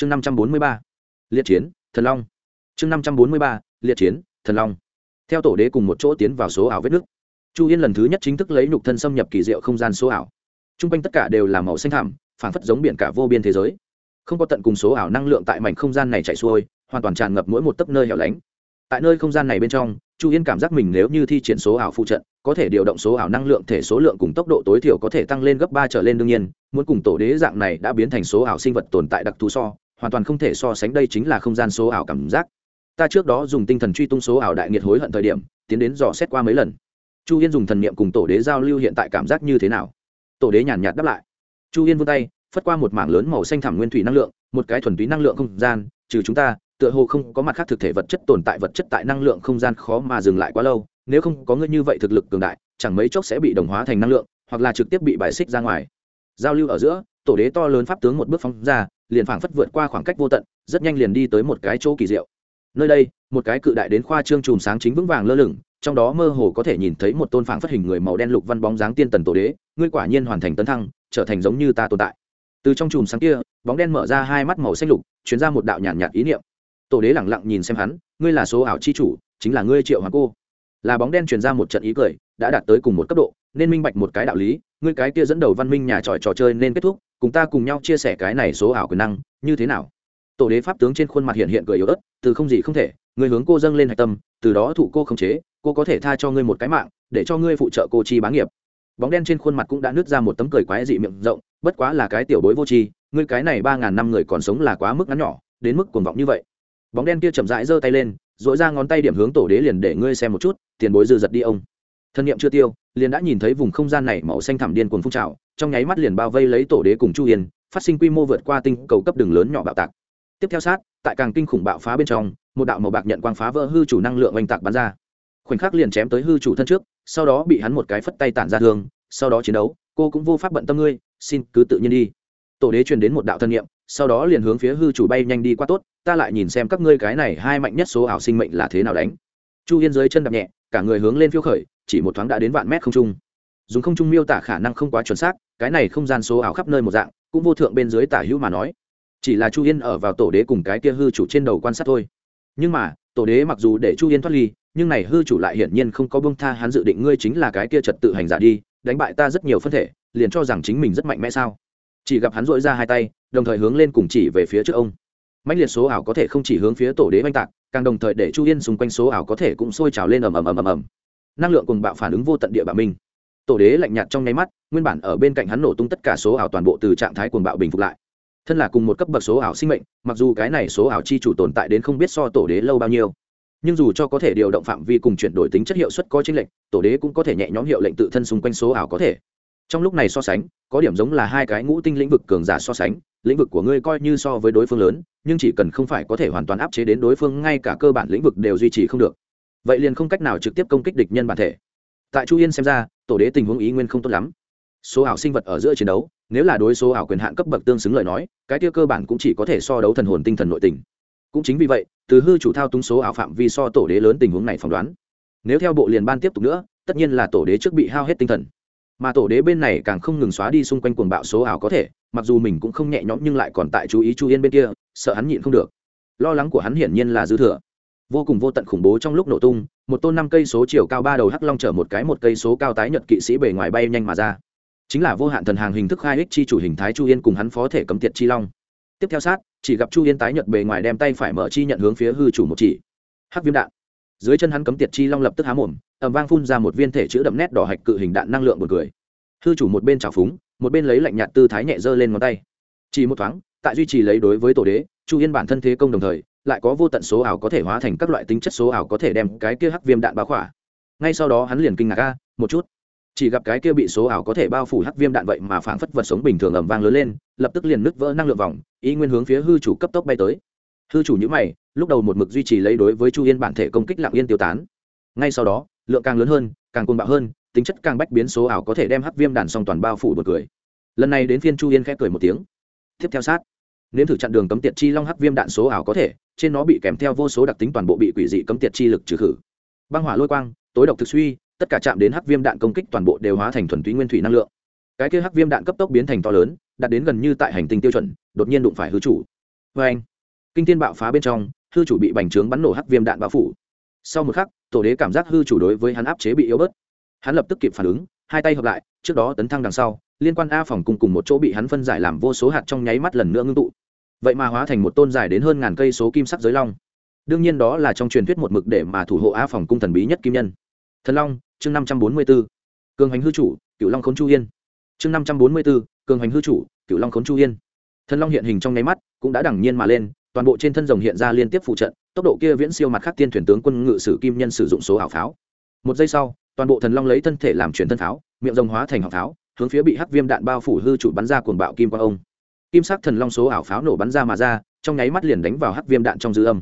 chương năm trăm bốn mươi ba, liệt chiến, thần long. Chương năm trăm bốn mươi ba, liệt chiến, thần long. Theo tổ đế cùng một chỗ tiến vào số ảo vết nước, chu yên lần thứ nhất chính thức lấy nhục thân xâm nhập kỳ diệu không gian số ảo. T r u n g quanh tất cả đều là màu xanh thảm phản phất giống biển cả vô biên thế giới. Không có tận cùng số ảo năng lượng tại mảnh không gian này chạy xuôi, hoàn toàn tràn ngập mỗi một tấc nơi hẻo lánh. Tại nơi không gian này bên trong, chu yên cảm giác mình nếu như thi triển số ảo phụ trận, có thể điều động số ảo năng lượng thể số lượng cùng tốc độ tối thiểu có thể tăng lên gấp ba trở lên đương nhiên, muốn cùng tổ đế dạng này đã biến thành số ảo sinh vật tồn tại đặc thù so hoàn toàn không thể so sánh đây chính là không gian số ảo cảm giác. Ta trước đó dùng tinh thần truy tung số ảo đại nghiệt hối hận thời điểm, tiến đến dò xét qua mấy lần. Chu yên dùng thần niệm cùng tổ đế giao lưu hiện tại cảm giác như thế nào? Tổ đế nhàn nhạt đáp lại. Chu yên vươn tay, phất qua một mảng lớn màu xanh thẳm nguyên thủy năng lượng, một cái thuần túy năng lượng không gian, trừ chúng ta, tựa hồ không có mặt khác thực thể vật chất tồn tại vật chất tại năng lượng không gian khó mà dừng lại quá lâu, nếu không có ngươi như vậy thực lực cường đại, chẳng mấy chốc sẽ bị đồng hóa thành năng lượng, hoặc là trực tiếp bị bài xích ra ngoài. Giao lưu ở giữa tổ đế to lớn pháp tướng một bước phóng ra liền phảng phất vượt qua khoảng cách vô tận rất nhanh liền đi tới một cái chỗ kỳ diệu. Nơi đây một cái cự đại đến khoa trương chùm sáng chính vững vàng lơ lửng trong đó mơ hồ có thể nhìn thấy một tôn phảng phất hình người màu đen lục văn bóng dáng tiên tần tổ đế ngươi quả nhiên hoàn thành tấn thăng trở thành giống như ta tồn tại. Từ trong chùm sáng kia bóng đen mở ra hai mắt màu xanh lục chuyển ra một đạo nhàn nhạt, nhạt ý niệm. Tổ đế lẳng lặng nhìn xem hắn ngươi là số ảo chi chủ chính là ngươi triệu hoàng cô là bóng đen truyền ra một trận ý cười, đã đạt tới cùng một cấp độ, nên minh bạch một cái đạo lý, ngươi cái kia dẫn đầu văn minh nhà tròi trò chơi nên kết thúc, cùng ta cùng nhau chia sẻ cái này số ảo quyền năng, như thế nào? Tổ đế pháp tướng trên khuôn mặt hiện hiện cười yếu ớt, từ không gì không thể người hướng cô dâng lên hạch tâm, từ đó thụ cô khống chế, cô có thể tha cho ngươi một cái mạng, để cho ngươi phụ trợ cô chi bá nghiệp. Bóng đen trên khuôn mặt cũng đã nứt ra một tấm cười quái dị miệng rộng, bất quá là cái tiểu bối vô tri, ngươi cái này ba ngàn năm người còn sống là quá mức ngắn nhỏ, đến mức cuồng vọng như vậy. Bóng đen kia chậm rãi giơ tay lên dội ra ngón tay điểm hướng tổ đế liền để ngươi xem một chút, tiền bối dư giật đi ông. Thân nhiệm chưa tiêu, liền đã nhìn thấy vùng không gian này màu xanh thẳm điên cuồng phun trào, trong nháy mắt liền bao vây lấy tổ đế cùng chu yên, phát sinh quy mô vượt qua tinh cầu cấp đường lớn nhỏ bạo tạc. Tiếp theo sát, tại càng kinh khủng bạo phá bên trong, một đạo màu bạc nhận quang phá vỡ hư chủ năng lượng oanh tạc bắn ra. Khoảnh khắc liền chém tới hư chủ thân trước, sau đó bị hắn một cái phất tay tản ra thương, sau đó chiến đấu, cô cũng vô pháp bận tâm ngươi, xin cứ tự nhiên đi. Tổ đế truyền đến một đạo thân nhiệm sau đó liền hướng phía hư chủ bay nhanh đi qua tốt, ta lại nhìn xem các ngươi cái này hai mạnh nhất số ảo sinh mệnh là thế nào đánh. Chu yên dưới chân đập nhẹ, cả người hướng lên phiêu khởi, chỉ một thoáng đã đến vạn mét không trung. Dùng không trung miêu tả khả năng không quá chuẩn xác, cái này không gian số ảo khắp nơi một dạng, cũng vô thượng bên dưới tả hữu mà nói. Chỉ là chu yên ở vào tổ đế cùng cái kia hư chủ trên đầu quan sát thôi. Nhưng mà, tổ đế mặc dù để chu yên thoát ly, nhưng này hư chủ lại hiển nhiên không có bông tha hắn dự định ngươi chính là cái kia trật tự hành giả đi, đánh bại ta rất nhiều phân thể, liền cho rằng chính mình rất mạnh mẽ sao? Chỉ gặp hắn dội ra hai tay, đồng thời hướng lên cùng chỉ về phía trước ông. Mạnh liệt số ảo có thể không chỉ hướng phía tổ đế oanh tạc, càng đồng thời để chu yên xung quanh số ảo có thể cũng sôi trào lên ầm ầm ầm ầm ầm. Năng lượng cùng bạo phản ứng vô tận địa bạo minh tổ đế lạnh nhạt trong nháy mắt, nguyên bản ở bên cạnh hắn nổ tung tất cả số ảo toàn bộ từ trạng thái cuồng bạo bình phục lại. Thân là cùng một cấp bậc số ảo sinh mệnh, mặc dù cái này số ảo chi chủ tồn tại đến không biết so tổ đế lâu bao nhiêu, nhưng dù cho có thể điều động phạm vi cùng chuyển đổi tính chất hiệu suất có chính lệnh tổ đế cũng có thể nhẹ nhõm hiệu lệnh tự thân xung quanh số ảo có thể trong lúc này so sánh, có điểm giống là hai cái ngũ tinh lĩnh vực cường giả so sánh, lĩnh vực của ngươi coi như so với đối phương lớn, nhưng chỉ cần không phải có thể hoàn toàn áp chế đến đối phương, ngay cả cơ bản lĩnh vực đều duy trì không được. Vậy liền không cách nào trực tiếp công kích địch nhân bản thể. Tại chu yên xem ra, tổ đế tình huống ý nguyên không tốt lắm. Số ảo sinh vật ở giữa chiến đấu, nếu là đối số ảo quyền hạn cấp bậc tương xứng lời nói, cái tiêu cơ bản cũng chỉ có thể so đấu thần hồn tinh thần nội tình. Cũng chính vì vậy, từ hư chủ thao túng số ảo phạm vi so tổ đế lớn tình huống này phỏng đoán. Nếu theo bộ liền ban tiếp tục nữa, tất nhiên là tổ đế trước bị hao hết tinh thần mà tổ đế bên này càng không ngừng xóa đi xung quanh cuồng bạo số ảo có thể, mặc dù mình cũng không nhẹ nhõm nhưng lại còn tại chú ý chu yên bên kia, sợ hắn nhịn không được. Lo lắng của hắn hiển nhiên là dư thừa. Vô cùng vô tận khủng bố trong lúc nổ tung, một tôn năm cây số chiều cao ba đầu hắc long chở một cái một cây số cao tái nhật kỵ sĩ bề ngoài bay nhanh mà ra. Chính là vô hạn thần hàng hình thức khai ích chi chủ hình thái chu yên cùng hắn phó thể cấm tiệt chi long. Tiếp theo sát, chỉ gặp chu yên tái nhật bề ngoài đem tay phải mở chi nhận hướng phía hư chủ một chỉ. Hắc viêm đạn dưới chân hắn cấm tiệt chi long lập tức há mồm ẩm vang phun ra một viên thể chữ đậm nét đỏ hạch cự hình đạn năng lượng một người hư chủ một bên trào phúng, một bên lấy lạnh nhạt tư thái nhẹ dơ lên ngón tay. Chỉ một thoáng, tại duy trì lấy đối với tổ đế, chu yên bản thân thế công đồng thời, lại có vô tận số ảo có thể hóa thành các loại tính chất số ảo có thể đem cái kia hắc viêm đạn báo khỏa. Ngay sau đó hắn liền kinh ngạc ca một chút. Chỉ gặp cái kia bị số ảo có thể bao phủ hắc viêm đạn vậy mà phảng phất vật sống bình thường ầm vang lớn lên, lập tức liền nứt vỡ năng lượng vòng, ý nguyên hướng phía hư chủ cấp tốc bay tới. Hư chủ nhữ mày lúc đầu một mực duy trì lấy đối với chu yên bản thể công kích lặng yên tiêu tán. Ngay sau đó, lượng càng lớn hơn, càng côn bạo hơn, tính chất càng bách biến số ảo có thể đem hắc viêm đàn song toàn bao phủ một cười. Lần này đến phiên chu yên khẽ cười một tiếng. Tiếp theo sát, nếm thử chặn đường cấm tiệt chi long hắc viêm đạn số ảo có thể, trên nó bị kèm theo vô số đặc tính toàn bộ bị quỷ dị cấm tiệt chi lực trừ khử. Băng hỏa lôi quang, tối độc thực suy, tất cả chạm đến hắc viêm đạn công kích toàn bộ đều hóa thành thuần túy nguyên thủy năng lượng. Cái kia hắc viêm đạn cấp tốc biến thành to lớn, đạt đến gần như tại hành tinh tiêu chuẩn, đột nhiên đụng phải hư chủ. Vê anh kinh thiên bạo phá bên trong hư chủ bị bành trướng bắn nổ hắc viêm đạn bao phủ. Sau một khắc, tổ đế cảm giác hư chủ đối với hắn áp chế bị yếu bớt. Hắn lập tức kịp phản ứng, hai tay hợp lại, trước đó tấn thăng đằng sau, liên quan a phòng cùng cùng một chỗ bị hắn phân giải làm vô số hạt trong nháy mắt lần nữa ngưng tụ. Vậy mà hóa thành một tôn dài đến hơn ngàn cây số kim sắc giới long. Đương nhiên đó là trong truyền thuyết một mực để mà thủ hộ a phòng cung thần bí nhất kim nhân. Thần long, chương năm trăm bốn mươi b ố cường hành hư chủ cựu long khốn chu yên chương năm trăm bốn mươi b ố cường hành hư chủ cựu long khốn chu yên thần long hiện hình trong nháy mắt cũng đã đẳng nhiên mà lên toàn bộ trên thân rồng hiện ra liên tiếp phụ trận, tốc độ kia viễn siêu mặt khác tiên thuyền tướng quân ngự sử kim nhân sử dụng số ảo pháo. Một giây sau, toàn bộ thần long lấy thân thể làm truyền thân pháo, miệng rồng hóa thành họng pháo, hướng phía bị hắc viêm đạn bao phủ hư chủ bắn ra cuồng bạo kim qua ông. Kim sắc thần long số ảo pháo nổ bắn ra mà ra, trong nháy mắt liền đánh vào hắc viêm đạn trong dư âm.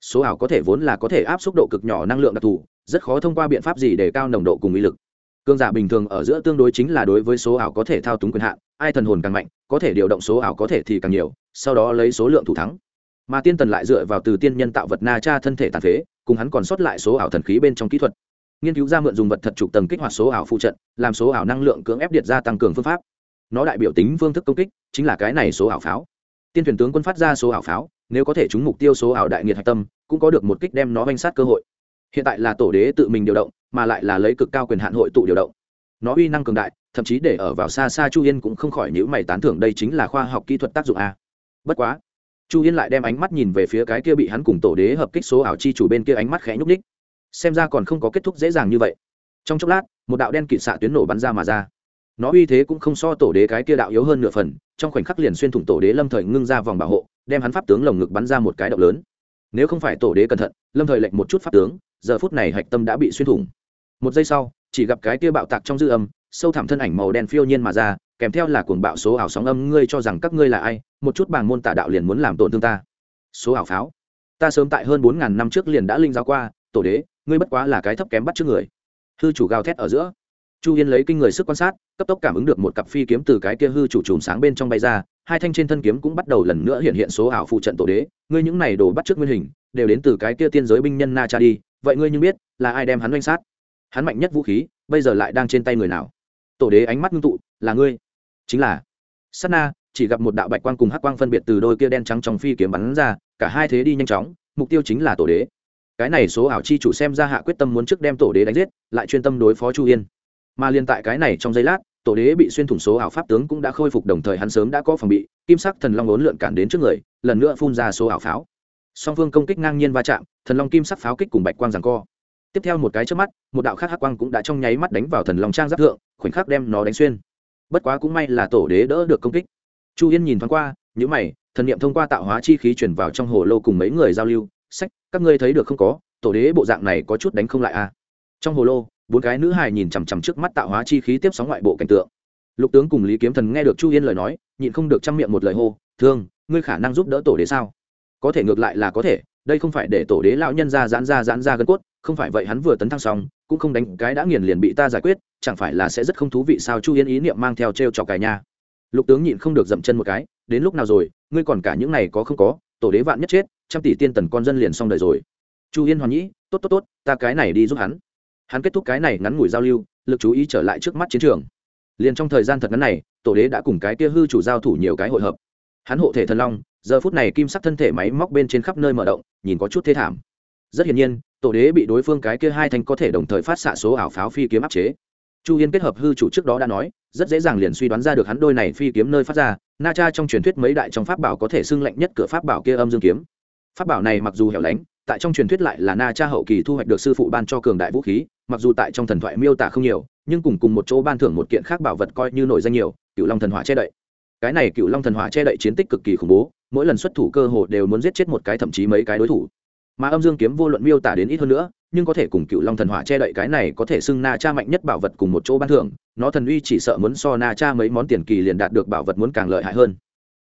Số ảo có thể vốn là có thể áp xúc độ cực nhỏ năng lượng đặc thù, rất khó thông qua biện pháp gì để cao nồng độ cùng uy lực. Cương giả bình thường ở giữa tương đối chính là đối với số ảo có thể thao túng quyền hạn, ai thần hồn càng mạnh, có thể điều động số ảo có thể thì càng nhiều, sau đó lấy số lượng thủ thắng mà tiên tần lại dựa vào từ tiên nhân tạo vật na cha thân thể tàn phế, cùng hắn còn sót lại số ảo thần khí bên trong kỹ thuật. Nghiên cứu ra mượn dùng vật thật trục tầng kích hoạt số ảo phụ trận, làm số ảo năng lượng cưỡng ép điện ra tăng cường phương pháp. Nó đại biểu tính phương thức công kích, chính là cái này số ảo pháo. Tiên thuyền tướng quân phát ra số ảo pháo, nếu có thể trúng mục tiêu số ảo đại nghiệt hạch tâm, cũng có được một kích đem nó vanh sát cơ hội. Hiện tại là tổ đế tự mình điều động, mà lại là lấy cực cao quyền hạn hội tụ điều động. Nó uy năng cường đại, thậm chí để ở vào xa xa chu yên cũng không khỏi nhữ mày tán thưởng đây chính là khoa học kỹ thuật tác dụng a. Bất quá chu yên lại đem ánh mắt nhìn về phía cái kia bị hắn cùng tổ đế hợp kích số ảo chi chủ bên kia ánh mắt khẽ nhúc ních xem ra còn không có kết thúc dễ dàng như vậy. Trong chốc lát, một đạo đen kịt xạ tuyến nổ bắn ra mà ra. Nó uy thế cũng không so tổ đế cái kia đạo yếu hơn nửa phần, trong khoảnh khắc liền xuyên thủng tổ đế lâm thời ngưng ra vòng bảo hộ, đem hắn pháp tướng lồng ngực bắn ra một cái động lớn. Nếu không phải tổ đế cẩn thận, lâm thời lệnh một chút pháp tướng, giờ phút này hạch tâm đã bị xuyên thủng. Một giây sau, chỉ gặp cái kia bạo tạc trong dư âm, sâu thẳm thân ảnh màu đen phiêu nhiên mà ra kèm theo là cuồng bạo số ảo sóng âm, ngươi cho rằng các ngươi là ai? Một chút bàng môn tả đạo liền muốn làm tổn thương ta. Số ảo pháo. Ta sớm tại hơn bốn ngàn năm trước liền đã linh giáo qua, tổ đế, ngươi bất quá là cái thấp kém bắt trước người. Hư chủ gào thét ở giữa. Chu yên lấy kinh người sức quan sát, cấp tốc cảm ứng được một cặp phi kiếm từ cái kia hư chủ chùm sáng bên trong bay ra, hai thanh trên thân kiếm cũng bắt đầu lần nữa hiện hiện số ảo phụ trận tổ đế. Ngươi những này đồ bắt trước nguyên hình, đều đến từ cái kia tiên giới binh nhân na cha đi, vậy ngươi như biết là ai đem hắn oanh sát? Hắn mạnh nhất vũ khí, bây giờ lại đang trên tay người nào? Tổ đế ánh mắt ngưng tụ, là ngươi chính là, sát na, chỉ gặp một đạo bạch quang cùng hắc quang phân biệt từ đôi kia đen trắng trong phi kiếm bắn ra, cả hai thế đi nhanh chóng, mục tiêu chính là tổ đế. Cái này số ảo chi chủ xem ra hạ quyết tâm muốn trước đem tổ đế đánh giết, lại chuyên tâm đối phó chu yên. Mà liên tại cái này trong giây lát, tổ đế bị xuyên thủng số ảo pháp tướng cũng đã khôi phục đồng thời hắn sớm đã có phòng bị, kim sắc thần long ốn lượn cản đến trước người, lần nữa phun ra số ảo pháo. Song phương công kích ngang nhiên va chạm, thần long kim sắc pháo kích cùng bạch quang rằng co. Tiếp theo một cái trước mắt, một đạo khác hắc quang cũng đã trong nháy mắt đánh vào thần long trang giáp thượng, khoảnh khắc đem nó đánh xuyên bất quá cũng may là tổ đế đỡ được công kích. Chu yên nhìn thoáng qua những mày, thần niệm thông qua tạo hóa chi khí chuyển vào trong hồ lô cùng mấy người giao lưu, sách, các ngươi thấy được không có? Tổ đế bộ dạng này có chút đánh không lại à? Trong hồ lô, bốn cái nữ hài nhìn chằm chằm trước mắt tạo hóa chi khí tiếp sóng ngoại bộ cảnh tượng. Lục tướng cùng lý kiếm thần nghe được chu yên lời nói, nhịn không được chăm miệng một lời hô, thương, ngươi khả năng giúp đỡ tổ đế sao? Có thể, ngược lại là có thể, đây không phải để tổ đế lão nhân ra giãn ra giãn ra gân cốt, không phải vậy hắn vừa tấn thăng xong cũng không đánh cái đã nghiền liền bị ta giải quyết, chẳng phải là sẽ rất không thú vị sao? Chu yên ý niệm mang theo t r e o trọc cài nha. Lục tướng nhịn không được dậm chân một cái, đến lúc nào rồi? Ngươi còn cả những này có không có, tổ đế vạn nhất chết, trăm tỷ tiên tần con dân liền xong đời rồi. Chu yên hoàn nhĩ, tốt tốt tốt, ta cái này đi giúp hắn. Hắn kết thúc cái này ngắn ngủi giao lưu, lực chú ý trở lại trước mắt chiến trường. Liền trong thời gian thật ngắn này, tổ đế đã cùng cái kia hư chủ giao thủ nhiều cái hội hợp. Hắn hộ thể thần long, giờ phút này kim sắc thân thể máy móc bên trên khắp nơi mở động, nhìn có chút thế thảm rất hiển nhiên, tổ đế bị đối phương cái kia hai thanh có thể đồng thời phát xạ số ảo pháo phi kiếm áp chế. Chu yên kết hợp hư chủ trước đó đã nói, rất dễ dàng liền suy đoán ra được hắn đôi này phi kiếm nơi phát ra, na cha trong truyền thuyết mấy đại trong pháp bảo có thể xưng lạnh nhất cửa pháp bảo kia âm dương kiếm. Pháp bảo này mặc dù hẻo lánh, tại trong truyền thuyết lại là na cha hậu kỳ thu hoạch được sư phụ ban cho cường đại vũ khí, mặc dù tại trong thần thoại miêu tả không nhiều, nhưng cùng cùng một chỗ ban thưởng một kiện khác bảo vật coi như nổi danh nhiều cựu long thần hỏa che đậy. Cái này cựu long thần hỏa che đậy chiến tích cực kỳ khủng bố, mỗi lần xuất thủ cơ hồ đều muốn giết chết một cái thậm chí mấy cái đối thủ mà âm dương kiếm vô luận miêu tả đến ít hơn nữa, nhưng có thể cùng cựu long thần hỏa che đậy cái này có thể xưng na cha mạnh nhất bảo vật cùng một chỗ ban thưởng, nó thần uy chỉ sợ muốn so na cha mấy món tiền kỳ liền đạt được bảo vật muốn càng lợi hại hơn.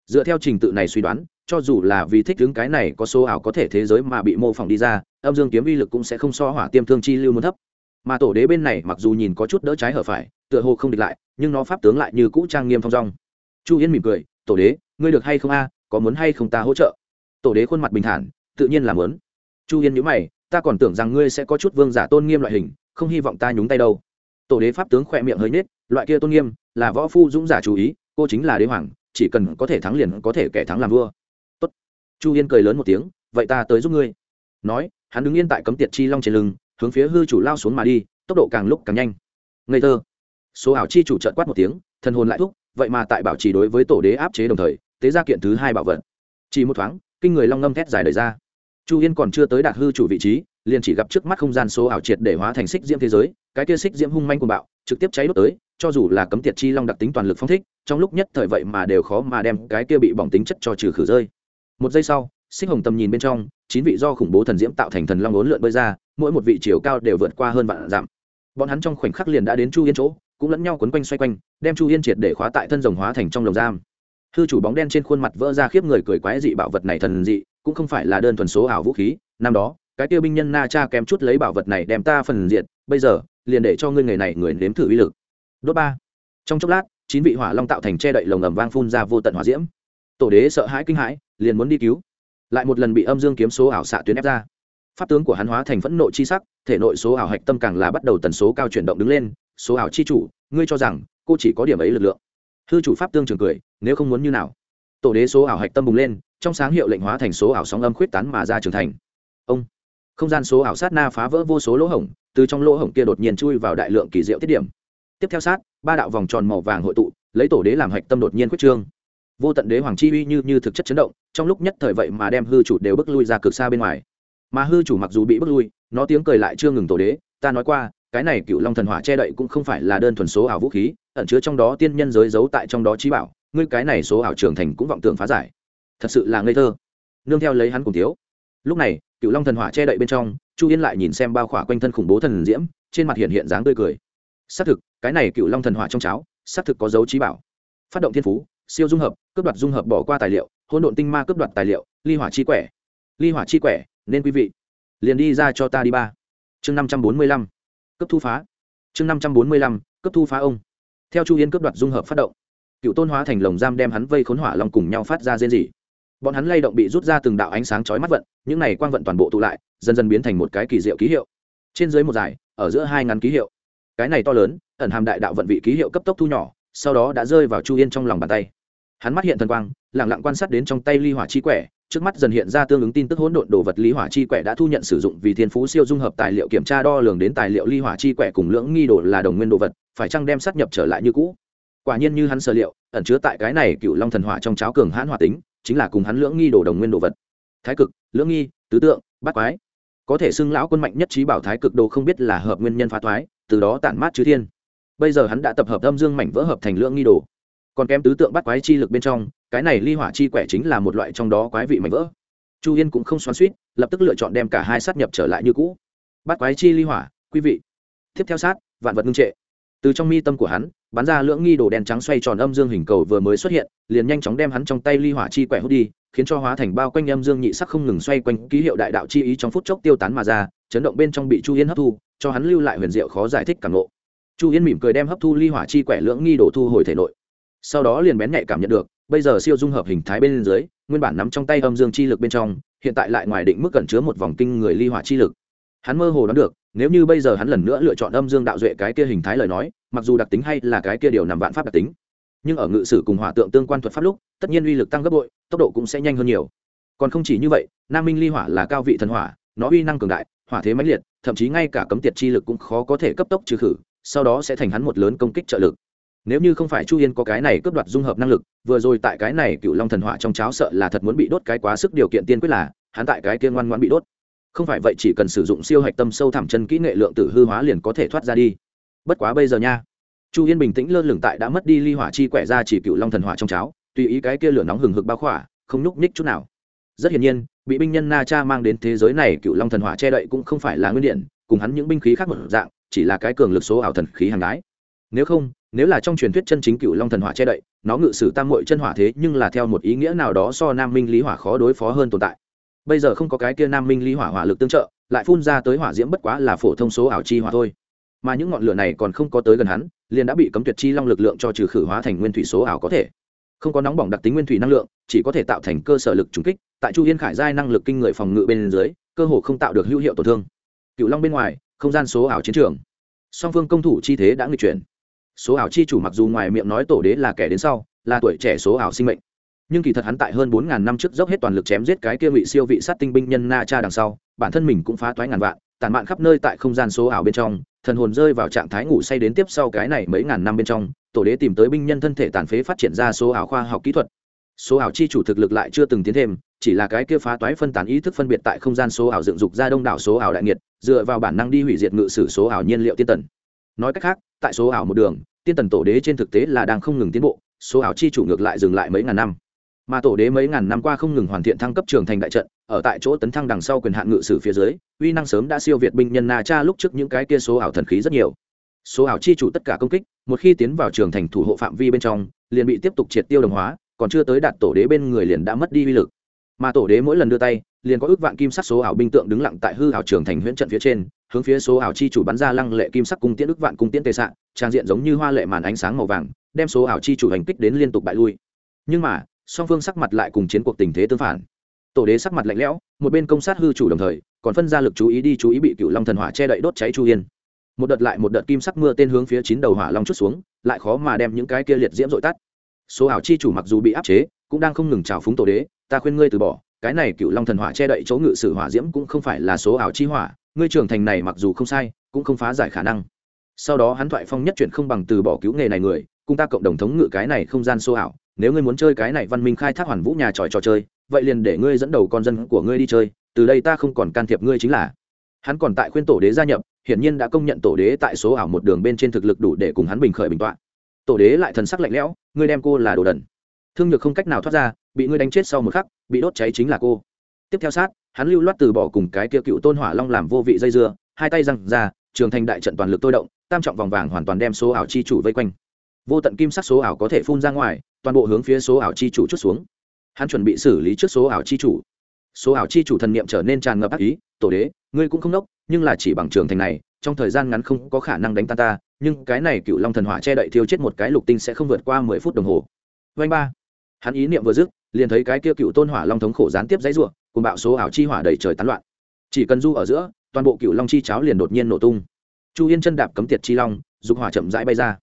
Dựa theo trình tự này suy đoán, cho dù là vì thích đứng cái này có số ảo có thể thế giới mà bị mô phỏng đi ra, âm dương kiếm uy lực cũng sẽ không so hỏa tiêm thương chi lưu muốn thấp. Mà tổ đế bên này mặc dù nhìn có chút đỡ trái hở phải, tựa hồ không địch lại, nhưng nó pháp tướng lại như cũ trang nghiêm thong dong. Chu yên mỉm cười, tổ đế, ngươi được hay không a? Có muốn hay không ta hỗ trợ? Tổ đế khuôn mặt bình thản, tự nhiên là muốn chu yên nhữ mày, ta còn tưởng rằng ngươi sẽ có chút vương giả tôn nghiêm loại hình, không hy vọng ta nhúng tay đâu. Tổ đế pháp tướng khỏe miệng hơi nết loại kia tôn nghiêm, là võ phu dũng giả chú ý, cô chính là đế hoàng, chỉ cần có thể thắng liền có thể kẻ thắng làm vua. Tốt. chu yên cười lớn một tiếng, vậy ta tới giúp ngươi. Nói, hắn đứng yên tại cấm tiệt chi long trên lưng, hướng phía hư chủ lao xuống mà đi, tốc độ càng lúc càng nhanh. Ngây thơ. Số ảo chi chủ trợn quát một tiếng, thần hồn lại thúc, vậy mà tại bảo trì đối với tổ đế áp chế đồng thời, tế ra kiện thứ hai bảo vật. Chỉ một thoáng, kinh người long ngâm thét dài đời ra chu yên còn chưa tới đạt hư chủ vị trí, liền chỉ gặp trước mắt không gian số ảo triệt để hóa thành xích diễm thế giới, cái kia xích diễm hung manh của bạo, trực tiếp cháy đốt tới, cho dù là cấm tiệt chi long đặc tính toàn lực phong thích, trong lúc nhất thời vậy mà đều khó mà đem cái kia bị bỏng tính chất cho trừ khử rơi. Một giây sau, xích hồng tầm nhìn bên trong, chín vị do khủng bố thần diễm tạo thành thần long ốn lượn bơi ra, mỗi một vị chiều cao đều vượt qua hơn vạn dặm. Bọn hắn trong khoảnh khắc liền đã đến chu yên chỗ, cũng lẫn nhau quấn quanh xoay quanh, đem chu yên triệt để khóa tại thân rồng hóa thành trong lồng giam. Hư chủ bóng đen trên khuôn mặt vỡ ra khiếp người cười quái dị bảo vật này thần dị cũng không phải là đơn thuần số ảo vũ khí, năm đó, cái tiêu binh nhân na cha kém chút lấy bảo vật này đem ta phần diện, bây giờ, liền để cho ngươi người này người nếm thử uy lực. Đốt ba. Trong chốc lát, chín vị hỏa long tạo thành che đậy lồng ầm vang phun ra vô tận hỏa diễm. Tổ đế sợ hãi kinh hãi, liền muốn đi cứu. Lại một lần bị âm dương kiếm số ảo xạ tuyến ép ra. Pháp tướng của hắn hóa thành phẫn nộ chi sắc, thể nội số ảo hạch tâm càng là bắt đầu tần số cao chuyển động đứng lên, số ảo chi chủ, ngươi cho rằng, cô chỉ có điểm ấy lực lượng. Hư chủ pháp tương trường cười, nếu không muốn như nào? Tổ đế số ảo hạch tâm bùng lên trong sáng hiệu lệnh hóa thành số ảo sóng âm khuyết tán mà ra trưởng thành. Ông. Không gian số ảo sát na phá vỡ vô số lỗ hổng, từ trong lỗ hổng kia đột nhiên chui vào đại lượng kỳ diệu tiết điểm. Tiếp theo sát, ba đạo vòng tròn màu vàng hội tụ, lấy tổ đế làm hạch tâm đột nhiên quyết trương. Vô tận đế hoàng chi uy như như thực chất chấn động, trong lúc nhất thời vậy mà đem hư chủ đều bước lui ra cực xa bên ngoài. Mà hư chủ mặc dù bị bước lui, nó tiếng cười lại chưa ngừng tổ đế, ta nói qua, cái này cựu long thần hỏa che đậy cũng không phải là đơn thuần số ảo vũ khí, ẩn chứa trong đó tiên nhân giới giấu tại trong đó trí bảo, ngươi cái này số ảo trưởng thành cũng vọng tưởng phá giải thật sự là ngây thơ. Nương theo lấy hắn cùng thiếu. Lúc này cựu long thần hỏa che đậy bên trong, chu yên lại nhìn xem bao khỏa quanh thân khủng bố thần diễm, trên mặt hiện hiện dáng tươi cười. Xác thực, cái này cựu long thần hỏa trong cháo, xác thực có dấu trí bảo. Phát động thiên phú, siêu dung hợp, cướp đoạt dung hợp bỏ qua tài liệu, hỗn độn tinh ma cướp đoạt tài liệu, ly hỏa chi quẻ. Ly hỏa chi quẻ, nên quý vị, liền đi ra cho ta đi ba. Chương năm trăm bốn mươi lăm cấp thu phá. Chương năm trăm bốn mươi lăm cấp thu phá ông. Theo chu yên cướp đoạt dung hợp phát động cựu tôn hóa thành lồng giam đem hắn vây khốn hỏa long cùng nhau phát ra rên rỉ bọn hắn lay động bị rút ra từng đạo ánh sáng chói mắt vận, những này quang vận toàn bộ tụ lại, dần dần biến thành một cái kỳ diệu ký hiệu. Trên dưới một dài, ở giữa hai ngắn ký hiệu. Cái này to lớn, ẩn hàm đại đạo vận vị ký hiệu cấp tốc thu nhỏ, sau đó đã rơi vào chu yên trong lòng bàn tay. Hắn mắt hiện thần quang lẳng lặng quan sát đến trong tay ly hỏa chi quẻ, trước mắt dần hiện ra tương ứng tin tức hỗn độn đồ vật ly hỏa chi quẻ đã thu nhận sử dụng vì thiên phú siêu dung hợp tài liệu kiểm tra đo lường đến tài liệu ly hỏa chi quẻ cùng lưỡng nghi đồ là đồng nguyên đồ vật, phải chăng đem sát nhập trở lại như cũ? Quả nhiên như hắn sở liệu, ẩn chứa tại cái này cựu long thần hỏa trong cháo cường hãn hỏa tính chính là cùng hắn lưỡng nghi đồ đồng nguyên đồ vật. Thái cực, lưỡng nghi, tứ tượng, bát quái. Có thể xưng lão quân mạnh nhất trí bảo thái cực đồ không biết là hợp nguyên nhân phá thoái, từ đó tản mát chư thiên. Bây giờ hắn đã tập hợp âm dương mảnh vỡ hợp thành lưỡng nghi đồ. Còn kém tứ tượng bắt quái chi lực bên trong, cái này ly hỏa chi quẻ chính là một loại trong đó quái vị mảnh vỡ. Chu yên cũng không xoắn suýt lập tức lựa chọn đem cả hai sát nhập trở lại như cũ. Bắt quái chi ly hỏa, quý vị. Tiếp theo sát, vạn vật ngưng trệ từ trong mi tâm của hắn, bắn ra lưỡng nghi đồ đen trắng xoay tròn âm dương hình cầu vừa mới xuất hiện, liền nhanh chóng đem hắn trong tay ly hỏa chi quẻ hút đi, khiến cho hóa thành bao quanh âm dương nhị sắc không ngừng xoay quanh ký hiệu đại đạo chi ý trong phút chốc tiêu tán mà ra, chấn động bên trong bị chu yên hấp thu, cho hắn lưu lại huyền diệu khó giải thích cảm ngộ. Chu yên mỉm cười đem hấp thu ly hỏa chi quẻ lưỡng nghi đồ thu hồi thể nội. Sau đó liền bén nhạy cảm nhận được, bây giờ siêu dung hợp hình thái bên dưới, nguyên bản nắm trong tay âm dương chi lực bên trong, hiện tại lại ngoài định mức cẩn chứa một vòng kinh người ly hỏa chi lực hắn mơ hồ đoán được, nếu như bây giờ hắn lần nữa lựa chọn âm dương đạo duệ cái kia hình thái lời nói, mặc dù đặc tính hay là cái kia điều nằm vạn pháp đặc tính, nhưng ở ngự sử cùng hỏa tượng tương quan thuật pháp lúc, tất nhiên uy lực tăng gấp bội, tốc độ cũng sẽ nhanh hơn nhiều. Còn không chỉ như vậy, nam minh ly hỏa là cao vị thần hỏa, nó uy năng cường đại, hỏa thế mãnh liệt, thậm chí ngay cả cấm tiệt chi lực cũng khó có thể cấp tốc trừ khử, sau đó sẽ thành hắn một lớn công kích trợ lực. Nếu như không phải chu yên có cái này cướp đoạt dung hợp năng lực, vừa rồi tại cái này cựu long thần hỏa trong cháo sợ là thật muốn bị đốt cái quá sức điều kiện tiên quyết là, hắn tại cái kia ngoan ngoan bị đốt không phải vậy chỉ cần sử dụng siêu hạch tâm sâu thẳm chân kỹ nghệ lượng tử hư hóa liền có thể thoát ra đi. Bất quá bây giờ nha, chu yên bình tĩnh lơ lửng tại đã mất đi ly hỏa chi quẻ ra chỉ cựu long thần hỏa trong cháo, tùy ý cái kia lửa nóng hừng hực bao khỏa, không nhúc nhích chút nào. Rất hiển nhiên, bị binh nhân na cha mang đến thế giới này cựu long thần hỏa che đậy cũng không phải là nguyên điện, cùng hắn những binh khí khác một dạng, chỉ là cái cường lực số ảo thần khí hàng đái. Nếu không, nếu là trong truyền thuyết chân chính cựu long thần hỏa che đậy, nó ngự sử tam mội chân hỏa thế nhưng là theo một ý nghĩa nào đó so nam minh lý hỏa khó đối phó hơn tồn tại bây giờ không có cái kia nam minh lý hỏa hỏa lực tương trợ, lại phun ra tới hỏa diễm bất quá là phổ thông số ảo chi hỏa thôi. Mà những ngọn lửa này còn không có tới gần hắn, liền đã bị cấm tuyệt chi long lực lượng cho trừ khử hóa thành nguyên thủy số ảo có thể. Không có nóng bỏng đặc tính nguyên thủy năng lượng, chỉ có thể tạo thành cơ sở lực trùng kích, tại chu yên khải giai năng lực kinh người phòng ngự bên dưới, cơ hồ không tạo được hữu hiệu tổn thương. Cựu long bên ngoài, không gian số ảo chiến trường. Song phương công thủ chi thế đã nghịch chuyển. Số ảo chi chủ mặc dù ngoài miệng nói tổ đế là kẻ đến sau, là tuổi trẻ số ảo sinh mệnh nhưng kỳ thật hắn tại hơn bốn ngàn năm trước dốc hết toàn lực chém giết cái kia ngụy siêu vị sát tinh binh nhân na cha đằng sau, bản thân mình cũng phá toái ngàn vạn, tàn mạn khắp nơi tại không gian số ảo bên trong, thần hồn rơi vào trạng thái ngủ say đến tiếp sau cái này mấy ngàn năm bên trong, tổ đế tìm tới binh nhân thân thể tàn phế phát triển ra số ảo khoa học kỹ thuật. Số ảo chi chủ thực lực lại chưa từng tiến thêm, chỉ là cái kia phá toái phân tán ý thức phân biệt tại không gian số ảo dựng dục ra đông đảo số ảo đại nghiệt, dựa vào bản năng đi hủy diệt ngự sử số ảo nhiên liệu tiên tần. Nói cách khác, tại số ảo một đường, tiên tần tổ đế trên thực tế là đang không ngừng tiến bộ, số ảo chi chủ ngược lại dừng lại mấy ngàn năm mà tổ đế mấy ngàn năm qua không ngừng hoàn thiện thăng cấp trường thành đại trận, ở tại chỗ tấn thăng đằng sau quyền hạn ngự sử phía dưới, uy năng sớm đã siêu việt binh nhân na cha lúc trước những cái kia số ảo thần khí rất nhiều. Số ảo chi chủ tất cả công kích, một khi tiến vào trường thành thủ hộ phạm vi bên trong, liền bị tiếp tục triệt tiêu đồng hóa, còn chưa tới đạt tổ đế bên người liền đã mất đi uy lực. Mà tổ đế mỗi lần đưa tay, liền có ước vạn kim sắc số ảo binh tượng đứng lặng tại hư ảo trường thành huyễn trận phía trên, hướng phía số ảo chi chủ bắn ra lăng lệ kim sắc cung tiễn ước vạn cung tiễn tề sạn trang diện giống như hoa lệ màn ánh sáng màu vàng, đem số ảo chi chủ hành kích đến liên tục bại lui. Nhưng mà song phương sắc mặt lại cùng chiến cuộc tình thế tương phản. Tổ đế sắc mặt lạnh lẽo, một bên công sát hư chủ đồng thời, còn phân ra lực chú ý đi chú ý bị cựu long thần hỏa che đậy đốt cháy chu yên. Một đợt lại một đợt kim sắc mưa tên hướng phía chín đầu hỏa long chút xuống, lại khó mà đem những cái kia liệt diễm dội tắt. Số ảo chi chủ mặc dù bị áp chế, cũng đang không ngừng trào phúng tổ đế, ta khuyên ngươi từ bỏ, cái này cựu long thần hỏa che đậy chỗ ngự sử hỏa diễm cũng không phải là số ảo chi hỏa, ngươi trưởng thành này mặc dù không sai, cũng không phá giải khả năng. Sau đó hắn thoại phong nhất chuyển không bằng từ bỏ cứu nghề này người, cùng ta cộng đồng thống ngự cái này không gian số ảo nếu ngươi muốn chơi cái này văn minh khai thác hoàn vũ nhà tròi trò chơi, vậy liền để ngươi dẫn đầu con dân của ngươi đi chơi, từ đây ta không còn can thiệp ngươi chính là. Hắn còn tại khuyên tổ đế gia nhập, hiển nhiên đã công nhận tổ đế tại số ảo một đường bên trên thực lực đủ để cùng hắn bình khởi bình tọa. Tổ đế lại thần sắc lạnh lẽo, ngươi đem cô là đồ đần. Thương nhược không cách nào thoát ra, bị ngươi đánh chết sau một khắc, bị đốt cháy chính là cô. Tiếp theo sát, hắn lưu loát từ bỏ cùng cái kia cựu tôn hỏa long làm vô vị dây dưa, hai tay răng ra, trường thành đại trận toàn lực tôi động, tam trọng vòng vàng hoàn toàn đem số ảo chi chủ vây quanh. Vô tận kim sắc số ảo có thể phun ra ngoài toàn bộ hướng phía số ảo chi chủ chút xuống. Hắn chuẩn bị xử lý trước số ảo chi chủ. Số ảo chi chủ thần niệm trở nên tràn ngập ác ý, tổ đế, ngươi cũng không nốc, nhưng là chỉ bằng trường thành này, trong thời gian ngắn không có khả năng đánh tan ta, nhưng cái này cựu long thần hỏa che đậy thiêu chết một cái lục tinh sẽ không vượt qua mười phút đồng hồ. Vanh ba. Hắn ý niệm vừa dứt, liền thấy cái kia cựu tôn hỏa long thống khổ gián tiếp dãy ruộng cùng bạo số ảo chi hỏa đầy trời tán loạn. Chỉ cần du ở giữa, toàn bộ cựu long chi cháo liền đột nhiên nổ tung. Chu yên chân đạp cấm tiệt chi long, dục hỏa chậm rãi bay ra.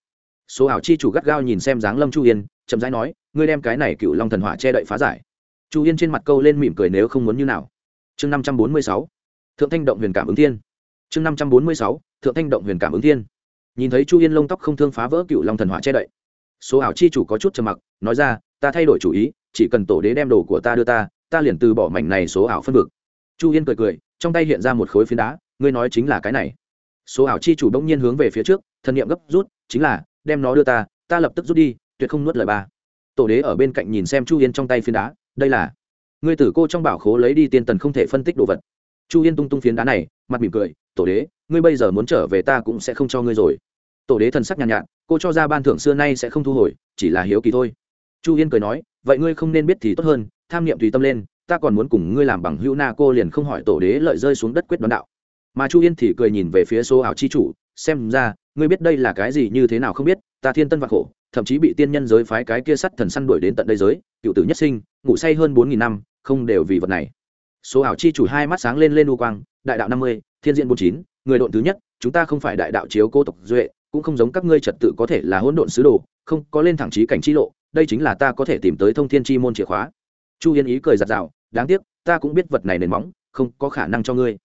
Số ảo chi chủ gắt gao nhìn xem dáng lâm chu yên chậm rãi nói, ngươi đem cái này cựu long thần hỏa che đậy phá giải. Chu yên trên mặt câu lên mỉm cười nếu không muốn như nào. Chương năm trăm bốn mươi sáu, thượng thanh động huyền cảm ứng thiên. Chương năm trăm bốn mươi sáu, thượng thanh động huyền cảm ứng thiên. Nhìn thấy chu yên lông tóc không thương phá vỡ cựu long thần hỏa che đậy, số ảo chi chủ có chút trầm mặc, nói ra, ta thay đổi chủ ý, chỉ cần tổ đế đem đồ của ta đưa ta ta liền từ bỏ mảnh này số ảo phân vực. Chu yên cười cười, trong tay hiện ra một khối phiến đá, ngươi nói chính là cái này. Số ảo chi chủ bỗng nhiên hướng về phía trước thần niệm gấp rút, chính là, đem nó đưa ta ta lập tức rút đi tuyệt không nuốt lời ba. Tổ đế ở bên cạnh nhìn xem chu yên trong tay phiến đá đây là. Ngươi tử cô trong bảo khố lấy đi tiên tần không thể phân tích đồ vật. Chu yên tung tung phiến đá này mặt mỉm cười tổ đế ngươi bây giờ muốn trở về ta cũng sẽ không cho ngươi rồi. Tổ đế thần sắc nhàn nhạt, nhạt cô cho ra ban thưởng xưa nay sẽ không thu hồi chỉ là hiếu kỳ thôi. Chu yên cười nói vậy ngươi không nên biết thì tốt hơn tham niệm tùy tâm lên ta còn muốn cùng ngươi làm bằng hữu na cô liền không hỏi tổ đế lợi rơi xuống đất quyết đoán đạo. Mà chu yên thì cười nhìn về phía số ảo chi chủ xem ra ngươi biết đây là cái gì như thế nào không biết ta thiên tân vạn khổ thậm chí bị tiên nhân giới phái cái kia sắt thần săn đuổi đến tận đây giới, cựu tử nhất sinh, ngủ say hơn bốn nghìn năm, không đều vì vật này. Số ảo chi chủ hai mắt sáng lên lên u quang, đại đạo năm mươi, thiên diện bốn chín, người độn thứ nhất, chúng ta không phải đại đạo chiếu cô tộc duệ, cũng không giống các ngươi trật tự có thể là hỗn độn sứ đồ, không, có lên thẳng trí cảnh chi lộ, đây chính là ta có thể tìm tới thông thiên chi môn chìa khóa. Chu yên ý cười giặt rào đáng tiếc, ta cũng biết vật này nền móng, không có khả năng cho ngươi.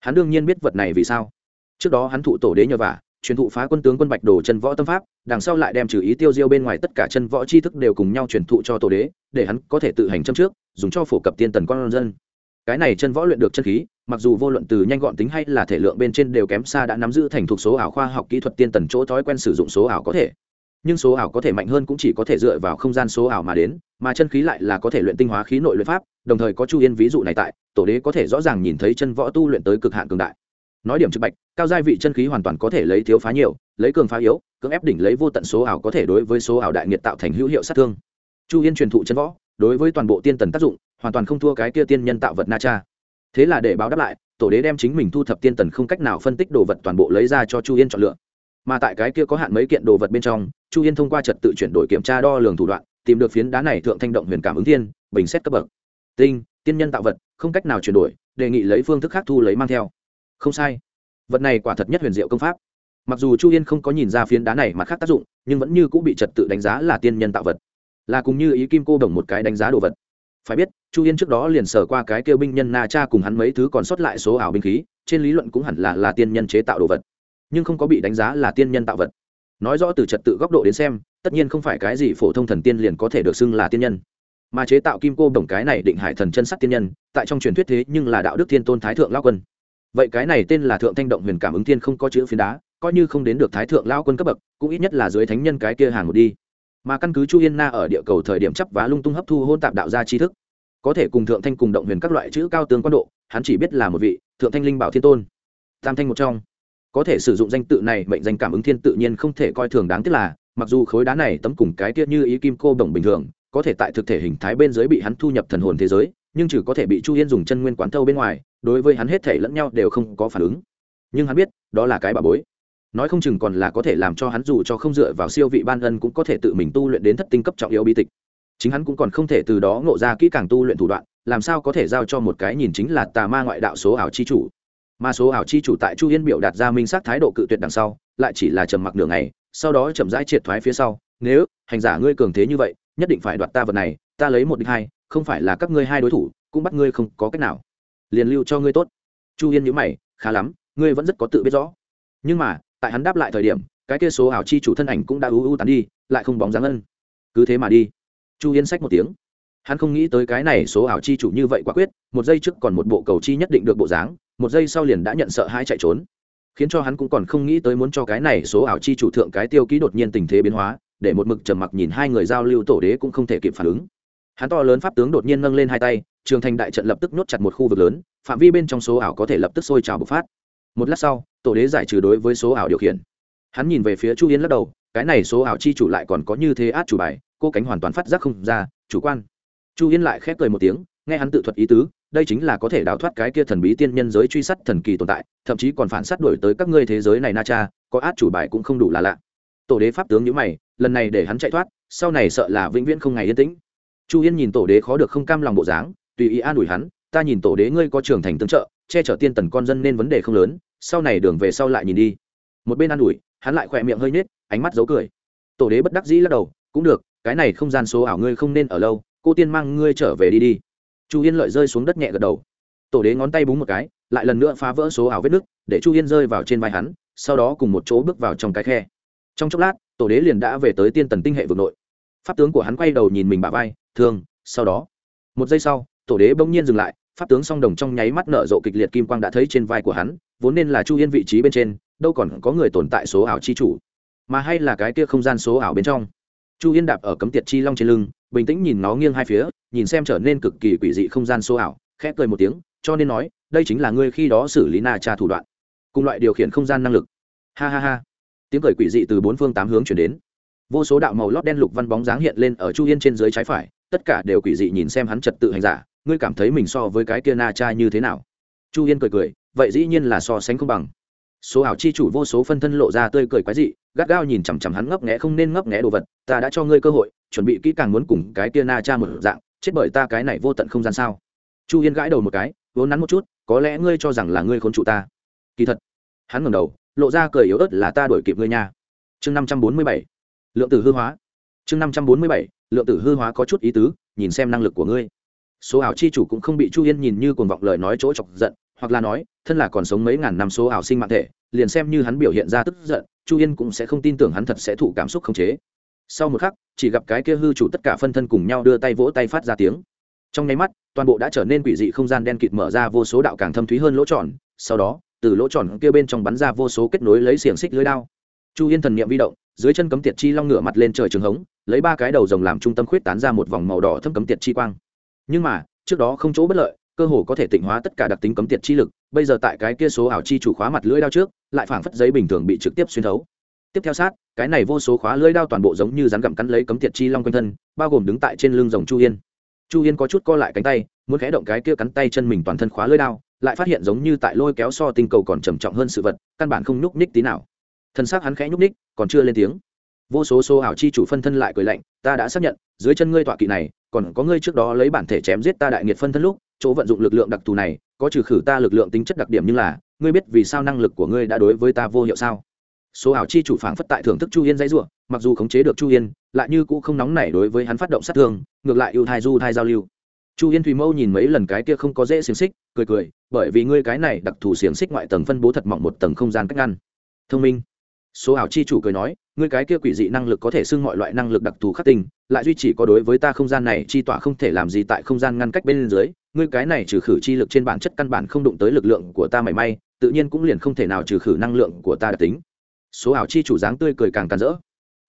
Hắn đương nhiên biết vật này vì sao. Trước đó hắn thụ tổ đế nhờ vả truyền thụ phá quân tướng quân bạch đồ chân võ tâm pháp, đằng sau lại đem trừ ý tiêu diêu bên ngoài tất cả chân võ tri thức đều cùng nhau truyền thụ cho tổ đế, để hắn có thể tự hành châm trước, dùng cho phổ cập tiên tần con dân. Cái này chân võ luyện được chân khí, mặc dù vô luận từ nhanh gọn tính hay là thể lượng bên trên đều kém xa đã nắm giữ thành thục số ảo khoa học kỹ thuật tiên tần chỗ thói quen sử dụng số ảo có thể. Nhưng số ảo có thể mạnh hơn cũng chỉ có thể dựa vào không gian số ảo mà đến, mà chân khí lại là có thể luyện tinh hóa khí nội luyện pháp, đồng thời có chu yên ví dụ này tại, tổ đế có thể rõ ràng nhìn thấy chân võ tu luyện tới cực hạn cường đại. Nói điểm trực bạch cao giai vị chân khí hoàn toàn có thể lấy thiếu phá nhiều, lấy cường phá yếu, cưỡng ép đỉnh lấy vô tận số ảo có thể đối với số ảo đại nghiệt tạo thành hữu hiệu sát thương. Chu yên truyền thụ chân võ, đối với toàn bộ tiên tần tác dụng, hoàn toàn không thua cái kia tiên nhân tạo vật na cha. Thế là để báo đáp lại, tổ đế đem chính mình thu thập tiên tần không cách nào phân tích đồ vật toàn bộ lấy ra cho chu yên chọn lựa. Mà tại cái kia có hạn mấy kiện đồ vật bên trong, chu yên thông qua trật tự chuyển đổi kiểm tra đo lường thủ đoạn, tìm được phiến đá này thượng thanh động huyền cảm ứng thiên bình xét cấp bậc. Tinh, tiên nhân tạo vật, không cách nào chuyển đổi, đề nghị lấy phương thức khác thu lấy mang theo. Không sai vật này quả thật nhất huyền diệu công pháp. Mặc dù chu yên không có nhìn ra phiến đá này mặt khác tác dụng, nhưng vẫn như cũng bị trật tự đánh giá là tiên nhân tạo vật. Là cùng như ý kim cô đồng một cái đánh giá đồ vật. Phải biết, chu yên trước đó liền sở qua cái kêu binh nhân na cha cùng hắn mấy thứ còn sót lại số ảo binh khí, trên lý luận cũng hẳn là là tiên nhân chế tạo đồ vật. Nhưng không có bị đánh giá là tiên nhân tạo vật. Nói rõ từ trật tự góc độ đến xem, tất nhiên không phải cái gì phổ thông thần tiên liền có thể được xưng là tiên nhân. Mà chế tạo kim cô đồng cái này định hải thần chân sắc tiên nhân, tại trong truyền thuyết thế nhưng là đạo đức thiên tôn thái thượng lao quân vậy cái này tên là thượng thanh động huyền cảm ứng thiên không có chữ phiến đá, coi như không đến được thái thượng lao quân cấp bậc, cũng ít nhất là dưới thánh nhân cái kia hàng một đi. Mà căn cứ chu yên na ở địa cầu thời điểm chấp vá lung tung hấp thu hôn tạp đạo gia tri thức, có thể cùng thượng thanh cùng động huyền các loại chữ cao tướng quan độ, hắn chỉ biết là một vị, thượng thanh linh bảo thiên tôn. Tam thanh một trong. Có thể sử dụng danh tự này, mệnh danh cảm ứng thiên tự nhiên không thể coi thường đáng tiếc là, mặc dù khối đá này tấm cùng cái tiết như ý kim cô đồng bình thường, có thể tại thực thể hình thái bên dưới bị hắn thu nhập thần hồn thế giới nhưng chỉ có thể bị chu yên dùng chân nguyên quán thâu bên ngoài, đối với hắn hết thể lẫn nhau đều không có phản ứng. Nhưng hắn biết, đó là cái bà bối. Nói không chừng còn là có thể làm cho hắn dù cho không dựa vào siêu vị ban ân cũng có thể tự mình tu luyện đến thất tinh cấp trọng yếu bi tịch. Chính hắn cũng còn không thể từ đó ngộ ra kỹ càng tu luyện thủ đoạn, làm sao có thể giao cho một cái nhìn chính là tà ma ngoại đạo số ảo chi chủ. Mà số ảo chi chủ tại chu yên biểu đạt ra minh xác thái độ cự tuyệt đằng sau, lại chỉ là trầm mặc nửa ngày, sau đó chậm rãi triệt thoái phía sau, nếu hành giả ngươi cường thế như vậy, nhất định phải đoạt ta vật này, ta lấy một đích hai không phải là các ngươi hai đối thủ, cũng bắt ngươi không có cách nào. Liền lưu cho ngươi tốt. Chu yên nhữ mày, khá lắm, ngươi vẫn rất có tự biết rõ. Nhưng mà, tại hắn đáp lại thời điểm, cái kia số ảo chi chủ thân ảnh cũng đã ưu ưu tán đi, lại không bóng dáng ân. Cứ thế mà đi. Chu yên sách một tiếng. Hắn không nghĩ tới cái này số ảo chi chủ như vậy quả quyết, một giây trước còn một bộ cầu chi nhất định được bộ dáng, một giây sau liền đã nhận sợ hai chạy trốn. Khiến cho hắn cũng còn không nghĩ tới muốn cho cái này số ảo chi chủ thượng cái tiêu ký đột nhiên tình thế biến hóa, để một mực trầm mặc nhìn hai người giao lưu tổ đế cũng không thể kịp phản ứng hắn to lớn pháp tướng đột nhiên nâng lên hai tay, trường thành đại trận lập tức nhốt chặt một khu vực lớn, phạm vi bên trong số ảo có thể lập tức sôi trào bộc phát. Một lát sau, tổ đế giải trừ đối với số ảo điều khiển. Hắn nhìn về phía chu Yến lắc đầu, cái này số ảo chi chủ lại còn có như thế át chủ bài, cô cánh hoàn toàn phát giác không ra, chủ quan. Chu Yến lại khép cười một tiếng, nghe hắn tự thuật ý tứ, đây chính là có thể đào thoát cái kia thần bí tiên nhân giới truy sát thần kỳ tồn tại, thậm chí còn phản sát đổi tới các ngươi thế giới này na cha, có át chủ bài cũng không đủ là lạ. Tổ đế pháp tướng nhữ mày, lần này để hắn chạy thoát, sau này sợ là vĩnh viễn không ngày yên tĩnh chu yên nhìn tổ đế khó được không cam lòng bộ dáng, tùy ý an ủi hắn, ta nhìn tổ đế ngươi có trưởng thành tương trợ, che chở tiên tần con dân nên vấn đề không lớn, sau này đường về sau lại nhìn đi. Một bên an ủi, hắn lại khỏe miệng hơi nhếch, ánh mắt giấu cười. Tổ đế bất đắc dĩ lắc đầu, cũng được, cái này không gian số ảo ngươi không nên ở lâu, cô tiên mang ngươi trở về đi đi. Chu yên lợi rơi xuống đất nhẹ gật đầu. Tổ đế ngón tay búng một cái, lại lần nữa phá vỡ số ảo vết nứt, để chu yên rơi vào trên vai hắn, sau đó cùng một chỗ bước vào trong cái khe. Trong chốc lát, tổ đế liền đã về tới tiên tần tinh hệ vực nội. Pháp tướng của hắn quay đầu nhìn mình bà vai thương, sau đó. Một giây sau, tổ đế bỗng nhiên dừng lại, pháp tướng song đồng trong nháy mắt nở rộ kịch liệt kim quang đã thấy trên vai của hắn, vốn nên là chu yên vị trí bên trên, đâu còn có người tồn tại số ảo chi chủ, mà hay là cái kia không gian số ảo bên trong. Chu yên đạp ở cấm tiệt chi long trên lưng, bình tĩnh nhìn nó nghiêng hai phía, nhìn xem trở nên cực kỳ quỷ dị không gian số ảo, khẽ cười một tiếng, cho nên nói, đây chính là ngươi khi đó xử lý na tra thủ đoạn, cùng loại điều khiển không gian năng lực. Ha ha ha. Tiếng cười quỷ dị từ bốn phương tám hướng chuyển đến. Vô số đạo màu lót đen lục văn bóng dáng hiện lên ở chu yên trên dưới trái phải tất cả đều quỷ dị nhìn xem hắn trật tự hành giả, ngươi cảm thấy mình so với cái kia na cha như thế nào? Chu yên cười cười, vậy dĩ nhiên là so sánh không bằng. Số ảo chi chủ vô số phân thân lộ ra tươi cười quái dị, gắt gao nhìn chằm chằm hắn ngấp nghẽ không nên ngấp nghẽ đồ vật, ta đã cho ngươi cơ hội, chuẩn bị kỹ càng muốn cùng cái kia na cha một dạng, chết bởi ta cái này vô tận không gian sao? Chu yên gãi đầu một cái, vốn nắn một chút, có lẽ ngươi cho rằng là ngươi khốn trụ ta. Kỳ thật, hắn ngẩng đầu, lộ ra cười yếu ớt là ta đổi kịp ngươi nha. Chương năm trăm bốn mươi bảy, lượng tử hư hóa chương năm trăm bốn mươi bảy, lượng tử hư hóa có chút ý tứ, nhìn xem năng lực của ngươi. Số ảo chi chủ cũng không bị chu yên nhìn như cuồng vọng lời nói chỗ chọc giận, hoặc là nói, thân là còn sống mấy ngàn năm số ảo sinh mạng thể, liền xem như hắn biểu hiện ra tức giận, chu yên cũng sẽ không tin tưởng hắn thật sẽ thụ cảm xúc khống chế. Sau một khắc, chỉ gặp cái kia hư chủ tất cả phân thân cùng nhau đưa tay vỗ tay phát ra tiếng. Trong nháy mắt, toàn bộ đã trở nên quỷ dị không gian đen kịt mở ra vô số đạo càng thâm thúy hơn lỗ tròn, sau đó, từ lỗ tròn kia bên trong bắn ra vô số kết nối lấy xiềng xích lưới đao. Chu yên thần niệm vi động dưới chân cấm tiệt chi long ngửa mặt lên trời trường hống, lấy ba cái đầu rồng làm trung tâm khuyết tán ra một vòng màu đỏ thâm cấm tiệt chi quang. Nhưng mà, trước đó không chỗ bất lợi, cơ hồ có thể tịnh hóa tất cả đặc tính cấm tiệt chi lực, bây giờ tại cái kia số ảo chi chủ khóa mặt lưỡi đao trước, lại phảng phất giấy bình thường bị trực tiếp xuyên thấu. Tiếp theo sát, cái này vô số khóa lưỡi đao toàn bộ giống như rắn gặm cắn lấy cấm tiệt chi long quanh thân, bao gồm đứng tại trên lưng rồng chu yên. Chu yên có chút co lại cánh tay, muốn khẽ động cái kia cắn tay chân mình toàn thân khóa lưỡi đao, lại phát hiện giống như tại lôi kéo so tinh cầu còn trầm trọng hơn sự vật, căn bản không nhúc ních tí nào thân xác hắn khẽ nhúc ních còn chưa lên tiếng. Vô số số ảo chi chủ phân thân lại cười lạnh, ta đã xác nhận, dưới chân ngươi tọa kỵ này, còn có ngươi trước đó lấy bản thể chém giết ta đại nghiệt phân thân lúc, chỗ vận dụng lực lượng đặc thù này, có trừ khử ta lực lượng tính chất đặc điểm nhưng là, ngươi biết vì sao năng lực của ngươi đã đối với ta vô hiệu sao? Số ảo chi chủ phảng phất tại thưởng thức chu yên dãy ruộng mặc dù khống chế được chu yên, lại như cũ không nóng nảy đối với hắn phát động sát thương, ngược lại ưu thai du thai giao lưu. Chu yên thùy mâu nhìn mấy lần cái kia không có dễ xiềng xích, cười cười, bởi vì ngươi cái này đặc thù xiềng xích ngoại tầng phân bố thật mỏng một tầng không gian cách ngăn. Thông minh số ảo chi chủ cười nói, ngươi cái kia quỷ dị năng lực có thể xưng mọi loại năng lực đặc thù khắc tinh lại duy chỉ có đối với ta không gian này chi tỏa không thể làm gì tại không gian ngăn cách bên dưới, ngươi cái này trừ khử chi lực trên bản chất căn bản không đụng tới lực lượng của ta mảy may, tự nhiên cũng liền không thể nào trừ khử năng lượng của ta đặc tính. Số ảo chi chủ dáng tươi cười càng càn rỡ.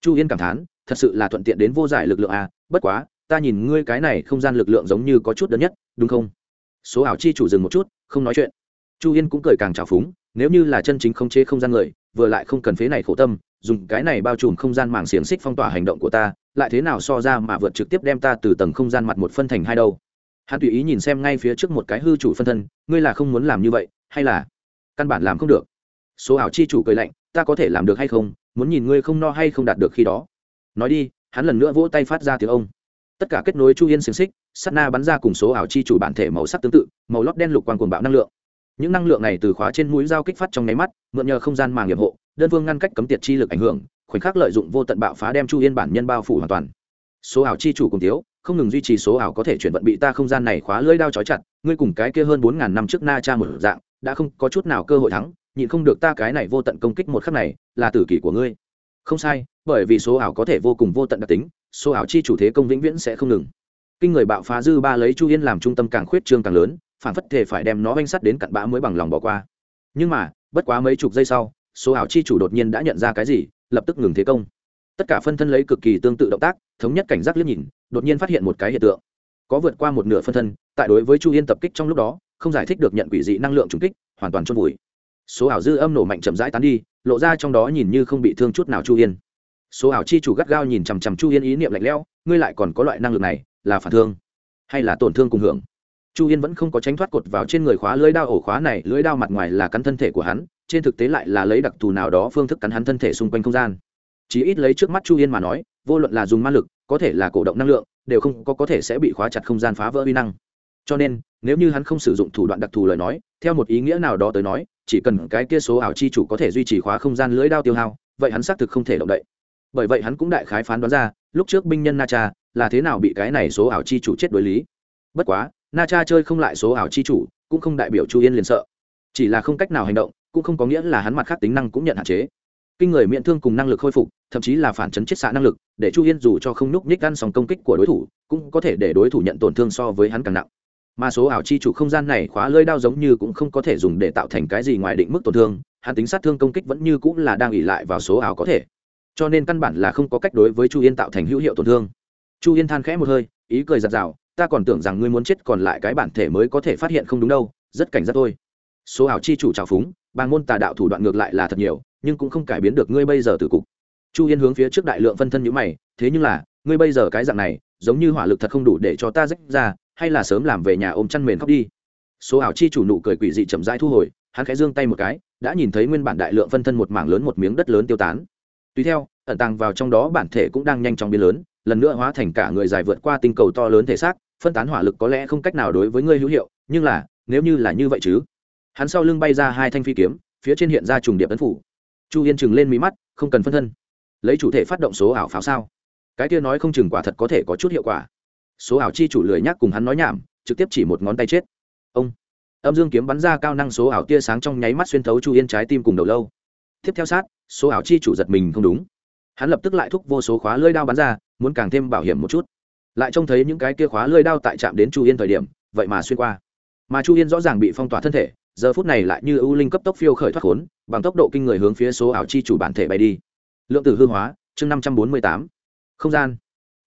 Chu yên cảm thán, thật sự là thuận tiện đến vô giải lực lượng à bất quá, ta nhìn ngươi cái này không gian lực lượng giống như có chút đơn nhất, đúng không? Số ảo chi chủ dừng một chút, không nói chuyện. Chu yên cũng cười càng trào phúng, nếu như là chân chính không chế không gian người vừa lại không cần phế này khổ tâm, dùng cái này bao trùm không gian màng xiềng xích phong tỏa hành động của ta, lại thế nào so ra mà vượt trực tiếp đem ta từ tầng không gian mặt một phân thành hai đâu? Hắn tùy ý nhìn xem ngay phía trước một cái hư chủ phân thân, ngươi là không muốn làm như vậy, hay là căn bản làm không được? Số ảo chi chủ cười lạnh, ta có thể làm được hay không? Muốn nhìn ngươi không no hay không đạt được khi đó. Nói đi, hắn lần nữa vỗ tay phát ra tiếng ông. Tất cả kết nối chu yên xiềng xích sắt na bắn ra cùng số ảo chi chủ bản thể màu sắc tương tự, màu lót đen lục quang cuồng bạo năng lượng những năng lượng này từ khóa trên mũi dao kích phát trong nháy mắt, mượn nhờ không gian màng nghiệp hộ, đơn phương ngăn cách cấm tiệt chi lực ảnh hưởng, khoảnh khắc lợi dụng vô tận bạo phá đem chu yên bản nhân bao phủ hoàn toàn. Số ảo chi chủ cùng thiếu, không ngừng duy trì số ảo có thể chuyển vận bị ta không gian này khóa lưỡi đao trói chặt, ngươi cùng cái kia hơn bốn ngàn năm trước na cha một dạng, đã không có chút nào cơ hội thắng, nhịn không được ta cái này vô tận công kích một khắc này, là tử kỷ của ngươi. Không sai, bởi vì số ảo có thể vô cùng vô tận đặc tính, số ảo chi chủ thế công vĩnh viễn sẽ không ngừng. Kinh người bạo phá dư ba lấy chu yên làm trung tâm càng khuyết trương càng lớn phản phất thể phải đem nó oanh sắt đến cặn bã mới bằng lòng bỏ qua. Nhưng mà, bất quá mấy chục giây sau, số ảo chi chủ đột nhiên đã nhận ra cái gì, lập tức ngừng thế công. Tất cả phân thân lấy cực kỳ tương tự động tác, thống nhất cảnh giác liếc nhìn, đột nhiên phát hiện một cái hiện tượng. Có vượt qua một nửa phân thân, tại đối với chu yên tập kích trong lúc đó, không giải thích được nhận quỷ dị năng lượng trùng kích, hoàn toàn chôn vùi. Số ảo dư âm nổ mạnh chậm rãi tán đi, lộ ra trong đó nhìn như không bị thương chút nào chu yên. Số ảo chi chủ gắt gao nhìn chằm chằm chu yên ý niệm lạnh lẽo, ngươi lại còn có loại năng lực này, là phản thương hay là tổn thương cùng hưởng? Chu yên vẫn không có tránh thoát cột vào trên người khóa lưới đao, ổ khóa này, lưới đao mặt ngoài là cắn thân thể của hắn, trên thực tế lại là lấy đặc thù nào đó phương thức cắn hắn thân thể xung quanh không gian. Chỉ ít lấy trước mắt chu yên mà nói, vô luận là dùng ma lực, có thể là cổ động năng lượng, đều không có có thể sẽ bị khóa chặt không gian phá vỡ uy năng. Cho nên, nếu như hắn không sử dụng thủ đoạn đặc thù lời nói, theo một ý nghĩa nào đó tới nói, chỉ cần cái kia số ảo chi chủ có thể duy trì khóa không gian lưới đao tiêu hao, vậy hắn xác thực không thể động đậy. Bởi vậy hắn cũng đại khái phán đoán ra, lúc trước binh nhân na cha là thế nào bị cái này số ảo chi chủ chết đối lý. Bất quá na cha chơi không lại số ảo chi chủ, cũng không đại biểu chu yên liền sợ. Chỉ là không cách nào hành động, cũng không có nghĩa là hắn mặt khác tính năng cũng nhận hạn chế. Kinh người miễn thương cùng năng lực khôi phục, thậm chí là phản chấn chiết xạ năng lực, để chu yên dù cho không núp nhích ăn sòng công kích của đối thủ, cũng có thể để đối thủ nhận tổn thương so với hắn càng nặng. Mà số ảo chi chủ không gian này khóa lơi đao giống như cũng không có thể dùng để tạo thành cái gì ngoài định mức tổn thương, hắn tính sát thương công kích vẫn như cũng là đang ỉ lại vào số ảo có thể. Cho nên căn bản là không có cách đối với chu yên tạo thành hữu hiệu tổn thương. Chu yên than khẽ một hơi, ý cười giặt rào ta còn tưởng rằng ngươi muốn chết còn lại cái bản thể mới có thể phát hiện không đúng đâu, rất cảnh giác thôi. Số ảo chi chủ trào phúng, bàng môn tà đạo thủ đoạn ngược lại là thật nhiều, nhưng cũng không cải biến được ngươi bây giờ từ cục. Chu yên hướng phía trước đại lượng phân thân nhữ mày, thế nhưng là, ngươi bây giờ cái dạng này, giống như hỏa lực thật không đủ để cho ta rách ra, hay là sớm làm về nhà ôm chăn mền khóc đi. Số ảo chi chủ nụ cười quỷ dị chậm rãi thu hồi, hắn khẽ giương tay một cái, đã nhìn thấy nguyên bản đại lượng phân thân một mảng lớn một miếng đất lớn tiêu tán. Tùy theo, ẩn tàng vào trong đó bản thể cũng đang nhanh chóng biến lớn, lần nữa hóa thành cả người dài vượt qua tinh cầu to lớn thể xác phân tán hỏa lực có lẽ không cách nào đối với ngươi hữu hiệu, nhưng là, nếu như là như vậy chứ? Hắn sau lưng bay ra hai thanh phi kiếm, phía trên hiện ra trùng điệp ấn phủ. Chu yên chừng lên mí mắt, không cần phân thân. Lấy chủ thể phát động số ảo pháo sao? Cái kia nói không chừng quả thật có thể có chút hiệu quả. Số ảo chi chủ lười nhắc cùng hắn nói nhảm, trực tiếp chỉ một ngón tay chết. Ông! Âm dương kiếm bắn ra cao năng số ảo tia sáng trong nháy mắt xuyên thấu chu yên trái tim cùng đầu lâu. Tiếp theo sát, số ảo chi chủ giật mình không đúng. Hắn lập tức lại thúc vô số khóa lưỡi đao bắn ra, muốn càng thêm bảo hiểm một chút lại trông thấy những cái kia khóa lơi đao tại trạm đến chu yên thời điểm, vậy mà xuyên qua. Mà chu yên rõ ràng bị phong tỏa thân thể, giờ phút này lại như ưu linh cấp tốc phiêu khởi thoát khốn, bằng tốc độ kinh người hướng phía số ảo chi chủ bản thể bay đi. Lượng tử hư hóa, chương năm trăm bốn mươi tám. Không gian.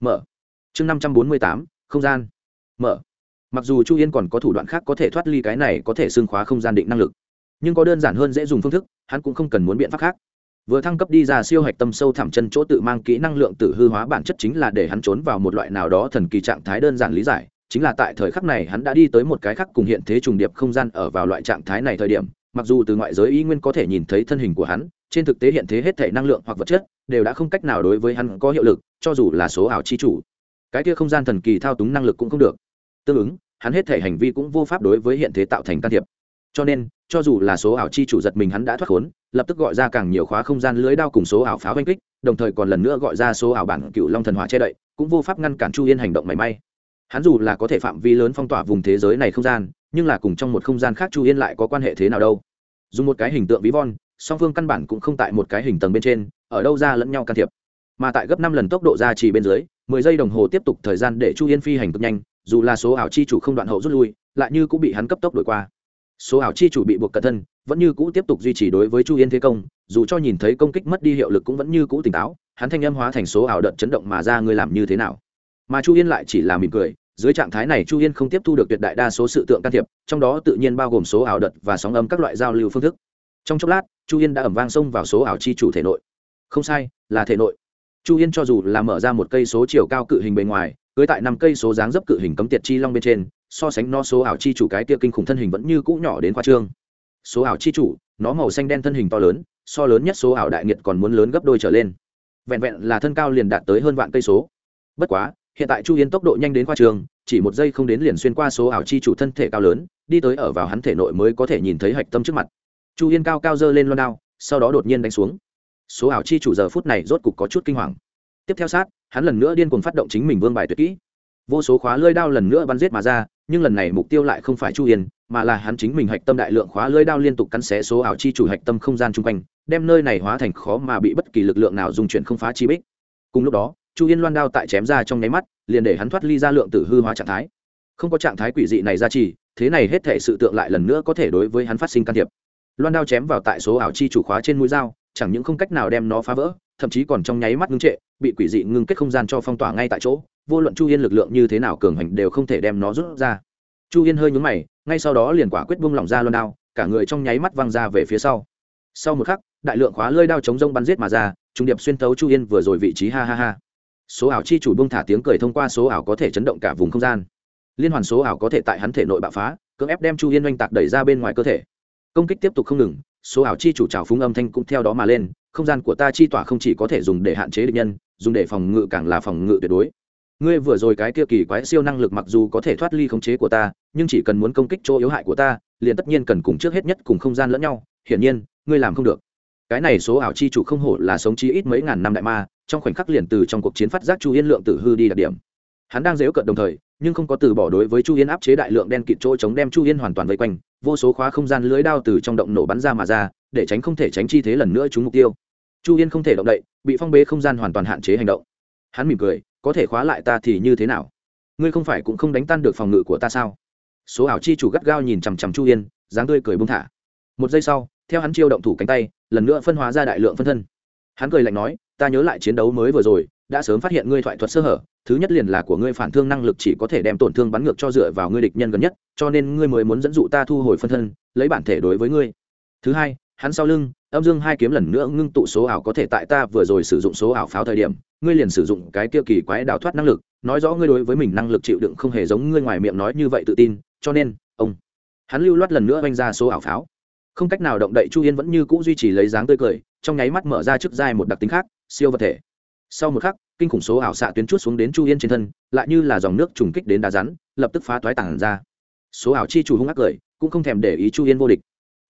Mở. Chương năm trăm bốn mươi tám, không gian. Mở. Mặc dù chu yên còn có thủ đoạn khác có thể thoát ly cái này có thể xương khóa không gian định năng lực, nhưng có đơn giản hơn dễ dùng phương thức, hắn cũng không cần muốn biện pháp khác vừa thăng cấp đi ra siêu hạch tâm sâu thẳm chân chỗ tự mang kỹ năng lượng tử hư hóa bản chất chính là để hắn trốn vào một loại nào đó thần kỳ trạng thái đơn giản lý giải, chính là tại thời khắc này hắn đã đi tới một cái khác cùng hiện thế trùng điệp không gian ở vào loại trạng thái này thời điểm, mặc dù từ ngoại giới y nguyên có thể nhìn thấy thân hình của hắn, trên thực tế hiện thế hết thể năng lượng hoặc vật chất đều đã không cách nào đối với hắn có hiệu lực, cho dù là số ảo chi chủ. Cái kia không gian thần kỳ thao túng năng lực cũng không được. Tương ứng, hắn hết thể hành vi cũng vô pháp đối với hiện thế tạo thành can thiệp. Cho nên cho dù là số ảo chi chủ giật mình hắn đã thoát khốn, lập tức gọi ra càng nhiều khóa không gian lưới đao cùng số ảo pháo oanh kích, đồng thời còn lần nữa gọi ra số ảo bản cựu long thần hỏa che đậy, cũng vô pháp ngăn cản chu yên hành động mảy may. Hắn dù là có thể phạm vi lớn phong tỏa vùng thế giới này không gian, nhưng là cùng trong một không gian khác chu yên lại có quan hệ thế nào đâu. Dùng một cái hình tượng ví von, song phương căn bản cũng không tại một cái hình tầng bên trên, ở đâu ra lẫn nhau can thiệp. Mà tại gấp năm lần tốc độ ra chỉ bên dưới, mười giây đồng hồ tiếp tục thời gian để chu yên phi hành cực nhanh, dù là số ảo chi chủ không đoạn hậu rút lui, lại như cũng bị hắn cấp tốc đổi qua số ảo chi chủ bị buộc cẩn thân, vẫn như cũ tiếp tục duy trì đối với chu yên thế công, dù cho nhìn thấy công kích mất đi hiệu lực cũng vẫn như cũ tỉnh táo, hắn thanh âm hóa thành số ảo đợt chấn động mà ra, ngươi làm như thế nào? Mà chu yên lại chỉ là mỉm cười, dưới trạng thái này chu yên không tiếp thu được tuyệt đại đa số sự tượng can thiệp, trong đó tự nhiên bao gồm số ảo đợt và sóng âm các loại giao lưu phương thức. Trong chốc lát, chu yên đã ẩm vang xông vào số ảo chi chủ thể nội. Không sai, là thể nội. Chu yên cho dù là mở ra một cây số chiều cao cự hình bề ngoài, cưới tại năm cây số dáng dấp cự hình cấm tiệt chi long bên trên so sánh nó số ảo chi chủ cái kia kinh khủng thân hình vẫn như cũ nhỏ đến khoa trương. Số ảo chi chủ, nó màu xanh đen thân hình to lớn, so lớn nhất số ảo đại nghiệt còn muốn lớn gấp đôi trở lên. Vẹn vẹn là thân cao liền đạt tới hơn vạn cây số. Bất quá, hiện tại chu yên tốc độ nhanh đến khoa trường, chỉ một giây không đến liền xuyên qua số ảo chi chủ thân thể cao lớn, đi tới ở vào hắn thể nội mới có thể nhìn thấy hạch tâm trước mặt. Chu yên cao cao dơ lên loan đao, sau đó đột nhiên đánh xuống. Số ảo chi chủ giờ phút này rốt cục có chút kinh hoàng. Tiếp theo sát, hắn lần nữa điên cuồng phát động chính mình vương bài tuyệt kỹ. Vô số khóa lơi đao lần nữa bắn giết mà ra nhưng lần này mục tiêu lại không phải chu yên, mà là hắn chính mình hạch tâm đại lượng khóa lưỡi đao liên tục cắn xé số ảo chi chủ hạch tâm không gian chung quanh, đem nơi này hóa thành khó mà bị bất kỳ lực lượng nào dùng chuyển không phá chi bích. Cùng lúc đó, chu yên loan đao tại chém ra trong nháy mắt, liền để hắn thoát ly ra lượng tử hư hóa trạng thái. Không có trạng thái quỷ dị này ra trì, thế này hết thể sự tượng lại lần nữa có thể đối với hắn phát sinh can thiệp. Loan đao chém vào tại số ảo chi chủ khóa trên mũi dao, chẳng những không cách nào đem nó phá vỡ, thậm chí còn trong nháy mắt ngưng trệ, bị quỷ dị ngưng kết không gian cho phong tỏa ngay tại chỗ vô luận chu yên lực lượng như thế nào cường hành đều không thể đem nó rút ra. Chu yên hơi nhúng mày, ngay sau đó liền quả quyết buông lỏng ra luôn đao, cả người trong nháy mắt văng ra về phía sau. Sau một khắc, đại lượng khóa lơi đao chống rông bắn giết mà ra, trung điệp xuyên tấu chu yên vừa rồi vị trí, ha ha ha. Số ảo chi chủ buông thả tiếng cười thông qua số ảo có thể chấn động cả vùng không gian. Liên hoàn số ảo có thể tại hắn thể nội bạo phá, cưỡng ép đem chu yên oanh tạc đẩy ra bên ngoài cơ thể. Công kích tiếp tục không ngừng, số ảo chi chủ trào phúng âm thanh cũng theo đó mà lên, không gian của ta chi tỏa không chỉ có thể dùng để hạn chế địch nhân, dùng để phòng ngự càng là phòng ngự tuyệt đối ngươi vừa rồi cái kia kỳ quái siêu năng lực mặc dù có thể thoát ly khống chế của ta, nhưng chỉ cần muốn công kích chỗ yếu hại của ta, liền tất nhiên cần cùng trước hết nhất cùng không gian lẫn nhau. Hiển nhiên, ngươi làm không được. Cái này số ảo chi chủ không hổ là sống chi ít mấy ngàn năm đại ma, trong khoảnh khắc liền từ trong cuộc chiến phát giác chu yên lượng tử hư đi đặc điểm. Hắn đang dếu cận đồng thời, nhưng không có từ bỏ đối với chu yên áp chế đại lượng đen kịt chỗ chống đem chu yên hoàn toàn vây quanh, vô số khóa không gian lưới đao từ trong động nổ bắn ra mà ra, để tránh không thể tránh chi thế lần nữa trúng mục tiêu. Chu yên không thể động đậy, bị phong bế không gian hoàn toàn hạn chế hành động. Hắn mỉm cười có thể khóa lại ta thì như thế nào? Ngươi không phải cũng không đánh tan được phòng ngự của ta sao? Số ảo chi chủ gắt gao nhìn chằm chằm chu yên, dáng tươi cười bông thả. Một giây sau, theo hắn chiêu động thủ cánh tay, lần nữa phân hóa ra đại lượng phân thân. Hắn cười lạnh nói, ta nhớ lại chiến đấu mới vừa rồi, đã sớm phát hiện ngươi thoại thuật sơ hở, thứ nhất liền là của ngươi phản thương năng lực chỉ có thể đem tổn thương bắn ngược cho dựa vào ngươi địch nhân gần nhất, cho nên ngươi mới muốn dẫn dụ ta thu hồi phân thân, lấy bản thể đối với ngươi. Thứ hai, hắn sau lưng, âm dương hai kiếm lần nữa ngưng tụ số ảo có thể tại ta vừa rồi sử dụng số ảo pháo thời điểm ngươi liền sử dụng cái kia kỳ quái đào thoát năng lực, nói rõ ngươi đối với mình năng lực chịu đựng không hề giống ngươi ngoài miệng nói như vậy tự tin, cho nên, ông. Hắn lưu loát lần nữa oanh ra số ảo pháo. Không cách nào động đậy chu yên vẫn như cũ duy trì lấy dáng tươi cười, trong nháy mắt mở ra trước dai một đặc tính khác, siêu vật thể. Sau một khắc, kinh khủng số ảo xạ tuyến chút xuống đến chu yên trên thân, lại như là dòng nước trùng kích đến đá rắn, lập tức phá toái tảng ra. Số ảo chi chủ hung ác cười, cũng không thèm để ý chu yên vô địch.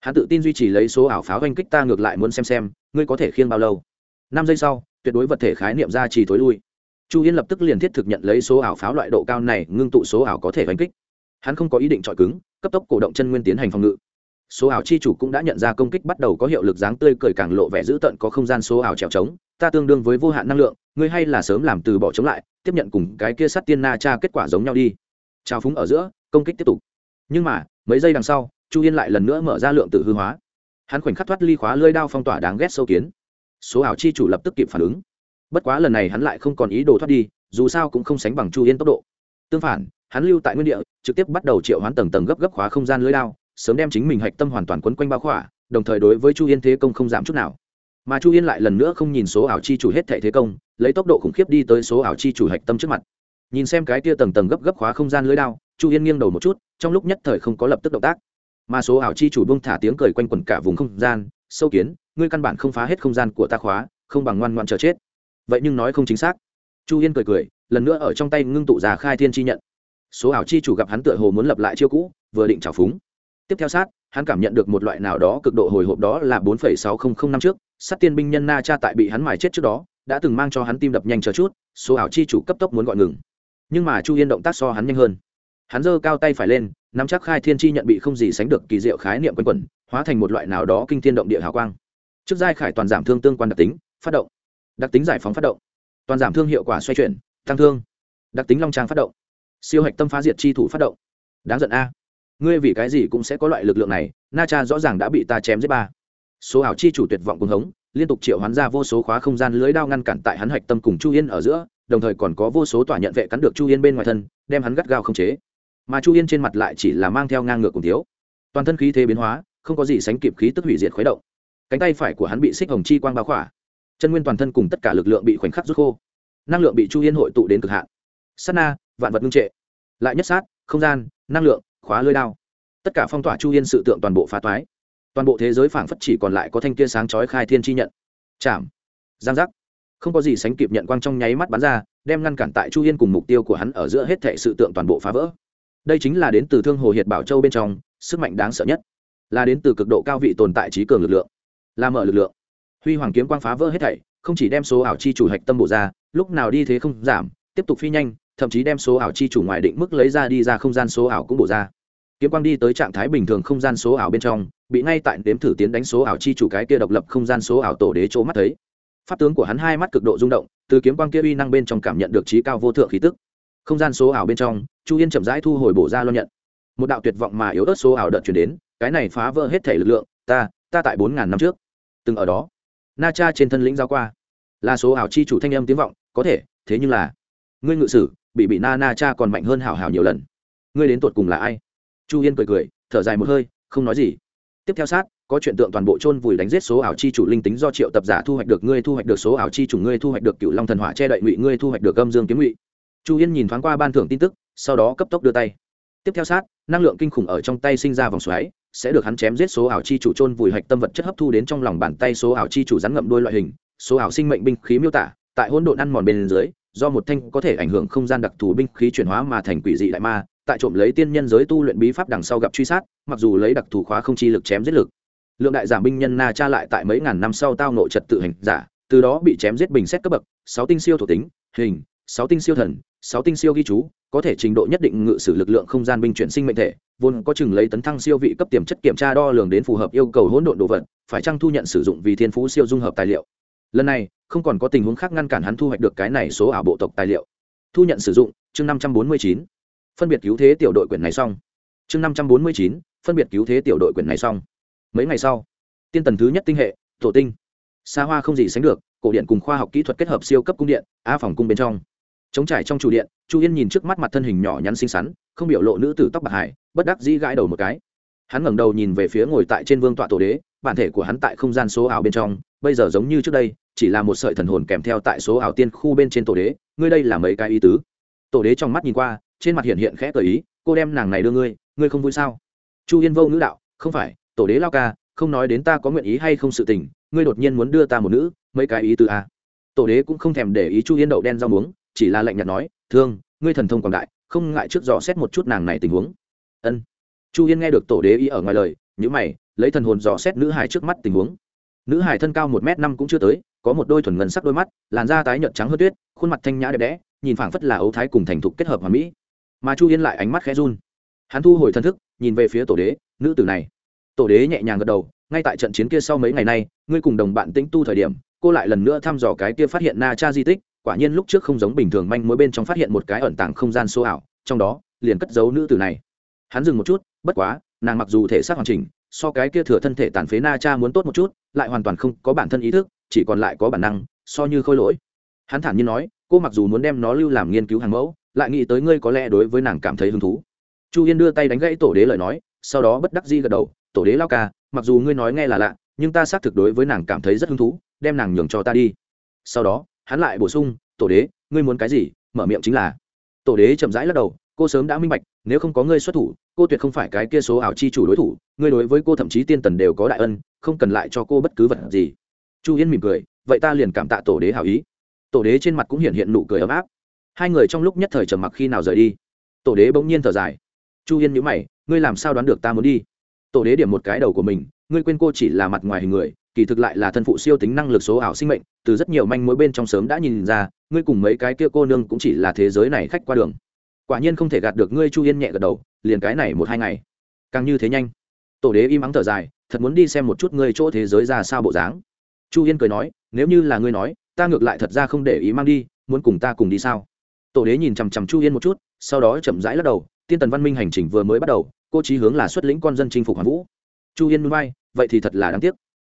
Hắn tự tin duy trì lấy số ảo pháo oanh kích ta ngược lại muốn xem xem, ngươi có thể khiêng bao lâu. Năm giây sau tuyệt đối vật thể khái niệm ra trì tối lui. Chu yên lập tức liền thiết thực nhận lấy số ảo pháo loại độ cao này, ngưng tụ số ảo có thể đánh kích. Hắn không có ý định chọi cứng, cấp tốc cổ động chân nguyên tiến hành phòng ngự. Số ảo chi chủ cũng đã nhận ra công kích bắt đầu có hiệu lực dáng tươi cười càng lộ vẻ dữ tợn có không gian số ảo trèo trống, ta tương đương với vô hạn năng lượng, ngươi hay là sớm làm từ bỏ chống lại, tiếp nhận cùng cái kia sắt tiên na cha kết quả giống nhau đi. Trao phúng ở giữa, công kích tiếp tục. Nhưng mà, mấy giây đằng sau, chu yên lại lần nữa mở ra lượng tự hư hóa. Hắn khoảnh khắc thoát ly khóa lơi đao phong tỏa đáng ghét sâu kiến số ảo chi chủ lập tức kịp phản ứng. Bất quá lần này hắn lại không còn ý đồ thoát đi, dù sao cũng không sánh bằng chu yên tốc độ. Tương phản, hắn lưu tại nguyên địa, trực tiếp bắt đầu triệu hoán tầng tầng gấp gấp khóa không gian lưới đao, sớm đem chính mình hạch tâm hoàn toàn quấn quanh bao khỏa, đồng thời đối với chu yên thế công không giảm chút nào. Mà chu yên lại lần nữa không nhìn số ảo chi chủ hết thệ thế công, lấy tốc độ khủng khiếp đi tới số ảo chi chủ hạch tâm trước mặt. Nhìn xem cái tia tầng tầng gấp gấp khóa không gian lưới đao, chu yên nghiêng đầu một chút, trong lúc nhất thời không có lập tức động tác. Mà số ảo chi chủ bông thả tiếng cười quanh quẩn cả vùng không gian, sâu kiến ngươi căn bản không phá hết không gian của ta khóa, không bằng ngoan ngoan chờ chết. Vậy nhưng nói không chính xác. Chu yên cười cười, lần nữa ở trong tay ngưng tụ già khai thiên chi nhận. Số ảo chi chủ gặp hắn tựa hồ muốn lập lại chiêu cũ, vừa định trào phúng. Tiếp theo sát, hắn cảm nhận được một loại nào đó cực độ hồi hộp đó là bốn phẩy sáu không không năm trước, sát tiên binh nhân na cha tại bị hắn mài chết trước đó, đã từng mang cho hắn tim đập nhanh chờ chút, số ảo chi chủ cấp tốc muốn gọi ngừng. Nhưng mà chu yên động tác so hắn nhanh hơn. Hắn giơ cao tay phải lên, nắm chắc khai thiên chi nhận bị không gì sánh được kỳ diệu khái niệm quanh quẩn, hóa thành một loại nào đó kinh thiên động địa hào quang trước giai khải toàn giảm thương tương quan đặc tính, phát động. Đặc tính giải phóng phát động. Toàn giảm thương hiệu quả xoay chuyển, tăng thương. Đặc tính long trang phát động. Siêu hạch tâm phá diệt chi thủ phát động. Đáng giận a. Ngươi vì cái gì cũng sẽ có loại lực lượng này, na cha rõ ràng đã bị ta chém giết ba. Số ảo chi chủ tuyệt vọng cuồng hống, liên tục triệu hoán ra vô số khóa không gian lưới đao ngăn cản tại hắn hạch tâm cùng chu yên ở giữa, đồng thời còn có vô số tỏa nhận vệ cắn được chu yên bên ngoài thân, đem hắn gắt gao không chế. Mà chu yên trên mặt lại chỉ là mang theo ngang ngược cùng thiếu. Toàn thân khí thế biến hóa, không có gì sánh kịp khí tức hủy diệt khuấy động cánh tay phải của hắn bị xích hồng chi quang bao khỏa. Chân nguyên toàn thân cùng tất cả lực lượng bị khoảnh khắc rút khô. Năng lượng bị chu yên hội tụ đến cực hạn. S á t na, vạn vật ngưng trệ. Lại nhất sát, không gian, năng lượng, khóa lơi đao. Tất cả phong tỏa chu yên sự tượng toàn bộ phá toái. Toàn bộ thế giới phảng phất chỉ còn lại có thanh kia sáng chói khai thiên chi nhận. Chạm. Giang giác. Không có gì sánh kịp nhận quang trong nháy mắt bắn ra, đem ngăn cản tại chu yên cùng mục tiêu của hắn ở giữa hết thệ sự tượng toàn bộ phá vỡ. Đây chính là đến từ thương hồ hiệt bảo châu bên trong, sức mạnh đáng sợ nhất. Là đến từ cực độ cao vị tồn tại trí cường lực lượng là mở lực lượng. Huy hoàng kiếm quang phá vỡ hết thảy, không chỉ đem số ảo chi chủ hạch tâm bổ ra, lúc nào đi thế không giảm, tiếp tục phi nhanh, thậm chí đem số ảo chi chủ ngoài định mức lấy ra đi ra không gian số ảo cũng bổ ra. Kiếm quang đi tới trạng thái bình thường không gian số ảo bên trong, bị ngay tại đếm thử tiến đánh số ảo chi chủ cái kia độc lập không gian số ảo tổ đế chỗ mắt thấy. Pháp tướng của hắn hai mắt cực độ rung động, từ kiếm quang kia uy năng bên trong cảm nhận được trí cao vô thượng khí tức. Không gian số ảo bên trong, chu yên chậm rãi thu hồi bổ ra lo nhận. Một đạo tuyệt vọng mà yếu ớt số ảo đợt chuyển đến, cái này phá vỡ hết thể lực lượng, ta ta tại bốn ngàn năm trước từng ở đó, na cha trên thân lĩnh giao qua. Là số ảo chi chủ thanh âm tiếng vọng, có thể, thế nhưng là, ngươi ngự sử, bị bị na na cha còn mạnh hơn hảo hảo nhiều lần. Ngươi đến tột cùng là ai? Chu yên cười cười, thở dài một hơi, không nói gì. Tiếp theo sát, có chuyện tượng toàn bộ chôn vùi đánh giết số ảo chi chủ linh tính do triệu tập giả thu hoạch được ngươi thu hoạch được số ảo chi chủ ngươi thu hoạch được cựu long thần hỏa che đậy ngụy, ngươi thu hoạch được âm dương kiếm ngụy. Chu yên nhìn thoáng qua ban thưởng tin tức, sau đó cấp tốc đưa tay. Tiếp theo sát, năng lượng kinh khủng ở trong tay sinh ra vòng xoáy sẽ được hắn chém giết số ảo chi chủ chôn vùi hạch tâm vật chất hấp thu đến trong lòng bàn tay số ảo chi chủ rắn ngậm đuôi loại hình, số ảo sinh mệnh binh khí miêu tả, tại hỗn độn ăn mòn bên dưới, do một thanh có thể ảnh hưởng không gian đặc thù binh khí chuyển hóa mà thành quỷ dị đại ma, tại trộm lấy tiên nhân giới tu luyện bí pháp đằng sau gặp truy sát, mặc dù lấy đặc thù khóa không chi lực chém giết lực. Lượng đại giảm binh nhân na cha lại tại mấy ngàn năm sau tao nội trật tự hành giả, từ đó bị chém giết bình xét cấp bậc, sáu tinh siêu thuộc tính, hình sáu tinh siêu thần, sáu tinh siêu ghi chú, có thể trình độ nhất định ngự sử lực lượng không gian binh chuyển sinh mệnh thể, vốn có chừng lấy tấn thăng siêu vị cấp tiềm chất kiểm tra đo lường đến phù hợp yêu cầu hỗn độn đồ vật, phải chăng thu nhận sử dụng vì thiên phú siêu dung hợp tài liệu. Lần này, không còn có tình huống khác ngăn cản hắn thu hoạch được cái này số ảo bộ tộc tài liệu. Thu nhận sử dụng, chương năm trăm bốn mươi chín. Phân biệt cứu thế tiểu đội quyển này xong. Chương năm trăm bốn mươi chín, phân biệt cứu thế tiểu đội quyển này xong. Mấy ngày sau, tiên tần thứ nhất tinh hệ, tổ tinh. Xa hoa không gì sánh được, cổ điện cùng khoa học kỹ thuật kết hợp siêu cấp cung điện a phòng cung bên trong chống trải trong chủ điện, chu yên nhìn trước mắt mặt thân hình nhỏ nhắn xinh xắn, không biểu lộ nữ tử tóc bạc hải bất đắc dĩ gãi đầu một cái. Hắn ngẩng đầu nhìn về phía ngồi tại trên vương tọa tổ đế, bản thể của hắn tại không gian số ảo bên trong, bây giờ giống như trước đây, chỉ là một sợi thần hồn kèm theo tại số ảo tiên khu bên trên tổ đế, ngươi đây là mấy cái ý tứ? Tổ đế trong mắt nhìn qua, trên mặt hiện hiện khẽ cờ ý, cô đem nàng này đưa ngươi ngươi không vui sao? Chu yên vô ngữ đạo, không phải, tổ đế lao ca, không nói đến ta có nguyện ý hay không sự tình, ngươi đột nhiên muốn đưa ta một nữ, mấy cái ý tứ a tổ đế cũng không thèm để ý chu yên đậu đen rau muống chỉ là lạnh nhạt nói, thương, ngươi thần thông quảng đại, không ngại trước dò xét một chút nàng này tình huống. Ân. Chu yên nghe được tổ đế ý ở ngoài lời nhữ mày, lấy thần hồn dò xét nữ hải trước mắt tình huống. Nữ hải thân cao một m năm cũng chưa tới, có một đôi thuần ngân sắc đôi mắt, làn da tái nhợt trắng hơn tuyết, khuôn mặt thanh nhã đẹp đẽ, nhìn phảng phất là ấu thái cùng thành thục kết hợp hòa mỹ. Mà chu yên lại ánh mắt khẽ run. Hắn thu hồi thân thức, nhìn về phía tổ đế, nữ tử này. Tổ đế nhẹ nhàng gật đầu, ngay tại trận chiến kia sau mấy ngày nay, ngươi cùng đồng bạn tĩnh tu thời điểm, cô lại lần nữa thăm dò cái kia phát hiện na cha di tích quả nhiên lúc trước không giống bình thường manh mối bên trong phát hiện một cái ẩn tàng không gian số ảo, trong đó, liền cất giấu nữ tử này. Hắn dừng một chút, bất quá, nàng mặc dù thể xác hoàn chỉnh, so cái kia thừa thân thể tàn phế na cha muốn tốt một chút, lại hoàn toàn không có bản thân ý thức, chỉ còn lại có bản năng, so như khôi lỗi. Hắn thản nhiên nói, cô mặc dù muốn đem nó lưu làm nghiên cứu hàng mẫu, lại nghĩ tới ngươi có lẽ đối với nàng cảm thấy hứng thú. Chu yên đưa tay đánh gãy tổ đế lời nói, sau đó bất đắc di gật đầu, tổ đế lao ca, mặc dù ngươi nói nghe là lạ, nhưng ta xác thực đối với nàng cảm thấy rất hứng thú, đem nàng nhường cho ta đi. Sau đó hắn lại bổ sung, tổ đế, ngươi muốn cái gì? Mở miệng chính là. Tổ đế chậm rãi lắc đầu, cô sớm đã minh bạch, nếu không có ngươi xuất thủ, cô tuyệt không phải cái kia số ảo chi chủ đối thủ, ngươi đối với cô thậm chí tiên tần đều có đại ân, không cần lại cho cô bất cứ vật gì. Chu yên mỉm cười, vậy ta liền cảm tạ tổ đế hảo ý. Tổ đế trên mặt cũng hiện hiện nụ cười ấm áp. Hai người trong lúc nhất thời trầm mặc khi nào rời đi. Tổ đế bỗng nhiên thở dài. Chu yên nhữ mày, ngươi làm sao đoán được ta muốn đi? Tổ đế điểm một cái đầu của mình ngươi quên cô chỉ là mặt ngoài hình người, kỳ thực lại là thân phụ siêu tính năng lực số ảo sinh mệnh, từ rất nhiều manh mối bên trong sớm đã nhìn ra, ngươi cùng mấy cái kia cô nương cũng chỉ là thế giới này khách qua đường. Quả nhiên không thể gạt được ngươi chu yên nhẹ gật đầu, liền cái này một hai ngày. Càng như thế nhanh. Tổ đế im ắng thở dài, thật muốn đi xem một chút ngươi chỗ thế giới ra sao bộ dáng. Chu yên cười nói, nếu như là ngươi nói, ta ngược lại thật ra không để ý mang đi, muốn cùng ta cùng đi sao? Tổ đế nhìn chằm chằm chu yên một chút, sau đó chậm rãi lắc đầu, tiên tần văn minh hành trình vừa mới bắt đầu, cô chí hướng là xuất lĩnh con dân chinh phục hoàn vũ chu yên núi bay vậy thì thật là đáng tiếc.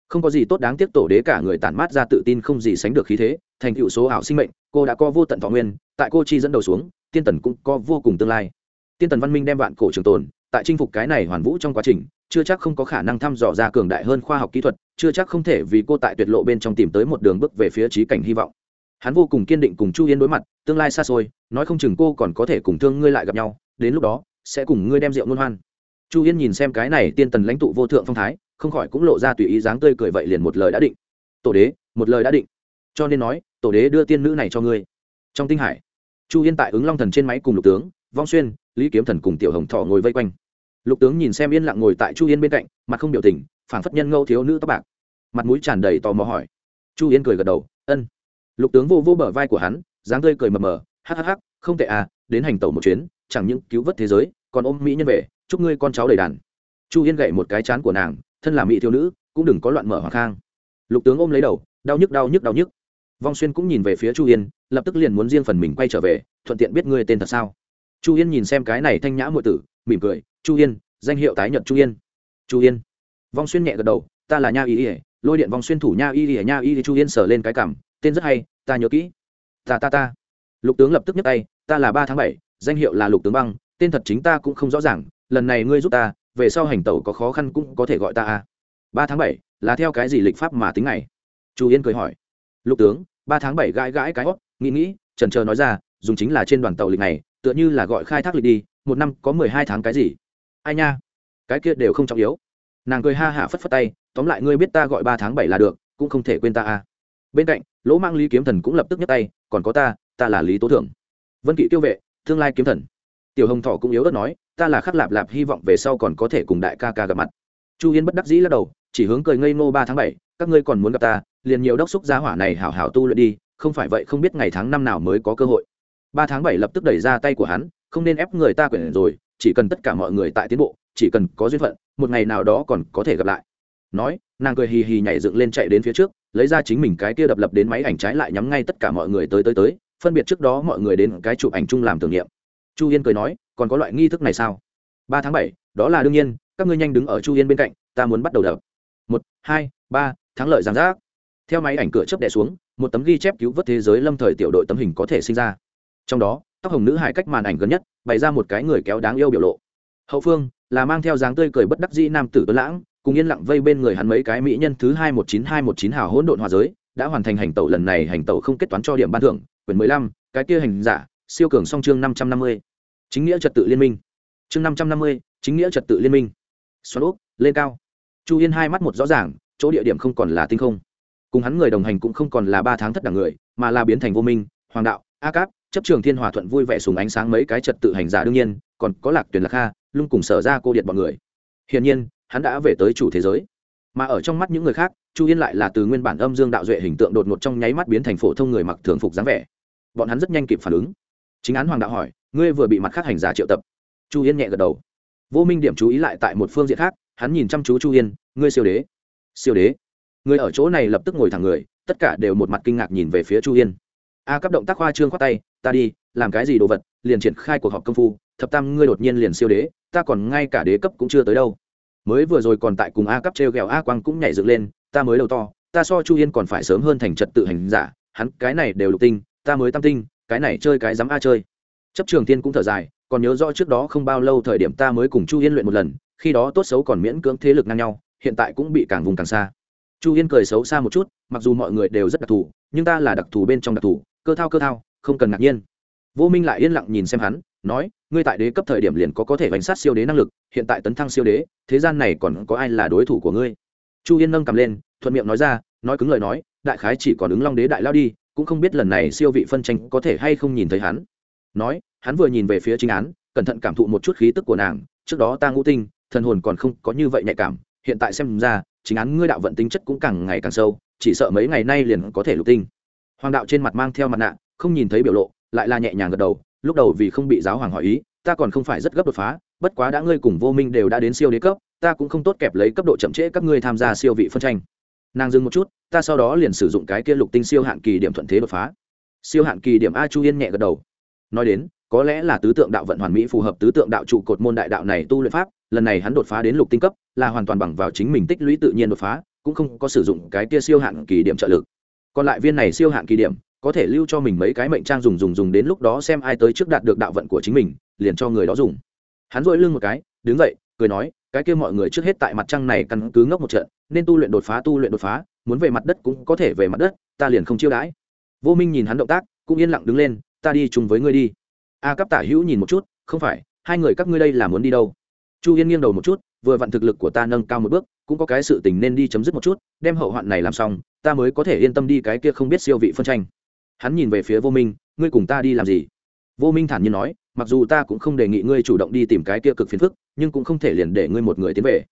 Không có gì tốt đáng tiếc tổ đế cả người tản mát ra tự tin không gì sánh được khí thế, thành tựu số ảo sinh mệnh, cô đã có vô tận thọ nguyên, tại cô chi dẫn đầu xuống, tiên tần cũng có vô cùng tương lai. Tiên tần văn minh đem vạn cổ trường tồn, tại chinh phục cái này hoàn vũ trong quá trình, chưa chắc không có khả năng thăm dò ra cường đại hơn khoa học kỹ thuật, chưa chắc không thể vì cô tại tuyệt lộ bên trong tìm tới một đường bước về phía trí cảnh hy vọng. Hắn vô cùng kiên định cùng chu yên đối mặt, tương lai xa xôi, nói không chừng cô còn có thể cùng thương ngươi lại gặp nhau, đến lúc đó, sẽ cùng ngươi đem rượu ngôn hoan chu yên nhìn xem cái này tiên tần lãnh tụ vô thượng phong thái, không khỏi cũng lộ ra tùy ý dáng tươi cười vậy liền một lời đã định. Tổ đế, một lời đã định. Cho nên nói, tổ đế đưa tiên nữ này cho ngươi. Trong tinh hải, chu yên tại ứng long thần trên máy cùng lục tướng, vong xuyên, lý kiếm thần cùng tiểu hồng thọ ngồi vây quanh. Lục tướng nhìn xem yên lặng ngồi tại chu yên bên cạnh, mặt không biểu tình, phảng phất nhân ngâu thiếu nữ tóc bạc. Mặt mũi tràn đầy tò mò hỏi. Chu yên cười gật đầu, ân. Lục tướng vô vô bờ vai của hắn, dáng tươi cười mờ mờ hhh không tệ à đến hành tẩu một chuyến, chẳng những cứu vớt thế giới, còn ôm mỹ nhân về chúc ngươi con cháu đầy đàn. Chu yên gậy một cái chán của nàng, thân là mỹ thiếu nữ, cũng đừng có loạn mở hoàng khang. Lục tướng ôm lấy đầu, đau nhức đau nhức đau nhức. Vong xuyên cũng nhìn về phía chu yên, lập tức liền muốn riêng phần mình quay trở về, thuận tiện biết ngươi tên thật sao. Chu yên nhìn xem cái này thanh nhã muội tử, mỉm cười, chu yên, danh hiệu tái nhật chu yên. Chu yên. Vong xuyên nhẹ gật đầu, ta là nha y ỉa lôi điện vong xuyên thủ nha y ỉa nha y chu yên sờ lên cái cảm, tên rất hay, ta nhớ kỹ. Ta ta ta. Lục tướng lập tức nhấc tay, ta là ba tháng bảy, danh hiệu là lục tướng băng, tên thật chính ta cũng không rõ ràng lần này ngươi giúp ta, về sau hành tẩu có khó khăn cũng có thể gọi ta a ba tháng bảy, là theo cái gì lịch pháp mà tính ngày? Chu yên cười hỏi. Lục tướng, ba tháng bảy gãi gãi cái hót, nghĩ nghĩ trần trờ nói ra, dùng chính là trên đoàn tàu lịch này, tựa như là gọi khai thác lịch đi, một năm có mười hai tháng cái gì? Ai nha, cái kia đều không trọng yếu. Nàng cười ha hả phất phất tay, tóm lại ngươi biết ta gọi ba tháng bảy là được, cũng không thể quên ta a bên cạnh, lỗ mang lý kiếm thần cũng lập tức nhấc tay, còn có ta ta là lý tố thưởng vân kỵ tiêu vệ, tương lai kiếm thần. Tiểu hồng thọ cũng yếu đất nói ta là khắc lạp lạp, hy vọng về sau còn có thể cùng đại ca ca gặp mặt. Chu yên bất đắc dĩ lắc đầu, chỉ hướng cười ngây ngô ba tháng bảy, các ngươi còn muốn gặp ta, liền nhiều đốc xúc giá hỏa này hảo hảo tu luyện đi, không phải vậy không biết ngày tháng năm nào mới có cơ hội. Ba tháng bảy lập tức đẩy ra tay của hắn, không nên ép người ta quyển rồi, chỉ cần tất cả mọi người tại tiến bộ, chỉ cần có duyên phận, một ngày nào đó còn có thể gặp lại. Nói, nàng cười hì hì nhảy dựng lên chạy đến phía trước, lấy ra chính mình cái kia đập lập đến máy ảnh trái lại nhắm ngay tất cả mọi người tới tới tới, phân biệt trước đó mọi người đến cái chụp ảnh chung làm tưởng niệm chu yên cười nói, còn có loại nghi thức này sao? Ba tháng bảy, đó là đương nhiên, các ngươi nhanh đứng ở chu yên bên cạnh, ta muốn bắt đầu đập. Một, hai, ba, thắng lợi giám giác. Theo máy ảnh cửa chớp đẻ xuống, một tấm ghi chép cứu vớt thế giới lâm thời tiểu đội tấm hình có thể sinh ra. Trong đó, tóc hồng nữ hải cách màn ảnh gần nhất, bày ra một cái người kéo đáng yêu biểu lộ. Hậu phương, là mang theo dáng tươi cười bất đắc dĩ nam tử tuấn lãng, cùng yên lặng vây bên người hắn mấy cái mỹ nhân thứ hai một chín hai một chín hào hỗn độn hòa giới, đã hoàn thành hành tẩu lần này hành tẩu không kết toán cho điểm ban thưởng, quyển mười lăm, cái kia hành giả siêu cường song chương năm trăm năm mươi. Chính nghĩa trật tự liên minh. Chương năm trăm năm mươi, chính nghĩa trật tự liên minh. Xoắn úp lên cao. Chu yên hai mắt một rõ ràng, chỗ địa điểm không còn là tinh không. Cùng hắn người đồng hành cũng không còn là ba tháng thất đẳng người, mà là biến thành vô minh, hoàng đạo, a cáp, chấp trường thiên hòa thuận vui vẻ sùng ánh sáng mấy cái trật tự hành giả đương nhiên, còn có lạc tuyển lạc kha, lung cùng sở ra cô điện bọn người. Hiển nhiên, hắn đã về tới chủ thế giới. Mà ở trong mắt những người khác, chu yên lại là từ nguyên bản âm dương đạo duệ hình tượng đột ngột trong nháy mắt biến thành phổ thông người mặc thường phục dáng vẻ. Bọn hắn rất nhanh kịp phản ứng chính án hoàng đạo hỏi, ngươi vừa bị mặt khác hành giả triệu tập? Chu yên nhẹ gật đầu. Vô minh điểm chú ý lại tại một phương diện khác, hắn nhìn chăm chú chu yên, ngươi siêu đế siêu đế. Người ở chỗ này lập tức ngồi thẳng người, tất cả đều một mặt kinh ngạc nhìn về phía chu yên. A cấp động tác khoa trương khoát tay, ta đi, làm cái gì đồ vật, liền triển khai cuộc họp công phu, thập tam ngươi đột nhiên liền siêu đế, ta còn ngay cả đế cấp cũng chưa tới đâu. Mới vừa rồi còn tại cùng a cấp t r e o g ẹ o a quang cũng nhảy dựng lên, ta mới đầu to, ta so chu yên còn phải sớm hơn thành trật tự hành giả, hắn cái này đều lục tinh, ta mới tam tinh cái này chơi cái dám a chơi. Chấp trường thiên cũng thở dài, còn nhớ rõ trước đó không bao lâu thời điểm ta mới cùng chu yên luyện một lần, khi đó tốt xấu còn miễn cưỡng thế lực ngang nhau, hiện tại cũng bị càng vùng càng xa. Chu yên cười xấu xa một chút, mặc dù mọi người đều rất đặc thù, nhưng ta là đặc thù bên trong đặc thù, cơ thao cơ thao, không cần ngạc nhiên. Vô minh lại yên lặng nhìn xem hắn, nói, ngươi tại đế cấp thời điểm liền có có thể bánh sát siêu đế năng lực, hiện tại tấn thăng siêu đế, thế gian này còn có ai là đối thủ của ngươi? Chu yên nâng cầm lên, thuận miệng nói ra, nói cứng lời nói, đại khái chỉ còn ứng long đế đại lao đi cũng không biết lần này siêu vị phân tranh có thể hay không nhìn thấy hắn. Nói, hắn vừa nhìn về phía chính án, cẩn thận cảm thụ một chút khí tức của nàng, trước đó ta ngũ tinh, thần hồn còn không có như vậy nhạy cảm, hiện tại xem ra, chính án ngươi đạo vận tính chất cũng càng ngày càng sâu, chỉ sợ mấy ngày nay liền có thể lục tinh. Hoàng đạo trên mặt mang theo mặt nạ, không nhìn thấy biểu lộ, lại là nhẹ nhàng gật đầu, lúc đầu vì không bị giáo hoàng hỏi ý, ta còn không phải rất gấp đột phá, bất quá đã ngươi cùng vô minh đều đã đến siêu đế cấp, ta cũng không tốt kẹp lấy cấp độ chậm trễ các ngươi tham gia siêu vị phân tranh nàng dừng một chút, ta sau đó liền sử dụng cái kia lục tinh siêu hạn kỳ điểm thuận thế đột phá. Siêu hạn kỳ điểm a chu yên nhẹ gật đầu. Nói đến, có lẽ là tứ tượng đạo vận hoàn mỹ phù hợp tứ tượng đạo trụ cột môn đại đạo này tu luyện pháp, lần này hắn đột phá đến lục tinh cấp, là hoàn toàn bằng vào chính mình tích lũy tự nhiên đột phá, cũng không có sử dụng cái kia siêu hạn kỳ điểm trợ lực. Còn lại viên này siêu hạn kỳ điểm, có thể lưu cho mình mấy cái mệnh trang dùng dùng dùng đến lúc đó xem ai tới trước đạt được đạo vận của chính mình, liền cho người đó dùng. Hắn dội lưng một cái, đứng dậy, cười nói cái kia mọi người trước hết tại mặt trăng này căn cứ ngốc một trận, nên tu luyện đột phá, tu luyện đột phá, muốn về mặt đất cũng có thể về mặt đất, ta liền không chiêu đãi. Vô minh nhìn hắn động tác, cũng yên lặng đứng lên, ta đi chung với ngươi đi. A cấp tả hữu nhìn một chút, không phải, hai người các ngươi đây là muốn đi đâu? Chu yên nghiêng đầu một chút, vừa vặn thực lực của ta nâng cao một bước, cũng có cái sự tình nên đi chấm dứt một chút, đem hậu hoạn này làm xong, ta mới có thể yên tâm đi cái kia không biết siêu vị phân tranh. Hắn nhìn về phía vô minh, ngươi cùng ta đi làm gì? Vô minh thản nhiên nói mặc dù ta cũng không đề nghị ngươi chủ động đi tìm cái kia cực phiền phức, nhưng cũng không thể liền để ngươi một người tiến về.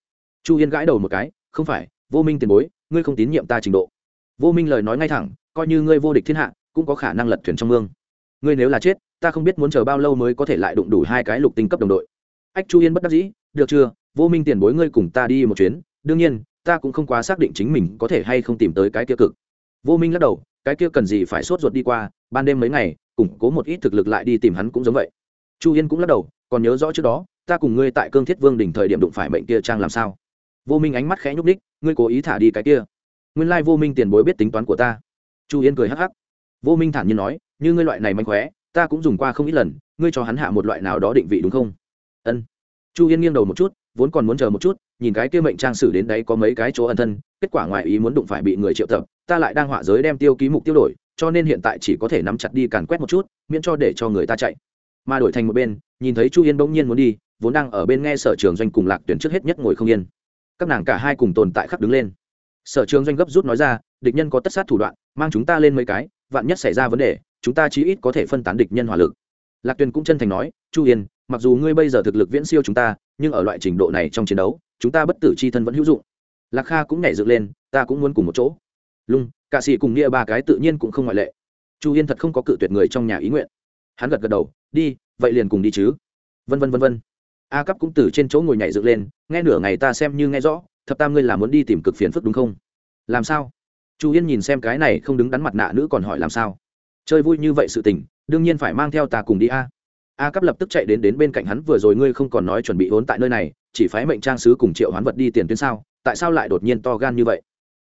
Chu yên gãi đầu một cái, không phải, vô minh tiền bối, ngươi không tín nhiệm ta trình độ. Vô minh lời nói ngay thẳng, coi như ngươi vô địch thiên hạ, cũng có khả năng lật thuyền trong mương. Ngươi nếu là chết, ta không biết muốn chờ bao lâu mới có thể lại đụng đủ hai cái lục tinh cấp đồng đội. Ách chu yên bất đắc dĩ, được chưa, vô minh tiền bối ngươi cùng ta đi một chuyến, đương nhiên, ta cũng không quá xác định chính mình có thể hay không tìm tới cái kia cực. Vô minh lắc đầu, cái kia cần gì phải sốt ruột đi qua, ban đêm mấy ngày, củng cố một ít thực lực lại đi tìm hắn cũng giống vậy chu yên cũng lắc đầu, còn nhớ rõ trước đó, ta cùng ngươi tại cương thiết vương đỉnh thời điểm đụng phải mệnh kia trang làm sao? Vô minh ánh mắt khẽ nhúc ních ngươi cố ý thả đi cái kia. Nguyên lai vô minh tiền bối biết tính toán của ta. Chu yên cười hắc hắc. Vô minh thản nhiên nói, như ngươi loại này manh khóe, ta cũng dùng qua không ít lần, ngươi cho hắn hạ một loại nào đó định vị đúng không? Ân. Chu yên nghiêng đầu một chút, vốn còn muốn chờ một chút, nhìn cái kia mệnh trang sử đến đấy có mấy cái chỗ ẩn thân, kết quả ngoài ý muốn đụng phải bị người triệu tập, ta lại đang họa giới đem tiêu ký mục tiêu đổi, cho nên hiện tại chỉ có thể nắm chặt đi càn quét một chút, miễn cho để cho người ta chạy mà đổi thành một bên, nhìn thấy chu yên bỗng nhiên muốn đi, vốn đang ở bên nghe sở trường doanh cùng lạc tuyển trước hết nhất ngồi không yên. Các nàng cả hai cùng tồn tại khắc đứng lên. Sở trường doanh gấp rút nói ra, địch nhân có tất sát thủ đoạn, mang chúng ta lên mấy cái, vạn nhất xảy ra vấn đề, chúng ta chí ít có thể phân tán địch nhân hỏa lực. Lạc tuyền cũng chân thành nói, chu yên, mặc dù ngươi bây giờ thực lực viễn siêu chúng ta, nhưng ở loại trình độ này trong chiến đấu, chúng ta bất tử c h i thân vẫn hữu dụng. Lạc kha cũng nhảy dựng lên, ta cũng muốn cùng một chỗ. Lung, cạ sĩ cùng nghĩa ba cái tự nhiên cũng không ngoại lệ. Chu yên thật không có cự tuyệt người trong nhà ý nguyện. Hắn gật gật đầu đi, vậy liền cùng đi chứ. Vân vân vân vân. A cấp cũng từ trên chỗ ngồi nhảy dựng lên, nghe nửa ngày ta xem như nghe rõ, thập tam ngươi là muốn đi tìm cực phiền phức đúng không? Làm sao? Chu yên nhìn xem cái này không đứng đắn mặt nạ nữ còn hỏi làm sao? Chơi vui như vậy sự tình, đương nhiên phải mang theo ta cùng đi a. A cấp lập tức chạy đến đến bên cạnh hắn, vừa rồi ngươi không còn nói chuẩn bị vốn tại nơi này, chỉ phái mệnh trang sứ cùng triệu hoán vật đi tiền tuyến sao? Tại sao lại đột nhiên to gan như vậy?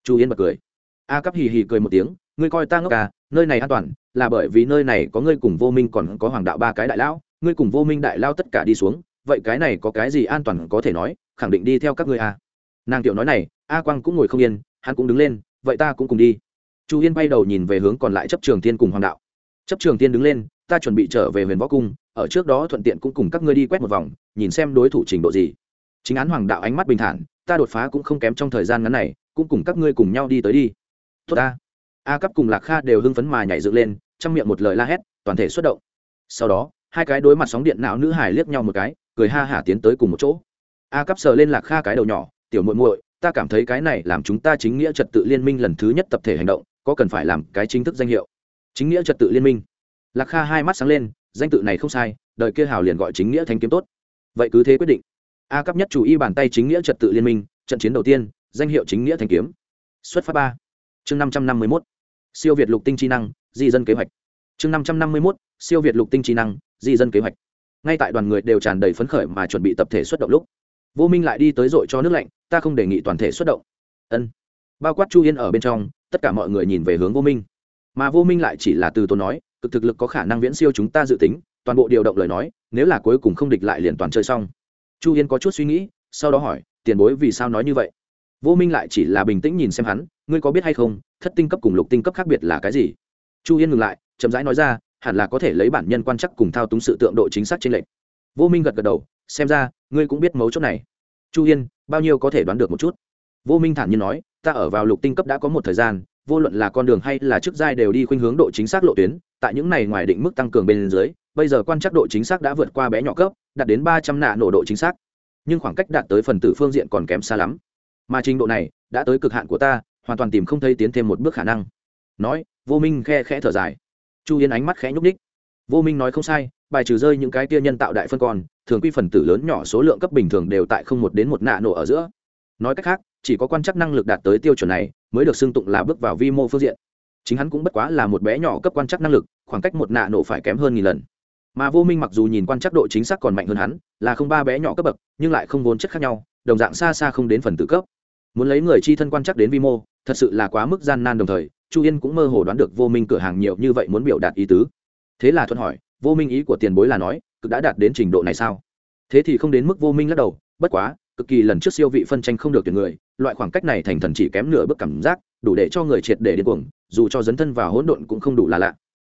Chu yên bật cười. A cấp hì hì cười một tiếng, ngươi coi ta ngốc à nơi này an toàn là bởi vì nơi này có ngươi cùng vô minh còn có hoàng đạo ba cái đại lão, ngươi cùng vô minh đại lao tất cả đi xuống, vậy cái này có cái gì an toàn có thể nói, khẳng định đi theo các ngươi à. nàng tiểu nói này, a quang cũng ngồi không yên, hắn cũng đứng lên, vậy ta cũng cùng đi. Chu yên bay đầu nhìn về hướng còn lại chấp trường tiên cùng hoàng đạo. Chấp trường tiên đứng lên, ta chuẩn bị trở về huyền võ cung, ở trước đó thuận tiện cũng cùng các ngươi đi quét một vòng, nhìn xem đối thủ trình độ gì. Chính án hoàng đạo ánh mắt bình thản, ta đột phá cũng không kém trong thời gian ngắn này, cũng cùng các ngươi cùng nhau đi tới đi. Tốt ta a cấp cùng lạc kha đều hưng phấn mà nhảy dựng lên, trong miệng một lời la hét, toàn thể xuất động. Sau đó, hai cái đối mặt sóng điện não nữ hải liếc nhau một cái, cười ha hả tiến tới cùng một chỗ. A cấp sờ lên lạc kha cái đầu nhỏ, tiểu muội muội, ta cảm thấy cái này làm chúng ta chính nghĩa trật tự liên minh lần thứ nhất tập thể hành động, có cần phải làm cái chính thức danh hiệu? Chính nghĩa trật tự liên minh. Lạc kha hai mắt sáng lên, danh tự này không sai đợi kia hào liền gọi chính nghĩa thanh kiếm tốt. Vậy cứ thế quyết định. A cấp nhất chủ y bàn tay chính nghĩa trật tự liên minh, trận chiến đầu tiên, danh hiệu chính nghĩa thanh kiếm. Xuất phát ba. Chương năm trăm năm mươi mốt siêu việt lục tinh trí năng, di dân kế hoạch. Chương năm trăm năm mươi mốt, siêu việt lục tinh trí năng, di dân kế hoạch. Ngay tại đoàn người đều tràn đầy phấn khởi mà chuẩn bị tập thể xuất động lúc, vô minh lại đi tới dội cho nước lạnh, ta không đề nghị toàn thể xuất động. Ân. Bao quát chu yên ở bên trong, tất cả mọi người nhìn về hướng vô minh. Mà vô minh lại chỉ là từ tôi nói, cực thực lực có khả năng viễn siêu chúng ta dự tính, toàn bộ điều động lời nói, nếu là cuối cùng không địch lại liền toàn chơi xong. Chu yên có chút suy nghĩ, sau đó hỏi, tiền bối vì sao nói như vậy? Vô minh lại chỉ là bình tĩnh nhìn xem hắn, ngươi có biết hay không, thất tinh cấp cùng lục tinh cấp khác biệt là cái gì? Chu yên ngừng lại, chậm rãi nói ra, hẳn là có thể lấy bản nhân quan chắc cùng thao túng sự tượng độ chính xác trên lệnh vô minh gật gật đầu, xem ra, ngươi cũng biết mấu chốt này. Chu yên, bao nhiêu có thể đoán được một chút? Vô minh thản nhiên nói, ta ở vào lục tinh cấp đã có một thời gian, vô luận là con đường hay là chức giai đều đi khuynh hướng độ chính xác lộ tuyến, tại những này ngoài định mức tăng cường bên dưới, bây giờ quan trắc độ chính xác đã vượt qua bé nhỏ cấp, đạt đến ba trăm nạ nổ độ chính xác. Nhưng khoảng cách đạt tới phần tử phương diện còn kém xa lắm mà trình độ này đã tới cực hạn của ta, hoàn toàn tìm không thấy tiến thêm một bước khả năng. Nói, vô minh khe khẽ thở dài. Chu yên ánh mắt khẽ nhúc ních vô minh nói không sai, bài trừ rơi những cái tia nhân tạo đại phân còn thường quy phần tử lớn nhỏ số lượng cấp bình thường đều tại không một đến một nạ nổ ở giữa. Nói cách khác, chỉ có quan chắc năng lực đạt tới tiêu chuẩn này mới được xưng tụng là bước vào vi mô phương diện. Chính hắn cũng bất quá là một bé nhỏ cấp quan chắc năng lực, khoảng cách một nạ nổ phải kém hơn nghìn lần. Mà vô minh mặc dù nhìn quan chắc độ chính xác còn mạnh hơn hắn, là không ba bé nhỏ cấp bậc, nhưng lại không vốn chất khác nhau đồng dạng xa xa không đến phần tự cấp. Muốn lấy người chi thân quan chắc đến vi mô, thật sự là quá mức gian nan đồng thời, chu yên cũng mơ hồ đoán được vô minh cửa hàng nhiều như vậy muốn biểu đạt ý tứ. Thế là thuận hỏi, vô minh ý của tiền bối là nói, cực đã đạt đến trình độ này sao? Thế thì không đến mức vô minh lắc đầu, bất quá, cực kỳ lần trước siêu vị phân tranh không được tuyển người, loại khoảng cách này thành thần chỉ kém nửa bước cảm giác, đủ để cho người triệt để điên cuồng, dù cho dấn thân vào hỗn độn cũng không đủ là lạ.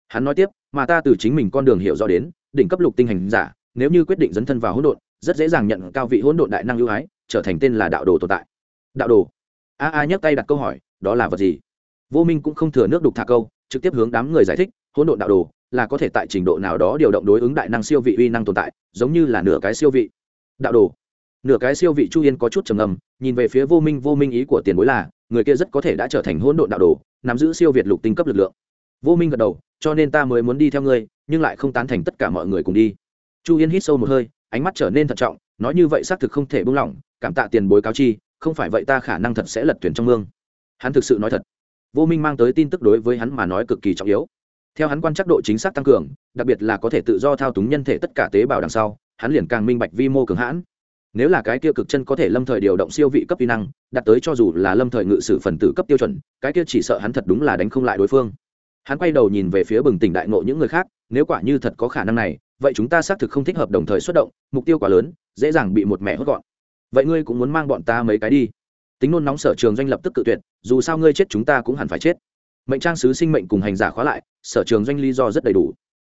Hắn nói tiếp, mà ta từ chính mình con đường hiểu rõ đến, đỉnh cấp lục tinh hành giả, nếu như quyết định dấn thân vào hỗn độn, rất dễ dàng nhận cao vị hỗn độn đại năng ưu ái trở thành tên là đạo đồ tồn tại. Đạo đồ? A a nhấc tay đặt câu hỏi, đó là vật gì? Vô minh cũng không thừa nước đục thả câu, trực tiếp hướng đám người giải thích, hỗn độn đạo đồ là có thể tại trình độ nào đó điều động đối ứng đại năng siêu vị uy năng tồn tại, giống như là nửa cái siêu vị. Đạo đồ? Nửa cái siêu vị chu yên có chút trầm ngầm nhìn về phía vô minh vô minh ý của tiền bối là, người kia rất có thể đã trở thành hỗn độn đạo đồ, nắm giữ siêu việt lục tinh cấp lực lượng. Vô minh gật đầu, cho nên ta mới muốn đi theo ngươi, nhưng lại không tán thành tất cả mọi người cùng đi. Chu yên hít sâu một hơi, ánh mắt trở nên thận trọng, nói như vậy xác thực không thể buông lỏng cảm tạ tiền bối cáo chi, không phải vậy ta khả năng thật sẽ lật tuyển trong mương. Hắn thực sự nói thật. Vô minh mang tới tin tức đối với hắn mà nói cực kỳ trọng yếu. Theo hắn quan chắc độ chính xác tăng cường, đặc biệt là có thể tự do thao túng nhân thể tất cả tế bào đằng sau, hắn liền càng minh bạch vi mô cường hãn. Nếu là cái kia cực chân có thể lâm thời điều động siêu vị cấp vi năng, đạt tới cho dù là lâm thời ngự sử phần tử cấp tiêu chuẩn, cái kia chỉ sợ hắn thật đúng là đánh không lại đối phương. Hắn quay đầu nhìn về phía bừng tỉnh đại ngộ những người khác, nếu quả như thật có khả năng này, vậy chúng ta xác thực không thích hợp đồng thời xuất động, mục tiêu quá lớn, dễ dàng bị một mẹ hốt gọn vậy ngươi cũng muốn mang bọn ta mấy cái đi. Tính nôn nóng sở trường doanh lập tức cự tuyệt, dù sao ngươi chết chúng ta cũng hẳn phải chết. Mệnh trang sứ sinh mệnh cùng hành giả khóa lại, sở trường doanh lý do rất đầy đủ.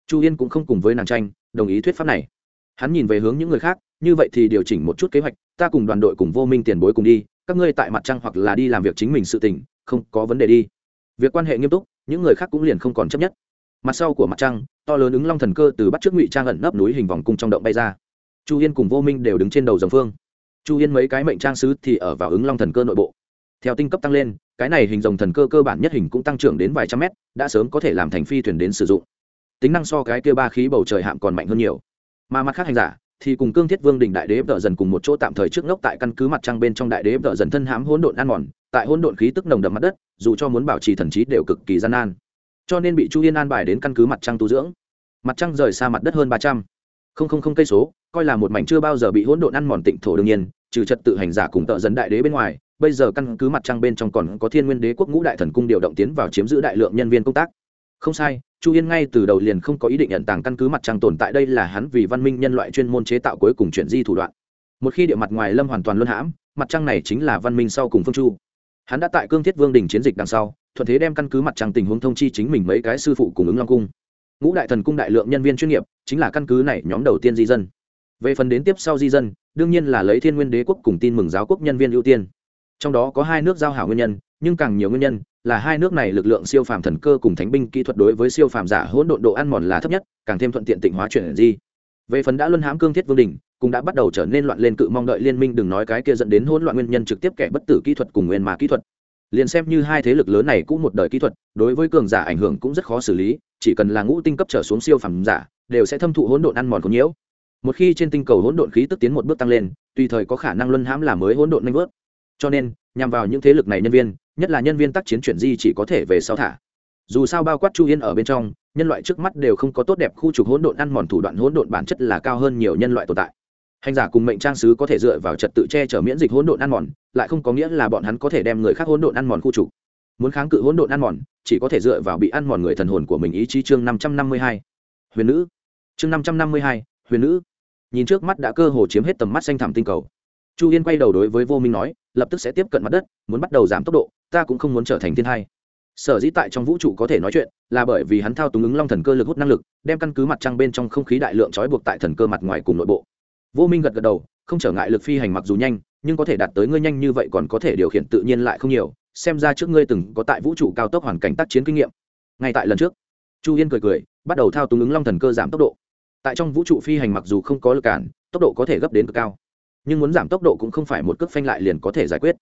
Chu yên cũng không cùng với nàng tranh, đồng ý thuyết pháp này. Hắn nhìn về hướng những người khác, như vậy thì điều chỉnh một chút kế hoạch, ta cùng đoàn đội cùng vô minh tiền bối cùng đi, các ngươi tại mặt trăng hoặc là đi làm việc chính mình sự tình, không có vấn đề đi. Việc quan hệ nghiêm túc, những người khác cũng liền không còn chấp nhất. Mặt sau của mặt trăng, to lớn ứng long thần cơ từ bắt trước ngụy trang ẩn nấp núi hình vòng cung trong động bay ra. Chu yên cùng vô minh đều đứng trên đầu dòng phương chu yên mấy cái mệnh trang sứ thì ở vào ứng long thần cơ nội bộ. Theo tinh cấp tăng lên, cái này hình dòng thần cơ cơ bản nhất hình cũng tăng trưởng đến vài trăm mét, đã sớm có thể làm thành phi thuyền đến sử dụng. Tính năng so cái kia ba khí bầu trời hạm còn mạnh hơn nhiều. Mà mặt khác hành giả, thì cùng cương thiết vương đình đại đế vợ dần cùng một chỗ tạm thời trước ngốc tại căn cứ mặt trăng bên trong đại đế vợ dần thân hãm hỗn độn ăn mòn, tại hỗn độn khí tức nồng đậm mặt đất, dù cho muốn bảo trì thần trí đều cực kỳ gian nan. Cho nên bị chu yên an bài đến căn cứ mặt trăng tu dưỡng. Mặt trăng rời xa mặt đất hơn ba trăm. Linh cây số coi là một mảnh chưa bao giờ bị hỗn độn ăn mòn tịnh thổ đương nhiên, trừ trật tự hành giả cùng tợ dần đại đế bên ngoài, bây giờ căn cứ mặt trăng bên trong còn có thiên nguyên đế quốc ngũ đại thần cung điều động tiến vào chiếm giữ đại lượng nhân viên công tác. Không sai, chu yên ngay từ đầu liền không có ý định nhận tàng căn cứ mặt trăng tồn tại đây là hắn vì văn minh nhân loại chuyên môn chế tạo cuối cùng chuyển di thủ đoạn. Một khi địa mặt ngoài lâm hoàn toàn luân hãm, mặt trăng này chính là văn minh sau cùng phương chu. Hắn đã tại cương thiết vương đình chiến dịch đằng sau, thuận thế đem căn cứ mặt trăng tình huống thông chi chính mình mấy cái sư phụ cùng ứng long cung. Ngũ đại thần cung đại lượng nhân viên chuyên nghiệp, chính là căn cứ này nhóm đầu tiên di dân về phần đến tiếp sau di dân, đương nhiên là lấy thiên nguyên đế quốc cùng tin mừng giáo quốc nhân viên ưu tiên. Trong đó có hai nước giao hảo nguyên nhân, nhưng càng nhiều nguyên nhân là hai nước này lực lượng siêu phàm thần cơ cùng thánh binh kỹ thuật đối với siêu phàm giả hỗn độn độ ăn mòn là thấp nhất, càng thêm thuận tiện tịnh hóa chuyển di. Về phần đã luân hãm cương thiết vương đình cũng đã bắt đầu trở nên loạn lên cự mong đợi liên minh đừng nói cái kia dẫn đến hỗn loạn nguyên nhân trực tiếp kẻ bất tử kỹ thuật cùng nguyên mà kỹ thuật. Liền xem như hai thế lực lớn này cũng một đời kỹ thuật, đối với cường giả ảnh hưởng cũng rất khó xử lý, chỉ cần là ngũ tinh cấp trở xuống siêu phàm giả, đều sẽ thâm thụ hỗn độn ăn mòn có nhiễu một khi trên tinh cầu hỗn độn khí tức tiến một bước tăng lên, tùy thời có khả năng luân hãm là mới hỗn độn nanh vớt. Cho nên, nhằm vào những thế lực này nhân viên, nhất là nhân viên tác chiến chuyển di chỉ có thể về sau thả. Dù sao bao quát chu yên ở bên trong, nhân loại trước mắt đều không có tốt đẹp khu trục hỗn độn ăn mòn thủ đoạn hỗn độn bản chất là cao hơn nhiều nhân loại tồn tại. Hành giả cùng mệnh trang sứ có thể dựa vào trật tự che chở miễn dịch hỗn độn ăn mòn, lại không có nghĩa là bọn hắn có thể đem người khác hỗn độn ăn mòn khu trục. Muốn kháng cự hỗn độn ăn mòn, chỉ có thể dựa vào bị ăn mòn người thần hồn của mình ý chí chương năm trăm năm mươi hai. Huyền nữ. Chương năm trăm năm mươi hai, huyền nữ nhìn trước mắt đã cơ hồ chiếm hết tầm mắt xanh thẳm tinh cầu. Chu yên quay đầu đối với vô minh nói, lập tức sẽ tiếp cận mặt đất, muốn bắt đầu giảm tốc độ, ta cũng không muốn trở thành thiên hai sở dĩ tại trong vũ trụ có thể nói chuyện, là bởi vì hắn thao túng ứng long thần cơ lực hút năng lực, đem căn cứ mặt trăng bên trong không khí đại lượng trói buộc tại thần cơ mặt ngoài cùng nội bộ. Vô minh gật gật đầu, không trở ngại lực phi hành mặc dù nhanh, nhưng có thể đạt tới ngươi nhanh như vậy còn có thể điều khiển tự nhiên lại không nhiều, xem ra trước ngươi từng có tại vũ trụ cao tốc hoàn cảnh tác chiến kinh nghiệm. Ngay tại lần trước, chu yên cười cười, bắt đầu thao túng ứng long thần cơ giảm tốc độ tại trong vũ trụ phi hành mặc dù không có lực cản, tốc độ có thể gấp đến cực cao. Nhưng muốn giảm tốc độ cũng không phải một cước phanh lại liền có thể giải quyết.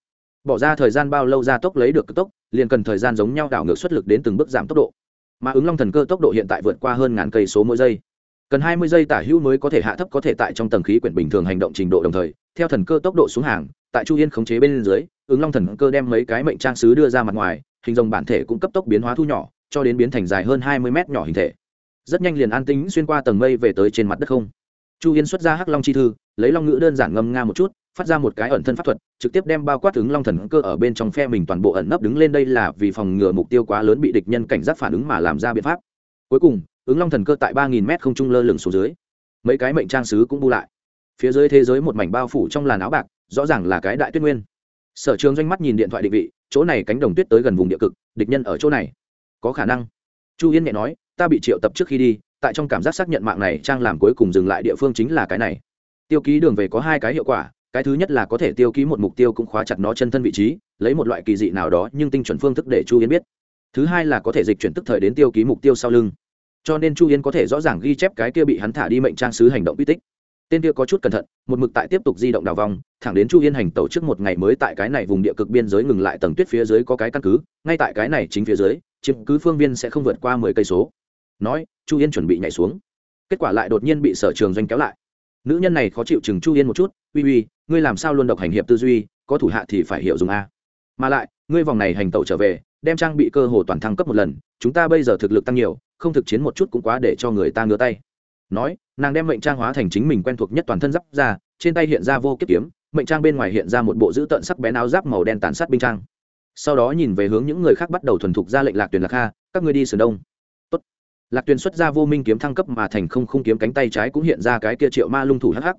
Bỏ ra thời gian bao lâu ra tốc lấy được cực tốc, liền cần thời gian giống nhau đảo ngược xuất lực đến từng bước giảm tốc độ. Mà ứng long thần cơ tốc độ hiện tại vượt qua hơn ngàn cây số mỗi giây. Cần hai mươi giây tả hữu mới có thể hạ thấp có thể tại trong tầng khí quyển bình thường hành động trình độ đồng thời, theo thần cơ tốc độ xuống hàng, tại chu yên khống chế bên dưới, ứng long thần cơ đem mấy cái mệnh trang sứ đưa ra mặt ngoài, hình rồng bản thể cũng cấp tốc biến hóa thu nhỏ, cho đến biến thành dài hơn hai mươi mét nhỏ hình thể rất nhanh liền an tính xuyên qua tầng mây về tới trên mặt đất không. Chu yên xuất ra hắc long chi thư, lấy long ngữ đơn giản ngâm nga một chút, phát ra một cái ẩn thân pháp thuật, trực tiếp đem bao quát ứng long thần cơ ở bên trong phe mình toàn bộ ẩn nấp đứng lên đây là vì phòng ngừa mục tiêu quá lớn bị địch nhân cảnh giác phản ứng mà làm ra biện pháp. Cuối cùng, ứng long thần cơ tại ba nghìn m không trung lơ lửng xuống dưới. Mấy cái mệnh trang sứ cũng bu lại. Phía dưới thế giới một mảnh bao phủ trong làn áo bạc, rõ ràng là cái đại tuyết nguyên. Sở trường doanh mắt nhìn điện thoại định vị, chỗ này cánh đồng tuyết tới gần vùng địa cực, địch nhân ở chỗ này. Có khả năng. Chu yên nhẹ nói ta bị triệu tập trước khi đi, tại trong cảm giác xác nhận mạng này, trang làm cuối cùng dừng lại địa phương chính là cái này. Tiêu ký đường về có hai cái hiệu quả, cái thứ nhất là có thể tiêu ký một mục tiêu cũng khóa chặt nó chân thân vị trí, lấy một loại kỳ dị nào đó nhưng tinh chuẩn phương thức để chu Yến biết. Thứ hai là có thể dịch chuyển tức thời đến tiêu ký mục tiêu sau lưng. Cho nên chu Yến có thể rõ ràng ghi chép cái kia bị hắn thả đi mệnh trang sứ hành động uy tích. Tên kia có chút cẩn thận, một mực tại tiếp tục di động đào vòng thẳng đến chu yên hành tổ trước một ngày mới tại cái này vùng địa cực biên giới ngừng lại tầng tuyết phía dưới có cái căn cứ, ngay tại cái này chính phía dưới, chiếm cứ phương viên sẽ không vượt qua mười cây số nói, chu yên chuẩn bị nhảy xuống. Kết quả lại đột nhiên bị sở trường doanh kéo lại. Nữ nhân này khó chịu chừng chu yên một chút, uy uy, ngươi làm sao luôn độc hành hiệp tư duy, có thủ hạ thì phải hiểu dùng a. Mà lại, ngươi vòng này hành tẩu trở về, đem trang bị cơ hồ toàn thăng cấp một lần, chúng ta bây giờ thực lực tăng nhiều, không thực chiến một chút cũng quá để cho người ta ngứa tay. Nói, nàng đem mệnh trang hóa thành chính mình quen thuộc nhất toàn thân giáp ra, trên tay hiện ra vô kiếp kiếm, mệnh trang bên ngoài hiện ra một bộ dữ tợn sắc bén áo giáp màu đen tàn sát binh trang. Sau đó nhìn về hướng những người khác bắt đầu thuần thục ra lệnh lạc tuyển lạc kha, các ngươi đi sườn đông lạc Tuyền xuất ra vô minh kiếm thăng cấp mà thành không không kiếm cánh tay trái cũng hiện ra cái kia triệu ma lung thủ hắc hắc.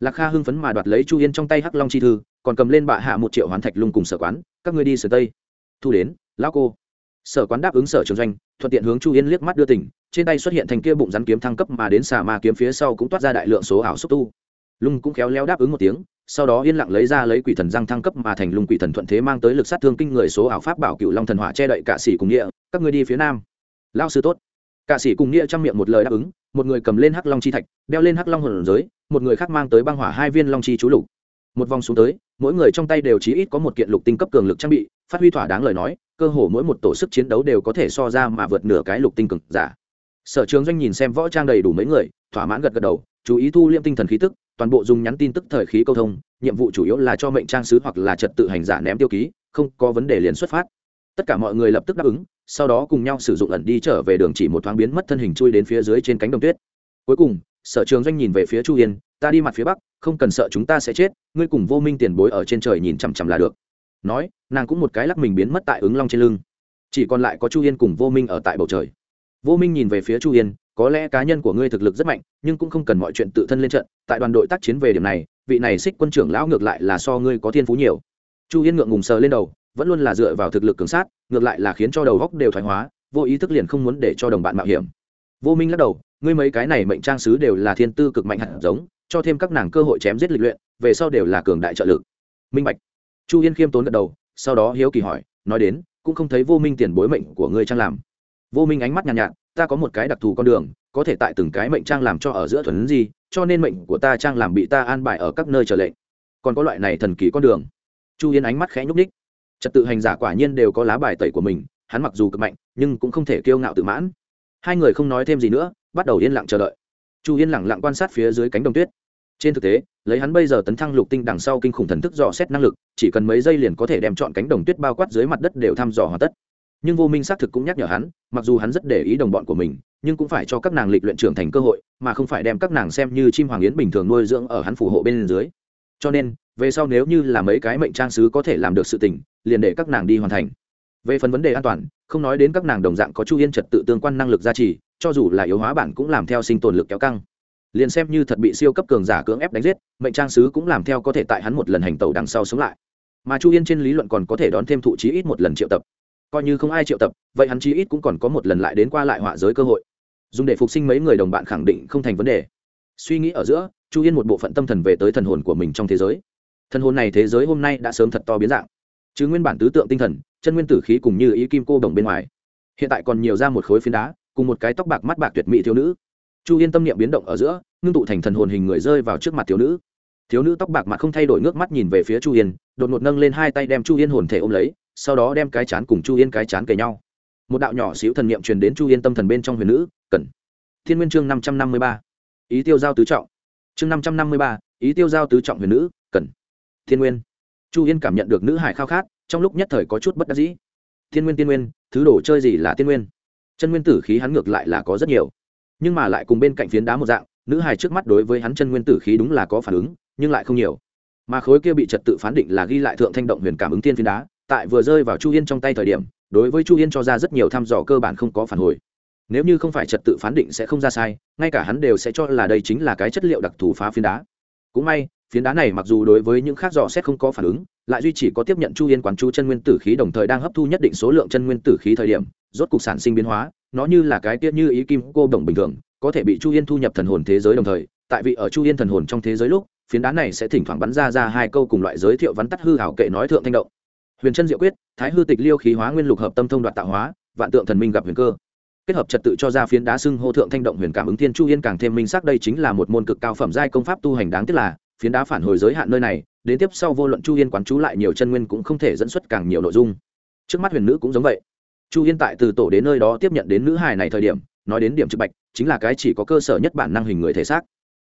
Lạc kha hưng phấn mà đoạt lấy chu yên trong tay hắc long chi thư, còn cầm lên bạ hạ một triệu hoán thạch lung cùng sở quán, các ngươi đi sở tây. Thu đến, lão cô. Sở quán đáp ứng sở trường doanh, thuận tiện hướng chu yên liếc mắt đưa tỉnh, trên tay xuất hiện thành kia bụng rắn kiếm thăng cấp mà đến xà ma kiếm phía sau cũng toát ra đại lượng số ảo xúc tu. Lung cũng khéo léo đáp ứng một tiếng, sau đó yên lặng lấy ra lấy quỷ thần răng thăng cấp mà thành lung quỷ thần thuận thế mang tới lực sát thương kinh người số ảo pháp bảo cựu long thần hỏa che đậy cả sĩ cùng nghĩa các ngươi đi phía nam. Lao sư tốt cả sĩ cùng nghĩa trong miệng một lời đáp ứng, một người cầm lên hắc long chi thạch, đeo lên hắc long hồn giới, một người khác mang tới băng hỏa hai viên long chi chú lục. Một vòng xuống tới, mỗi người trong tay đều chí ít có một kiện lục tinh cấp cường lực trang bị, phát huy thỏa đáng lời nói, cơ hồ mỗi một tổ sức chiến đấu đều có thể so ra mà vượt nửa cái lục tinh cực giả. Sở trường doanh nhìn xem võ trang đầy đủ mấy người, thỏa mãn gật gật đầu, chú ý thu liêm tinh thần khí tức, toàn bộ dùng nhắn tin tức thời khí câu thông, nhiệm vụ chủ yếu là cho mệnh trang sứ hoặc là trật tự hành giả ném tiêu ký, không có vấn đề liền xuất phát tất cả mọi người lập tức đáp ứng, sau đó cùng nhau sử dụng ẩn đi trở về đường chỉ một thoáng biến mất thân hình chui đến phía dưới trên cánh đồng tuyết. Cuối cùng, sở trường doanh nhìn về phía chu yên, ta đi mặt phía bắc, không cần sợ chúng ta sẽ chết, ngươi cùng vô minh tiền bối ở trên trời nhìn chằm chằm là được. Nói, nàng cũng một cái lắc mình biến mất tại ứng long trên lưng. Chỉ còn lại có chu yên cùng vô minh ở tại bầu trời. Vô minh nhìn về phía chu yên, có lẽ cá nhân của ngươi thực lực rất mạnh, nhưng cũng không cần mọi chuyện tự thân lên trận, tại đoàn đội tác chiến về điểm này, vị này xích quân trưởng lão ngược lại là so ngươi có thiên phú nhiều. Chu yên ngượng ngùng sờ lên đầu vẫn luôn là dựa vào thực lực cường sát ngược lại là khiến cho đầu góc đều thoái hóa vô ý thức liền không muốn để cho đồng bạn mạo hiểm. Vô minh lắc đầu ngươi mấy cái này mệnh trang sứ đều là thiên tư cực mạnh hạt giống cho thêm các nàng cơ hội chém giết lịch luyện về sau đều là cường đại trợ lực. Minh bạch. Chu yên khiêm tốn gật đầu sau đó hiếu kỳ hỏi nói đến cũng không thấy vô minh tiền bối mệnh của ngươi trang làm. Vô minh ánh mắt nhàn nhạt, nhạt ta có một cái đặc thù con đường có thể tại từng cái mệnh trang làm cho ở giữa thuần gì cho nên mệnh của ta trang làm bị ta an bài ở các nơi trở lệnh. Còn có loại này thần kỳ con đường. Chu yên ánh mắt khẽ nhúc ních trật tự hành giả quả nhiên đều có lá bài tẩy của mình, hắn mặc dù cực mạnh, nhưng cũng không thể kiêu ngạo tự mãn. Hai người không nói thêm gì nữa, bắt đầu yên lặng chờ đợi. Chu yên lặng lặng quan sát phía dưới cánh đồng tuyết. Trên thực tế, lấy hắn bây giờ tấn thăng lục tinh đằng sau kinh khủng thần thức dò xét năng lực, chỉ cần mấy giây liền có thể đem chọn cánh đồng tuyết bao quát dưới mặt đất đều thăm dò hoàn tất. Nhưng vô minh xác thực cũng nhắc nhở hắn, mặc dù hắn rất để ý đồng bọn của mình, nhưng cũng phải cho các nàng lịch luyện trưởng thành cơ hội, mà không phải đem các nàng xem như chim hoàng yến bình thường nuôi dưỡng ở hắn phù hộ bên dưới cho nên, về sau nếu như là mấy cái mệnh trang sứ có thể làm được sự tình, liền để các nàng đi hoàn thành. Về phần vấn đề an toàn, không nói đến các nàng đồng dạng có chu yên trật tự tương quan năng lực gia trì, cho dù là yếu hóa bản cũng làm theo sinh tồn lực kéo căng. Liền xem như thật bị siêu cấp cường giả cưỡng ép đánh giết, mệnh trang sứ cũng làm theo có thể tại hắn một lần hành tẩu đằng sau sống lại. Mà chu yên trên lý luận còn có thể đón thêm thụ trí ít một lần triệu tập. Coi như không ai triệu tập, vậy hắn chí ít cũng còn có một lần lại đến qua lại họa giới cơ hội. Dùng để phục sinh mấy người đồng bạn khẳng định không thành vấn đề. Suy nghĩ ở giữa chu yên một bộ phận tâm thần về tới thần hồn của mình trong thế giới. Thần hồn này thế giới hôm nay đã sớm thật to biến dạng. Chứ nguyên bản tứ tượng tinh thần, chân nguyên tử khí cùng như ý kim cô đồng bên ngoài. Hiện tại còn nhiều ra một khối phiến đá, cùng một cái tóc bạc mắt bạc tuyệt mỹ thiếu nữ. Chu yên tâm niệm biến động ở giữa, ngưng tụ thành thần hồn hình người rơi vào trước mặt thiếu nữ. Thiếu nữ tóc bạc mặt không thay đổi nước mắt nhìn về phía chu yên, đột ngột nâng lên hai tay đem chu yên hồn thể ôm lấy, sau đó đem cái chán cùng chu yên cái chán kề nhau. Một đạo nhỏ xíu thần niệm truyền đến chu yên tâm thần bên trong huyền nữ, cần. Thiên nguyên chương năm trăm năm mươi ba. Ý tiêu giao tứ trọng chương năm trăm năm mươi ba, ý tiêu giao tứ trọng huyền nữ, cần. Thiên nguyên. Chu yên cảm nhận được nữ hải khao khát, trong lúc nhất thời có chút bất đắc dĩ. Thiên nguyên tiên nguyên, thứ đồ chơi gì là tiên nguyên? Chân nguyên tử khí hắn ngược lại là có rất nhiều. Nhưng mà lại cùng bên cạnh phiến đá một dạng, nữ hài trước mắt đối với hắn chân nguyên tử khí đúng là có phản ứng, nhưng lại không nhiều. Mà khối kia bị trật tự phán định là ghi lại thượng thanh động huyền cảm ứng tiên phiến đá, tại vừa rơi vào chu yên trong tay thời điểm, đối với chu yên cho ra rất nhiều thăm dò cơ bản không có phản hồi nếu như không phải trật tự phán định sẽ không ra sai, ngay cả hắn đều sẽ cho là đây chính là cái chất liệu đặc thù phá phiến đá. Cũng may, phiến đá này mặc dù đối với những khác dò xét không có phản ứng, lại duy chỉ có tiếp nhận chu yên quán chú chân nguyên tử khí đồng thời đang hấp thu nhất định số lượng chân nguyên tử khí thời điểm, rốt cục sản sinh biến hóa, nó như là cái tiết như ý kim cô đồng bình thường, có thể bị chu yên thu nhập thần hồn thế giới đồng thời, tại vị ở chu yên thần hồn trong thế giới lúc, phiến đá này sẽ thỉnh thoảng bắn ra ra hai câu cùng loại giới thiệu vắn tắt hư hảo kệ nói thượng thanh động. Huyền chân diệu quyết, thái hư tịch liêu khí hóa nguyên lục hợp tâm thông đoạt tạo hóa, vạn tượng thần minh gặp huyền cơ kết hợp trật tự cho ra phiến đá xưng hô thượng thanh động huyền cảm ứng thiên chu yên càng thêm minh xác, đây chính là một môn cực cao phẩm giai công pháp tu hành đáng tiếc là, phiến đá phản hồi giới hạn nơi này, đến tiếp sau vô luận chu yên quán chú lại nhiều chân nguyên cũng không thể dẫn xuất càng nhiều nội dung. Trước mắt huyền nữ cũng giống vậy. Chu yên tại từ tổ đến nơi đó tiếp nhận đến nữ hài này thời điểm, nói đến điểm trực bạch, chính là cái chỉ có cơ sở nhất bản năng hình người thể xác.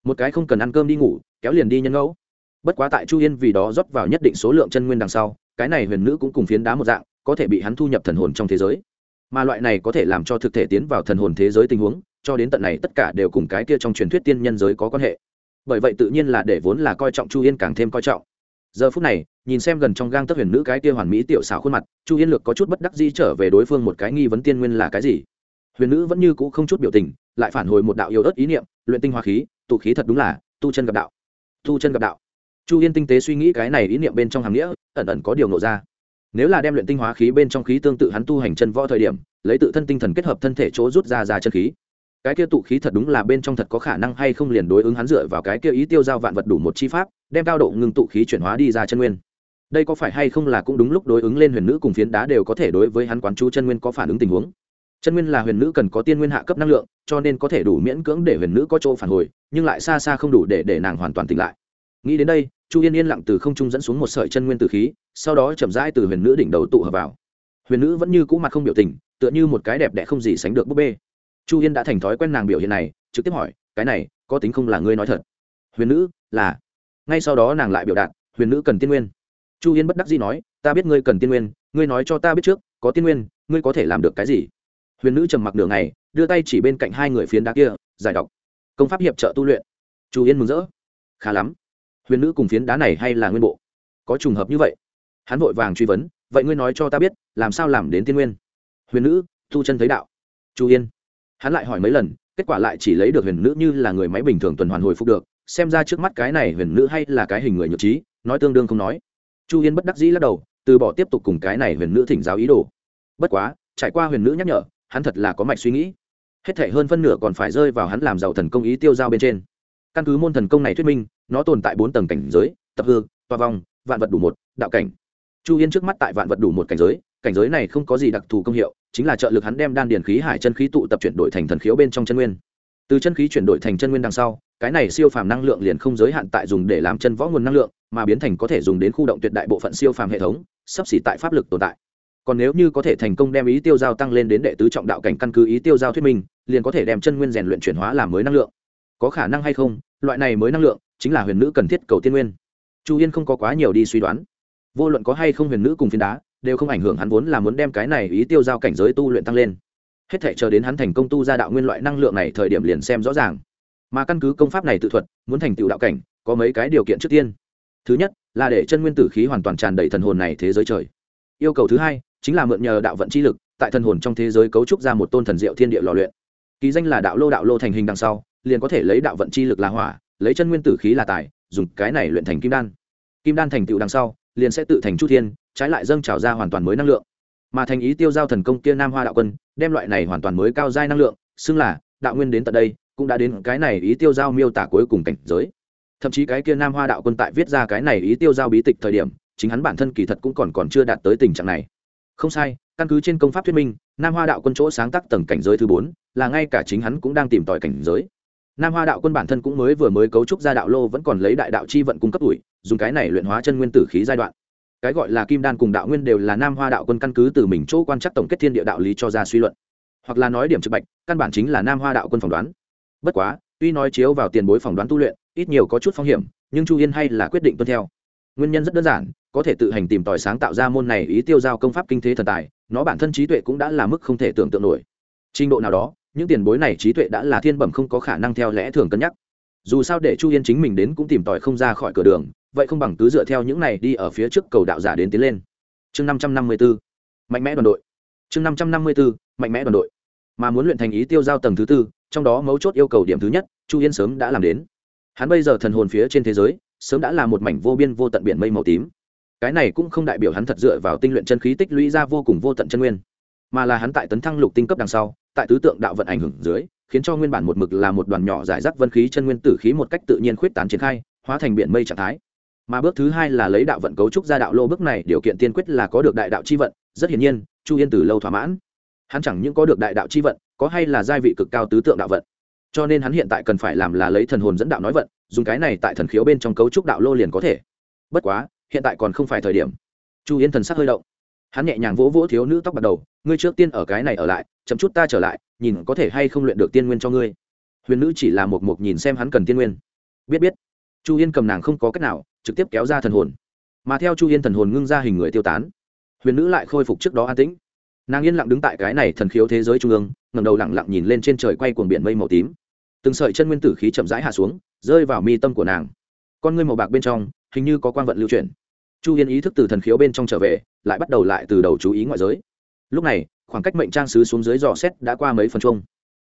Một cái không cần ăn cơm đi ngủ, kéo liền đi nhân ngẫu. Bất quá tại chu yên vì đó rót vào nhất định số lượng chân nguyên đằng sau, cái này huyền nữ cũng cùng phiến đá một dạng, có thể bị hắn thu nhập thần hồn trong thế giới mà loại này có thể làm cho thực thể tiến vào thần hồn thế giới tình huống, cho đến tận này tất cả đều cùng cái kia trong truyền thuyết tiên nhân giới có quan hệ. Bởi vậy tự nhiên là để vốn là coi trọng chu yên càng thêm coi trọng. Giờ phút này, nhìn xem gần trong gang tấc huyền nữ cái kia hoàn mỹ tiểu xảo khuôn mặt, chu yên lược có chút bất đắc di trở về đối phương một cái nghi vấn tiên nguyên là cái gì. Huyền nữ vẫn như cũ không chút biểu tình, lại phản hồi một đạo yêu ớt ý niệm, luyện tinh hoa khí, tụ khí thật đúng là, tu chân gặp đạo. Tu chân gặp đạo. Chu yên tinh tế suy nghĩ cái này ý niệm bên trong hàm nghĩa, ẩn ẩn có điều nộ ra nếu là đem luyện tinh hóa khí bên trong khí tương tự hắn tu hành chân võ thời điểm, lấy tự thân tinh thần kết hợp thân thể chỗ rút ra ra chân khí. Cái kia tụ khí thật đúng là bên trong thật có khả năng hay không liền đối ứng hắn dựa vào cái kia ý tiêu giao vạn vật đủ một chi pháp, đem cao độ ngưng tụ khí chuyển hóa đi ra chân nguyên. Đây có phải hay không là cũng đúng lúc đối ứng lên huyền nữ cùng phiến đá đều có thể đối với hắn quán chú chân nguyên có phản ứng tình huống. Chân nguyên là huyền nữ cần có tiên nguyên hạ cấp năng lượng, cho nên có thể đủ miễn cưỡng để huyền nữ có chỗ phản hồi, nhưng lại xa xa không đủ để để nàng hoàn toàn tỉnh lại. Nghĩ đến đây chu yên yên lặng từ không trung dẫn xuống một sợi chân nguyên từ khí, sau đó chậm rãi từ huyền nữ đỉnh đầu tụ hợp vào. Huyền nữ vẫn như cũ mặt không biểu tình, tựa như một cái đẹp đẽ không gì sánh được búp bê. Chu yên đã thành thói quen nàng biểu hiện này, trực tiếp hỏi, cái này, có tính không là ngươi nói thật? Huyền nữ, là. Ngay sau đó nàng lại biểu đạt, huyền nữ cần tiên nguyên. Chu yên bất đắc dĩ nói, ta biết ngươi cần tiên nguyên, ngươi nói cho ta biết trước, có tiên nguyên, ngươi có thể làm được cái gì? Huyền nữ trầm mặc đường này đưa tay chỉ bên cạnh hai người phiến đá kia, giải đọc công pháp hiệp trợ tu luyện. Chu yên mừng rỡ. Khá lắm huyền nữ cùng phiến đá này hay là nguyên bộ? Có trùng hợp như vậy? Hắn vội vàng truy vấn, vậy ngươi nói cho ta biết, làm sao làm đến tiên nguyên? Huyền nữ tu chân thấy đạo. Chu yên. Hắn lại hỏi mấy lần, kết quả lại chỉ lấy được huyền nữ như là người máy bình thường tuần hoàn hồi phục được, xem ra trước mắt cái này huyền nữ hay là cái hình người nhược trí, nói tương đương không nói. Chu yên bất đắc dĩ lắc đầu, từ bỏ tiếp tục cùng cái này huyền nữ thỉnh giáo ý đồ. Bất quá, trải qua huyền nữ nhắc nhở, hắn thật là có mạch suy nghĩ. Hết thể hơn phân nửa còn phải rơi vào hắn làm giàu thần công ý tiêu giao bên trên. Căn cứ môn thần công này thuyết minh nó tồn tại bốn tầng cảnh giới, tập hư, toa vong, vạn vật đủ một, đạo cảnh. Chu yên trước mắt tại vạn vật đủ một cảnh giới cảnh giới này không có gì đặc thù công hiệu, chính là trợ lực hắn đem đan điền khí hải chân khí tụ tập chuyển đổi thành thần khiếu bên trong chân nguyên. Từ chân khí chuyển đổi thành chân nguyên đằng sau, cái này siêu phàm năng lượng liền không giới hạn tại dùng để làm chân võ nguồn năng lượng, mà biến thành có thể dùng đến khu động tuyệt đại bộ phận siêu phàm hệ thống, sắp xỉ tại pháp lực tồn tại. Còn nếu như có thể thành công đem ý tiêu giao tăng lên đến đệ tứ trọng đạo cảnh căn cứ ý tiêu giao thuyết minh, liền có thể đem chân nguyên rèn luyện chuyển hóa làm mới năng lượng. Có khả năng hay không, loại này mới năng lượng chính là huyền nữ cần thiết cầu tiên nguyên. Chu yên không có quá nhiều đi suy đoán. Vô luận có hay không huyền nữ cùng phiến đá, đều không ảnh hưởng hắn vốn là muốn đem cái này ý tiêu giao cảnh giới tu luyện tăng lên. Hết thể chờ đến hắn thành công tu ra đạo nguyên loại năng lượng này thời điểm liền xem rõ ràng. Mà căn cứ công pháp này tự thuật, muốn thành tựu đạo cảnh, có mấy cái điều kiện trước tiên. Thứ nhất, là để chân nguyên tử khí hoàn toàn tràn đầy thần hồn này thế giới trời. Yêu cầu thứ hai, chính là mượn nhờ đạo vận chi lực, tại thần hồn trong thế giới cấu trúc ra một tôn thần diệu thiên địa lò luyện. Ký danh là đạo lô đạo lô thành hình đằng sau, liền có thể lấy đạo vận chi lực là hỏa lấy chân nguyên tử khí là tài, dùng cái này luyện thành kim đan. Kim đan thành tựu đằng sau, liền sẽ tự thành chu thiên, trái lại dâng trào ra hoàn toàn mới năng lượng. Mà thành ý tiêu giao thần công kia nam hoa đạo quân, đem loại này hoàn toàn mới cao giai năng lượng, xưng là đạo nguyên đến tận đây, cũng đã đến cái này ý tiêu giao miêu tả cuối cùng cảnh giới. Thậm chí cái kia nam hoa đạo quân tại viết ra cái này ý tiêu giao bí tịch thời điểm, chính hắn bản thân kỳ thật cũng còn còn chưa đạt tới tình trạng này. Không sai, căn cứ trên công pháp thuyết minh, nam hoa đạo quân chỗ sáng tác tầng cảnh giới thứ bốn, là ngay cả chính hắn cũng đang tìm tòi cảnh giới nam hoa đạo quân bản thân cũng mới vừa mới cấu trúc ra đạo lô vẫn còn lấy đại đạo chi vận cung cấp ủi dùng cái này luyện hóa chân nguyên tử khí giai đoạn. Cái gọi là kim đan cùng đạo nguyên đều là nam hoa đạo quân căn cứ từ mình chỗ quan chắc tổng kết thiên địa đạo lý cho ra suy luận. Hoặc là nói điểm trực bạch, căn bản chính là nam hoa đạo quân phỏng đoán. Bất quá, tuy nói chiếu vào tiền bối phỏng đoán tu luyện, ít nhiều có chút phong hiểm, nhưng chu yên hay là quyết định tuân theo. Nguyên nhân rất đơn giản, có thể tự hành tìm tòi sáng tạo ra môn này ý tiêu giao công pháp kinh thế thần tài, nó bản thân trí tuệ cũng đã là mức không thể tưởng tượng nổi. Trình độ nào đó những tiền bối này trí tuệ đã là thiên bẩm không có khả năng theo lẽ thường cân nhắc. Dù sao để chu yên chính mình đến cũng tìm tòi không ra khỏi cửa đường, vậy không bằng cứ dựa theo những này đi ở phía trước cầu đạo giả đến tiến lên. Chương năm trăm năm mươi b ố mạnh mẽ đoàn đội. Chương năm trăm năm mươi b ố mạnh mẽ đoàn đội. Mà muốn luyện thành ý tiêu giao tầng thứ tư, trong đó mấu chốt yêu cầu điểm thứ nhất, chu yên sớm đã làm đến. Hắn bây giờ thần hồn phía trên thế giới, sớm đã là một mảnh vô biên vô tận biển mây màu tím. Cái này cũng không đại biểu hắn thật dựa vào tinh luyện chân khí tích lũy ra vô cùng vô tận chân nguyên, mà là hắn tại tấn thăng lục tinh cấp đằng sau tại tứ tượng đạo vận ảnh hưởng dưới, khiến cho nguyên bản một mực là một đoàn nhỏ giải rác vân khí chân nguyên tử khí một cách tự nhiên khuyết tán triển khai, hóa thành biển mây trạng thái. Mà bước thứ hai là lấy đạo vận cấu trúc ra đạo lô bước này, điều kiện tiên quyết là có được đại đạo chi vận, rất hiển nhiên, chu yên từ lâu thỏa mãn. Hắn chẳng những có được đại đạo chi vận, có hay là giai vị cực cao tứ tượng đạo vận. Cho nên hắn hiện tại cần phải làm là lấy thần hồn dẫn đạo nói vận, dùng cái này tại thần khiếu bên trong cấu trúc đạo lô liền có thể. Bất quá, hiện tại còn không phải thời điểm. Chu yên thần sắc hơi động. Hắn nhẹ nhàng vỗ vỗ thiếu nữ tóc bắt đầu, ngươi trước tiên ở cái này ở lại chậm chút ta trở lại, nhìn có thể hay không luyện được tiên nguyên cho ngươi. Huyền nữ chỉ là một mục nhìn xem hắn cần tiên nguyên. Biết biết. Chu yên cầm nàng không có cách nào, trực tiếp kéo ra thần hồn. Mà theo chu yên thần hồn ngưng ra hình người tiêu tán, huyền nữ lại khôi phục trước đó an tĩnh. Nàng yên lặng đứng tại cái này thần khiếu thế giới trung ương ngầm đầu lặng lặng nhìn lên trên trời quay cuồng biển mây màu tím. Từng sợi chân nguyên tử khí chậm rãi hạ xuống, rơi vào mi tâm của nàng. Con ngươi màu bạc bên trong, hình như có quang vận lưu chuyển. Chu yên ý thức từ thần khiếu bên trong trở về, lại bắt đầu lại từ đầu chú ý ngoại giới. Lúc này khoảng cách mệnh trang sứ xuống dưới dò xét đã qua mấy phần chung.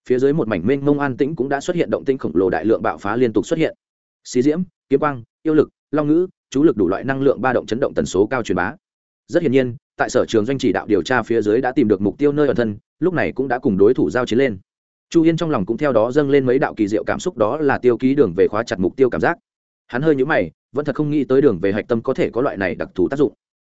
Phía dưới một mảnh mênh mông an tĩnh cũng đã xuất hiện động tinh khổng lồ đại lượng bạo phá liên tục xuất hiện. Xí diễm, kiếm quang, yêu lực, long ngữ, chú lực đủ loại năng lượng ba động chấn động tần số cao truyền bá. Rất hiển nhiên, tại sở trường doanh chỉ đạo điều tra phía dưới đã tìm được mục tiêu nơi ở thân, lúc này cũng đã cùng đối thủ giao chiến lên. Chu yên trong lòng cũng theo đó dâng lên mấy đạo kỳ diệu cảm xúc đó là tiêu ký đường về khóa chặt mục tiêu cảm giác. Hắn hơi nhũ mày, vẫn thật không nghĩ tới đường về hạch tâm có thể có loại này đặc thù tác dụng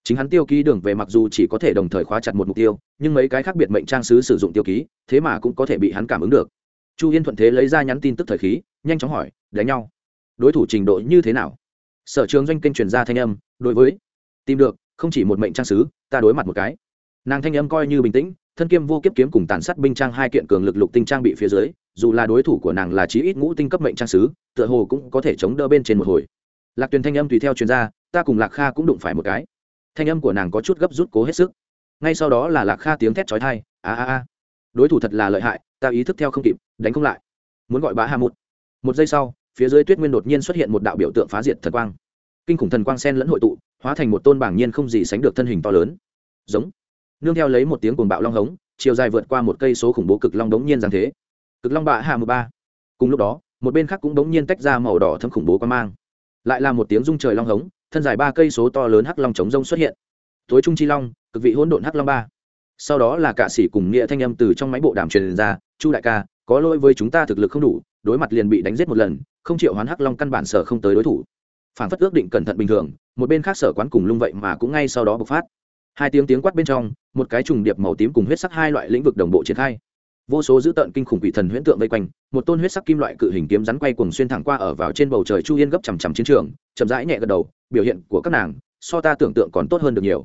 chính hắn tiêu ký đường về mặc dù chỉ có thể đồng thời khóa chặt một mục tiêu, nhưng mấy cái khác biệt mệnh trang sứ sử dụng tiêu ký, thế mà cũng có thể bị hắn cảm ứng được. Chu yên thuận thế lấy ra nhắn tin tức thời khí, nhanh chóng hỏi, đánh nhau? Đối thủ trình độ như thế nào? Sở trường doanh kênh truyền ra thanh âm, đối với. Tìm được, không chỉ một mệnh trang sứ, ta đối mặt một cái. Nàng thanh âm coi như bình tĩnh, thân kiêm vô kiếp kiếm cùng tàn sát binh trang hai kiện cường lực lục tinh trang bị phía dưới, dù là đối thủ của nàng là chí ít ngũ tinh cấp mệnh trang sứ, tựa hồ cũng có thể chống đỡ bên trên một hồi. Lạc tuyền thanh âm tùy theo chuyên gia ta cùng lạc kha cũng đụng phải một cái thanh âm của nàng có chút gấp rút cố hết sức. Ngay sau đó là lạc kha tiếng thét trói thai a a a. Đối thủ thật là lợi hại, ta ý thức theo không kịp, đánh không lại. Muốn gọi bá hà một một giây sau, phía dưới tuyết nguyên đột nhiên xuất hiện một đạo biểu tượng phá diệt thần quang. Kinh khủng thần quang sen lẫn hội tụ, hóa thành một tôn bảng nhiên không gì sánh được thân hình to lớn. Giống. Nương theo lấy một tiếng cuồng bạo long hống, chiều dài vượt qua một cây số khủng bố cực long đống nhiên giáng thế. Cực long bạ hạ mười ba. Cùng lúc đó, một bên khác cũng đống nhiên tách ra màu đỏ thâm khủng bố quan mang. Lại là một tiếng rung trời long hống thân dài ba cây số to lớn hắc long chống rông xuất hiện. Tối trung chi long, cực vị hỗn độn hắc long ba. Sau đó là cả sĩ cùng nghĩa thanh âm từ trong máy bộ đàm truyền ra, chu đại ca, có lỗi với chúng ta thực lực không đủ, đối mặt liền bị đánh giết một lần, không chịu hoán hắc long căn bản sở không tới đối thủ. Phản phất ước định cẩn thận bình thường, một bên khác sở quán cùng lung vậy mà cũng ngay sau đó bộc phát. Hai tiếng tiếng quát bên trong, một cái trùng điệp màu tím cùng huyết sắc hai loại lĩnh vực đồng bộ triển khai. Vô số dữ tợn kinh khủng quỷ thần huyễn tượng vây quanh, một tôn huyết sắc kim loại cự hình kiếm rắn quay cuồng xuyên thẳng qua ở vào trên bầu trời chu yên gấp chằm chằm chiến trường, chậm rãi nhẹ gật đầu biểu hiện của các nàng so ta tưởng tượng còn tốt hơn được nhiều.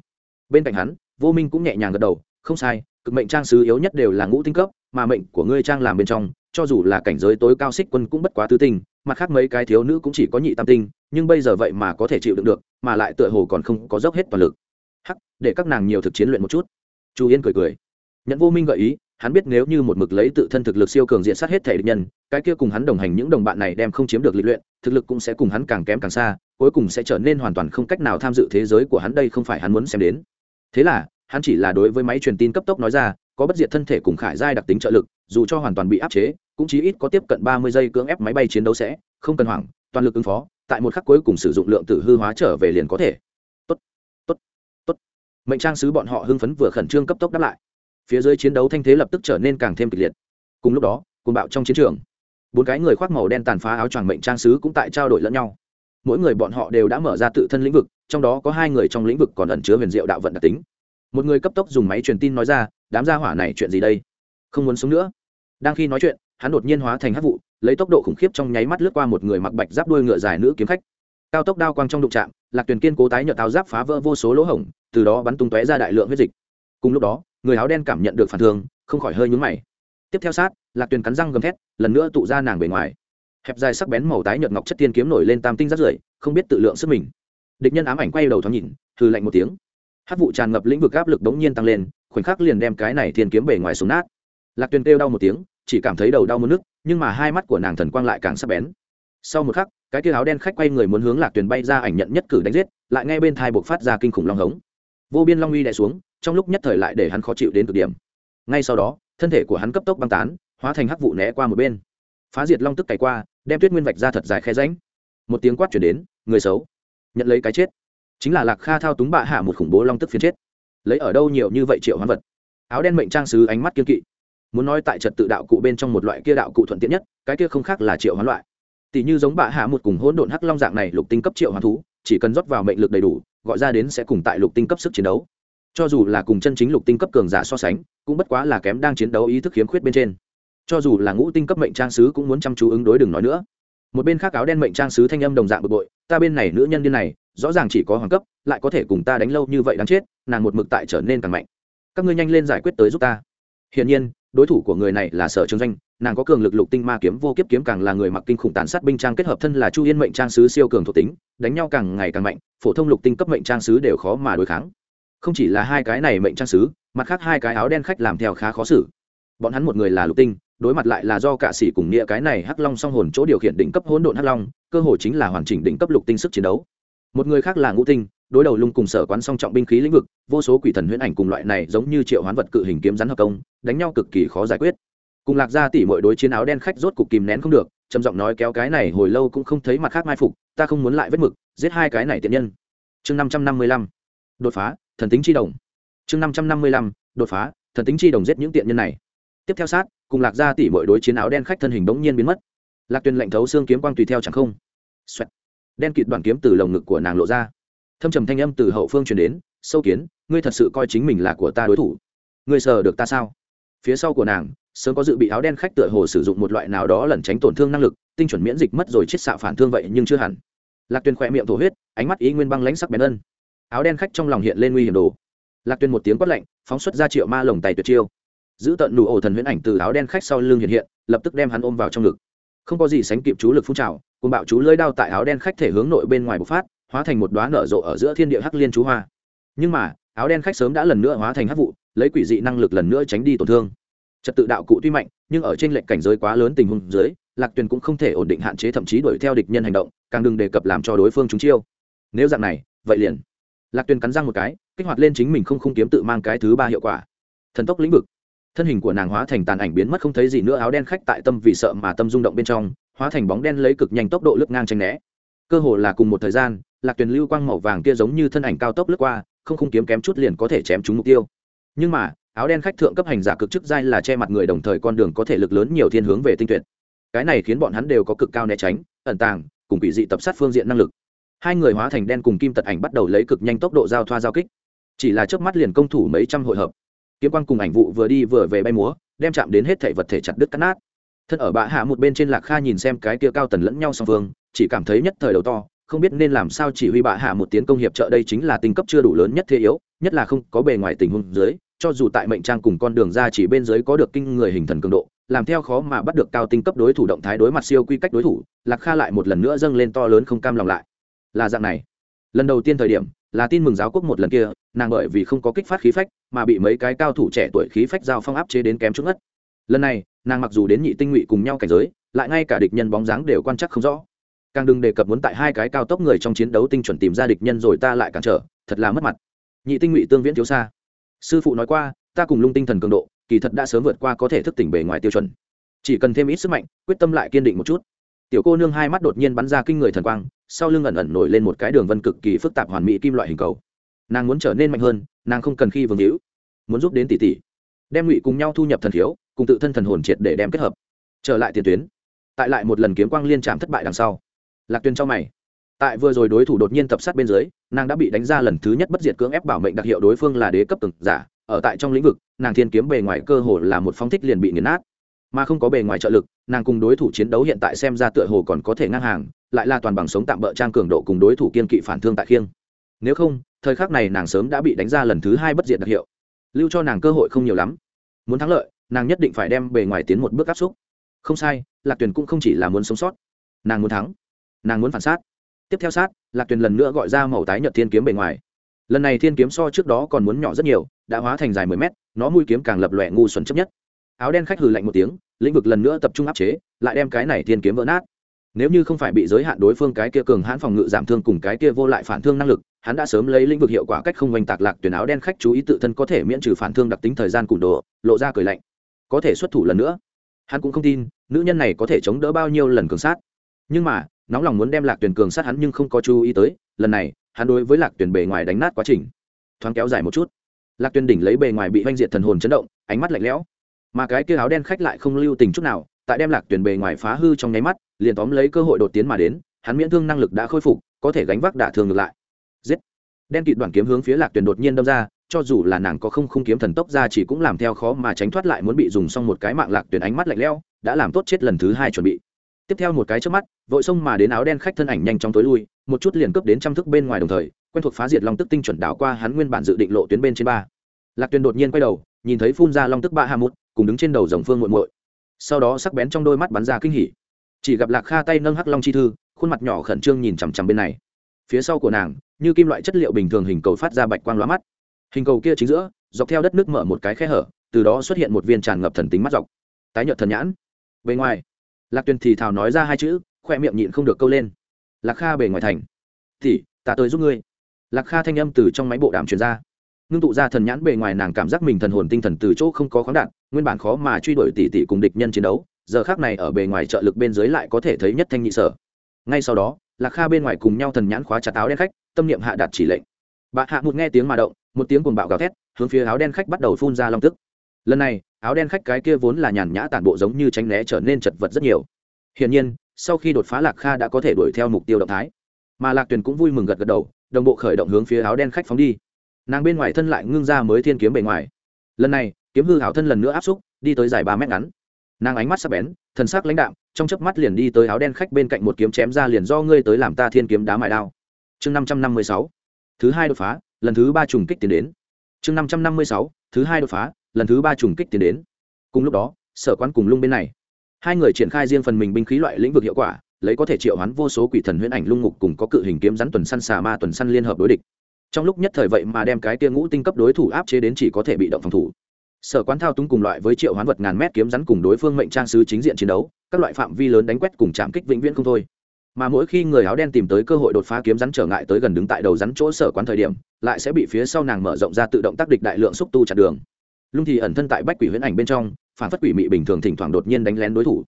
Bên cạnh hắn, vô minh cũng nhẹ nhàng gật đầu, không sai, cực mệnh trang sứ yếu nhất đều là ngũ tinh cấp, mà mệnh của ngươi trang làm bên trong, cho dù là cảnh giới tối cao xích quân cũng bất quá tứ tinh, mặt khác mấy cái thiếu nữ cũng chỉ có nhị tam tinh, nhưng bây giờ vậy mà có thể chịu đựng được, mà lại tựa hồ còn không có dốc hết toàn lực. Hắc, để các nàng nhiều thực chiến luyện một chút. Chu yên cười cười. Nhận vô minh gợi ý, hắn biết nếu như một mực lấy tự thân thực lực siêu cường diện sát hết thể địch nhân cái kia cùng hắn đồng hành những đồng bạn này đem không chiếm được lịch luyện, thực lực cũng sẽ cùng hắn càng kém càng xa, cuối cùng sẽ trở nên hoàn toàn không cách nào tham dự thế giới của hắn đây không phải hắn muốn xem đến. Thế là, hắn chỉ là đối với máy truyền tin cấp tốc nói ra, có bất diệt thân thể cùng khải giai đặc tính trợ lực, dù cho hoàn toàn bị áp chế, cũng chí ít có tiếp cận ba mươi giây cưỡng ép máy bay chiến đấu sẽ, không cần hoảng, toàn lực ứng phó, tại một khắc cuối cùng sử dụng lượng tử hư hóa trở về liền có thể. Tốt tốt tốt. Mệnh trang sứ bọn họ hưng phấn vừa khẩn trương cấp tốc đáp lại. Phía dưới chiến đấu thanh thế lập tức trở nên càng thêm kịch liệt. Cùng lúc đó cùng bạo trong chiến trường bốn cái người khoác màu đen tàn phá áo choàng mệnh trang sứ cũng tại trao đổi lẫn nhau. Mỗi người bọn họ đều đã mở ra tự thân lĩnh vực, trong đó có hai người trong lĩnh vực còn ẩn chứa huyền diệu đạo vận đặc tính. Một người cấp tốc dùng máy truyền tin nói ra, đám gia hỏa này chuyện gì đây? Không muốn sống nữa. Đang khi nói chuyện, hắn đột nhiên hóa thành hát vụ, lấy tốc độ khủng khiếp trong nháy mắt lướt qua một người mặc bạch giáp đuôi ngựa dài nữ kiếm khách. Cao tốc đao quang trong đụng chạm, lạc tuyền kiên cố tái nhợt áo giáp phá vỡ vô số lỗ hổng, từ đó bắn tung tóe ra đại lượng huyết dịch. Cùng lúc đó, người áo đen cảm nhận được phản thương, không khỏi hơi nhúng mày. Tiếp theo sát lạc tuyền cắn răng gầm thét, lần nữa tụ ra nàng bề ngoài. Hẹp dài sắc bén màu tái nhợt ngọc chất tiên kiếm nổi lên tam tinh rắt rưởi, không biết tự lượng sức mình. Địch nhân ám ảnh quay đầu thoáng nhìn hư lạnh một tiếng. Hát vụ tràn ngập lĩnh vực áp lực đống nhiên tăng lên, khoảnh khắc liền đem cái này thiên kiếm bề ngoài xuống nát. Lạc tuyền kêu đau một tiếng, chỉ cảm thấy đầu đau mất nước, nhưng mà hai mắt của nàng thần quang lại càng sắc bén. Sau một khắc, cái tia áo đen khách quay người muốn hướng lạc tuyền bay ra ảnh nhận nhất cử đánh giết, lại ngay bên thai buộc phát ra kinh khủng long hống. Vô biên long uy đè xuống, trong lúc nhất thời lại để hắn khó chịu đến cực điểm. Ngay sau đó, thân thể của hắn cấp tốc băng tán hóa thành hắc vụ né qua một bên. Phá diệt long tức cày qua, đem tuyết nguyên vạch ra thật dài khe ránh một tiếng quát chuyển đến, người xấu. Nhận lấy cái chết. Chính là lạc kha thao túng bạ hạ một khủng bố long tức phiến chết. Lấy ở đâu nhiều như vậy triệu hoán vật? Áo đen mệnh trang sứ ánh mắt kiên kỵ. Muốn nói tại trật tự đạo cụ bên trong một loại kia đạo cụ thuận tiện nhất, cái kia không khác là triệu hoán loại. Tỷ như giống bạ hạ một cùng hỗn độn hắc long dạng này lục tinh cấp triệu hoán thú, chỉ cần rót vào mệnh lực đầy đủ, gọi ra đến sẽ cùng tại lục tinh cấp sức chiến đấu. Cho dù là cùng chân chính lục tinh cấp cường giả so sánh, cũng bất quá là kém đang chiến đấu ý thức khiếm khuyết bên trên cho dù là ngũ tinh cấp mệnh trang sứ cũng muốn chăm chú ứng đối đừng nói nữa. Một bên khác áo đen mệnh trang sứ thanh âm đồng dạng bực bội, ta bên này nữ nhân điên này, rõ ràng chỉ có hoàng cấp, lại có thể cùng ta đánh lâu như vậy đáng chết, nàng một mực tại trở nên càng mạnh. Các ngươi nhanh lên giải quyết tới giúp ta. Hiển nhiên, đối thủ của người này là sở trường doanh, nàng có cường lực lục tinh ma kiếm vô kiếp kiếm càng là người mặc kinh khủng tàn sát binh trang kết hợp thân là chu yên mệnh trang sứ siêu cường thuộc tính, đánh nhau càng ngày càng mạnh, phổ thông lục tinh cấp mệnh trang sứ đều khó mà đối kháng. Không chỉ là hai cái này mệnh trang sứ, mặt khác hai cái áo đen khách làm theo khá khó xử. Bọn hắn một người là lục tinh đối mặt lại là do cả sĩ cùng nghĩa cái này hắc long song hồn chỗ điều khiển đỉnh cấp hỗn độn hắc long, cơ hội chính là hoàn chỉnh đỉnh cấp lục tinh sức chiến đấu. Một người khác là ngũ tinh, đối đầu lung cùng sở quán song trọng binh khí lĩnh vực, vô số quỷ thần huyễn ảnh cùng loại này giống như triệu hoán vật cự hình kiếm rắn hợp công, đánh nhau cực kỳ khó giải quyết. Cùng lạc gia tỷ mọi đối chiến áo đen khách rốt cục kìm nén không được, trầm giọng nói kéo cái này hồi lâu cũng không thấy mặt khác mai phục, ta không muốn lại vết mực, giết hai cái này tiện nhân. Chương năm trăm năm mươi lăm, đột phá, thần tính chi đồng. Chương năm trăm năm mươi lăm, đột phá, thần tính chi đồng giết những tiện nhân này. Tiếp theo sát cùng lạc gia tỷ mọi đối chiến áo đen khách thân hình bỗng nhiên biến mất. Lạc tuyền lệnh thấu xương kiếm quang tùy theo chẳng không. Xoẹt. đen kịt đoàn kiếm từ lồng ngực của nàng lộ ra. Thâm trầm thanh âm từ hậu phương truyền đến, sâu kiến, ngươi thật sự coi chính mình là của ta đối thủ. Ngươi sờ được ta sao? Phía sau của nàng, sớm có dự bị áo đen khách tựa hồ sử dụng một loại nào đó lẩn tránh tổn thương năng lực, tinh chuẩn miễn dịch mất rồi chết xạ phản thương vậy nhưng chưa hẳn. Lạc tuyền khỏe miệng thổ huyết, ánh mắt ý nguyên băng lãnh sắc bén ân. Áo đen khách trong lòng hiện lên nguy hiểm đồ. Lạc tuyền một tiếng quát lạnh, phóng xuất ra triệu ma lồng tay tuyệt chiêu giữ tận nụ ổ thần huyễn ảnh từ áo đen khách sau lưng hiện hiện, lập tức đem hắn ôm vào trong ngực. Không có gì sánh kịp chú lực phun trào cùng bạo chú lưỡi đao tại áo đen khách thể hướng nội bên ngoài bộc phát, hóa thành một đoá nở rộ ở giữa thiên địa hắc liên chú hoa. Nhưng mà, áo đen khách sớm đã lần nữa hóa thành hắc vụ, lấy quỷ dị năng lực lần nữa tránh đi tổn thương. Trật tự đạo cụ tuy mạnh, nhưng ở trên lệnh cảnh giới quá lớn tình huống dưới, lạc tuyền cũng không thể ổn định hạn chế thậm chí đuổi theo địch nhân hành động, càng đừng đề cập làm cho đối phương chúng chiêu. Nếu dạng này, vậy liền. Lạc tuyền cắn răng một cái, kích hoạt lên chính mình không không kiếm tự mang cái thứ ba hiệu quả. Thần tốc lĩnh vực thân hình của nàng hóa thành tàn ảnh biến mất không thấy gì nữa, áo đen khách tại tâm vì sợ mà tâm rung động bên trong, hóa thành bóng đen lấy cực nhanh tốc độ lướt ngang tranh né. Cơ hồ là cùng một thời gian, lạc tuyền lưu quang màu vàng kia giống như thân ảnh cao tốc lướt qua, không không kiếm kém chút liền có thể chém trúng mục tiêu. Nhưng mà, áo đen khách thượng cấp hành giả cực chức giai là che mặt người đồng thời con đường có thể lực lớn nhiều thiên hướng về tinh tuyệt. Cái này khiến bọn hắn đều có cực cao né tránh, ẩn tàng, cùng bị dị tập sát phương diện năng lực. Hai người hóa thành đen cùng kim tật ảnh bắt đầu lấy cực nhanh tốc độ giao thoa giao kích. Chỉ là trước mắt liền công thủ mấy trăm hội hợp kiếm quang cùng ảnh vụ vừa đi vừa về bay múa, đem chạm đến hết thể vật thể chặt đứt cắt nát. Thân ở bạ hạ một bên trên lạc kha nhìn xem cái kia cao tần lẫn nhau song phương, chỉ cảm thấy nhất thời đầu to, không biết nên làm sao chỉ huy bạ hạ một tiến công hiệp trợ đây chính là tinh cấp chưa đủ lớn nhất thế yếu, nhất là không có bề ngoài tình huống dưới, cho dù tại mệnh trang cùng con đường ra chỉ bên dưới có được kinh người hình thần cường độ, làm theo khó mà bắt được cao tinh cấp đối thủ động thái đối mặt siêu quy cách đối thủ, lạc kha lại một lần nữa dâng lên to lớn không cam lòng lại. Là dạng này. Lần đầu tiên thời điểm là tin mừng giáo quốc một lần kia, nàng bởi vì không có kích phát khí phách, mà bị mấy cái cao thủ trẻ tuổi khí phách giao phong áp chế đến kém chút ngất. Lần này, nàng mặc dù đến nhị tinh ngụy cùng nhau cảnh giới, lại ngay cả địch nhân bóng dáng đều quan chắc không rõ. Càng đừng đề cập muốn tại hai cái cao tốc người trong chiến đấu tinh chuẩn tìm ra địch nhân rồi ta lại cản trở, thật là mất mặt. Nhị tinh ngụy tương viễn thiếu xa. Sư phụ nói qua, ta cùng lung tinh thần cường độ, kỳ thật đã sớm vượt qua có thể thức tỉnh bề ngoài tiêu chuẩn. Chỉ cần thêm ít sức mạnh, quyết tâm lại kiên định một chút. Tiểu cô nương hai mắt đột nhiên bắn ra kinh người thần quang sau lưng ẩn ẩn nổi lên một cái đường vân cực kỳ phức tạp hoàn mỹ kim loại hình cầu. Nàng muốn trở nên mạnh hơn, nàng không cần khi vương hữu. Muốn giúp đến tỷ tỷ. Đem ngụy cùng nhau thu nhập thần thiếu, cùng tự thân thần hồn triệt để đem kết hợp. Trở lại tiền tuyến. Tại lại một lần kiếm quang liên trạm thất bại đằng sau. Lạc tuyên cho mày. Tại vừa rồi đối thủ đột nhiên tập sát bên dưới, nàng đã bị đánh ra lần thứ nhất bất diệt cưỡng ép bảo mệnh đặc hiệu đối phương là đế cấp từng giả. Ở tại trong lĩnh vực, nàng thiên kiếm bề ngoài cơ hồ là một phong thích liền bị nghiền nát. Mà không có bề ngoài trợ lực, nàng cùng đối thủ chiến đấu hiện tại xem ra tựa hồ còn có thể ngang hàng lại là toàn bằng sống tạm bỡ trang cường độ cùng đối thủ kiên kỵ phản thương tại khiêng. Nếu không, thời khắc này nàng sớm đã bị đánh ra lần thứ hai bất diệt đặc hiệu. Lưu cho nàng cơ hội không nhiều lắm. Muốn thắng lợi, nàng nhất định phải đem bề ngoài tiến một bước áp xúc. Không sai, lạc tuyền cũng không chỉ là muốn sống sót. Nàng muốn thắng. Nàng muốn phản sát. Tiếp theo sát, lạc tuyền lần nữa gọi ra màu tái nhợt thiên kiếm bề ngoài. Lần này thiên kiếm so trước đó còn muốn nhỏ rất nhiều, đã hóa thành dài mười mét, nó mũi kiếm càng lập lòe ngu xuẩn chấp nhất. Áo đen khách hừ lạnh một tiếng, lĩnh vực lần nữa tập trung áp chế, lại đem cái này thiên kiếm vỡ nát nếu như không phải bị giới hạn đối phương cái kia cường hãn phòng ngự giảm thương cùng cái kia vô lại phản thương năng lực, hắn đã sớm lấy lĩnh vực hiệu quả cách không oanh tạc lạc tuyển áo đen khách chú ý tự thân có thể miễn trừ phản thương đặc tính thời gian củng đồ lộ ra cười lạnh. Có thể xuất thủ lần nữa. Hắn cũng không tin, nữ nhân này có thể chống đỡ bao nhiêu lần cường sát. Nhưng mà, nóng lòng muốn đem lạc tuyển cường sát hắn nhưng không có chú ý tới, lần này, hắn đối với lạc tuyển bề ngoài đánh nát quá trình, thoáng kéo dài một chút. Lạc tuyển đỉnh lấy bề ngoài bị oanh diệt thần hồn chấn động, ánh mắt lạnh lẽo. Mà cái kia áo đen khách lại không lưu tình chút nào tại đem lạc tuyển bề ngoài phá hư trong nháy mắt, liền tóm lấy cơ hội đột tiến mà đến, hắn miễn thương năng lực đã khôi phục, có thể gánh vác đả thương ngược lại. Giết! Đen kịt đoàn kiếm hướng phía lạc tuyển đột nhiên đâm ra, cho dù là nàng có không khung kiếm thần tốc ra chỉ cũng làm theo khó mà tránh thoát lại muốn bị dùng xong một cái mạng lạc tuyển ánh mắt lạnh lẽo, đã làm tốt chết lần thứ hai chuẩn bị. Tiếp theo một cái trước mắt, vội xông mà đến áo đen khách thân ảnh nhanh chóng tối lui, một chút liền cướp đến trăm thước bên ngoài đồng thời, quen thuộc phá diệt long tức tinh chuẩn đảo qua hắn nguyên bản dự định lộ tuyến bên trên ba. Lạc tuyền đột nhiên quay đầu, nhìn thấy phun ra long tức ba hà mút cùng đứng trên đầu dòng phương muội muội sau đó sắc bén trong đôi mắt bắn ra kinh hỉ. Chỉ gặp lạc kha tay nâng hắc long chi thư, khuôn mặt nhỏ khẩn trương nhìn chằm chằm bên này. Phía sau của nàng, như kim loại chất liệu bình thường hình cầu phát ra bạch quang lóa mắt. Hình cầu kia chính giữa, dọc theo đất nước mở một cái khe hở, từ đó xuất hiện một viên tràn ngập thần tính mắt dọc. Tái nhợt thần nhãn. Bề ngoài, lạc tuyền thì thào nói ra hai chữ, khoe miệng nhịn không được câu lên. Lạc kha bề ngoài thành. Thì ta tới giúp ngươi. Lạc kha thanh âm từ trong máy bộ đàm truyền ra ngưng tụ ra thần nhãn bề ngoài nàng cảm giác mình thần hồn tinh thần từ chỗ không có khoáng đạn nguyên bản khó mà truy đuổi tỷ tỷ cùng địch nhân chiến đấu, giờ khác này ở bề ngoài trợ lực bên dưới lại có thể thấy nhất thanh nhị sở. Ngay sau đó, lạc kha bên ngoài cùng nhau thần nhãn khóa chặt áo đen khách, tâm niệm hạ đạt chỉ lệnh. Bà hạ một nghe tiếng mà động, một tiếng cuồng bạo gào thét, hướng phía áo đen khách bắt đầu phun ra long tức. Lần này, áo đen khách cái kia vốn là nhàn nhã tản bộ giống như tránh né trở nên chật vật rất nhiều. Hiển nhiên, sau khi đột phá lạc kha đã có thể đuổi theo mục tiêu động thái. Mà lạc tuyền cũng vui mừng gật gật đầu, đồng bộ khởi động hướng phía áo đen khách phóng đi nàng bên ngoài thân lại ngưng ra mới thiên kiếm bề ngoài. Lần này, kiếm hư hảo thân lần nữa áp xúc, đi tới dài ba mét ngắn. Nàng ánh mắt sắc bén, thần sắc lãnh đạm, trong chớp mắt liền đi tới áo đen khách bên cạnh một kiếm chém ra liền do ngươi tới làm ta thiên kiếm đá mại đao. Chương năm trăm năm mươi sáu, thứ hai đột phá, lần thứ ba trùng kích tiến đến. Chương năm trăm năm mươi sáu, thứ hai đột phá, lần thứ ba trùng kích tiến đến. Cùng lúc đó, sở quán cùng lung bên này. Hai người triển khai riêng phần mình binh khí loại lĩnh vực hiệu quả, lấy có thể triệu hoán vô số quỷ thần huyễn ảnh lung ngục cùng có cự hình kiếm rắn tuần săn xà ma tuần săn liên hợp đối địch trong lúc nhất thời vậy mà đem cái tia ngũ tinh cấp đối thủ áp chế đến chỉ có thể bị động phòng thủ. Sở quán thao túng cùng loại với triệu hoán vật ngàn mét kiếm rắn cùng đối phương mệnh trang sứ chính diện chiến đấu, các loại phạm vi lớn đánh quét cùng chạm kích vĩnh viễn không thôi. Mà mỗi khi người áo đen tìm tới cơ hội đột phá kiếm rắn trở ngại tới gần đứng tại đầu rắn chỗ sở quán thời điểm, lại sẽ bị phía sau nàng mở rộng ra tự động tác địch đại lượng xúc tu chặt đường. Lung thì ẩn thân tại bách quỷ huyễn ảnh bên trong, phản phất quỷ mị bình thường thỉnh thoảng đột nhiên đánh lén đối thủ.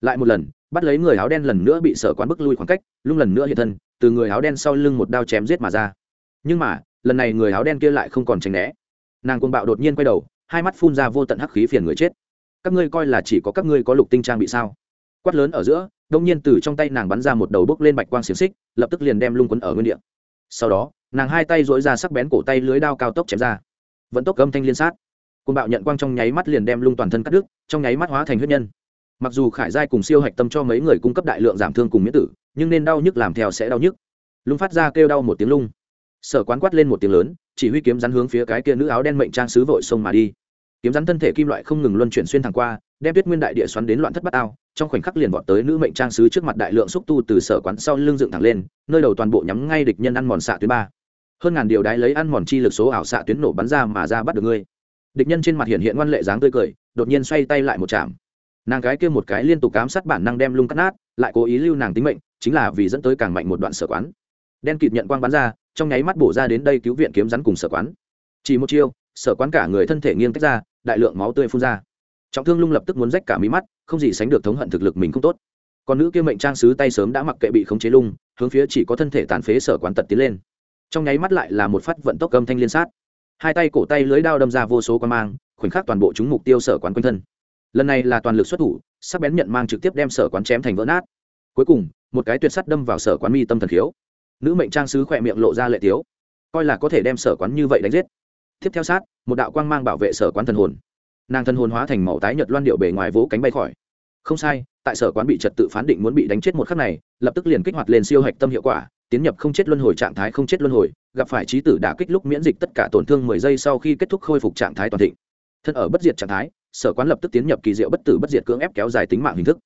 Lại một lần, bắt lấy người áo đen lần nữa bị sở quán bức lui khoảng cách, lung lần nữa hiện thân, từ người áo đen sau lưng một đao chém giết mà ra nhưng mà, lần này người áo đen kia lại không còn tránh né. Nàng côn bạo đột nhiên quay đầu, hai mắt phun ra vô tận hắc khí phiền người chết. Các ngươi coi là chỉ có các ngươi có lục tinh trang bị sao? Quát lớn ở giữa, đông nhiên từ trong tay nàng bắn ra một đầu bốc lên bạch quang xiềng xích, lập tức liền đem lung quấn ở nguyên địa. Sau đó, nàng hai tay dỗi ra sắc bén cổ tay lưới đao cao tốc chém ra. Vận tốc âm thanh liên sát. Côn bạo nhận quang trong nháy mắt liền đem lung toàn thân cắt đứt, trong nháy mắt hóa thành huyết nhân. Mặc dù khải giai cùng siêu hạch tâm cho mấy người cung cấp đại lượng giảm thương cùng miễn tử, nhưng nên đau nhức làm theo sẽ đau nhức. Lung phát ra kêu đau một tiếng lung sở quán quát lên một tiếng lớn, chỉ huy kiếm rắn hướng phía cái kia nữ áo đen mệnh trang sứ vội sông mà đi. Kiếm rắn thân thể kim loại không ngừng luân chuyển xuyên thẳng qua, đem tuyết nguyên đại địa xoắn đến loạn thất bát ao, trong khoảnh khắc liền vọt tới nữ mệnh trang sứ trước mặt đại lượng xúc tu từ sở quán sau lưng dựng thẳng lên, nơi đầu toàn bộ nhắm ngay địch nhân ăn mòn xạ tuyến ba. Hơn ngàn điều đái lấy ăn mòn chi lực số ảo xạ tuyến nổ bắn ra mà ra bắt được ngươi. Địch nhân trên mặt hiện hiện ngoan lệ dáng tươi cười, đột nhiên xoay tay lại một chạm. Nàng gái kia một cái liên tục cám sát bản năng đem lung cắt nát, lại cố ý lưu nàng tính mệnh, chính là vì dẫn tới càng mạnh một đoạn sở quán. Đen kịt nhận quang bắn ra trong nháy mắt bổ ra đến đây cứu viện kiếm rắn cùng sở quán. Chỉ một chiêu, sở quán cả người thân thể nghiêng tách ra, đại lượng máu tươi phun ra. Trọng thương lung lập tức muốn rách cả mí mắt, không gì sánh được thống hận thực lực mình không tốt. Còn nữ kia mệnh trang sứ tay sớm đã mặc kệ bị khống chế lung, hướng phía chỉ có thân thể tàn phế sở quán tật tiến lên. Trong nháy mắt lại là một phát vận tốc âm thanh liên sát. Hai tay cổ tay lưới đao đâm ra vô số quan mang, khoảnh khắc toàn bộ chúng mục tiêu sở quán quanh thân. Lần này là toàn lực xuất thủ, sắc bén nhận mang trực tiếp đem sở quán chém thành vỡ nát. Cuối cùng, một cái tuyệt sắt đâm vào sở quán mi tâm thần khiếu nữ mệnh trang sứ khỏe miệng lộ ra lệ tiếu. Coi là có thể đem sở quán như vậy đánh giết. Tiếp theo sát, một đạo quang mang bảo vệ sở quán thần hồn. Nàng thần hồn hóa thành màu tái nhật loan điệu bề ngoài vỗ cánh bay khỏi. Không sai, tại sở quán bị trật tự phán định muốn bị đánh chết một khắc này, lập tức liền kích hoạt lên siêu hạch tâm hiệu quả, tiến nhập không chết luân hồi trạng thái không chết luân hồi, gặp phải trí tử đả kích lúc miễn dịch tất cả tổn thương mười giây sau khi kết thúc khôi phục trạng thái toàn thịnh. Thân ở bất diệt trạng thái, sở quán lập tức tiến nhập kỳ diệu bất tử bất diệt cưỡng ép kéo dài tính mạng hình thức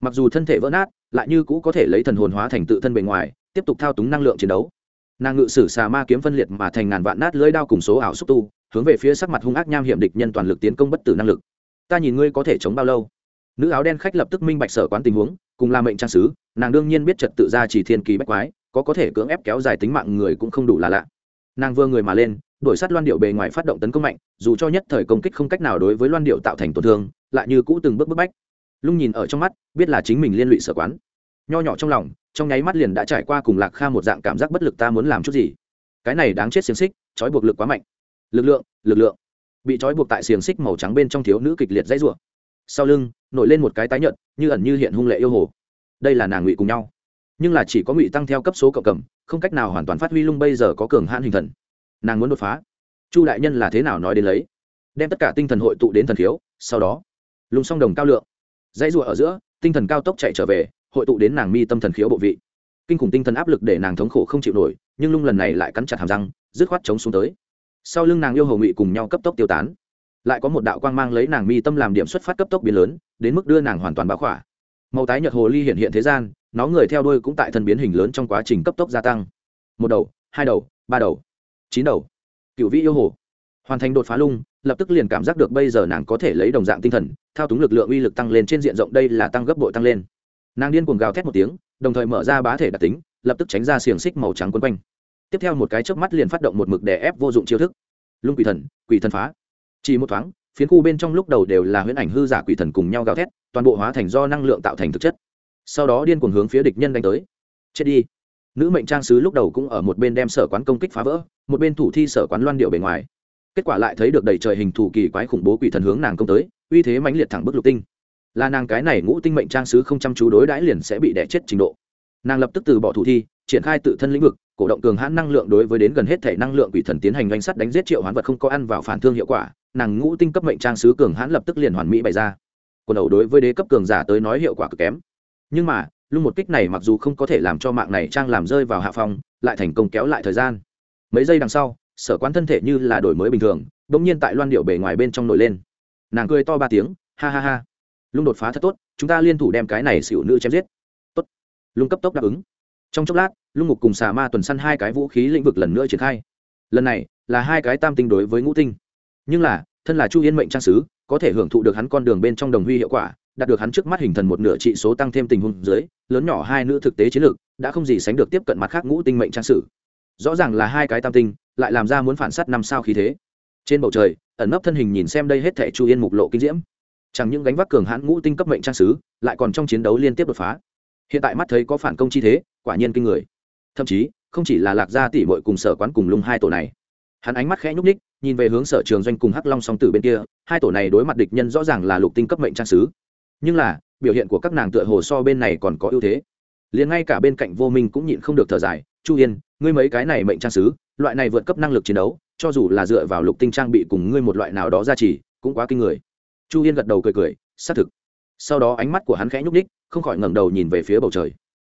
mặc dù thân thể vỡ nát, lại như cũ có thể lấy thần hồn hóa thành tự thân bề ngoài, tiếp tục thao túng năng lượng chiến đấu. Nàng ngự sử xà ma kiếm phân liệt mà thành ngàn vạn nát lưỡi đao cùng số ảo xúc tu, hướng về phía sắc mặt hung ác nham hiểm địch nhân toàn lực tiến công bất tử năng lực. Ta nhìn ngươi có thể chống bao lâu? Nữ áo đen khách lập tức minh bạch sở quán tình huống, cùng là mệnh trang sứ, nàng đương nhiên biết trật tự ra chỉ thiên kỳ bách quái, có có thể cưỡng ép kéo dài tính mạng người cũng không đủ là lạ. Nàng vừa người mà lên, đuổi sát loan điệu bề ngoài phát động tấn công mạnh, dù cho nhất thời công kích không cách nào đối với loan điệu tạo thành tổn thương, lại như cũ từng bước bức bách lung nhìn ở trong mắt biết là chính mình liên lụy sở quán. Nho nhỏ trong lòng trong nháy mắt liền đã trải qua cùng lạc kha một dạng cảm giác bất lực ta muốn làm chút gì. Cái này đáng chết xiềng xích trói buộc lực quá mạnh. Lực lượng lực lượng. Bị trói buộc tại xiềng xích màu trắng bên trong thiếu nữ kịch liệt dãy rủa. Sau lưng nổi lên một cái tái nhợt như ẩn như hiện hung lệ yêu hồ. Đây là nàng ngụy cùng nhau. Nhưng là chỉ có ngụy tăng theo cấp số cộng cầm không cách nào hoàn toàn phát huy lung bây giờ có cường hãn hình thần. Nàng muốn đột phá. Chu đại nhân là thế nào nói đến lấy? Đem tất cả tinh thần hội tụ đến thần thiếu, sau đó lung song đồng cao lượng dãy rụa ở giữa, tinh thần cao tốc chạy trở về, hội tụ đến nàng mi tâm thần khiếu bộ vị. Kinh khủng tinh thần áp lực để nàng thống khổ không chịu nổi, nhưng lung lần này lại cắn chặt hàm răng, dứt khoát chống xuống tới. Sau lưng nàng yêu hầu ngụy cùng nhau cấp tốc tiêu tán. Lại có một đạo quang mang lấy nàng mi tâm làm điểm xuất phát cấp tốc biến lớn, đến mức đưa nàng hoàn toàn báo khỏa. Màu tái nhật hồ ly hiện hiện thế gian, nó người theo đuôi cũng tại thân biến hình lớn trong quá trình cấp tốc gia tăng. Một đầu, hai đầu, ba đầu, chín đầu. Cựu vị yêu hồ. Hoàn thành đột phá lung lập tức liền cảm giác được bây giờ nàng có thể lấy đồng dạng tinh thần, thao túng lực lượng uy lực tăng lên trên diện rộng đây là tăng gấp bội tăng lên. Nàng điên cuồng gào thét một tiếng, đồng thời mở ra bá thể đặc tính, lập tức tránh ra xiềng xích màu trắng quấn quanh. Tiếp theo một cái chớp mắt liền phát động một mực đè ép vô dụng chiêu thức. Lung quỷ thần quỷ thần phá. Chỉ một thoáng, phiến khu bên trong lúc đầu đều là huyễn ảnh hư giả quỷ thần cùng nhau gào thét, toàn bộ hóa thành do năng lượng tạo thành thực chất. Sau đó điên cuồng hướng phía địch nhân đánh tới. Chết đi. Nữ mệnh trang sứ lúc đầu cũng ở một bên đem sở quán công kích phá vỡ, một bên thủ thi sở quán loan điệu bề ngoài kết quả lại thấy được đầy trời hình thủ kỳ quái khủng bố quỷ thần hướng nàng công tới, uy thế mãnh liệt thẳng bức lục tinh. Là nàng cái này ngũ tinh mệnh trang sứ không chăm chú đối đãi liền sẽ bị đẻ chết trình độ. Nàng lập tức từ bỏ thủ thi, triển khai tự thân lĩnh vực, cổ động cường hãn năng lượng đối với đến gần hết thể năng lượng quỷ thần tiến hành danh sắt đánh giết triệu hoán vật không có ăn vào phản thương hiệu quả, nàng ngũ tinh cấp mệnh trang sứ cường hãn lập tức liền hoàn mỹ bày ra. Quần đầu đối với đế cấp cường giả tới nói hiệu quả cực kém. Nhưng mà lúc một kích này mặc dù không có thể làm cho mạng này trang làm rơi vào hạ phòng lại thành công kéo lại thời gian. Mấy giây đằng sau sở quán thân thể như là đổi mới bình thường đ ỗ n g nhiên tại loan điệu bề ngoài bên trong nổi lên. Nàng cười to ba tiếng, ha ha ha. Lung đột phá thật tốt, chúng ta liên thủ đem cái này xỉu nữ chém giết. Tốt. Lung cấp tốc đáp ứng. Trong chốc lát, lung ngục cùng xà ma tuần săn hai cái vũ khí lĩnh vực lần nữa triển khai. Lần này là hai cái tam tinh đối với ngũ tinh. Nhưng là, thân là chu yên mệnh trang sứ, có thể hưởng thụ được hắn con đường bên trong đồng huy hiệu quả, đạt được hắn trước mắt hình thần một nửa trị số tăng thêm tình huống dưới, lớn nhỏ hai nữ thực tế chiến lược, đã không gì sánh được tiếp cận mặt khác ngũ tinh mệnh trang sử rõ ràng là hai cái tam tinh, lại làm ra muốn phản s á t năm sao khí thế. Trên bầu trời, ẩn nấp thân hình nhìn xem đây hết thẻ chu yên mục lộ kinh diễm. Chẳng những gánh vác cường hãn ngũ tinh cấp mệnh trang sứ, lại còn trong chiến đấu liên tiếp đột phá. Hiện tại mắt thấy có phản công chi thế, quả nhiên kinh người. Thậm chí, không chỉ là lạc gia tỷ mội cùng sở quán cùng lung hai tổ này. Hắn ánh mắt khẽ nhúc ních nhìn về hướng sở trường doanh cùng hắc long song tử bên kia, hai tổ này đối mặt địch nhân rõ ràng là lục tinh cấp mệnh trang sứ. Nhưng là, biểu hiện của các nàng tựa hồ so bên này còn có ưu thế. Liền ngay cả bên cạnh vô minh cũng nhịn không được thở dài chu yên, ngươi mấy cái này mệnh trang sứ, loại này vượt cấp năng lực chiến đấu, cho dù là dựa vào lục tinh trang bị cùng ngươi một loại nào đó ra chỉ cũng quá kinh người. Chu yên gật đầu cười cười, xác thực. Sau đó ánh mắt của hắn khẽ nhúc ních không khỏi ngẩng đầu nhìn về phía bầu trời.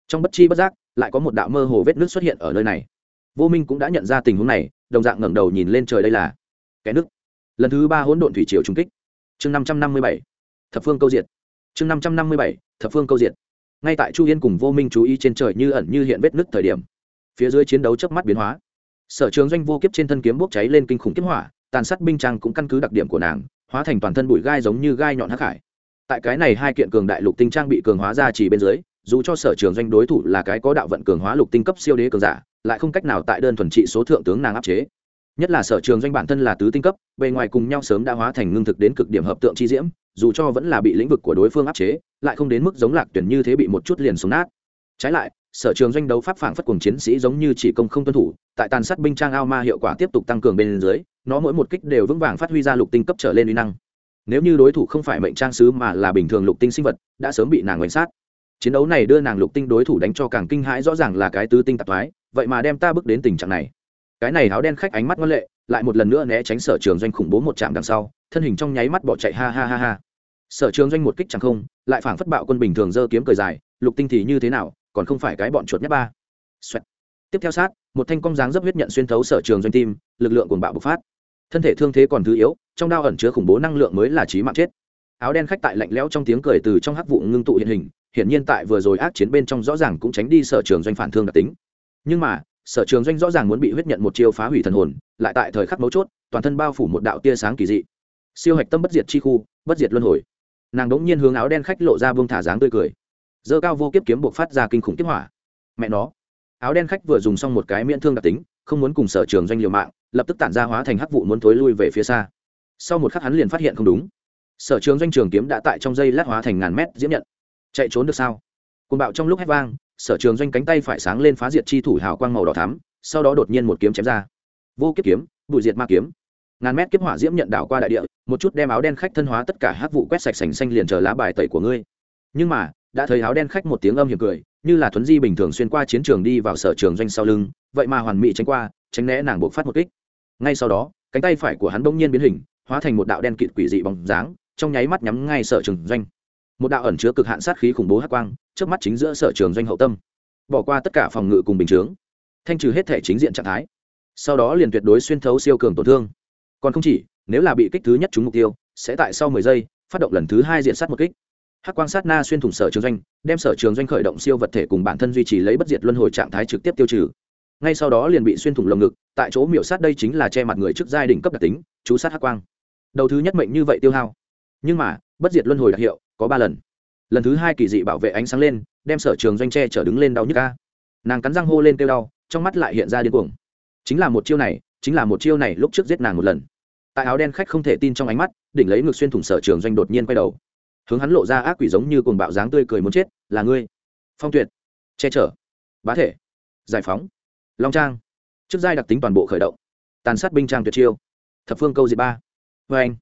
Trong bất chi bất giác, lại có một đạo mơ hồ vết nước xuất hiện ở nơi này. Vô minh cũng đã nhận ra tình huống này, đồng dạng ngẩng đầu nhìn lên trời đây là cái nước lần thứ ba hỗn độn thủy triều trung kích. Chương năm trăm năm mươi bảy, thập phương câu diệt. Chương năm trăm năm mươi bảy, thập phương câu diệt. Ngay tại chu yên cùng vô minh chú ý trên trời như ẩn như hiện vết nứt thời điểm phía dưới chiến đấu chớp mắt biến hóa. Sở trường doanh vô kiếp trên thân kiếm bốc cháy lên kinh khủng kiếp hỏa, tàn sát binh trang cũng căn cứ đặc điểm của nàng, hóa thành toàn thân bụi gai giống như gai nhọn hắc hải. Tại cái này hai kiện cường đại lục tinh trang bị cường hóa ra chỉ bên dưới, dù cho sở trường doanh đối thủ là cái có đạo vận cường hóa lục tinh cấp siêu đế cường giả, lại không cách nào tại đơn thuần trị số thượng tướng nàng áp chế. Nhất là sở trường doanh bản thân là tứ tinh cấp, bề ngoài cùng nhau sớm đã hóa thành ngưng thực đến cực điểm hợp tượng chi diễm, dù cho vẫn là bị lĩnh vực của đối phương áp chế, lại không đến mức giống lạc tuyển như thế bị một chút liền xuống nát. Trái lại sở trường doanh đấu pháp phảng phất cùng chiến sĩ giống như chỉ công không tuân thủ, tại tàn sát binh trang ao ma hiệu quả tiếp tục tăng cường bên dưới, nó mỗi một kích đều vững vàng phát huy ra lục tinh cấp trở lên uy năng. Nếu như đối thủ không phải mệnh trang sứ mà là bình thường lục tinh sinh vật, đã sớm bị nàng đánh sát. Chiến đấu này đưa nàng lục tinh đối thủ đánh cho càng kinh hãi, rõ ràng là cái tứ tinh tạp thoái, vậy mà đem ta bước đến tình trạng này. Cái này áo đen khách ánh mắt ngân lệ, lại một lần nữa né tránh sở trường doanh khủng bố một chạm đằng sau, thân hình trong nháy mắt bỏ chạy, ha ha ha ha. Sở trường doanh một kích chẳng không, lại phảng phất bạo quân bình thường dơ kiếm cười dài, lục tinh thì như thế nào còn không phải cái bọn chuột nhất ba. Xoẹt. tiếp theo sát, một thanh cong dáng dấp huyết nhận xuyên thấu sở trường doanh tim, lực lượng cuồng bạo bộc phát. Thân thể thương thế còn thứ yếu, trong đao ẩn chứa khủng bố năng lượng mới là trí mạng chết. Áo đen khách tại lạnh lẽo trong tiếng cười từ trong hắc vụ ngưng tụ hiện hình, hiển nhiên tại vừa rồi ác chiến bên trong rõ ràng cũng tránh đi sở trường doanh phản thương đặc tính. Nhưng mà, sở trường doanh rõ ràng muốn bị huyết nhận một chiêu phá hủy thần hồn, lại tại thời khắc mấu chốt, toàn thân bao phủ một đạo tia sáng kỳ dị. Siêu hạch tâm bất diệt chi khu, bất diệt luân hồi. Nàng đống nhiên hướng áo đen khách lộ ra buông thả dáng tươi cười dơ cao vô kiếp kiếm buộc phát ra kinh khủng kiếp hỏa. Mẹ nó. Áo đen khách vừa dùng xong một cái miễn thương đặc tính, không muốn cùng sở trường doanh liều mạng, lập tức tản ra hóa thành hắc vụ muốn thối lui về phía xa. Sau một khắc hắn liền phát hiện không đúng. Sở trường doanh trường kiếm đã tại trong dây lát hóa thành ngàn mét diễm nhận. Chạy trốn được sao? Côn bạo trong lúc hét vang, sở trường doanh cánh tay phải sáng lên phá diệt chi thủ hào quang màu đỏ thắm, sau đó đột nhiên một kiếm chém ra. Vô kiếp kiếm, bụi diệt ma kiếm. Ngàn mét kiếp hỏa diễm nhận đảo qua đại địa, một chút đem áo đen khách thân hóa tất cả hát vụ quét sạch sành xanh liền chờ lá bài tẩy của ngươi. Nhưng mà đã thấy áo đen khách một tiếng âm hiểm cười, như là thuấn di bình thường xuyên qua chiến trường đi vào sở trường doanh sau lưng, vậy mà hoàn mỹ tránh qua, tránh né nàng buộc phát một kích. Ngay sau đó, cánh tay phải của hắn bỗng nhiên biến hình, hóa thành một đạo đen kịt quỷ dị bóng dáng, trong nháy mắt nhắm ngay sở trường doanh. Một đạo ẩn chứa cực hạn sát khí khủng bố hắc quang trước mắt chính giữa sở trường doanh hậu tâm. Bỏ qua tất cả phòng ngự cùng bình chướng, thanh trừ hết thể chính diện trạng thái. Sau đó liền tuyệt đối xuyên thấu siêu cường tổn thương. Còn không chỉ, nếu là bị kích thứ nhất trúng mục tiêu, sẽ tại sau mười giây phát động lần thứ hai diện sát một kích hắc quang sát na xuyên thủng sở trường doanh, đem sở trường doanh khởi động siêu vật thể cùng bản thân duy trì lấy bất diệt luân hồi trạng thái trực tiếp tiêu trừ. Ngay sau đó liền bị xuyên thủng lồng ngực, tại chỗ miểu sát đây chính là che mặt người trước giai đỉnh cấp đặc tính, chú sát hắc quang. Đầu thứ nhất mệnh như vậy tiêu hao. Nhưng mà, bất diệt luân hồi đặc hiệu có ba lần. Lần thứ hai kỳ dị bảo vệ ánh sáng lên, đem sở trường doanh tre trở đứng lên đau nhức ca nàng cắn răng hô lên kêu đau, trong mắt lại hiện ra điên cuồng. Chính là một chiêu này, chính là một chiêu này lúc trước giết nàng một lần. Tại áo đen khách không thể tin trong ánh mắt, đỉnh lấy ngực xuyên thủng sở trường doanh đột nhiên quay đầu hướng hắn lộ ra ác quỷ giống như cuồng bạo dáng tươi cười muốn chết, là ngươi. Phong tuyệt. Che chở. Bá thể. Giải phóng. Long trang. Trước giai đặc tính toàn bộ khởi động. Tàn sát binh trang tuyệt chiêu. Thập phương câu diệt ba. Vê anh.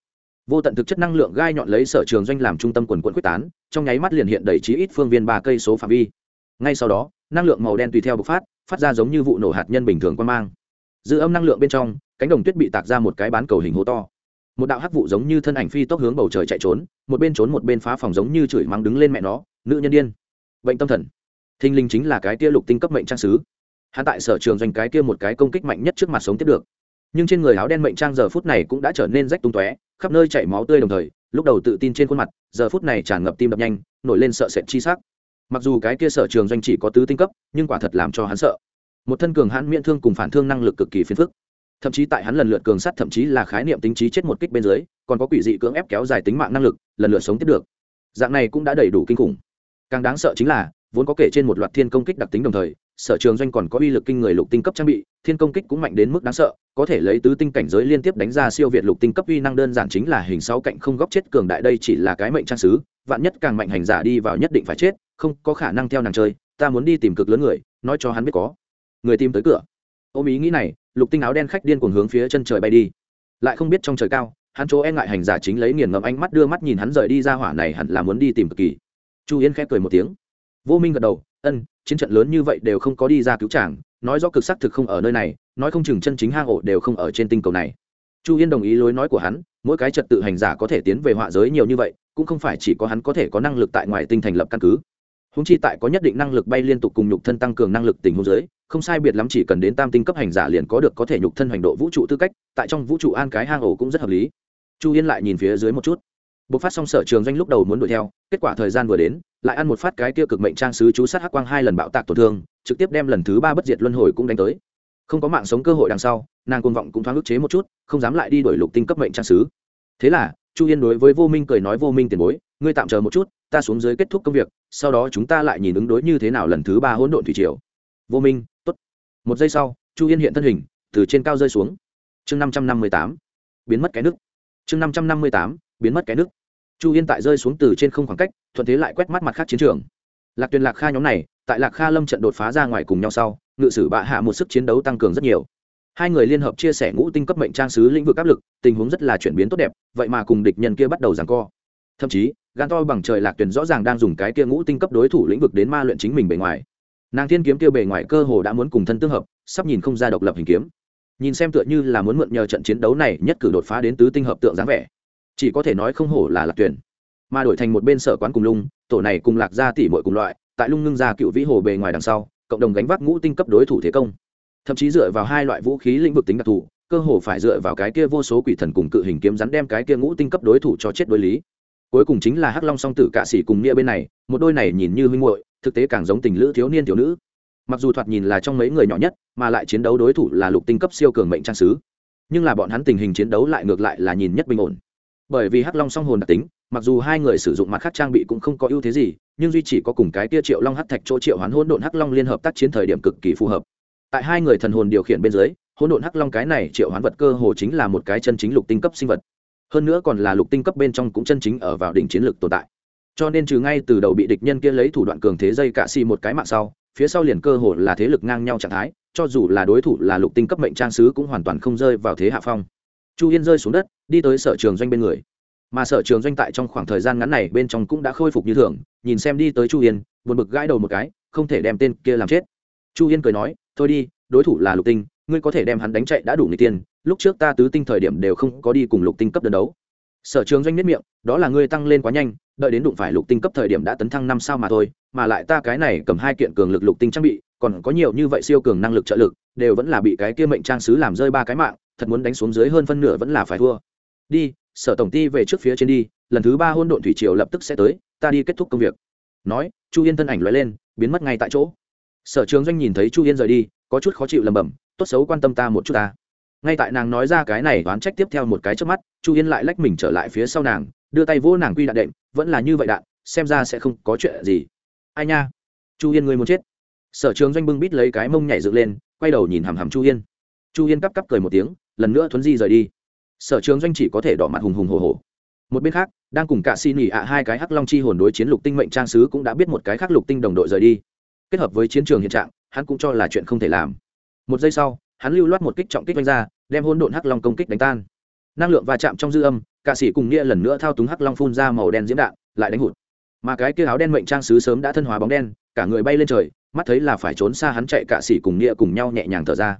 Vô tận thực chất năng lượng gai nhọn lấy sở trường doanh làm trung tâm quần quận quyết tán, trong nháy mắt liền hiện đầy trí ít phương viên ba cây số phạm vi. Ngay sau đó, năng lượng màu đen tùy theo bộc phát phát ra giống như vụ nổ hạt nhân bình thường quan mang. Dư âm năng lượng bên trong, cánh đồng tuyết bị tạc ra một cái bán cầu hình hố to một đạo hắc vụ giống như thân ảnh phi tốc hướng bầu trời chạy trốn một bên trốn một bên phá phòng giống như chửi mắng đứng lên mẹ nó nữ nhân điên, bệnh tâm thần. Thinh linh chính là cái tia lục tinh cấp mệnh trang sứ. Hắn tại sở trường doanh cái kia một cái công kích mạnh nhất trước mặt sống tiếp được. Nhưng trên người áo đen mệnh trang giờ phút này cũng đã trở nên rách tung tóe khắp nơi chảy máu tươi đồng thời lúc đầu tự tin trên khuôn mặt giờ phút này tràn ngập tim đập nhanh nổi lên sợ sệt chi sắc. mặc dù cái kia sở trường doanh chỉ có tứ tinh cấp nhưng quả thật làm cho hắn sợ. Một thân cường hãn miễn thương cùng phản thương năng lực cực kỳ phiền phức thậm chí tại hắn lần lượt cường sát thậm chí là khái niệm tính trí chết một kích bên dưới, còn có quỷ dị cưỡng ép kéo dài tính mạng năng lực, lần lượt sống tiếp được. Dạng này cũng đã đầy đủ kinh khủng. Càng đáng sợ chính là, vốn có kể trên một loạt thiên công kích đặc tính đồng thời, sở trường doanh còn có uy lực kinh người lục tinh cấp trang bị, thiên công kích cũng mạnh đến mức đáng sợ, có thể lấy tứ tinh cảnh giới liên tiếp đánh ra siêu việt lục tinh cấp uy năng đơn giản chính là hình sáu cạnh không góc chết cường đại đây chỉ là cái mệnh trang sứ, vạn nhất càng mạnh hành giả đi vào nhất định phải chết, không có khả năng theo nàng chơi, ta muốn đi tìm cực lớn người, nói cho hắn biết có. Người tìm tới cửa ôm ý nghĩ này, lục tinh áo đen khách điên cuồng hướng phía chân trời bay đi. Lại không biết trong trời cao, hắn chỗ e ngại hành giả chính lấy nghiền ngầm ánh mắt đưa mắt nhìn hắn rời đi ra hỏa này hẳn là muốn đi tìm cực kỳ. Chu yên khẽ cười một tiếng. Vô minh gật đầu, ân, chiến trận lớn như vậy đều không có đi ra cứu chàng, nói rõ cực xác thực không ở nơi này, nói không chừng chân chính hang ổ đều không ở trên tinh cầu này. Chu yên đồng ý lối nói của hắn, mỗi cái trật tự hành giả có thể tiến về họa giới nhiều như vậy, cũng không phải chỉ có hắn có thể có năng lực tại ngoài tinh thành lập căn cứ húng chi tại có nhất định năng lực bay liên tục cùng nhục thân tăng cường năng lực tình huống giới không sai biệt lắm chỉ cần đến tam tinh cấp hành giả liền có được có thể nhục thân hành độ vũ trụ tư cách, tại trong vũ trụ an cái hang ổ cũng rất hợp lý. Chu yên lại nhìn phía dưới một chút. Bộc phát xong sở trường doanh lúc đầu muốn đuổi theo, kết quả thời gian vừa đến, lại ăn một phát cái tiêu cực mệnh trang sứ chú sát hắc quang hai lần bạo tạc tổn thương, trực tiếp đem lần thứ ba bất diệt luân hồi cũng đánh tới. Không có mạng sống cơ hội đằng sau, nàng côn vọng cũng thoáng ức chế một chút, không dám lại đi đuổi lục tinh cấp mệnh trang sứ. Thế là, chu yên đối với vô minh cười nói vô minh tiền bối, ngươi tạm chờ một chút ta xuống dưới kết thúc công việc, sau đó chúng ta lại nhìn ứng đối như thế nào lần thứ ba hỗn độn thủy triều. Vô minh t ố t một giây sau, chu yên hiện thân hình, từ trên cao rơi xuống. Chương năm trăm năm mươi tám, biến mất cái nước chương năm trăm năm mươi tám, biến mất cái nước chu yên tại rơi xuống từ trên không khoảng cách, thuận thế lại quét mắt mặt khác chiến trường. Lạc tuyền lạc kha nhóm này, tại lạc kha lâm trận đột phá ra ngoài cùng nhau sau, ngự sử bạ hạ một sức chiến đấu tăng cường rất nhiều. Hai người liên hợp chia sẻ ngũ tinh cấp mệnh trang sứ lĩnh vực áp lực, tình huống rất là chuyển biến tốt đẹp, vậy mà cùng địch nhân kia bắt đầu giằng co. Thậm chí gan to bằng trời lạc tuyển rõ ràng đang dùng cái kia ngũ tinh cấp đối thủ lĩnh vực đến ma luyện chính mình bề ngoài. Nàng thiên kiếm tiêu bề ngoài cơ hồ đã muốn cùng thân tương hợp, sắp nhìn không ra độc lập hình kiếm. Nhìn xem tựa như là muốn mượn nhờ trận chiến đấu này nhất cử đột phá đến tứ tinh hợp tượng dáng vẻ. Chỉ có thể nói không hổ là lạc tuyển. Mà đổi thành một bên sở quán cùng lung, tổ này cùng lạc gia tỷ muội cùng loại, tại lung ngưng ra cựu vĩ hồ bề ngoài đằng sau, cộng đồng gánh vác ngũ tinh cấp đối thủ thế công. Thậm chí dựa vào hai loại vũ khí lĩnh vực tính đặc thù, cơ hồ phải dựa vào cái kia vô số quỷ thần cùng cự hình kiếm rắn đem cái kia ngũ tinh cấp đối thủ cho chết đối lý cuối cùng chính là hắc long song tử cạ sĩ cùng nghĩa bên này, một đôi này nhìn như huynh muội, thực tế càng giống tình lữ thiếu niên thiếu nữ. Mặc dù thoạt nhìn là trong mấy người nhỏ nhất, mà lại chiến đấu đối thủ là lục tinh cấp siêu cường mệnh trang sứ. Nhưng là bọn hắn tình hình chiến đấu lại ngược lại là nhìn nhất bình ổn. Bởi vì hắc long song hồn đặc tính, mặc dù hai người sử dụng mặt khác trang bị cũng không có ưu thế gì, nhưng duy chỉ có cùng cái tia triệu long hắc thạch chỗ triệu hoán hỗn độn hắc long liên hợp tác chiến thời điểm cực kỳ phù hợp. Tại hai người thần hồn điều khiển bên dưới, hỗn độn hắc long cái này triệu hoán vật cơ hồ chính là một cái chân chính lục tinh cấp sinh vật hơn nữa còn là lục tinh cấp bên trong cũng chân chính ở vào đỉnh chiến lược tồn tại. Cho nên trừ ngay từ đầu bị địch nhân kia lấy thủ đoạn cường thế dây cạ xì một cái mạng sau, phía sau liền cơ hồ là thế lực ngang nhau trạng thái, cho dù là đối thủ là lục tinh cấp mệnh trang sứ cũng hoàn toàn không rơi vào thế hạ phong. Chu yên rơi xuống đất, đi tới sở trường doanh bên người. Mà sở trường doanh tại trong khoảng thời gian ngắn này bên trong cũng đã khôi phục như thường, nhìn xem đi tới chu yên, buồn bực gãi đầu một cái, không thể đem tên kia làm chết. Chu yên cười nói, thôi đi, đối thủ là lục tinh, ngươi có thể đem hắn đánh chạy đã đủ người tiền lúc trước ta tứ tinh thời điểm đều không có đi cùng lục tinh cấp đơn đấu. Sở trường doanh nhất miệng, đó là ngươi tăng lên quá nhanh, đợi đến đụng phải lục tinh cấp thời điểm đã tấn thăng năm sao mà thôi, mà lại ta cái này cầm hai kiện cường lực lục tinh trang bị, còn có nhiều như vậy siêu cường năng lực trợ lực, đều vẫn là bị cái kia mệnh trang sứ làm rơi ba cái mạng, thật muốn đánh xuống dưới hơn phân nửa vẫn là phải thua. Đi, sở tổng ty về trước phía trên đi, lần thứ ba hôn độn thủy triều lập tức sẽ tới, ta đi kết thúc công việc. Nói, chu yên thân ảnh loại lên, biến mất ngay tại chỗ. Sở trường doanh nhìn thấy chu yên rời đi, có chút khó chịu lầm bầm tốt xấu quan tâm ta một chút ta ngay tại nàng nói ra cái này đoán trách tiếp theo một cái trước mắt, chu yên lại lách mình trở lại phía sau nàng, đưa tay vỗ nàng quy đạn đệm, vẫn là như vậy đạn, xem ra sẽ không có chuyện gì. Ai nha, chu yên người muốn chết. Sở trường doanh bưng bít lấy cái mông nhảy dựng lên, quay đầu nhìn hằm hằm chu yên. Chu yên cắp cắp cười một tiếng, lần nữa thuấn di rời đi. Sở trường doanh chỉ có thể đỏ mặt hùng hùng hồ hồ một bên khác, đang cùng cả xi nỉ ạ hai cái hắc long chi hồn đối chiến lục tinh mệnh trang sứ cũng đã biết một cái khác lục tinh đồng đội rời đi. Kết hợp với chiến trường hiện trạng, hắn cũng cho là chuyện không thể làm. Một giây sau hắn lưu loát một kích trọng kích đánh ra, đem hỗn độn hắc long công kích đánh tan. Năng lượng va chạm trong dư âm cả sĩ cùng nghĩa lần nữa thao túng hắc long phun ra màu đen diễm đạn, lại đánh hụt. Mà cái kia áo đen mệnh trang sứ sớm đã thân hóa bóng đen, cả người bay lên trời, mắt thấy là phải trốn xa hắn chạy cả sĩ cùng nghĩa cùng nhau nhẹ nhàng thở ra.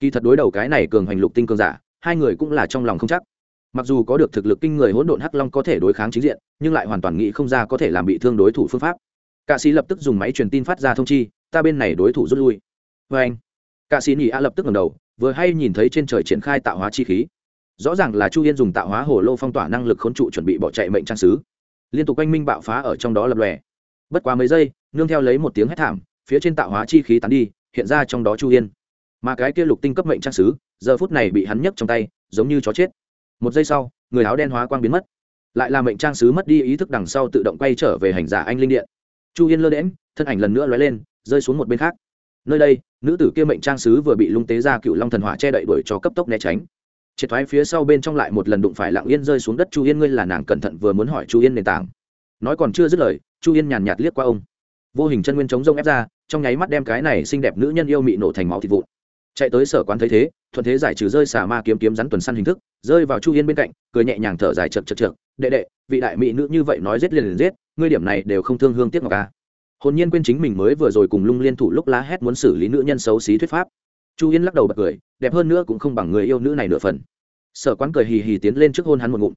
Kỳ thật đối đầu cái này cường hành lục tinh cường giả, hai người cũng là trong lòng không chắc. Mặc dù có được thực lực kinh người hỗn độn hắc long có thể đối kháng chính diện, nhưng lại hoàn toàn nghĩ không ra có thể làm bị thương đối thủ phương pháp. Cạ sĩ lập tức dùng máy truyền tin phát ra thông chi, ta bên này đối thủ rút lui. Vê anh Cả sĩ nhị a lập tức ngẩng đầu, vừa hay nhìn thấy trên trời triển khai tạo hóa chi khí. Rõ ràng là chu yên dùng tạo hóa hồ lô phong tỏa năng lực khốn trụ chuẩn bị bỏ chạy mệnh trang sứ. Liên tục oanh minh bạo phá ở trong đó lập lòe. Bất quá mấy giây, nương theo lấy một tiếng hét thảm, phía trên tạo hóa chi khí tán đi, hiện ra trong đó chu yên. Mà cái kia lục tinh cấp mệnh trang sứ, giờ phút này bị hắn nhấc trong tay, giống như chó chết. Một giây sau, người áo đen hóa quang biến mất. Lại là mệnh trang sứ mất đi ý thức đằng sau tự động quay trở về hành giả anh linh điện. Chu yên lơ đễm thân ảnh lần nữa lóe lên, rơi xuống một bên khác nơi đây, nữ tử kia mệnh trang sứ vừa bị lung tế ra cựu long thần hỏa che đậy đuổi cho cấp tốc né tránh. Triệt thoái phía sau bên trong lại một lần đụng phải lặng yên rơi xuống đất, chu yên ngươi là nàng cẩn thận vừa muốn hỏi chu yên nền tảng. Nói còn chưa dứt lời, chu yên nhàn nhạt liếc qua ông. Vô hình chân nguyên chống rông ép ra, trong nháy mắt đem cái này xinh đẹp nữ nhân yêu mị nổ thành máu thịt vụn. Chạy tới sở quán thấy thế, thuận thế giải trừ rơi xà ma kiếm kiếm rắn tuần săn hình thức, rơi vào chu yên bên cạnh, cười nhẹ nhàng thở dài chật chật chật đệ đệ, vị đại mỹ nữ như vậy nói giết liền liền giết, ngươi điểm này đều không thương hương tiếc ngọc ca hồn nhiên quên chính mình mới vừa rồi cùng lung liên thủ lúc lá hét muốn xử lý nữ nhân xấu xí thuyết pháp. Chu yên lắc đầu bật cười, đẹp hơn nữa cũng không bằng người yêu nữ này nửa phần. Sở quán cười hì hì tiến lên trước hôn hắn một ngụm.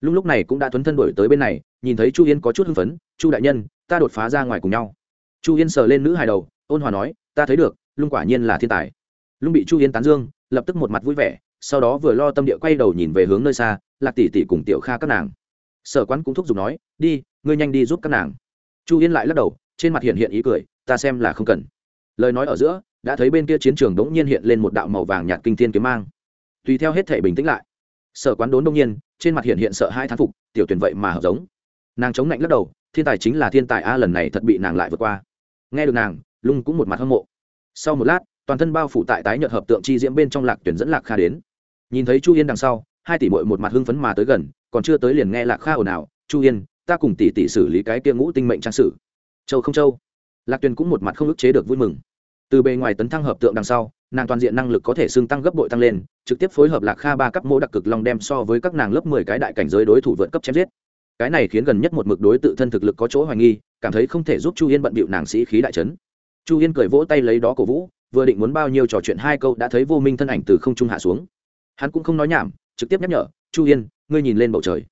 Lúc lúc này cũng đã tuấn thân đổi tới bên này, nhìn thấy chu yên có chút hưng phấn, chu đại nhân, ta đột phá ra ngoài cùng nhau. Chu yên sờ lên nữ hài đầu, ôn hòa nói, ta thấy được, lung quả nhiên là thiên tài. Lung bị chu yên tán dương, lập tức một mặt vui vẻ, sau đó vừa lo tâm địa quay đầu nhìn về hướng nơi xa, lạc tỷ tỷ cùng tiểu kha các nàng. Sở quán cũng thúc giục nói, đi, ngươi nhanh đi giúp các nàng. Chu yên lại lắc đầu trên mặt hiện hiện ý cười, ta xem là không cần. Lời nói ở giữa, đã thấy bên kia chiến trường đống nhiên hiện lên một đạo màu vàng nhạt kinh thiên kiếm mang. Tùy theo hết thể bình tĩnh lại, sở quán đốn đông nhiên, trên mặt hiện hiện sợ hai thán phục, tiểu tuyển vậy mà hợp giống. Nàng chống lạnh lắc đầu, thiên tài chính là thiên tài a, lần này thật bị nàng lại vượt qua. Nghe được nàng, lung cũng một mặt hâm mộ. Sau một lát, toàn thân bao phủ tại tái nhợt hợp tượng chi diễm bên trong lạc tuyển dẫn lạc kha đến. Nhìn thấy chu yên đằng sau, hai tỷ mội một mặt hưng phấn mà tới gần, còn chưa tới liền nghe lạc kha ồn ào, chu yên, ta cùng tỷ tỷ xử lý cái kia ngũ tinh mệnh trang sử châu không châu. Lạc tuyền cũng một mặt không ức chế được vui mừng. Từ bề ngoài tấn thăng hợp tượng đằng sau, nàng toàn diện năng lực có thể xưng tăng gấp bội tăng lên, trực tiếp phối hợp lạc kha ba cấp mô đặc cực long đem so với các nàng lớp mười cái đại cảnh giới đối thủ vượt cấp chém giết. Cái này khiến gần nhất một mực đối tự thân thực lực có chỗ hoài nghi, cảm thấy không thể giúp chu yên bận bịu nàng sĩ khí đại trấn chu yên cười vỗ tay lấy đó cổ vũ, vừa định muốn bao nhiêu trò chuyện hai câu đã thấy vô minh thân ảnh từ không trung hạ xuống. Hắn cũng không nói nhảm, trực tiếp nhắc nhở, chu yên, ngươi nhìn lên bầu trời.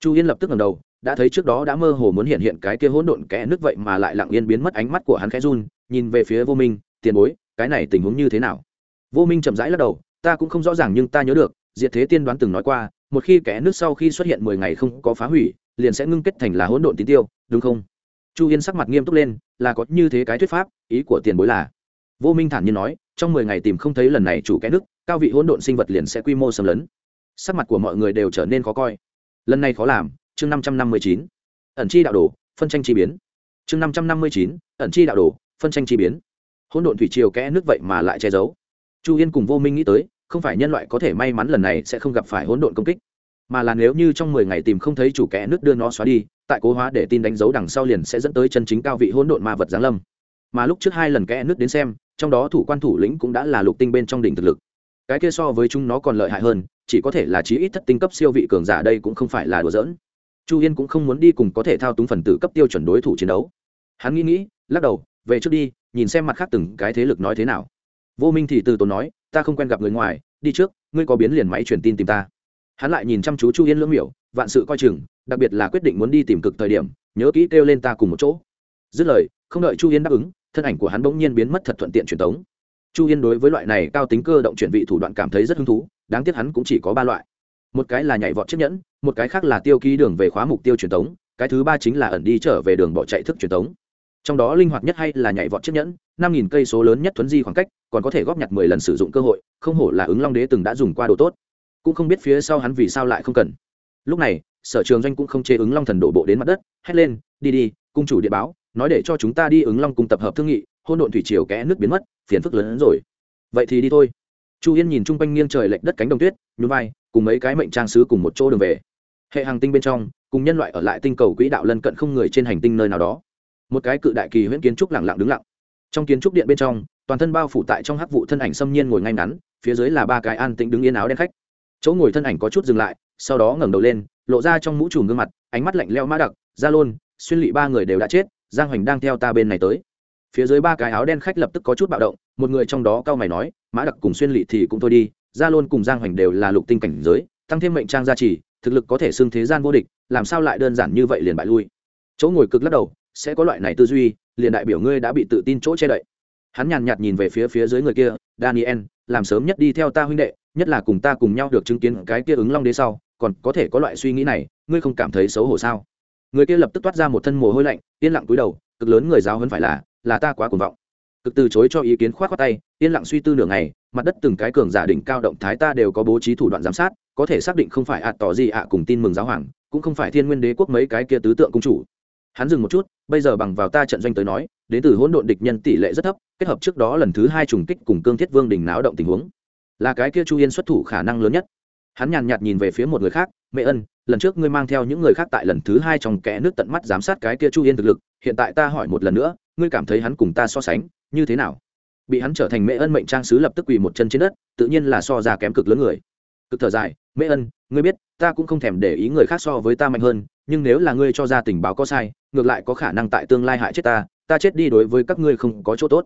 Chu yên lập tức ngầm đầu đã thấy trước đó đã mơ hồ muốn hiện hiện cái kia hỗn độn kẽ nước vậy mà lại lặng yên biến mất ánh mắt của hắn khẽ run, nhìn về phía vô minh, tiền bối, cái này tình huống như thế nào? Vô minh chậm rãi lắc đầu, ta cũng không rõ ràng nhưng ta nhớ được, diệt thế tiên đoán từng nói qua, một khi kẽ nước sau khi xuất hiện mười ngày không có phá hủy, liền sẽ ngưng kết thành là hỗn độn tín tiêu, đúng không? Chu yên sắc mặt nghiêm túc lên, là có như thế cái thuyết pháp, ý của tiền bối là vô minh thản nhiên nói, trong mười ngày tìm không thấy lần này chủ kẽ nước, cao vị hỗn độn sinh vật liền sẽ quy mô xâm lấn. Sắc mặt của mọi người đều trở nên khó coi. Lần này khó làm chương năm trăm năm mươi chín, ẩn chi đạo đồ, phân tranh chi biến. Chương năm trăm năm mươi chín, ẩn chi đạo đồ, phân tranh chi biến. Hỗn độn thủy triều kẽ nước vậy mà lại che giấu. Chu yên cùng vô minh nghĩ tới, không phải nhân loại có thể may mắn lần này sẽ không gặp phải hỗn độn công kích, mà là nếu như trong mười ngày tìm không thấy chủ kẽ nước đưa nó xóa đi, tại cố hóa để tin đánh dấu đằng sau liền sẽ dẫn tới chân chính cao vị hỗn độn ma vật giáng lâm. Mà lúc trước hai lần kẽ nước đến xem, trong đó thủ quan thủ lĩnh cũng đã là lục tinh bên trong đỉnh thực lực. Cái kia so với chúng nó còn lợi hại hơn, chỉ có thể là chí ít thất tinh cấp siêu vị cường giả đây cũng không phải là đùa giỡn chu yên cũng không muốn đi cùng có thể thao túng phần tử cấp tiêu chuẩn đối thủ chiến đấu. Hắn nghĩ nghĩ, lắc đầu, về trước đi, nhìn xem mặt khác từng cái thế lực nói thế nào. Vô minh thì từ tốn nói, ta không quen gặp người ngoài, đi trước, ngươi có biến liền máy truyền tin tìm ta. Hắn lại nhìn chăm chú chu yên lưỡng miểu, vạn sự coi chừng, đặc biệt là quyết định muốn đi tìm cực thời điểm, nhớ kỹ kêu lên ta cùng một chỗ. Dứt lời, không đợi chu yên đáp ứng, thân ảnh của hắn bỗng nhiên biến mất thật thuận tiện truyền tống. Chu yên đối với loại này cao tính cơ động chuyển vị thủ đoạn cảm thấy rất hứng thú, đáng tiếc hắn cũng chỉ có ba loại. Một cái là nhảy vọt chiếc nhẫn một cái khác là tiêu ký đường về khóa mục tiêu truyền tống cái thứ ba chính là ẩn đi trở về đường bỏ chạy thức truyền tống trong đó linh hoạt nhất hay là nhảy vọt chiếc nhẫn, năm nghìn cây số lớn nhất thuấn di khoảng cách, còn có thể góp nhặt mười lần sử dụng cơ hội, không hổ là ứng long đế từng đã dùng qua đồ tốt. Cũng không biết phía sau hắn vì sao lại không cần. Lúc này, sở trường doanh cũng không chế ứng long thần đổ bộ đến mặt đất, hét lên, đi đi, cung chủ địa báo, nói để cho chúng ta đi ứng long cùng tập hợp thương nghị hôn độn thủy triều kẽ nước biến mất, phiền phức lớn hơn rồi. Vậy thì đi thôi. Chu yên nhìn chung quanh nghiêng trời lệch đất cánh đồng tuyết, nhún vai, cùng mấy cái mệnh trang sứ cùng một chỗ đường về hệ hàng tinh bên trong, cùng nhân loại ở lại tinh cầu quỹ đạo lân cận không người trên hành tinh nơi nào đó. Một cái cự đại kỳ huyễn kiến trúc lẳng lặng đứng lặng. Trong kiến trúc điện bên trong, toàn thân bao phủ tại trong hắc vụ thân ảnh xâm nhiên ngồi ngay ngắn, phía dưới là ba cái an tĩnh đứng yên áo đen khách. Chỗ ngồi thân ảnh có chút dừng lại, sau đó ngẩng đầu lên, lộ ra trong mũ trùm gương mặt, ánh mắt lạnh leo mã đặc Ra lôn, xuyên lị ba người đều đã chết, giang hoành đang theo ta bên này tới. Phía dưới ba cái áo đen khách lập tức có chút bạo động, một người trong đó cao mày nói, mã đặc cùng xuyên lị thì cũng thôi đi Ra lôn cùng giang hoành đều là lục tinh cảnh giới, tăng thêm mệnh trang gia trì thực lực có thể xưng thế gian vô địch, làm sao lại đơn giản như vậy liền bại lui? Chỗ ngồi cực lắc đầu, sẽ có loại này tư duy, liền đại biểu ngươi đã bị tự tin chỗ che đậy. Hắn nhàn nhạt nhìn về phía phía dưới người kia, daniel, làm sớm nhất đi theo ta huynh đệ, nhất là cùng ta cùng nhau được chứng kiến cái kia ứng long đế sau, còn có thể có loại suy nghĩ này, ngươi không cảm thấy xấu hổ sao? Người kia lập tức toát ra một thân mồ hôi lạnh, yên lặng cúi đầu, cực lớn người giáo hơn phải là là ta quá cuồng vọng. Cực từ chối cho ý kiến khoát khoát tay, yên lặng suy tư nửa ngày, mặt đất từng cái cường giả đỉnh cao động thái ta đều có bố trí thủ đoạn giám sát có thể xác định không phải ạ tỏ gì ạ cùng tin mừng giáo hoàng, cũng không phải thiên nguyên đế quốc mấy cái kia tứ tượng công chủ. Hắn dừng một chút, bây giờ bằng vào ta trận doanh tới nói, đến từ hỗn độn địch nhân tỷ lệ rất thấp, kết hợp trước đó lần thứ hai trùng kích cùng cương thiết vương đình náo động tình huống. Là cái kia chu yên xuất thủ khả năng lớn nhất. Hắn nhàn nhạt nhìn về phía một người khác, mẹ ân, lần trước ngươi mang theo những người khác tại lần thứ hai trong kẽ nước tận mắt giám sát cái kia chu yên thực lực, hiện tại ta hỏi một lần nữa, ngươi cảm thấy hắn cùng ta so sánh, như thế nào? Bị hắn trở thành mẹ ân mệnh trang sứ lập tức quỳ một chân trên đất, tự nhiên là so ra kém cực lớn người cực thở dài, Mễ ân, ngươi biết, ta cũng không thèm để ý người khác so với ta mạnh hơn, nhưng nếu là ngươi cho ra tình báo có sai, ngược lại có khả năng tại tương lai hại chết ta ta chết đi đối với các ngươi không có chỗ tốt.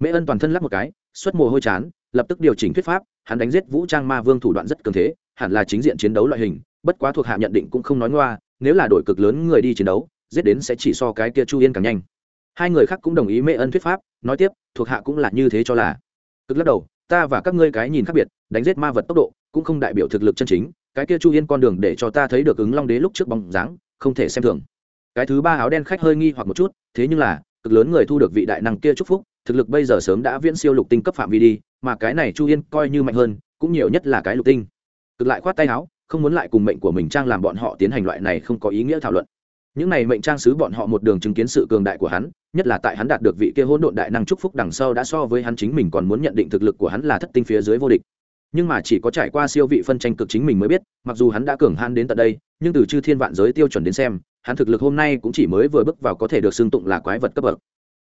Mễ ân toàn thân lắc một cái, xuất mồ hôi chán, lập tức điều chỉnh thuyết pháp, hắn đánh giết vũ trang ma vương thủ đoạn rất cường thế, hẳn là chính diện chiến đấu loại hình, bất quá thuộc hạ nhận định cũng không nói ngoa, nếu là đổi cực lớn người đi chiến đấu, giết đến sẽ chỉ so cái kia chu yên càng nhanh. Hai người khác cũng đồng ý mê ân thuyết pháp, nói tiếp, thuộc hạ cũng là như thế cho là. Cực lắc đầu, ta và các ngươi cái nhìn khác biệt, đánh giết ma vật tốc độ cũng không đại biểu thực lực chân chính, cái kia chu yên con đường để cho ta thấy được ứng long đế lúc trước bóng dáng, không thể xem thường. Cái thứ ba áo đen khách hơi nghi hoặc một chút, thế nhưng là, cực lớn người thu được vị đại năng kia chúc phúc, thực lực bây giờ sớm đã viễn siêu lục tinh cấp phạm vi đi, mà cái này chu yên coi như mạnh hơn, cũng nhiều nhất là cái lục tinh. Cực lại khoát tay áo, không muốn lại cùng mệnh của mình trang làm bọn họ tiến hành loại này không có ý nghĩa thảo luận. Những này mệnh trang sứ bọn họ một đường chứng kiến sự cường đại của hắn, nhất là tại hắn đạt được vị kia hỗn độn đại năng chúc phúc đằng sau đã so với hắn chính mình còn muốn nhận định thực lực của hắn là thất tinh phía dưới vô địch nhưng mà chỉ có trải qua siêu vị phân tranh cực chính mình mới biết, mặc dù hắn đã cường han đến tận đây, nhưng từ chư thiên vạn giới tiêu chuẩn đến xem, hắn thực lực hôm nay cũng chỉ mới vừa bước vào có thể được xưng tụng là quái vật cấp bậc.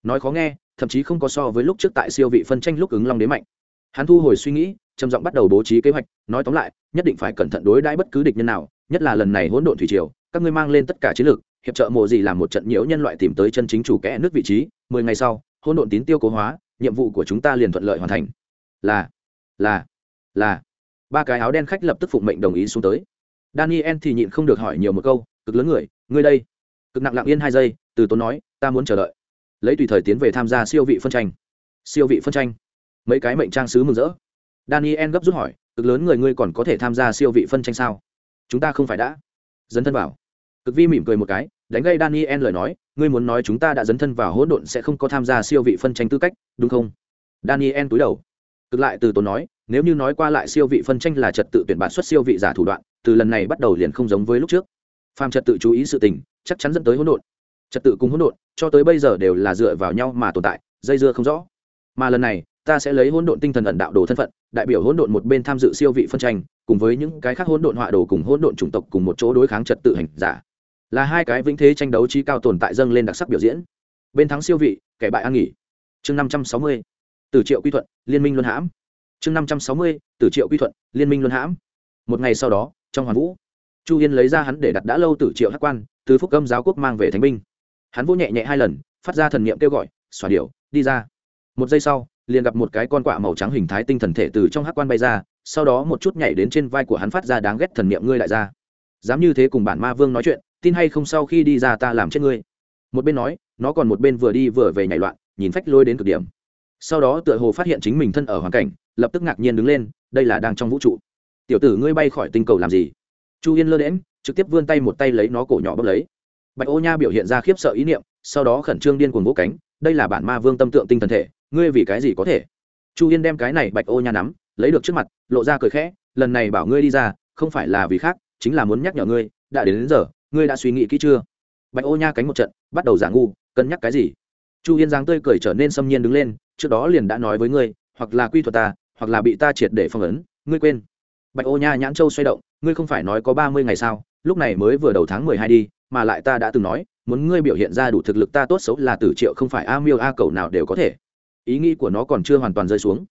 Nói khó nghe, thậm chí không có so với lúc trước tại siêu vị phân tranh lúc ứng long đế mạnh. Hắn thu hồi suy nghĩ, trầm giọng bắt đầu bố trí kế hoạch, nói tóm lại, nhất định phải cẩn thận đối đãi bất cứ địch nhân nào, nhất là lần này hỗn độn thủy triều, các ngươi mang lên tất cả chiến lược hiệp trợ mộ gì làm một trận nhiễu nhân loại tìm tới chân chính chủ kẽ nước vị trí, mười ngày sau, hỗn độn tín tiêu cố hóa, nhiệm vụ của chúng ta liền thuận lợi hoàn thành. Là là là ba cái áo đen khách lập tức phụng mệnh đồng ý xuống tới. Daniel thì nhịn không được hỏi nhiều một câu, cực lớn người, ngươi đây? Cực nặng lặng yên hai giây, từ tốn nói, ta muốn chờ đợi. Lấy tùy thời tiến về tham gia siêu vị phân tranh. Siêu vị phân tranh? Mấy cái mệnh trang sứ mừng rỡ. Daniel gấp rút hỏi, cực lớn người ngươi còn có thể tham gia siêu vị phân tranh sao? Chúng ta không phải đã. Dấn thân vào cực vi mỉm cười một cái, đánh gây daniel lời nói, ngươi muốn nói chúng ta đã dấn thân vào hỗn độn sẽ không có tham gia siêu vị phân tranh tư cách, đúng không? Daniel túi đầu. Cực lại từ tốn nói nếu như nói qua lại siêu vị phân tranh là trật tự tuyển bạn xuất siêu vị giả thủ đoạn, từ lần này bắt đầu liền không giống với lúc trước. Phàm trật tự chú ý sự tình, chắc chắn dẫn tới hỗn độn. Trật tự cùng hỗn độn, cho tới bây giờ đều là dựa vào nhau mà tồn tại, dây dưa không rõ. Mà lần này, ta sẽ lấy hỗn độn tinh thần ẩn đạo đồ thân phận, đại biểu hỗn độn một bên tham dự siêu vị phân tranh, cùng với những cái khác hỗn độn họa đồ cùng hỗn độn chủng tộc cùng một chỗ đối kháng trật tự hành giả. Là hai cái vĩnh thế tranh đấu trí cao tồn tại dâng lên đặc sắc biểu diễn. Bên thắng siêu vị, kẻ bại an nghỉ. Chương năm trăm sáu mươi. Từ triệu quy thuận, liên minh luân hãm chương năm trăm sáu mươi, Tử triệu quy thuận, liên minh luân hãm. Một ngày sau đó, trong hoàn vũ, chu yên lấy ra hắn để đặt đã lâu Tử triệu hắc quan, từ phúc âm giáo quốc mang về thánh binh. Hắn vỗ nhẹ nhẹ hai lần, phát ra thần niệm kêu gọi xòa điệu đi ra. Một giây sau, liền gặp một cái con quạ màu trắng hình thái tinh thần thể từ trong hắc quan bay ra, sau đó một chút nhảy đến trên vai của hắn phát ra đáng ghét thần niệm, ngươi lại ra. Dám như thế cùng bản ma vương nói chuyện, tin hay không sau khi đi ra ta làm chết ngươi. Một bên nói, nó còn một bên vừa đi vừa về nhảy loạn, nhìn phách lôi đến cực điểm. Sau đó tựa hồ phát hiện chính mình thân ở hoàn cảnh lập tức ngạc nhiên đứng lên đây là đang trong vũ trụ. Tiểu tử ngươi bay khỏi tinh cầu làm gì? Chu yên lơ đễm trực tiếp vươn tay một tay lấy nó cổ nhỏ bốc lấy. Bạch ô nha biểu hiện ra khiếp sợ ý niệm sau đó khẩn trương điên cuồng vỗ cánh đây là bản ma vương tâm tượng tinh thần thể ngươi vì cái gì có thể? Chu yên đem cái này bạch ô nha nắm lấy được trước mặt lộ ra cười khẽ lần này bảo ngươi đi ra không phải là vì khác chính là muốn nhắc nhở ngươi đã đến, đến giờ ngươi đã suy nghĩ kỹ chưa? Bạch ô nha cánh một trận bắt đầu giả ngu cân nhắc cái gì? Chu yên dáng tươi cười trở nên xâm nhiên đứng lên trước đó liền đã nói với ngươi hoặc là quy thuật ta hoặc là bị ta triệt để phong ấn, ngươi quên. Bạch ô nha nhãn châu xoay động, ngươi không phải nói có ba mươi ngày sao? Lúc này mới vừa đầu tháng mười hai đi, mà lại ta đã từng nói, muốn ngươi biểu hiện ra đủ thực lực ta tốt xấu là tử triệu không phải a miêu a cầu nào đều có thể. Ý nghĩ của nó còn chưa hoàn toàn rơi xuống.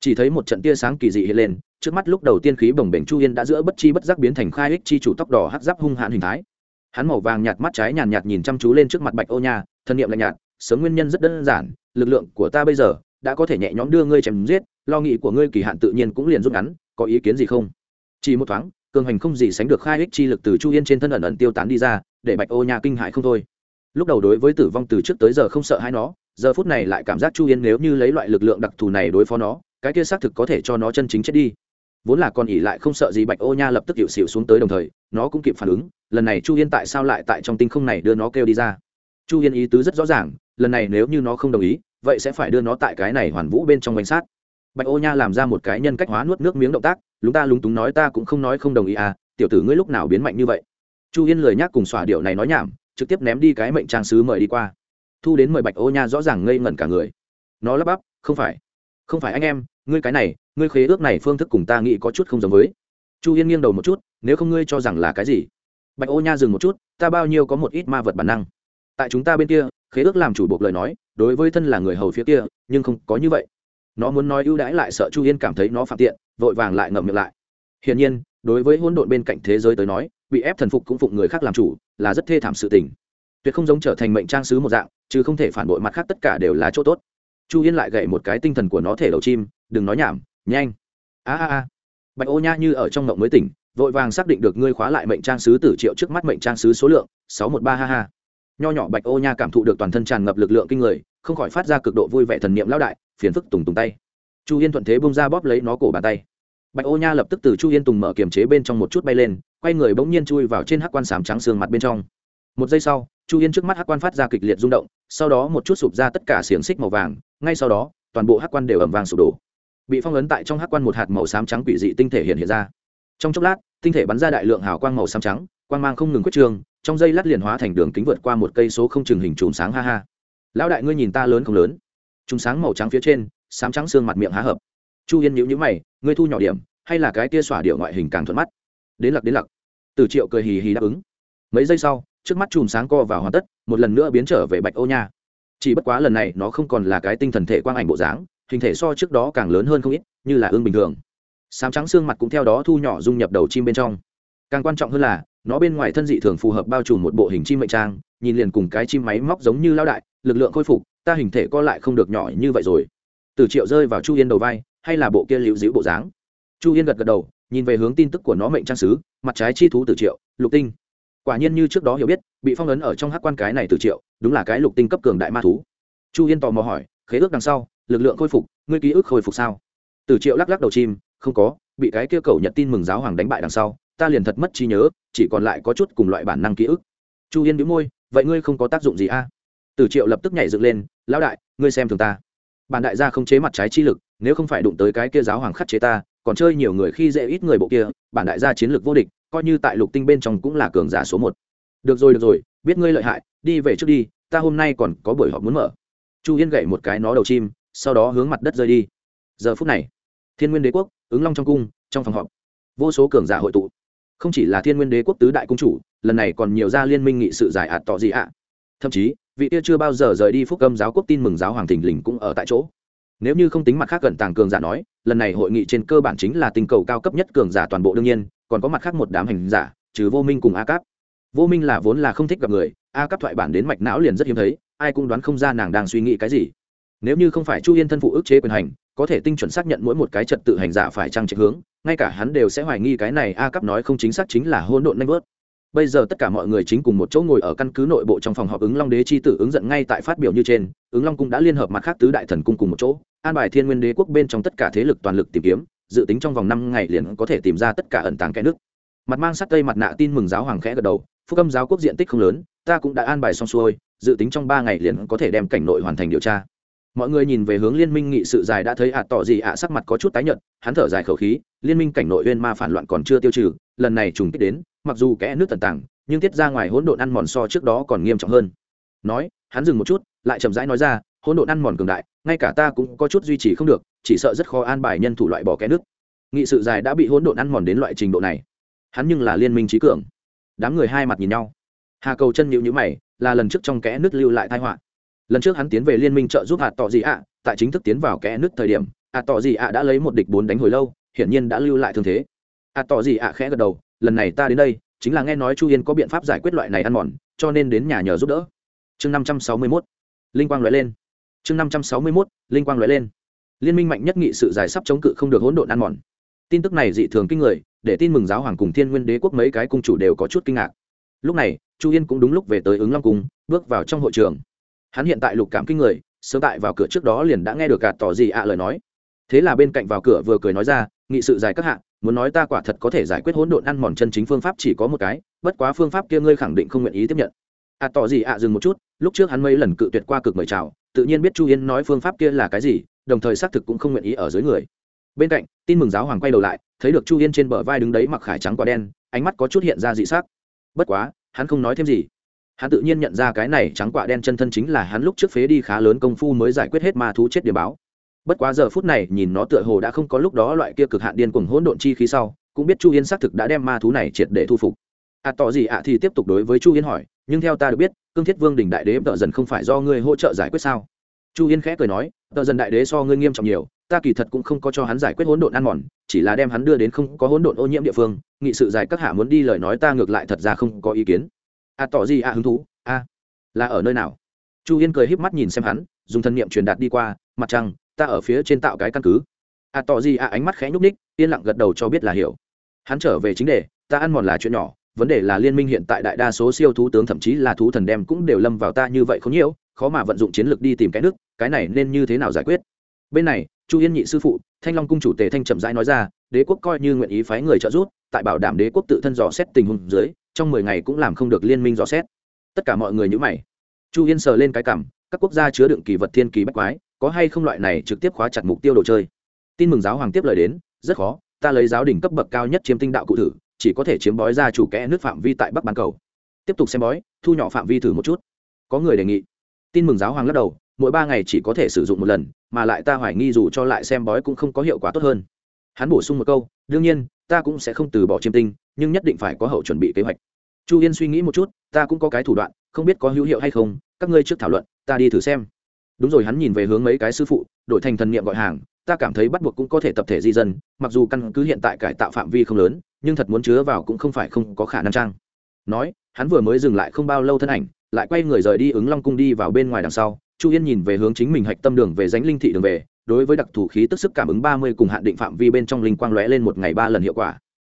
Chỉ thấy một trận tia sáng kỳ dị hiện lên, trước mắt lúc đầu tiên khí bồng bềnh chu yên đã giữa bất chi bất giác biến thành khai ích chi chủ tóc đỏ hắc giáp hung hãn hình thái. Hắn màu vàng nhạt mắt trái nhàn nhạt nhìn chăm chú lên trước mặt bạch ô nha, thân nhiệm lạnh nhạt, sớm nguyên nhân rất đơn giản, lực lượng của ta bây giờ đã có thể nhẹ nhõm đưa ngươi chém giết, lo nghĩ của ngươi kỳ hạn tự nhiên cũng liền rút ngắn, có ý kiến gì không? Chỉ một thoáng, cường hành không gì sánh được khai ích chi lực từ chu yên trên thân ẩn ẩn tiêu tán đi ra, để bạch ô nha kinh hại không thôi. Lúc đầu đối với tử vong từ trước tới giờ không sợ hãi nó, giờ phút này lại cảm giác chu yên nếu như lấy loại lực lượng đặc thù này đối phó nó, cái kia xác thực có thể cho nó chân chính chết đi. Vốn là con ỉ lại không sợ gì bạch ô nha lập tức hiệu xịu xuống tới đồng thời, nó cũng kịp phản ứng, lần này chu yên tại sao lại tại trong tinh không này đưa nó kêu đi ra? Chu yên ý tứ rất rõ ràng, lần này nếu như nó không đồng ý vậy sẽ phải đưa nó tại cái này hoàn vũ bên trong bánh sát. Bạch ô nha làm ra một cái nhân cách hóa nuốt nước miếng động tác, lúng ta lúng túng nói ta cũng không nói không đồng ý à tiểu tử ngươi lúc nào biến mạnh như vậy? Chu yên lời nhắc cùng xòa điệu này nói nhảm, trực tiếp ném đi cái mệnh trang sứ mời đi qua. Thu đến mời bạch ô nha rõ ràng ngây ngẩn cả người. Nó lắp bắp, không phải không phải anh em, ngươi cái này, ngươi khế ước này phương thức cùng ta nghĩ có chút không giống với. Chu yên nghiêng đầu một chút, nếu không ngươi cho rằng là cái gì? Bạch ô nha dừng một chút, ta bao nhiêu có một ít ma vật bản năng. Tại chúng ta bên kia, khế ước làm chủ buộc lời nói đối với thân là người hầu phía kia, nhưng không có như vậy. Nó muốn nói ưu đãi lại sợ chu yên cảm thấy nó phạm tiện, vội vàng lại ngậm miệng lại. Hiển nhiên, đối với hỗn độn bên cạnh thế giới tới nói, bị ép thần phục cũng phụng người khác làm chủ, là rất thê thảm sự tình. Tuyệt không giống trở thành mệnh trang sứ một dạng, chứ không thể phản bội mặt khác tất cả đều là chỗ tốt. Chu yên lại gậy một cái tinh thần của nó thể đầu chim, đừng nói nhảm, nhanh. A a a. Bạch ô nha như ở trong ngộng mới tỉnh, vội vàng xác định được ngươi khóa lại mệnh trang sứ tử triệu trước mắt mệnh trang sứ số lượng, sáu một ba ha ha nho nhỏ bạch ô nha cảm thụ được toàn thân tràn ngập lực lượng kinh người, không khỏi phát ra cực độ vui vẻ thần niệm lão đại, phiền phức tùng tùng tay. Chu yên thuận thế bông ra bóp lấy nó cổ bàn tay. Bạch ô nha lập tức từ chu yên tùng mở kiềm chế bên trong một chút bay lên, quay người bỗng nhiên chui vào trên hắc quan sám trắng xương mặt bên trong. Một giây sau, chu yên trước mắt hắc quan phát ra kịch liệt rung động, sau đó một chút sụp ra tất cả xiềng xích màu vàng, ngay sau đó, toàn bộ hắc quan đều ẩm vàng sụp đổ. Bị phong ấn tại trong hắc quan một hạt màu xám trắng quỷ dị tinh thể hiện hiện ra. Trong chốc lát, tinh thể bắn ra đại lượng hào quang màu xám trắng, quang mang không ngừng quyết trường trong dây lát liền hóa thành đường kính vượt qua một cây số không chừng hình trùm sáng, ha ha. Lão đại ngươi nhìn ta lớn không lớn? Trùm sáng màu trắng phía trên sám trắng xương mặt miệng há hợp chu yên nhữ nhữ mày, ngươi thu nhỏ điểm, hay là cái tia xỏa điệu ngoại hình càng thuận mắt? Đến lặc đến lặc. Từ triệu cười hì hì đáp ứng. Mấy giây sau, trước mắt chùm sáng co vào hoàn tất, một lần nữa biến trở về bạch ô nha. Chỉ bất quá lần này nó không còn là cái tinh thần thể quang ảnh bộ dáng, hình thể so trước đó càng lớn hơn không ít, như là ương bình thường. Sám trắng xương mặt cũng theo đó thu nhỏ dung nhập đầu chim bên trong. Càng quan trọng hơn là nó bên ngoài thân dị thường phù hợp bao trùm một bộ hình chim mệnh trang, nhìn liền cùng cái chim máy móc giống như lao đại, lực lượng khôi phục, ta hình thể co lại không được nhỏ như vậy rồi. Từ triệu rơi vào chu yên đầu vai, hay là bộ kia liễu dĩu bộ dáng? Chu yên gật gật đầu, nhìn về hướng tin tức của nó mệnh trang sứ, mặt trái chi thú từ triệu, lục tinh. Quả nhiên như trước đó hiểu biết, bị phong ấn ở trong hắc quan cái này từ triệu, đúng là cái lục tinh cấp cường đại ma thú. Chu yên tò mò hỏi, khế ước đằng sau, lực lượng khôi phục, ngươi ký ức khôi phục sao? Từ triệu lắc lắc đầu chim, không có, bị cái kia cầu nhận tin mừng giáo hoàng đánh bại đằng sau ta liền thật mất trí nhớ, chỉ còn lại có chút cùng loại bản năng ký ức. Chu yên đĩu môi, vậy ngươi không có tác dụng gì a à? Tử triệu lập tức nhảy dựng lên, lão đại, ngươi xem thường ta. Bản đại gia không chế mặt trái chi lực, nếu không phải đụng tới cái kia giáo hoàng khắc chế ta, còn chơi nhiều người khi dễ ít người bộ kia, bản đại gia chiến lược vô địch, coi như tại lục tinh bên trong cũng là cường giả số một. Được rồi được rồi, biết ngươi lợi hại, đi về trước đi, ta hôm nay còn có buổi họp muốn mở. Chu yên gậy một cái nó đầu chim, sau đó hướng mặt đất rơi đi. Giờ phút này, thiên nguyên đế quốc, ứng long trong cung, trong phòng họp. Vô số cường giả hội tụ không chỉ là thiên nguyên đế quốc tứ đại cung chủ, lần này còn nhiều gia liên minh nghị sự giải ạt tỏ gì ạ? Thậm chí, vị kia chưa bao giờ rời đi phúc âm giáo quốc tin mừng giáo hoàng thình lình cũng ở tại chỗ. Nếu như không tính mặt khác gần tàng cường giả nói, lần này hội nghị trên cơ bản chính là tình cầu cao cấp nhất cường giả toàn bộ đương nhiên, còn có mặt khác một đám hành giả, trừ vô minh cùng a cáp. Vô minh là vốn là không thích gặp người, a cáp thoại bản đến mạch não liền rất hiếm thấy, ai cũng đoán không ra nàng đang suy nghĩ cái gì. Nếu như không phải chu yên thân phụ ức chế quyền hành có thể tinh chuẩn xác nhận mỗi một cái trật tự hành giả phải trăng trạch hướng, ngay cả hắn đều sẽ hoài nghi cái này a cấp nói không chính xác chính là hôn độn nanh vớt bây giờ tất cả mọi người chính cùng một chỗ ngồi ở căn cứ nội bộ trong phòng họp ứng long đế chi tử ứng giận ngay tại phát biểu như trên, ứng long cung đã liên hợp mặt khác tứ đại thần cung cùng một chỗ, an bài thiên nguyên đế quốc bên trong tất cả thế lực toàn lực tìm kiếm, dự tính trong vòng năm ngày liền có thể tìm ra tất cả ẩn tàng kẽ nước. Mặt mang sắt tây mặt nạ tin mừng giáo hoàng khẽ gật đầu, phúc âm giáo quốc diện tích không lớn, ta cũng đã an bài xong xuôi, dự tính trong ba ngày liền có thể đem cảnh nội hoàn thành điều tra mọi người nhìn về hướng liên minh nghị sự dài đã thấy ạ tỏ gì ạ, sắc mặt có chút tái nhợt, hắn thở dài khẩu khí, liên minh cảnh nội uyên ma phản loạn còn chưa tiêu trừ, lần này trùng kích đến, mặc dù kẽ nước tận tàng, nhưng tiết ra ngoài hỗn độn ăn mòn so trước đó còn nghiêm trọng hơn. Nói, hắn dừng một chút, lại chậm rãi nói ra, hỗn độn ăn mòn cường đại, ngay cả ta cũng có chút duy trì không được, chỉ sợ rất khó an bài nhân thủ loại bỏ kẽ nước. Nghị sự dài đã bị hỗn độn ăn mòn đến loại trình độ này. Hắn nhưng là liên minh trí cường. Đám người hai mặt nhìn nhau. Hà cầu chân nhịu nhữ mày, là lần trước trong kẽ nước lưu lại tai họa lần trước hắn tiến về liên minh trợ giúp hạt tỏ gì ạ, tại chính thức tiến vào kẽ nứt thời điểm, hạt tỏ gì ạ đã lấy một địch bốn đánh hồi lâu, hiển nhiên đã lưu lại thương thế. Hạt tỏ gì ạ khẽ gật đầu, lần này ta đến đây, chính là nghe nói chu yên có biện pháp giải quyết loại này ăn mòn, cho nên đến nhà nhờ giúp đỡ. Chương năm trăm sáu mươi mốt. Linh quang loại lên. Chương năm trăm sáu mươi mốt, linh quang loại lên. Liên minh mạnh nhất nghị sự giải sắp chống cự không được hỗn độn ăn mòn. Tin tức này dị thường kinh người, để tin mừng giáo hoàng cùng thiên nguyên đế quốc mấy cái cung chủ đều có chút kinh ngạc. Lúc này, chu yên cũng đúng lúc về tới ứng long cung, bước vào trong hội trường hắn hiện tại lục cảm kinh người, sớm tại vào cửa trước đó liền đã nghe được gạt tỏ gì ạ lời nói. Thế là bên cạnh vào cửa vừa cười nói ra, nghị sự dài các hạng muốn nói ta quả thật có thể giải quyết hỗn độn ăn mòn chân chính phương pháp chỉ có một cái, bất quá phương pháp kia ngươi khẳng định không nguyện ý tiếp nhận. Ạ tỏ gì ạ dừng một chút, lúc trước hắn mấy lần cự tuyệt qua cực mời chào, tự nhiên biết chu yên nói phương pháp kia là cái gì, đồng thời xác thực cũng không nguyện ý ở dưới người. Bên cạnh, tin mừng giáo hoàng quay đầu lại, thấy được chu yên trên bờ vai đứng đấy mặc khải trắng quả đen, ánh mắt có chút hiện ra dị sắc. Bất quá, hắn không nói thêm gì hắn tự nhiên nhận ra cái này trắng quạ đen chân thân chính là hắn lúc trước phế đi khá lớn công phu mới giải quyết hết ma thú chết điểm báo. Bất quá giờ phút này, nhìn nó tựa hồ đã không có lúc đó loại kia cực hạn điên cuồng hỗn độn chi khí sau, cũng biết chu yên xác thực đã đem ma thú này triệt để thu phục. À tỏ gì ạ thì tiếp tục đối với chu yên hỏi, nhưng theo ta được biết, cương thiết vương đình đại đế tợ dần không phải do ngươi hỗ trợ giải quyết sao? Chu yên khẽ cười nói, tợ dần đại đế so ngươi nghiêm trọng nhiều, ta kỳ thật cũng không có cho hắn giải quyết hỗn độn ăn mòn, chỉ là đem hắn đưa đến không có hỗn độn ô nhiễm địa phương, nghị sự giải các hạ muốn đi lời nói ta ngược lại thật ra không có ý kiến à tỏ gì ạ hứng thú? A là ở nơi nào? Chu yên cười híp mắt nhìn xem hắn, dùng thân nhiệm truyền đạt đi qua, mặt trăng, ta ở phía trên tạo cái căn cứ. À tỏ gì à ánh mắt khẽ nhúc ních yên lặng gật đầu cho biết là hiểu. Hắn trở về chính đề, ta ăn mòn là chuyện nhỏ, vấn đề là liên minh hiện tại đại đa số siêu thú tướng thậm chí là thú thần đem cũng đều lâm vào ta như vậy không nhiều, khó mà vận dụng chiến lược đi tìm cái nước, cái này nên như thế nào giải quyết? Bên này, chu yên nhị sư phụ, thanh long cung chủ tề thanh chậm rãi nói ra, đế quốc coi như nguyện ý phái người trợ giúp tại bảo đảm đế quốc tự thân dò xét tình huống dưới, trong mười ngày cũng làm không được liên minh dò xét. Tất cả mọi người nhữ mày. Chu yên sờ lên cái cảm, các quốc gia chứa đựng kỳ vật thiên kỳ bách quái, có hay không loại này trực tiếp khóa chặt mục tiêu đồ chơi? Tin mừng giáo hoàng tiếp lời đến, rất khó, ta lấy giáo đỉnh cấp bậc cao nhất chiếm tinh đạo cụ thử, chỉ có thể chiếm bói ra chủ kẽ nước phạm vi tại bắc bán cầu. Tiếp tục xem bói, thu nhỏ phạm vi thử một chút. Có người đề nghị. Tin mừng giáo hoàng lắc đầu, mỗi ba ngày chỉ có thể sử dụng một lần, mà lại ta hoài nghi dù cho lại xem bói cũng không có hiệu quả tốt hơn. Hắn bổ sung một câu, đương nhiên ta cũng sẽ không từ bỏ chiêm tinh, nhưng nhất định phải có hậu chuẩn bị kế hoạch. Chu yên suy nghĩ một chút, ta cũng có cái thủ đoạn, không biết có hữu hiệu hay không, các ngươi trước thảo luận, ta đi thử xem. Đúng rồi, hắn nhìn về hướng mấy cái sư phụ, đổi thành thần niệm gọi hàng, ta cảm thấy bắt buộc cũng có thể tập thể di dân, mặc dù căn cứ hiện tại cải tạo phạm vi không lớn, nhưng thật muốn chứa vào cũng không phải không có khả năng trang nói, hắn vừa mới dừng lại không bao lâu thân ảnh, lại quay người rời đi ứng long cung đi vào bên ngoài đằng sau. Chu yên nhìn về hướng chính mình hạch tâm đường về dánh linh thị đường về đối với đặc thù khí tức sức cảm ứng ba mươi cùng hạn định phạm vi bên trong linh quang lóe lên một ngày ba lần hiệu quả.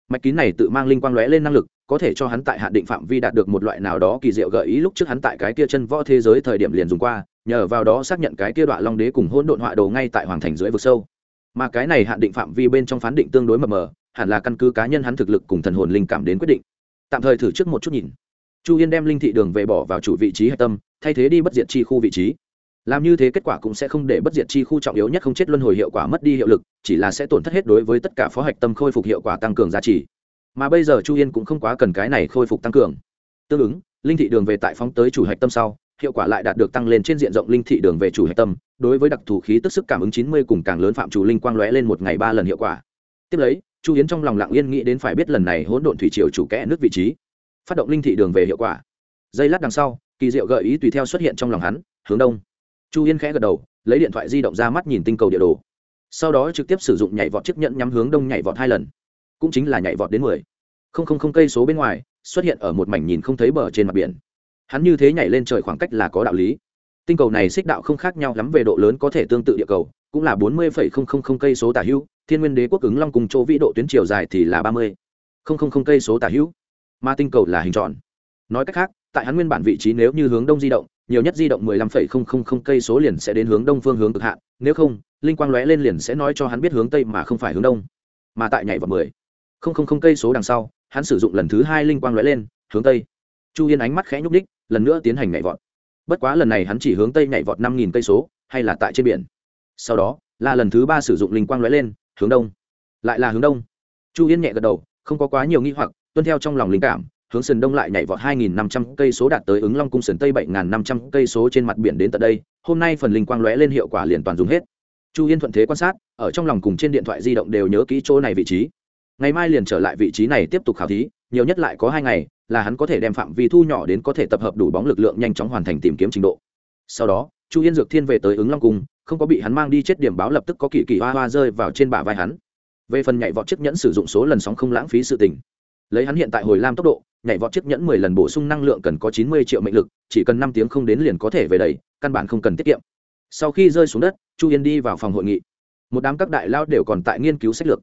Mạch kín này tự mang linh quang lóe lên năng lực, có thể cho hắn tại hạn định phạm vi đạt được một loại nào đó kỳ diệu gợi ý lúc trước hắn tại cái kia chân võ thế giới thời điểm liền dùng qua, nhờ vào đó xác nhận cái kia đoạn long đế cùng hỗn độn họa đồ ngay tại hoàng thành dưới vực sâu. Mà cái này hạn định phạm vi bên trong phán định tương đối mờ mờ, hẳn là căn cứ cá nhân hắn thực lực cùng thần hồn linh cảm đến quyết định. Tạm thời thử trước một chút nhìn. Chu yên đem linh thị đường về bỏ vào chủ vị trí hạch tâm, thay thế đi bất diệt chi khu vị trí làm như thế kết quả cũng sẽ không để bất diệt chi khu trọng yếu nhất không chết luân hồi hiệu quả mất đi hiệu lực, chỉ là sẽ tổn thất hết đối với tất cả phó hạch tâm khôi phục hiệu quả tăng cường giá trị. Mà bây giờ chu yên cũng không quá cần cái này khôi phục tăng cường. Tương ứng, linh thị đường về tại phóng tới chủ hạch tâm sau, hiệu quả lại đạt được tăng lên trên diện rộng linh thị đường về chủ hạch tâm, đối với đặc thù khí tức sức cảm ứng chín mươi cùng càng lớn phạm chủ linh quang lóe lên một ngày ba lần hiệu quả. Tiếp lấy, chu yến trong lòng lặng yên nghĩ đến phải biết lần này hỗn độn thủy triều chủ kẽ nước vị trí, phát động linh thị đường về hiệu quả. Giây lát đằng sau, kỳ diệu gợi ý tùy theo xuất hiện trong lòng hắn, hướng đông chu yên khẽ gật đầu, lấy điện thoại di động ra mắt nhìn tinh cầu địa đồ. Sau đó trực tiếp sử dụng nhảy vọt chiếc nhẫn nhắm hướng đông nhảy vọt hai lần. Cũng chính là nhảy vọt đến mười. Không không không cây số bên ngoài, xuất hiện ở một mảnh nhìn không thấy bờ trên mặt biển. Hắn như thế nhảy lên trời khoảng cách là có đạo lý. Tinh cầu này xích đạo không khác nhau lắm về độ lớn có thể tương tự địa cầu, cũng là bốn mươi phẩy không không không cây số tả hữu, thiên nguyên đế quốc ứng long cùng chỗ vĩ độ tuyến chiều dài thì là ba mươi không không không cây số tả hữu. Mà tinh cầu là hình tròn. Nói cách khác, tại hắn nguyên bản vị trí nếu như hướng đông di động nhiều nhất di động mười lăm phẩy không không không cây số liền sẽ đến hướng đông phương hướng cực hạn, nếu không, linh quang lóe lên liền sẽ nói cho hắn biết hướng tây mà không phải hướng đông. Mà tại nhảy vào mười, không không không cây số đằng sau, hắn sử dụng lần thứ hai linh quang lóe lên, hướng tây. Chu yên ánh mắt khẽ nhúc đích lần nữa tiến hành nhảy vọt. Bất quá lần này hắn chỉ hướng tây nhảy vọt năm nghìn cây số, hay là tại trên biển. Sau đó, là lần thứ ba sử dụng linh quang lóe lên, hướng đông. Lại là hướng đông. Chu yên nhẹ gật đầu, không có quá nhiều nghi hoặc, tuân theo trong lòng linh cảm hướng sườn đông lại nhảy vọt 2.500 cây số đạt tới ứng long cung sườn tây 7.500 cây số trên mặt biển đến tận đây, hôm nay phần linh quang lóe lên hiệu quả liền toàn dùng hết. Chu yên thuận thế quan sát, ở trong lòng cùng trên điện thoại di động đều nhớ kỹ chỗ này vị trí. Ngày mai liền trở lại vị trí này tiếp tục khảo thí, nhiều nhất lại có hai ngày, là hắn có thể đem phạm vi thu nhỏ đến có thể tập hợp đủ bóng lực lượng nhanh chóng hoàn thành tìm kiếm trình độ. Sau đó, chu yên dược thiên về tới ứng long cung, không có bị hắn mang đi chết điểm báo lập tức có kỳ kỳ hoa hoa rơi vào trên bả vai hắn. Về phần nhảy vọt chiếc nhẫn sử dụng số lần sóng không lãng phí sự tình. Lấy hắn hiện tại hồi lam tốc độ nhảy vọt chiếc nhẫn mười lần bổ sung năng lượng cần có chín mươi triệu mệnh lực, chỉ cần năm tiếng không đến liền có thể về đầy, căn bản không cần tiết kiệm. Sau khi rơi xuống đất, chu yên đi vào phòng hội nghị. Một đám các đại lao đều còn tại nghiên cứu sách lược.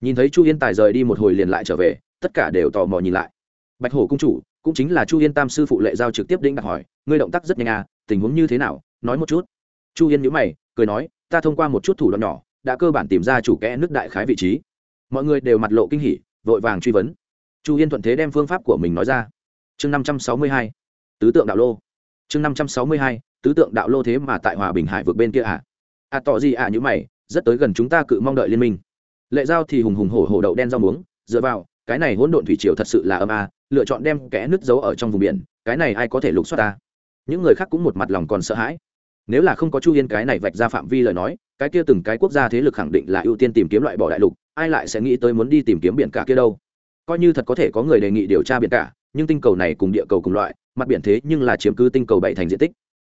Nhìn thấy chu yên tài rời đi một hồi liền lại trở về, tất cả đều tò mò nhìn lại. Bạch hổ cung chủ, cũng chính là chu yên tam sư phụ lệ giao trực tiếp đĩnh đặt hỏi, ngươi động tác rất nhanh à tình huống như thế nào? Nói một chút. Chu yên nhữ mày, cười nói, ta thông qua một chút thủ đoạn nhỏ, đã cơ bản tìm ra chủ kẽ nước đại khái vị trí. Mọi người đều mặt lộ kinh hỉ, vội vàng truy vấn chu yên thuận thế đem phương pháp của mình nói ra. Chương năm trăm sáu mươi hai, tứ tượng đạo lô. Chương năm trăm sáu mươi hai, tứ tượng đạo lô thế mà tại hòa bình hải vượt bên kia à? À tỏ gì à như mày, rất tới gần chúng ta cự mong đợi liên minh. Lệ giao thì hùng hùng hổ hổ đậu đen rau muống, dựa vào, cái này hỗn độn thủy triều thật sự là âm a, lựa chọn đem kẽ nứt giấu ở trong vùng biển, cái này ai có thể lục xoát ta? Những người khác cũng một mặt lòng còn sợ hãi. Nếu là không có chu yên cái này vạch ra phạm vi lời nói, cái kia từng cái quốc gia thế lực khẳng định là ưu tiên tìm kiếm loại bỏ đại lục, ai lại sẽ nghĩ tới muốn đi tìm kiếm biển cả kia đâu? Coi như thật có thể có người đề nghị điều tra biển cả, nhưng tinh cầu này cùng địa cầu cùng loại, mặt biển thế nhưng là chiếm cứ tinh cầu bảy thành diện tích.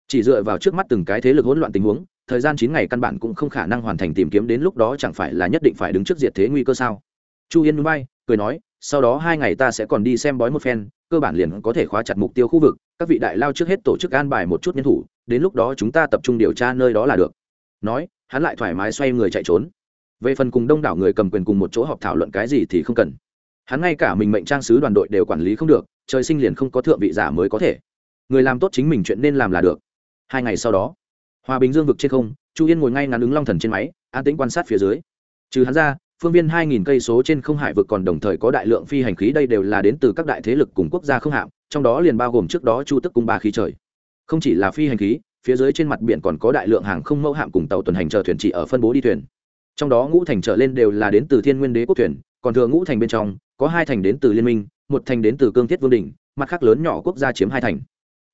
Chỉ dựa vào trước mắt từng cái thế lực hỗn loạn tình huống, thời gian chín ngày căn bản cũng không khả năng hoàn thành tìm kiếm đến lúc đó chẳng phải là nhất định phải đứng trước diệt thế nguy cơ sao? Chu yên núi bay, cười nói, sau đó hai ngày ta sẽ còn đi xem bói một phen, cơ bản liền có thể khóa chặt mục tiêu khu vực, các vị đại lao trước hết tổ chức an bài một chút nhân thủ, đến lúc đó chúng ta tập trung điều tra nơi đó là được. Nói, hắn lại thoải mái xoay người chạy trốn. Về phần cùng đông đảo người cầm quyền cùng một chỗ họp thảo luận cái gì thì không cần hắn ngay cả mình mệnh trang sứ đoàn đội đều quản lý không được, trời sinh liền không có thượng vị giả mới có thể. Người làm tốt chính mình chuyện nên làm là được. Hai ngày sau đó, hòa bình dương vực trên không, chu yên ngồi ngay ngắn ứng long thần trên máy, an tĩnh quan sát phía dưới. Trừ hắn ra, phương viên hai nghìn cây số trên không hải vực còn đồng thời có đại lượng phi hành khí, đây đều là đến từ các đại thế lực cùng quốc gia không hạm, trong đó liền bao gồm trước đó chu tức cung ba khí trời. Không chỉ là phi hành khí, phía dưới trên mặt biển còn có đại lượng hàng không mẫu hạm cùng tàu tuần hành chờ thuyền chỉ ở phân bố đi thuyền. Trong đó ngũ thành trở lên đều là đến từ thiên nguyên đế quốc thuyền, còn thừa ngũ thành bên trong có hai thành đến từ liên minh, một thành đến từ cương thiết vương đình mặt khác lớn nhỏ quốc gia chiếm hai thành.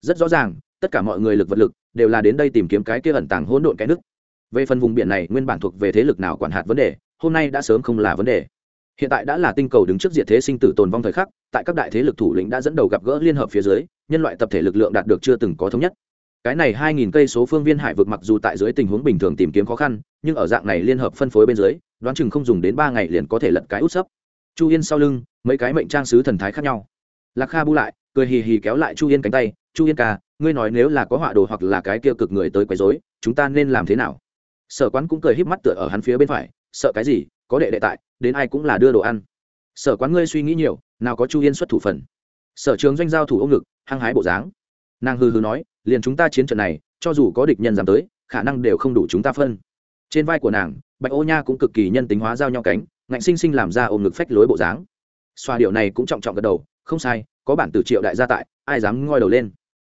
Rất rõ ràng, tất cả mọi người lực vật lực đều là đến đây tìm kiếm cái kia ẩn tàng hỗn độn cái nước. Về phần vùng biển này, nguyên bản thuộc về thế lực nào quản hạt vấn đề, hôm nay đã sớm không là vấn đề. Hiện tại đã là tinh cầu đứng trước diệt thế sinh tử tồn vong thời khắc, tại các đại thế lực thủ lĩnh đã dẫn đầu gặp gỡ liên hợp phía dưới, nhân loại tập thể lực lượng đạt được chưa từng có thống nhất. Cái này hai nghìn cây số phương viên hải vực mặc dù tại dưới tình huống bình thường tìm kiếm khó khăn, nhưng ở dạng này liên hợp phân phối bên dưới, đoán chừng không dùng đến ba ngày liền có thể lật cái út sấp chu yên sau lưng, mấy cái mệnh trang sứ thần thái khác nhau. Lạc kha bu lại, cười hì hì kéo lại chu yên cánh tay, chu yên ca, ngươi nói nếu là có họa đồ hoặc là cái kia cực người tới quấy rối, chúng ta nên làm thế nào? Sở quán cũng cười híp mắt tựa ở hắn phía bên phải, sợ cái gì, có đệ đệ tại, đến ai cũng là đưa đồ ăn. Sở quán ngươi suy nghĩ nhiều, nào có chu yên xuất thủ phần. Sở trường doanh giao thủ ôm ngực, hăng hái bộ dáng. Nàng hư hư nói, liền chúng ta chiến trận này, cho dù có địch nhân dám tới, khả năng đều không đủ chúng ta phân. Trên vai của nàng, bạch ô nha cũng cực kỳ nhân tính hóa giao nhau cánh ngạnh sinh sinh làm ra ôm ngực phách lối bộ dáng. Xoa điệu này cũng trọng trọng gật đầu, không sai, có bản từ triệu đại gia tại, ai dám ngoi đầu lên.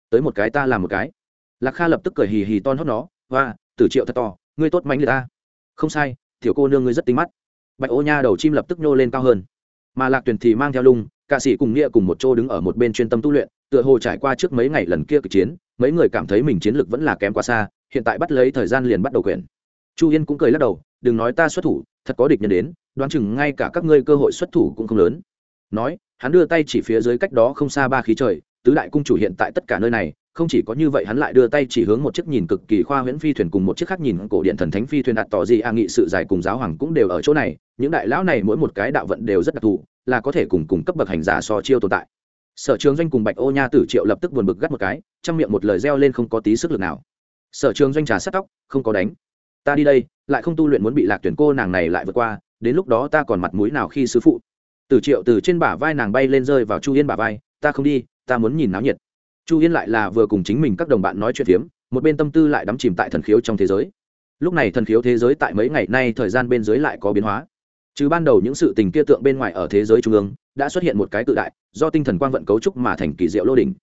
Tới một cái ta làm một cái. Lạc kha lập tức cười hì hì ton hót nó và tử triệu thật to, ngươi tốt mánh người ta. Không sai, tiểu cô nương ngươi rất tính mắt. Bạch ô nha đầu chim lập tức nhô lên cao hơn. Mà lạc tuyền thì mang theo lung ca sĩ cùng nghĩa cùng một chỗ đứng ở một bên chuyên tâm tu luyện, tựa hồ trải qua trước mấy ngày lần kia cực chiến, mấy người cảm thấy mình chiến lực vẫn là kém quá xa, hiện tại bắt lấy thời gian liền bắt đầu quyền chu yên cũng cười lắc đầu, đừng nói ta xuất thủ thật có địch nhân đến, đoán chừng ngay cả các ngươi cơ hội xuất thủ cũng không lớn. Nói, hắn đưa tay chỉ phía dưới cách đó không xa ba khí trời, tứ đại cung chủ hiện tại tất cả nơi này, không chỉ có như vậy hắn lại đưa tay chỉ hướng một chiếc nhìn cực kỳ khoa huyễn phi thuyền cùng một chiếc khác nhìn cổ điện thần thánh phi thuyền đặt tỏ gì, a nghị sự dài cùng giáo hoàng cũng đều ở chỗ này, những đại lão này mỗi một cái đạo vận đều rất đặc thù, là có thể cùng cùng cấp bậc hành giả so chiêu tồn tại. Sở trường doanh cùng bạch ô nha tử triệu lập tức buồn bực gắt một cái, trong miệng một lời reo lên không có tí sức lực nào. Sở trường doanh trà sắt tóc, không có đánh ta đi đây, lại không tu luyện muốn bị lạc tuyển cô nàng này lại vượt qua, đến lúc đó ta còn mặt mũi nào khi sứ phụ? Từ triệu từ trên bả vai nàng bay lên rơi vào chu yên bả vai, ta không đi, ta muốn nhìn náo nhiệt. Chu yên lại là vừa cùng chính mình các đồng bạn nói chuyện phiếm, một bên tâm tư lại đắm chìm tại thần khiếu trong thế giới. Lúc này thần khiếu thế giới tại mấy ngày nay thời gian bên dưới lại có biến hóa. Chứ ban đầu những sự tình kia tượng bên ngoài ở thế giới trung ương, đã xuất hiện một cái tự đại, do tinh thần quang vận cấu trúc mà thành kỳ diệu lô đỉnh.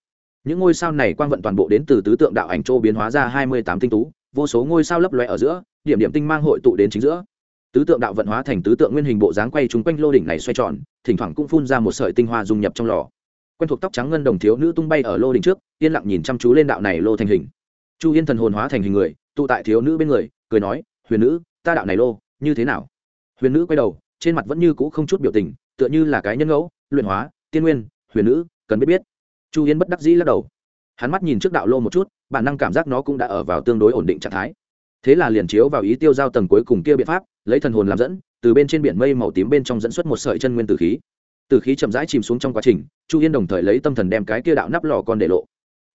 Những ngôi sao này quang vận toàn bộ đến từ tứ tượng đạo ảnh châu biến hóa ra hai mươi tám tinh tú, vô số ngôi sao lấp loe ở giữa điểm điểm tinh mang hội tụ đến chính giữa. Tứ tượng đạo vận hóa thành tứ tượng nguyên hình bộ dáng quay chúng quanh lô đỉnh này xoay tròn, thỉnh thoảng cũng phun ra một sợi tinh hoa dung nhập trong lò. Quen thuộc tóc trắng ngân đồng thiếu nữ tung bay ở lô đỉnh trước, yên lặng nhìn chăm chú lên đạo này lô thành hình. Chu yên thần hồn hóa thành hình người, tụ tại thiếu nữ bên người, cười nói, huyền nữ, ta đạo này lô, như thế nào? Huyền nữ quay đầu, trên mặt vẫn như cũ không chút biểu tình, tựa như là cái nhân ngẫu, luyện hóa, tiên nguyên, huyền nữ, cần biết biết. Chu yên bất đắc dĩ lắc đầu. Hắn mắt nhìn trước đạo lô một chút, bản năng cảm giác nó cũng đã ở vào tương đối ổn định trạng thái thế là liền chiếu vào ý tiêu giao tầng cuối cùng kia biện pháp, lấy thần hồn làm dẫn, từ bên trên biển mây màu tím bên trong dẫn xuất một sợi chân nguyên tử khí. Tử khí chậm rãi chìm xuống trong quá trình, chu yên đồng thời lấy tâm thần đem cái kia đạo nắp lò con để lộ.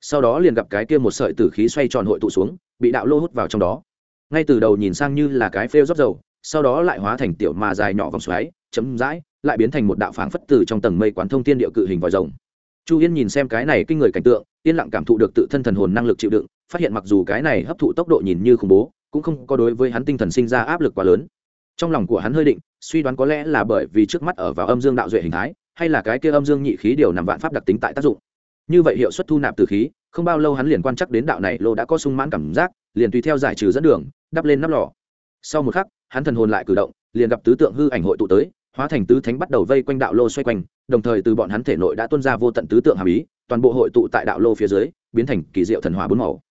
Sau đó liền gặp cái kia một sợi tử khí xoay tròn hội tụ xuống, bị đạo lô hút vào trong đó. Ngay từ đầu nhìn sang như là cái phêu rót dầu, sau đó lại hóa thành tiểu mà dài nhỏ vòng xoáy chấm dãi lại biến thành một đạo phảng phất từ trong tầng mây quán thông thiên địa cự hình vòi rồng. Chu yên nhìn xem cái này kinh người cảnh tượng, yên lặng cảm thụ được tự thân thần hồn năng lực chịu đựng phát hiện mặc dù cái này hấp thụ tốc độ nhìn như khủng bố, cũng không có đối với hắn tinh thần sinh ra áp lực quá lớn. Trong lòng của hắn hơi định, suy đoán có lẽ là bởi vì trước mắt ở vào âm dương đạo duệ hình thái, hay là cái kia âm dương nhị khí điều nằm vạn pháp đặc tính tại tác dụng. Như vậy hiệu suất thu nạp từ khí, không bao lâu hắn liền quan chắc đến đạo này lô đã có sung mãn cảm giác, liền tùy theo giải trừ dẫn đường, đắp lên nắp lò. Sau một khắc, hắn thần hồn lại cử động, liền gặp tứ tượng hư ảnh hội tụ tới, hóa thành tứ thánh bắt đầu vây quanh đạo lô xoay quanh, đồng thời từ bọn hắn thể nội đã tuân ra vô tận tứ tượng hàm ý, toàn bộ hội tụ tại đạo lô phía dưới, biến thành kỳ diệu thần hỏa bốn màu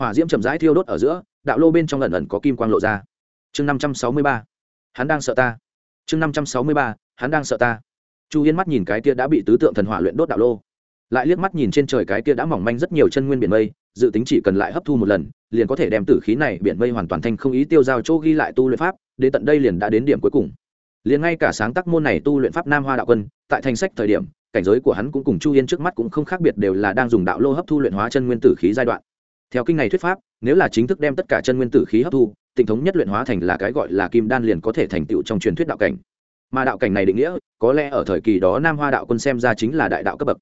hỏa diễm chậm rãi thiêu đốt ở giữa, đạo lô bên trong lần ẩn có kim quang lộ ra. Chương năm trăm sáu mươi ba, hắn đang sợ ta. Chương năm trăm sáu mươi ba, hắn đang sợ ta. Chu yên mắt nhìn cái kia đã bị tứ tượng thần hỏa luyện đốt đạo lô. Lại liếc mắt nhìn trên trời cái kia đã mỏng manh rất nhiều chân nguyên biển mây, dự tính chỉ cần lại hấp thu một lần, liền có thể đem tử khí này biển mây hoàn toàn thành không ý tiêu giao chỗ ghi lại tu luyện pháp đến tận đây liền đã đến điểm cuối cùng. Liền ngay cả sáng tác môn này tu luyện pháp nam hoa đạo quân, tại thành sách thời điểm, cảnh giới của hắn cũng cùng chu yên trước mắt cũng không khác biệt đều là đang dùng đạo lô hấp thu luyện hóa chân nguyên tử khí giai đoạn theo kinh này thuyết pháp, nếu là chính thức đem tất cả chân nguyên tử khí hấp thu tịnh thống nhất luyện hóa thành là cái gọi là kim đan liền có thể thành tựu trong truyền thuyết đạo cảnh. Mà đạo cảnh này định nghĩa, có lẽ ở thời kỳ đó nam hoa đạo quân xem ra chính là đại đạo cấp bậc.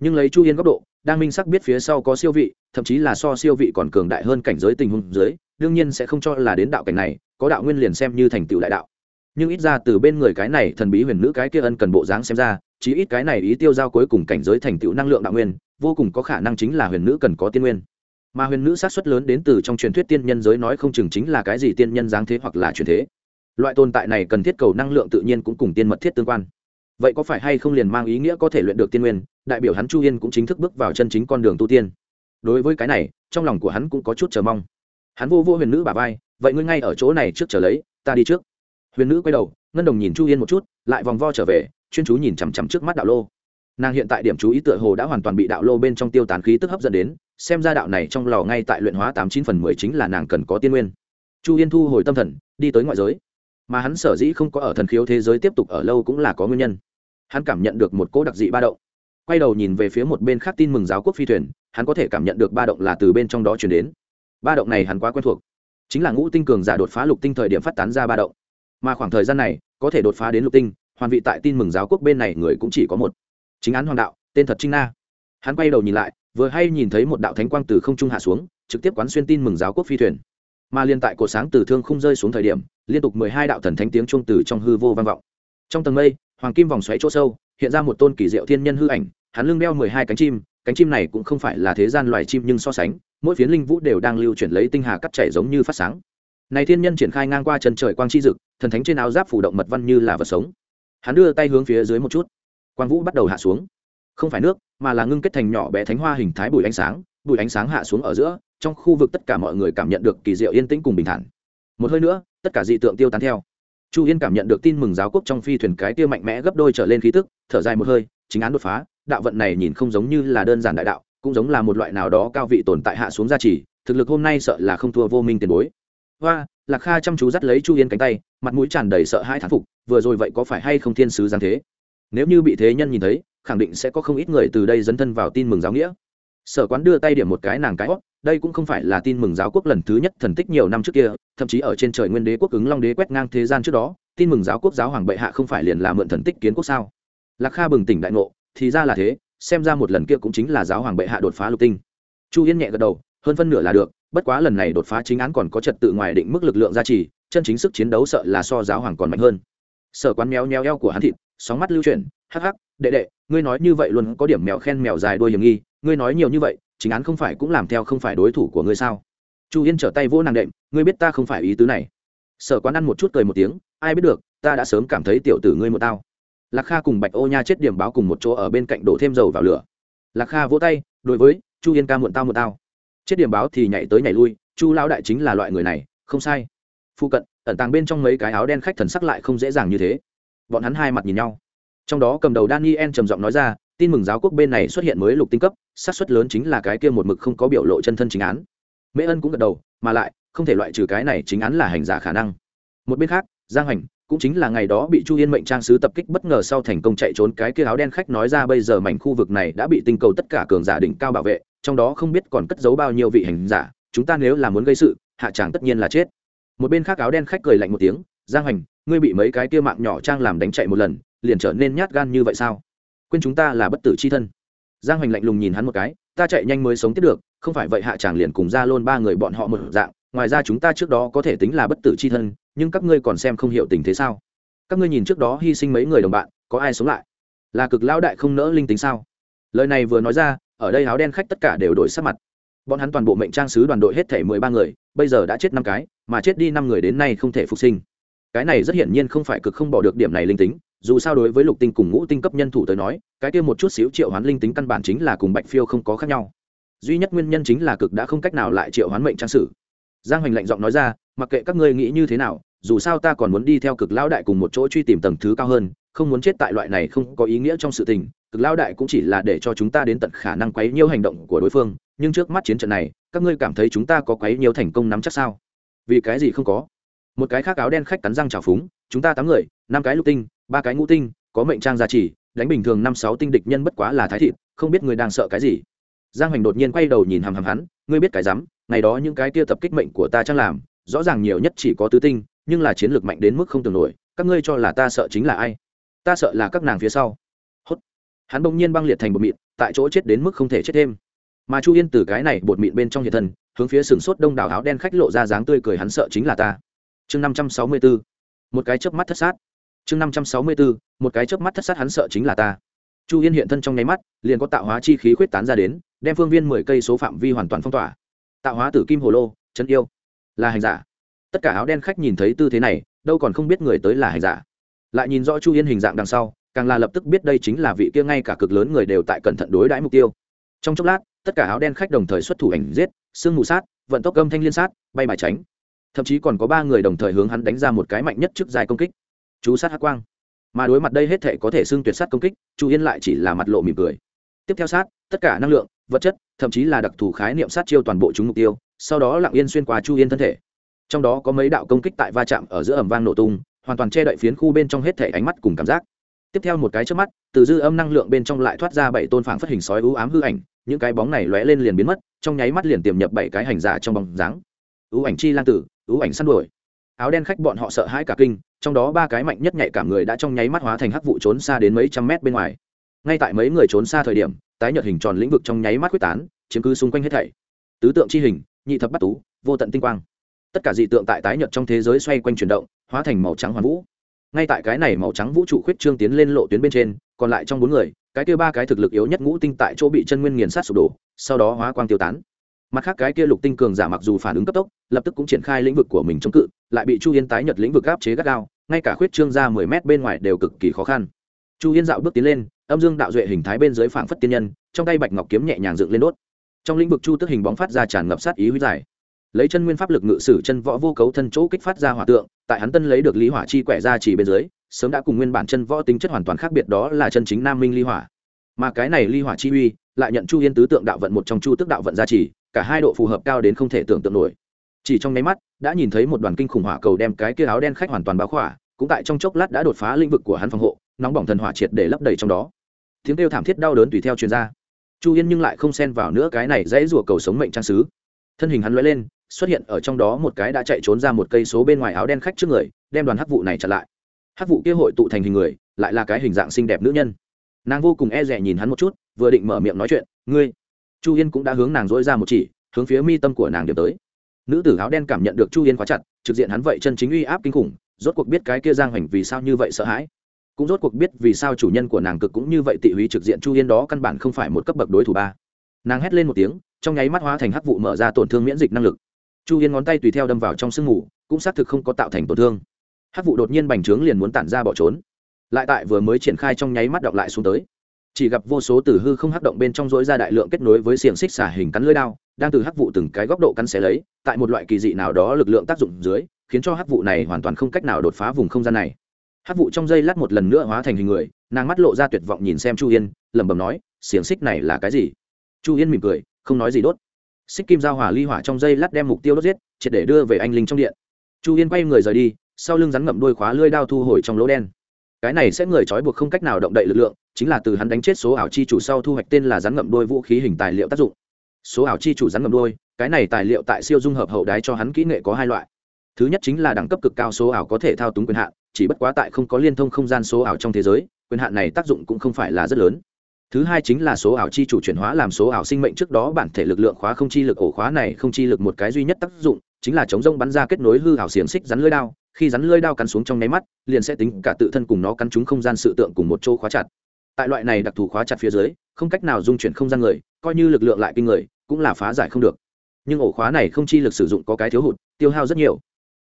Nhưng lấy chu yên góc độ, đang minh sắc biết phía sau có siêu vị, thậm chí là so siêu vị còn cường đại hơn cảnh giới tình huống dưới, đương nhiên sẽ không cho là đến đạo cảnh này, có đạo nguyên liền xem như thành tựu đại đạo. Nhưng ít ra từ bên người cái này thần bí huyền nữ cái kia ân cần bộ dáng xem ra, chí ít cái này ý tiêu giao cuối cùng cảnh giới thành tựu năng lượng đạo nguyên, vô cùng có khả năng chính là huyền nữ cần có tiên nguyên mà huyền nữ sát xuất lớn đến từ trong truyền thuyết tiên nhân giới nói không chừng chính là cái gì tiên nhân giáng thế hoặc là truyền thế. Loại tồn tại này cần thiết cầu năng lượng tự nhiên cũng cùng tiên mật thiết tương quan. Vậy có phải hay không liền mang ý nghĩa có thể luyện được tiên nguyên, đại biểu hắn chu yên cũng chính thức bước vào chân chính con đường tu tiên. Đối với cái này, trong lòng của hắn cũng có chút chờ mong. Hắn vô vô huyền nữ bà vai, vậy ngươi ngay ở chỗ này trước trở lấy, ta đi trước. Huyền nữ quay đầu, ngân đồng nhìn chu yên một chút, lại vòng vo trở về, chuyên chú nhìn chằm chằm trước mắt đạo lô. Nàng hiện tại điểm chú ý tựa hồ đã hoàn toàn bị đạo lô bên trong tiêu tán khí tức hấp dẫn đến xem ra đạo này trong lò ngay tại luyện hóa tám chín phần mười chính là nàng cần có tiên nguyên. Chu yên thu hồi tâm thần, đi tới ngoại giới. Mà hắn sở dĩ không có ở thần khiếu thế giới tiếp tục ở lâu cũng là có nguyên nhân. Hắn cảm nhận được một cỗ đặc dị ba động. Quay đầu nhìn về phía một bên khác tin mừng giáo quốc phi thuyền, hắn có thể cảm nhận được ba động là từ bên trong đó chuyển đến. Ba động này hắn quá quen thuộc. Chính là ngũ tinh cường giả đột phá lục tinh thời điểm phát tán ra ba động. Mà khoảng thời gian này, có thể đột phá đến lục tinh, hoàn vị tại tin mừng giáo quốc bên này người cũng chỉ có một. Chính án hoàng đạo, tên thật trinh na. Hắn quay đầu nhìn lại vừa hay nhìn thấy một đạo thánh quang từ không trung hạ xuống, trực tiếp quán xuyên tin mừng giáo quốc phi thuyền. Mà liên tại cổ sáng từ thương không rơi xuống thời điểm, liên tục mười hai đạo thần thánh tiếng chuông từ trong hư vô vang vọng. Trong tầng mây, hoàng kim vòng xoáy chỗ sâu, hiện ra một tôn kỳ diệu thiên nhân hư ảnh, hắn lưng đeo mười hai cánh chim cánh chim này cũng không phải là thế gian loài chim nhưng so sánh, mỗi phiến linh vũ đều đang lưu chuyển lấy tinh hà cắt chảy giống như phát sáng. Này thiên nhân triển khai ngang qua chân trời quang chi dực, thần thánh trên áo giáp phủ động mật văn như là vật sống. Hắn đưa tay hướng phía dưới một chút. Quang vũ bắt đầu hạ xuống không phải nước, mà là ngưng kết thành nhỏ bé thánh hoa hình thái bụi ánh sáng, bụi ánh sáng hạ xuống ở giữa, trong khu vực tất cả mọi người cảm nhận được kỳ diệu yên tĩnh cùng bình thản. Một hơi nữa, tất cả dị tượng tiêu tán theo. Chu yên cảm nhận được tin mừng giáo quốc trong phi thuyền cái tiêu mạnh mẽ gấp đôi trở lên khí tức, thở dài một hơi, chính án đột phá, đạo vận này nhìn không giống như là đơn giản đại đạo, cũng giống là một loại nào đó cao vị tồn tại hạ xuống gia trì, thực lực hôm nay sợ là không thua vô minh tiền bối. Hoa, lạc kha chăm chú dắt lấy chu yên cánh tay, mặt mũi tràn đầy sợ hãi thán phục, vừa rồi vậy có phải hay không thiên sứ giáng thế? Nếu như bị thế nhân nhìn thấy khẳng định sẽ có không ít người từ đây dấn thân vào tin mừng giáo nghĩa. Sở quán đưa tay điểm một cái nàng cái hót đây cũng không phải là tin mừng giáo quốc lần thứ nhất thần tích nhiều năm trước kia, thậm chí ở trên trời nguyên đế quốc ứng long đế quét ngang thế gian trước đó, tin mừng giáo quốc giáo hoàng bệ hạ không phải liền là mượn thần tích kiến quốc sao? Lạc kha bừng tỉnh đại ngộ, thì ra là thế, xem ra một lần kia cũng chính là giáo hoàng bệ hạ đột phá lục tinh. Chu yên nhẹ gật đầu, hơn phân nửa là được, bất quá lần này đột phá chính án còn có trật tự ngoài định mức lực lượng gia trì, chân chính sức chiến đấu sợ là so giáo hoàng còn mạnh hơn. Sở quán méo nheo eo của hắn thịt, sóng mắt lưu chuyển, hắc hắc đệ đệ, ngươi nói như vậy luôn có điểm mèo khen mèo dài đuôi hiểm nghi, ngươi nói nhiều như vậy, chính án không phải cũng làm theo không phải đối thủ của ngươi sao? Chu yên trở tay vỗ nàng đệm, ngươi biết ta không phải ý tứ này. Sở quán ăn một chút cười một tiếng, ai biết được, ta đã sớm cảm thấy tiểu tử ngươi một tao. Lạc kha cùng bạch ô nha chết điểm báo cùng một chỗ ở bên cạnh đổ thêm dầu vào lửa. Lạc kha vỗ tay, đối với, chu yên ca muộn tao muộn tao. Chết điểm báo thì nhảy tới nhảy lui, chu lão đại chính là loại người này, không sai. Phụ cận, ẩn tàng bên trong mấy cái áo đen khách thần sắc lại không dễ dàng như thế. Bọn hắn hai mặt nhìn nhau trong đó cầm đầu daniel trầm giọng nói ra, tin mừng giáo quốc bên này xuất hiện mới lục tinh cấp sát suất lớn chính là cái kia một mực không có biểu lộ chân thân chính án. Mễ ân cũng gật đầu, mà lại, không thể loại trừ cái này chính án là hành giả khả năng. Một bên khác, giang hành cũng chính là ngày đó bị chu yên mệnh trang sứ tập kích bất ngờ sau thành công chạy trốn, cái kia áo đen khách nói ra bây giờ mảnh khu vực này đã bị tinh cầu tất cả cường giả đỉnh cao bảo vệ, trong đó không biết còn cất giấu bao nhiêu vị hành giả, chúng ta nếu là muốn gây sự, hạ tràng tất nhiên là chết. Một bên khác áo đen khách cười lạnh một tiếng, giang hành, ngươi bị mấy cái kia mạng nhỏ trang làm đánh chạy một lần liền trở nên nhát gan như vậy sao? Quên chúng ta là bất tử c h i thân. Giang hoành lạnh lùng nhìn hắn một cái, ta chạy nhanh mới sống tiếp được, không phải vậy hạ tràng liền cùng ra lôn ba người bọn họ một dạng, ngoài ra chúng ta trước đó có thể tính là bất tử c h i thân, nhưng các ngươi còn xem không hiểu tình thế sao? Các ngươi nhìn trước đó hy sinh mấy người đồng bạn, có ai sống lại? Là cực lão đại không nỡ linh tính sao? Lời này vừa nói ra, ở đây áo đen khách tất cả đều đổi sắc mặt. Bọn hắn toàn bộ mệnh trang sứ đoàn đội hết thể mười ba người, bây giờ đã chết năm cái, mà chết đi năm người đến nay không thể phục sinh. Cái này rất hiển nhiên không phải cực không bỏ được điểm này linh tính dù sao đối với lục tinh cùng ngũ tinh cấp nhân thủ tới nói, cái kia một chút xíu triệu hoán linh tính căn bản chính là cùng bạch phiêu không có khác nhau. Duy nhất nguyên nhân chính là cực đã không cách nào lại triệu hoán mệnh trang sử. Giang hoành lạnh giọng nói ra, mặc kệ các ngươi nghĩ như thế nào, dù sao ta còn muốn đi theo cực lão đại cùng một chỗ truy tìm tầng thứ cao hơn, không muốn chết tại loại này không có ý nghĩa trong sự tình, cực lão đại cũng chỉ là để cho chúng ta đến tận khả năng quấy nhiêu hành động của đối phương, nhưng trước mắt chiến trận này, các ngươi cảm thấy chúng ta có quấy nhiều thành công nắm chắc sao? Vì cái gì không có? Một cái khác áo đen khách cắn răng trào phúng, chúng ta tám người, năm cái lục tinh ba cái ngũ tinh, có mệnh trang gia trì, đánh bình thường năm sáu tinh địch nhân bất quá là thái thịt, không biết người đang sợ cái gì. Giang hoành đột nhiên quay đầu nhìn hàm hằm hắn, ngươi biết cái rắm, ngày đó những cái tia tập kích mệnh của ta trang làm, rõ ràng nhiều nhất chỉ có tứ tinh, nhưng là chiến lược mạnh đến mức không tưởng nổi, các ngươi cho là ta sợ chính là ai? Ta sợ là các nàng phía sau. Hốt. Hắn bỗng nhiên băng liệt thành bột mịn, tại chỗ chết đến mức không thể chết thêm. Mà chu yên từ cái này bột mịn bên trong hiện thân, hướng phía sừng sốt đông đảo áo đen khách lộ ra dáng tươi cười hắn sợ chính là ta. Chương năm trăm sáu mươi bốn một cái chớp mắt thất sát chương năm trăm sáu mươi bốn một cái chớp mắt thất sát hắn sợ chính là ta. Chu yên hiện thân trong nháy mắt, liền có tạo hóa chi khí khuyết tán ra đến, đem phương viên mười cây số phạm vi hoàn toàn phong tỏa. Tạo hóa tử kim hồ lô, chân yêu. Là hành giả. Tất cả áo đen khách nhìn thấy tư thế này, đâu còn không biết người tới là hành giả. Lại nhìn rõ chu yên hình dạng đằng sau, càng là lập tức biết đây chính là vị kia ngay cả cực lớn người đều tại cẩn thận đối đãi mục tiêu. Trong chốc lát, tất cả áo đen khách đồng thời xuất thủ ảnh giết, sương mù sát, vận tốc âm thanh liên sát, bay bài tránh. Thậm chí còn có ba người đồng thời hướng hắn đánh ra một cái mạnh nhất trước dài công kích chú sát hắc quang. Mà đối mặt đây hết thể có thể xưng tuyệt sát công kích, chu yên lại chỉ là mặt lộ mỉm cười. Tiếp theo sát, tất cả năng lượng, vật chất, thậm chí là đặc thù khái niệm sát chiêu toàn bộ chúng mục tiêu, sau đó lặng yên xuyên qua chu yên thân thể. Trong đó có mấy đạo công kích tại va chạm ở giữa ẩm vang nổ tung, hoàn toàn che đậy phiến khu bên trong hết thể ánh mắt cùng cảm giác. Tiếp theo một cái trước mắt, từ dư âm năng lượng bên trong lại thoát ra bảy tôn phảng phất hình sói ưu ám hư ảnh, những cái bóng này lóe lên liền biến mất, trong nháy mắt liền tiềm nhập bảy cái hành giả trong bóng dáng. Ưu ảnh chi lan tử, ưu ảnh săn đuổi. Áo đen khách bọn họ sợ hãi cả kinh trong đó ba cái mạnh nhất nhạy cảm người đã trong nháy mắt hóa thành hắc vụ trốn xa đến mấy trăm mét bên ngoài. Ngay tại mấy người trốn xa thời điểm, tái nhợt hình tròn lĩnh vực trong nháy mắt quyết tán, chiếm cứ xung quanh hết thảy. Tứ tượng chi hình, nhị thập bắt tú, vô tận tinh quang. Tất cả dị tượng tại tái nhợt trong thế giới xoay quanh chuyển động, hóa thành màu trắng hoàn vũ. Ngay tại cái này màu trắng vũ trụ khuyết trương tiến lên lộ tuyến bên trên, còn lại trong bốn người, cái kia ba cái thực lực yếu nhất ngũ tinh tại chỗ bị chân nguyên nghiền sát sụp đổ, sau đó hóa quang tiêu tán mặt khác cái kia lục tinh cường giả mặc dù phản ứng cấp tốc lập tức cũng triển khai lĩnh vực của mình chống cự lại bị chu yên tái nhật lĩnh vực áp chế gắt gao ngay cả khuyết trương ra mười mét bên ngoài đều cực kỳ khó khăn. Chu yên dạo bước tiến lên âm dương đạo duệ hình thái bên dưới phảng phất tiên nhân trong tay bạch ngọc kiếm nhẹ nhàng dựng lên đốt. Trong lĩnh vực chu tức hình bóng phát ra tràn ngập sát ý huy giải, lấy chân nguyên pháp lực ngự sử chân võ vô cấu thân chỗ kích phát ra hỏa tượng tại hắn tân lấy được lý hỏa chi quẻ ra chỉ bên dưới sớm đã cùng nguyên bản chân võ tính chất hoàn toàn khác biệt đó là chân chính nam minh ly hỏa. Mà cái này ly hỏa chi uy lại nhận chu yên tứ tượng đạo vận một trong chu tức đạo vận gia trì cả hai độ phù hợp cao đến không thể tưởng tượng nổi. Chỉ trong nháy mắt, đã nhìn thấy một đoàn kinh khủng hỏa cầu đem cái kia áo đen khách hoàn toàn báo khỏa, cũng tại trong chốc lát đã đột phá lĩnh vực của hắn phòng hộ, nóng bỏng thần hỏa triệt để lấp đầy trong đó. Tiếng kêu thảm thiết đau đớn tùy theo chuyên ra. Chu yên nhưng lại không xen vào nữa cái này dãy rùa cầu sống mệnh trang sứ. Thân hình hắn lóe lên, xuất hiện ở trong đó một cái đã chạy trốn ra một cây số bên ngoài áo đen khách trước người, đem đoàn hắc vụ này chặn lại. Hắc vụ kia hội tụ thành hình người, lại là cái hình dạng xinh đẹp nữ nhân. Nàng vô cùng e rẻ nhìn hắn một chút, vừa định mở miệng nói chuyện, ngươi chu yên cũng đã hướng nàng dỗi ra một chỉ, hướng phía mi tâm của nàng điểm tới. Nữ tử áo đen cảm nhận được chu yên khóa chặt, trực diện hắn vậy chân chính uy áp kinh khủng, rốt cuộc biết cái kia giang hoành vì sao như vậy sợ hãi. Cũng rốt cuộc biết vì sao chủ nhân của nàng cực cũng như vậy tị húy trực diện chu yên đó căn bản không phải một cấp bậc đối thủ ba. Nàng hét lên một tiếng, trong nháy mắt hóa thành hắc vụ mở ra tổn thương miễn dịch năng lực. Chu yên ngón tay tùy theo đâm vào trong sương mù, cũng xác thực không có tạo thành tổn thương. Hắc vụ đột nhiên bành trướng liền muốn tản ra bỏ trốn. Lại tại vừa mới triển khai trong nháy mắt đọc lại xuống tới chỉ gặp vô số từ hư không hắc động bên trong dối ra đại lượng kết nối với xiềng xích xả hình cắn lưới đao, đang từ hắc vụ từng cái góc độ cắn xé lấy, tại một loại kỳ dị nào đó lực lượng tác dụng dưới, khiến cho hắc vụ này hoàn toàn không cách nào đột phá vùng không gian này. Hắc vụ trong dây lát một lần nữa hóa thành hình người, nàng mắt lộ ra tuyệt vọng nhìn xem chu yên, lẩm bẩm nói, xiềng xích này là cái gì? Chu yên mỉm cười, không nói gì đốt. Xích kim giao hỏa ly hỏa trong dây lát đem mục tiêu đốt giết, triệt để đưa về anh linh trong điện. Chu yên quay người rời đi, sau lưng rắn ngậm đôi khóa lưỡi đao thu hồi trong lỗ đen. Cái này sẽ người trói buộc không cách nào động đậy lực lượng chính là từ hắn đánh chết số ảo chi chủ sau thu hoạch tên là rắn ngậm đôi vũ khí hình tài liệu tác dụng. Số ảo chi chủ rắn ngậm đôi cái này tài liệu tại siêu dung hợp hậu đái cho hắn kỹ nghệ có hai loại. Thứ nhất chính là đẳng cấp cực cao số ảo có thể thao túng quyền hạn, chỉ bất quá tại không có liên thông không gian số ảo trong thế giới, quyền hạn này tác dụng cũng không phải là rất lớn. Thứ hai chính là số ảo chi chủ chuyển hóa làm số ảo sinh mệnh trước đó bản thể lực lượng khóa không chi lực ổ khóa này không chi lực một cái duy nhất tác dụng, chính là chống rông bắn ra kết nối hư ảo xiềng xích rắn lưỡi đao, khi rắn lưỡi đao cắn xuống trong nháy mắt, liền sẽ tính cả tự thân cùng nó cắn trúng không gian sự tượng cùng một chỗ khóa chặt tại loại này đặc thù khóa chặt phía dưới, không cách nào dung chuyển không gian người, coi như lực lượng lại kinh người, cũng là phá giải không được. Nhưng ổ khóa này không chi lực sử dụng có cái thiếu hụt, tiêu hao rất nhiều.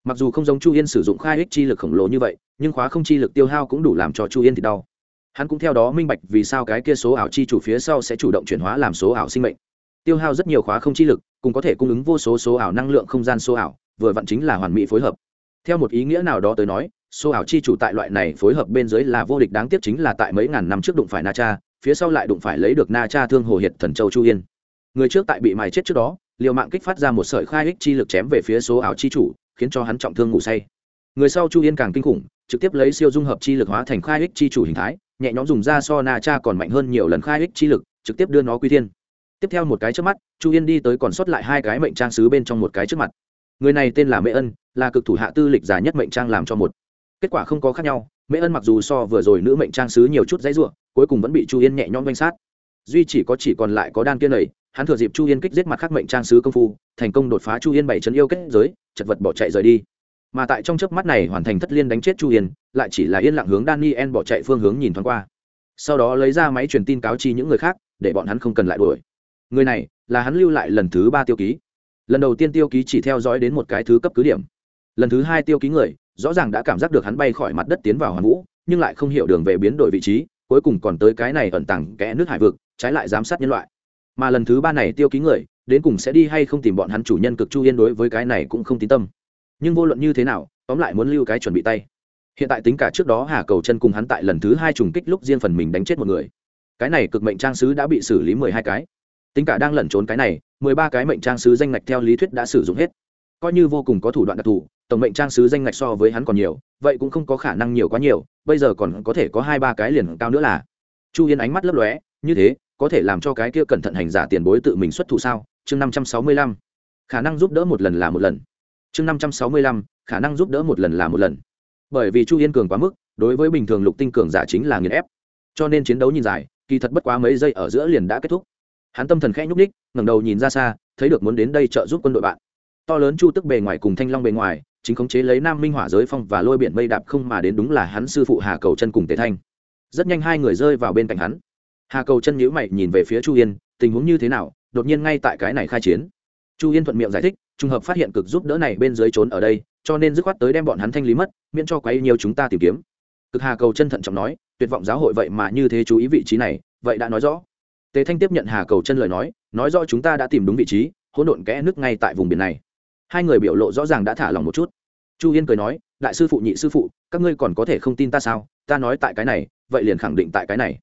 Mặc dù không giống chu yên sử dụng khai ích chi lực khổng lồ như vậy, nhưng khóa không chi lực tiêu hao cũng đủ làm cho chu yên thì đau. Hắn cũng theo đó minh bạch vì sao cái kia số ảo chi chủ phía sau sẽ chủ động chuyển hóa làm số ảo sinh mệnh. Tiêu hao rất nhiều khóa không chi lực cùng có thể cung ứng vô số số ảo năng lượng không gian số ảo, vừa vặn chính là hoàn mỹ phối hợp. Theo một ý nghĩa nào đó tới nói số ảo chi chủ tại loại này phối hợp bên dưới là vô địch đáng tiếc chính là tại mấy ngàn năm trước đụng phải na cha, phía sau lại đụng phải lấy được na cha thương hồ hiệt thần châu chu yên. Người trước tại bị mài chết trước đó, liều mạng kích phát ra một sợi khai ích chi lực chém về phía số ảo chi chủ, khiến cho hắn trọng thương ngủ say. Người sau chu yên càng kinh khủng, trực tiếp lấy siêu dung hợp chi lực hóa thành khai ích chi chủ hình thái, nhẹ nhõm dùng ra so na cha còn mạnh hơn nhiều lần khai ích chi lực, trực tiếp đưa nó quy thiên. Tiếp theo một cái trước mắt, chu yên đi tới còn sót lại hai cái mệnh trang sứ bên trong một cái trước mặt. Người này tên là mễ ân, là cực thủ hạ tư lịch già nhất mệnh trang làm cho một kết quả không có khác nhau, mễ ân mặc dù so vừa rồi nữ mệnh trang sứ nhiều chút dãy ruộng, cuối cùng vẫn bị chu yên nhẹ nhõm danh sát. Duy chỉ có chỉ còn lại có đan kiên nầy hắn thừa dịp chu yên kích giết mặt khác mệnh trang sứ công phu, thành công đột phá chu yên bảy trấn yêu kết giới, chật vật bỏ chạy rời đi. Mà tại trong chớp mắt này hoàn thành thất liên đánh chết chu yên, lại chỉ là yên lặng hướng daniel bỏ chạy phương hướng nhìn thoáng qua. Sau đó lấy ra máy truyền tin cáo chi những người khác, để bọn hắn không cần lại đuổi. Người này, là hắn lưu lại lần thứ ba tiêu ký. Lần đầu tiên tiêu ký chỉ theo dõi đến một cái thứ cấp cứ điểm. Lần thứ hai tiêu ký người rõ ràng đã cảm giác được hắn bay khỏi mặt đất tiến vào hoàn vũ, nhưng lại không hiểu đường về biến đổi vị trí, cuối cùng còn tới cái này ẩn tàng kẽ nước hải vực, trái lại giám sát nhân loại. Mà lần thứ ba này tiêu ký người, đến cùng sẽ đi hay không tìm bọn hắn chủ nhân cực chu yên đối với cái này cũng không tín tâm. Nhưng vô luận như thế nào, tóm lại muốn lưu cái chuẩn bị tay. Hiện tại tính cả trước đó hà cầu chân cùng hắn tại lần thứ hai trùng kích lúc riêng phần mình đánh chết một người. Cái này cực mệnh trang sứ đã bị xử lý mười hai cái. Tính cả đang lẩn trốn cái này, mười ba cái mệnh trang sứ danh ngạch theo lý thuyết đã sử dụng hết. Coi như vô cùng có thủ đoạn đặc thù tổng mệnh trang sứ danh ngạch so với hắn còn nhiều, vậy cũng không có khả năng nhiều quá nhiều, bây giờ còn có thể có hai ba cái liền cao nữa là. Chu yên ánh mắt lấp lóe, như thế, có thể làm cho cái kia cẩn thận hành giả tiền bối tự mình xuất thủ sao? Chương năm trăm sáu mươi lăm. Khả năng giúp đỡ một lần là một lần. Chương năm trăm sáu mươi lăm, khả năng giúp đỡ một lần là một lần. Bởi vì chu yên cường quá mức, đối với bình thường lục tinh cường giả chính là nghiền ép. Cho nên chiến đấu nhìn dài, kỳ thật bất quá mấy giây ở giữa liền đã kết thúc. Hắn tâm thần khẽ nhúc ních ngẩng đầu nhìn ra xa, thấy được muốn đến đây trợ giúp quân đội bạn. To lớn chu tức bề ngoài cùng thanh long bề ngoài chính khống chế lấy nam minh hỏa giới phong và lôi biển mây đạp không mà đến đúng là hắn sư phụ hà cầu chân cùng tề thanh. Rất nhanh hai người rơi vào bên cạnh hắn. Hà cầu chân nhíu mày nhìn về phía chu yên, tình huống như thế nào, đột nhiên ngay tại cái này khai chiến. Chu yên thuận miệng giải thích, trùng hợp phát hiện cực giúp đỡ này bên dưới trốn ở đây, cho nên dứt khoát tới đem bọn hắn thanh lý mất, miễn cho quấy nhiều chúng ta tìm kiếm. Cực hà cầu chân thận trọng nói, tuyệt vọng giáo hội vậy mà như thế chú ý vị trí này, vậy đã nói rõ. Tề thanh tiếp nhận hà cầu chân lời nói nói rõ chúng ta đã tìm đúng vị trí, hỗn độn kẽ nước ngay tại vùng biển này. Hai người biểu lộ rõ ràng đã thả lòng một chút chu yên cười nói, đại sư phụ, nhị sư phụ, các ngươi còn có thể không tin ta sao? Ta nói tại cái này, vậy liền khẳng định tại cái này.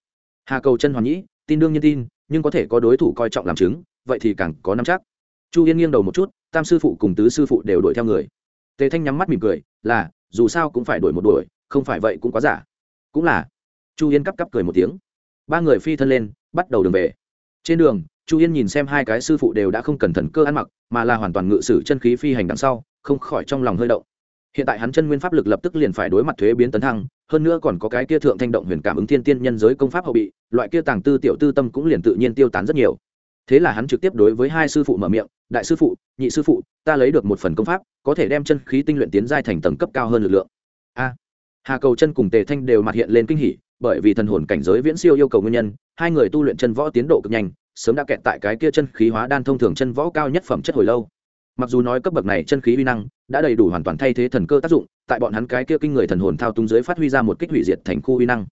Hà cầu chân hoàn nhĩ, tin đương nhiên tin, nhưng có thể có đối thủ coi trọng làm chứng, vậy thì càng có năm chắc. Chu yên nghiêng đầu một chút, tam sư phụ cùng tứ sư phụ đều đuổi theo người. Tề thanh nhắm mắt mỉm cười, là, dù sao cũng phải đuổi một đuổi, không phải vậy cũng quá giả. Cũng là, chu yên cắp cắp cười một tiếng. Ba người phi thân lên, bắt đầu đường về. Trên đường, chu yên nhìn xem hai cái sư phụ đều đã không cẩn thận cơ ăn mặc, mà là hoàn toàn ngự sử chân khí phi hành đằng sau, không khỏi trong lòng hơi động hiện tại hắn chân nguyên pháp lực lập tức liền phải đối mặt thuế biến tấn thăng, hơn nữa còn có cái kia thượng thanh động huyền cảm ứng thiên tiên nhân giới công pháp hậu bị, loại kia tàng tư tiểu tư tâm cũng liền tự nhiên tiêu tán rất nhiều. Thế là hắn trực tiếp đối với hai sư phụ mở miệng, đại sư phụ, nhị sư phụ, ta lấy được một phần công pháp, có thể đem chân khí tinh luyện tiến giai thành tầng cấp cao hơn lực lượng. A. À, Hà cầu chân cùng tề thanh đều mặt hiện lên kinh hỉ, bởi vì thần hồn cảnh giới viễn siêu yêu cầu nguyên nhân, hai người tu luyện chân võ tiến độ cực nhanh, sớm đã kẹt tại cái kia chân khí hóa đan thông thường chân võ cao nhất phẩm chất hồi lâu mặc dù nói cấp bậc này chân khí uy năng đã đầy đủ hoàn toàn thay thế thần cơ tác dụng, tại bọn hắn cái kia kinh người thần hồn thao túng dưới phát huy ra một kích hủy diệt thành khu uy năng.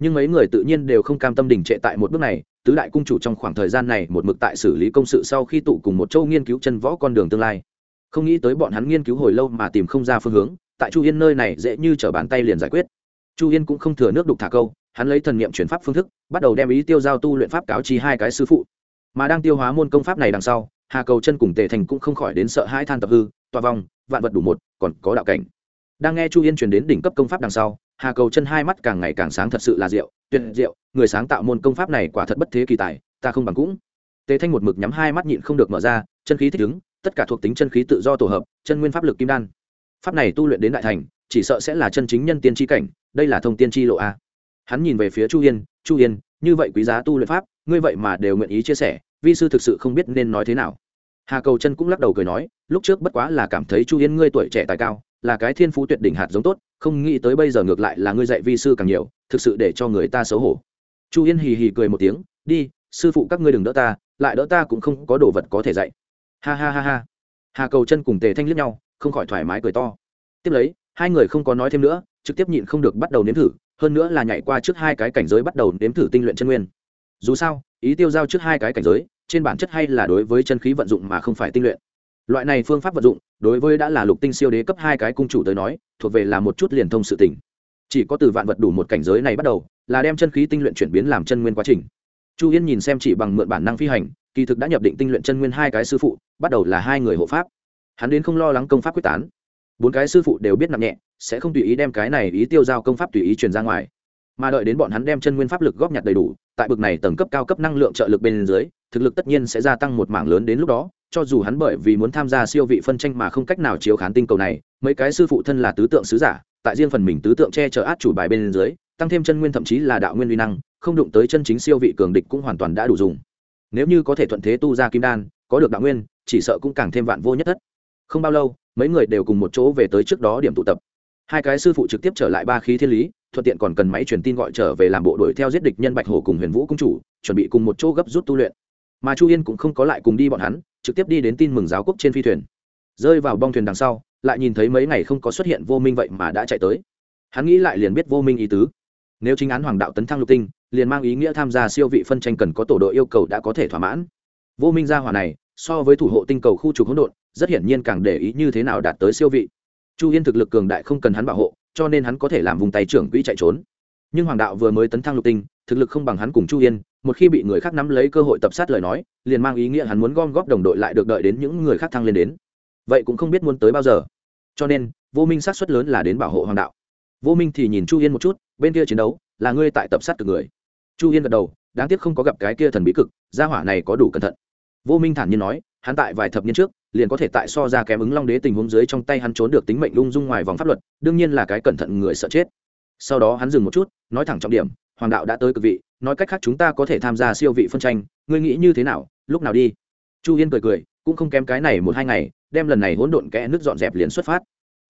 Nhưng mấy người tự nhiên đều không cam tâm đình trệ tại một bước này, tứ đại cung chủ trong khoảng thời gian này một mực tại xử lý công sự sau khi tụ cùng một châu nghiên cứu chân võ con đường tương lai. Không nghĩ tới bọn hắn nghiên cứu hồi lâu mà tìm không ra phương hướng, tại chu yên nơi này dễ như t r ở bàn tay liền giải quyết. Chu yên cũng không thừa nước đục thả câu, hắn lấy thần nghiệm chuyển pháp phương thức, bắt đầu đem ý tiêu giao tu luyện pháp cáo chi hai cái sư phụ. Mà đang tiêu hóa môn công pháp này đằng sau hà cầu chân cùng tề thành cũng không khỏi đến sợ hai than tập hư toa vong, vạn vật đủ một, còn có đạo cảnh. Đang nghe chu yên truyền đến đỉnh cấp công pháp đằng sau, hà cầu chân hai mắt càng ngày càng sáng thật sự là diệu, tuyệt diệu, người sáng tạo môn công pháp này quả thật bất thế kỳ tài, ta không bằng cũng. Tề thanh một mực nhắm hai mắt nhịn không được mở ra, chân khí thích ứng, tất cả thuộc tính chân khí tự do tổ hợp, chân nguyên pháp lực kim đan. Pháp này tu luyện đến đại thành, chỉ sợ sẽ là chân chính nhân tiên tri cảnh, đây là thông tiên tri lộ a. Hắn nhìn về phía chu yên chu yên, như vậy quý giá tu luyện pháp, ngươi vậy mà đều nguyện ý chia sẻ vi sư thực sự không biết nên nói thế nào. Hà cầu chân cũng lắc đầu cười nói, lúc trước bất quá là cảm thấy chu yên ngươi tuổi trẻ tài cao, là cái thiên phú tuyệt đỉnh hạt giống tốt, không nghĩ tới bây giờ ngược lại là ngươi dạy vi sư càng nhiều, thực sự để cho người ta xấu hổ. Chu yên hì hì cười một tiếng, đi, sư phụ các ngươi đừng đỡ ta, lại đỡ ta cũng không có đồ vật có thể dạy. Ha ha ha ha. Hà cầu chân cùng tề thanh liếc nhau, không khỏi thoải mái cười to. Tiếp lấy, hai người không có nói thêm nữa, trực tiếp nhịn không được bắt đầu nếm thử, hơn nữa là nhảy qua trước hai cái cảnh giới bắt đầu nếm thử tinh luyện chân nguyên dù sao, ý tiêu giao trước hai cái cảnh giới, trên bản chất hay là đối với chân khí vận dụng mà không phải tinh luyện. Loại này phương pháp vận dụng, đối với đã là lục tinh siêu đế cấp hai cái cung chủ tới nói, thuộc về là một chút liền thông sự tỉnh chỉ có từ vạn vật đủ một cảnh giới này bắt đầu, là đem chân khí tinh luyện chuyển biến làm chân nguyên quá trình. Chu yên nhìn xem chỉ bằng mượn bản năng phi hành, kỳ thực đã nhập định tinh luyện chân nguyên hai cái sư phụ, bắt đầu là hai người hộ pháp. Hắn đến không lo lắng công pháp quyết tán. Bốn cái sư phụ đều biết nặng nhẹ, sẽ không tùy ý đem cái này ý tiêu giao công pháp tùy ý truyền ra ngoài mà đợi đến bọn hắn đem chân nguyên pháp lực góp nhặt đầy đủ, tại bực này tầng cấp cao cấp năng lượng trợ lực bên dưới, thực lực tất nhiên sẽ gia tăng một mảng lớn đến lúc đó, cho dù hắn bởi vì muốn tham gia siêu vị phân tranh mà không cách nào chiếu khán tinh cầu này, mấy cái sư phụ thân là tứ tượng sứ giả, tại riêng phần mình tứ tượng che chở át chủ bài bên dưới, tăng thêm chân nguyên thậm chí là đạo nguyên uy năng, không đụng tới chân chính siêu vị cường địch cũng hoàn toàn đã đủ dùng. Nếu như có thể thuận thế tu ra kim đan, có được đạo nguyên, chỉ sợ cũng càng thêm vạn vô nhất thất. Không bao lâu, mấy người đều cùng một chỗ về tới trước đó điểm tụ tập. Hai cái sư phụ trực tiếp trở lại ba khí thiên lý thuận tiện còn cần máy truyền tin gọi trở về làm bộ đuổi theo giết địch nhân bạch hổ cùng huyền vũ công chủ, chuẩn bị cùng một chỗ gấp rút tu luyện. Mà chu yên cũng không có lại cùng đi bọn hắn, trực tiếp đi đến tin mừng giáo quốc trên phi thuyền. Rơi vào bong thuyền đằng sau, lại nhìn thấy mấy ngày không có xuất hiện vô minh vậy mà đã chạy tới. Hắn nghĩ lại liền biết vô minh ý tứ. Nếu chính án hoàng đạo tấn thăng lục tinh, liền mang ý nghĩa tham gia siêu vị phân tranh cần có tổ đội yêu cầu đã có thể thỏa mãn. Vô minh gia hỏa này, so với thủ hộ tinh cầu khu trục hỗn độn, rất hiển nhiên càng để ý như thế nào đạt tới siêu vị. Chu yên thực lực cường đại không cần hắn bảo hộ cho nên hắn có thể làm vùng tay trưởng quỹ chạy trốn. Nhưng hoàng đạo vừa mới tấn thăng lục tinh, thực lực không bằng hắn cùng chu yên, một khi bị người khác nắm lấy cơ hội tập sát lời nói, liền mang ý nghĩa hắn muốn gom góp đồng đội lại được đợi đến những người khác thăng lên đến. Vậy cũng không biết muốn tới bao giờ. Cho nên, vô minh sát xuất lớn là đến bảo hộ hoàng đạo. Vô minh thì nhìn chu yên một chút, bên kia chiến đấu, là ngươi tại tập sát cực người. Chu yên gật đầu, đáng tiếc không có gặp cái kia thần bí cực, gia hỏa này có đủ cẩn thận. Vô minh thản nhiên nói, hắn tại vài thập niên trước liền có thể tại so ra kém ứng long đế tình huống dưới trong tay hắn trốn được tính mệnh lung dung ngoài vòng pháp luật, đương nhiên là cái cẩn thận người sợ chết. Sau đó hắn dừng một chút, nói thẳng trọng điểm, hoàng đạo đã tới cực vị, nói cách khác chúng ta có thể tham gia siêu vị phân tranh, ngươi nghĩ như thế nào, lúc nào đi? Chu yên cười cười, cũng không kém cái này một hai ngày, đem lần này hỗn độn kẽ nước dọn dẹp liền xuất phát.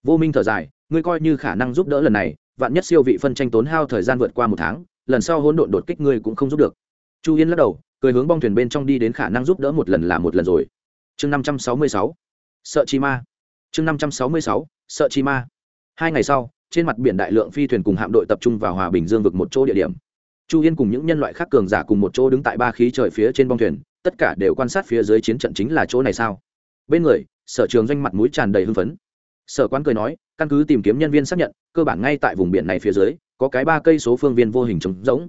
Vô minh thở dài, ngươi coi như khả năng giúp đỡ lần này, vạn nhất siêu vị phân tranh tốn hao thời gian vượt qua một tháng, lần sau hỗn độn đột kích ngươi cũng không giúp được. Chu yên lắc đầu, cười hướng bong thuyền bên trong đi đến khả năng giúp đỡ một lần là một lần rồi chương năm trăm sáu mươi sáu, sợ chi ma. Chương năm trăm sáu mươi sáu, sợ chi ma. Hai ngày sau, trên mặt biển đại lượng phi thuyền cùng hạm đội tập trung vào hòa bình dương vực một chỗ địa điểm. Chu yên cùng những nhân loại khác cường giả cùng một chỗ đứng tại ba khí trời phía trên bong thuyền, tất cả đều quan sát phía dưới chiến trận chính là chỗ này sao? Bên người, sở trường doanh mặt mũi tràn đầy hưng phấn. Sở quán cười nói, căn cứ tìm kiếm nhân viên xác nhận, cơ bản ngay tại vùng biển này phía dưới, có cái ba cây số phương viên vô hình trống rỗng.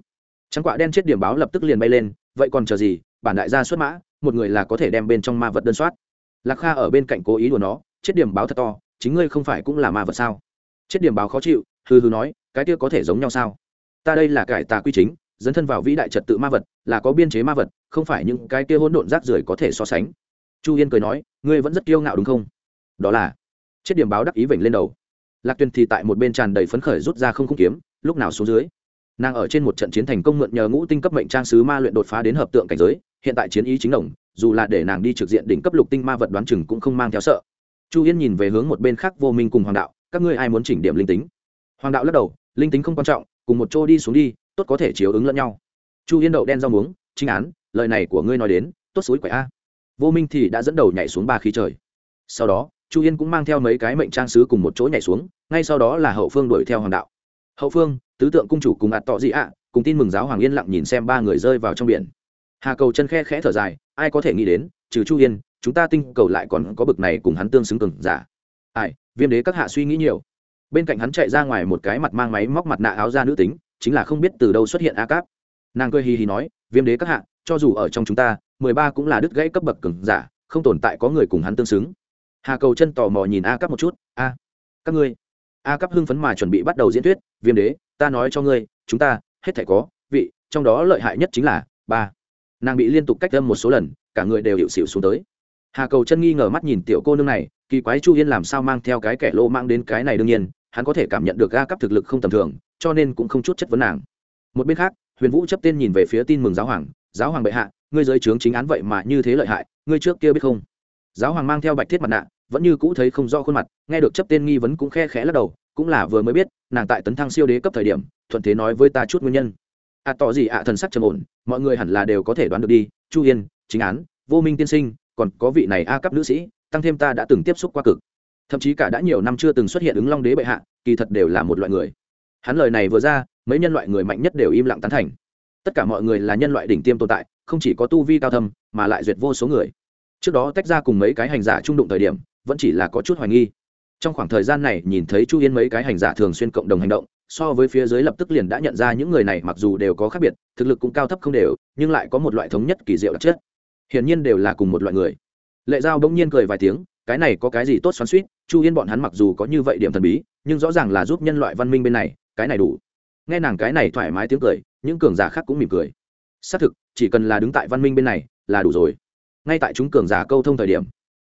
Trắng quạ đen chết điểm báo lập tức liền bay lên vậy còn chờ gì, bản đại gia xuất mã, một người là có thể đem bên trong ma vật đơn soát. Lạc kha ở bên cạnh cố ý đùa nó, chết điểm báo thật to, chính ngươi không phải cũng là ma vật sao? Chết điểm báo khó chịu hư hư nói, cái kia có thể giống nhau sao? Ta đây là cải tà quy chính, dấn thân vào vĩ đại trật tự ma vật, là có biên chế ma vật, không phải những cái kia hỗn độn rác rưởi có thể so sánh. Chu yên cười nói, ngươi vẫn rất kiêu ngạo đúng không? Đó là, chết điểm báo đắc ý vểnh lên đầu. Lạc tuyên thì tại một bên tràn đầy phấn khởi rút ra không không kiếm, lúc nào xuống dưới nàng ở trên một trận chiến thành công mượn nhờ ngũ tinh cấp mệnh trang sứ ma luyện đột phá đến hợp tượng cảnh giới, hiện tại chiến ý chính đồng, dù là để nàng đi trực diện đỉnh cấp lục tinh ma vật đoán chừng cũng không mang theo sợ. Chu yên nhìn về hướng một bên khác vô minh cùng hoàng đạo, các ngươi ai muốn chỉnh điểm linh tính? Hoàng đạo lắc đầu, linh tính không quan trọng, cùng một chỗ đi xuống đi, tốt có thể chiếu ứng lẫn nhau. Chu yên đậu đen rau muống, chính án, lời này của ngươi nói đến, tốt suối quậy a. Vô minh thì đã dẫn đầu nhảy xuống ba khí trời. Sau đó, chu yên cũng mang theo mấy cái mệnh trang sứ cùng một chỗ nhảy xuống, ngay sau đó là hậu phương đuổi theo hoàng đạo. Hậu phương tứ tượng cung chủ cùng ạt tọ dị ạ cùng tin mừng giáo hoàng yên lặng nhìn xem ba người rơi vào trong biển. Hà cầu chân khe khẽ thở dài, ai có thể nghĩ đến, trừ chu yên chúng ta tinh cầu lại còn có bực này cùng hắn tương xứng cừng giả. Ai, viêm đế các hạ suy nghĩ nhiều. Bên cạnh hắn chạy ra ngoài một cái mặt mang máy móc mặt nạ áo da nữ tính, chính là không biết từ đâu xuất hiện a cáp. Nàng cười hì hì nói, viêm đế các hạ, cho dù ở trong chúng ta, mười ba cũng là đứt gãy cấp bậc cừng giả, không tồn tại có người cùng hắn tương xứng. Hà cầu chân tò mò nhìn a cáp một chút, a, các ngươi a cấp hưng phấn mà chuẩn bị bắt đầu diễn thuyết, viêm đế, ta nói cho ngươi, chúng ta, hết thể có vị, trong đó lợi hại nhất chính là ba. Nàng bị liên tục cách âm một số lần, cả người đều hiệu xịu xuống tới. Hà cầu chân nghi ngờ mắt nhìn tiểu cô nương này, kỳ quái chu yên làm sao mang theo cái kẻ lô mang đến cái này đương nhiên, hắn có thể cảm nhận được A cấp thực lực không tầm thường, cho nên cũng không chút chất vấn nàng. Một bên khác, huyền vũ chấp tên nhìn về phía tin mừng giáo hoàng giáo hoàng bệ hạ, ngươi giới trướng chính án vậy mà như thế lợi hại, ngươi trước kia biết không? Giáo hoàng mang theo bạch thiết mặt nạ vẫn như cũ thấy không rõ khuôn mặt, nghe được chấp tên nghi vấn cũng khe khẽ lắc đầu, cũng là vừa mới biết, nàng tại tấn thăng siêu đế cấp thời điểm, thuận thế nói với ta chút nguyên nhân. À tỏ gì ạ à, thần sắc trầm ổn, mọi người hẳn là đều có thể đoán được đi, chu yên, chính án, vô minh tiên sinh, còn có vị này a cấp nữ sĩ, tăng thêm ta đã từng tiếp xúc qua cực. Thậm chí cả đã nhiều năm chưa từng xuất hiện ứng long đế bệ hạ, kỳ thật đều là một loại người. Hắn lời này vừa ra, mấy nhân loại người mạnh nhất đều im lặng tán thành. Tất cả mọi người là nhân loại đỉnh tiêm tồn tại, không chỉ có tu vi cao thâm, mà lại duyệt vô số người. Trước đó tách ra cùng mấy cái hành giả trung đụng thời điểm vẫn chỉ là có chút hoài nghi. Trong khoảng thời gian này, nhìn thấy chu yên mấy cái hành giả thường xuyên cộng đồng hành động, so với phía dưới lập tức liền đã nhận ra những người này mặc dù đều có khác biệt, thực lực cũng cao thấp không đều, nhưng lại có một loại thống nhất kỳ diệu đặc chất. Hiển nhiên đều là cùng một loại người. Lệ giao bỗng nhiên cười vài tiếng, cái này có cái gì tốt xoắn suýt chu yên bọn hắn mặc dù có như vậy điểm thần bí, nhưng rõ ràng là giúp nhân loại văn minh bên này, cái này đủ. Nghe nàng cái này thoải mái tiếng cười, những cường giả khác cũng mỉm cười. Xác thực, chỉ cần là đứng tại văn minh bên này, là đủ rồi. Ngay tại chúng cường giả câu thông thời điểm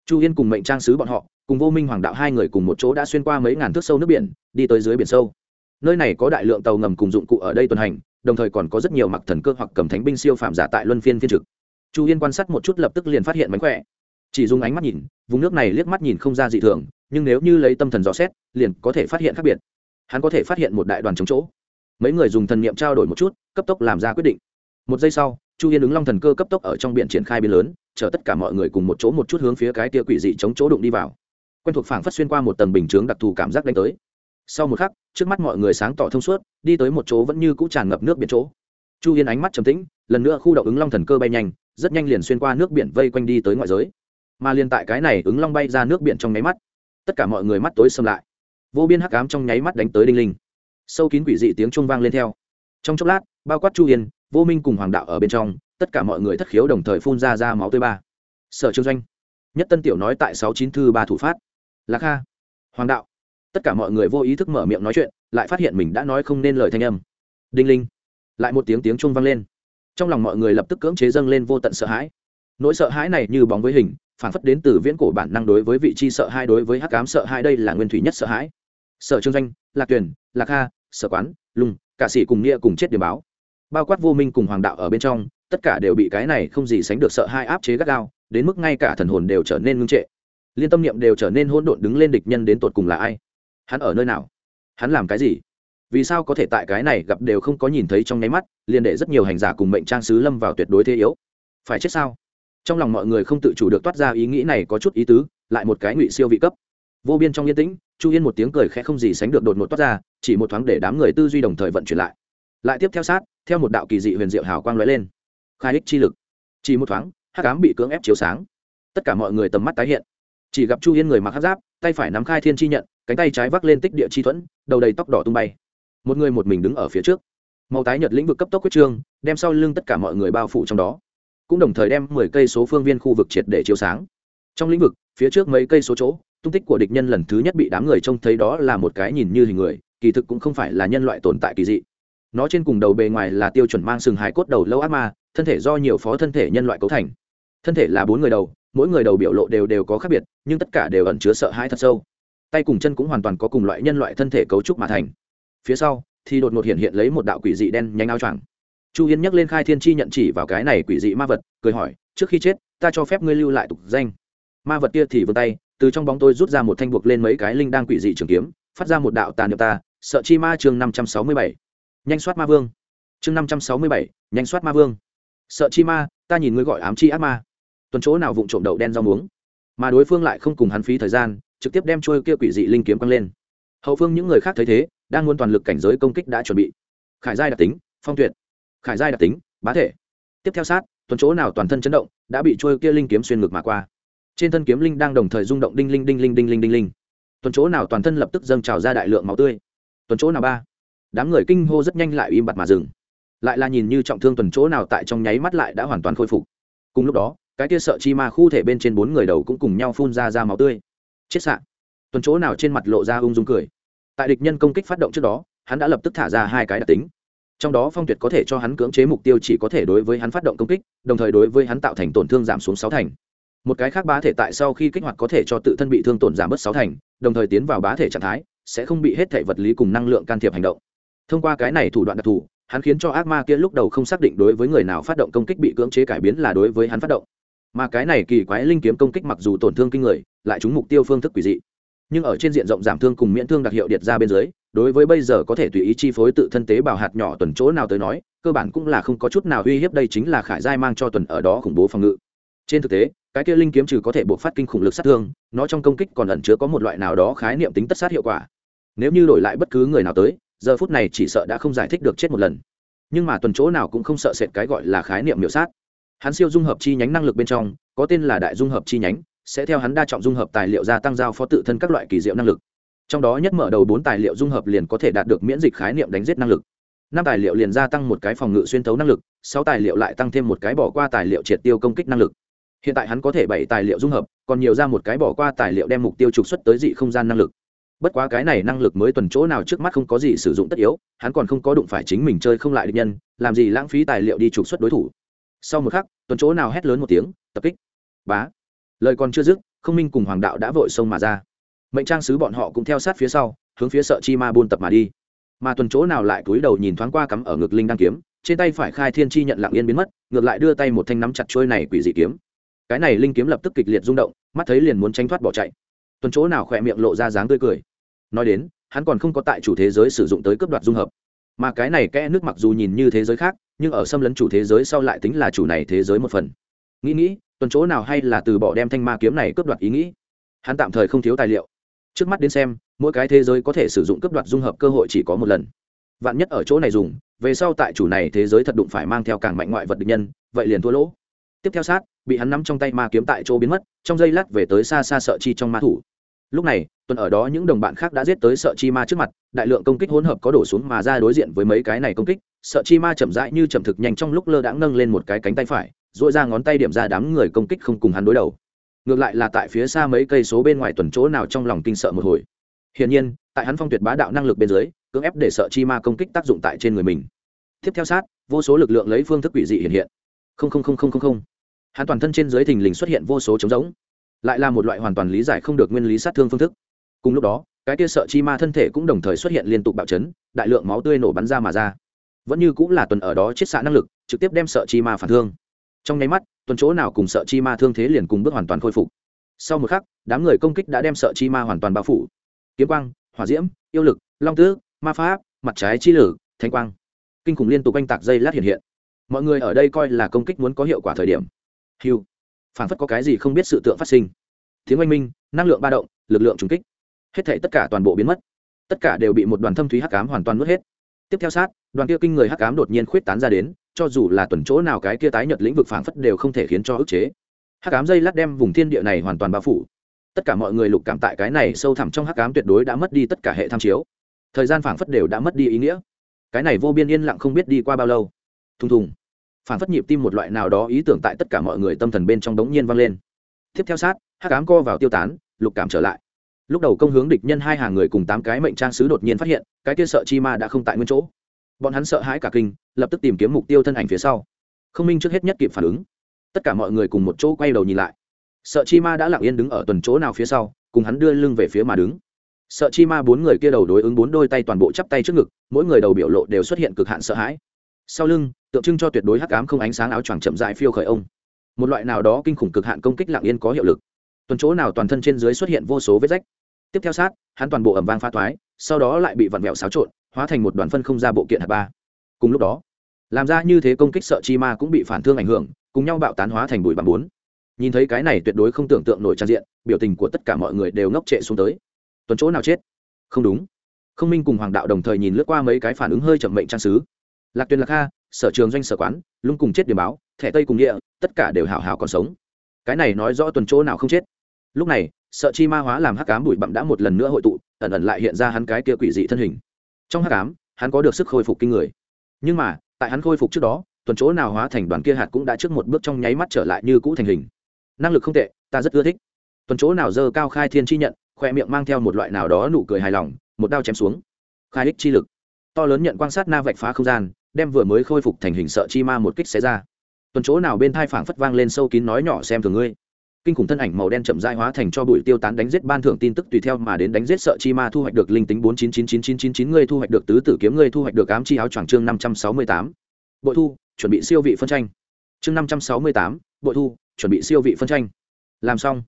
chu yên cùng mệnh trang sứ bọn họ, cùng vô minh hoàng đạo hai người cùng một chỗ đã xuyên qua mấy ngàn thước sâu nước biển, đi tới dưới biển sâu. Nơi này có đại lượng tàu ngầm cùng dụng cụ ở đây tuần hành, đồng thời còn có rất nhiều mặc thần cơ hoặc cầm thánh binh siêu phạm giả tại luân phiên phiên trực. Chu yên quan sát một chút lập tức liền phát hiện mánh khỏe. Chỉ dùng ánh mắt nhìn, vùng nước này liếc mắt nhìn không ra dị thường, nhưng nếu như lấy tâm thần dò xét, liền có thể phát hiện khác biệt. Hắn có thể phát hiện một đại đoàn chống chỗ. Mấy người dùng thần niệm trao đổi một chút, cấp tốc làm ra quyết định. Một giây sau chu yên ứng long thần cơ cấp tốc ở trong biển triển khai biên lớn, chở tất cả mọi người cùng một chỗ một chút hướng phía cái tia quỷ dị chống chỗ đụng đi vào. Quen thuộc phảng phất xuyên qua một tầng bình chướng đặc thù cảm giác đánh tới. Sau một khắc, trước mắt mọi người sáng tỏ thông suốt, đi tới một chỗ vẫn như cũ tràn ngập nước biển chỗ. Chu yên ánh mắt trầm tĩnh, lần nữa khu động ứng long thần cơ bay nhanh, rất nhanh liền xuyên qua nước biển vây quanh đi tới ngoại giới. Mà liền tại cái này ứng long bay ra nước biển trong nháy mắt, tất cả mọi người mắt tối xâm lại. Vô biên hắc ám trong nháy mắt đánh tới đinh linh. Sâu kín quỷ dị tiếng chuông vang lên theo. Trong chốc lát, bao quát chu yên vô minh cùng hoàng đạo ở bên trong, tất cả mọi người thất khiếu đồng thời phun ra ra máu tươi ba. Sở trương doanh, nhất tân tiểu nói tại sáu chín thư ba thủ phát. Lạc kha, hoàng đạo, tất cả mọi người vô ý thức mở miệng nói chuyện, lại phát hiện mình đã nói không nên lời thanh âm. Đinh linh, lại một tiếng tiếng trung vang lên. Trong lòng mọi người lập tức cưỡng chế dâng lên vô tận sợ hãi. Nỗi sợ hãi này như bóng với hình, phản phất đến từ viễn cổ bản năng đối với vị trí sợ hãi đối với hắc cám sợ hãi, đây là nguyên thủy nhất sợ hãi. Sở trương doanh, lạc tuyền, lạc kha, sở quán lùng cả sĩ cùng nghĩa cùng chết điểm báo bao quát vô minh cùng hoàng đạo ở bên trong, tất cả đều bị cái này không gì sánh được sợ hai áp chế gắt gao, đến mức ngay cả thần hồn đều trở nên ngưng trệ. Liên tâm niệm đều trở nên hỗn độn đứng lên địch nhân đến tột cùng là ai? Hắn ở nơi nào? Hắn làm cái gì? Vì sao có thể tại cái này gặp đều không có nhìn thấy trong nháy mắt, liền để rất nhiều hành giả cùng mệnh trang sứ lâm vào tuyệt đối thế yếu? Phải chết sao? Trong lòng mọi người không tự chủ được toát ra ý nghĩ này có chút ý tứ, lại một cái ngụy siêu vị cấp. Vô biên trong yên tĩnh, chu yên một tiếng cười khẽ không gì sánh được đột ngột toát ra, chỉ một thoáng để đám người tư duy đồng thời vận chuyển lại. Lại tiếp theo sát theo một đạo kỳ dị huyền diệu hào quang lóe lên. Khai ích chi lực. Chỉ một thoáng, hắc ám bị cưỡng ép chiếu sáng. Tất cả mọi người tầm mắt tái hiện. Chỉ gặp chu yên người mặc hắc giáp, tay phải nắm khai thiên chi nhận, cánh tay trái vác lên tích địa chi thuẫn, đầu đầy tóc đỏ tung bay. Một người một mình đứng ở phía trước. Màu tái nhật lĩnh vực cấp tốc quyết trương, đem sau lưng tất cả mọi người bao phủ trong đó. Cũng đồng thời đem mười cây số phương viên khu vực triệt để chiếu sáng. Trong lĩnh vực, phía trước mấy cây số chỗ, tung tích của địch nhân lần thứ nhất bị đám người trông thấy đó là một cái nhìn như hình người, kỳ thực cũng không phải là nhân loại tồn tại kỳ dị nó trên cùng đầu bề ngoài là tiêu chuẩn mang sừng hài cốt đầu lâu ác ma, thân thể do nhiều phó thân thể nhân loại cấu thành. Thân thể là bốn người đầu, mỗi người đầu biểu lộ đều đều có khác biệt, nhưng tất cả đều ẩn chứa sợ hãi thật sâu. Tay cùng chân cũng hoàn toàn có cùng loại nhân loại thân thể cấu trúc mà thành. Phía sau, thì đột ngột hiện hiện lấy một đạo quỷ dị đen nhanh áo choàng. Chu yên nhắc lên khai thiên chi nhận chỉ vào cái này quỷ dị ma vật, cười hỏi, trước khi chết, ta cho phép ngươi lưu lại tục danh. Ma vật kia thì vươn tay, từ trong bóng tôi rút ra một thanh buộc lên mấy cái linh đang quỷ dị trường kiếm, phát ra một đạo tàn nhập ta, sợ chi ma chương năm trăm sáu mươi bảy nhanh soát ma vương. Chương năm trăm sáu mươi bảy, nhanh soát ma vương. Sợ chi ma, ta nhìn ngươi gọi ám chi ác ma. Tuần chỗ nào vụng trộm đậu đen rau muống. Mà đối phương lại không cùng hắn phí thời gian, trực tiếp đem trôi kia quỷ dị linh kiếm quăng lên. Hậu phương những người khác thấy thế, đang muốn toàn lực cảnh giới công kích đã chuẩn bị. Khải giai đặc tính, phong tuyệt. Khải giai đặc tính, bá thể. Tiếp theo sát, tuần chỗ nào toàn thân chấn động, đã bị trôi kia linh kiếm xuyên ngực mà qua. Trên thân kiếm linh đang đồng thời rung động đinh linh đinh linh đinh linh đinh linh. Tuần chỗ nào toàn thân lập tức dâng trào ra đại lượng máu tươi. Tuần chỗ nào ba? Đám người kinh hô rất nhanh lại im bặt mà dừng. Lại là nhìn như trọng thương tuần chỗ nào tại trong nháy mắt lại đã hoàn toàn khôi phục. Cùng lúc đó, cái kia sợ chi ma khu thể bên trên bốn người đầu cũng cùng nhau phun ra ra máu tươi. Chết sạn tuần chỗ nào trên mặt lộ ra ung dung cười. Tại địch nhân công kích phát động trước đó, hắn đã lập tức thả ra hai cái đặc tính. Trong đó phong tuyệt có thể cho hắn cưỡng chế mục tiêu chỉ có thể đối với hắn phát động công kích, đồng thời đối với hắn tạo thành tổn thương giảm xuống sáu thành. Một cái khác bá thể tại sau khi kích hoạt có thể cho tự thân bị thương tổn giảm bớt sáu thành, đồng thời tiến vào bá thể trạng thái, sẽ không bị hết thể vật lý cùng năng lượng can thiệp hành động thông qua cái này thủ đoạn đặc thù, hắn khiến cho ác ma kia lúc đầu không xác định đối với người nào phát động công kích bị cưỡng chế cải biến là đối với hắn phát động. Mà cái này kỳ quái linh kiếm công kích mặc dù tổn thương kinh người, lại trúng mục tiêu phương thức quỷ dị. Nhưng ở trên diện rộng giảm thương cùng miễn thương đặc hiệu điệt ra bên dưới, đối với bây giờ có thể tùy ý chi phối tự thân tế bào hạt nhỏ tuần chỗ nào tới nói, cơ bản cũng là không có chút nào uy hiếp đây chính là khải giai mang cho tuần ở đó khủng bố phòng ngự. Trên thực tế, cái kia linh kiếm trừ có thể buộc phát kinh khủng lực sát thương, nó trong công kích còn ẩn chứa có một loại nào đó khái niệm tính tất sát hiệu quả. Nếu như đổi lại bất cứ người nào tới giờ phút này chỉ sợ đã không giải thích được chết một lần. Nhưng mà tuần chỗ nào cũng không sợ sệt cái gọi là khái niệm miểu sát. Hắn siêu dung hợp chi nhánh năng lực bên trong, có tên là đại dung hợp chi nhánh, sẽ theo hắn đa trọng dung hợp tài liệu gia tăng giao phó tự thân các loại kỳ diệu năng lực. Trong đó nhất mở đầu bốn tài liệu dung hợp liền có thể đạt được miễn dịch khái niệm đánh giết năng lực. Năm tài liệu liền gia tăng một cái phòng ngự xuyên thấu năng lực, sáu tài liệu lại tăng thêm một cái bỏ qua tài liệu triệt tiêu công kích năng lực. Hiện tại hắn có thể bảy tài liệu dung hợp, còn nhiều ra một cái bỏ qua tài liệu đem mục tiêu trục xuất tới dị không gian năng lực bất quá cái này năng lực mới tuần chỗ nào trước mắt không có gì sử dụng tất yếu, hắn còn không có đụng phải chính mình chơi không lại địch nhân, làm gì lãng phí tài liệu đi trục xuất đối thủ. Sau một khắc, tuần chỗ nào hét lớn một tiếng, tập kích. Bá. Lời còn chưa dứt, không minh cùng hoàng đạo đã vội xông mà ra. Mệnh trang sứ bọn họ cũng theo sát phía sau, hướng phía sợ chi ma buôn tập mà đi. Mà tuần chỗ nào lại cúi đầu nhìn thoáng qua cắm ở ngực linh đăng kiếm, trên tay phải khai thiên chi nhận lặng yên biến mất, ngược lại đưa tay một thanh nắm chặt trôi này quỷ dị kiếm. Cái này linh kiếm lập tức kịch liệt rung động, mắt thấy liền muốn tránh thoát bỏ chạy. Tuần chỗ nào khỏe miệng lộ ra dáng tươi cười nói đến, hắn còn không có tại chủ thế giới sử dụng tới cấp đoạt dung hợp. Mà cái này kẽ nước mặc dù nhìn như thế giới khác, nhưng ở xâm lấn chủ thế giới sau lại tính là chủ này thế giới một phần. Nghĩ nghĩ, tuần chỗ nào hay là từ bỏ đem thanh ma kiếm này cướp đoạt ý nghĩ. Hắn tạm thời không thiếu tài liệu. Trước mắt đến xem, mỗi cái thế giới có thể sử dụng cướp đoạt dung hợp cơ hội chỉ có một lần. Vạn nhất ở chỗ này dùng, về sau tại chủ này thế giới thật đụng phải mang theo càng mạnh ngoại vật địch nhân, vậy liền thua lỗ. Tiếp theo sát, bị hắn nắm trong tay ma kiếm tại chỗ biến mất, trong giây lát về tới xa xa sợ chi trong ma thủ. Lúc này tuần ở đó những đồng bạn khác đã giết tới sợ chi ma trước mặt, đại lượng công kích hỗn hợp có đổ xuống mà ra đối diện với mấy cái này công kích, sợ chi ma chậm rãi như chậm thực nhanh trong lúc lơ đãng nâng lên một cái cánh tay phải dội ra ngón tay điểm ra đám người công kích không cùng hắn đối đầu. Ngược lại là tại phía xa mấy cây số bên ngoài tuần chỗ nào trong lòng kinh sợ một hồi. Hiển nhiên, tại hắn phong tuyệt bá đạo năng lực bên dưới, cưỡng ép để sợ chi ma công kích tác dụng tại trên người mình. Tiếp theo sát, vô số lực lượng lấy phương thức quỷ dị hiện hiện. Không không không không không không. Hắn toàn thân trên dưới thình lình xuất hiện vô số trống giống lại là một loại hoàn toàn lý giải không được nguyên lý sát thương phương thức cùng lúc đó, cái kia sợ chi ma thân thể cũng đồng thời xuất hiện liên tục bạo chấn, đại lượng máu tươi nổ bắn ra mà ra. Vẫn như cũng là tuần ở đó chiết xạ năng lực, trực tiếp đem sợ chi ma phản thương. Trong nháy mắt, tuần chỗ nào cùng sợ chi ma thương thế liền cùng bước hoàn toàn khôi phục. Sau một khắc, đám người công kích đã đem sợ chi ma hoàn toàn bao phủ. Kiếm quang, hỏa diễm, yêu lực, long tước, ma pháp, mặt trái chi lử thanh quang. Kinh khủng liên tục oanh tạc dây lát hiện hiện. Mọi người ở đây coi là công kích muốn có hiệu quả thời điểm. Hiu phản phất có cái gì không biết sự tượng phát sinh. Tiếng oanh minh, năng lượng ba động, lực lượng trùng kích hết thể tất cả toàn bộ biến mất. Tất cả đều bị một đoàn thâm thúy hắc cám hoàn toàn nuốt hết. Tiếp theo sát, đoàn kia kinh người hắc cám đột nhiên khuyết tán ra đến, cho dù là tuần chỗ nào cái kia tái nhật lĩnh vực phảng phất đều không thể khiến cho ức chế. Hắc cám dây lát đem vùng thiên địa này hoàn toàn bao phủ. Tất cả mọi người lục cảm tại cái này sâu thẳm trong hắc cám tuyệt đối đã mất đi tất cả hệ tham chiếu. Thời gian phảng phất đều đã mất đi ý nghĩa. Cái này vô biên yên lặng không biết đi qua bao lâu. Thùng thùng. Phảng phất nhịp tim một loại nào đó ý tưởng tại tất cả mọi người tâm thần bên trong đống nhiên vang lên. Tiếp theo sát, hắc cám co vào tiêu tán, lục cảm trở lại lúc đầu công hướng địch nhân hai hàng người cùng tám cái mệnh trang sứ đột nhiên phát hiện, cái kia sợ chi ma đã không tại nguyên chỗ. Bọn hắn sợ hãi cả kinh, lập tức tìm kiếm mục tiêu thân ảnh phía sau. Không minh trước hết nhất kịp phản ứng. Tất cả mọi người cùng một chỗ quay đầu nhìn lại. Sợ chi ma đã lặng yên đứng ở tuần chỗ nào phía sau, cùng hắn đưa lưng về phía mà đứng. Sợ chi ma bốn người kia đầu đối ứng bốn đôi tay toàn bộ chắp tay trước ngực, mỗi người đầu biểu lộ đều xuất hiện cực hạn sợ hãi. Sau lưng, tượng trưng cho tuyệt đối hắc ám không ánh sáng áo choàng chậm dại phiêu khởi ông. Một loại nào đó kinh khủng cực hạn công kích lặng yên có hiệu lực tuần chỗ nào toàn thân trên dưới xuất hiện vô số vết rách. Tiếp theo sát, hắn toàn bộ ẩm vang pha thoái, sau đó lại bị vặn vẹo xáo trộn, hóa thành một đoàn phân không ra bộ kiện hạt ba. Cùng lúc đó, làm ra như thế công kích sợ chi ma cũng bị phản thương ảnh hưởng, cùng nhau bạo tán hóa thành bụi bằng bốn. Nhìn thấy cái này tuyệt đối không tưởng tượng nổi trang diện, biểu tình của tất cả mọi người đều ngốc trệ xuống tới. Tuần chỗ nào chết? Không đúng. Không minh cùng hoàng đạo đồng thời nhìn lướt qua mấy cái phản ứng hơi chậm mệnh trang sứ. Lạc tuyền lạc kha, sở trường doanh sở quán, lung cùng chết điểm báo, thẻ tây cùng địa, tất cả đều hào hào còn sống. Cái này nói rõ tuần chỗ nào không chết lúc này, sợ chi ma hóa làm hắc cám bụi bặm đã một lần nữa hội tụ, ẩn ẩn lại hiện ra hắn cái kia quỷ dị thân hình. Trong hắc cám hắn có được sức khôi phục kinh người. Nhưng mà, tại hắn khôi phục trước đó, tuần chỗ nào hóa thành đoàn kia hạt cũng đã trước một bước trong nháy mắt trở lại như cũ thành hình. Năng lực không tệ, ta rất ưa thích. Tuần chỗ nào dơ cao khai thiên chi nhận, khoe miệng mang theo một loại nào đó nụ cười hài lòng, một đao chém xuống. Khai ích chi lực. To lớn nhận quan sát na vạch phá không gian, đem vừa mới khôi phục thành hình sợ chi ma một kích xé ra. Tuần chỗ nào bên thai phảng phất vang lên sâu kín nói nhỏ xem thường ngươi kinh khủng thân ảnh màu đen chậm rãi hóa thành cho bụi tiêu tán đánh giết ban thưởng tin tức tùy theo mà đến đánh giết sợ chi ma thu hoạch được linh tính bốn chín chín chín chín chín chín người thu hoạch được tứ tử kiếm người thu hoạch được ám chi áo choàng chương năm trăm sáu mươi tám. Bội thu, chuẩn bị siêu vị phân tranh. Chương năm trăm sáu mươi tám, bội thu, chuẩn bị siêu vị phân tranh. Làm xong.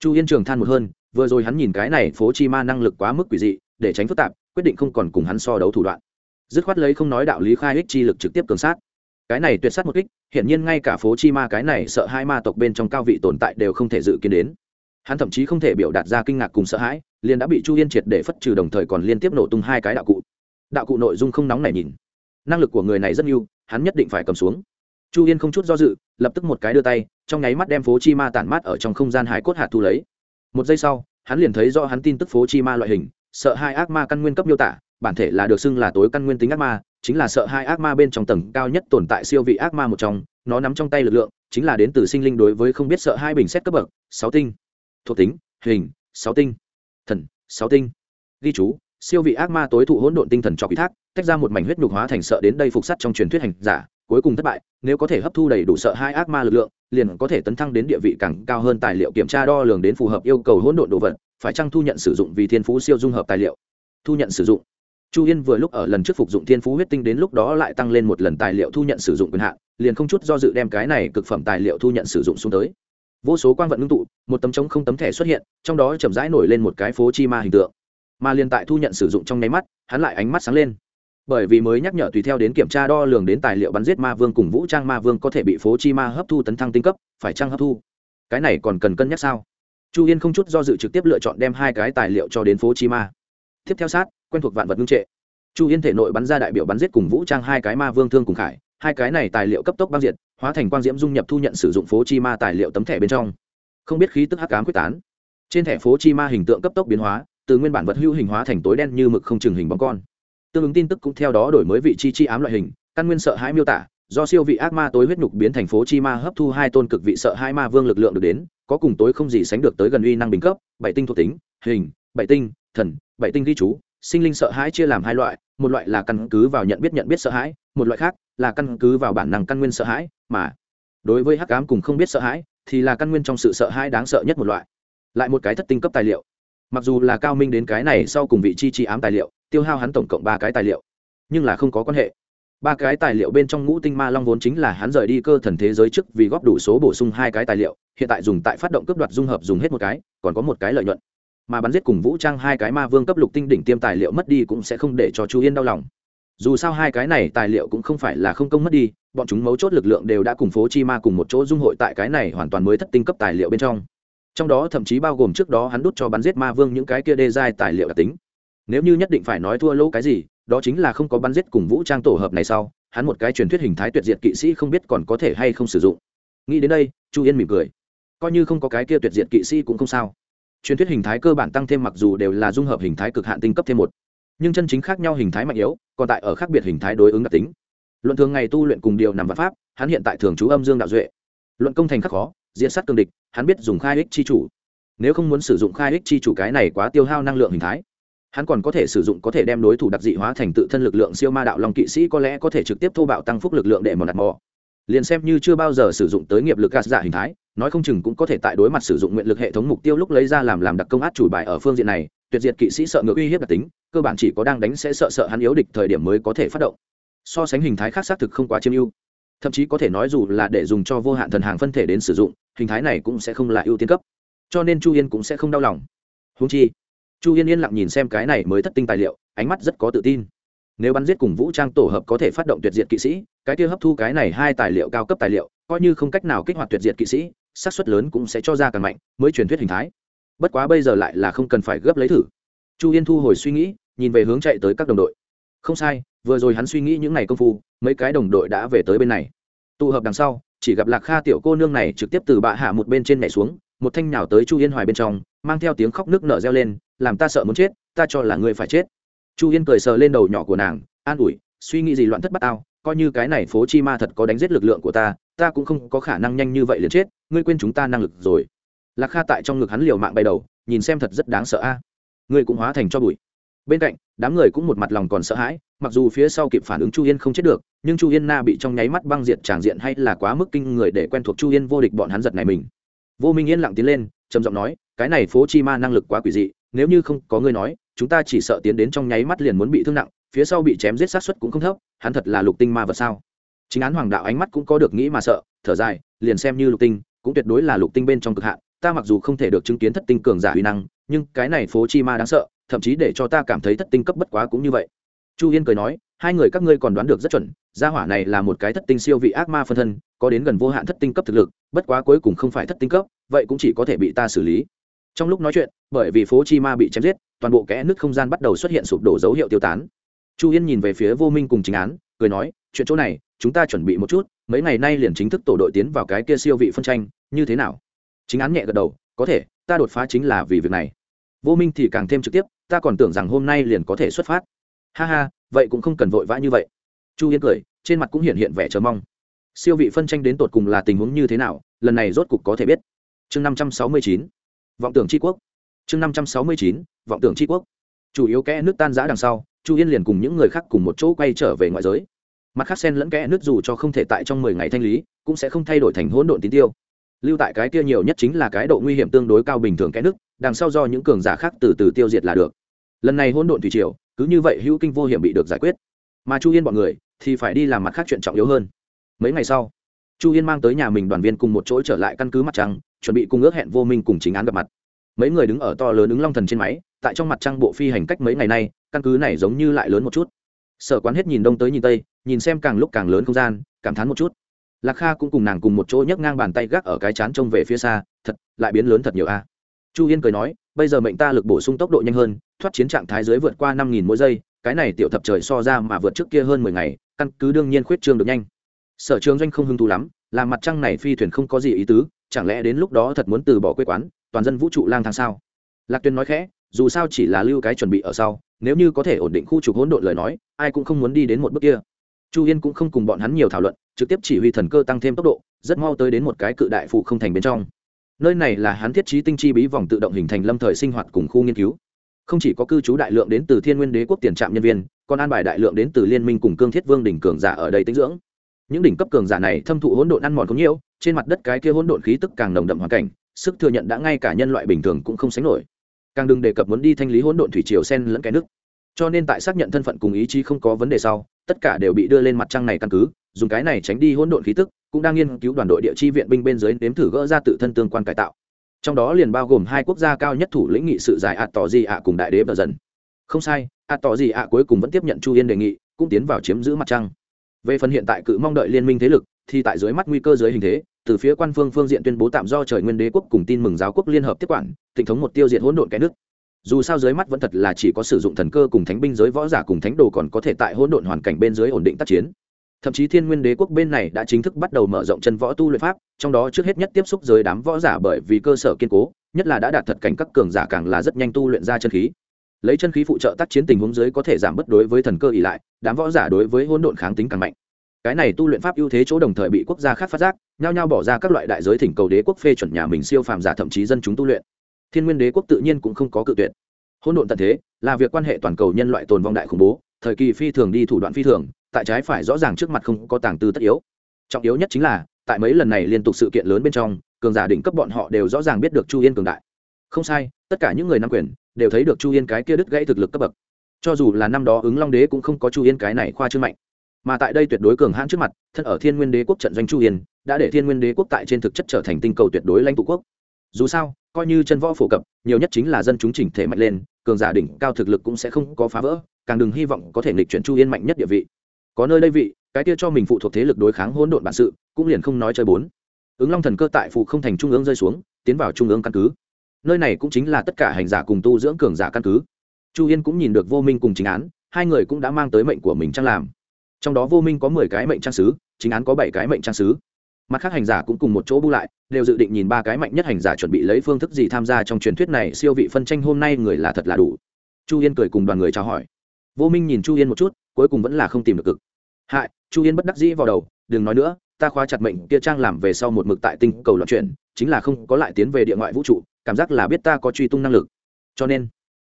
Chu yên trường than một hơn, vừa rồi hắn nhìn cái này phố chi ma năng lực quá mức quỷ dị, để tránh phức tạp, quyết định không còn cùng hắn so đấu thủ đoạn. Dứt khoát lấy không nói đạo lý khai ích chi lực trực tiếp cường sát cái này tuyệt sát một kích, hiển nhiên ngay cả phố chi ma cái này sợ hai ma tộc bên trong cao vị tồn tại đều không thể dự kiến đến. Hắn thậm chí không thể biểu đạt ra kinh ngạc cùng sợ hãi, liền đã bị chu yên triệt để phất trừ đồng thời còn liên tiếp nổ tung hai cái đạo cụ. Đạo cụ nội dung không nóng này nhìn. Năng lực của người này rất nhiều hắn nhất định phải cầm xuống. Chu yên không chút do dự, lập tức một cái đưa tay, trong nháy mắt đem phố chi ma tản mát ở trong không gian hải cốt hạt thu lấy. Một giây sau, hắn liền thấy do hắn tin tức phố chi ma loại hình, sợ hai ác ma căn nguyên cấp miêu tả bản thể là được xưng là tối căn nguyên tính ác ma, chính là sợ hai ác ma bên trong tầng cao nhất tồn tại siêu vị ác ma một trong, nó nắm trong tay lực lượng, chính là đến từ sinh linh đối với không biết sợ hai bình xét cấp bậc, sáu tinh. Thuộc tính, hình, sáu tinh. Thần, sáu tinh. Ghi chú, siêu vị ác ma tối thụ hỗn độn tinh thần cho ủy thác, tách ra một mảnh huyết nhục hóa thành sợ đến đây phục sắt trong truyền thuyết hành giả, cuối cùng thất bại, nếu có thể hấp thu đầy đủ sợ hai ác ma lực lượng, liền có thể tấn thăng đến địa vị càng cao hơn tài liệu kiểm tra đo lường đến phù hợp yêu cầu hỗn độn đồ vật, phải chăng thu nhận sử dụng vì thiên phú siêu dung hợp tài liệu? Thu nhận sử dụng chu yên vừa lúc ở lần trước phục dụng thiên phú huyết tinh đến lúc đó lại tăng lên một lần tài liệu thu nhận sử dụng quyền hạn, liền không chút do dự đem cái này cực phẩm tài liệu thu nhận sử dụng xuống tới. Vô số quang vận ngưng tụ, một tấm trống không tấm thẻ xuất hiện, trong đó chậm rãi nổi lên một cái phố chi ma hình tượng. Mà liền tại thu nhận sử dụng trong nháy mắt, hắn lại ánh mắt sáng lên. Bởi vì mới nhắc nhở tùy theo đến kiểm tra đo lường đến tài liệu bắn giết ma vương cùng vũ trang ma vương có thể bị phố chi ma hấp thu tấn thăng tinh cấp, phải trang hấp thu? Cái này còn cần cân nhắc sao? Chu yên không chút do dự trực tiếp lựa chọn đem hai cái tài liệu cho đến phố chi ma. Tiếp theo sát quen thuộc vạn vật ngưng trệ. Chu yên thể nội bắn ra đại biểu bắn giết cùng vũ trang hai cái ma vương thương cùng khải, hai cái này tài liệu cấp tốc băng diệt, hóa thành quang diễm dung nhập thu nhận sử dụng phố chi ma tài liệu tấm thẻ bên trong. Không biết khí tức hắc ám quyết tán. Trên thẻ phố chi ma hình tượng cấp tốc biến hóa, từ nguyên bản vật hữu hình hóa thành tối đen như mực không chừng hình bóng con. Tương ứng tin tức cũng theo đó đổi mới vị chi chi ám loại hình, căn nguyên sợ hãi miêu tả, do siêu vị ác ma tối huyết nhục biến thành phố chi ma hấp thu hai tôn cực vị sợ hai ma vương lực lượng được đến, có cùng tối không gì sánh được tới gần uy năng bình cấp, bảy tinh thuộc tính, hình, bảy tinh, thần, bảy tinh ghi chú sinh linh sợ hãi chia làm hai loại, một loại là căn cứ vào nhận biết nhận biết sợ hãi, một loại khác là căn cứ vào bản năng căn nguyên sợ hãi, mà đối với hắc ám cùng không biết sợ hãi thì là căn nguyên trong sự sợ hãi đáng sợ nhất một loại. Lại một cái thất tinh cấp tài liệu. Mặc dù là cao minh đến cái này sau cùng vị chi chi ám tài liệu, tiêu hao hắn tổng cộng ba cái tài liệu, nhưng là không có quan hệ. Ba cái tài liệu bên trong ngũ tinh ma long vốn chính là hắn rời đi cơ thần thế giới trước vì góp đủ số bổ sung hai cái tài liệu, hiện tại dùng tại phát động cướp đoạt dung hợp dùng hết một cái, còn có một cái lợi nhuận mà bắn giết cùng vũ trang hai cái ma vương cấp lục tinh đỉnh tiêm tài liệu mất đi cũng sẽ không để cho chu yên đau lòng. Dù sao hai cái này tài liệu cũng không phải là không công mất đi, bọn chúng mấu chốt lực lượng đều đã cùng phố chi ma cùng một chỗ dung hội tại cái này hoàn toàn mới thất tinh cấp tài liệu bên trong. Trong đó thậm chí bao gồm trước đó hắn đút cho bắn giết ma vương những cái kia đê giai tài liệu đặc tính. Nếu như nhất định phải nói thua lỗ cái gì, đó chính là không có bắn giết cùng vũ trang tổ hợp này sau, hắn một cái truyền thuyết hình thái tuyệt diệt kỵ sĩ không biết còn có thể hay không sử dụng. Nghĩ đến đây, chu yên mỉm cười. Coi như không có cái kia tuyệt diệt kỵ sĩ cũng không sao truyền thuyết hình thái cơ bản tăng thêm mặc dù đều là dung hợp hình thái cực hạn tinh cấp thêm một. Nhưng chân chính khác nhau hình thái mạnh yếu, còn tại ở khác biệt hình thái đối ứng đặc tính. Luận thường ngày tu luyện cùng điều nằm vật pháp, hắn hiện tại thường trú âm dương đạo duệ. Luận công thành khắc khó diễn sát cương địch, hắn biết dùng khai ích chi chủ. Nếu không muốn sử dụng khai ích chi chủ cái này quá tiêu hao năng lượng hình thái, hắn còn có thể sử dụng có thể đem đối thủ đặc dị hóa thành tự thân lực lượng siêu ma đạo long kỵ sĩ có lẽ có thể trực tiếp thô bạo tăng phúc lực lượng để mòn đặt mò liền xem như chưa bao giờ sử dụng tới nghiệp lực gạt giả hình thái, nói không chừng cũng có thể tại đối mặt sử dụng nguyện lực hệ thống mục tiêu lúc lấy ra làm làm đặc công át chủ bài ở phương diện này, tuyệt diệt kỵ sĩ sợ ngược uy hiếp đặc tính, cơ bản chỉ có đang đánh sẽ sợ sợ hắn yếu địch thời điểm mới có thể phát động. So sánh hình thái khác xác thực không quá chiếm ưu. Thậm chí có thể nói dù là để dùng cho vô hạn thần hàng phân thể đến sử dụng, hình thái này cũng sẽ không là ưu tiên cấp. Cho nên chu yên cũng sẽ không đau lòng. Húng chi, chu yên yên lặng nhìn xem cái này mới thất tinh tài liệu, ánh mắt rất có tự tin nếu bắn giết cùng vũ trang tổ hợp có thể phát động tuyệt diệt kỵ sĩ, cái kia hấp thu cái này hai tài liệu cao cấp tài liệu, coi như không cách nào kích hoạt tuyệt diệt kỵ sĩ, xác suất lớn cũng sẽ cho ra càng mạnh, mới truyền thuyết hình thái. Bất quá bây giờ lại là không cần phải gấp lấy thử. Chu yên thu hồi suy nghĩ, nhìn về hướng chạy tới các đồng đội. Không sai, vừa rồi hắn suy nghĩ những ngày công phu, mấy cái đồng đội đã về tới bên này. Tụ hợp đằng sau, chỉ gặp lạc kha tiểu cô nương này trực tiếp từ bạ hạ một bên trên nhảy xuống, một thanh nhào tới chu yên hoài bên trong, mang theo tiếng khóc nước nở reo lên, làm ta sợ muốn chết, ta cho là người phải chết chu yên cười sờ lên đầu nhỏ của nàng, an ủi, suy nghĩ gì loạn thất bát ao, coi như cái này phố chi ma thật có đánh giết lực lượng của ta ta cũng không có khả năng nhanh như vậy liền chết, ngươi quên chúng ta năng lực rồi. Lạc kha tại trong ngực hắn liều mạng bay đầu, nhìn xem thật rất đáng sợ a. À? Ngươi cũng hóa thành cho bụi. Bên cạnh, đám người cũng một mặt lòng còn sợ hãi, mặc dù phía sau kịp phản ứng chu yên không chết được, nhưng chu yên na bị trong nháy mắt băng diệt tràng diện hay là quá mức kinh người để quen thuộc chu yên vô địch bọn hắn giật này mình. Vô minh yên lặng tiến lên, trầm giọng nói, cái này phố chi ma năng lực quá quỷ dị nếu như không có ngươi nói, chúng ta chỉ sợ tiến đến trong nháy mắt liền muốn bị thương nặng, phía sau bị chém giết sát xuất cũng không thấp, hắn thật là lục tinh ma vật sao? Chính án hoàng đạo ánh mắt cũng có được nghĩ mà sợ, thở dài, liền xem như lục tinh, cũng tuyệt đối là lục tinh bên trong cực hạn, ta mặc dù không thể được chứng kiến thất tinh cường giả uy năng, nhưng cái này phố chi ma đáng sợ, thậm chí để cho ta cảm thấy thất tinh cấp bất quá cũng như vậy. Chu yên cười nói, hai người các ngươi còn đoán được rất chuẩn, gia hỏa này là một cái thất tinh siêu vị ác ma phân thân, có đến gần vô hạn thất tinh cấp thực lực, bất quá cuối cùng không phải thất tinh cấp, vậy cũng chỉ có thể bị ta xử lý trong lúc nói chuyện, bởi vì phố chi ma bị chém giết, toàn bộ kẽ nứt không gian bắt đầu xuất hiện sụp đổ dấu hiệu tiêu tán. Chu yên nhìn về phía vô minh cùng chính án, cười nói, chuyện chỗ này, chúng ta chuẩn bị một chút, mấy ngày nay liền chính thức tổ đội tiến vào cái kia siêu vị phân tranh, như thế nào? Chính án nhẹ gật đầu, có thể, ta đột phá chính là vì việc này. Vô minh thì càng thêm trực tiếp, ta còn tưởng rằng hôm nay liền có thể xuất phát. Ha ha, vậy cũng không cần vội vã như vậy. Chu yên cười, trên mặt cũng hiện hiện vẻ chờ mong. Siêu vị phân tranh đến tột cùng là tình huống như thế nào, lần này rốt cục có thể biết. Chương năm trăm sáu mươi chín vọng tưởng tri quốc. Chương năm trăm sáu mươi chín, vọng tưởng tri quốc. Chủ yếu kẽ nước tan giã đằng sau, chu yên liền cùng những người khác cùng một chỗ quay trở về ngoại giới. Mặt khác sen lẫn kẽ nước dù cho không thể tại trong mười ngày thanh lý, cũng sẽ không thay đổi thành hỗn độn tín tiêu. Lưu tại cái kia nhiều nhất chính là cái độ nguy hiểm tương đối cao bình thường kẽ nước, đằng sau do những cường giả khác từ từ tiêu diệt là được. Lần này hỗn độn thủy triều, cứ như vậy hữu kinh vô hiểm bị được giải quyết. Mà chu yên bọn người thì phải đi làm mặt khác chuyện trọng yếu hơn. Mấy ngày sau chu yên mang tới nhà mình đoàn viên cùng một chỗ trở lại căn cứ mặt trăng, chuẩn bị cùng ước hẹn vô minh cùng chính án gặp mặt. Mấy người đứng ở to lớn ứng long thần trên máy, tại trong mặt trăng bộ phi hành cách mấy ngày nay, căn cứ này giống như lại lớn một chút. Sở quán hết nhìn đông tới nhìn tây, nhìn xem càng lúc càng lớn không gian, cảm thán một chút. Lạc kha cũng cùng nàng cùng một chỗ nhấc ngang bàn tay gác ở cái chán trông về phía xa, thật, lại biến lớn thật nhiều a. Chu yên cười nói, bây giờ mệnh ta lực bổ sung tốc độ nhanh hơn, thoát chiến trạng thái dưới vượt qua năm nghìn mỗi giây, cái này tiểu thập trời so ra mà vượt trước kia hơn mười ngày, căn cứ đương nhiên khuyết trương được nhanh sở trường doanh không hứng thú lắm làm mặt trăng này phi thuyền không có gì ý tứ, chẳng lẽ đến lúc đó thật muốn từ bỏ quê quán, toàn dân vũ trụ lang thang sao? Lạc tuyên nói khẽ, dù sao chỉ là lưu cái chuẩn bị ở sau, nếu như có thể ổn định khu trục hỗn độn lời nói, ai cũng không muốn đi đến một bước kia. Chu yên cũng không cùng bọn hắn nhiều thảo luận, trực tiếp chỉ huy thần cơ tăng thêm tốc độ, rất mau tới đến một cái cự đại phụ không thành bên trong. Nơi này là hắn thiết trí tinh chi bí vòng tự động hình thành lâm thời sinh hoạt cùng khu nghiên cứu. Không chỉ có cư trú đại lượng đến từ thiên nguyên đế quốc tiền trạm nhân viên, còn an bài đại lượng đến từ liên minh cùng cương thiết vương đỉnh cường giả ở đây tinh dưỡng những đỉnh cấp cường giả này thâm thụ hỗn độn ăn mòn có nhiều trên mặt đất cái kia hỗn độn khí tức càng nồng đậm hoàn cảnh, sức thừa nhận đã ngay cả nhân loại bình thường cũng không sánh nổi. Càng đừng đề cập muốn đi thanh lý hỗn độn thủy triều sen lẫn cái nước. Cho nên tại xác nhận thân phận cùng ý chí không có vấn đề sau, tất cả đều bị đưa lên mặt trăng này căn cứ, dùng cái này tránh đi hỗn độn khí tức, cũng đang nghiên cứu đoàn đội địa chi viện binh bên dưới nếm thử gỡ ra tự thân tương quan cải tạo. Trong đó liền bao gồm hai quốc gia cao nhất thủ lĩnh nghị sự giải ạt tỏ gì ạ cùng đại đế bờ dần. Không sai, ạt tỏ gì ạ cuối cùng vẫn tiếp nhận chu yên đề nghị, cũng tiến vào chiếm giữ mặt trăng về phần hiện tại cự mong đợi liên minh thế lực, thì tại dưới mắt nguy cơ dưới hình thế, từ phía quan phương phương diện tuyên bố tạm do trời nguyên đế quốc cùng tin mừng giáo quốc liên hợp tiếp quản tỉnh thống một tiêu diệt hỗn độn cái nước. Dù sao dưới mắt vẫn thật là chỉ có sử dụng thần cơ cùng thánh binh giới võ giả cùng thánh đồ còn có thể tại hỗn độn hoàn cảnh bên dưới ổn định tác chiến. Thậm chí thiên nguyên đế quốc bên này đã chính thức bắt đầu mở rộng chân võ tu luyện pháp, trong đó trước hết nhất tiếp xúc giới đám võ giả bởi vì cơ sở kiên cố, nhất là đã đạt thật cảnh các cường giả càng là rất nhanh tu luyện ra chân khí lấy chân khí phụ trợ tác chiến tình huống dưới có thể giảm bớt đối với thần cơ ỉ lại, đám võ giả đối với hỗn độn kháng tính càng mạnh. Cái này tu luyện pháp ưu thế chỗ đồng thời bị quốc gia khác phát giác, nhao nhao bỏ ra các loại đại giới thỉnh cầu đế quốc phê chuẩn nhà mình siêu phàm giả thậm chí dân chúng tu luyện. Thiên nguyên đế quốc tự nhiên cũng không có cự tuyệt. Hỗn độn tận thế là việc quan hệ toàn cầu nhân loại tồn vong đại khủng bố, thời kỳ phi thường đi thủ đoạn phi thường, tại trái phải rõ ràng trước mặt không có tàng tư tất yếu. Trọng yếu nhất chính là, tại mấy lần này liên tục sự kiện lớn bên trong, cường giả đỉnh cấp bọn họ đều rõ ràng biết được chu yên cường đại không sai, tất cả những người nắm quyền đều thấy được chu yên cái kia đứt gãy thực lực cấp bậc. Cho dù là năm đó ứng long đế cũng không có chu yên cái này khoa trương mạnh. Mà tại đây tuyệt đối cường hãn trước mặt, thân ở thiên nguyên đế quốc trận doanh chu yên, đã để thiên nguyên đế quốc tại trên thực chất trở thành tinh cầu tuyệt đối lãnh tụ quốc. Dù sao, coi như chân võ phổ cập, nhiều nhất chính là dân chúng chỉnh thể mạnh lên, cường giả đỉnh cao thực lực cũng sẽ không có phá vỡ, càng đừng hy vọng có thể nghịch chuyển chu yên mạnh nhất địa vị. Có nơi đây vị, cái kia cho mình phụ thuộc thế lực đối kháng hỗn độn bản sự, cũng liền không nói chơi bốn. Ứng long thần cơ tại phụ không thành trung ương rơi xuống, tiến vào trung ương căn cứ nơi này cũng chính là tất cả hành giả cùng tu dưỡng cường giả căn cứ. Chu yên cũng nhìn được vô minh cùng chính án, hai người cũng đã mang tới mệnh của mình trang làm. Trong đó vô minh có mười cái mệnh trang sứ, chính án có bảy cái mệnh trang sứ. Mặt khác hành giả cũng cùng một chỗ bu lại, đều dự định nhìn ba cái mạnh nhất hành giả chuẩn bị lấy phương thức gì tham gia trong truyền thuyết này, siêu vị phân tranh hôm nay người là thật là đủ. Chu yên cười cùng đoàn người chào hỏi. Vô minh nhìn chu yên một chút, cuối cùng vẫn là không tìm được cực. Hại, chu yên bất đắc dĩ vào đầu, đừng nói nữa, ta khóa chặt mệnh kia trang làm về sau một mực tại tinh cầu loạn chuyển chính là không có lại tiến về địa ngoại vũ trụ cảm giác là biết ta có truy tung năng lực. Cho nên,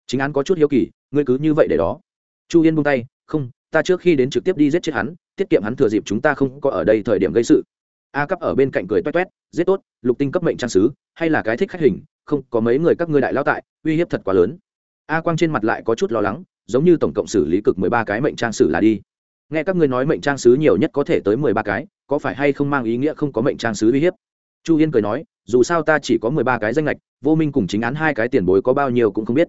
chính án có chút hiếu kỳ, ngươi cứ như vậy để đó. Chu yên buông tay, không, ta trước khi đến trực tiếp đi giết chết hắn, tiết kiệm hắn thừa dịp chúng ta không có ở đây thời điểm gây sự. A cấp ở bên cạnh cười toét toét, giết tốt, lục tinh cấp mệnh trang sứ, hay là cái thích khách hình, không, có mấy người các ngươi đại lao tại, uy hiếp thật quá lớn. A quang trên mặt lại có chút lo lắng, giống như tổng cộng xử lý cực mười ba cái mệnh trang sử là đi. Nghe các ngươi nói mệnh trang sứ nhiều nhất có thể tới mười ba cái, có phải hay không mang ý nghĩa không có mệnh trang sứ uy hiếp? Chu yên cười nói, dù sao ta chỉ có mười ba cái danh lệch vô minh cùng chính án hai cái tiền bối có bao nhiêu cũng không biết.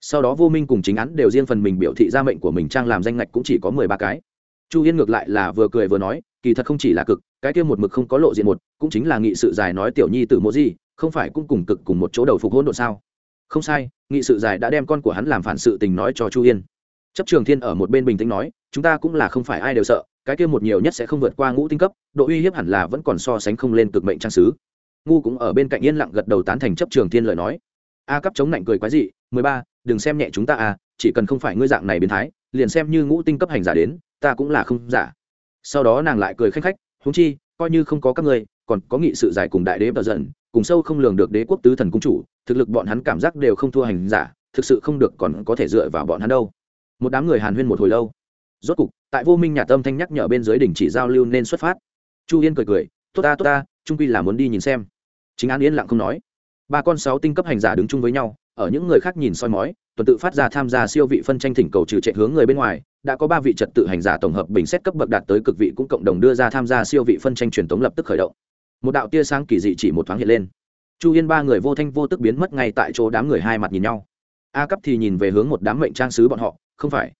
Sau đó vô minh cùng chính án đều riêng phần mình biểu thị ra mệnh của mình trang làm danh lệch cũng chỉ có mười ba cái. Chu yên ngược lại là vừa cười vừa nói, kỳ thật không chỉ là cực, cái kia một mực không có lộ diện một, cũng chính là nghị sự dài nói tiểu nhi t ử mộ gì không phải cũng cùng cực cùng một chỗ đầu phục hỗn độ sao? Không sai, nghị sự dài đã đem con của hắn làm phản sự tình nói cho chu yên. Chấp trường thiên ở một bên bình tĩnh nói, chúng ta cũng là không phải ai đều sợ cái kia một nhiều nhất sẽ không vượt qua ngũ tinh cấp, độ uy hiếp hẳn là vẫn còn so sánh không lên cực mệnh trang sứ. Ngu cũng ở bên cạnh yên lặng gật đầu tán thành chấp trường thiên lời nói. A cấp chống lạnh cười quái dị, mười ba, đừng xem nhẹ chúng ta à chỉ cần không phải ngươi dạng này biến thái, liền xem như ngũ tinh cấp hành giả đến, ta cũng là không giả. Sau đó nàng lại cười khanh khách húng chi, coi như không có các ngươi, còn có nghị sự giải cùng đại đế bờ dần cùng sâu không lường được đế quốc tứ thần cung chủ, thực lực bọn hắn cảm giác đều không thua hành giả, thực sự không được còn có thể dựa vào bọn hắn đâu. Một đám người hàn huyên một hồi lâu rốt cục, tại vô minh nhà tâm thanh nhắc nhở bên dưới đỉnh chỉ giao lưu nên xuất phát. Chu yên cười cười, tốt ta tốt ta, trung quy là muốn đi nhìn xem. Chính an yên lặng không nói. Ba con sáu tinh cấp hành giả đứng chung với nhau, ở những người khác nhìn soi mói, tuần tự phát ra tham gia siêu vị phân tranh thỉnh cầu trừ chạy hướng người bên ngoài, đã có ba vị trật tự hành giả tổng hợp bình xét cấp bậc đạt tới cực vị cũng cộng đồng đưa ra tham gia siêu vị phân tranh truyền thống lập tức khởi động. Một đạo tia sáng kỳ dị chỉ một thoáng hiện lên. Chu yên ba người vô thanh vô tức biến mất ngay tại chỗ đám người hai mặt nhìn nhau. A cấp thì nhìn về hướng một đám mệnh trang sứ bọn họ, không phải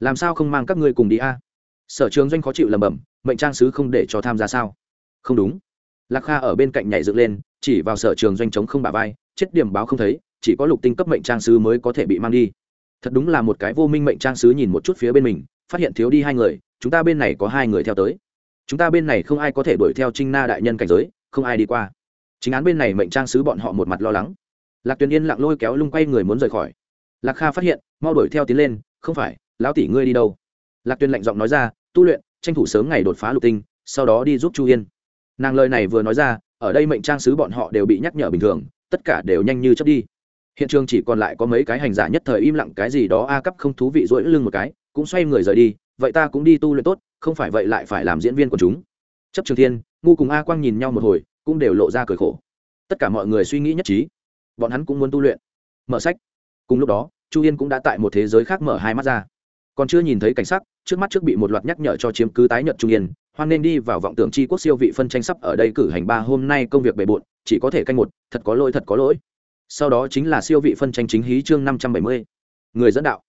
làm sao không mang các ngươi cùng đi a? Sở trường doanh khó chịu lầm bầm mệnh trang sứ không để cho tham gia sao? Không đúng. Lạc kha ở bên cạnh nhảy dựng lên, chỉ vào sở trường doanh chống không bà vai, chết điểm báo không thấy, chỉ có lục tinh cấp mệnh trang sứ mới có thể bị mang đi. Thật đúng là một cái vô minh mệnh trang sứ nhìn một chút phía bên mình, phát hiện thiếu đi hai người, chúng ta bên này có hai người theo tới. Chúng ta bên này không ai có thể đuổi theo trinh na đại nhân cảnh giới, không ai đi qua. Chính án bên này mệnh trang sứ bọn họ một mặt lo lắng. Lạc tuyền yên lặng lôi kéo lung quay người muốn rời khỏi. Lạc kha phát hiện, mau đuổi theo tiến lên, không phải lão tỷ ngươi đi đâu? Lạc tuyên lạnh giọng nói ra, tu luyện, tranh thủ sớm ngày đột phá lục tinh, sau đó đi giúp chu yên nàng lời này vừa nói ra, ở đây mệnh trang sứ bọn họ đều bị nhắc nhở bình thường, tất cả đều nhanh như chấp đi. Hiện trường chỉ còn lại có mấy cái hành giả nhất thời im lặng, cái gì đó, a cấp không thú vị rỗi lưng một cái, cũng xoay người rời đi, vậy ta cũng đi tu luyện tốt, không phải vậy lại phải làm diễn viên của chúng. Chấp trường thiên, ngu cùng a quang nhìn nhau một hồi, cũng đều lộ ra cười khổ. Tất cả mọi người suy nghĩ nhất trí. Bọn hắn cũng muốn tu luyện. Mở sách. Cùng lúc đó, chu yên cũng đã tại một thế giới khác mở hai mắt ra còn chưa nhìn thấy cảnh sắc, trước mắt trước bị một loạt nhắc nhở cho chiếm cứ tái nhật trung yên, hoan nên đi vào vọng tưởng chi quốc siêu vị phân tranh sắp ở đây cử hành ba hôm nay công việc bề bộn, chỉ có thể canh một, thật có lỗi thật có lỗi. Sau đó chính là siêu vị phân tranh chính hí chương năm trăm bảy mươi. Người dẫn đạo.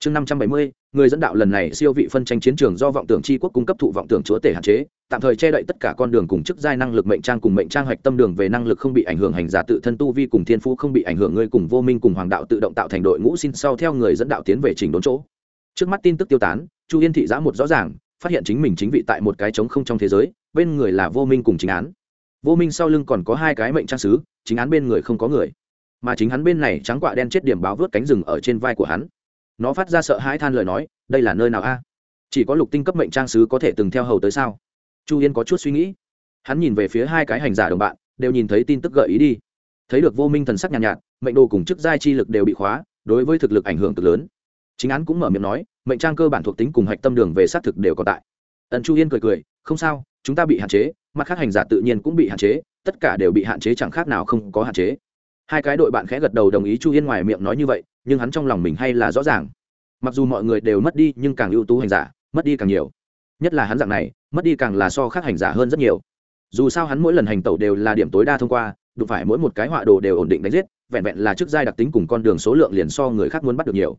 Chương năm trăm bảy mươi, người dẫn đạo lần này siêu vị phân tranh chiến trường do vọng tưởng chi quốc cung cấp thụ vọng tưởng chúa tể hạn chế, tạm thời che đậy tất cả con đường cùng chức giai năng lực mệnh trang cùng mệnh trang hoạch tâm đường về năng lực không bị ảnh hưởng hành giả tự thân tu vi cùng thiên phú không bị ảnh hưởng ngươi cùng vô minh cùng hoàng đạo tự động tạo thành đội ngũ xin sau theo người dẫn đạo tiến về trình đốn chỗ trước mắt tin tức tiêu tán chu yên thị giã một rõ ràng phát hiện chính mình chính vị tại một cái trống không trong thế giới bên người là vô minh cùng chính án. Vô minh sau lưng còn có hai cái mệnh trang sứ chính án bên người không có người. Mà chính hắn bên này trắng quạ đen chết điểm báo vớt cánh rừng ở trên vai của hắn. Nó phát ra sợ hãi than lời nói đây là nơi nào a? Chỉ có lục tinh cấp mệnh trang sứ có thể từng theo hầu tới sao? Chu yên có chút suy nghĩ. Hắn nhìn về phía hai cái hành giả đồng bạn đều nhìn thấy tin tức gợi ý đi. Thấy được vô minh thần sắc nhàn nhạt, nhạt mệnh đồ cùng chức giai chi lực đều bị khóa đối với thực lực ảnh hưởng cực lớn chính án cũng mở miệng nói, mệnh trang cơ bản thuộc tính cùng hạch tâm đường về xác thực đều còn tại. Ẩn chu yên cười cười, không sao, chúng ta bị hạn chế, mặt khác hành giả tự nhiên cũng bị hạn chế, tất cả đều bị hạn chế chẳng khác nào không có hạn chế. Hai cái đội bạn khẽ gật đầu đồng ý chu yên ngoài miệng nói như vậy, nhưng hắn trong lòng mình hay là rõ ràng. Mặc dù mọi người đều mất đi, nhưng càng ưu tú hành giả, mất đi càng nhiều. Nhất là hắn dạng này, mất đi càng là so khác hành giả hơn rất nhiều. Dù sao hắn mỗi lần hành tẩu đều là điểm tối đa thông qua, đụng phải mỗi một cái họa đồ đều ổn định đánh giết, vẹn vẹn là chức giai đặc tính cùng con đường số lượng liền so người khác muốn bắt được nhiều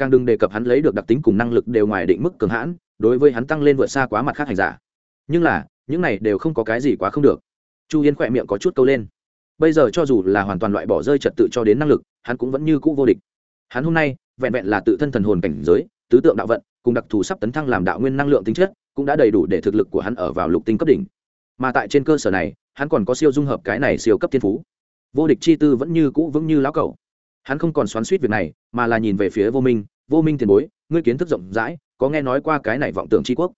càng đừng đề cập hắn lấy được đặc tính cùng năng lực đều ngoài định mức cường hãn, đối với hắn tăng lên vượt xa quá mặt khác hành giả. Nhưng là, những này đều không có cái gì quá không được. Chu yên khỏe miệng có chút câu lên. Bây giờ cho dù là hoàn toàn loại bỏ rơi trật tự cho đến năng lực, hắn cũng vẫn như cũ vô địch. Hắn hôm nay, vẹn vẹn là tự thân thần hồn cảnh giới, tứ tượng đạo vận, cùng đặc thù sắp tấn thăng làm đạo nguyên năng lượng tính chất, cũng đã đầy đủ để thực lực của hắn ở vào lục tinh cấp đỉnh. Mà tại trên cơ sở này, hắn còn có siêu dung hợp cái này siêu cấp thiên phú. Vô địch chi tư vẫn như cũ vững như lão cầu hắn không còn xoắn suýt việc này, mà là nhìn về phía vô minh vô minh tiền bối, ngươi kiến thức rộng rãi, có nghe nói qua cái này vọng tưởng tri quốc?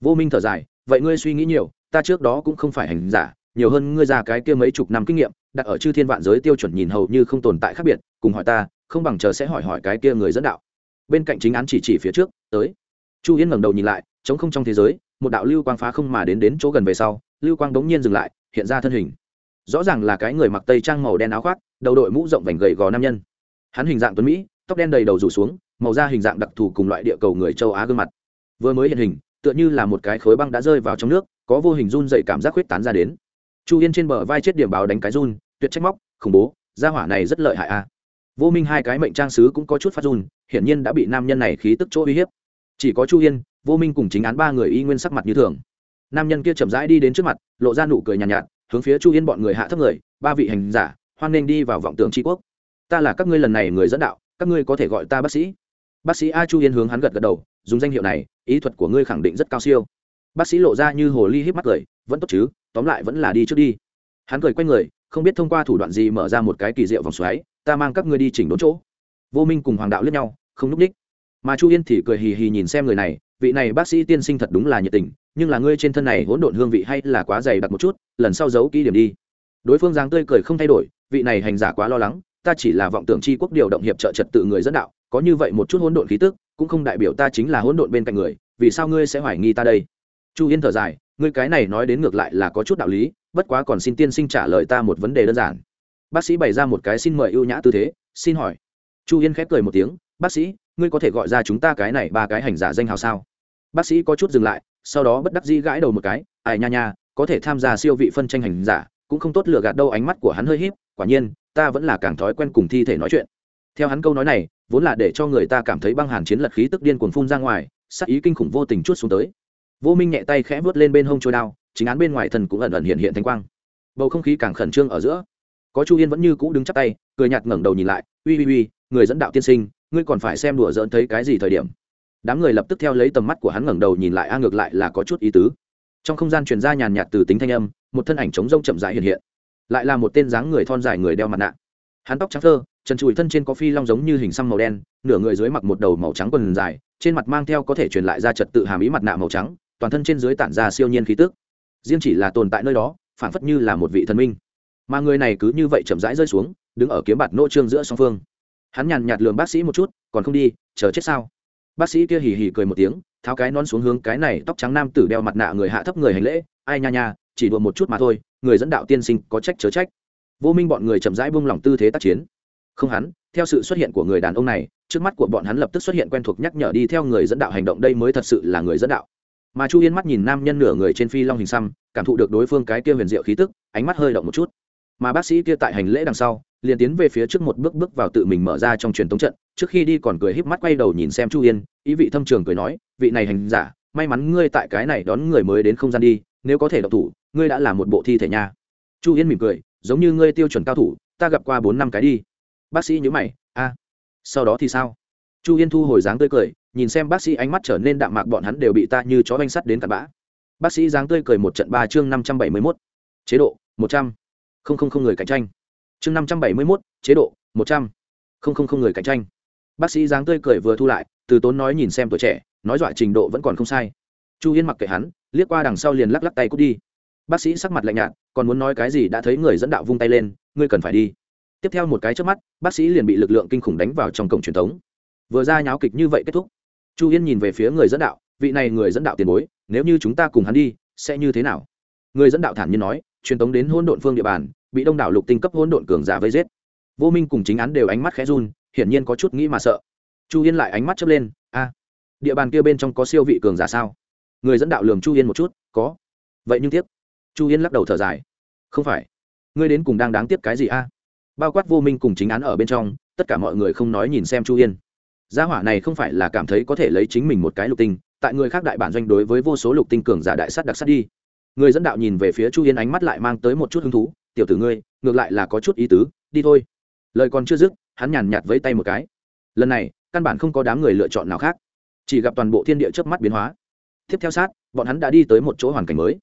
Vô minh thở dài, vậy ngươi suy nghĩ nhiều, ta trước đó cũng không phải hành giả, nhiều hơn ngươi già cái kia mấy chục năm kinh nghiệm, đặt ở chư thiên vạn giới tiêu chuẩn nhìn hầu như không tồn tại khác biệt, cùng hỏi ta, không bằng chờ sẽ hỏi hỏi cái kia người dẫn đạo. Bên cạnh chính án chỉ chỉ phía trước, tới. Chu yên ngẩng đầu nhìn lại chống không trong thế giới, một đạo lưu quang phá không mà đến đến chỗ gần về sau, lưu quang đống nhiên dừng lại, hiện ra thân hình. Rõ ràng là cái người mặc tây trang màu đen áo khoác đầu đội mũ rộng vành gầy gò nam nhân. Hắn hình dạng tuấn mỹ tóc đen đầy đầu rủ xuống màu da hình dạng đặc thù cùng loại địa cầu người châu á gương mặt. Vừa mới hiện hình tựa như là một cái khối băng đã rơi vào trong nước có vô hình run dậy cảm giác khuyết tán ra đến. Chu yên trên bờ vai chết điểm báo đánh cái run tuyệt trách móc khủng bố gia hỏa này rất lợi hại a. Vô minh hai cái mệnh trang sứ cũng có chút phát run hiển nhiên đã bị nam nhân này khí tức chỗ uy hiếp. Chỉ có chu yên vô minh cùng chính án ba người y nguyên sắc mặt như thường. Nam nhân kia chậm rãi đi đến trước mặt lộ ra nụ cười nhàn nhạt, nhạt hướng phía chu yên bọn người hạ thấp người ba vị hành giả hoan nên đi vào vọng tưởng tri quốc. Ta là các ngươi lần này người dẫn đạo, các ngươi có thể gọi ta bác sĩ. Bác sĩ a chu yên hướng hắn gật gật đầu, dùng danh hiệu này, ý thuật của ngươi khẳng định rất cao siêu. Bác sĩ lộ ra như hồ ly híp mắt cười, vẫn tốt chứ, tóm lại vẫn là đi trước đi. Hắn cười q u a y người, không biết thông qua thủ đoạn gì mở ra một cái kỳ diệu vòng xoáy, ta mang các ngươi đi chỉnh đốn chỗ. Vô minh cùng hoàng đạo lướt nhau, không núp ních. Mà chu yên thì cười hì hì nhìn xem người này, vị này bác sĩ tiên sinh thật đúng là nhiệt tình, nhưng là ngươi trên thân này hỗn độn hương vị hay là quá dày đặc một chút, lần sau giấu kỹ điểm đi đối phương dáng tươi cười không thay đổi, vị này hành giả quá lo lắng, ta chỉ là vọng tưởng c h i quốc điều động hiệp trợ trật tự người dẫn đạo, có như vậy một chút hỗn độn khí tức, cũng không đại biểu ta chính là hỗn độn bên cạnh người, vì sao ngươi sẽ hoài nghi ta đây? Chu yên thở dài, ngươi cái này nói đến ngược lại là có chút đạo lý, bất quá còn xin tiên sinh trả lời ta một vấn đề đơn giản. Bác sĩ bày ra một cái xin mời ưu nhã tư thế, xin hỏi. Chu yên khép cười một tiếng, bác sĩ, ngươi có thể gọi ra chúng ta cái này ba cái hành giả danh hào sao? Bác sĩ có chút dừng lại, sau đó bất đắc dĩ gãi đầu một cái, ai nha nha, có thể tham gia siêu vị phân tranh hành giả cũng không tốt lừa gạt đâu ánh mắt của hắn hơi híp, quả nhiên, ta vẫn là càng thói quen cùng thi thể nói chuyện. Theo hắn câu nói này, vốn là để cho người ta cảm thấy băng hàn chiến lật khí tức điên cuồng phun ra ngoài sắc ý kinh khủng vô tình chút xuống tới. Vô minh nhẹ tay khẽ vớt lên bên hông trôi đao, chính án bên ngoài thần cũng ẩn ẩn hiện hiện thanh quang. Bầu không khí càng khẩn trương ở giữa. Có chu yên vẫn như cũ đứng chắp tay, cười nhạt ngẩng đầu nhìn lại, uy uy uy, người dẫn đạo tiên sinh, ngươi còn phải xem đùa dỡn thấy cái gì thời điểm. Đám người lập tức theo lấy tầm mắt của hắn ngẩng đầu nhìn lại, a ngược lại là có chút ý tứ trong không gian truyền ra nhàn nhạt từ tính thanh âm, một thân ảnh trống rông chậm rãi hiện hiện. Lại là một tên dáng người thon dài người đeo mặt nạ. Hắn tóc trắng thơ, trần trụi thân trên có phi long giống như hình xăm màu đen, nửa người dưới mặc một đầu màu trắng quần dài, trên mặt mang theo có thể truyền lại ra trật tự hàm ý mặt nạ màu trắng, toàn thân trên dưới tản ra siêu nhiên khí tức. Riêng chỉ là tồn tại nơi đó, phản phất như là một vị thần minh. Mà người này cứ như vậy chậm rãi rơi xuống, đứng ở kiếm bạt nô trương giữa song phương. Hắn nhàn nhạt lường bác sĩ một chút, còn không đi, chờ chết sao? Bác sĩ kia hì hì cười một tiếng tháo cái nón xuống hướng cái này tóc trắng nam tử đeo mặt nạ người hạ thấp người hành lễ, ai nha nha, chỉ đùa một chút mà thôi, người dẫn đạo tiên sinh có trách chớ trách. Vô minh bọn người chậm rãi buông lỏng tư thế tác chiến. Không hắn, theo sự xuất hiện của người đàn ông này, trước mắt của bọn hắn lập tức xuất hiện quen thuộc nhắc nhở đi theo người dẫn đạo hành động đây mới thật sự là người dẫn đạo. Mà chu yên mắt nhìn nam nhân nửa người trên phi long hình xăm, cảm thụ được đối phương cái kia huyền diệu khí tức, ánh mắt hơi động một chút. Mà bác sĩ kia tại hành lễ đằng sau, liền tiến về phía trước một bước bước vào tự mình mở ra trong truyền thống trận trước khi đi còn cười híp mắt quay đầu nhìn xem chu yên, ý vị thâm trường cười nói, vị này hành giả, may mắn ngươi tại cái này đón người mới đến không gian đi, nếu có thể độc thủ, ngươi đã là một bộ thi thể nha. Chu yên mỉm cười, giống như ngươi tiêu chuẩn cao thủ, ta gặp qua bốn năm cái đi. Bác sĩ nhíu mày, a, sau đó thì sao? Chu yên thu hồi dáng tươi cười, nhìn xem bác sĩ ánh mắt trở nên đạm mạc bọn hắn đều bị ta như chó banh sắt đến cặn bã. Bác sĩ dáng tươi cười một trận ba chương năm trăm bảy mươi mốt. Chế độ, một trăm. Không không không người cạnh tranh. Chương năm trăm bảy mươi mốt, chế độ, một trăm. Không không không người cạnh tranh bác sĩ dáng tươi cười vừa thu lại, từ tốn nói nhìn xem tuổi trẻ, nói dọa trình độ vẫn còn không sai. Chu yên mặc kệ hắn, liếc qua đằng sau liền lắc lắc tay cút đi. Bác sĩ sắc mặt lạnh nhạt, còn muốn nói cái gì đã thấy người dẫn đạo vung tay lên, ngươi cần phải đi. Tiếp theo một cái trước mắt, bác sĩ liền bị lực lượng kinh khủng đánh vào trong cổng truyền thống. Vừa ra nháo kịch như vậy kết thúc. Chu yên nhìn về phía người dẫn đạo, vị này người dẫn đạo tiền bối, nếu như chúng ta cùng hắn đi, sẽ như thế nào? Người dẫn đạo thản nhiên nói, truyền thống đến hôn độn phương địa bàn, bị đông đảo lục tinh cấp hôn độn cường giả vây giết. Vô minh cùng chính án đều ánh mắt khẽ run hiển nhiên có chút nghĩ mà sợ. Chu yên lại ánh mắt chớp lên, a, địa bàn kia bên trong có siêu vị cường giả sao? Người dẫn đạo lường chu yên một chút, có. Vậy nhưng tiếc. Chu yên lắc đầu thở dài. Không phải. Ngươi đến cùng đang đáng tiếc cái gì, a? Bao quát vô minh cùng chính án ở bên trong, tất cả mọi người không nói nhìn xem chu yên. Gia hỏa này không phải là cảm thấy có thể lấy chính mình một cái lục tinh, tại người khác đại bản doanh đối với vô số lục tinh cường giả đại sắt đặc sắt đi. Người dẫn đạo nhìn về phía chu yên ánh mắt lại mang tới một chút hứng thú, tiểu tử ngươi, ngược lại là có chút ý tứ, đi thôi. Lời còn chưa dứt hắn nhàn nhạt với tay một cái. Lần này, căn bản không có đám người lựa chọn nào khác. Chỉ gặp toàn bộ thiên địa trước mắt biến hóa. Tiếp theo sát, bọn hắn đã đi tới một chỗ hoàn cảnh mới.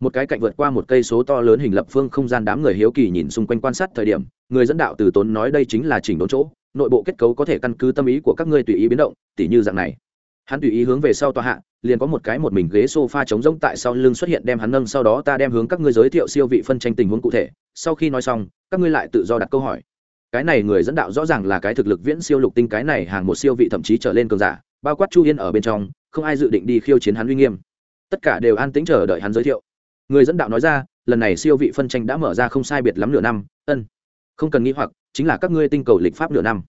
Một cái cạnh vượt qua một cây số to lớn hình lập phương không gian đám người hiếu kỳ nhìn xung quanh quan sát thời điểm, người dẫn đạo từ tốn nói đây chính là chỉnh đốn chỗ, nội bộ kết cấu có thể căn cứ tâm ý của các ngươi tùy ý biến động, tỉ như dạng này. Hắn tùy ý hướng về sau tòa hạ, liền có một cái một mình ghế sofa trống rỗng tại sau lưng xuất hiện đem hắn nâng, sau đó ta đem hướng các ngươi giới thiệu siêu vị phân tranh tình huống cụ thể. Sau khi nói xong, các ngươi lại tự do đặt câu hỏi cái này người dẫn đạo rõ ràng là cái thực lực viễn siêu lục tinh, cái này hàng một siêu vị thậm chí trở lên cường giả, bao quát chu yên ở bên trong, không ai dự định đi khiêu chiến hắn uy nghiêm. Tất cả đều an tĩnh chờ đợi hắn giới thiệu. Người dẫn đạo nói ra, lần này siêu vị phân tranh đã mở ra không sai biệt lắm nửa năm, ân. Không cần nghi hoặc, chính là các ngươi tinh cầu lịch pháp nửa năm.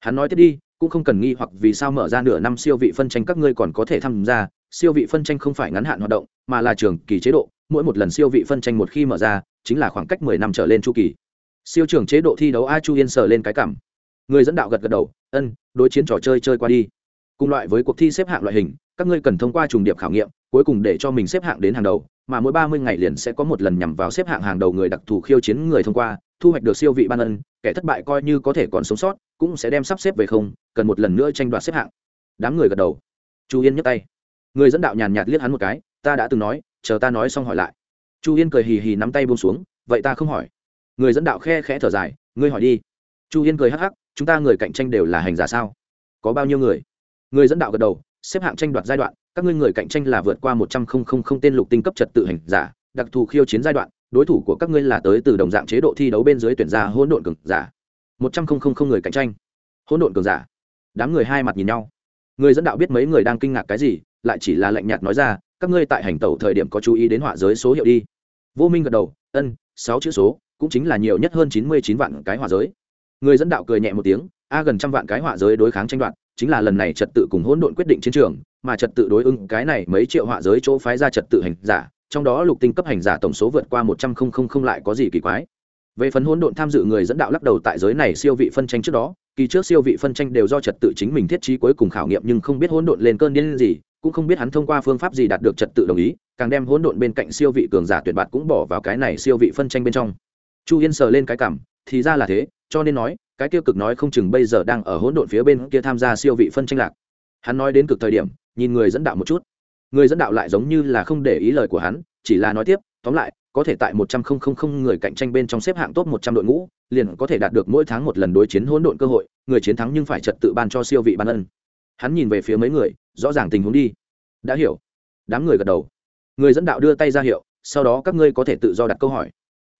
Hắn nói tiếp đi, cũng không cần nghi hoặc vì sao mở ra nửa năm siêu vị phân tranh các ngươi còn có thể tham gia. Siêu vị phân tranh không phải ngắn hạn hoạt động, mà là trường kỳ chế độ. Mỗi một lần siêu vị phân tranh một khi mở ra, chính là khoảng cách mười năm trở lên chu kỳ siêu trưởng chế độ thi đấu a chu yên sờ lên cái cảm. Người dẫn đạo gật gật đầu, ân, đối chiến trò chơi chơi qua đi. Cùng loại với cuộc thi xếp hạng loại hình, các ngươi cần thông qua trùng điệp khảo nghiệm, cuối cùng để cho mình xếp hạng đến hàng đầu, mà mỗi ba mươi ngày liền sẽ có một lần nhằm vào xếp hạng hàng đầu người đặc thù khiêu chiến người thông qua, thu hoạch được siêu vị ban ân, kẻ thất bại coi như có thể còn sống sót, cũng sẽ đem sắp xếp về không, cần một lần nữa tranh đoạt xếp hạng. Đám người gật đầu. Chu yên nhấc tay. Người dẫn đạo nhàn nhạt liếc hắn một cái, ta đã từng nói, chờ ta nói xong hỏi lại. Chu yên cười hì hì nắm tay buông xuống, vậy ta không hỏi người dẫn đạo khe khẽ thở dài, ngươi hỏi đi. Chu yên cười hắc hắc, chúng ta người cạnh tranh đều là hành giả sao? Có bao nhiêu người? Người dẫn đạo gật đầu, xếp hạng tranh đoạt giai đoạn, các ngươi người cạnh tranh là vượt qua một trăm linh tên lục tinh cấp trật tự hành giả, đặc thù khiêu chiến giai đoạn, đối thủ của các ngươi là tới từ đồng dạng chế độ thi đấu bên dưới tuyển ra hỗn độn cường giả. Một trăm linh người cạnh tranh. Hỗn độn cường giả. Đám người hai mặt nhìn nhau. Người dẫn đạo biết mấy người đang kinh ngạc cái gì, lại chỉ là lạnh nhạt nói ra, các ngươi tại hành tẩu thời điểm có chú ý đến họa giới số hiệu đi. Vô minh gật đầu, ân, sáu chữ số cũng chính là nhiều nhất hơn chín mươi chín vạn cái hỏa giới. Người dẫn đạo cười nhẹ một tiếng, a gần trăm vạn cái hỏa giới đối kháng tranh đoạt, chính là lần này trật tự cùng hỗn độn quyết định chiến trường, mà trật tự đối ứng cái này mấy triệu hỏa giới chỗ phái ra trật tự hành giả, trong đó lục tinh cấp hành giả tổng số vượt qua một trăm không không lại có gì kỳ quái. Về phần hỗn độn tham dự người dẫn đạo lắc đầu tại giới này siêu vị phân tranh trước đó, kỳ trước siêu vị phân tranh đều do trật tự chính mình thiết trí cuối cùng khảo nghiệm nhưng không biết hỗn độn lên cơn điên gì, cũng không biết hắn thông qua phương pháp gì đạt được trật tự đồng ý, càng đem hỗn độn bên cạnh siêu vị cường giả tuyệt bạt cũng bỏ vào cái này siêu vị phân tranh bên trong chu yên sờ lên cái cảm, thì ra là thế, cho nên nói, cái tiêu cực nói không chừng bây giờ đang ở hỗn độn phía bên kia tham gia siêu vị phân tranh lạc. Hắn nói đến cực thời điểm, nhìn người dẫn đạo một chút. Người dẫn đạo lại giống như là không để ý lời của hắn, chỉ là nói tiếp, tóm lại, có thể tại một trăm linh người cạnh tranh bên trong xếp hạng top một trăm đội ngũ, liền có thể đạt được mỗi tháng một lần đối chiến hỗn độn cơ hội, người chiến thắng nhưng phải trật tự ban cho siêu vị ban ân. Hắn nhìn về phía mấy người, rõ ràng tình huống đi. Đã hiểu. Đám người gật đầu. Người dẫn đạo đưa tay ra hiệu, sau đó các ngươi có thể tự do đặt câu hỏi.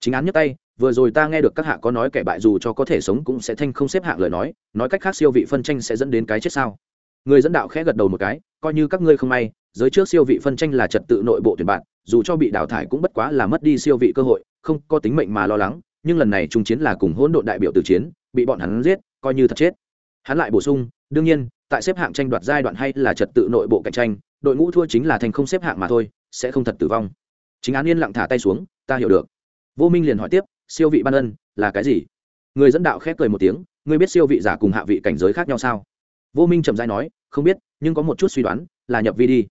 Chính án nhấc tay vừa rồi ta nghe được các hạ có nói kẻ bại dù cho có thể sống cũng sẽ thanh không xếp hạng lời nói nói cách khác siêu vị phân tranh sẽ dẫn đến cái chết sao? Người dẫn đạo khẽ gật đầu một cái, coi như các ngươi không may, giới trước siêu vị phân tranh là trật tự nội bộ tuyển bạn, dù cho bị đào thải cũng bất quá là mất đi siêu vị cơ hội, không có tính mệnh mà lo lắng, nhưng lần này trung chiến là cùng hỗn độn đại biểu từ chiến, bị bọn hắn giết, coi như thật chết. Hắn lại bổ sung, đương nhiên, tại xếp hạng tranh đoạt giai đoạn hay là trật tự nội bộ cạnh tranh, đội ngũ thua chính là thành không xếp hạng mà thôi, sẽ không thật tử vong. Chính án yên lặng thả tay xuống, ta hiểu được. Vô minh liền hỏi tiếp siêu vị ban ân là cái gì? Người dẫn đạo khép cười một tiếng, ngươi biết siêu vị giả cùng hạ vị cảnh giới khác nhau sao? Vô minh trầm dai nói, không biết, nhưng có một chút suy đoán, là nhập vi đi.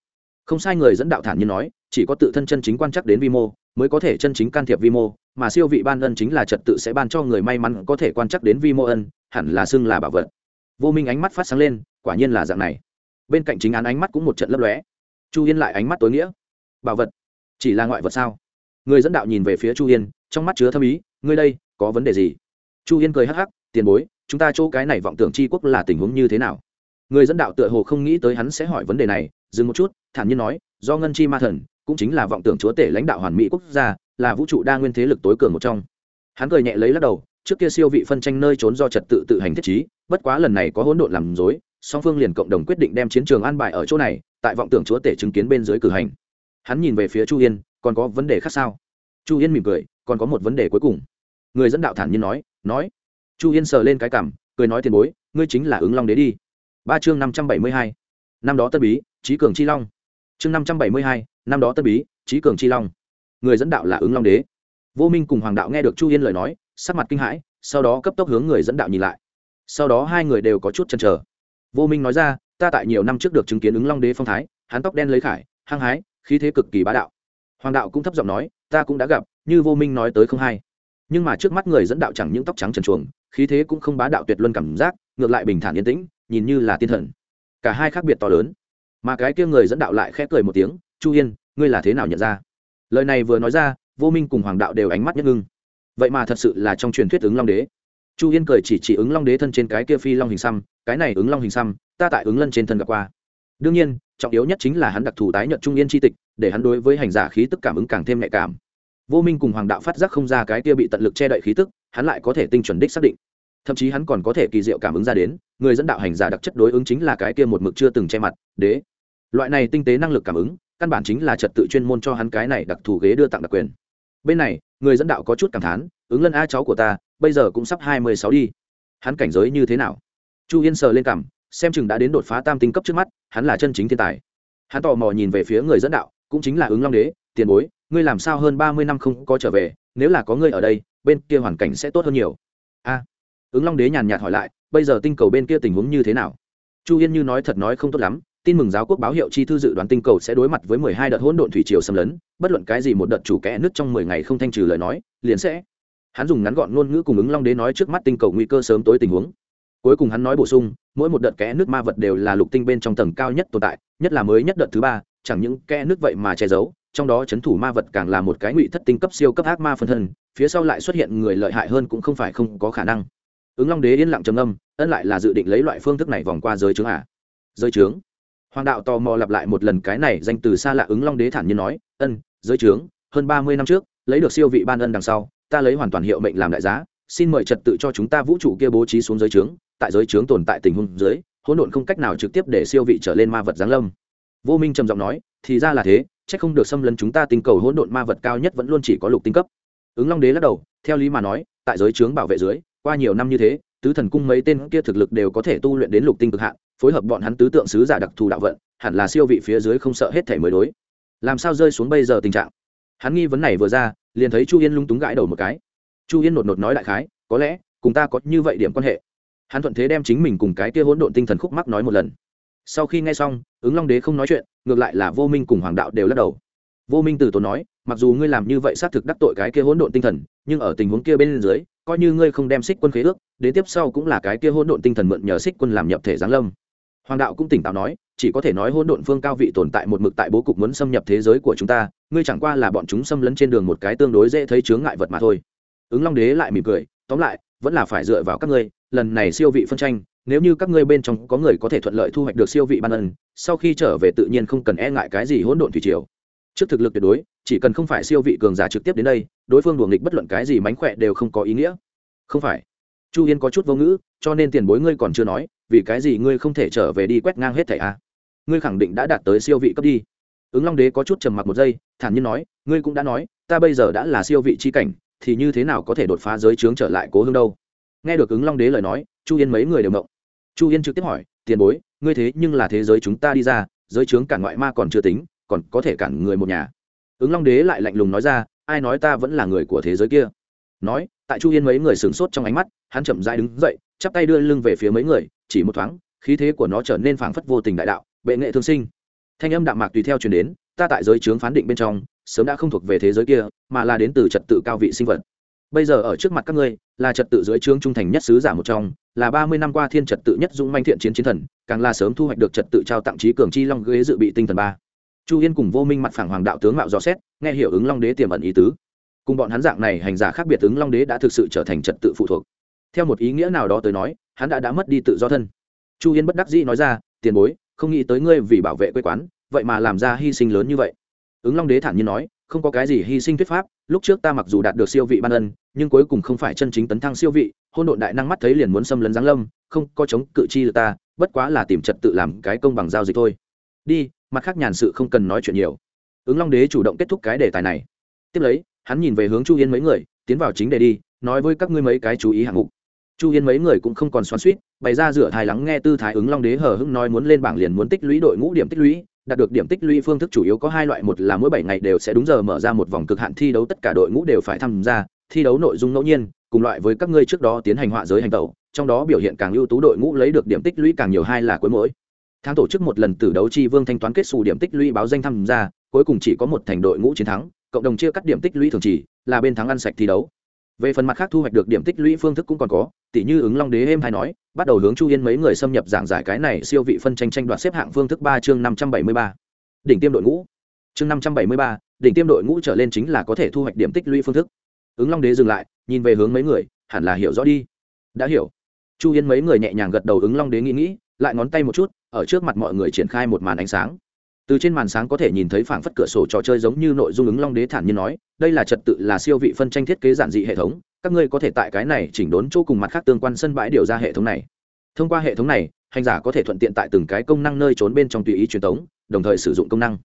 Không sai, người dẫn đạo thản nhiên nói, chỉ có tự thân chân chính quan chắc đến vi mô, mới có thể chân chính can thiệp vi mô, mà siêu vị ban ân chính là trật tự sẽ ban cho người may mắn có thể quan chắc đến vi mô ân, hẳn là xưng là bảo vật. Vô minh ánh mắt phát sáng lên, quả nhiên là dạng này. Bên cạnh chính án ánh mắt cũng một trận lấp lóe. Chu yên lại ánh mắt tối nghĩa. Bảo vật? Chỉ là ngoại vật sao? Người dẫn đạo nhìn về phía chu yên trong mắt chứa thâm ý, ngươi đây, có vấn đề gì? Chu yên cười hắc hắc, tiền bối, chúng ta chỗ cái này vọng tưởng c h i quốc là tình huống như thế nào? Người dẫn đạo tựa hồ không nghĩ tới hắn sẽ hỏi vấn đề này, dừng một chút, thản nhiên nói, do ngân chi ma thần, cũng chính là vọng tưởng chúa tể lãnh đạo hoàn mỹ quốc gia, là vũ trụ đa nguyên thế lực tối cường một trong. Hắn cười nhẹ lấy lắc đầu, trước kia siêu vị phân tranh nơi trốn do trật tự tự hành thiết trí, bất quá lần này có hỗn độn làm dối song phương liền cộng đồng quyết định đem chiến trường an bài ở chỗ này, tại vọng tưởng chúa tể chứng kiến bên dưới cử hành. Hắn nhìn về phía chu yên, còn có vấn đề khác sao? Chu yên mỉm cười còn có một vấn đề cuối cùng. Người dẫn đạo thản nhiên nói nói. Chu yên sờ lên cái cảm cười nói tiền bối, ngươi chính là ứng long đế đi. Ba chương năm trăm bảy mươi hai. Năm đó tân bí trí cường chi long. Chương năm trăm bảy mươi hai, năm đó tân bí trí cường chi long. Người dẫn đạo là ứng long đế. Vô minh cùng hoàng đạo nghe được chu yên lời nói, sắc mặt kinh hãi, sau đó cấp tốc hướng người dẫn đạo nhìn lại. Sau đó hai người đều có chút chần trở vô minh nói ra, ta tại nhiều năm trước được chứng kiến ứng long đế phong thái, hắn tóc đen lấy khải, hăng hái, khí thế cực kỳ bá đạo. Hoàng đạo cũng thấp giọng nói ta cũng đã gặp, như vô minh nói tới không hay. Nhưng mà trước mắt người dẫn đạo chẳng những tóc trắng trần chuồng khí thế cũng không bá đạo tuyệt luân cảm giác, ngược lại bình thản yên tĩnh, nhìn như là tiên thần. Cả hai khác biệt to lớn. Mà cái kia người dẫn đạo lại khẽ cười một tiếng, chu yên, ngươi là thế nào nhận ra? Lời này vừa nói ra, vô minh cùng hoàng đạo đều ánh mắt nhất ngưng. Vậy mà thật sự là trong truyền thuyết ứng long đế. Chu yên cười chỉ chỉ ứng long đế thân trên cái kia phi long hình xăm, cái này ứng long hình xăm, ta tại ứng lân trên thân gặp qua. Đương nhiên, trọng yếu nhất chính là hắn đặc thù tái nhận trung yên tri tịch để hắn đối với hành giả khí tức cảm ứng càng thêm nhạy cảm. Vô minh cùng hoàng đạo phát giác không ra cái kia bị tận lực che đậy khí tức, hắn lại có thể tinh chuẩn đích xác định. Thậm chí hắn còn có thể kỳ diệu cảm ứng ra đến, người dẫn đạo hành giả đặc chất đối ứng chính là cái kia một mực chưa từng che mặt, đế. Loại này tinh tế năng lực cảm ứng, căn bản chính là trật tự chuyên môn cho hắn cái này đặc thù ghế đưa tặng đặc quyền. Bên này, người dẫn đạo có chút cảm thán, ứng lân a cháu của ta, bây giờ cũng sắp hai mươi sáu đi. Hắn cảnh giới như thế nào? Chu yên sờ lên cảm, xem chừng đã đến đột phá tam tinh cấp trước mắt, hắn là chân chính thiên tài. Hắn tò mò nhìn về phía người dẫn đạo cũng chính là ứng long đế, tiền bối, ngươi làm sao hơn ba mươi năm không có trở về, nếu là có ngươi ở đây, bên kia hoàn cảnh sẽ tốt hơn nhiều. A. Ứng long đế nhàn nhạt hỏi lại, bây giờ tinh cầu bên kia tình huống như thế nào? Chu yên như nói thật nói không tốt lắm, tin mừng giáo quốc báo hiệu chi thư dự đoán tinh cầu sẽ đối mặt với mười hai đợt hỗn độn thủy triều xâm lấn, bất luận cái gì một đợt chủ kẽ nước trong mười ngày không thanh trừ lời nói, liền sẽ. Hắn dùng ngắn gọn ngôn ngữ cùng ứng long đế nói trước mắt tinh cầu nguy cơ sớm tối tình huống. Cuối cùng hắn nói bổ sung, mỗi một đợt kẽ nước ma vật đều là lục tinh bên trong tầng cao nhất tồn tại, nhất là mới nhất đợt thứ ba chẳng những kẽ nước vậy mà che giấu, trong đó chấn thủ ma vật càng là một cái ngụy thất tinh cấp siêu cấp ác ma phân thân, phía sau lại xuất hiện người lợi hại hơn cũng không phải không có khả năng. Ứng long đế yên lặng trầm âm ân lại là dự định lấy loại phương thức này vòng qua giới trướng à? Giới trướng? Hoàng đạo tò mò lặp lại một lần cái này danh từ xa lạ ứng long đế thản nhiên nói, ân, giới trướng, hơn ba mươi năm trước, lấy được siêu vị ban ân đằng sau, ta lấy hoàn toàn hiệu mệnh làm đại giá, xin mời trật tự cho chúng ta vũ trụ kia bố trí xuống giới trướng, tại giới trướng tồn tại tình huống dưới, hỗn độn không cách nào trực tiếp để siêu vị trở lên ma vật giáng lâm vô minh trầm giọng nói, thì ra là thế, chắc không được xâm lấn chúng ta tinh cầu hỗn độn ma vật cao nhất vẫn luôn chỉ có lục tinh cấp. Ứng long đế lắc đầu, theo lý mà nói, tại giới trướng bảo vệ dưới, qua nhiều năm như thế, tứ thần cung mấy tên kia thực lực đều có thể tu luyện đến lục tinh cực hạn, phối hợp bọn hắn tứ tượng sứ giả đặc thù đạo vận, hẳn là siêu vị phía dưới không sợ hết thể mới đối. Làm sao rơi xuống bây giờ tình trạng? Hắn nghi vấn này vừa ra, liền thấy chu yên lung túng gãi đầu một cái. Chu yên nột nột nói đại khái, có lẽ, cùng ta có như vậy điểm quan hệ. Hắn thuận thế đem chính mình cùng cái kia hỗn độn tinh thần khúc mắc nói một lần sau khi nghe xong, ứng long đế không nói chuyện, ngược lại là vô minh cùng hoàng đạo đều lắc đầu. Vô minh từ tốn nói, mặc dù ngươi làm như vậy xác thực đắc tội cái kia hỗn độn tinh thần, nhưng ở tình huống kia bên dưới, coi như ngươi không đem xích quân khế ước, đến tiếp sau cũng là cái kia hỗn độn tinh thần mượn nhờ xích quân làm nhập thể giáng lâm. Hoàng đạo cũng tỉnh táo nói, chỉ có thể nói hỗn độn phương cao vị tồn tại một mực tại bố cục muốn xâm nhập thế giới của chúng ta, ngươi chẳng qua là bọn chúng xâm lấn trên đường một cái tương đối dễ thấy chướng ngại vật mà thôi. Ứng long đế lại mỉm cười, tóm lại, vẫn là phải dựa vào các ngươi, lần này siêu vị phân tranh nếu như các ngươi bên trong có người có thể thuận lợi thu hoạch được siêu vị ban ân, sau khi trở về tự nhiên không cần e ngại cái gì hỗn độn thủy triều. Trước thực lực tuyệt đối, chỉ cần không phải siêu vị cường giả trực tiếp đến đây, đối phương đuồng nghịch bất luận cái gì mánh khỏe đều không có ý nghĩa. Không phải. Chu yên có chút vô ngữ, cho nên tiền bối ngươi còn chưa nói, vì cái gì ngươi không thể trở về đi quét ngang hết thẻ a à? ngươi khẳng định đã đạt tới siêu vị cấp đi. Ứng long đế có chút trầm mặc một giây, thản nhiên nói, ngươi cũng đã nói, ta bây giờ đã là siêu vị c h i cảnh, thì như thế nào có thể đột phá giới trướng trở lại cố hương đâu? Nghe được ứng long đế lời nói, chu yên mấy người đều mộng chu yên trực tiếp hỏi, tiền bối, ngươi thế nhưng là thế giới chúng ta đi ra, giới trướng cản ngoại ma còn chưa tính, còn có thể cản người một nhà. Ứng long đế lại lạnh lùng nói ra, ai nói ta vẫn là người của thế giới kia? Nói, tại chu yên mấy người sửng sốt trong ánh mắt, hắn chậm dãi đứng dậy, chắp tay đưa lưng về phía mấy người, chỉ một thoáng, khí thế của nó trở nên phảng phất vô tình đại đạo, bệ nghệ thương sinh. Thanh âm đạm mạc tùy theo truyền đến, ta tại giới trướng phán định bên trong, sớm đã không thuộc về thế giới kia, mà là đến từ trật tự cao vị sinh vật bây giờ ở trước mặt các ngươi, là trật tự dưới trướng trung thành nhất sứ giả một trong, là ba mươi năm qua thiên trật tự nhất dũng manh thiện chiến chiến thần, càng là sớm thu hoạch được trật tự trao tặng trí cường chi long ghế dự bị tinh thần ba. Chu yên cùng vô minh mặt phẳng hoàng đạo tướng mạo dò xét, nghe hiểu ứng long đế tiềm ẩn ý tứ. Cùng bọn hắn dạng này hành giả khác biệt ứng long đế đã thực sự trở thành trật tự phụ thuộc. Theo một ý nghĩa nào đó tới nói, hắn đã đã mất đi tự do thân. Chu yên bất đắc dĩ nói ra, tiền bối, không nghĩ tới ngươi vì bảo vệ quê quán, vậy mà làm ra hy sinh lớn như vậy. Ứng long đế thản nhiên nói không có cái gì hy sinh thuyết pháp, lúc trước ta mặc dù đạt được siêu vị ban ân, nhưng cuối cùng không phải chân chính tấn thăng siêu vị, hôn độn đại năng mắt thấy liền muốn xâm lấn giáng lâm, không có chống cự chi được ta, bất quá là tìm trật tự làm cái công bằng giao dịch thôi. Đi, mặt khác nhàn sự không cần nói chuyện nhiều. Ứng long đế chủ động kết thúc cái đề tài này. Tiếp lấy, hắn nhìn về hướng chu yên mấy người, tiến vào chính đề đi, nói với các ngươi mấy cái chú ý hạng mục. Chu yên mấy người cũng không còn xoắn suýt bày ra rửa thai lắng nghe tư thái ứng long đế hờ hững nói muốn lên bảng liền muốn tích lũy đội ngũ điểm tích lũy đạt được điểm tích lũy phương thức chủ yếu có hai loại, một là mỗi bảy ngày đều sẽ đúng giờ mở ra một vòng cực hạn thi đấu, tất cả đội ngũ đều phải tham gia thi đấu nội dung ngẫu nhiên, cùng loại với các ngươi trước đó tiến hành họa giới hành tẩu, trong đó biểu hiện càng ưu tú đội ngũ lấy được điểm tích lũy càng nhiều hai là cuối mỗi. Tháng tổ chức một lần tử đấu chi vương thanh toán kết xù điểm tích lũy báo danh tham gia, cuối cùng chỉ có một thành đội ngũ chiến thắng, cộng đồng chia cắt điểm tích lũy thường chỉ, là bên thắng ăn sạch thi đấu về phần mặt khác thu hoạch được điểm tích lũy phương thức cũng còn có tỷ như ứng long đế êm hay nói, bắt đầu hướng chu yên mấy người xâm nhập giảng giải cái này siêu vị phân tranh tranh đoạt xếp hạng phương thức ba chương năm trăm bảy mươi ba. Đỉnh tiêm đội ngũ. Chương năm trăm bảy mươi ba, đỉnh tiêm đội ngũ trở lên chính là có thể thu hoạch điểm tích lũy phương thức. Ứng long đế dừng lại, nhìn về hướng mấy người, hẳn là hiểu rõ đi. Đã hiểu. Chu yên mấy người nhẹ nhàng gật đầu ứng long đế nghĩ nghĩ, lại ngón tay một chút, ở trước mặt mọi người triển khai một màn ánh sáng từ trên màn sáng có thể nhìn thấy phảng phất cửa sổ trò chơi giống như nội dung ứng long đế thản nhiên nói, đây là trật tự, là siêu vị phân tranh thiết kế giản dị hệ thống, các ngươi có thể tại cái này chỉnh đốn chỗ cùng mặt khác tương quan sân bãi điều ra hệ thống này. Thông qua hệ thống này, hành giả có thể thuận tiện tại từng cái công năng nơi trốn bên trong tùy ý truyền thống đồng thời sử dụng công năng.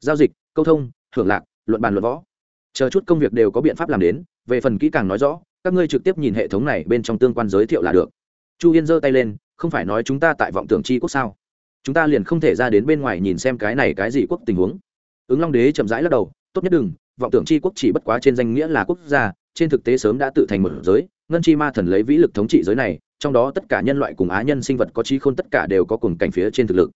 Giao dịch, câu thông hưởng lạc, luận bàn luận võ. Chờ chút công việc đều có biện pháp làm đến, về phần kỹ càng nói rõ, các ngươi trực tiếp nhìn hệ thống này bên trong tương quan giới thiệu là được. Chu yên giơ tay lên, không phải nói chúng ta tại vọng tưởng chi quốc sao? Chúng ta liền không thể ra đến bên ngoài nhìn xem cái này cái gì quốc tình huống. Ứng long đế chậm rãi lắc đầu, tốt nhất đừng, vọng tưởng chi quốc chỉ bất quá trên danh nghĩa là quốc gia, trên thực tế sớm đã tự thành một giới, ngân chi ma thần lấy vĩ lực thống trị giới này, trong đó tất cả nhân loại cùng á nhân sinh vật có trí khôn tất cả đều có cùng cảnh phía trên thực lực.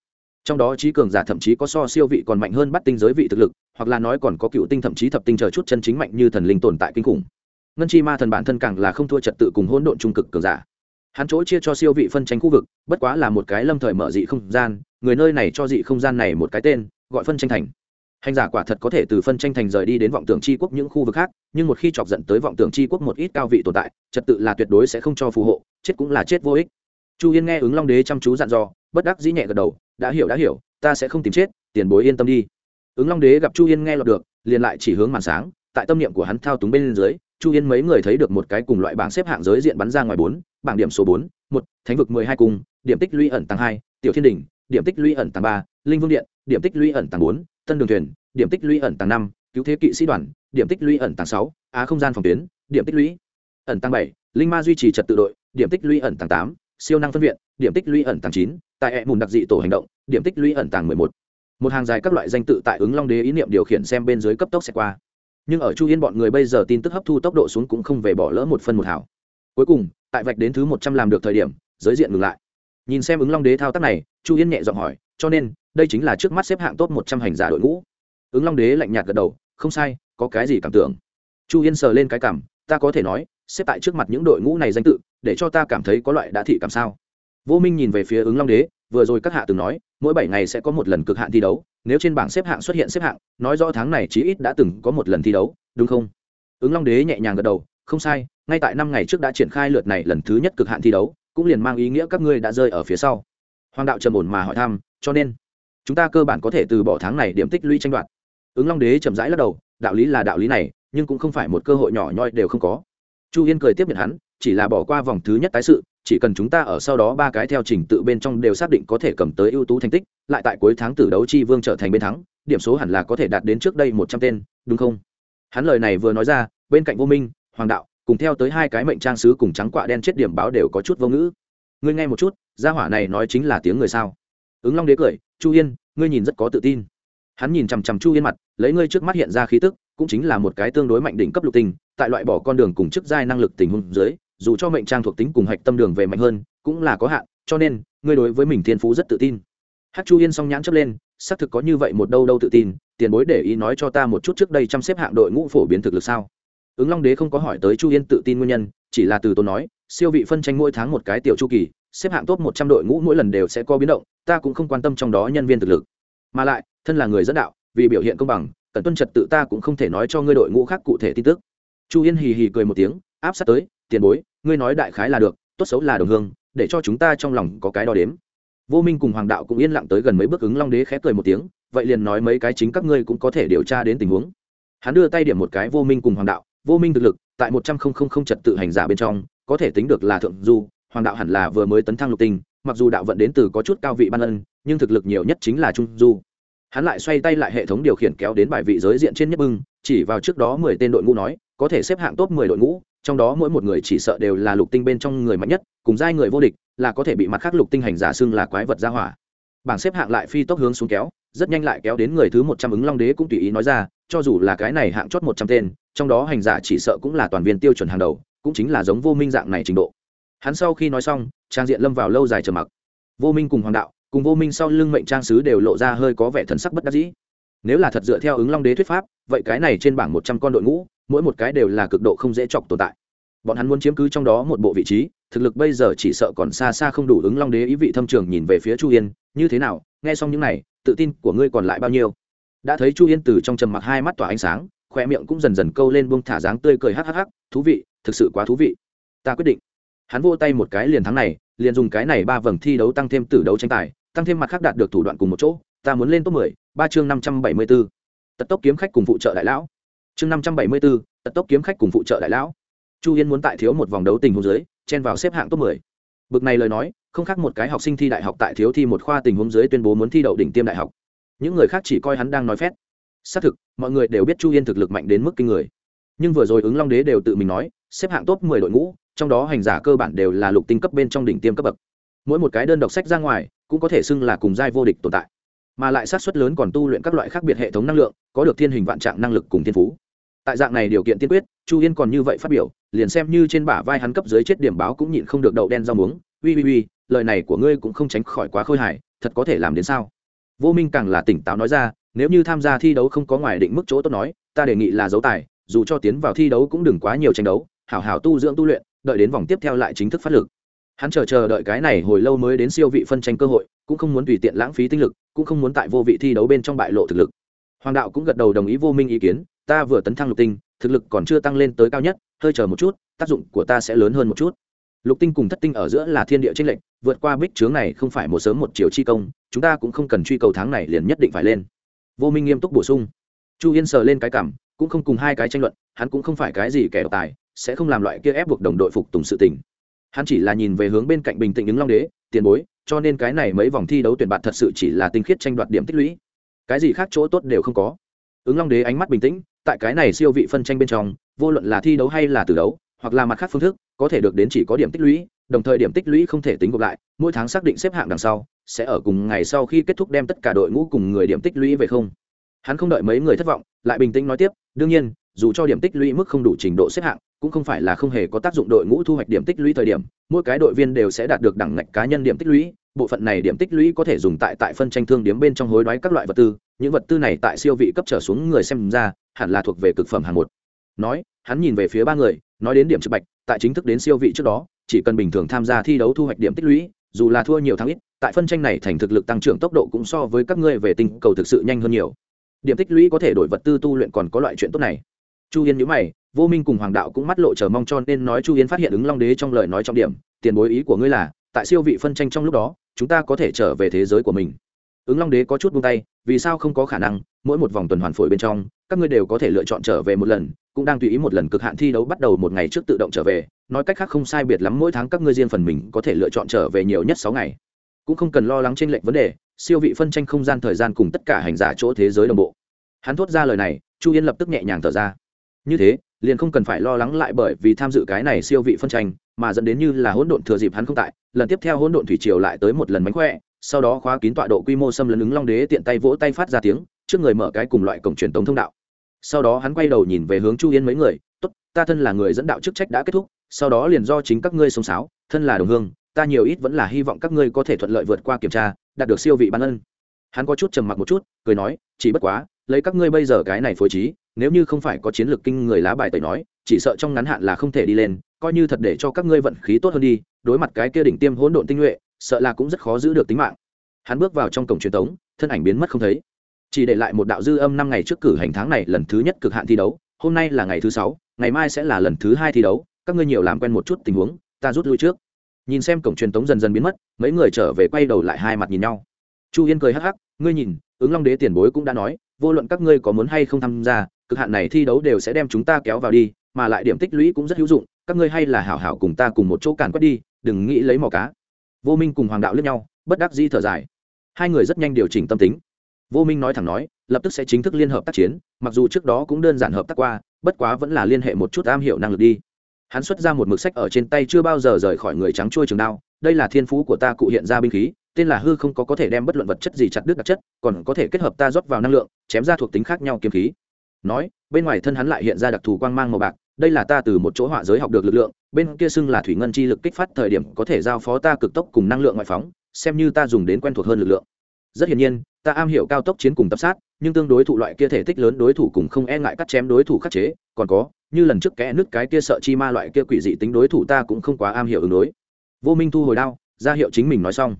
Trong đó trí cường giả thậm chí có so siêu vị còn mạnh hơn bắt tinh giới vị thực lực, hoặc là nói còn có cựu tinh thậm chí thập tinh chờ chút chân chính mạnh như thần linh tồn tại kinh khủng. Ngân chi ma thần bản thân càng là không thua trật tự cùng hỗn độn trung cực cường giả hắn chỗ chia cho siêu vị phân tranh khu vực, bất quá là một cái lâm thời mở dị không gian, người nơi này cho dị không gian này một cái tên, gọi phân tranh thành. Hành giả quả thật có thể từ phân tranh thành rời đi đến vọng tưởng c h i quốc những khu vực khác, nhưng một khi chọc dẫn tới vọng tưởng c h i quốc một ít cao vị tồn tại, trật tự là tuyệt đối sẽ không cho phù hộ, chết cũng là chết vô ích. Chu yên nghe ứng long đế chăm chú dặn dò, bất đắc dĩ nhẹ gật đầu, đã hiểu đã hiểu, ta sẽ không tìm chết, tiền bối yên tâm đi. Ứng long đế gặp chu yên nghe lọt được, liền lại chỉ hướng màn sáng, tại tâm niệm của hắn thao túng bên dưới chu yên mấy người thấy được một cái cùng loại bảng xếp hạng giới diện bắn ra ngoài bốn, bảng điểm số bốn, một, thánh vực mười hai cung, điểm tích lũy ẩn tăng hai, tiểu thiên đình điểm tích lũy ẩn tăng ba, linh vương điện, điểm tích lũy ẩn tăng bốn, tân đường thuyền, điểm tích lũy ẩn tăng năm, cứu thế kỵ sĩ đoàn, điểm tích lũy ẩn tăng sáu, á không gian phòng tuyến, điểm tích lũy ẩn tăng bảy, linh ma duy trì trật tự đội, điểm tích lũy ẩn tăng tám, siêu năng phân viện, điểm tích lũy ẩn tăng chín, tại hệ mùn đặc dị tổ hành động, điểm tích lũy ẩn tàng mười một. Một hàng dài các loại danh tự tại ứng long đế ý niệm điều khiển xem bên dưới cấp tốc sẽ qua nhưng ở chu yên bọn người bây giờ tin tức hấp thu tốc độ xuống cũng không về bỏ lỡ một phân một hảo. Cuối cùng, tại vạch đến thứ một trăm làm được thời điểm, giới diện ngừng lại. Nhìn xem ứng long đế thao tác này, chu yên nhẹ giọng hỏi, cho nên, đây chính là trước mắt xếp hạng top một trăm hành giả đội ngũ? Ứng long đế lạnh nhạt gật đầu, không sai, có cái gì cảm tưởng? Chu yên sờ lên cái cảm, ta có thể nói, xếp tại trước mặt những đội ngũ này danh tự, để cho ta cảm thấy có loại đã thị cảm sao? Vô minh nhìn về phía ứng long đế, vừa rồi các hạ từng nói, mỗi bảy ngày sẽ có một lần cực hạn thi đấu nếu trên bảng xếp hạng xuất hiện xếp hạng, nói rõ tháng này chí ít đã từng có một lần thi đấu, đúng không? Ứng long đế nhẹ nhàng gật đầu, không sai, ngay tại năm ngày trước đã triển khai lượt này lần thứ nhất cực hạn thi đấu, cũng liền mang ý nghĩa các ngươi đã rơi ở phía sau. Hoàng đạo trầm ổn mà hỏi thăm, cho nên, chúng ta cơ bản có thể từ bỏ tháng này điểm tích lũy tranh đoạt. Ứng long đế chậm rãi lắc đầu, đạo lý là đạo lý này, nhưng cũng không phải một cơ hội nhỏ nhoi đều không có. Chu yên cười tiếp nhận hắn chỉ là bỏ qua vòng thứ nhất tái sự chỉ cần chúng ta ở sau đó ba cái theo trình tự bên trong đều xác định có thể cầm tới ưu tú thành tích lại tại cuối tháng tử đấu chi vương trở thành bên thắng điểm số hẳn là có thể đạt đến trước đây một trăm tên đúng không? Hắn lời này vừa nói ra bên cạnh vô minh hoàng đạo cùng theo tới hai cái mệnh trang sứ cùng trắng quạ đen chết điểm báo đều có chút vô ngữ. Ngươi nghe một chút gia hỏa này nói chính là tiếng người sao? Ứng long đế cười chu yên ngươi nhìn rất có tự tin. Hắn nhìn chằm chằm chu yên mặt lấy ngươi trước mắt hiện ra khí tức cũng chính là một cái tương đối mạnh đỉnh cấp lục tình, tại loại bỏ con đường cùng chức giai năng lực tình huống dưới dù cho mệnh trang thuộc tính cùng hạch tâm đường về mạnh hơn, cũng là có hạn, cho nên, ngươi đối với mình thiên phú rất tự tin. Hát chu yên song nhãn chấp lên, xác thực có như vậy một đâu đâu tự tin, tiền bối để ý nói cho ta một chút trước đây chăm xếp hạng đội ngũ phổ biến thực lực sao? Ứng long đế không có hỏi tới chu yên tự tin nguyên nhân, chỉ là từ tôi nói, siêu vị phân tranh mỗi tháng một cái tiểu chu kỳ, xếp hạng top một trăm đội ngũ mỗi lần đều sẽ có biến động, ta cũng không quan tâm trong đó nhân viên thực lực. Mà lại, thân là người dẫn đạo, vì biểu hiện công bằng cần tuân trật tự ta cũng không thể nói cho ngươi đội ngũ khác cụ thể tin tức. Chu yên hì hì cười một tiếng, áp sát tới, tiền bối ngươi nói đại khái là được, tốt xấu là đồng hương, để cho chúng ta trong lòng có cái đo đếm. Vô minh cùng hoàng đạo cũng yên lặng tới gần mấy bước ứng long đế khẽ cười một tiếng, vậy liền nói mấy cái chính các ngươi cũng có thể điều tra đến tình huống. Hắn đưa tay điểm một cái vô minh cùng hoàng đạo, vô minh thực lực, tại một trăm linh trật tự hành giả bên trong, có thể tính được là thượng du, hoàng đạo hẳn là vừa mới tấn thăng lục tinh, mặc dù đạo vận đến từ có chút cao vị ban ân, nhưng thực lực nhiều nhất chính là trung du. Hắn lại xoay tay lại hệ thống điều khiển kéo đến bài vị giới diện trên nhất bưng, chỉ vào trước đó mười tên đội ngũ nói, có thể xếp hạng top mười đội ngũ trong đó mỗi một người chỉ sợ đều là lục tinh bên trong người mạnh nhất, cùng giai người vô địch, là có thể bị mặt khác lục tinh hành giả xưng là quái vật ra hỏa. Bảng xếp hạng lại phi tốc hướng xuống kéo, rất nhanh lại kéo đến người thứ một trăm ứng long đế cũng tùy ý nói ra, cho dù là cái này hạng chót một trăm tên, trong đó hành giả chỉ sợ cũng là toàn viên tiêu chuẩn hàng đầu, cũng chính là giống vô minh dạng này trình độ. Hắn sau khi nói xong, trang diện lâm vào lâu dài trầm mặc. Vô minh cùng hoàng đạo, cùng vô minh sau lưng mệnh trang sứ đều lộ ra hơi có vẻ thần sắc bất đắc dĩ. Nếu là thật dựa theo ứng long đế thuyết pháp, vậy cái này trên bảng một trăm con đội ngũ mỗi một cái đều là cực độ không dễ chọc tồn tại. Bọn hắn muốn chiếm cứ trong đó một bộ vị trí, thực lực bây giờ chỉ sợ còn xa xa không đủ ứng long đế ý vị thâm trường nhìn về phía chu yên, như thế nào? Nghe xong những này, tự tin của ngươi còn lại bao nhiêu? Đã thấy chu yên từ trong trầm mặc hai mắt tỏa ánh sáng khoe miệng cũng dần dần câu lên buông thả dáng tươi cười hắc hắc thú vị, thực sự quá thú vị. Ta quyết định. Hắn vô tay một cái liền thắng này, liền dùng cái này ba vầng thi đấu tăng thêm tử đấu tranh tài, tăng thêm mặt khác đạt được thủ đoạn cùng một chỗ. Ta muốn lên top mười, ba chương năm trăm bảy mươi b tất tật tốc kiếm khách cùng phụ trợ đại lão chương năm trăm bảy mươi bốn, tật tốc kiếm khách cùng phụ trợ đại lão. Chu yên muốn tại thiếu một vòng đấu tình huống dưới chen vào xếp hạng top mười. Bực này lời nói không khác một cái học sinh thi đại học tại thiếu thi một khoa tình huống dưới tuyên bố muốn thi đậu đỉnh tiêm đại học. Những người khác chỉ coi hắn đang nói phét. Xác thực mọi người đều biết chu yên thực lực mạnh đến mức kinh người. Nhưng vừa rồi ứng long đế đều tự mình nói xếp hạng top mười đội ngũ trong đó hành giả cơ bản đều là lục tinh cấp bên trong đỉnh tiêm cấp bậc. Mỗi một cái đơn độc sách ra ngoài cũng có thể xưng là cùng giai vô địch tồn tại. Mà lại sát xuất lớn còn tu luyện các loại khác biệt hệ thống năng lượng có được thiên hình vạn trạng năng lực cùng thiên phú tại dạng này điều kiện tiên quyết, chu yên còn như vậy phát biểu, liền xem như trên bả vai hắn cấp dưới chết điểm báo cũng nhịn không được đậu đen rau muống. Ui ui ui lời này của ngươi cũng không tránh khỏi quá khôi hài, thật có thể làm đến sao? Vô minh càng là tỉnh táo nói ra, nếu như tham gia thi đấu không có ngoài định mức chỗ tốt nói, ta đề nghị là dấu tài, dù cho tiến vào thi đấu cũng đừng quá nhiều tranh đấu, hảo hảo tu dưỡng tu luyện, đợi đến vòng tiếp theo lại chính thức phát lực. Hắn chờ chờ đợi cái này hồi lâu mới đến siêu vị phân tranh cơ hội, cũng không muốn tùy tiện lãng phí tinh lực, cũng không muốn tại vô vị thi đấu bên trong bại lộ thực lực. Hoàng đạo cũng gật đầu đồng ý vô minh ý kiến ta vừa tấn thăng lục tinh, thực lực còn chưa tăng lên tới cao nhất, hơi chờ một chút, tác dụng của ta sẽ lớn hơn một chút. Lục tinh cùng thất tinh ở giữa là thiên địa tranh lệch, vượt qua bích chướng này không phải một sớm một chiều chi công, chúng ta cũng không cần truy cầu tháng này liền nhất định phải lên. Vô minh nghiêm túc bổ sung. Chu yên sờ lên cái cảm, cũng không cùng hai cái tranh luận, hắn cũng không phải cái gì kẻ độc tài, sẽ không làm loại kia ép buộc đồng đội phục tùng sự tình. Hắn chỉ là nhìn về hướng bên cạnh bình tĩnh ứng long đế, tiền bối, cho nên cái này mấy vòng thi đấu tuyển bạn thật sự chỉ là tinh khiết tranh đoạt điểm tích lũy. Cái gì khác chỗ tốt đều không có ứng long đế ánh mắt bình tĩnh, tại cái này siêu vị phân tranh bên trong, vô luận là thi đấu hay là từ đấu, hoặc là mặt khác phương thức, có thể được đến chỉ có điểm tích lũy, đồng thời điểm tích lũy không thể tính gộp lại, mỗi tháng xác định xếp hạng đằng sau, sẽ ở cùng ngày sau khi kết thúc đem tất cả đội ngũ cùng người điểm tích lũy về không. Hắn không đợi mấy người thất vọng, lại bình tĩnh nói tiếp, đương nhiên, dù cho điểm tích lũy mức không đủ trình độ xếp hạng cũng không phải là không hề có tác dụng đội ngũ thu hoạch điểm tích lũy thời điểm, mỗi cái đội viên đều sẽ đạt được đẳng ngạch cá nhân điểm tích lũy, bộ phận này điểm tích lũy có thể dùng tại tại phân tranh thương điếm bên trong hối đoái các loại vật tư, những vật tư này tại siêu vị cấp trở xuống người xem ra, hẳn là thuộc về cực phẩm hàng một. Nói, hắn nhìn về phía ba người, nói đến điểm trực bạch, tại chính thức đến siêu vị trước đó, chỉ cần bình thường tham gia thi đấu thu hoạch điểm tích lũy, dù là thua nhiều tháng ít, tại phân tranh này thành thực lực tăng trưởng tốc độ cũng so với các ngươi về tinh cầu thực sự nhanh hơn nhiều. Điểm tích lũy có thể đổi vật tư tu luyện còn có loại chuyện tốt này chu yên nhữ mày, vô minh cùng hoàng đạo cũng mắt lộ chờ mong cho nên nói chu yên phát hiện ứng long đế trong lời nói trọng điểm, tiền bối ý của ngươi là, tại siêu vị phân tranh trong lúc đó, chúng ta có thể trở về thế giới của mình. Ứng long đế có chút buông tay, vì sao không có khả năng, mỗi một vòng tuần hoàn phổi bên trong, các ngươi đều có thể lựa chọn trở về một lần, cũng đang tùy ý một lần cực hạn thi đấu bắt đầu một ngày trước tự động trở về, nói cách khác không sai biệt lắm mỗi tháng các ngươi riêng phần mình có thể lựa chọn trở về nhiều nhất sáu ngày. Cũng không cần lo lắng trên lệnh vấn đề, siêu vị phân tranh không gian thời gian cùng tất cả hành giả chỗ thế giới đồng bộ. Hắn thốt ra lời này, chu yên lập tức nhẹ nhàng thở ra như thế, liền không cần phải lo lắng lại bởi vì tham dự cái này siêu vị phân tranh, mà dẫn đến như là hỗn độn thừa dịp hắn không tại, lần tiếp theo hỗn độn thủy triều lại tới một lần mánh khỏe, sau đó khóa kín tọa độ quy mô xâm lấn ứng long đế tiện tay vỗ tay phát ra tiếng, trước người mở cái cùng loại cổng truyền tống thông đạo. Sau đó hắn quay đầu nhìn về hướng chu yên mấy người, tốt, ta thân là người dẫn đạo chức trách đã kết thúc, sau đó liền do chính các ngươi sông sáo thân là đồng hương, ta nhiều ít vẫn là hy vọng các ngươi có thể thuận lợi vượt qua kiểm tra, đạt được siêu vị ban ân. Hắn có chút trầm mặc một chút, cười nói, chỉ bất quá lấy các ngươi bây giờ cái này phối trí nếu như không phải có chiến lược kinh người lá bài tẩy nói chỉ sợ trong ngắn hạn là không thể đi lên coi như thật để cho các ngươi vận khí tốt hơn đi đối mặt cái kia đỉnh tiêm hỗn độn tinh nhuệ sợ là cũng rất khó giữ được tính mạng. Hắn bước vào trong cổng truyền thống, thân ảnh biến mất không thấy. Chỉ để lại một đạo dư âm năm ngày trước cử hành tháng này lần thứ nhất cực hạn thi đấu hôm nay là ngày thứ sáu ngày mai sẽ là lần thứ hai thi đấu các ngươi nhiều làm quen một chút tình huống ta rút lui trước. Nhìn xem cổng truyền thống dần dần biến mất mấy người trở về quay đầu lại hai mặt nhìn nhau. Chu yên cười hắc hắc ngươi nhìn ứng long đế tiền bối cũng đã nói vô luận các ngươi có muốn hay không tham gia, cực hạn này thi đấu đều sẽ đem chúng ta kéo vào đi, mà lại điểm tích lũy cũng rất hữu dụng, các ngươi hay là hảo hảo cùng ta cùng một chỗ càn quét đi, đừng nghĩ lấy mỏ cá. Vô minh cùng hoàng đạo lướt nhau, bất đắc di thở dài. Hai người rất nhanh điều chỉnh tâm tính. Vô minh nói thẳng nói, lập tức sẽ chính thức liên hợp tác chiến, mặc dù trước đó cũng đơn giản hợp tác qua, bất quá vẫn là liên hệ một chút am hiểu năng lực đi. Hắn xuất ra một mực sách ở trên tay chưa bao giờ rời khỏi người trắng trôi trường đao, đây là thiên phú của ta, cụ hiện ra binh khí tên là hư không có có thể đem bất luận vật chất gì chặt đứt đặc chất, còn có thể kết hợp ta rót vào năng lượng, chém ra thuộc tính khác nhau kiếm khí. Nói, bên ngoài thân hắn lại hiện ra đặc thù quang mang màu bạc, đây là ta từ một chỗ họa giới học được lực lượng, bên kia xưng là thủy ngân chi lực kích phát thời điểm có thể giao phó ta cực tốc cùng năng lượng ngoại phóng, xem như ta dùng đến quen thuộc hơn lực lượng. Rất hiển nhiên, ta am hiểu cao tốc chiến cùng tập sát, nhưng tương đối thủ loại kia thể tích lớn đối thủ cùng không e ngại cắt chém đối thủ khắc chế, còn có, như lần trước kẽ nứt cái kia sợ chi ma loại kia quỷ dị tính đối thủ ta cũng không quá am hiểu ứng đối. Vô minh thu hồi đao, ra hiệu chính mình nói xong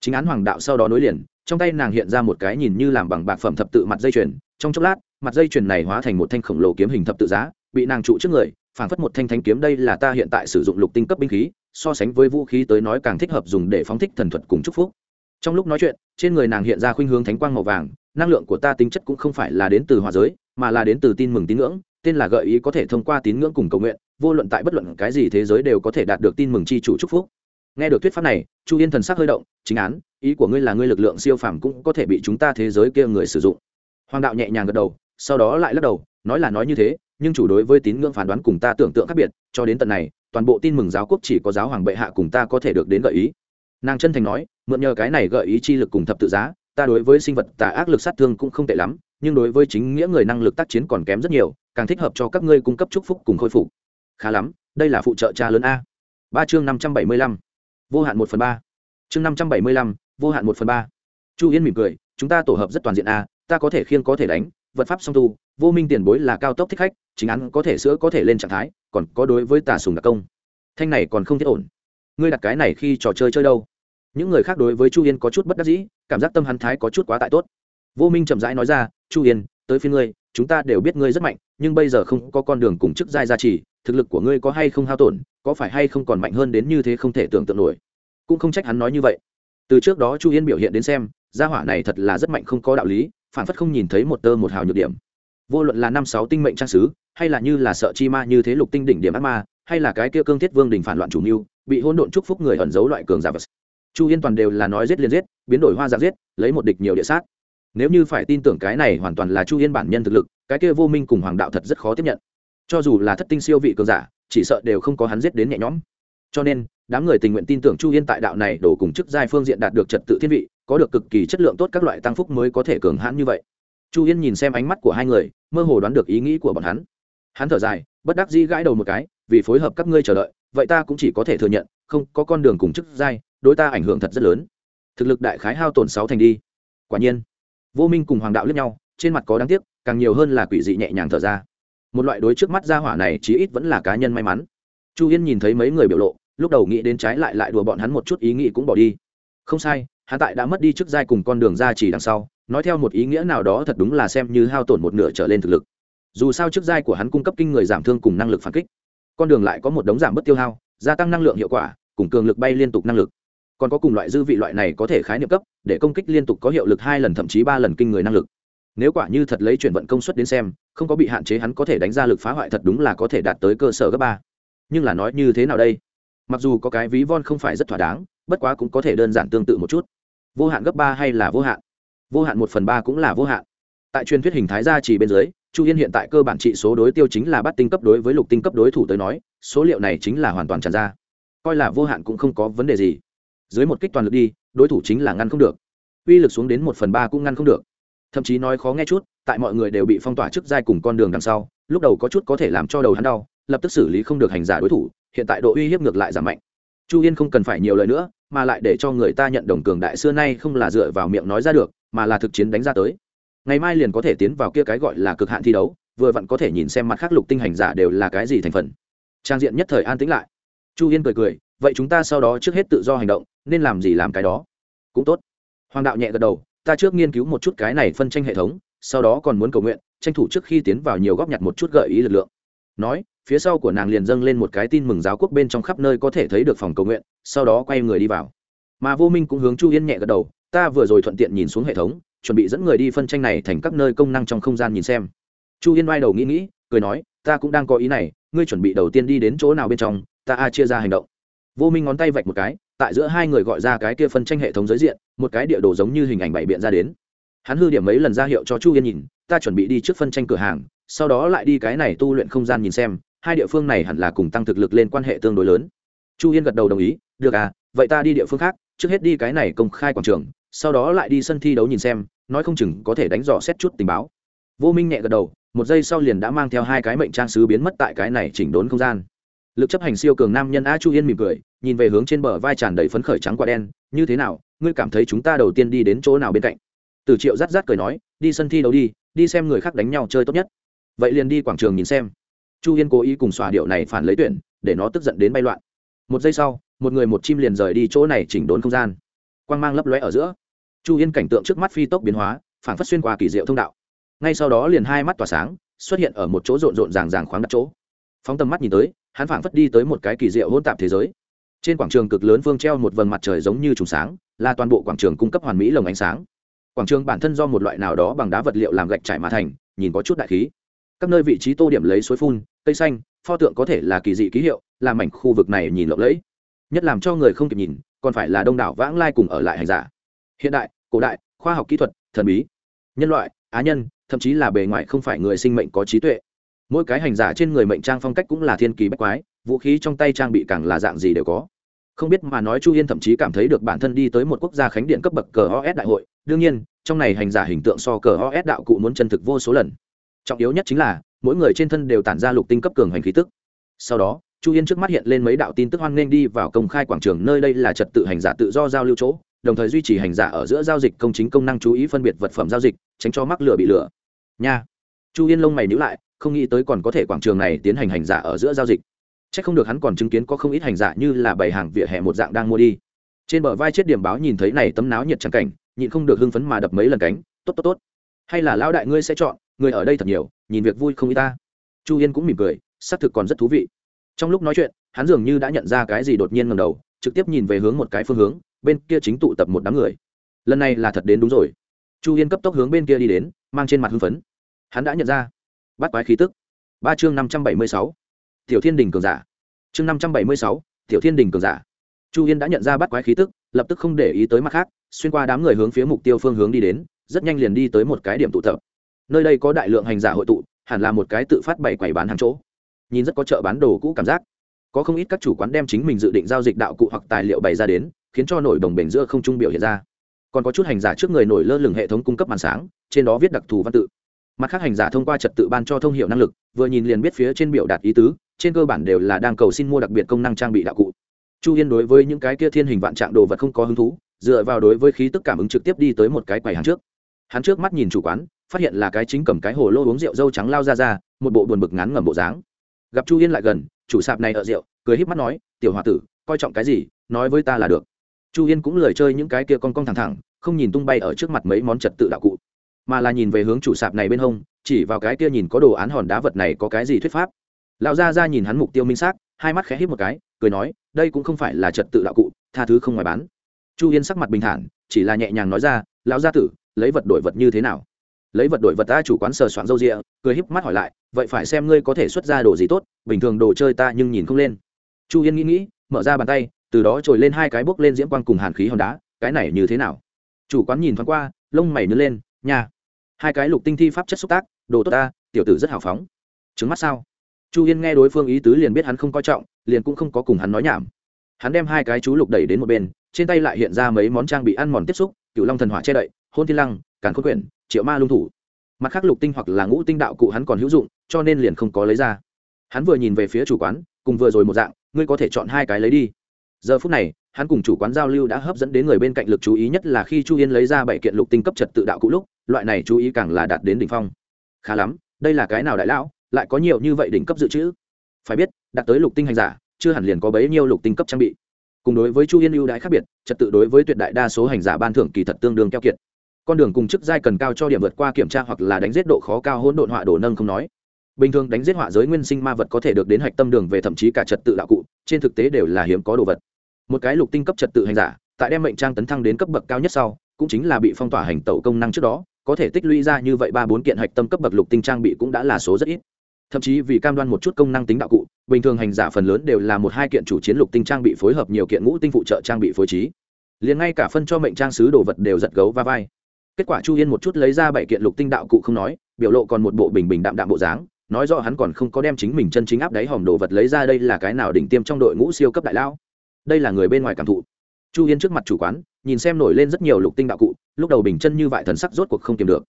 chính án hoàng đạo sau đó nối liền, trong tay nàng hiện ra một cái nhìn như làm bằng bạc phẩm thập tự mặt dây chuyền, trong chốc lát, mặt dây chuyền này hóa thành một thanh khổng lồ kiếm hình thập tự giá, bị nàng trụ trước người, phảng phất một thanh thanh kiếm đây là ta hiện tại sử dụng lục tinh cấp binh khí, so sánh với vũ khí tới nói càng thích hợp dùng để phóng thích thần thuật cùng chúc phúc. Trong lúc nói chuyện, trên người nàng hiện ra khuynh hướng thánh quang màu vàng, năng lượng của ta tính chất cũng không phải là đến từ hòa giới, mà là đến từ tin mừng tín ngưỡng, tên là gợi ý có thể thông qua tín ngưỡng cùng cầu nguyện, vô luận tại bất luận cái gì thế giới đều có thể đạt được tin mừng chi chủ chúc phúc nghe được thuyết pháp này, chu yên thần sắc hơi động, chính án, ý của ngươi là ngươi lực lượng siêu phàm cũng có thể bị chúng ta thế giới kia người sử dụng. Hoàng đạo nhẹ nhàng gật đầu, sau đó lại lắc đầu, nói là nói như thế, nhưng chủ đối với tín ngưỡng phán đoán cùng ta tưởng tượng khác biệt, cho đến tận này, toàn bộ tin mừng giáo quốc chỉ có giáo hoàng bệ hạ cùng ta có thể được đến gợi ý. Nàng chân thành nói, mượn nhờ cái này gợi ý chi lực cùng thập tự giá, ta đối với sinh vật, tà ác lực sát thương cũng không tệ lắm, nhưng đối với chính nghĩa người năng lực tác chiến còn kém rất nhiều, càng thích hợp cho các ngươi cung cấp chúc phúc cùng khôi phục. Khá lắm, đây là phụ trợ cha lớn a. Ba chương năm trăm bảy mươi lăm vô hạn một phần ba. Chương năm trăm bảy mươi lăm, vô hạn một phần ba. Chu yên mỉm cười, chúng ta tổ hợp rất toàn diện a ta có thể khiêng có thể đánh, vật pháp song tu, vô minh tiền bối là cao tốc thích khách, chính án có thể sữa có thể lên trạng thái, còn có đối với tà sùng đặc công. Thanh này còn không thiết ổn. Ngươi đặt cái này khi trò chơi chơi đâu? Những người khác đối với chu yên có chút bất đắc dĩ, cảm giác tâm hắn thái có chút quá tại tốt. Vô minh chậm rãi nói ra, chu yên, tới phía ngươi, chúng ta đều biết ngươi rất mạnh, nhưng bây giờ không có con đường cùng chức giai gia trì, thực lực của ngươi có hay không hao tổn có phải hay không còn mạnh hơn đến như thế không thể tưởng tượng nổi. Cũng không trách hắn nói như vậy. Từ trước đó chu yên biểu hiện đến xem, gia hỏa này thật là rất mạnh không có đạo lý, phản phất không nhìn thấy một tơ một hào nhược điểm. Vô luận là năm sáu tinh mệnh trang sứ, hay là như là sợ chi ma như thế lục tinh đỉnh điểm ác ma, hay là cái kia cương thiết vương đình phản loạn chủ mưu, bị hôn độn chúc phúc người ẩn giấu loại cường giả vật. Chu yên toàn đều là nói giết liền giết, biến đổi hoa dạng giết, lấy một địch nhiều địa sát. Nếu như phải tin tưởng cái này hoàn toàn là chu yên bản nhân thực lực, cái kia vô minh cùng hoàng đạo thật rất khó tiếp nhận. Cho dù là thất tinh siêu vị cường giả chỉ sợ đều không có hắn giết đến nhẹ nhõm. Cho nên, đám người tình nguyện tin tưởng chu yên tại đạo này đổ cùng chức giai phương diện đạt được trật tự thiên vị, có được cực kỳ chất lượng tốt các loại tăng phúc mới có thể cường hãn như vậy. Chu yên nhìn xem ánh mắt của hai người, mơ hồ đoán được ý nghĩ của bọn hắn. Hắn thở dài, bất đắc dĩ gãi đầu một cái, vì phối hợp các ngươi chờ đợi, vậy ta cũng chỉ có thể thừa nhận, không, có con đường cùng chức giai, đối ta ảnh hưởng thật rất lớn. Thực lực đại khái hao tổn sáu thành đi. Quả nhiên, vô minh cùng hoàng đạo liếc nhau, trên mặt có đáng tiếc, càng nhiều hơn là quỷ dị nhẹ nhàng thở ra một loại đối trước mắt gia hỏa này chí ít vẫn là cá nhân may mắn. Chu yên nhìn thấy mấy người biểu lộ, lúc đầu nghĩ đến trái lại lại đùa bọn hắn một chút ý nghĩ cũng bỏ đi. Không sai, hắn tại đã mất đi trước giai cùng con đường ra chỉ đằng sau, nói theo một ý nghĩa nào đó thật đúng là xem như hao tổn một nửa trở lên thực lực. Dù sao trước giai của hắn cung cấp kinh người giảm thương cùng năng lực phản kích. Con đường lại có một đống giảm bất tiêu hao, gia tăng năng lượng hiệu quả, cùng cường lực bay liên tục năng lực. Còn có cùng loại dư vị loại này có thể khái niệm cấp, để công kích liên tục có hiệu lực hai lần thậm chí ba lần kinh người năng lực nếu quả như thật lấy chuyển vận công suất đến xem, không có bị hạn chế hắn có thể đánh ra lực phá hoại thật đúng là có thể đạt tới cơ sở gấp ba. Nhưng là nói như thế nào đây? Mặc dù có cái ví von không phải rất thỏa đáng, bất quá cũng có thể đơn giản tương tự một chút. Vô hạn gấp ba hay là vô hạn? Vô hạn một phần ba cũng là vô hạn. Tại truyền thuyết hình thái gia chỉ bên dưới, chu yên hiện tại cơ bản trị số đối tiêu chính là bắt tinh cấp đối với lục tinh cấp đối thủ tới nói, số liệu này chính là hoàn toàn tràn ra. Coi là vô hạn cũng không có vấn đề gì. Dưới một kích toàn lực đi, đối thủ chính là ngăn không được. Uy lực xuống đến một phần ba cũng ngăn không được thậm chí nói khó nghe chút, tại mọi người đều bị phong tỏa trước giai cùng con đường đằng sau, lúc đầu có chút có thể làm cho đầu hắn đau, lập tức xử lý không được hành giả đối thủ, hiện tại độ uy hiếp ngược lại giảm mạnh. Chu yên không cần phải nhiều lời nữa, mà lại để cho người ta nhận đồng cường đại xưa nay không là dựa vào miệng nói ra được, mà là thực chiến đánh ra tới. Ngày mai liền có thể tiến vào kia cái gọi là cực hạn thi đấu, vừa vặn có thể nhìn xem mặt khác lục tinh hành giả đều là cái gì thành phần. Trang diện nhất thời an tĩnh lại. Chu yên cười cười, vậy chúng ta sau đó trước hết tự do hành động, nên làm gì làm cái đó? Cũng tốt. Hoàng đạo nhẹ gật đầu ta trước nghiên cứu một chút cái này phân tranh hệ thống, sau đó còn muốn cầu nguyện, tranh thủ trước khi tiến vào nhiều góp nhặt một chút gợi ý lực lượng. Nói, phía sau của nàng liền dâng lên một cái tin mừng giáo quốc bên trong khắp nơi có thể thấy được phòng cầu nguyện, sau đó quay người đi vào. Mà vô minh cũng hướng chu yên nhẹ gật đầu, ta vừa rồi thuận tiện nhìn xuống hệ thống, chuẩn bị dẫn người đi phân tranh này thành các nơi công năng trong không gian nhìn xem. Chu yên bay đầu nghĩ nghĩ, cười nói, ta cũng đang có ý này, ngươi chuẩn bị đầu tiên đi đến chỗ nào bên trong, ta a chia ra hành động vô minh ngón tay vạch một cái, tại giữa hai người gọi ra cái kia phân tranh hệ thống giới diện, một cái địa đồ giống như hình ảnh bảy biện ra đến. Hắn hư điểm mấy lần ra hiệu cho chu yên nhìn, ta chuẩn bị đi trước phân tranh cửa hàng, sau đó lại đi cái này tu luyện không gian nhìn xem, hai địa phương này hẳn là cùng tăng thực lực lên quan hệ tương đối lớn. Chu yên gật đầu đồng ý, được à vậy ta đi địa phương khác, trước hết đi cái này công khai quảng trường, sau đó lại đi sân thi đấu nhìn xem, nói không chừng có thể đánh dò xét chút tình báo. Vô minh nhẹ gật đầu, một giây sau liền đã mang theo hai cái mệnh trang sứ biến mất tại cái này chỉnh đốn không gian lực chấp hành siêu cường nam nhân a chu yên mỉm cười, nhìn về hướng trên bờ vai tràn đầy phấn khởi trắng quả đen, như thế nào, ngươi cảm thấy chúng ta đầu tiên đi đến chỗ nào bên cạnh? Từ triệu rát rát cười nói, đi sân thi đấu đi đi xem người khác đánh nhau chơi tốt nhất. Vậy liền đi quảng trường nhìn xem. Chu yên cố ý cùng xòa điệu này phản lấy tuyển, để nó tức giận đến bay loạn. Một giây sau, một người một chim liền rời đi chỗ này chỉnh đốn không gian. Quang mang lấp lóe ở giữa. Chu yên cảnh tượng trước mắt phi tốc biến hóa phản phát xuyên qua kỳ diệu thông đạo. Ngay sau đó liền hai mắt tỏa sáng, xuất hiện ở một chỗ rộn rộn ràng ràng khoáng đặt chỗ. Phóng tầm mắt nhìn tới hắn phảng phất đi tới một cái kỳ diệu hỗn tạp thế giới. Trên quảng trường cực lớn phương treo một vầng mặt trời giống như trùng sáng, là toàn bộ quảng trường cung cấp hoàn mỹ lồng ánh sáng. Quảng trường bản thân do một loại nào đó bằng đá vật liệu làm gạch trải mà thành, nhìn có chút đại khí. Các nơi vị trí tô điểm lấy suối phun, cây xanh, pho tượng có thể là kỳ dị ký hiệu, làm mảnh khu vực này nhìn lộng lẫy. Nhất làm cho người không kịp nhìn, còn phải là đông đảo vãng lai cùng ở lại hành giả. Hiện đại, cổ đại, khoa học kỹ thuật, thần bí. Nhân loại, á nhân, thậm chí là bề ngoài không phải người sinh mệnh có trí tuệ mỗi cái hành giả trên người mệnh trang phong cách cũng là thiên kỳ bách quái, vũ khí trong tay trang bị càng là dạng gì đều có. Không biết mà nói chu yên thậm chí cảm thấy được bản thân đi tới một quốc gia khánh điện cấp bậc cờ os đại hội, đương nhiên, trong này hành giả hình tượng so cờ os đạo cụ muốn chân thực vô số lần. Trọng yếu nhất chính là, mỗi người trên thân đều tản ra lục tinh cấp cường hành khí tức. Sau đó, chu yên trước mắt hiện lên mấy đạo tin tức hoan nghênh đi vào công khai quảng trường nơi đây là trật tự hành giả tự do giao lưu chỗ, đồng thời duy trì hành giả ở giữa giao dịch công chính công năng chú ý phân biệt vật phẩm giao dịch, tránh cho mắc lửa bị lửa nha. Chu yên lông mày nhữ lại không nghĩ tới còn có thể quảng trường này tiến hành hành giả ở giữa giao dịch. C h ắ c không được hắn còn chứng kiến có không ít hành giả như là bày hàng vỉa hè một dạng đang mua đi. Trên bờ vai chết điểm báo nhìn thấy này tấm náo nhiệt trắng cảnh, nhịn không được hưng phấn mà đập mấy lần cánh, tốt tốt tốt. Hay là lão đại ngươi sẽ chọn, người ở đây thật nhiều, nhìn việc vui không y ta. Chu yên cũng mỉm cười, xác thực còn rất thú vị. Trong lúc nói chuyện, hắn dường như đã nhận ra cái gì đột nhiên ngầm đầu, trực tiếp nhìn về hướng một cái phương hướng, bên kia chính tụ tập một đám người. Lần này là thật đến đúng rồi. Chu yên cấp tốc hướng bên kia đi đến, mang trên mặt hưng phấn. Hắn đã nhận ra bắt quái khí tức. Ba chương năm trăm bảy mươi sáu. Tiểu thiên đình cường giả. Chương năm trăm bảy mươi sáu, tiểu thiên đình cường giả. Chu yên đã nhận ra bắt quái khí tức, lập tức không để ý tới mặt khác, xuyên qua đám người hướng phía mục tiêu phương hướng đi đến, rất nhanh liền đi tới một cái điểm tụ tập. Nơi đây có đại lượng hành giả hội tụ, hẳn là một cái tự phát bày quầy bán hàng chỗ. Nhìn rất có chợ bán đồ cũ cảm giác. Có không ít các chủ quán đem chính mình dự định giao dịch đạo cụ hoặc tài liệu bày ra đến, khiến cho nổi đồng bền giữa không trung biểu hiện ra. Còn có chút hành giả trước người nổi lơ lửng hệ thống cung cấp màn sáng, trên đó viết đặc thù văn tự mặt khác hành giả thông qua trật tự ban cho thông hiệu năng lực, vừa nhìn liền biết phía trên biểu đạt ý tứ, trên cơ bản đều là đang cầu xin mua đặc biệt công năng trang bị đạo cụ. Chu yên đối với những cái kia thiên hình vạn trạng đồ vật không có hứng thú, dựa vào đối với khí tức cảm ứng trực tiếp đi tới một cái quầy hàng trước. Hắn trước mắt nhìn chủ quán, phát hiện là cái chính cầm cái hồ lô uống rượu dâu trắng lao ra ra, một bộ buồn bực ngắn ngầm bộ dáng. Gặp chu yên lại gần, chủ sạp này ở rượu, cười híp mắt nói, tiểu h o a tử, coi trọng cái gì, nói với ta là được. Chu yên cũng lười chơi những cái kia con con thẳng thẳng, không nhìn tung bay ở trước mặt mấy món trật tự đạo cụ mà là nhìn về hướng chủ sạp này bên hông, chỉ vào cái kia nhìn có đồ án hòn đá vật này có cái gì thuyết pháp. Lão gia ra nhìn hắn mục tiêu minh xác, hai mắt khẽ hít một cái, cười nói, đây cũng không phải là trật tự đạo cụ, tha thứ không ngoài bán. Chu yên sắc mặt bình thản, chỉ là nhẹ nhàng nói ra, lão gia tử, lấy vật đổi vật như thế nào? Lấy vật đổi vật ta chủ quán sờ soạn râu rịa. Cười híp mắt hỏi lại, vậy phải xem ngươi có thể xuất ra đồ gì tốt, bình thường đồ chơi ta nhưng nhìn không lên. Chu yên nghĩ nghĩ, mở ra bàn tay, từ đó trồi lên hai cái bốc lên diễm quang cùng hàn khí hòn đá, cái này như thế nào? Chủ quán nhìn thoáng qua, lông mày nứt lên nhà hai cái lục tinh thi pháp chất xúc tác, đồ tốt ta, tiểu tử rất hào phóng. Trứng mắt sao? Chu yên nghe đối phương ý tứ liền biết hắn không coi trọng, liền cũng không có cùng hắn nói nhảm. Hắn đem hai cái chú lục đẩy đến một bên, trên tay lại hiện ra mấy món trang bị ăn mòn tiếp xúc cựu long thần hỏa che đậy, hôn thiên lăng, càn khôn quyển, triệu ma lung thủ. Mặt khác lục tinh hoặc là ngũ tinh đạo cụ hắn còn hữu dụng, cho nên liền không có lấy ra. Hắn vừa nhìn về phía chủ quán, cùng vừa rồi một dạng, ngươi có thể chọn hai cái lấy đi giờ phút này, hắn cùng chủ quán giao lưu đã hấp dẫn đến người bên cạnh lực chú ý nhất là khi chu yên lấy ra bảy kiện lục tinh cấp trật tự đạo cũ lúc, loại này chú ý càng là đạt đến đỉnh phong. Khá lắm, đây là cái nào đại lão, lại có nhiều như vậy đỉnh cấp dự trữ? Phải biết, đạt tới lục tinh hành giả, chưa hẳn liền có bấy nhiêu lục tinh cấp trang bị. Cùng đối với chu yên ưu đãi khác biệt, trật tự đối với tuyệt đại đa số hành giả ban thưởng kỳ thật tương đương keo kiệt. Con đường cùng chức giai cần cao cho điểm vượt qua kiểm tra hoặc là đánh giết độ khó cao hỗn độn họa đổ nâng không nói. Bình thường đánh giết họa giới nguyên sinh ma vật có thể được đến hạch tâm đường về thậm chí cả trật tự đạo cụ trên thực tế đều là hiếm có đồ vật. Một cái lục tinh cấp trật tự hành giả, tại đem mệnh trang tấn thăng đến cấp bậc cao nhất sau, cũng chính là bị phong tỏa hành tẩu công năng trước đó, có thể tích lũy ra như vậy ba bốn kiện hạch tâm cấp bậc lục tinh trang bị cũng đã là số rất ít. Thậm chí vì cam đoan một chút công năng tính đạo cụ, bình thường hành giả phần lớn đều là một hai kiện chủ chiến lục tinh trang bị phối hợp nhiều kiện ngũ tinh phụ trợ trang bị phối trí. Liền ngay cả phân cho mệnh trang sứ đồ vật đều giật gấu va vai. Kết quả chu yên một chút lấy ra bảy kiện lục tinh đạo cụ không nói, biểu lộ còn một bộ bình bình đạm đạm bộ dáng nói rõ hắn còn không có đem chính mình chân chính áp đáy hòm đồ vật lấy ra đây là cái nào đỉnh tiêm trong đội ngũ siêu cấp đại lao đây là người bên ngoài cảm thụ. Chu yên trước mặt chủ quán, nhìn xem nổi lên rất nhiều lục tinh đạo cụ, lúc đầu bình chân như vại thần sắc rốt cuộc không kiềm được.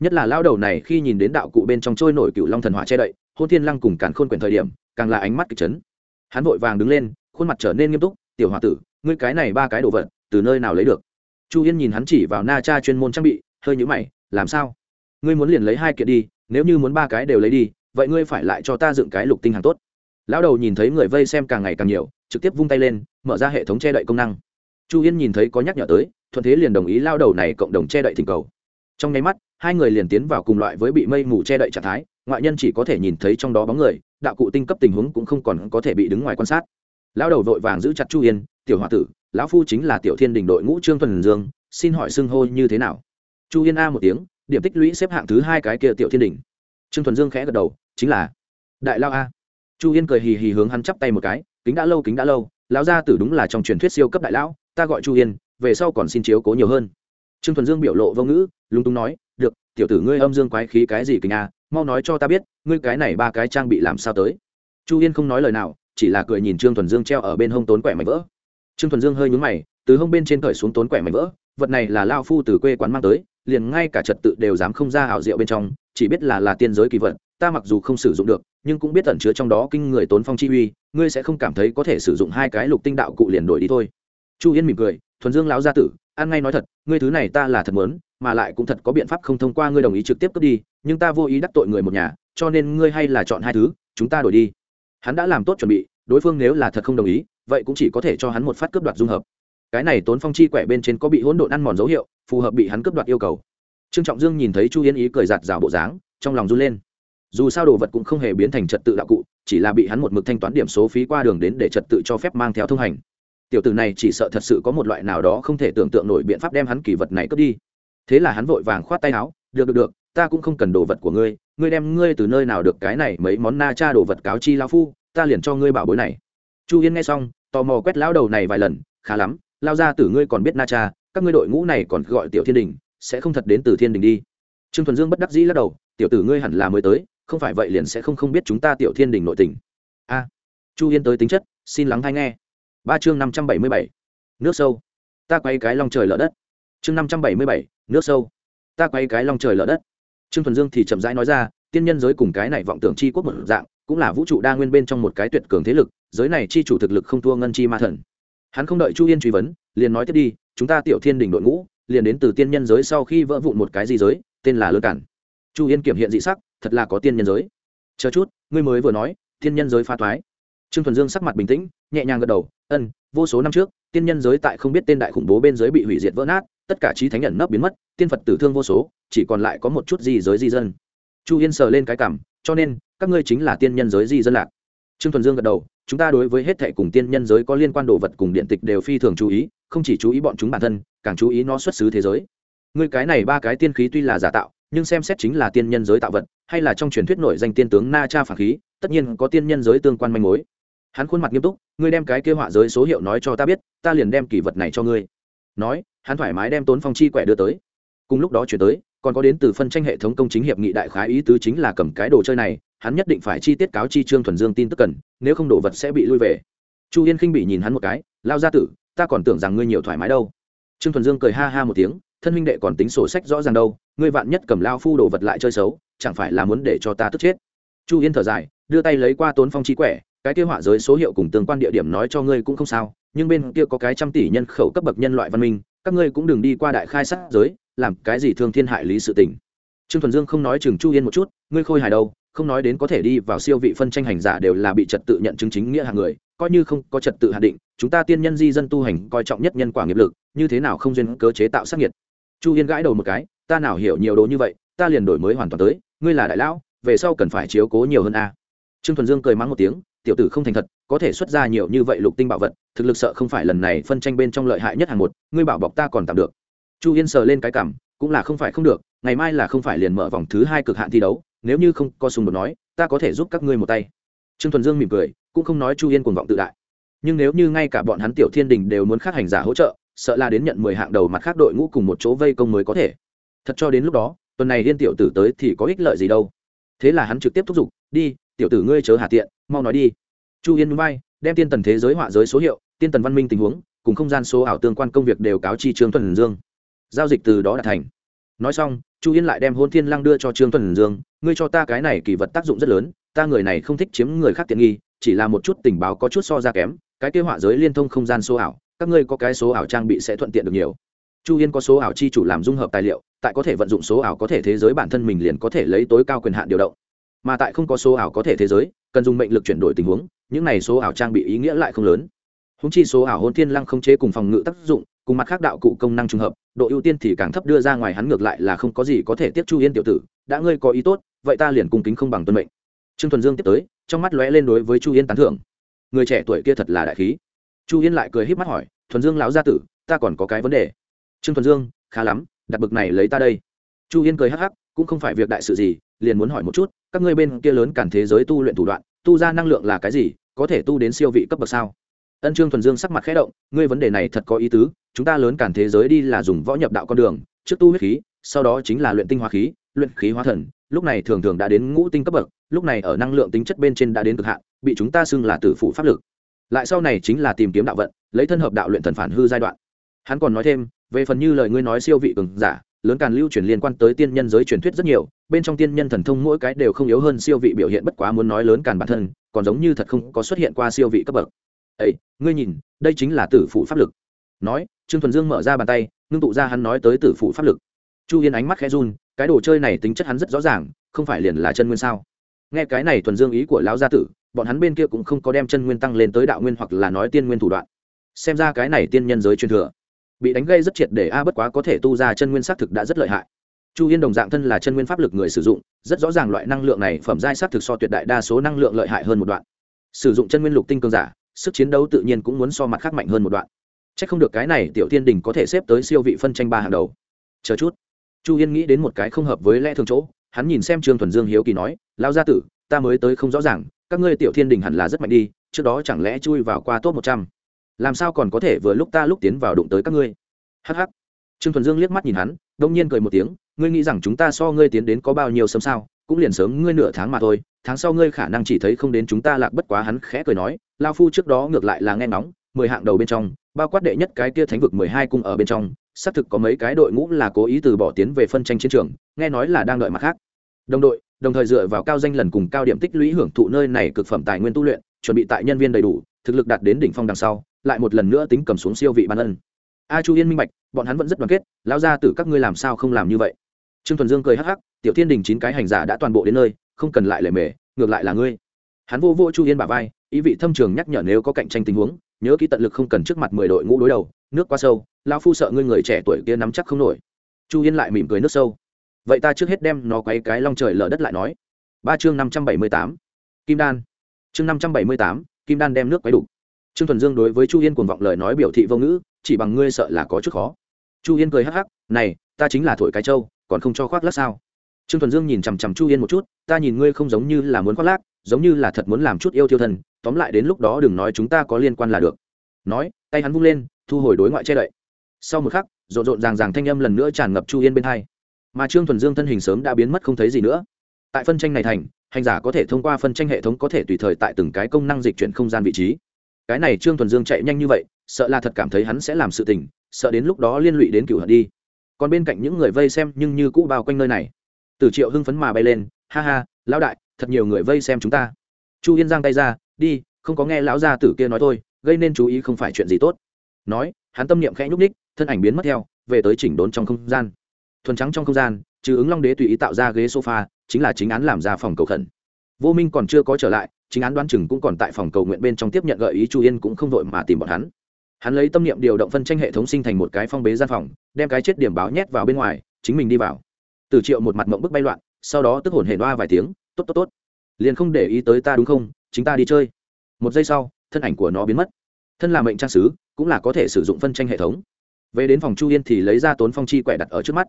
Nhất là lao đầu này khi nhìn đến đạo cụ bên trong trôi nổi cựu long thần hỏa che đậy, hôn thiên lăng cùng càn khôn quyển thời điểm, càng là ánh mắt kịch chấn. Hắn vội vàng đứng lên, khuôn mặt trở nên nghiêm túc, tiểu h o a tử, ngươi cái này ba cái đồ vật, từ nơi nào lấy được? Chu yên nhìn hắn chỉ vào na cha chuyên môn trang bị, hơi nhũ mày, làm sao? Ngươi muốn liền lấy hai kiện đi, nếu như muốn ba cái đều lấy đi vậy ngươi phải lại cho ta dựng cái lục tinh hàng tốt. Lão đầu nhìn thấy người vây xem càng ngày càng nhiều, trực tiếp vung tay lên, mở ra hệ thống che đậy công năng. Chu yên nhìn thấy có nhắc nhở tới, thuận thế liền đồng ý lao đầu này cộng đồng che đậy thỉnh cầu. Trong nháy mắt, hai người liền tiến vào cùng loại với bị mây mù che đậy trạng thái, ngoại nhân chỉ có thể nhìn thấy trong đó bóng người, đạo cụ tinh cấp tình huống cũng không còn có thể bị đứng ngoài quan sát. Lão đầu vội vàng giữ chặt chu yên, tiểu h o a tử, lão phu chính là tiểu thiên đình đội ngũ trương thuần dương, xin hỏi xưng hô như thế nào? Chu yên a một tiếng, điểm tích lũy xếp hạng thứ hai cái kia tiểu thiên đình trương thuần dương khẽ gật đầu, chính là, đại lao a. Chu yên cười hì hì hướng hắn chắp tay một cái, kính đã lâu, kính đã lâu, lão gia tử đúng là trong truyền thuyết siêu cấp đại lão, ta gọi chu yên, về sau còn xin chiếu cố nhiều hơn. Trương thuần dương biểu lộ vô ngữ, lúng túng nói, được, tiểu tử ngươi âm dương quái khí cái gì kính a, mau nói cho ta biết, ngươi cái này ba cái trang bị làm sao tới? Chu yên không nói lời nào, chỉ là cười nhìn trương thuần dương treo ở bên hông tốn quẻ mảnh vỡ. Trương thuần dương hơi nhúng mày, từ hông bên trên cởi xuống tốn quẻ mảnh vỡ, vật này là lao phu từ quê quán mang tới, liền ngay cả trật tự đều dám không ra ảo diệu bên trong chỉ biết là là tiên giới kỳ vật, ta mặc dù không sử dụng được, nhưng cũng biết tẩn chứa trong đó kinh người tốn phong chi uy, ngươi sẽ không cảm thấy có thể sử dụng hai cái lục tinh đạo cụ liền đổi đi thôi. Chu yên mỉm cười, thuần dương lão gia tử, ăn ngay nói thật, ngươi thứ này ta là thật muốn, mà lại cũng thật có biện pháp không thông qua ngươi đồng ý trực tiếp cướp đi, nhưng ta vô ý đắc tội người một nhà, cho nên ngươi hay là chọn hai thứ, chúng ta đổi đi. Hắn đã làm tốt chuẩn bị, đối phương nếu là thật không đồng ý, vậy cũng chỉ có thể cho hắn một phát cướp đoạt dung hợp. Cái này tốn phong chi quẻ bên trên có bị hỗn độn ăn mòn dấu hiệu, phù hợp bị hắn cướp đoạt yêu cầu trương trọng dương nhìn thấy chu yên ý cười giạt rào bộ dáng, trong lòng run lên. Dù sao đồ vật cũng không hề biến thành trật tự đạo cụ, chỉ là bị hắn một mực thanh toán điểm số phí qua đường đến để trật tự cho phép mang theo thông hành. Tiểu tử này chỉ sợ thật sự có một loại nào đó không thể tưởng tượng nổi biện pháp đem hắn kỳ vật này cướp đi. Thế là hắn vội vàng khoát tay áo, được được được, ta cũng không cần đồ vật của ngươi ngươi đem ngươi từ nơi nào được cái này mấy món na cha đồ vật cáo chi lao phu, ta liền cho ngươi bảo bối này. Chu yên nghe xong, tò mò quét lão đầu này vài lần, khá lắm lao ra từ ngươi còn biết na cha, các ngươi đội ngũ này còn gọi tiểu thiên đình sẽ không thật đến từ thiên đình đi. Trương thuần dương bất đắc dĩ lắc đầu, tiểu tử ngươi hẳn là mới tới, không phải vậy liền sẽ không không biết chúng ta tiểu thiên đình nội tình. A, chu yên tới tính chất, xin lắng hay nghe. Ba chương năm trăm bảy mươi bảy, nước sâu. Ta quay cái lòng trời lở đất. Chương năm trăm bảy mươi bảy, nước sâu. Ta quay cái lòng trời lở đất. Trương thuần dương thì chậm rãi nói ra, tiên nhân giới cùng cái này vọng tưởng chi quốc một dạng, cũng là vũ trụ đa nguyên bên trong một cái tuyệt cường thế lực, giới này chi chủ thực lực không thua ngân chi ma thần. Hắn không đợi chu yên truy vấn, liền nói tiếp đi, chúng ta tiểu thiên đình đội ngũ liền đến từ tiên nhân giới sau khi vỡ vụn một cái gì giới, tên là lơ cản. Chu yên kiểm hiện dị sắc, thật là có tiên nhân giới. Chờ chút, ngươi mới vừa nói, tiên nhân giới pha thoái. Trương thuần dương sắc mặt bình tĩnh, nhẹ nhàng gật đầu, ân, vô số năm trước, tiên nhân giới tại không biết tên đại khủng bố bên giới bị hủy diệt vỡ nát, tất cả trí thánh nhận nấp biến mất, tiên phật tử thương vô số, chỉ còn lại có một chút gì giới di dân. Chu yên sờ lên cái cảm, cho nên, các ngươi chính là tiên nhân giới di dân lạc. Trương thuần dương gật đầu, chúng ta đối với hết thệ cùng tiên nhân giới có liên quan đồ vật cùng điện tịch đều phi thường chú ý không chỉ chú ý bọn chúng bản thân, càng chú ý nó xuất xứ thế giới. Ngươi cái này ba cái tiên khí tuy là giả tạo, nhưng xem xét chính là tiên nhân giới tạo vật, hay là trong truyền thuyết nổi danh tiên tướng na cha phản khí, tất nhiên có tiên nhân giới tương quan manh mối. Hắn khuôn mặt nghiêm túc, ngươi đem cái kế họa giới số hiệu nói cho ta biết, ta liền đem kỷ vật này cho ngươi. Nói, hắn thoải mái đem tốn phong chi quẻ đưa tới. Cùng lúc đó chuyển tới, còn có đến từ phân tranh hệ thống công chính hiệp nghị đại khái ý tứ chính là cầm cái đồ chơi này, hắn nhất định phải chi tiết cáo chi trương thuần dương tin tức cần, nếu không đồ vật sẽ bị lui về. Chu yên khinh bị nhìn hắn một cái, lao ra tử ta còn tưởng rằng ngươi nhiều thoải mái đâu. Trương thuần dương cười ha ha một tiếng, thân huynh đệ còn tính sổ sách rõ ràng đâu, ngươi vạn nhất cầm lao phu đồ vật lại chơi xấu, chẳng phải là muốn để cho ta tức chết. Chu yên thở dài, đưa tay lấy qua tốn phong trí quẻ, cái kia họa giới số hiệu cùng tương quan địa điểm nói cho ngươi cũng không sao, nhưng bên kia có cái trăm tỷ nhân khẩu cấp bậc nhân loại văn minh, các ngươi cũng đừng đi qua đại khai sát giới, làm cái gì thương thiên hại lý sự tình. Trương thuần dương không nói chừng chu yên một chút, ngươi khôi hài đâu, không nói đến có thể đi vào siêu vị phân tranh hành giả đều là bị trật tự nhận chứng chính nghĩa hàng người coi như không có trật tự hạn định, chúng ta tiên nhân di dân tu hành coi trọng nhất nhân quả nghiệp lực, như thế nào không duyên cơ chế tạo sát nhiệt chu yên gãi đầu một cái, ta nào hiểu nhiều đồ như vậy, ta liền đổi mới hoàn toàn tới, ngươi là đại lão, về sau cần phải chiếu cố nhiều hơn a. Trương thuần dương cười mắng một tiếng, tiểu tử không thành thật, có thể xuất ra nhiều như vậy lục tinh bảo vật, thực lực sợ không phải lần này phân tranh bên trong lợi hại nhất hàng một, ngươi bảo bọc ta còn tạm được. Chu yên sờ lên cái cảm, cũng là không phải không được, ngày mai là không phải liền mở vòng thứ hai cực hạn thi đấu, nếu như không có xung đột nói, ta có thể giúp các ngươi một tay. Trương thuần dương mỉm cười cũng không nói chu yên cuồng vọng tự đại. Nhưng nếu như ngay cả bọn hắn tiểu thiên đình đều muốn khác hành giả hỗ trợ, sợ là đến nhận mười hạng đầu mặt khác đội ngũ cùng một chỗ vây công mới có thể. Thật cho đến lúc đó, tuần này liên tiểu tử tới thì có ích lợi gì đâu. Thế là hắn trực tiếp thúc giục, đi, tiểu tử ngươi chớ hà tiện, mau nói đi. Chu yên núi bay đem tiên tần thế giới họa giới số hiệu, tiên tần văn minh tình huống, cùng không gian số ảo tương quan công việc đều cáo chi trương tuần dương. Giao dịch từ đó đã thành. Nói xong, chu yên lại đem hôn thiên lăng đưa cho trương tuần dương, ngươi cho ta cái này kỳ vật tác dụng rất lớn, ta người này không thích chiếm người khác tiện nghi chỉ là một chút tình báo có chút so ra kém, cái kế họa giới liên thông không gian số ảo, các ngươi có cái số ảo trang bị sẽ thuận tiện được nhiều. Chu yên có số ảo chi chủ làm dung hợp tài liệu, tại có thể vận dụng số ảo có thể thế giới bản thân mình liền có thể lấy tối cao quyền hạn điều động. Mà tại không có số ảo có thể thế giới, cần dùng mệnh lực chuyển đổi tình huống, những này số ảo trang bị ý nghĩa lại không lớn. Húng chi số ảo hôn thiên lăng không chế cùng phòng ngự tác dụng, cùng mặt khác đạo cụ công năng trùng hợp, độ ưu tiên thì càng thấp đưa ra ngoài hắn ngược lại là không có gì có thể tiếp chu yên tiểu tử, đã ngươi có ý tốt, vậy ta liền cung kính không bằng tuân mệnh trương thuần dương tiếp tới, trong mắt lóe lên đối với chu yên tán thưởng. Người trẻ tuổi kia thật là đại khí. Chu yên lại cười h í p mắt hỏi, thuần dương lão gia tử, ta còn có cái vấn đề. Trương thuần dương, khá lắm, đặt bực này lấy ta đây. Chu yên cười hắc hắc, cũng không phải việc đại sự gì, liền muốn hỏi một chút, các ngươi bên kia lớn cản thế giới tu luyện thủ đoạn, tu ra năng lượng là cái gì, có thể tu đến siêu vị cấp bậc sao? Ân trương thuần dương sắc mặt khẽ động, ngươi vấn đề này thật có ý tứ, chúng ta lớn cản thế giới đi là dùng võ nhập đạo con đường, trước tu huyết khí, sau đó chính là luyện tinh hoa khí luyện khí hóa thần, lúc này thường thường đã đến ngũ tinh cấp bậc, lúc này ở năng lượng tính chất bên trên đã đến cực hạn, bị chúng ta xưng là tử phụ pháp lực. Lại sau này chính là tìm kiếm đạo vận, lấy thân hợp đạo luyện thần phản hư giai đoạn. Hắn còn nói thêm, về phần như lời ngươi nói siêu vị cường giả, lớn càn lưu truyền liên quan tới tiên nhân giới truyền thuyết rất nhiều, bên trong tiên nhân thần thông mỗi cái đều không yếu hơn siêu vị biểu hiện bất quá muốn nói lớn càn bản thân, còn giống như thật không có xuất hiện qua siêu vị cấp bậc. Ấy ngươi nhìn, đây chính là tử phụ pháp lực. Nói, trương thuần dương mở ra bàn tay, ngưng tụ ra hắn nói tới tử phụ pháp lực. Chu yên ánh mắt khẽ run cái đồ chơi này tính chất hắn rất rõ ràng, không phải liền là chân nguyên sao? Nghe cái này thuần dương ý của lão gia tử, bọn hắn bên kia cũng không có đem chân nguyên tăng lên tới đạo nguyên hoặc là nói tiên nguyên thủ đoạn. Xem ra cái này tiên nhân giới truyền thừa, bị đánh gây rất triệt để a, bất quá có thể tu ra chân nguyên xác thực đã rất lợi hại. Chu yên đồng dạng thân là chân nguyên pháp lực người sử dụng, rất rõ ràng loại năng lượng này phẩm giai xác thực so tuyệt đại đa số năng lượng lợi hại hơn một đoạn. Sử dụng chân nguyên lục tinh cường giả, sức chiến đấu tự nhiên cũng muốn so mặt khác mạnh hơn một đoạn. C h ắ c không được cái này tiểu thiên đình có thể xếp tới siêu vị phân tranh ba hàng đầu. Chờ chút chu yên nghĩ đến một cái không hợp với lẽ thường chỗ, hắn nhìn xem trương thuần dương hiếu kỳ nói lao gia tử, ta mới tới không rõ ràng, các ngươi tiểu thiên đình hẳn là rất mạnh đi, trước đó chẳng lẽ chui vào qua top một trăm? Làm sao còn có thể vừa lúc ta lúc tiến vào đụng tới các ngươi? Hh trương thuần dương liếc mắt nhìn hắn, đông nhiên cười một tiếng, ngươi nghĩ rằng chúng ta so ngươi tiến đến có bao nhiêu sớm sao? Cũng liền sớm ngươi nửa tháng mà thôi, tháng sau ngươi khả năng chỉ thấy không đến chúng ta lạc bất quá. Hắn khẽ cười nói lao phu trước đó ngược lại là nghe nóng mười hạng đầu bên trong, bao quát đệ nhất cái kia thánh vực mười hai cung ở bên trong xác thực có mấy cái đội ngũ là cố ý từ bỏ tiến về phân tranh chiến trường, nghe nói là đang đợi mặt khác. Đồng đội, đồng thời dựa vào cao danh lần cùng cao điểm tích lũy hưởng thụ nơi này cực phẩm tài nguyên tu luyện, chuẩn bị tại nhân viên đầy đủ, thực lực đạt đến đỉnh phong đằng sau, lại một lần nữa tính cầm xuống siêu vị ban ân. A chu yên minh bạch, bọn hắn vẫn rất đoàn kết lao ra từ các ngươi làm sao không làm như vậy? Trương thuần dương cười hắc hắc, tiểu thiên đình chín cái hành giả đã toàn bộ đến nơi, không cần lại lề mề, ngược lại là ngươi. Hắn vô vô chu yên bả vai, ý vị thâm trường nhắc nhở nếu có cạnh tranh tình huống, nhớ ký tận lực không cần trước mặt mười đội ngũ đối đầu, nước quá sâu lao phu sợ ngươi người trẻ tuổi kia nắm chắc không nổi. Chu yên lại mỉm cười nước sâu. Vậy ta trước hết đem nó quay cái long trời lở đất lại nói. Ba chương năm trăm bảy mươi tám, kim đan. Chương năm trăm bảy mươi tám, kim đan đem nước quấy đủ. Trương thuần dương đối với chu yên cuồng vọng lời nói biểu thị vô ngữ, chỉ bằng ngươi sợ là có chút khó. Chu yên cười hắc hắc, này, ta chính là thổi cái trâu, còn không cho khoác lác sao? Trương thuần dương nhìn chằm chằm chu yên một chút, ta nhìn ngươi không giống như là muốn khoác lác, giống như là thật muốn làm chút yêu thiêu thần, tóm lại đến lúc đó đừng nói chúng ta có liên quan là được. Nói, tay hắn vung lên, thu hồi đối ngoại che đậy sau một khắc, rộn rộn ràng ràng thanh âm lần nữa tràn ngập chu yên bên hai. Mà trương thuần dương thân hình sớm đã biến mất không thấy gì nữa. Tại phân tranh này thành, hành giả có thể thông qua phân tranh hệ thống có thể tùy thời tại từng cái công năng dịch chuyển không gian vị trí. Cái này trương thuần dương chạy nhanh như vậy, sợ là thật cảm thấy hắn sẽ làm sự tình, sợ đến lúc đó liên lụy đến cửu hận đi. Còn bên cạnh những người vây xem nhưng như cũ bao quanh nơi này. Từ triệu hưng phấn mà bay lên, ha ha, lão đại, thật nhiều người vây xem chúng ta. Chu yên giang tay ra, đi, không có nghe lão gia tử kia nói thôi, gây nên chú ý không phải chuyện gì tốt nói, hắn tâm niệm khẽ nhúc ních thân ảnh biến mất theo, về tới chỉnh đốn trong không gian. Thuần trắng trong không gian, trừ ứng long đế tùy ý tạo ra ghế sofa, chính là chính án làm ra phòng cầu khẩn. Vô minh còn chưa có trở lại, chính án đoán chừng cũng còn tại phòng cầu nguyện bên trong tiếp nhận gợi ý chu yên cũng không vội mà tìm bọn hắn. Hắn lấy tâm niệm điều động phân tranh hệ thống sinh thành một cái phong bế gian phòng, đem cái chết điểm báo nhét vào bên ngoài, chính mình đi vào. Từ triệu một mặt mộng bức bay loạn, sau đó tức hồn hề đoa vài tiếng, tốt tốt tốt, liền không để ý tới ta đúng không? Chính ta đi chơi. Một giây sau, thân ảnh của nó biến mất. Thân là mệnh trang sứ cũng là có thể sử dụng phân tranh hệ thống. Về đến phòng chu yên thì lấy ra tốn phong chi quẻ đặt ở trước mắt.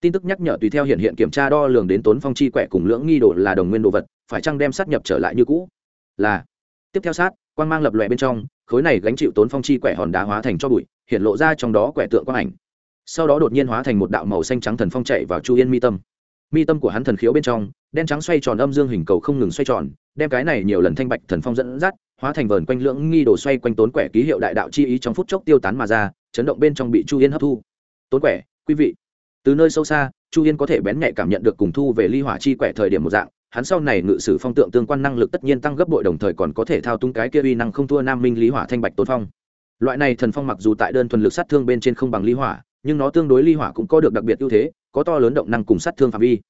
Tin tức nhắc nhở tùy theo hiện hiện kiểm tra đo lường đến tốn phong chi quẻ cùng lưỡng nghi đồ là đồng nguyên đồ vật, phải chăng đem sát nhập trở lại như cũ? Là. Tiếp theo sát quan mang lập lòe bên trong, khối này gánh chịu tốn phong chi quẻ hòn đá hóa thành cho bụi, hiện lộ ra trong đó quẻ tượng quang ảnh. Sau đó đột nhiên hóa thành một đạo màu xanh trắng thần phong chạy vào chu yên mi tâm. Mi tâm của hắn thần khiếu bên trong, đen trắng xoay tròn âm dương hình cầu không ngừng xoay tròn, đem cái này nhiều lần thanh bạch thần phong dẫn dắt hóa thành vờn quanh lưỡng nghi đồ xoay quanh tốn quẻ ký hiệu đại đạo chi ý trong phút chốc tiêu tán mà ra, chấn động bên trong bị chu yên hấp thu. Tốn quẻ, quý vị. Từ nơi sâu xa, chu yên có thể bén nhạy cảm nhận được cùng thu về ly hỏa chi quẻ thời điểm một dạng, hắn sau này ngự sử phong tượng tương quan năng lực tất nhiên tăng gấp bội đồng thời còn có thể thao túng cái kia uy năng không thua nam minh lý hỏa thanh bạch tốn phong. Loại này thần phong mặc dù tại đơn thuần lực sát thương bên trên không bằng ly hỏa, nhưng nó tương đối ly hỏa cũng có được đặc biệt ưu thế, có to lớn động năng cùng sát thương phạm vi.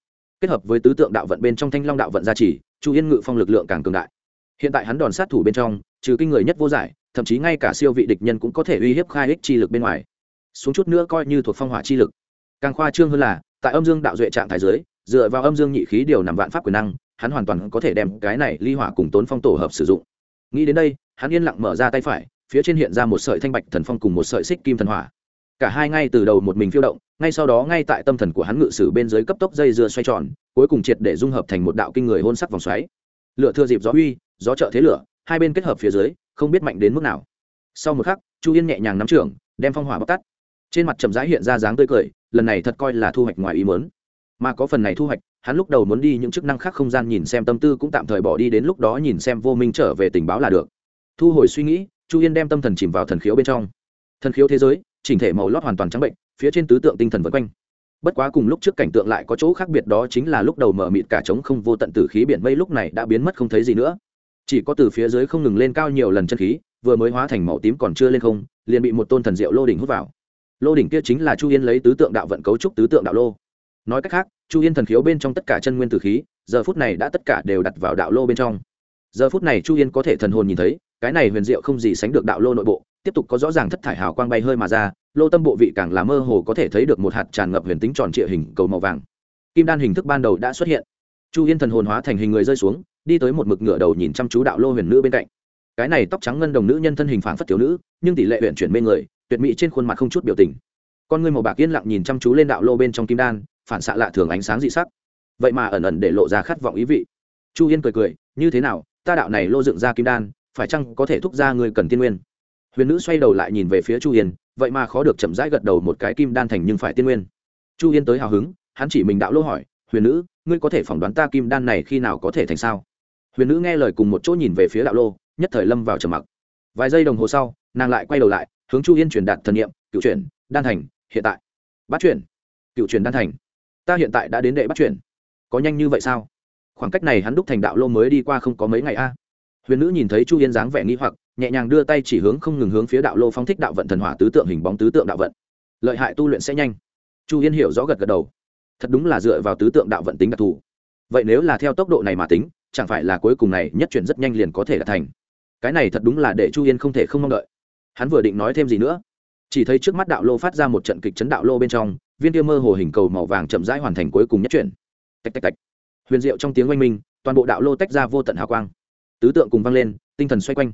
Kết hợp với tứ tượng đạo vận bên trong thanh long đạo vận gia trì, chu yên ngự phong lực lượng càng cường đại hiện tại hắn đòn sát thủ bên trong, trừ kinh người nhất vô giải, thậm chí ngay cả siêu vị địch nhân cũng có thể uy hiếp khai ích chi lực bên ngoài. Xuống chút nữa coi như thuộc phong hỏa chi lực. Càng khoa trương hơn là, tại âm dương đạo duệ trạng thái giới dựa vào âm dương nhị khí điều nằm vạn pháp quyền năng, hắn hoàn toàn có thể đem cái này ly hỏa cùng tốn phong tổ hợp sử dụng. Nghĩ đến đây, hắn yên lặng mở ra tay phải, phía trên hiện ra một sợi thanh bạch thần phong cùng một sợi xích kim thần hỏa. Cả hai ngay từ đầu một mình phiêu động, ngay sau đó ngay tại tâm thần của hắn ngự sử bên dưới cấp tốc dây dưa xoay tròn, cuối cùng triệt để dung hợp thành một đạo kinh người hôn sắc vòng xoáy. Lựa thừa dịp gió uy gió trợ thế lửa, hai bên kết hợp phía dưới, không biết mạnh đến mức nào. Sau một khắc, chu yên nhẹ nhàng nắm trưởng, đem phong hỏa bóc tắt. Trên mặt trầm rãi hiện ra dáng tươi cười, lần này thật coi là thu hoạch ngoài ý mớn mà có phần này thu hoạch, hắn lúc đầu muốn đi những chức năng khác không gian nhìn xem tâm tư cũng tạm thời bỏ đi đến lúc đó nhìn xem vô minh trở về tình báo là được. Thu hồi suy nghĩ, chu yên đem tâm thần chìm vào thần khiếu bên trong. Thần khiếu thế giới, chỉnh thể màu lót hoàn toàn trắng bệnh, phía trên tứ tượng tinh thần vân quanh. Bất quá cùng lúc trước cảnh tượng lại có chỗ khác biệt đó chính là lúc đầu mở mịt cả trống không vô tận tử khí biển mây lúc này đã biến mất không thấy gì nữa chỉ có từ phía dưới không ngừng lên cao nhiều lần chân khí, vừa mới hóa thành màu tím còn chưa lên không, liền bị một tôn thần diệu lô đỉnh hút vào. Lô đỉnh kia chính là chu yên lấy tứ tượng đạo vận cấu trúc tứ tượng đạo lô. Nói cách khác, chu yên thần khiếu bên trong tất cả chân nguyên tử khí, giờ phút này đã tất cả đều đặt vào đạo lô bên trong. Giờ phút này chu yên có thể thần hồn nhìn thấy, cái này huyền diệu không gì sánh được đạo lô nội bộ, tiếp tục có rõ ràng thất thải hào quang bay hơi mà ra, lô tâm bộ vị càng là mơ hồ có thể thấy được một hạt tràn ngập huyền tính tròn trịa hình cầu màu vàng. Kim đan hình thức ban đầu đã xuất hiện. Chu yên thần hồn hóa thành hình người rơi xuống đi tới một mực ngựa đầu nhìn chăm chú đạo lô huyền nữ bên cạnh. Cái này tóc trắng ngân đồng nữ nhân thân hình phản phất thiếu nữ, nhưng tỷ lệ huyện chuyển bên người, tuyệt mỹ trên khuôn mặt không chút biểu tình. Con người màu bạc yên lặng nhìn chăm chú lên đạo lô bên trong kim đan, phản xạ lạ thường ánh sáng dị sắc. Vậy mà ẩn ẩn để lộ ra khát vọng ý vị. Chu yên cười cười, như thế nào, ta đạo này lô dựng ra kim đan, phải chăng có thể thúc ra người cần tiên nguyên? Huyền nữ xoay đầu lại nhìn về phía chu yên, vậy mà khó được chậm rãi gật đầu một cái kim đan thành nhưng phải tiên nguyên. Chu yên tới hào hứng, hắn chỉ mình đạo lô hỏi, huyền nữ, ngươi có thể phỏng đoán ta kim đan này khi nào có thể thành sao? Huyền nữ nghe lời cùng một chỗ nhìn về phía đạo lô, nhất thời lâm vào trầm mặc. Vài giây đồng hồ sau, nàng lại quay đầu lại, hướng chu yên truyền đạt thần nghiệm cựu chuyển, đan thành, hiện tại. Bắt chuyển. Cựu chuyển đan thành. Ta hiện tại đã đến đệ bắt chuyển. Có nhanh như vậy sao? Khoảng cách này hắn đúc thành đạo lô mới đi qua không có mấy ngày a. Huyền nữ nhìn thấy chu yên dáng vẻ nghi hoặc, nhẹ nhàng đưa tay chỉ hướng không ngừng hướng phía đạo lô phong thích đạo vận thần hỏa tứ tượng hình bóng tứ tượng đạo vận. Lợi hại tu luyện sẽ nhanh. Chu yên hiểu rõ gật gật đầu. Thật đúng là dựa vào tứ tượng đạo vận tính đặc thù. Vậy nếu là theo tốc độ này mà tính chẳng phải là cuối cùng này nhất chuyển rất nhanh liền có thể đạt thành. Cái này thật đúng là để chu yên không thể không mong đợi. Hắn vừa định nói thêm gì nữa, chỉ thấy trước mắt đạo lô phát ra một trận kịch chấn đạo lô bên trong, viên tiêu mơ hồ hình cầu màu vàng chậm rãi hoàn thành cuối cùng nhất chuyển. Tạch tạch tạch. Huyền diệu trong tiếng oanh minh, toàn bộ đạo lô tách ra vô tận hào quang. Tứ tượng cùng vang lên, tinh thần xoay quanh.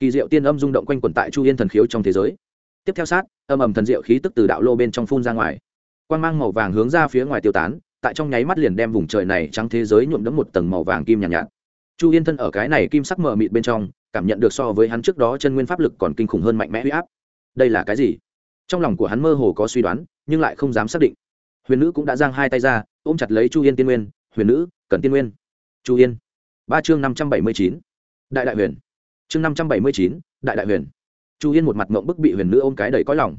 Kỳ diệu tiên âm rung động quanh quẩn tại chu yên thần khiếu trong thế giới. Tiếp theo sát, âm ầm thần diệu khí tức từ đạo lô bên trong phun ra ngoài. Quan mang màu vàng hướng ra phía ngoài tiêu tán tại trong nháy mắt liền đem vùng trời này trắng thế giới nhuộm đẫm một tầng màu vàng kim nhàn nhạt, nhạt. Chu yên thân ở cái này kim sắc mờ mịt bên trong cảm nhận được so với hắn trước đó chân nguyên pháp lực còn kinh khủng hơn mạnh mẽ huy áp. Đây là cái gì? Trong lòng của hắn mơ hồ có suy đoán nhưng lại không dám xác định. Huyền nữ cũng đã giang hai tay ra ôm chặt lấy chu yên tiên nguyên. Huyền nữ cần tiên nguyên. Chu yên. Ba chương năm trăm bảy mươi chín. Đại đại huyền. Chương năm trăm bảy mươi chín đại đại huyền. Chu yên một mặt mộng bức bị huyền nữ ôm cái đầy có lòng.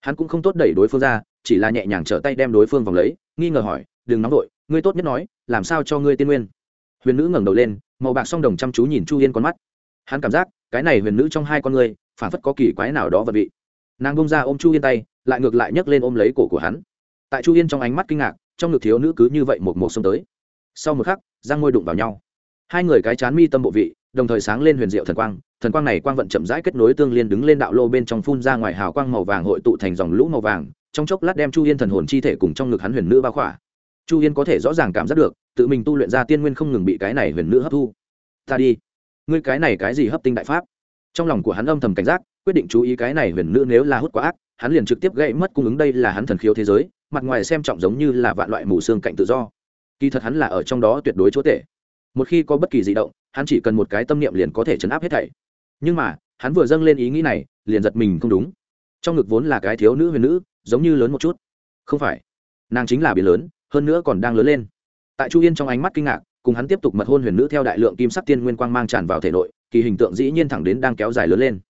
Hắn cũng không tốt đẩy đối phương ra chỉ là nhẹ nhàng trở tay đem đối phương vòng lấy nghi ngờ hỏi đừng nóng vội, ngươi tốt nhất nói, làm sao cho ngươi tiên nguyên? Huyền nữ ngẩng đầu lên, màu bạc song đồng chăm chú nhìn chu yên con mắt. Hắn cảm giác, cái này huyền nữ trong hai con ngươi, phản phất có kỳ quái nào đó vật vị. Nàng bông ra ôm chu yên tay, lại ngược lại nhấc lên ôm lấy cổ của hắn. Tại chu yên trong ánh mắt kinh ngạc, trong ngực thiếu nữ cứ như vậy một một xông tới. Sau một khắc giang ngôi đụng vào nhau. Hai người cái chán mi tâm bộ vị, đồng thời sáng lên huyền diệu thần quang thần quang này quang vận chậm rãi kết nối tương liên đứng lên đạo lô bên trong phun ra ngoài hào quang màu vàng hội tụ thành dòng lũ màu vàng, trong chốc lát đem chu yên thần hồn chi thể cùng trong ngực hắn huyền nữ bao khỏa chu yên có thể rõ ràng cảm giác được, tự mình tu luyện ra tiên nguyên không ngừng bị cái này huyền nữ hấp thu. Ta đi. Ngươi cái này cái gì hấp tinh đại pháp? Trong lòng của hắn âm thầm cảnh giác, quyết định chú ý cái này huyền nữ nếu là hút quá ác, hắn liền trực tiếp gãy mất cung ứng đây là hắn thần khiếu thế giới, mặt ngoài xem trọng giống như là vạn loại mù xương cạnh tự do. Kỳ thật hắn là ở trong đó tuyệt đối chúa tể. Một khi có bất kỳ di động, hắn chỉ cần một cái tâm niệm liền có thể chấn áp hết thảy. Nhưng mà, hắn vừa dâng lên ý nghĩ này, liền giật mình không đúng. Trong ngực vốn là cái thiếu nữ huyền nữ, giống như lớn một chút. Không phải. Nàng chính là biển lớn hơn nữa còn đang lớn lên. Tại chu yên trong ánh mắt kinh ngạc, cùng hắn tiếp tục mật hôn huyền nữ theo đại lượng kim sắc tiên nguyên quang mang tràn vào thể nội, kỳ hình tượng dĩ nhiên thẳng đến đang kéo dài lớn lên.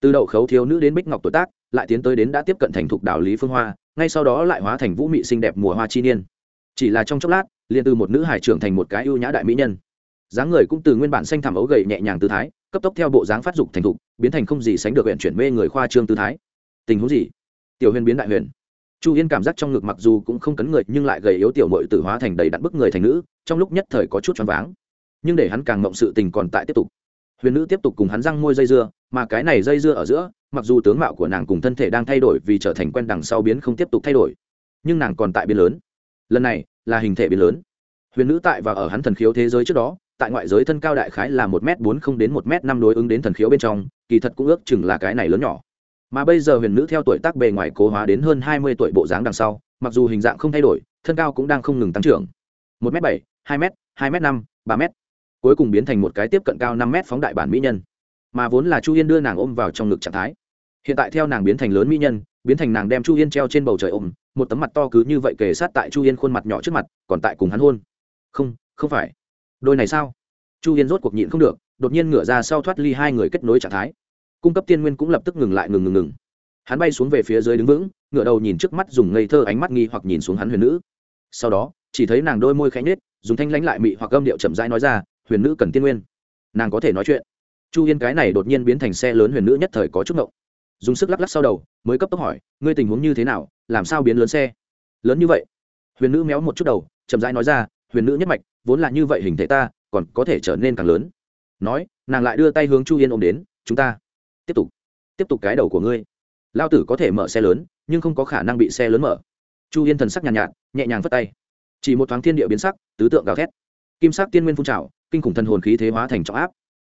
Từ đậu khấu thiếu nữ đến bích ngọc tuổi tác, lại tiến tới đến đã tiếp cận thành thục đạo lý phương hoa, ngay sau đó lại hóa thành vũ mị xinh đẹp mùa hoa chi niên. Chỉ là trong chốc lát, liền từ một nữ hải trưởng thành một cái ưu nhã đại mỹ nhân. Dáng người cũng từ nguyên bản xanh thảm ấu gầy nhẹ nhàng tư thái, cấp tốc theo bộ dáng phát dục thành thục, biến thành không gì sánh được huyện chuyển mê người khoa trương tư thái. Tình huống gì? Tiểu huyền biến đại huyền chu yên cảm giác trong ngực mặc dù cũng không cấn người, nhưng lại gầy yếu tiểu mội tử hóa thành đầy đặn bức người thành nữ, trong lúc nhất thời có chút choáng váng. Nhưng để hắn càng mộng sự tình còn tại tiếp tục. Huyền nữ tiếp tục cùng hắn răng môi dây dưa, mà cái này dây dưa ở giữa, mặc dù tướng mạo của nàng cùng thân thể đang thay đổi vì trở thành quen đằng sau biến không tiếp tục thay đổi, nhưng nàng còn tại biến lớn. Lần này, là hình thể biến lớn. Huyền nữ tại và ở hắn thần khiếu thế giới trước đó, tại ngoại giới thân cao đại khái là một m bốn không đến một m năm đối ứng đến thần khiếu bên trong, kỳ thật cũng ước chừng là cái này lớn nhỏ mà bây giờ huyền nữ theo tuổi tác bề ngoài cố hóa đến hơn hai mươi tuổi bộ dáng đằng sau, mặc dù hình dạng không thay đổi, thân cao cũng đang không ngừng tăng trưởng. Một m bảy, hai m hai m năm, ba m cuối cùng biến thành một cái tiếp cận cao năm m phóng đại bản mỹ nhân. Mà vốn là chu yên đưa nàng ôm vào trong ngực trạng thái. Hiện tại theo nàng biến thành lớn mỹ nhân, biến thành nàng đem chu yên treo trên bầu trời ôm, một tấm mặt to cứ như vậy kề sát tại chu yên khuôn mặt nhỏ trước mặt, còn tại cùng hắn hôn. Không không phải. Đôi này sao? Chu yên rốt cuộc nhịn không được, đột nhiên ngửa ra sau thoát ly hai người kết nối trạng thái cung cấp tiên nguyên cũng lập tức ngừng lại ngừng ngừng ngừng. Hắn bay xuống về phía dưới đứng vững ngựa đầu nhìn trước mắt dùng ngây thơ ánh mắt nghi hoặc nhìn xuống hắn huyền nữ. Sau đó, chỉ thấy nàng đôi môi khẽ nhết dùng thanh lãnh lại mị hoặc âm điệu chậm rãi nói ra, huyền nữ cần tiên nguyên. Nàng có thể nói chuyện. Chu yên cái này đột nhiên biến thành xe lớn huyền nữ nhất thời có chút ngộng. Dùng sức lắc lắc sau đầu, mới cấp tốc hỏi, ngươi tình huống như thế nào? Làm sao biến lớn xe? Lớn như vậy? Huyền nữ méo một chút đầu, chậm rãi nói ra, huyền nữ nhất mạch, vốn là như vậy hình thể ta, còn có thể trở nên càng lớn. Nói, nàng lại đưa tay hướng chu yên ôm đến, chúng ta tiếp tục tiếp tục cái đầu của ngươi. Lao tử có thể mở xe lớn nhưng không có khả năng bị xe lớn mở. Chu yên thần sắc nhàn nhạt, nhạt nhẹ nhàng phất tay. Chỉ một thoáng thiên địa biến sắc tứ tượng gào thét. Kim sắc tiên nguyên phun trào kinh khủng thần hồn khí thế hóa thành trọng áp.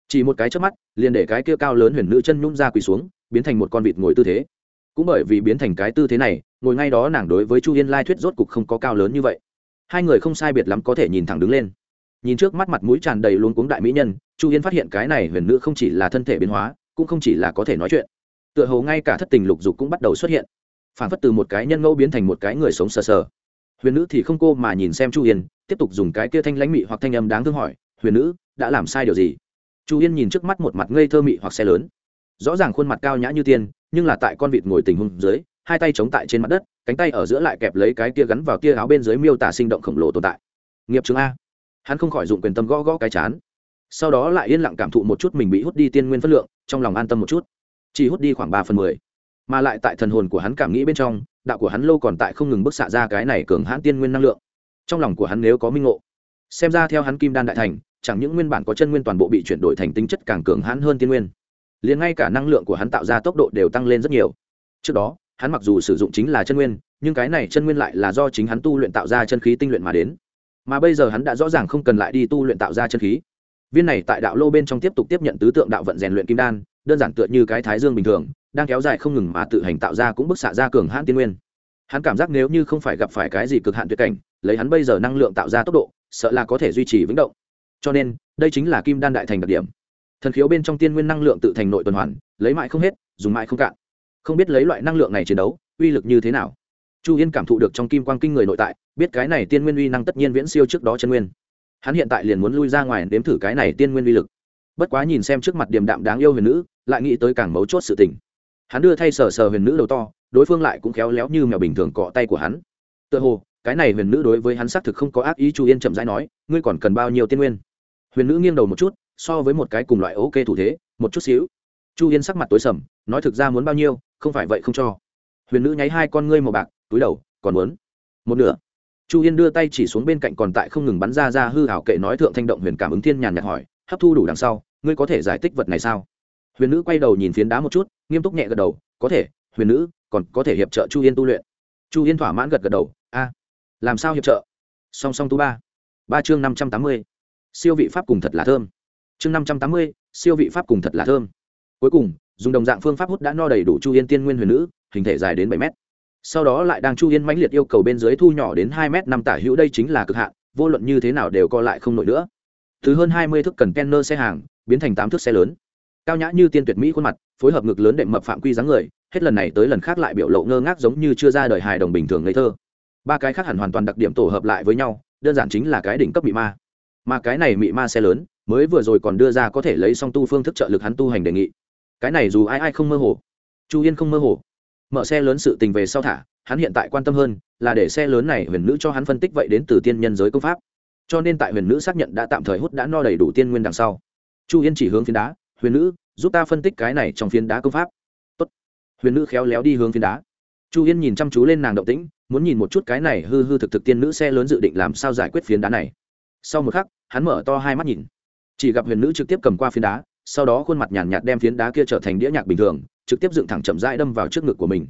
Chỉ một cái trước mắt liền để cái kia cao lớn huyền nữ chân nhún ra quỳ xuống biến thành một con vịt ngồi tư thế. Cũng bởi vì biến thành cái tư thế này ngồi ngay đó nàng đối với chu yên lai thuyết rốt cục không có cao lớn như vậy. Hai người không sai biệt lắm có thể nhìn thẳng đứng lên. Nhìn trước mắt mặt mũi tràn đầy luôn cuống đại mỹ nhân chu yên phát hiện cái này huyền nữ không chỉ là thân thể biến hóa cũng không chỉ là có thể nói chuyện. Tựa hồ ngay cả thất tình lục dục cũng bắt đầu xuất hiện. Phản phất từ một cái nhân ngẫu biến thành một cái người sống sờ sờ. Huyền nữ thì không cô mà nhìn xem chu yên, tiếp tục dùng cái kia thanh lãnh mị hoặc thanh âm đáng thương hỏi, huyền nữ, đã làm sai điều gì? Chu yên nhìn trước mắt một mặt ngây thơ mị hoặc xe lớn. Rõ ràng khuôn mặt cao nhã như tiên, nhưng là tại con vịt ngồi tình hung dưới, hai tay chống tại trên mặt đất, cánh tay ở giữa lại kẹp lấy cái kia gắn vào tia áo bên dưới miêu tả sinh động khổng lồ tồn tại. Nghiệp chứng a. Hắn không khỏi dụng quyền tâm gõ gõ cái chán sau đó lại yên lặng cảm thụ một chút mình bị hút đi tiên nguyên phất lượng, trong lòng an tâm một chút. Chỉ hút đi khoảng ba phần mười, mà lại tại thần hồn của hắn cảm nghĩ bên trong, đạo của hắn lâu còn tại không ngừng bức xạ ra cái này cường hãn tiên nguyên năng lượng. Trong lòng của hắn nếu có minh ngộ, xem ra theo hắn kim đan đại thành, chẳng những nguyên bản có chân nguyên toàn bộ bị chuyển đổi thành tính chất càng cường hãn hơn tiên nguyên, liền ngay cả năng lượng của hắn tạo ra tốc độ đều tăng lên rất nhiều. Trước đó, hắn mặc dù sử dụng chính là chân nguyên, nhưng cái này chân nguyên lại là do chính hắn tu luyện tạo ra chân khí tinh luyện mà đến. Mà bây giờ hắn đã rõ ràng không cần lại đi tu luyện tạo ra chân khí viên này tại đạo lô bên trong tiếp tục tiếp nhận tứ tượng đạo vận rèn luyện kim đan, đơn giản tựa như cái thái dương bình thường, đang kéo dài không ngừng mà tự hành tạo ra cũng bức xạ ra cường hãn tiên nguyên. Hắn cảm giác nếu như không phải gặp phải cái gì cực hạn tuyệt cảnh, lấy hắn bây giờ năng lượng tạo ra tốc độ, sợ là có thể duy trì vững động. Cho nên, đây chính là kim đan đại thành đặc điểm. Thần khiếu bên trong tiên nguyên năng lượng tự thành nội tuần hoàn, lấy mãi không hết, dùng mãi không cạn. Không biết lấy loại năng lượng này chiến đấu, uy lực như thế nào. Chu yên cảm thụ được trong kim quang kinh người nội tại, biết cái này tiên nguyên uy năng tất nhiên viễn siêu trước đó chân nguyên hắn hiện tại liền muốn lui ra ngoài nếm thử cái này tiên nguyên uy lực. Bất quá nhìn xem trước mặt điềm đạm đáng yêu huyền nữ, lại nghĩ tới càng mấu chốt sự tình. Hắn đưa thay sờ sờ huyền nữ đầu to, đối phương lại cũng khéo léo như mèo bình thường cọ tay của hắn. Tựa hồ, cái này huyền nữ đối với hắn xác thực không có ác ý, chu yên chậm rãi nói, ngươi còn cần bao nhiêu tiên nguyên? Huyền nữ nghiêng đầu một chút, so với một cái cùng loại ok thủ thế, một chút xíu. Chu yên sắc mặt tối sầm, nói thực ra muốn bao nhiêu, không phải vậy không cho. Huyền nữ nháy hai con ngươi màu bạc, túi đầu, còn muốn một nửa chu yên đưa tay chỉ xuống bên cạnh còn tại không ngừng bắn ra ra hư hảo kệ nói thượng thanh động huyền cảm ứng thiên nhàn nhạt hỏi, hấp thu đủ đằng sau, ngươi có thể giải thích vật này sao? Huyền nữ quay đầu nhìn phiến đá một chút, nghiêm túc nhẹ gật đầu, có thể, huyền nữ, còn có thể hiệp trợ chu yên tu luyện. Chu yên thỏa mãn gật gật đầu, a, làm sao hiệp trợ? Song song tu ba. Ba chương năm trăm tám mươi. Siêu vị pháp cùng thật là thơm. Chương năm trăm tám mươi, siêu vị pháp cùng thật là thơm. Cuối cùng, dùng đồng dạng phương pháp hút đã no đầy đủ chu yên tiên nguyên huyền nữ, hình thể dài đến bảy mét sau đó lại đang chu yên mãnh liệt yêu cầu bên dưới thu nhỏ đến hai m năm tả hữu, đây chính là cực hạn, vô luận như thế nào đều co lại không nổi nữa. Từ hơn hai mươi thước cần kenner xe hàng, biến thành tám thước xe lớn. Cao nhã như tiên tuyệt mỹ khuôn mặt, phối hợp ngực lớn đệm mập phạm quy dáng người, hết lần này tới lần khác lại biểu lộ ngơ ngác giống như chưa ra đời hài đồng bình thường ngây thơ. Ba cái khác hẳn hoàn toàn đặc điểm tổ hợp lại với nhau, đơn giản chính là cái đỉnh cấp mị ma. Mà cái này mị ma xe lớn, mới vừa rồi còn đưa ra có thể lấy song tu phương thức trợ lực hắn tu hành đề nghị. Cái này dù ai ai không mơ hồ, chu yên không mơ hồ mở xe lớn sự tình về sau thả, hắn hiện tại quan tâm hơn là để xe lớn này huyền nữ cho hắn phân tích vậy đến từ tiên nhân giới công pháp. Cho nên tại huyền nữ xác nhận đã tạm thời hút đã no đầy đủ tiên nguyên đằng sau, chu yên chỉ hướng phiến đá, huyền nữ, giúp ta phân tích cái này trong phiến đá công pháp. Tốt. huyền nữ khéo léo đi hướng phiến đá. Chu yên nhìn chăm chú lên nàng động tĩnh, muốn nhìn một chút cái này hư hư thực thực tiên nữ xe lớn dự định làm sao giải quyết phiến đá này. Sau một khắc, hắn mở to hai mắt nhìn. Chỉ gặp huyền nữ trực tiếp cầm qua phiến đá sau đó khuôn mặt nhàn nhạt, nhạt đem phiến đá kia trở thành đĩa nhạc bình thường trực tiếp dựng thẳng chậm rãi đâm vào trước ngực của mình.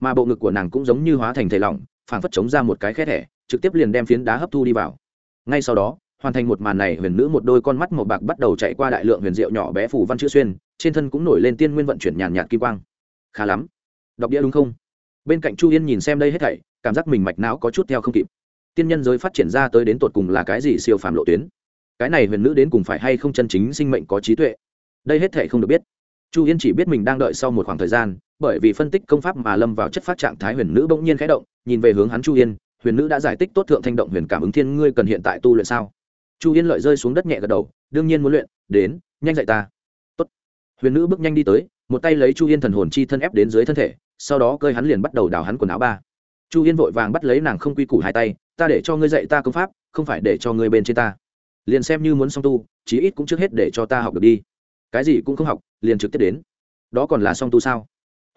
Mà bộ ngực của nàng cũng giống như hóa thành thể lỏng phảng phất chống ra một cái khét thẻ trực tiếp liền đem phiến đá hấp thu đi vào. Ngay sau đó hoàn thành một màn này huyền nữ một đôi con mắt màu bạc bắt đầu chạy qua đại lượng huyền diệu nhỏ bé phủ văn chữ xuyên trên thân cũng nổi lên tiên nguyên vận chuyển nhàn nhạt kim quang. Khá lắm. Đọc đĩa đúng không? Bên cạnh chu yên nhìn xem đây hết thảy cảm giác mình mạch não có chút theo không kịp. Tiên nhân giới phát triển ra tới đến tột cùng là cái gì siêu phàm lộ tuyến? Cái này huyền nữ đến cùng phải hay không chân chính sinh mệnh có trí tuệ? Đây hết thể không được biết. Chu yên chỉ biết mình đang đợi sau một khoảng thời gian, bởi vì phân tích công pháp mà lâm vào chất phát trạng thái huyền nữ bỗng nhiên khẽ động, nhìn về hướng hắn chu yên, huyền nữ đã giải tích tốt thượng thanh động huyền cảm ứng thiên ngươi cần hiện tại tu luyện sao? Chu yên lợi rơi xuống đất nhẹ gật đầu, đương nhiên muốn luyện, đến, nhanh dạy ta. Tốt. huyền nữ bước nhanh đi tới, một tay lấy chu yên thần hồn chi thân ép đến dưới thân thể, sau đó cơi hắn liền bắt đầu đào hắn quần áo ba. Chu yên vội vàng bắt lấy nàng không quy củ hai tay, ta để cho ngươi dạy ta công pháp, không phải để cho ngươi bên trên ta. Liền xem như muốn song tu, chí ít cũng trước hết để cho ta học được đi cái gì cũng không học, liền trực tiếp đến. Đó còn là song tu sao?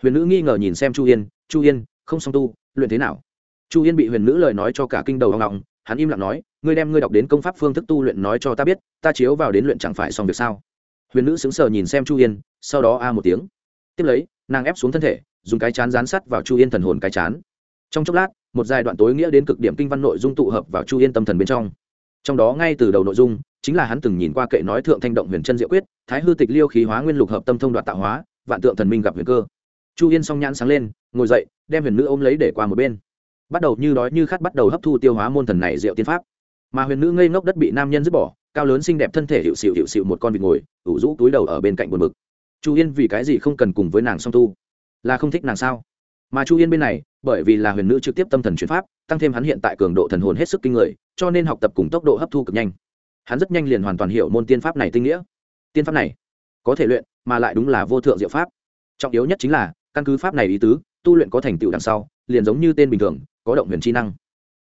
Huyền nữ nghi ngờ nhìn xem chu yên chu yên, không song tu, luyện thế nào? Chu yên bị huyền nữ lời nói cho cả kinh đầu hoang ngọng hắn im lặng nói, ngươi đem ngươi đọc đến công pháp phương thức tu luyện nói cho ta biết, ta chiếu vào đến luyện chẳng phải xong việc sao? Huyền nữ sững sờ nhìn xem chu yên, sau đó a một tiếng. Tiếp lấy, nàng ép xuống thân thể, dùng cái chán dán sắt vào chu yên thần hồn cái chán. Trong chốc lát, một giai đoạn tối nghĩa đến cực điểm kinh văn nội dung tụ hợp vào chu yên tâm thần bên trong. Trong đó ngay từ đầu nội dung, chính là hắn từng nhìn qua kệ nói thượng thanh động huyền chân diệu quyết thái hư tịch liêu khí hóa nguyên lục hợp tâm thông đoạt tạo hóa, vạn tượng thần minh gặp huyền cơ. Chu yên song nhãn sáng lên, ngồi dậy, đem huyền nữ ôm lấy để qua một bên. Bắt đầu như đói như khát bắt đầu hấp thu tiêu hóa môn thần này diệu tiên pháp. Mà huyền nữ ngây ngốc đất bị nam nhân dứt bỏ, cao lớn xinh đẹp thân thể hiệu xịu hiệu xịu một con vịt ngồi, ủ rũ túi đầu ở bên cạnh buồn mực chu yên vì cái gì không cần cùng với nàng song tu? Là không thích nàng sao? Mà chu yên bên này, bởi vì là huyền nữ trực tiếp tâm thần chuyển pháp, tăng thêm hắn hiện tại cường độ thần hồn hết sức kinh người, cho nên học tập cùng tốc độ hấp thu cực nhanh. Hắn rất nhanh liền hoàn toàn hiểu môn tiên pháp này tinh nghĩa tiên pháp này. Có thể luyện, mà lại đúng là vô thượng diệu pháp. Trọng yếu nhất chính là, căn cứ pháp này ý tứ, tu luyện có thành tựu đằng sau, liền giống như tên bình thường, có động huyền chi năng.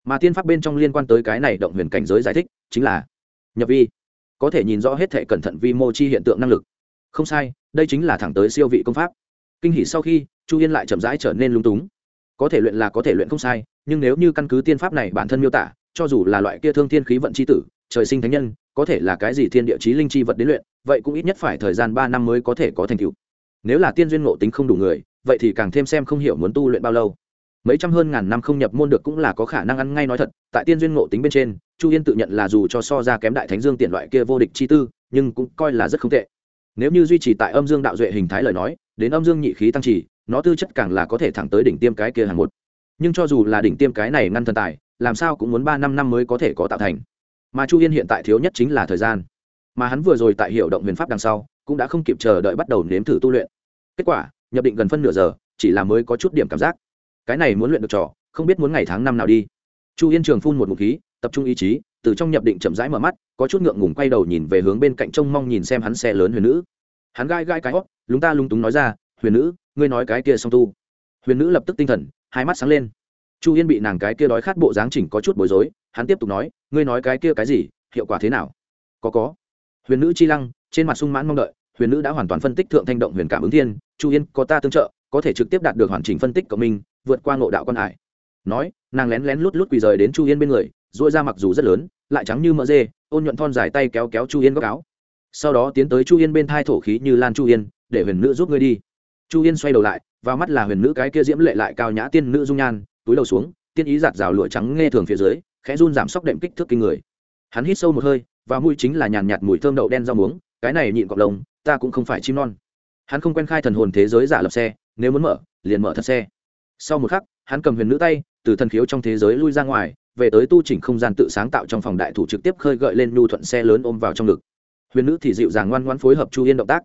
Mà tiên pháp bên trong liên quan tới cái này động huyền cảnh giới giải thích, chính là nhập vi. Có thể nhìn rõ hết thể cẩn thận vi mô chi hiện tượng năng lực. Không sai, đây chính là thẳng tới siêu vị công pháp. Kinh hỷ sau khi, chu yên lại chậm rãi trở nên lung túng. Có thể luyện là có thể luyện không sai, nhưng nếu như căn cứ tiên pháp này bản thân miêu tả, cho dù là loại kia thương thiên khí vận c h i tử, trời sinh thánh nhân có thể là cái gì thiên địa chí linh chi vật đến luyện, vậy cũng ít nhất phải thời gian ba năm mới có thể có thành tựu. Nếu là tiên duyên ngộ tính không đủ người, vậy thì càng thêm xem không hiểu muốn tu luyện bao lâu. Mấy trăm hơn ngàn năm không nhập môn được cũng là có khả năng ăn ngay nói thật, tại tiên duyên ngộ tính bên trên, chu yên tự nhận là dù cho so ra kém đại thánh dương tiện loại kia vô địch chi tư, nhưng cũng coi là rất không tệ. Nếu như duy trì tại âm dương đạo duệ hình thái lời nói, đến âm dương nhị khí tăng trì, nó tư chất càng là có thể thẳng tới đỉnh tiêm cái kia hàng một. Nhưng cho dù là đỉnh tiêm cái này ngăn thần tài, làm sao cũng muốn ba năm năm mới có thể có tạo thành mà chu yên hiện tại thiếu nhất chính là thời gian mà hắn vừa rồi tại hiệu động huyền pháp đằng sau cũng đã không kịp chờ đợi bắt đầu nếm thử tu luyện kết quả nhập định gần phân nửa giờ chỉ là mới có chút điểm cảm giác cái này muốn luyện được trò không biết muốn ngày tháng năm nào đi chu yên trường phun một ngụm khí tập trung ý chí từ trong nhập định chậm rãi mở mắt có chút ngượng ngùng quay đầu nhìn về hướng bên cạnh trông mong nhìn xem hắn xe lớn huyền nữ hắn gai gai cái hót lúng ta lúng túng nói ra huyền nữ ngươi nói cái kia song tu huyền nữ lập tức tinh thần hai mắt sáng lên chu yên bị nàng cái kia đói khát bộ dáng chỉnh có chút bối rối, hắn tiếp tục nói, ngươi nói cái kia cái gì, hiệu quả thế nào? Có có. Huyền nữ chi lăng, trên mặt sung mãn mong đợi, huyền nữ đã hoàn toàn phân tích thượng thanh động huyền cảm ứng thiên, chu yên, có ta tương trợ, có thể trực tiếp đạt được hoàn chỉnh phân tích của mình, vượt qua ngộ đạo quan hải. Nói, nàng lén lén lút lút quỳ rời đến chu yên bên người dỗi ra mặc dù rất lớn, lại trắng như mỡ dê, ôn nhuận thon dài tay kéo kéo chu yên góc áo. Sau đó tiến tới chu yên bên thai thổ khí như lan chu yên, để huyền nữ giúp ngươi đi. Chu yên xoay đầu lại, vào mắt là huyền nữ cái kia diễm lệ lại cao nhã tiên nữ dung nhan túi đầu xuống, tiên ý giạt rào lụa trắng nghe thường phía dưới, khẽ run giảm sốc đệm kích thước kinh người. Hắn hít sâu một hơi, và mũi chính là nhàn nhạt mùi thơm đậu đen rau muống, cái này nhịn cọc lồng ta cũng không phải chim non. Hắn không quen khai thần hồn thế giới giả lập xe, nếu muốn mở, liền mở thật xe. Sau một khắc, hắn cầm huyền nữ tay, từ thần khiếu trong thế giới lui ra ngoài, về tới tu chỉnh không gian tự sáng tạo trong phòng đại thủ trực tiếp khơi gợi lên nhu thuận xe lớn ôm vào trong ngực. Huyền nữ thì dịu dàng ngoan ngoan phối hợp chu yên động tác.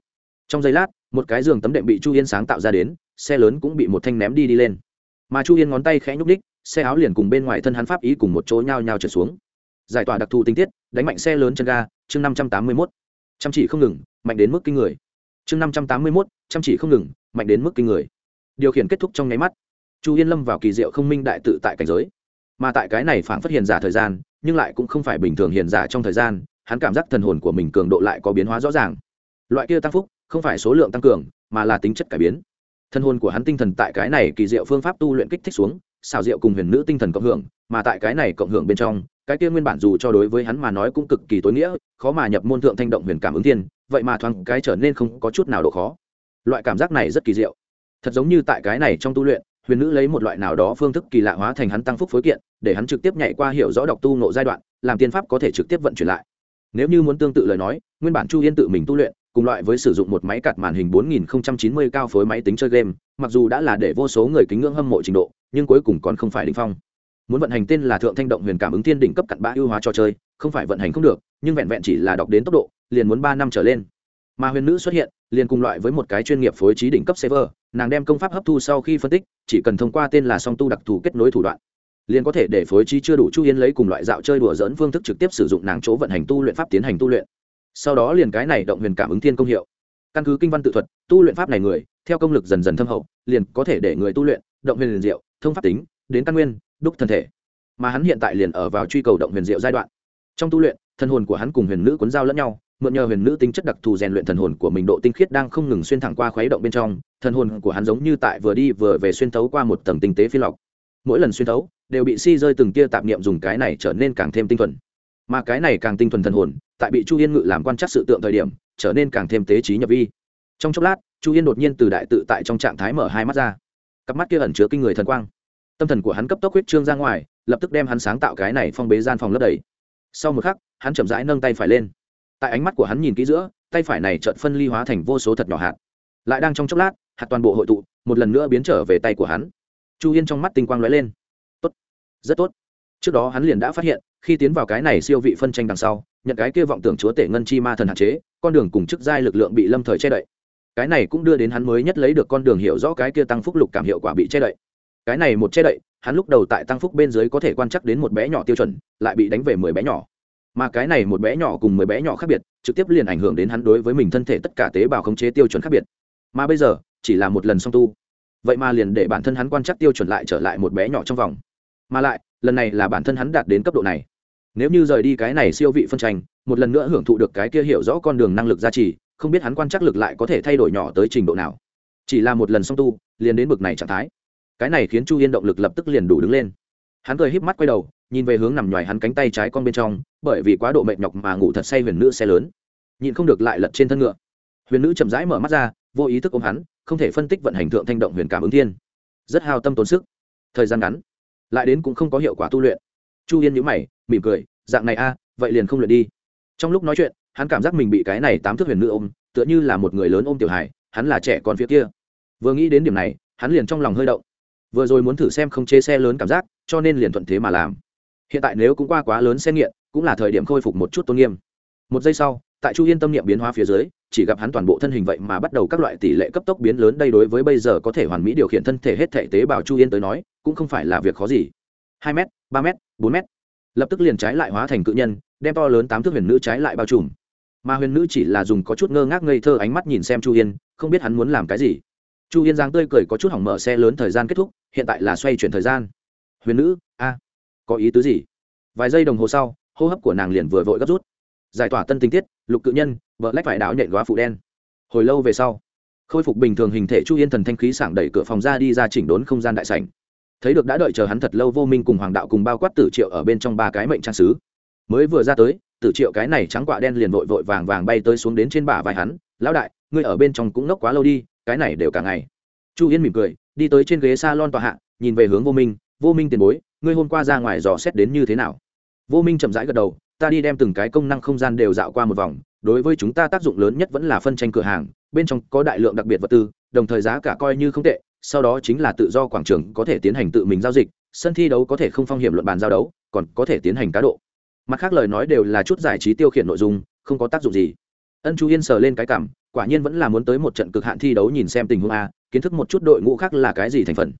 Trong giây lát, một cái giường tấm đệm bị chu yên sáng tạo ra đến, xe lớn cũng bị một thanh ném đi đi lên mà chu yên ngón tay khẽ nhúc ních xe áo liền cùng bên ngoài thân hắn pháp ý cùng một chỗ nhao nhao trở xuống. Giải tỏa đặc thù tinh tiết, đánh mạnh xe lớn chân ga, chương năm trăm tám mươi mốt. Chăm chỉ không ngừng, mạnh đến mức kinh người. Chương năm trăm tám mươi mốt, chăm chỉ không ngừng, mạnh đến mức kinh người. Điều khiển kết thúc trong nháy mắt. Chu yên lâm vào kỳ diệu không minh đại tự tại cảnh giới. Mà tại cái này phản phát hiện giả thời gian, nhưng lại cũng không phải bình thường hiện giả trong thời gian, hắn cảm giác thần hồn của mình cường độ lại có biến hóa rõ ràng. Loại kia tăng phúc, không phải số lượng tăng cường, mà là tính chất cải biến thân hồn của hắn tinh thần tại cái này kỳ diệu phương pháp tu luyện kích thích xuống xào diệu cùng huyền nữ tinh thần cộng hưởng, mà tại cái này cộng hưởng bên trong, cái kia nguyên bản dù cho đối với hắn mà nói cũng cực kỳ tối nghĩa, khó mà nhập môn thượng thanh động huyền cảm ứng thiên, vậy mà thoáng cái trở nên không có chút nào độ khó. Loại cảm giác này rất kỳ diệu. Thật giống như tại cái này trong tu luyện, huyền nữ lấy một loại nào đó phương thức kỳ lạ hóa thành hắn tăng phúc phối kiện, để hắn trực tiếp nhảy qua hiểu rõ đọc tu nộ giai đoạn, làm tiên pháp có thể trực tiếp vận chuyển lại. Nếu như muốn tương tự lời nói, nguyên bản chu yên tự mình tu luyện cùng loại với sử dụng một máy cặt màn hình 4090 cao phối máy tính chơi game, mặc dù đã là để vô số người kính ngưỡng hâm mộ trình độ, nhưng cuối cùng còn không phải đỉnh phong. Muốn vận hành tên là thượng thanh động huyền cảm ứng tiên đỉnh cấp cặn bã ưu hóa trò chơi, không phải vận hành không được, nhưng vẹn vẹn chỉ là đọc đến tốc độ, liền muốn ba năm trở lên. Mà huyền nữ xuất hiện, liền cùng loại với một cái chuyên nghiệp phối trí đỉnh cấp server, nàng đem công pháp hấp thu sau khi phân tích, chỉ cần thông qua tên là song tu đặc thù kết nối thủ đoạn, liền có thể để phối trí chưa đủ chu yên lấy cùng loại dạo chơi đùa dỡn phương thức trực tiếp sử dụng nàng chỗ vận hành tu luyện pháp tiến hành tu luyện sau đó liền cái này động huyền cảm ứng thiên công hiệu. Căn cứ kinh văn tự thuật, tu luyện pháp này người, theo công lực dần dần thâm hậu, liền có thể để người tu luyện, động huyền liền diệu, thông pháp tính, đến căn nguyên, đúc thân thể. Mà hắn hiện tại liền ở vào truy cầu động huyền diệu giai đoạn. Trong tu luyện, thân hồn của hắn cùng huyền nữ cuốn giao lẫn nhau, mượn nhờ huyền nữ tính chất đặc thù rèn luyện thần hồn của mình độ tinh khiết đang không ngừng xuyên thẳng qua khuấy động bên trong thần hồn của hắn giống như tại vừa đi vừa về xuyên thấu qua một tầng tinh tế phi lọc. Mỗi lần xuyên thấu, đều bị si rơi từng tia tạp niệm dùng cái này trở nên càng thêm tinh thuần mà cái này càng tinh thuần thần hồn, tại bị chu yên ngự làm quan trắc sự tượng thời điểm, trở nên càng thêm tế trí nhập vi. Trong chốc lát, chu yên đột nhiên từ đại tự tại trong trạng thái mở hai mắt ra. Cặp mắt kia ẩn chứa kinh người thần quang. Tâm thần của hắn cấp tốc huyết trương ra ngoài, lập tức đem hắn sáng tạo cái này phong bế gian phòng lấp đầy. Sau một khắc, hắn chậm rãi nâng tay phải lên. Tại ánh mắt của hắn nhìn kỹ giữa, tay phải này chợt phân ly hóa thành vô số thật nhỏ hạt. Lại đang trong chốc lát, hạt toàn bộ hội tụ, một lần nữa biến trở về tay của hắn. Chu yên trong mắt tinh quang lóe lên. Tốt, rất tốt. Trước đó hắn liền đã phát hiện khi tiến vào cái này siêu vị phân tranh đằng sau, nhận cái kia vọng tưởng chúa tể ngân chi ma thần hạn chế, con đường cùng chức giai lực lượng bị lâm thời che đậy. Cái này cũng đưa đến hắn mới nhất lấy được con đường hiểu rõ cái kia tăng phúc lục cảm hiệu quả bị che đậy. Cái này một che đậy, hắn lúc đầu tại tăng phúc bên dưới có thể quan chắc đến một bé nhỏ tiêu chuẩn, lại bị đánh về mười bé nhỏ. Mà cái này một bé nhỏ cùng mười bé nhỏ khác biệt, trực tiếp liền ảnh hưởng đến hắn đối với mình thân thể tất cả tế bào khống chế tiêu chuẩn khác biệt. Mà bây giờ, chỉ là một lần song tu. Vậy mà liền để bản thân hắn quan chắc tiêu chuẩn lại trở lại một bé nhỏ trong vòng. Mà lại, lần này là bản thân hắn đạt đến cấp độ này nếu như rời đi cái này siêu vị phân tranh, một lần nữa hưởng thụ được cái kia hiểu rõ con đường năng lực gia trì, không biết hắn quan trắc lực lại có thể thay đổi nhỏ tới trình độ nào. Chỉ là một lần song tu, liền đến bực này trạng thái. Cái này khiến chu yên động lực lập tức liền đủ đứng lên. Hắn cười híp mắt quay đầu, nhìn về hướng nằm ngoài hắn cánh tay trái con bên trong, bởi vì quá độ mệt nhọc mà ngủ thật say huyền nữ xe lớn. Nhìn không được lại lật trên thân ngựa. Huyền nữ chậm rãi mở mắt ra, vô ý thức ôm hắn, không thể phân tích vận hành thượng thanh động huyền cảm ứng thiên. Rất hao tâm tốn sức. Thời gian ngắn, lại đến cũng không có hiệu quả tu luyện chu yên nhữ mày, mỉm cười, dạng này a, vậy liền không luyện đi. Trong lúc nói chuyện, hắn cảm giác mình bị cái này tám thước huyền nữ ôm, tựa như là một người lớn ôm tiểu hài, hắn là trẻ con phía kia. Vừa nghĩ đến điểm này, hắn liền trong lòng hơi động. Vừa rồi muốn thử xem không chế xe lớn cảm giác, cho nên liền thuận thế mà làm. Hiện tại nếu cũng qua quá lớn xe nghiện, cũng là thời điểm khôi phục một chút tôn nghiêm. Một giây sau, tại chu yên tâm niệm biến hóa phía dưới, chỉ gặp hắn toàn bộ thân hình vậy mà bắt đầu các loại tỷ lệ cấp tốc biến lớn, đây đối với bây giờ có thể hoàn mỹ điều khiển thân thể hết thể tế bào chu yên tới nói, cũng không phải là việc khó gì. Hai m ba m bốn mét. Lập tức liền trái lại hóa thành cự nhân, đem to lớn tám thước huyền nữ trái lại bao trùm. Mà huyền nữ chỉ là dùng có chút ngơ ngác ngây thơ ánh mắt nhìn xem chu yên, không biết hắn muốn làm cái gì. Chu yên giang tươi cười có chút hỏng mở xe lớn thời gian kết thúc, hiện tại là xoay chuyển thời gian. Huyền nữ, a, có ý tứ gì? Vài giây đồng hồ sau, hô hấp của nàng liền vừa vội gấp rút. Giải tỏa tân tình tiết, lục cự nhân, vợ lách phải đảo nhện góa phụ đen. Hồi lâu về sau, khôi phục bình thường hình thể chu yên thần thanh khí sảng đẩy cửa phòng ra đi ra chỉnh đốn không gian đại sảnh thấy được đã đợi chờ hắn thật lâu vô minh cùng hoàng đạo cùng bao quát tử triệu ở bên trong ba cái mệnh trang sứ. Mới vừa ra tới, tử triệu cái này trắng quạ đen liền vội vội vàng vàng bay tới xuống đến trên bả vai hắn, lão đại, ngươi ở bên trong cũng nốc quá lâu đi, cái này đều cả ngày. Chu yên mỉm cười, đi tới trên ghế s a lon tòa hạ, nhìn về hướng vô minh vô minh tiền bối, ngươi hôm qua ra ngoài dò xét đến như thế nào? Vô minh chậm rãi gật đầu, ta đi đem từng cái công năng không gian đều dạo qua một vòng, đối với chúng ta tác dụng lớn nhất vẫn là phân tranh cửa hàng, bên trong có đại lượng đặc biệt vật tư, đồng thời giá cả coi như không tệ sau đó chính là tự do quảng trường có thể tiến hành tự mình giao dịch, sân thi đấu có thể không phong hiểm luận bàn giao đấu, còn có thể tiến hành cá độ. Mặt khác lời nói đều là chút giải trí tiêu khiển nội dung, không có tác dụng gì. Ân chu yên sờ lên cái cảm, quả nhiên vẫn là muốn tới một trận cực hạn thi đấu nhìn xem tình huống a, kiến thức một chút đội ngũ khác là cái gì thành phần.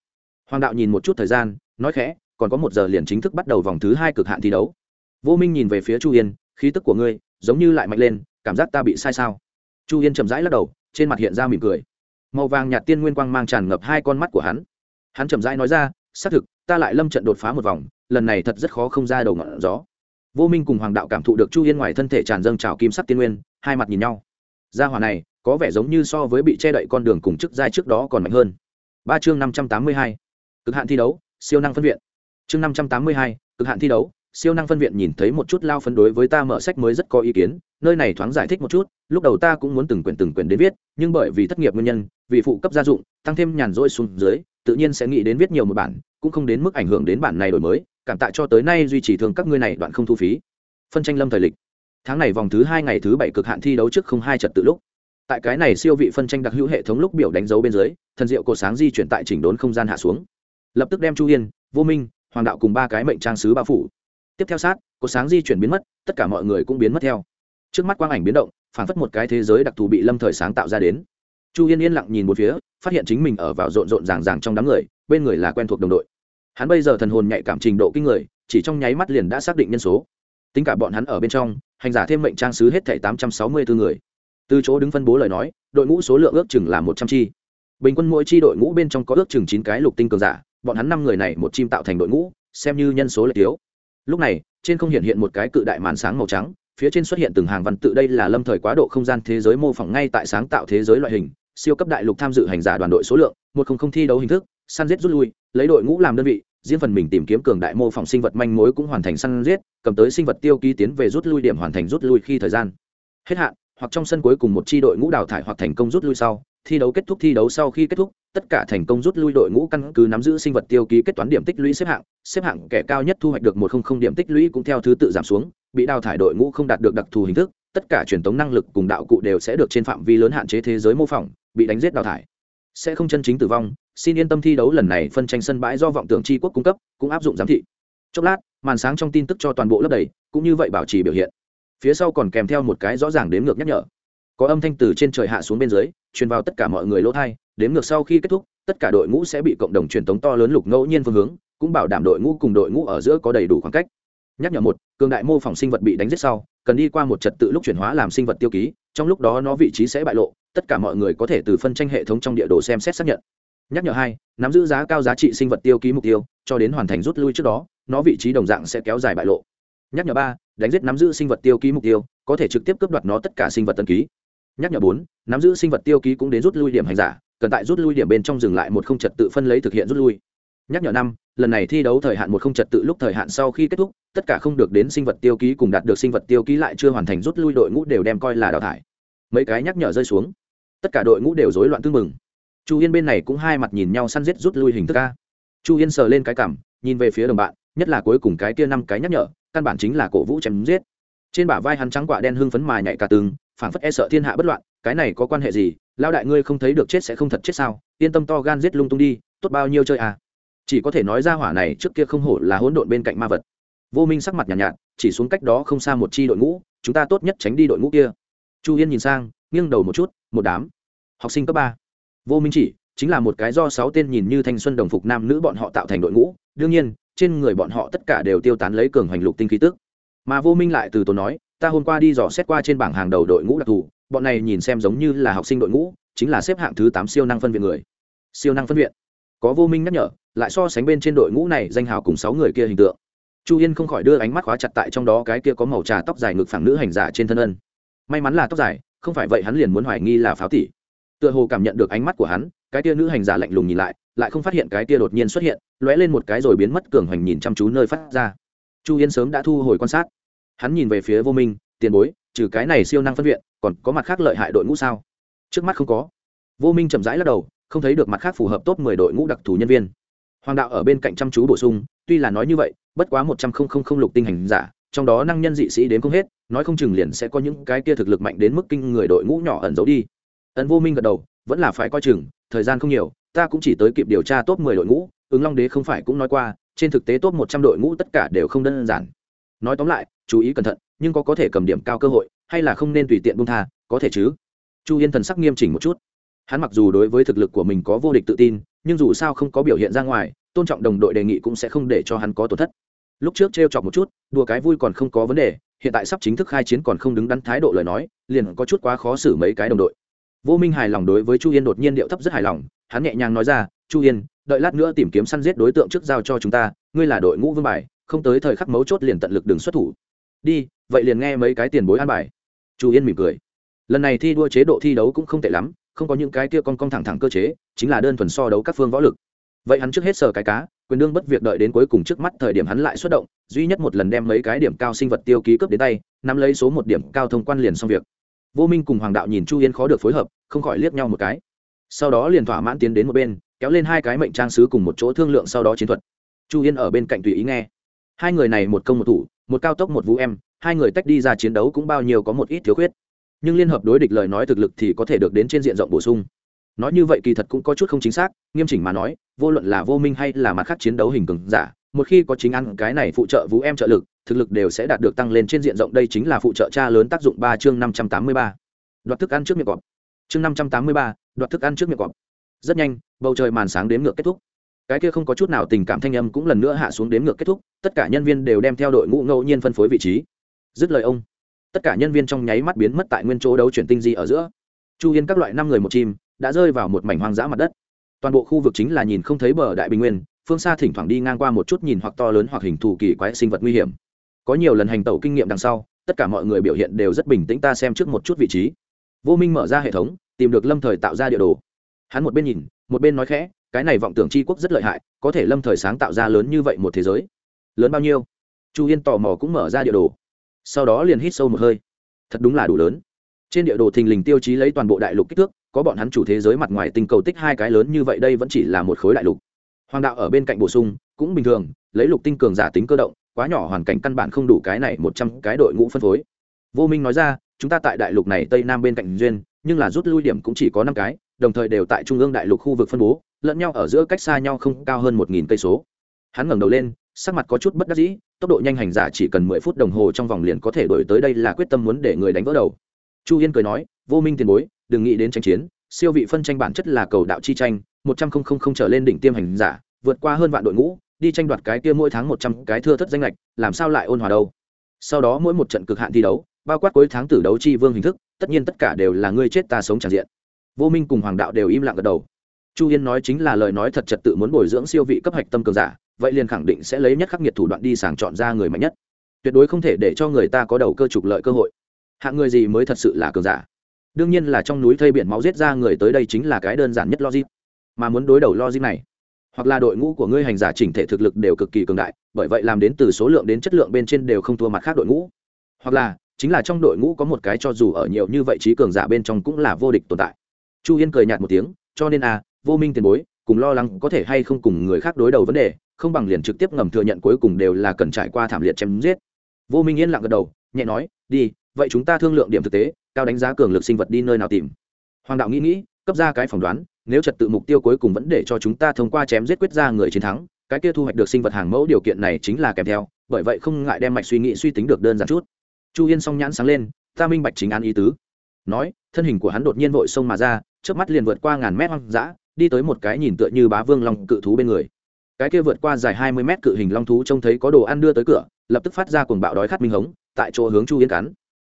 Hoàng đạo nhìn một chút thời gian, nói khẽ, còn có một giờ liền chính thức bắt đầu vòng thứ hai cực hạn thi đấu. Vô minh nhìn về phía chu yên, khí tức của ngươi giống như lại mạnh lên, cảm giác ta bị sai sao? Chu yên chậm rãi lắc đầu, trên mặt hiện ra mỉm cười màu vàng nhạt tiên nguyên quang mang tràn ngập hai con mắt của hắn. Hắn chậm rãi nói ra, xác thực, ta lại lâm trận đột phá một vòng, lần này thật rất khó không ra đầu ngọn gió. Vô minh cùng hoàng đạo cảm thụ được chu yên ngoài thân thể tràn dâng trào kim sắc tiên nguyên, hai mặt nhìn nhau. Gia hòa này, có vẻ giống như so với bị che đậy con đường cùng chức giai trước đó còn mạnh hơn. Ba chương năm trăm tám mươi hai, cực hạn thi đấu, siêu năng phân viện. Chương năm trăm tám mươi hai, cực hạn thi đấu, siêu năng phân viện nhìn thấy một chút lao phân đối với ta mở sách mới rất có ý kiến, nơi này thoáng giải thích một chút, lúc đầu ta cũng muốn từng quyển từng quyển đến viết, nhưng bởi vì thất nghiệp nguyên nhân vì phụ cấp gia dụng, tăng thêm nhàn rỗi xuống dưới, tự nhiên sẽ nghĩ đến viết nhiều một bản, cũng không đến mức ảnh hưởng đến bản này đổi mới, cảm tạ cho tới nay duy trì thường các ngươi này đoạn không thu phí. Phân tranh lâm thời lịch. Tháng này vòng thứ hai ngày thứ bảy cực hạn thi đấu trước không hai trật tự lúc. Tại cái này siêu vị phân tranh đặc hữu hệ thống lúc biểu đánh dấu bên dưới, thần diệu cổ sáng di chuyển tại chỉnh đốn không gian hạ xuống. Lập tức đem chu yên vô minh, hoàng đạo cùng ba cái mệnh trang sứ bao phủ. Tiếp theo sát, cổ sáng di chuyển biến mất, tất cả mọi người cũng biến mất theo. Trước mắt quang ảnh biến động, phản phất một cái thế giới đặc thù bị lâm thời sáng tạo ra đến chu yên yên lặng nhìn một phía, phát hiện chính mình ở vào rộn rộn ràng ràng trong đám người, bên người là quen thuộc đồng đội. Hắn bây giờ thần hồn nhạy cảm trình độ kinh người, chỉ trong nháy mắt liền đã xác định nhân số. Tính cả bọn hắn ở bên trong, hành giả thêm mệnh trang sứ hết thảy tám trăm sáu mươi bốn người. Từ chỗ đứng phân bố lời nói, đội ngũ số lượng ước chừng là một trăm chi. Bình quân mỗi chi đội ngũ bên trong có ước chừng chín cái lục tinh cường giả, bọn hắn năm người này một chim tạo thành đội ngũ, xem như nhân số lệ thiếu. Lúc này, trên không hiện hiện một cái cự đại màn sáng màu trắng, phía trên xuất hiện từng hàng văn tự, đây là lâm thời quá độ không gian thế giới mô phỏng ngay tại sáng tạo thế giới loại hình siêu cấp đại lục tham dự hành giả đoàn đội số lượng, một không không thi đấu hình thức, săn giết rút lui, lấy đội ngũ làm đơn vị diễn phần mình tìm kiếm cường đại mô phỏng sinh vật manh mối cũng hoàn thành săn giết, cầm tới sinh vật tiêu ký tiến về rút lui điểm hoàn thành rút lui khi thời gian. Hết hạn, hoặc trong sân cuối cùng một chi đội ngũ đào thải hoặc thành công rút lui sau, thi đấu kết thúc thi đấu sau khi kết thúc, tất cả thành công rút lui đội ngũ căn cứ nắm giữ sinh vật tiêu ký kết toán điểm tích lũy xếp hạng xếp hạng kẻ cao nhất thu hoạch được một không không điểm tích lũy cũng theo thứ tự giảm xuống, bị đào thải đội ngũ không đạt được đặc thù hình thức, tất cả truyền thống năng lực cùng đạo cụ đều sẽ được trên phạm vi lớn hạn chế thế giới mô phỏng bị đánh giết đào thải. Sẽ không chân chính tử vong, xin yên tâm thi đấu lần này phân tranh sân bãi do vọng tưởng tri quốc cung cấp, cũng áp dụng giám thị. Chốc lát, màn sáng trong tin tức cho toàn bộ lớp đầy, cũng như vậy bảo trì biểu hiện. Phía sau còn kèm theo một cái rõ ràng đếm ngược nhắc nhở. Có âm thanh từ trên trời hạ xuống bên dưới, truyền vào tất cả mọi người lỗ thai đếm ngược sau khi kết thúc, tất cả đội ngũ sẽ bị cộng đồng truyền tống to lớn lục ngẫu nhiên phương hướng, cũng bảo đảm đội ngũ cùng đội ngũ ở giữa có đầy đủ khoảng cách. Nhắc nhở một, cường đại mô phỏng sinh vật bị đánh giết sau, cần đi qua một trật tự lúc chuyển hóa làm sinh vật tiêu ký, trong lúc đó nó vị trí sẽ bại lộ tất cả mọi người có thể từ phân tranh hệ thống trong địa đồ xem xét xác nhận. Nhắc nhở hai, nắm giữ giá cao giá trị sinh vật tiêu ký mục tiêu, cho đến hoàn thành rút lui trước đó, nó vị trí đồng dạng sẽ kéo dài bại lộ. Nhắc nhở ba, đánh giết nắm giữ sinh vật tiêu ký mục tiêu, có thể trực tiếp cướp đoạt nó tất cả sinh vật tân ký. Nhắc nhở bốn, nắm giữ sinh vật tiêu ký cũng đến rút lui điểm hành giả, cần tại rút lui điểm bên trong dừng lại một không trật tự phân lấy thực hiện rút lui. Nhắc nhở năm, lần này thi đấu thời hạn một không trật tự lúc thời hạn sau khi kết thúc, tất cả không được đến sinh vật tiêu ký cùng đạt được sinh vật tiêu ký lại chưa hoàn thành rút lui đội ngũ đều đem coi là đào thải. Mấy cái nhắc nhở rơi xuống tất cả đội ngũ đều rối loạn tương mừng chu yên bên này cũng hai mặt nhìn nhau săn giết rút lui hình thức ca chu yên sờ lên cái cảm nhìn về phía đồng bạn nhất là cuối cùng cái kia năm cái nhắc nhở căn bản chính là cổ vũ chém giết. Trên bả vai hắn trắng quạ đen hưng phấn mài nhạy cả tường phảng phất e sợ thiên hạ bất loạn cái này có quan hệ gì? Lao đại ngươi không thấy được chết sẽ không thật chết sao? Yên tâm to gan giết lung tung đi tốt bao nhiêu chơi à? Chỉ có thể nói ra hỏa này trước kia không hổ là hỗn độn bên cạnh ma vật. Vô minh sắc mặt nhàn nhạt, nhạt chỉ xuống cách đó không xa một chi đội ngũ chúng ta tốt nhất tránh đi đội ngũ kia. Chu yên nhìn sang nghiêng đầu một chút, một đám học sinh cấp ba. Vô minh chỉ, chính là một cái do sáu tên nhìn như thanh xuân đồng phục nam nữ bọn họ tạo thành đội ngũ. Đương nhiên, trên người bọn họ tất cả đều tiêu tán lấy cường hoành lục tinh khí tức. Mà vô minh lại từ tốn nói, ta hôm qua đi dò xét qua trên bảng hàng đầu đội ngũ đặc thù, bọn này nhìn xem giống như là học sinh đội ngũ, chính là xếp hạng thứ tám siêu năng phân viện người. Siêu năng phân viện. Có vô minh nhắc nhở, lại so sánh bên trên đội ngũ này danh hào cùng sáu người kia hình tượng. Chu yên không khỏi đưa ánh mắt khóa chặt tại trong đó cái kia có màu trà tóc dài ngực phẳng nữ hành giả trên thân ân. May mắn là tóc dài không phải vậy hắn liền muốn hoài nghi là pháo tỷ. Tựa hồ cảm nhận được ánh mắt của hắn, cái kia nữ hành giả lạnh lùng nhìn lại lại không phát hiện cái kia đột nhiên xuất hiện, lóe lên một cái rồi biến mất cường hoành nhìn chăm chú nơi phát ra. Chu yên sớm đã thu hồi quan sát. Hắn nhìn về phía vô minh, tiền bối, trừ cái này siêu năng phân viện, còn có mặt khác lợi hại đội ngũ sao? Trước mắt không có. Vô minh chậm rãi lắc đầu, không thấy được mặt khác phù hợp top mười đội ngũ đặc thù nhân viên. Hoàng đạo ở bên cạnh chăm chú bổ sung, tuy là nói như vậy, bất quá một trăm không không không lục tinh hành giả trong đó năng nhân dị sĩ đến không hết, nói không chừng liền sẽ có những cái kia thực lực mạnh đến mức kinh người đội ngũ nhỏ ẩn giấu đi. Ẩn vô minh gật đầu, vẫn là phải coi chừng, thời gian không nhiều, ta cũng chỉ tới kịp điều tra top mười đội ngũ, ứng long đế không phải cũng nói qua, trên thực tế top một trăm đội ngũ tất cả đều không đơn giản. Nói tóm lại, chú ý cẩn thận, nhưng có có thể cầm điểm cao cơ hội, hay là không nên tùy tiện buông tha, có thể chứ? Chu yên thần sắc nghiêm chỉnh một chút. Hắn mặc dù đối với thực lực của mình có vô địch tự tin, nhưng dù sao không có biểu hiện ra ngoài, tôn trọng đồng đội đề nghị cũng sẽ không để cho hắn có tổn thất lúc trước t chọc một chút, đùa cái vui còn không có vấn đề, hiện tại sắp chính thức khai chiến còn không đứng đắn thái độ lời nói, liền có chút quá khó xử mấy cái đồng đội. Vô minh hài lòng đối với chu yên đột nhiên điệu thấp rất hài lòng, hắn nhẹ nhàng nói ra, chu yên, đợi lát nữa tìm kiếm săn giết đối tượng trước giao cho chúng ta, ngươi là đội ngũ vương bài, không tới thời khắc mấu chốt liền tận lực đừng xuất thủ. Đi, vậy liền nghe mấy cái tiền bối an bài. Chu yên mỉm cười. Lần này thi đua chế độ thi đấu cũng không tệ lắm, không có những cái kia con con thẳng thẳng cơ chế, chính là đơn thuần so đấu các phương võ lực vậy hắn trước hết sờ cái cá, quyền đương bất việc đợi đến cuối cùng trước mắt thời điểm hắn lại xuất động, duy nhất một lần đem mấy cái điểm cao sinh vật tiêu ký cướp đến tay, nắm lấy số một điểm cao thông quan liền xong việc. Vô minh cùng hoàng đạo nhìn chu yên khó được phối hợp, không khỏi liếc nhau một cái. Sau đó liền thỏa mãn tiến đến một bên, kéo lên hai cái mệnh trang sứ cùng một chỗ thương lượng sau đó chiến thuật. Chu yên ở bên cạnh tùy ý nghe. Hai người này một công một thủ, một cao tốc một vũ em, hai người tách đi ra chiến đấu cũng bao nhiêu có một ít thiếu khuyết. Nhưng liên hợp đối địch lời nói thực lực thì có thể được đến trên diện rộng bổ sung. Nói như vậy kỳ thật cũng có chút không chính xác, nghiêm chỉnh mà nói vô luận là vô minh hay là mặt khác chiến đấu hình cường giả, một khi có chính ăn cái này phụ trợ vũ em trợ lực, thực lực đều sẽ đạt được tăng lên trên diện rộng. Đây chính là phụ trợ cha lớn tác dụng ba chương năm trăm tám mươi ba. Đoạt thức ăn trước miệng cọp. Chương năm trăm tám mươi ba, đoạt thức ăn trước miệng cọp. Rất nhanh, bầu trời màn sáng đếm ngược kết thúc. Cái kia không có chút nào tình cảm thanh âm cũng lần nữa hạ xuống đếm ngược kết thúc. Tất cả nhân viên đều đem theo đội ngũ ngẫu nhiên phân phối vị trí. Dứt lời ông. Tất cả nhân viên trong nháy mắt biến mất tại nguyên chỗ đấu chuyển tinh di ở giữa. Chu yên các loại năm người một chim đã rơi vào một mảnh hoang dã mặt đất toàn bộ khu vực chính là nhìn không thấy bờ đại bình nguyên, phương xa thỉnh thoảng đi ngang qua một chút nhìn hoặc to lớn hoặc hình thù kỳ quái sinh vật nguy hiểm. Có nhiều lần hành tẩu kinh nghiệm đằng sau, tất cả mọi người biểu hiện đều rất bình tĩnh ta xem trước một chút vị trí. Vô minh mở ra hệ thống, tìm được lâm thời tạo ra địa đồ. Hắn một bên nhìn, một bên nói khẽ, cái này vọng tưởng c h i quốc rất lợi hại, có thể lâm thời sáng tạo ra lớn như vậy một thế giới. Lớn bao nhiêu? Chu yên tò mò cũng mở ra địa đồ. Sau đó liền hít sâu một hơi. Thật đúng là đủ lớn. Trên địa đồ thình lình tiêu chí lấy toàn bộ đại lục kích thước có bọn hắn chủ thế giới mặt ngoài tình cầu tích hai cái lớn như vậy đây vẫn chỉ là một khối đại lục. Hoàng đạo ở bên cạnh bổ sung, cũng bình thường, lấy lục tinh cường giả tính cơ động, quá nhỏ hoàn cảnh căn bản không đủ cái này một trăm cái đội ngũ phân phối. Vô minh nói ra, chúng ta tại đại lục này tây nam bên cạnh duyên, nhưng là rút lui điểm cũng chỉ có năm cái, đồng thời đều tại trung ương đại lục khu vực phân bố, lẫn nhau ở giữa cách xa nhau không cao hơn một nghìn cây số. Hắn ngẩng đầu lên, sắc mặt có chút bất đắc dĩ, tốc độ nhanh hành giả chỉ cần mười phút đồng hồ trong vòng liền có thể đổi tới đây là quyết tâm muốn để người đánh vỡ đầu. Chu yên cười nói, vô minh tiền bối đừng nghĩ đến tranh chiến, siêu vị phân tranh bản chất là cầu đạo chi tranh, một trăm không không không trở lên đỉnh tiêm hành giả, vượt qua hơn vạn đội ngũ, đi tranh đoạt cái kia mỗi tháng một trăm cái thưa thất danh lệch, làm sao lại ôn hòa đâu? Sau đó mỗi một trận cực hạn thi đấu, bao quát cuối tháng tử đấu chi vương hình thức, tất nhiên tất cả đều là ngươi chết ta sống tràn diện. Vô minh cùng hoàng đạo đều im lặng gật đầu. Chu yên nói chính là lời nói thật trật tự muốn bồi dưỡng siêu vị cấp hạch tâm cường giả, vậy liền khẳng định sẽ lấy nhất khắc nghiệt thủ đoạn đi sàng chọn ra người mạnh nhất. Tuyệt đối không thể để cho người ta có đầu cơ trục lợi cơ hội. Hạng người gì mới thật sự là cường giả? Đương nhiên là trong núi thây biển máu giết ra người tới đây chính là cái đơn giản nhất logic. Mà muốn đối đầu logic này, hoặc là đội ngũ của ngươi hành giả chỉnh thể thực lực đều cực kỳ cường đại, bởi vậy làm đến từ số lượng đến chất lượng bên trên đều không thua mặt khác đội ngũ. Hoặc là, chính là trong đội ngũ có một cái cho dù ở nhiều như vậy trí cường giả bên trong cũng là vô địch tồn tại. Chu yên cười nhạt một tiếng, cho nên à vô minh tiền bối, cùng lo lắng có thể hay không cùng người khác đối đầu vấn đề, không bằng liền trực tiếp ngầm thừa nhận cuối cùng đều là cần trải qua thảm liệt chém giết. Vô minh yên lặng gật đầu, nhẹ nói, đi vậy chúng ta thương lượng điểm thực tế, cao đánh giá cường lực sinh vật đi nơi nào tìm. Hoàng đạo nghĩ nghĩ, cấp ra cái phỏng đoán, nếu trật tự mục tiêu cuối cùng vẫn để cho chúng ta thông qua chém giết quyết ra người chiến thắng, cái kia thu hoạch được sinh vật hàng mẫu điều kiện này chính là kèm theo, bởi vậy không ngại đem mạch suy nghĩ suy tính được đơn giản chút. Chu yên song nhãn sáng lên, ta minh bạch chính án ý tứ. Nói, thân hình của hắn đột nhiên vội sông mà ra trước mắt liền vượt qua ngàn mét hoang dã, đi tới một cái nhìn tựa như bá vương long cự thú bên người. Cái kia vượt qua dài hai mươi mét cự hình long thú trông thấy có đồ ăn đưa tới cửa, lập tức phát ra cuồng bạo đói khát minh hống, tại chỗ hướng chu yên cắn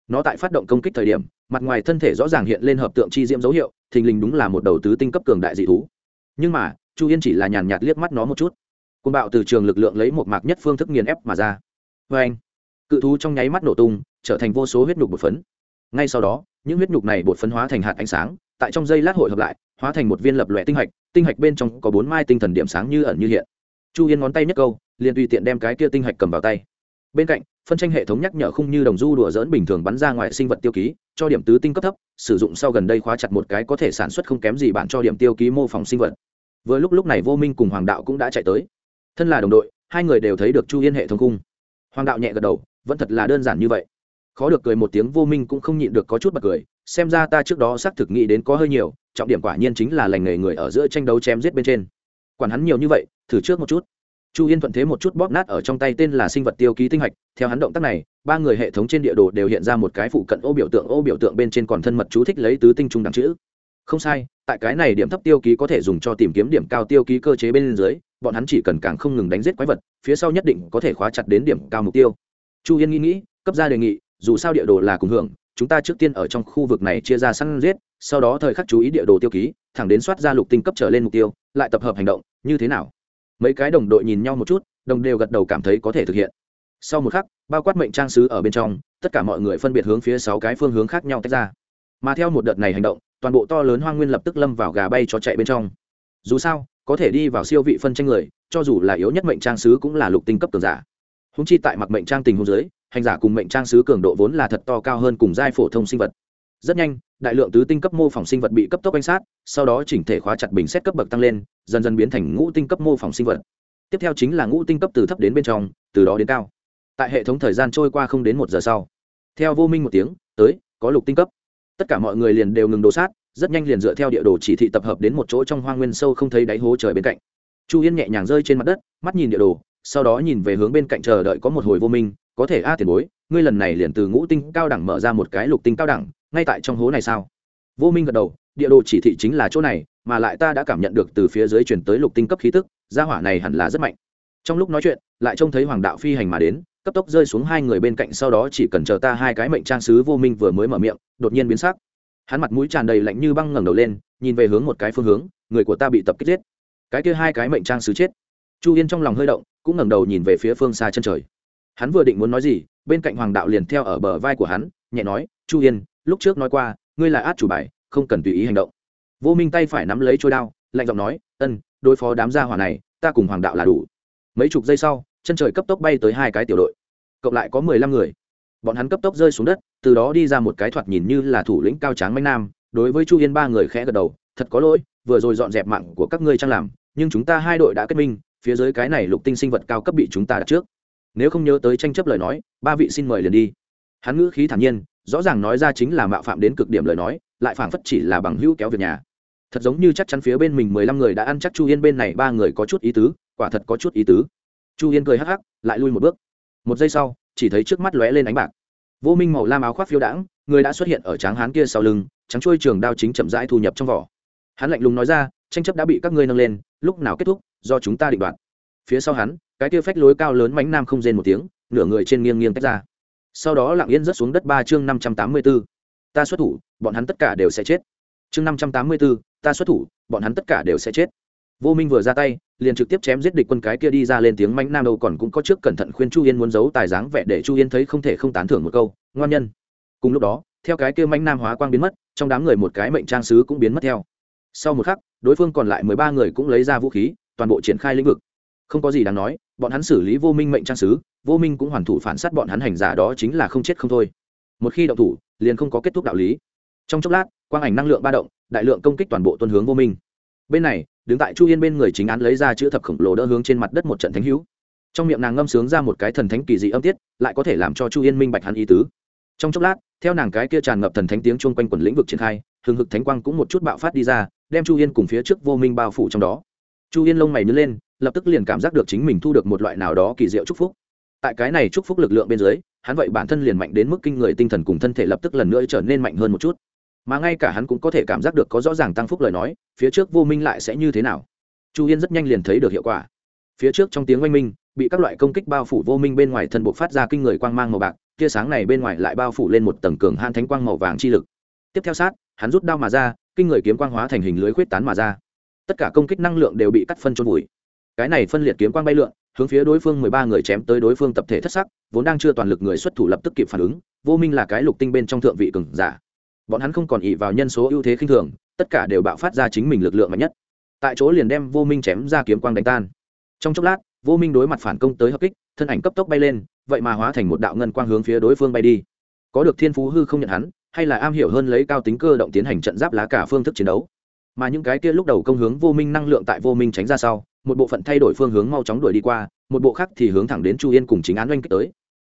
nó tại phát động công kích thời điểm, mặt ngoài thân thể rõ ràng hiện lên hợp tượng chi diễm dấu hiệu, thình lình đúng là một đầu tứ tinh cấp cường đại dị thú. Nhưng mà, chu yên chỉ là nhàn nhạt liếc mắt nó một chút. Côn bạo từ trường lực lượng lấy một mạc nhất phương thức nghiền ép mà ra. Vê anh cự thú trong nháy mắt nổ tung, trở thành vô số huyết nhục bột phấn. Ngay sau đó, những huyết nhục này bột phấn hóa thành hạt ánh sáng, tại trong dây lát hội hợp lại, hóa thành một viên lập lòe tinh hạch tinh hạch bên trong có bốn mai tinh thần điểm sáng như ẩn như hiện. Chu yên ngón tay nhất câu, liền tùy tiện đem cái kia tinh hạch cầm vào tay. Bên cạnh phân tranh hệ thống nhắc nhở khung như đồng du đùa dỡn bình thường bắn ra ngoài sinh vật tiêu ký, cho điểm tứ tinh cấp thấp, sử dụng sau gần đây khóa chặt một cái có thể sản xuất không kém gì bạn cho điểm tiêu ký mô phỏng sinh vật. Vừa lúc lúc này vô minh cùng hoàng đạo cũng đã chạy tới. Thân là đồng đội, hai người đều thấy được chu yên hệ thống khung. Hoàng đạo nhẹ gật đầu, vẫn thật là đơn giản như vậy. Khó được cười một tiếng, vô minh cũng không nhịn được có chút bật cười, xem ra ta trước đó xác thực nghĩ đến có hơi nhiều, trọng điểm quả nhiên chính là lành nghề người ở giữa tranh đấu chém giết bên trên. Quản hắn nhiều như vậy, thử trước một chút chu yên thuận thế một chút bóp nát ở trong tay tên là sinh vật tiêu ký tinh hạch. Theo hắn động tác này, ba người hệ thống trên địa đồ đều hiện ra một cái phụ cận ô biểu tượng, ô biểu tượng bên trên còn thân mật chú thích lấy tứ tinh trung đẳng chữ. Không sai, tại cái này điểm thấp tiêu ký có thể dùng cho tìm kiếm điểm cao tiêu ký cơ chế bên dưới, bọn hắn chỉ cần càng không ngừng đánh giết quái vật, phía sau nhất định có thể khóa chặt đến điểm cao mục tiêu. Chu yên nghĩ nghĩ, cấp ra đề nghị, dù sao địa đồ là cùng hưởng, chúng ta trước tiên ở trong khu vực này chia ra săn giết, sau đó thời khắc chú ý địa đồ tiêu ký, thẳng đến soát ra lục tinh cấp trở lên mục tiêu, lại tập hợp hành động, như thế nào? Mấy cái đồng đội nhìn nhau một chút, đồng đều gật đầu cảm thấy có thể thực hiện. Sau một khắc, bao quát mệnh trang sứ ở bên trong, tất cả mọi người phân biệt hướng phía sáu cái phương hướng khác nhau tách ra. Mà theo một đợt này hành động, toàn bộ to lớn hoang nguyên lập tức lâm vào gà bay cho chạy bên trong. Dù sao, có thể đi vào siêu vị phân tranh người, cho dù là yếu nhất mệnh trang sứ cũng là lục tinh cấp cường giả. Húng chi tại mặc mệnh trang tình hôn giới hành giả cùng mệnh trang sứ cường độ vốn là thật to cao hơn cùng giai phổ thông sinh vật rất nhanh, đại lượng tứ tinh cấp mô phỏng sinh vật bị cấp tốc quan sát, sau đó chỉnh thể khóa chặt bình xét cấp bậc tăng lên, dần dần biến thành ngũ tinh cấp mô phỏng sinh vật. Tiếp theo chính là ngũ tinh cấp từ thấp đến bên trong, từ đó đến cao. Tại hệ thống thời gian trôi qua không đến một giờ sau, theo vô minh một tiếng, tới, có lục tinh cấp. Tất cả mọi người liền đều ngừng đồ sát, rất nhanh liền dựa theo địa đồ chỉ thị tập hợp đến một chỗ trong hoang nguyên sâu không thấy đáy hố trời bên cạnh. Chu yên nhẹ nhàng rơi trên mặt đất, mắt nhìn địa đồ, sau đó nhìn về hướng bên cạnh chờ đợi có một hồi vô minh, có thể a tiền bối, ngươi lần này liền từ ngũ tinh cao đẳng mở ra một cái lục tinh cao đẳng ngay tại trong hố này sao? Vô minh gật đầu, địa đồ chỉ thị chính là chỗ này, mà lại ta đã cảm nhận được từ phía dưới chuyển tới lục tinh cấp khí tức, gia hỏa này hẳn là rất mạnh. Trong lúc nói chuyện, lại trông thấy hoàng đạo phi hành mà đến, cấp tốc rơi xuống hai người bên cạnh sau đó chỉ cần chờ ta hai cái mệnh trang sứ vô minh vừa mới mở miệng, đột nhiên biến sắc. Hắn mặt mũi tràn đầy lạnh như băng ngẩng đầu lên, nhìn về hướng một cái phương hướng, người của ta bị tập kích giết. Cái kia hai cái mệnh trang sứ chết. Chu yên trong lòng hơi động, cũng ngẩng đầu nhìn về phía phương xa chân trời. Hắn vừa định muốn nói gì, bên cạnh hoàng đạo liền theo ở bờ vai của hắn, nhẹ nói, chu yên lúc trước nói qua, ngươi là át chủ bài, không cần tùy ý hành động. Vô minh tay phải nắm lấy trôi đao, lạnh giọng nói, ân, đối phó đám gia hỏa này, ta cùng hoàng đạo là đủ. Mấy chục giây sau, chân trời cấp tốc bay tới hai cái tiểu đội, cộng lại có mười lăm người. Bọn hắn cấp tốc rơi xuống đất, từ đó đi ra một cái thoạt nhìn như là thủ lĩnh cao tráng manh nam, đối với chu yên ba người khẽ gật đầu, thật có lỗi, vừa rồi dọn dẹp mạng của các ngươi trang làm, nhưng chúng ta hai đội đã kết minh, phía dưới cái này lục tinh sinh vật cao cấp bị chúng ta đặt trước. Nếu không nhớ tới tranh chấp lời nói, ba vị xin mời liền đi. Hắn ngữ khí thản nhiên rõ ràng nói ra chính là mạo phạm đến cực điểm lời nói, lại phảng phất chỉ là bằng hữu kéo việc nhà. Thật giống như chắc chắn phía bên mình mười lăm người đã ăn chắc chu yên bên này ba người có chút ý tứ, quả thật có chút ý tứ. Chu yên cười hắc hắc, lại lui một bước. Một giây sau, chỉ thấy trước mắt lóe lên ánh bạc. Vô minh màu lam áo khoác phiêu đãng, người đã xuất hiện ở tráng hán kia sau lưng, trắng trôi trường đao chính chậm rãi thu nhập trong vỏ. Hắn lạnh lùng nói ra, tranh chấp đã bị các ngươi nâng lên, lúc nào kết thúc, do chúng ta định đoạt. Phía sau hắn, cái kia phách lối cao lớn mánh nam không rên một tiếng, nửa người trên nghiêng nghiêng tách ra sau đó lặng yên rớt xuống đất ba chương năm trăm tám mươi b ố ta xuất thủ, bọn hắn tất cả đều sẽ chết. Chương năm trăm tám mươi b ố ta xuất thủ, bọn hắn tất cả đều sẽ chết. Vô minh vừa ra tay, liền trực tiếp chém giết địch quân cái kia đi ra lên tiếng mánh nam đâu còn cũng có trước cẩn thận khuyên chu yên muốn giấu tài dáng vẻ để chu yên thấy không thể không tán thưởng một câu, ngoan nhân. Cùng lúc đó, theo cái kia mánh nam hóa quang biến mất, trong đám người một cái mệnh trang sứ cũng biến mất theo. Sau một khắc, đối phương còn lại mười ba người cũng lấy ra vũ khí, toàn bộ triển khai lĩnh vực. Không có gì đáng nói bọn hắn xử lý vô minh mệnh trang sứ, vô minh cũng hoàn thủ phản sát bọn hắn hành giả đó chính là không chết không thôi. Một khi động thủ, liền không có kết thúc đạo lý. Trong chốc lát, quang ảnh năng lượng ba động, đại lượng công kích toàn bộ tuân hướng vô minh. Bên này, đứng tại chu yên bên người chính án lấy ra chữ thập khổng lồ đỡ hướng trên mặt đất một trận thánh hữu. Trong miệng nàng ngâm sướng ra một cái thần thánh kỳ dị âm tiết, lại có thể làm cho chu yên minh bạch hắn ý tứ. Trong chốc lát, theo nàng cái kia tràn ngập thần thánh tiếng chung quanh quần lĩnh vực triển khai, hừng hực thánh quang cũng một chút bạo phát đi ra, đem chu yên cùng phía trước vô minh bao phủ trong đó. Chu yên lông mày nhớ lên lập tức liền cảm giác được chính mình thu được một loại nào đó kỳ diệu chúc phúc. Tại cái này chúc phúc lực lượng bên dưới, hắn vậy bản thân liền mạnh đến mức kinh người tinh thần cùng thân thể lập tức lần nữa trở nên mạnh hơn một chút. Mà ngay cả hắn cũng có thể cảm giác được có rõ ràng tăng phúc lời nói, phía trước vô minh lại sẽ như thế nào. Chu yên rất nhanh liền thấy được hiệu quả. Phía trước trong tiếng oanh minh, bị các loại công kích bao phủ vô minh bên ngoài thân bộ phát ra kinh người quang mang màu bạc, tia sáng này bên ngoài lại bao phủ lên một tầng cường han thánh quang màu vàng chi lực. Tiếp theo sát, hắn rút đao mà ra, kinh người kiếm quang hóa thành hình lưới khuyết tán mà ra. Tất cả công kích năng lượng đều bị cắt phân trôn vùi cái này phân liệt kiếm quang bay lượn, hướng phía đối phương mười ba người chém tới đối phương tập thể thất sắc, vốn đang chưa toàn lực người xuất thủ lập tức kịp phản ứng, vô minh là cái lục tinh bên trong thượng vị cường giả. Bọn hắn không còn ỉ vào nhân số ưu thế khinh thường, tất cả đều bạo phát ra chính mình lực lượng mạnh nhất. Tại chỗ liền đem vô minh chém ra kiếm quang đánh tan. Trong chốc lát, vô minh đối mặt phản công tới hợp kích, thân ảnh cấp tốc bay lên, vậy mà hóa thành một đạo ngân quang hướng phía đối phương bay đi. Có được thiên phú hư không nhận hắn, hay là am hiểu hơn lấy cao tính cơ động tiến hành trận giáp lá cả phương thức chiến đấu mà những cái kia lúc đầu công hướng vô minh năng lượng tại vô minh tránh ra sau, một bộ phận thay đổi phương hướng mau chóng đuổi đi qua, một bộ khác thì hướng thẳng đến chu yên cùng chính án oanh kích tới.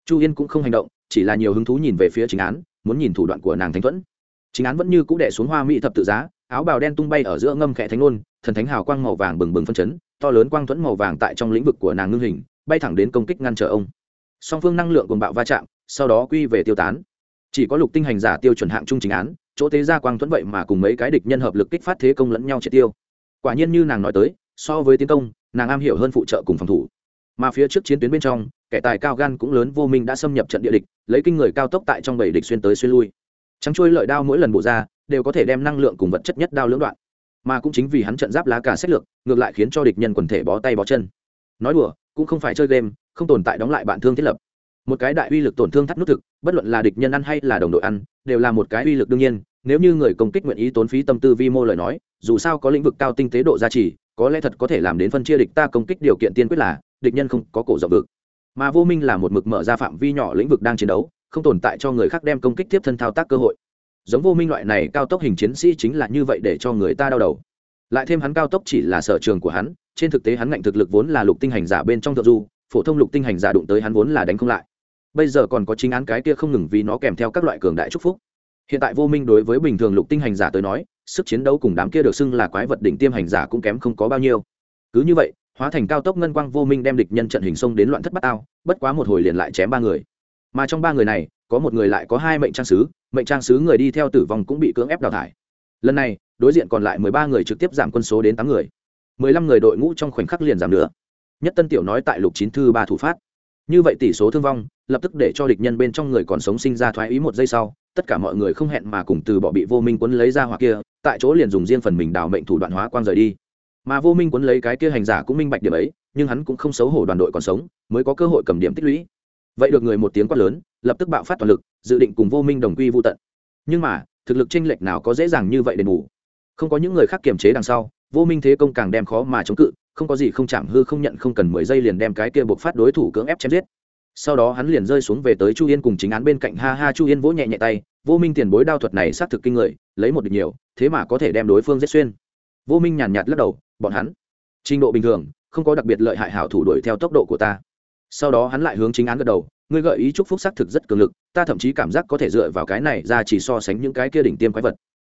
Chu yên cũng không hành động, chỉ là nhiều hứng thú nhìn về phía chính án, muốn nhìn thủ đoạn của nàng thánh thuẫn. Chính án vẫn như c ũ đệ xuống hoa mỹ thập tự giá, áo bào đen tung bay ở giữa ngâm khẽ thánh nôn thần thánh hào quang màu vàng bừng bừng phân chấn, to lớn quang thuẫn màu vàng tại trong lĩnh vực của nàng ngưng hình, bay thẳng đến công kích ngăn trở ông. Song phương năng lượng cùng bạo va chạm, sau đó quy về tiêu tán. Chỉ có lục tinh hành giả tiêu chuẩn hạng trung chính án chỗ tế gia quang thuẫn vậy mà cùng mấy cái địch nhân hợp lực kích phát thế công lẫn nhau triệt tiêu. Quả nhiên như nàng nói tới, so với tiến công, nàng am hiểu hơn phụ trợ cùng phòng thủ. Mà phía trước chiến tuyến bên trong, kẻ tài cao gan cũng lớn vô minh đã xâm nhập trận địa địch, lấy kinh người cao tốc tại trong bảy địch xuyên tới xuyên lui. Trắng trôi lợi đao mỗi lần bổ ra, đều có thể đem năng lượng cùng vật chất nhất đao lưỡng đoạn. Mà cũng chính vì hắn trận giáp lá cả sách lược, ngược lại khiến cho địch nhân quần thể bó tay bó chân. Nói đùa, cũng không phải chơi game, không tồn tại đóng lại bạn thương thiết lập một cái đại uy lực tổn thương thắt nút thực, bất luận là địch nhân ăn hay là đồng đội ăn, đều là một cái uy lực đương nhiên, nếu như người công kích nguyện ý tốn phí tâm tư vi mô lời nói, dù sao có lĩnh vực cao tinh tế độ gia trì, có lẽ thật có thể làm đến phân chia địch ta công kích điều kiện tiên quyết là, địch nhân không có cổ rộng vực. Mà vô minh là một mực mở ra phạm vi nhỏ lĩnh vực đang chiến đấu, không tồn tại cho người khác đem công kích tiếp thân thao tác cơ hội. Giống vô minh loại này cao tốc hình chiến sĩ chính là như vậy để cho người ta đau đầu. Lại thêm hắn cao tốc chỉ là sở trường của hắn, trên thực tế hắn ngạnh thực lực vốn là lục tinh hành giả bên trong thượng du, phổ thông lục tinh hành giả đụng tới hắn vốn là đánh không lại bây giờ còn có chính án cái kia không ngừng vì nó kèm theo các loại cường đại chúc phúc. Hiện tại vô minh đối với bình thường lục tinh hành giả tới nói, sức chiến đấu cùng đám kia được xưng là quái vật đỉnh tiêm hành giả cũng kém không có bao nhiêu. Cứ như vậy, hóa thành cao tốc ngân quang vô minh đem địch nhân trận hình sông đến loạn thất bát ao, bất quá một hồi liền lại chém ba người. Mà trong ba người này, có một người lại có hai mệnh trang sứ, mệnh trang sứ người đi theo tử vong cũng bị cưỡng ép đào thải. Lần này, đối diện còn lại mười ba người trực tiếp giảm quân số đến tám người. Mười lăm người đội ngũ trong khoảnh khắc liền giảm nữa. Nhất tân tiểu nói tại lục chín thư ba thủ phát như vậy tỷ số thương vong, lập tức để cho địch nhân bên trong người còn sống sinh ra thoái ý một giây sau, tất cả mọi người không hẹn mà cùng từ bỏ bị vô minh quấn lấy ra hoặc kia, tại chỗ liền dùng riêng phần mình đào mệnh thủ đoạn hóa quang rời đi. Mà vô minh quấn lấy cái kia hành giả cũng minh bạch điểm ấy, nhưng hắn cũng không xấu hổ đoàn đội còn sống, mới có cơ hội cầm điểm tích lũy. Vậy được người một tiếng quát lớn, lập tức bạo phát toàn lực, dự định cùng vô minh đồng quy vô tận. Nhưng mà, thực lực chênh lệch nào có dễ dàng như vậy đền bù? Không có những người khác kiềm chế đằng sau, vô minh thế công càng đem khó mà chống cự không có gì không chạm hư, không nhận, không cần mười giây liền đem cái kia buộc phát đối thủ cưỡng ép chém giết. Sau đó hắn liền rơi xuống về tới chu yên cùng chính án bên cạnh, ha ha, chu yên vỗ nhẹ nhẹ tay, vô minh tiền bối đao thuật này xác thực kinh người, lấy một địch nhiều, thế mà có thể đem đối phương giết xuyên. Vô minh nhàn nhạt lắc đầu, bọn hắn, trình độ bình thường, không có đặc biệt lợi hại hảo thủ đuổi theo tốc độ của ta. Sau đó hắn lại hướng chính án gật đầu, ngươi gợi ý chúc phúc xác thực rất cường lực, ta thậm chí cảm giác có thể dựa vào cái này ra chỉ so sánh những cái kia đỉnh tiêm quái vật.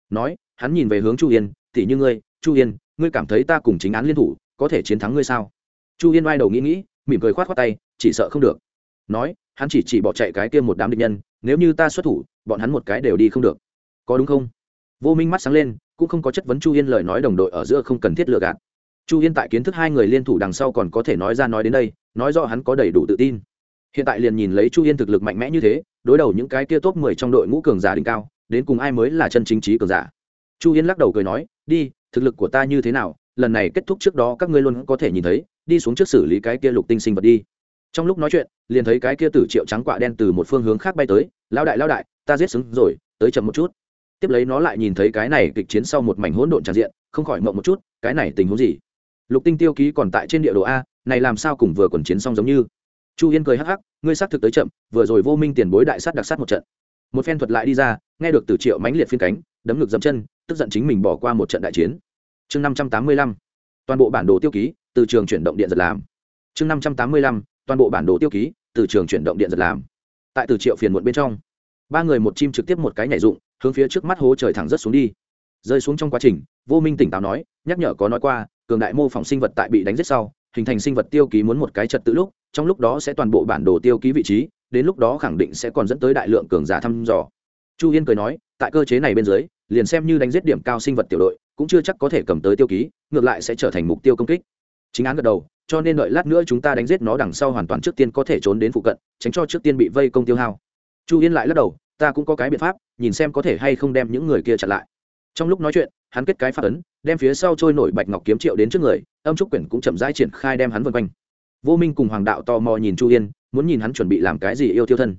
Nói, hắn nhìn về hướng chu yên tỉ như ngươi, chu yên, ngươi cảm thấy ta cùng chính án liên thủ có thể chiến thắng ngươi sao? Chu yên vai đầu nghĩ nghĩ, mỉm cười khoát khoát tay, chỉ sợ không được. Nói, hắn chỉ chỉ bỏ chạy cái kia một đám địch nhân, nếu như ta xuất thủ, bọn hắn một cái đều đi không được. Có đúng không? Vô minh mắt sáng lên, cũng không có chất vấn chu yên lời nói đồng đội ở giữa không cần thiết lựa gạt. Chu yên tại kiến thức hai người liên thủ đằng sau còn có thể nói ra nói đến đây, nói do hắn có đầy đủ tự tin. Hiện tại liền nhìn lấy chu yên thực lực mạnh mẽ như thế, đối đầu những cái kia top mười trong đội ngũ cường giả đỉnh cao, đến cùng ai mới là chân chính trí cường giả? Chu yên lắc đầu cười nói, đi, thực lực của ta như thế nào lần này kết thúc trước đó các ngươi luôn có thể nhìn thấy, đi xuống trước xử lý cái kia lục tinh sinh vật đi. Trong lúc nói chuyện, liền thấy cái kia tử triệu trắng quạ đen từ một phương hướng khác bay tới lao đại lao đại, ta giết xứng rồi, tới chậm một chút. Tiếp lấy nó lại nhìn thấy cái này kịch chiến sau một mảnh hỗn độn tràn diện, không khỏi mộng một chút, cái này tình huống gì? Lục tinh tiêu ký còn tại trên địa đồ a, này làm sao cùng vừa quần chiến xong giống như? Chu yên cười hắc hắc, ngươi xác thực tới chậm, vừa rồi vô minh tiền bối đại sát đặc sát một trận. Một phen thuật lại đi ra, nghe được từ triệu mãnh liệt phiên cánh, đấm ngực dậm chân, tức giận chính mình bỏ qua một trận đại chiến chương năm trăm tám mươi lăm, toàn bộ bản đồ tiêu ký từ trường chuyển động điện giật làm. Chương năm trăm tám mươi lăm, toàn bộ bản đồ tiêu ký từ trường chuyển động điện giật làm. Tại từ triệu phiền muộn bên trong, ba người một chim trực tiếp một cái nhảy dụng, hướng phía trước mắt hố trời thẳng rất xuống đi. Rơi xuống trong quá trình, vô minh tỉnh táo nói, nhắc nhở có nói qua, cường đại mô phỏng sinh vật tại bị đánh giết sau, hình thành sinh vật tiêu ký muốn một cái trật tự lúc, trong lúc đó sẽ toàn bộ bản đồ tiêu ký vị trí, đến lúc đó khẳng định sẽ còn dẫn tới đại lượng cường giả thăm dò. Chu yên cười nói, tại cơ chế này bên dưới, liền xem như đánh giết điểm cao sinh vật tiểu đội cũng chưa chắc có thể cầm tới tiêu ký, ngược lại sẽ trở thành mục tiêu công kích. Chính án gật đầu, cho nên đợi lát nữa chúng ta đánh giết nó đằng sau hoàn toàn trước tiên có thể trốn đến phụ cận, tránh cho trước tiên bị vây công tiêu hao. Chu yên lại lắc đầu, ta cũng có cái biện pháp, nhìn xem có thể hay không đem những người kia chặn lại. Trong lúc nói chuyện, hắn kết cái phát ấn, đem phía sau trôi nổi bạch ngọc kiếm triệu đến trước người, âm trúc quyển cũng chậm rãi triển khai đem hắn vân quanh. Vô minh cùng hoàng đạo tò mò nhìn chu yên, muốn nhìn hắn chuẩn bị làm cái gì yêu tiêu thân.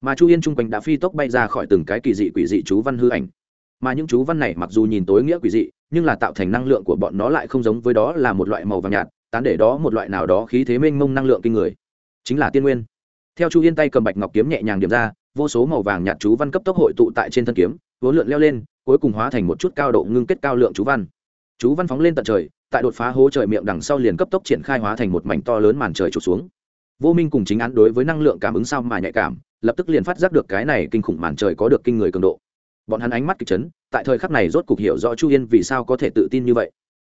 Mà chu yên chung quanh đã phi tốc bay ra khỏi từng cái kỳ dị quỷ dị chú văn hư ảnh mà những chú văn này mặc dù nhìn tối nghĩa quỷ dị, nhưng là tạo thành năng lượng của bọn nó lại không giống với đó là một loại màu vàng nhạt, tán để đó một loại nào đó khí thế mênh mông năng lượng kinh người. Chính là tiên nguyên. Theo chu yên tay cầm bạch ngọc kiếm nhẹ nhàng điểm ra, vô số màu vàng nhạt chú văn cấp tốc hội tụ tại trên thân kiếm, vốn lượn leo lên, cuối cùng hóa thành một chút cao độ ngưng kết cao lượng chú văn. Chú văn phóng lên tận trời, tại đột phá hố trời miệng đằng sau liền cấp tốc triển khai hóa thành một mảnh to lớn màn trời trục xuống. Vô minh cùng chính án đối với năng lượng cảm ứng sao mà nhạy cảm, lập tức liền phát giác được cái này kinh khủng màn trời có được kinh người cường độ bọn hắn ánh mắt kịch chấn, tại thời khắc này rốt cục hiểu rõ chu yên vì sao có thể tự tin như vậy.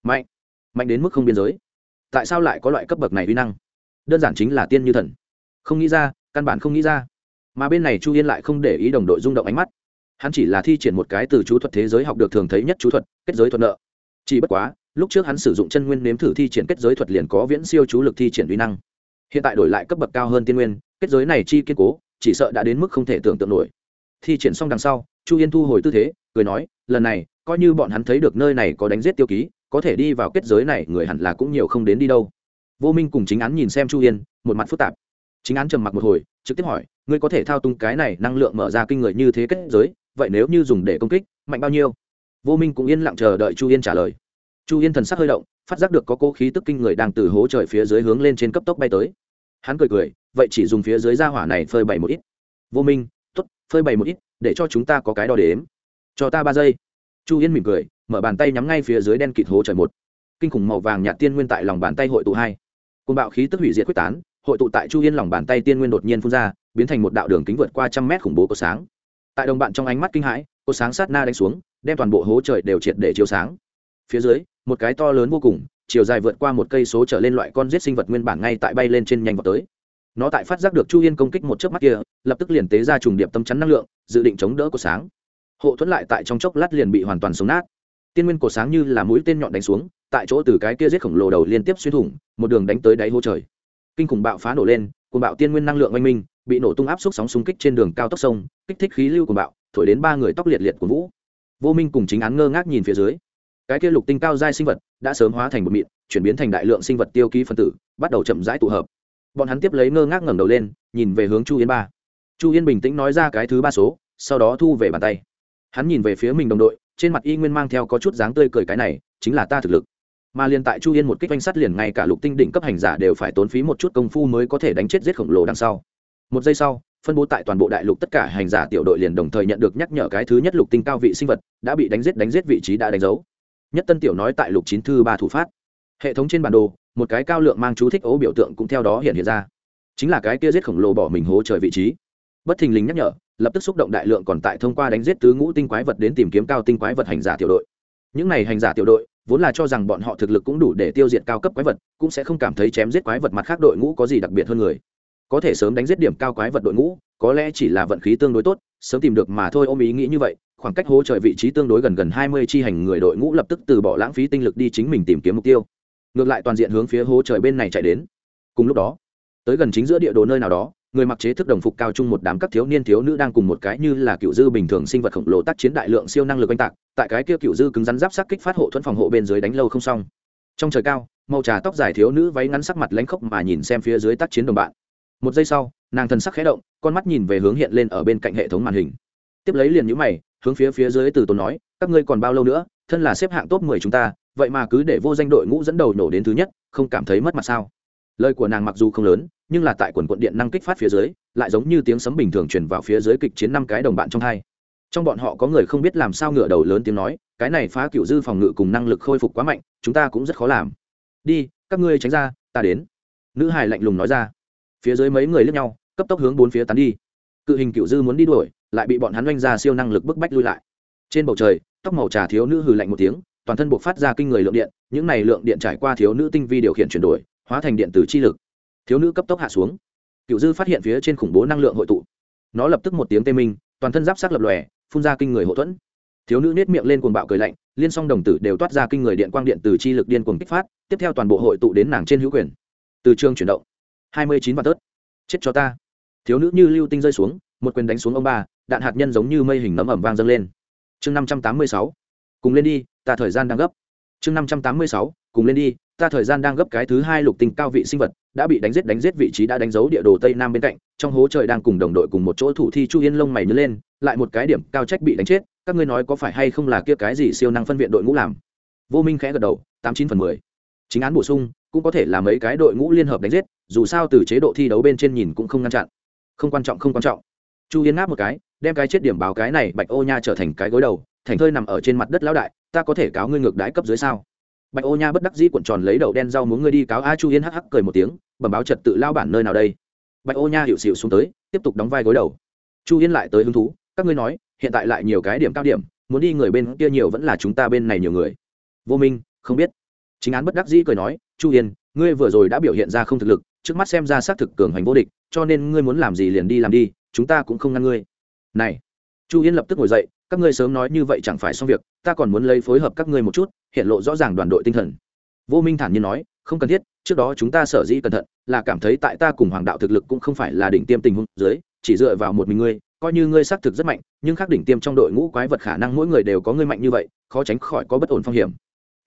Mạnh mạnh đến mức không biên giới. Tại sao lại có loại cấp bậc này uy năng? Đơn giản chính là tiên như thần. Không nghĩ ra, căn bản không nghĩ ra. Mà bên này chu yên lại không để ý đồng đội rung động ánh mắt. Hắn chỉ là thi triển một cái từ chú thuật thế giới học được thường thấy nhất chú thuật, kết giới thuật nợ. Chỉ bất quá, lúc trước hắn sử dụng chân nguyên nếm thử thi triển kết giới thuật liền có viễn siêu chú lực thi triển uy năng. Hiện tại đổi lại cấp bậc cao hơn tiên nguyên, kết giới này chi kiên cố, chỉ sợ đã đến mức không thể tưởng tượng nổi. Thi triển xong đằng sau chu yên thu hồi tư thế, cười nói, lần này, coi như bọn hắn thấy được nơi này có đánh giết tiêu ký, có thể đi vào kết giới này, người hẳn là cũng nhiều không đến đi đâu. Vô minh cùng chính án nhìn xem chu yên, một mặt phức tạp. Chính án trầm mặc một hồi, trực tiếp hỏi, ngươi có thể thao túng cái này năng lượng mở ra kinh người như thế kết giới, vậy nếu như dùng để công kích, mạnh bao nhiêu? Vô minh cũng yên lặng chờ đợi chu yên trả lời. Chu yên thần sắc hơi động, phát giác được có cố khí tức kinh người đang từ hố trời phía dưới hướng lên trên cấp tốc bay tới. Hắn cười cười, vậy chỉ dùng phía dưới ra hỏa này phơi bày một ít. Vô minh t ố t phơi bày một ít để cho chúng ta có cái đo đếm. Cho ta ba giây. Chu yên mỉm cười, mở bàn tay nhắm ngay phía dưới đen kịt hố trời một. Kinh khủng màu vàng nhạt tiên nguyên tại lòng bàn tay hội tụ hai. Côn bạo khí tức hủy diệt quyết tán, hội tụ tại chu yên lòng bàn tay tiên nguyên đột nhiên phun ra, biến thành một đạo đường kính vượt qua trăm mét khủng bố có sáng. Tại đồng bạn trong ánh mắt kinh hãi, có sáng sát na đánh xuống, đem toàn bộ hố trời đều triệt để chiếu sáng. Phía dưới, một cái to lớn vô cùng, chiều dài vượt qua một cây số trở lên loại con giết sinh vật nguyên bản ngay tại bay lên trên nhanh vào tới. Nó tại phát giác được chu yên công kích một chớp mắt kia, lập tức liền tế ra trùng điệp tâm chắn năng lượng dự định chống đỡ của sáng. Hộ thuẫn lại tại trong chốc lát liền bị hoàn toàn sống nát. Tiên nguyên cổ sáng như là mũi tên nhọn đánh xuống, tại chỗ từ cái kia giết khổng lồ đầu liên tiếp xuyên thủng, một đường đánh tới đáy hố trời. Kinh khủng bạo phá nổ lên cùng bạo tiên nguyên năng lượng oanh minh, bị nổ tung áp suất sóng xung kích trên đường cao tốc sông, kích thích khí lưu của bạo, thổi đến ba người tóc liệt liệt của vũ. Vô minh cùng chính án ngơ ngác nhìn phía dưới. Cái kia lục tinh cao giai sinh vật đã sớm hóa thành một mịn, chuyển biến thành đại lượng sinh vật tiêu ký phân tử, bắt đầu chậm rãi tụ hợp. Bọn hắn tiếp lấy ngơ ngác ngẩng đầu lên, nhìn về hướng chu Yến ba chu yên bình tĩnh nói ra cái thứ ba số, sau đó thu về bàn tay. Hắn nhìn về phía mình đồng đội, trên mặt y nguyên mang theo có chút dáng tươi cười cái này, chính là ta thực lực. Mà liền tại chu yên một kích oanh sắt liền ngay cả lục tinh đỉnh cấp hành giả đều phải tốn phí một chút công phu mới có thể đánh chết giết khổng lồ đằng sau. Một giây sau, phân bố tại toàn bộ đại lục tất cả hành giả tiểu đội liền đồng thời nhận được nhắc nhở cái thứ nhất lục tinh cao vị sinh vật, đã bị đánh giết đánh giết vị trí đã đánh dấu. Nhất tân tiểu nói tại lục chín thư ba thủ phát. Hệ thống trên bản đồ, một cái cao lượng mang chú thích ố biểu tượng cũng theo đó hiện hiện ra. Chính là cái kia giết khổng lồ bỏ mình hố trời vị trí bất thình lình nhắc nhở, lập tức xúc động đại lượng còn tại thông qua đánh giết tứ ngũ tinh quái vật đến tìm kiếm cao tinh quái vật hành giả tiểu đội. Những này hành giả tiểu đội, vốn là cho rằng bọn họ thực lực cũng đủ để tiêu diệt cao cấp quái vật, cũng sẽ không cảm thấy chém giết quái vật mặt khác đội ngũ có gì đặc biệt hơn người. Có thể sớm đánh giết điểm cao quái vật đội ngũ, có lẽ chỉ là vận khí tương đối tốt, sớm tìm được mà thôi ôm ý nghĩ như vậy, khoảng cách hố trời vị trí tương đối gần gần hai mươi chi hành người đội ngũ lập tức từ bỏ lãng phí tinh lực đi chính mình tìm kiếm mục tiêu. Ngược lại toàn diện hướng phía hố trời bên này chạy đến. Cùng lúc đó, tới gần chính giữa địa đồ nơi nào đó người mặc chế thức đồng phục cao chung một đám các thiếu niên thiếu nữ đang cùng một cái như là cựu dư bình thường sinh vật khổng lồ tác chiến đại lượng siêu năng lực oanh tạc, tại cái kia cựu dư cứng rắn giáp sắc kích phát hộ thuẫn phòng hộ bên dưới đánh lâu không xong. Trong trời cao, màu trà tóc dài thiếu nữ váy ngắn sắc mặt lánh khóc mà nhìn xem phía dưới tác chiến đồng bạn. Một giây sau, nàng thần sắc khẽ động, con mắt nhìn về hướng hiện lên ở bên cạnh hệ thống màn hình. Tiếp lấy liền nhũ mày, hướng phía phía dưới từ tốn nói, các ngươi còn bao lâu nữa, thân là xếp hạng top mười chúng ta, vậy mà cứ để vô danh đội ngũ dẫn đầu nổ đến thứ nhất, không cảm thấy mất mặt sao? Lời của nàng mặc dù không lớn, nhưng là tại quần quận điện năng kích phát phía dưới, lại giống như tiếng sấm bình thường truyền vào phía dưới kịch chiến năm cái đồng bạn trong hai. Trong bọn họ có người không biết làm sao ngửa đầu lớn tiếng nói, cái này phá cựu dư phòng ngự cùng năng lực khôi phục quá mạnh, chúng ta cũng rất khó làm. Đi, các ngươi tránh ra, ta đến. Nữ hải lạnh lùng nói ra. Phía dưới mấy người lướt nhau, cấp tốc hướng bốn phía tán đi. Cự hình cựu dư muốn đi đuổi, lại bị bọn hắn oanh ra siêu năng lực bức bách lui lại. Trên bầu trời, tóc màu trà thiếu nữ hừ lạnh một tiếng, toàn thân buộc phát ra kinh người lượng điện, những này lượng điện trải qua thiếu nữ tinh vi điều khiển chuyển đổi hóa thành điện tử chi lực. Thiếu nữ cấp tốc hạ xuống. Cựu dư phát hiện phía trên khủng bố năng lượng hội tụ. Nó lập tức một tiếng tê minh, toàn thân giáp sắc lập lòe, phun ra kinh người hậu thuẫn. Thiếu nữ nết miệng lên cuồng bạo cười lạnh, liên song đồng tử đều toát ra kinh người điện quang điện từ chi lực điên cuồng kích phát, tiếp theo toàn bộ hội tụ đến nàng trên hữu quyền. Từ trường chuyển động. Hai mươi chín vạn tớt. Chết cho ta. Thiếu nữ như lưu tinh rơi xuống, một quyền đánh xuống ông ba, đạn hạt nhân giống như mây hình nấm ẩm vang dâng lên. Chương năm trăm tám mươi sáu. Cùng lên đi, ta thời gian đang gấp. Chương năm trăm tám mươi sáu, cùng lên đi ta thời gian đang gấp cái thứ hai lục tinh cao vị sinh vật, đã bị đánh giết đánh giết vị trí đã đánh dấu địa đồ tây nam bên cạnh, trong hố trời đang cùng đồng đội cùng một chỗ thủ thi chu yên lông mày nhớ lên, lại một cái điểm cao trách bị đánh chết, các ngươi nói có phải hay không là kia cái gì siêu năng phân viện đội ngũ làm? Vô minh khẽ gật đầu, tám chín phần mười. Chính án bổ sung, cũng có thể là mấy cái đội ngũ liên hợp đánh giết, dù sao từ chế độ thi đấu bên trên nhìn cũng không ngăn chặn. Không quan trọng, không quan trọng. Chu yên ngáp một cái, đem cái chết điểm báo cái này bạch ô nha trở thành cái gối đầu, thành thơi nằm ở trên mặt đất lão đại, ta có thể cáo ngươi ngược đái cấp dưới sao? Bạch ô nha bất đắc dĩ cuộn tròn lấy đầu đen rau muốn ngươi đi cáo a chu yên hắc hắc cười một tiếng, bẩm báo trật tự lao bản nơi nào đây? Bạch ô nha hiệu xịu xuống tới, tiếp tục đóng vai gối đầu. Chu yên lại tới hứng thú, các ngươi nói, hiện tại lại nhiều cái điểm cao điểm, muốn đi người bên kia nhiều vẫn là chúng ta bên này nhiều người. Vô minh, không biết. Chính án bất đắc dĩ cười nói, chu yên, ngươi vừa rồi đã biểu hiện ra không thực lực, trước mắt xem ra xác thực cường hành vô địch, cho nên ngươi muốn làm gì liền đi làm đi, chúng ta cũng không ngăn ngươi. Này. Chu yên lập tức ngồi dậy các ngươi sớm nói như vậy chẳng phải xong việc, ta còn muốn lấy phối hợp các ngươi một chút, hiện lộ rõ ràng đoàn đội tinh thần. Vô minh thản nhiên nói, không cần thiết, trước đó chúng ta sở dĩ cẩn thận, là cảm thấy tại ta cùng hoàng đạo thực lực cũng không phải là đỉnh tiêm tình huống dưới, chỉ dựa vào một mình ngươi, coi như ngươi xác thực rất mạnh, nhưng khác đỉnh tiêm trong đội ngũ quái vật khả năng mỗi người đều có ngươi mạnh như vậy, khó tránh khỏi có bất ổn phong hiểm.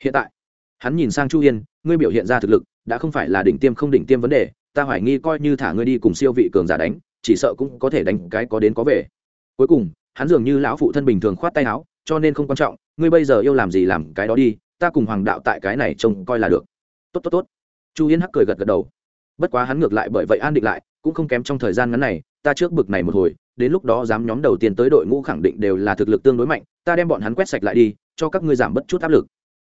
Hiện tại, hắn nhìn sang chu yên ngươi biểu hiện ra thực lực, đã không phải là đỉnh tiêm không đỉnh tiêm vấn đề, ta hoài nghi coi như thả ngươi đi cùng siêu vị cường giả đánh, chỉ sợ cũng có thể đánh cái có đến có về. Cuối cùng hắn dường như lão phụ thân bình thường khoát tay áo, cho nên không quan trọng, ngươi bây giờ yêu làm gì làm cái đó đi, ta cùng hoàng đạo tại cái này trông coi là được. Tốt tốt tốt. Chu yên hắc cười gật gật đầu. Bất quá hắn ngược lại bởi vậy an định lại, cũng không kém trong thời gian ngắn này, ta trước bực này một hồi, đến lúc đó dám nhóm đầu tiên tới đội ngũ khẳng định đều là thực lực tương đối mạnh, ta đem bọn hắn quét sạch lại đi, cho các ngươi giảm bất chút áp lực.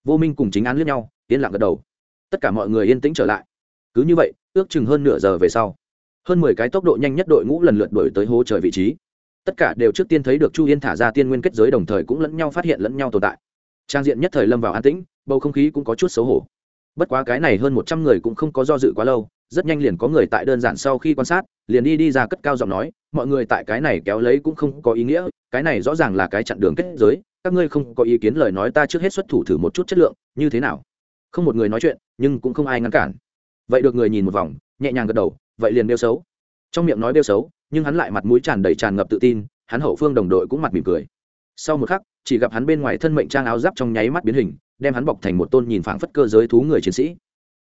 Vô minh cùng chính án lướt nhau, yên lặng gật đầu. Tất cả mọi người yên tĩnh trở lại. Cứ như vậy, ước chừng hơn nửa giờ về sau, hơn mười cái tốc độ nhanh nhất đội ngũ lần lượt đổi tới hố trời vị trí tất cả đều trước tiên thấy được chu yên thả ra tiên nguyên kết giới đồng thời cũng lẫn nhau phát hiện lẫn nhau tồn tại. Trang diện nhất thời lâm vào an tĩnh, bầu không khí cũng có chút xấu hổ. Bất quá cái này hơn một trăm người cũng không có do dự quá lâu, rất nhanh liền có người tại đơn giản sau khi quan sát, liền đi đi ra cất cao giọng nói, mọi người tại cái này kéo lấy cũng không có ý nghĩa, cái này rõ ràng là cái chặn đường kết giới, các ngươi không có ý kiến lời nói ta trước hết xuất thủ thử một chút chất lượng, như thế nào? Không một người nói chuyện, nhưng cũng không ai ngăn cản. Vậy được người nhìn một vòng, nhẹ nhàng gật đầu, vậy liền đeo xấu. Trong miệng nói đeo xấu nhưng hắn lại mặt mũi tràn đầy tràn ngập tự tin, hắn hậu phương đồng đội cũng mặt mỉm cười. Sau một khắc, chỉ gặp hắn bên ngoài thân mệnh trang áo giáp trong nháy mắt biến hình, đem hắn bọc thành một tôn nhìn phảng phất cơ giới thú người chiến sĩ.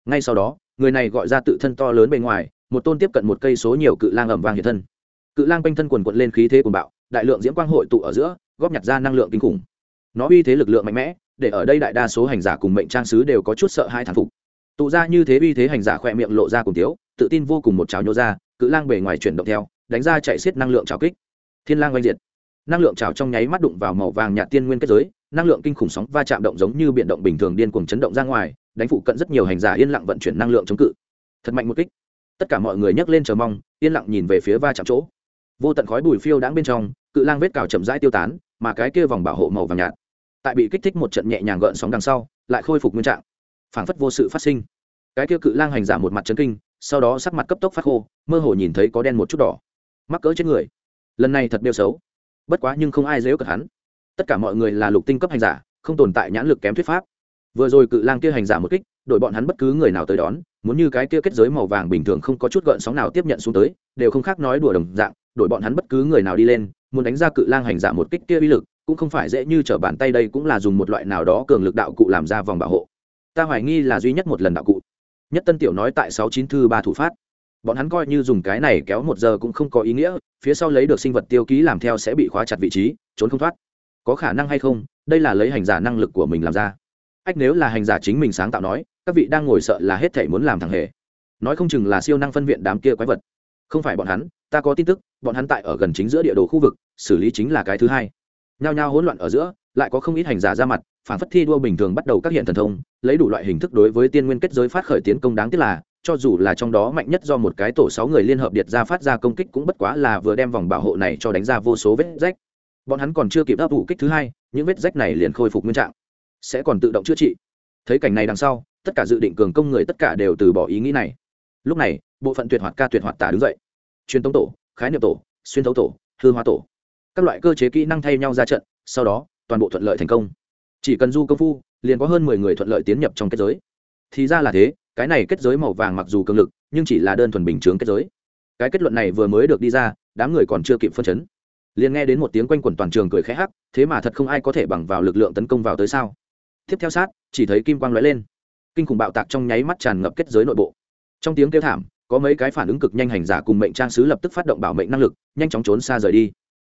Ngay sau đó, người này gọi ra tự thân to lớn bên ngoài, một tôn tiếp cận một cây số nhiều cự lang ẩm vang hiện thân. Cự lang quanh thân quần quận lên khí thế cuồng bạo, đại lượng diễm quang hội tụ ở giữa, góp nhặt ra năng lượng kinh khủng. Nó uy thế lực lượng mạnh mẽ, để ở đây đại đa số hành giả cùng mệnh trang sứ đều có chút sợ hai thản phục. Tụ ra như thế uy thế hành giả khỏe miệng lộ ra cùng tiếu, tự tin vô cùng một trào nhô ra, cự lang bề ngoài chuyển động theo đánh ra chạy xiết năng lượng trào kích. Thiên lang oanh diệt. Năng lượng trào trong nháy mắt đụng vào màu vàng nhạt tiên nguyên kết giới, năng lượng kinh khủng sóng va chạm động giống như biển động bình thường điên cuồng chấn động ra ngoài, đánh phụ cận rất nhiều hành giả yên lặng vận chuyển năng lượng chống cự. Thật mạnh một kích. Tất cả mọi người nhấc lên chờ mong, yên lặng nhìn về phía va chạm chỗ. Vô tận khói bùi phiêu đãng bên trong, cự lang vết cào chậm rãi tiêu tán, mà cái kia vòng bảo hộ màu vàng nhạt, tại bị kích thích một trận nhẹ nhàng gợn sóng đằng sau, lại khôi phục nguyên trạng. Phảng phất vô sự phát sinh. Cái kia cự lang hành giả một mặt chấn kinh, sau đó sắc mặt cấp tốc phát khô, mơ hồ nhìn thấy có đen một chút đỏ mắc cỡ chết người. Lần này thật đeo xấu. Bất quá nhưng không ai dễu cật hắn. Tất cả mọi người là lục tinh cấp hành giả, không tồn tại nhãn lực kém thuyết pháp. Vừa rồi cự lang kia hành giả một kích đội bọn hắn bất cứ người nào tới đón, muốn như cái kia kết giới màu vàng bình thường không có chút gợn sóng nào tiếp nhận xuống tới, đều không khác nói đùa đồng dạng đội bọn hắn bất cứ người nào đi lên, muốn đánh ra cự lang hành giả một kích kia uy lực, cũng không phải dễ như trở bàn tay đây cũng là dùng một loại nào đó cường lực đạo cụ làm ra vòng bảo hộ. Ta hoài nghi là duy nhất một lần đạo cụ. Nhất tân tiểu nói tại sáu chín thư ba thủ phát bọn hắn coi như dùng cái này kéo một giờ cũng không có ý nghĩa, phía sau lấy được sinh vật tiêu ký làm theo sẽ bị khóa chặt vị trí, trốn không thoát. Có khả năng hay không, đây là lấy hành giả năng lực của mình làm ra. Ách, nếu là hành giả chính mình sáng tạo nói, các vị đang ngồi sợ là hết thể muốn làm thằng hề. Nói không chừng là siêu năng phân viện đám kia quái vật. Không phải bọn hắn, ta có tin tức, bọn hắn tại ở gần chính giữa địa đồ khu vực, xử lý chính là cái thứ hai. Nhao nhao hỗn loạn ở giữa, lại có không ít hành giả ra mặt, phản phất thi đua bình thường bắt đầu các hiện thần thông, lấy đủ loại hình thức đối với tiên nguyên kết giới phát khởi tiến công đáng tiếc là cho dù là trong đó mạnh nhất do một cái tổ sáu người liên hợp điệt ra phát ra công kích cũng bất quá là vừa đem vòng bảo hộ này cho đánh ra vô số vết rách. Bọn hắn còn chưa kịp đáp ủ kích thứ hai, những vết rách này liền khôi phục nguyên trạng. Sẽ còn tự động chữa trị. Thấy cảnh này đằng sau, tất cả dự định cường công người tất cả đều từ bỏ ý nghĩ này. Lúc này, bộ phận tuyệt hoạt ca tuyệt hoạt tả đứng dậy. Truyền tống tổ, khái niệm tổ, xuyên thấu tổ, hư hóa tổ. Các loại cơ chế kỹ năng thay nhau ra trận, sau đó, toàn bộ thuận lợi thành công. Chỉ cần du công phu, liền có hơn mười người thuận lợi tiến nhập trong kết giới. Thì ra là thế cái này kết giới màu vàng mặc dù cường lực, nhưng chỉ là đơn thuần bình chướng kết giới. Cái kết luận này vừa mới được đi ra, đám người còn chưa kịp phân chấn. Liền nghe đến một tiếng quanh quẩn toàn trường cười khẽ hắc, thế mà thật không ai có thể bằng vào lực lượng tấn công vào tới sao? Tiếp theo sát, chỉ thấy kim quang lóe lên. Kinh khủng bạo tạc trong nháy mắt tràn ngập kết giới nội bộ. Trong tiếng kêu thảm, có mấy cái phản ứng cực nhanh hành giả cùng mệnh trang sứ lập tức phát động bảo mệnh năng lực, nhanh chóng trốn xa rời đi.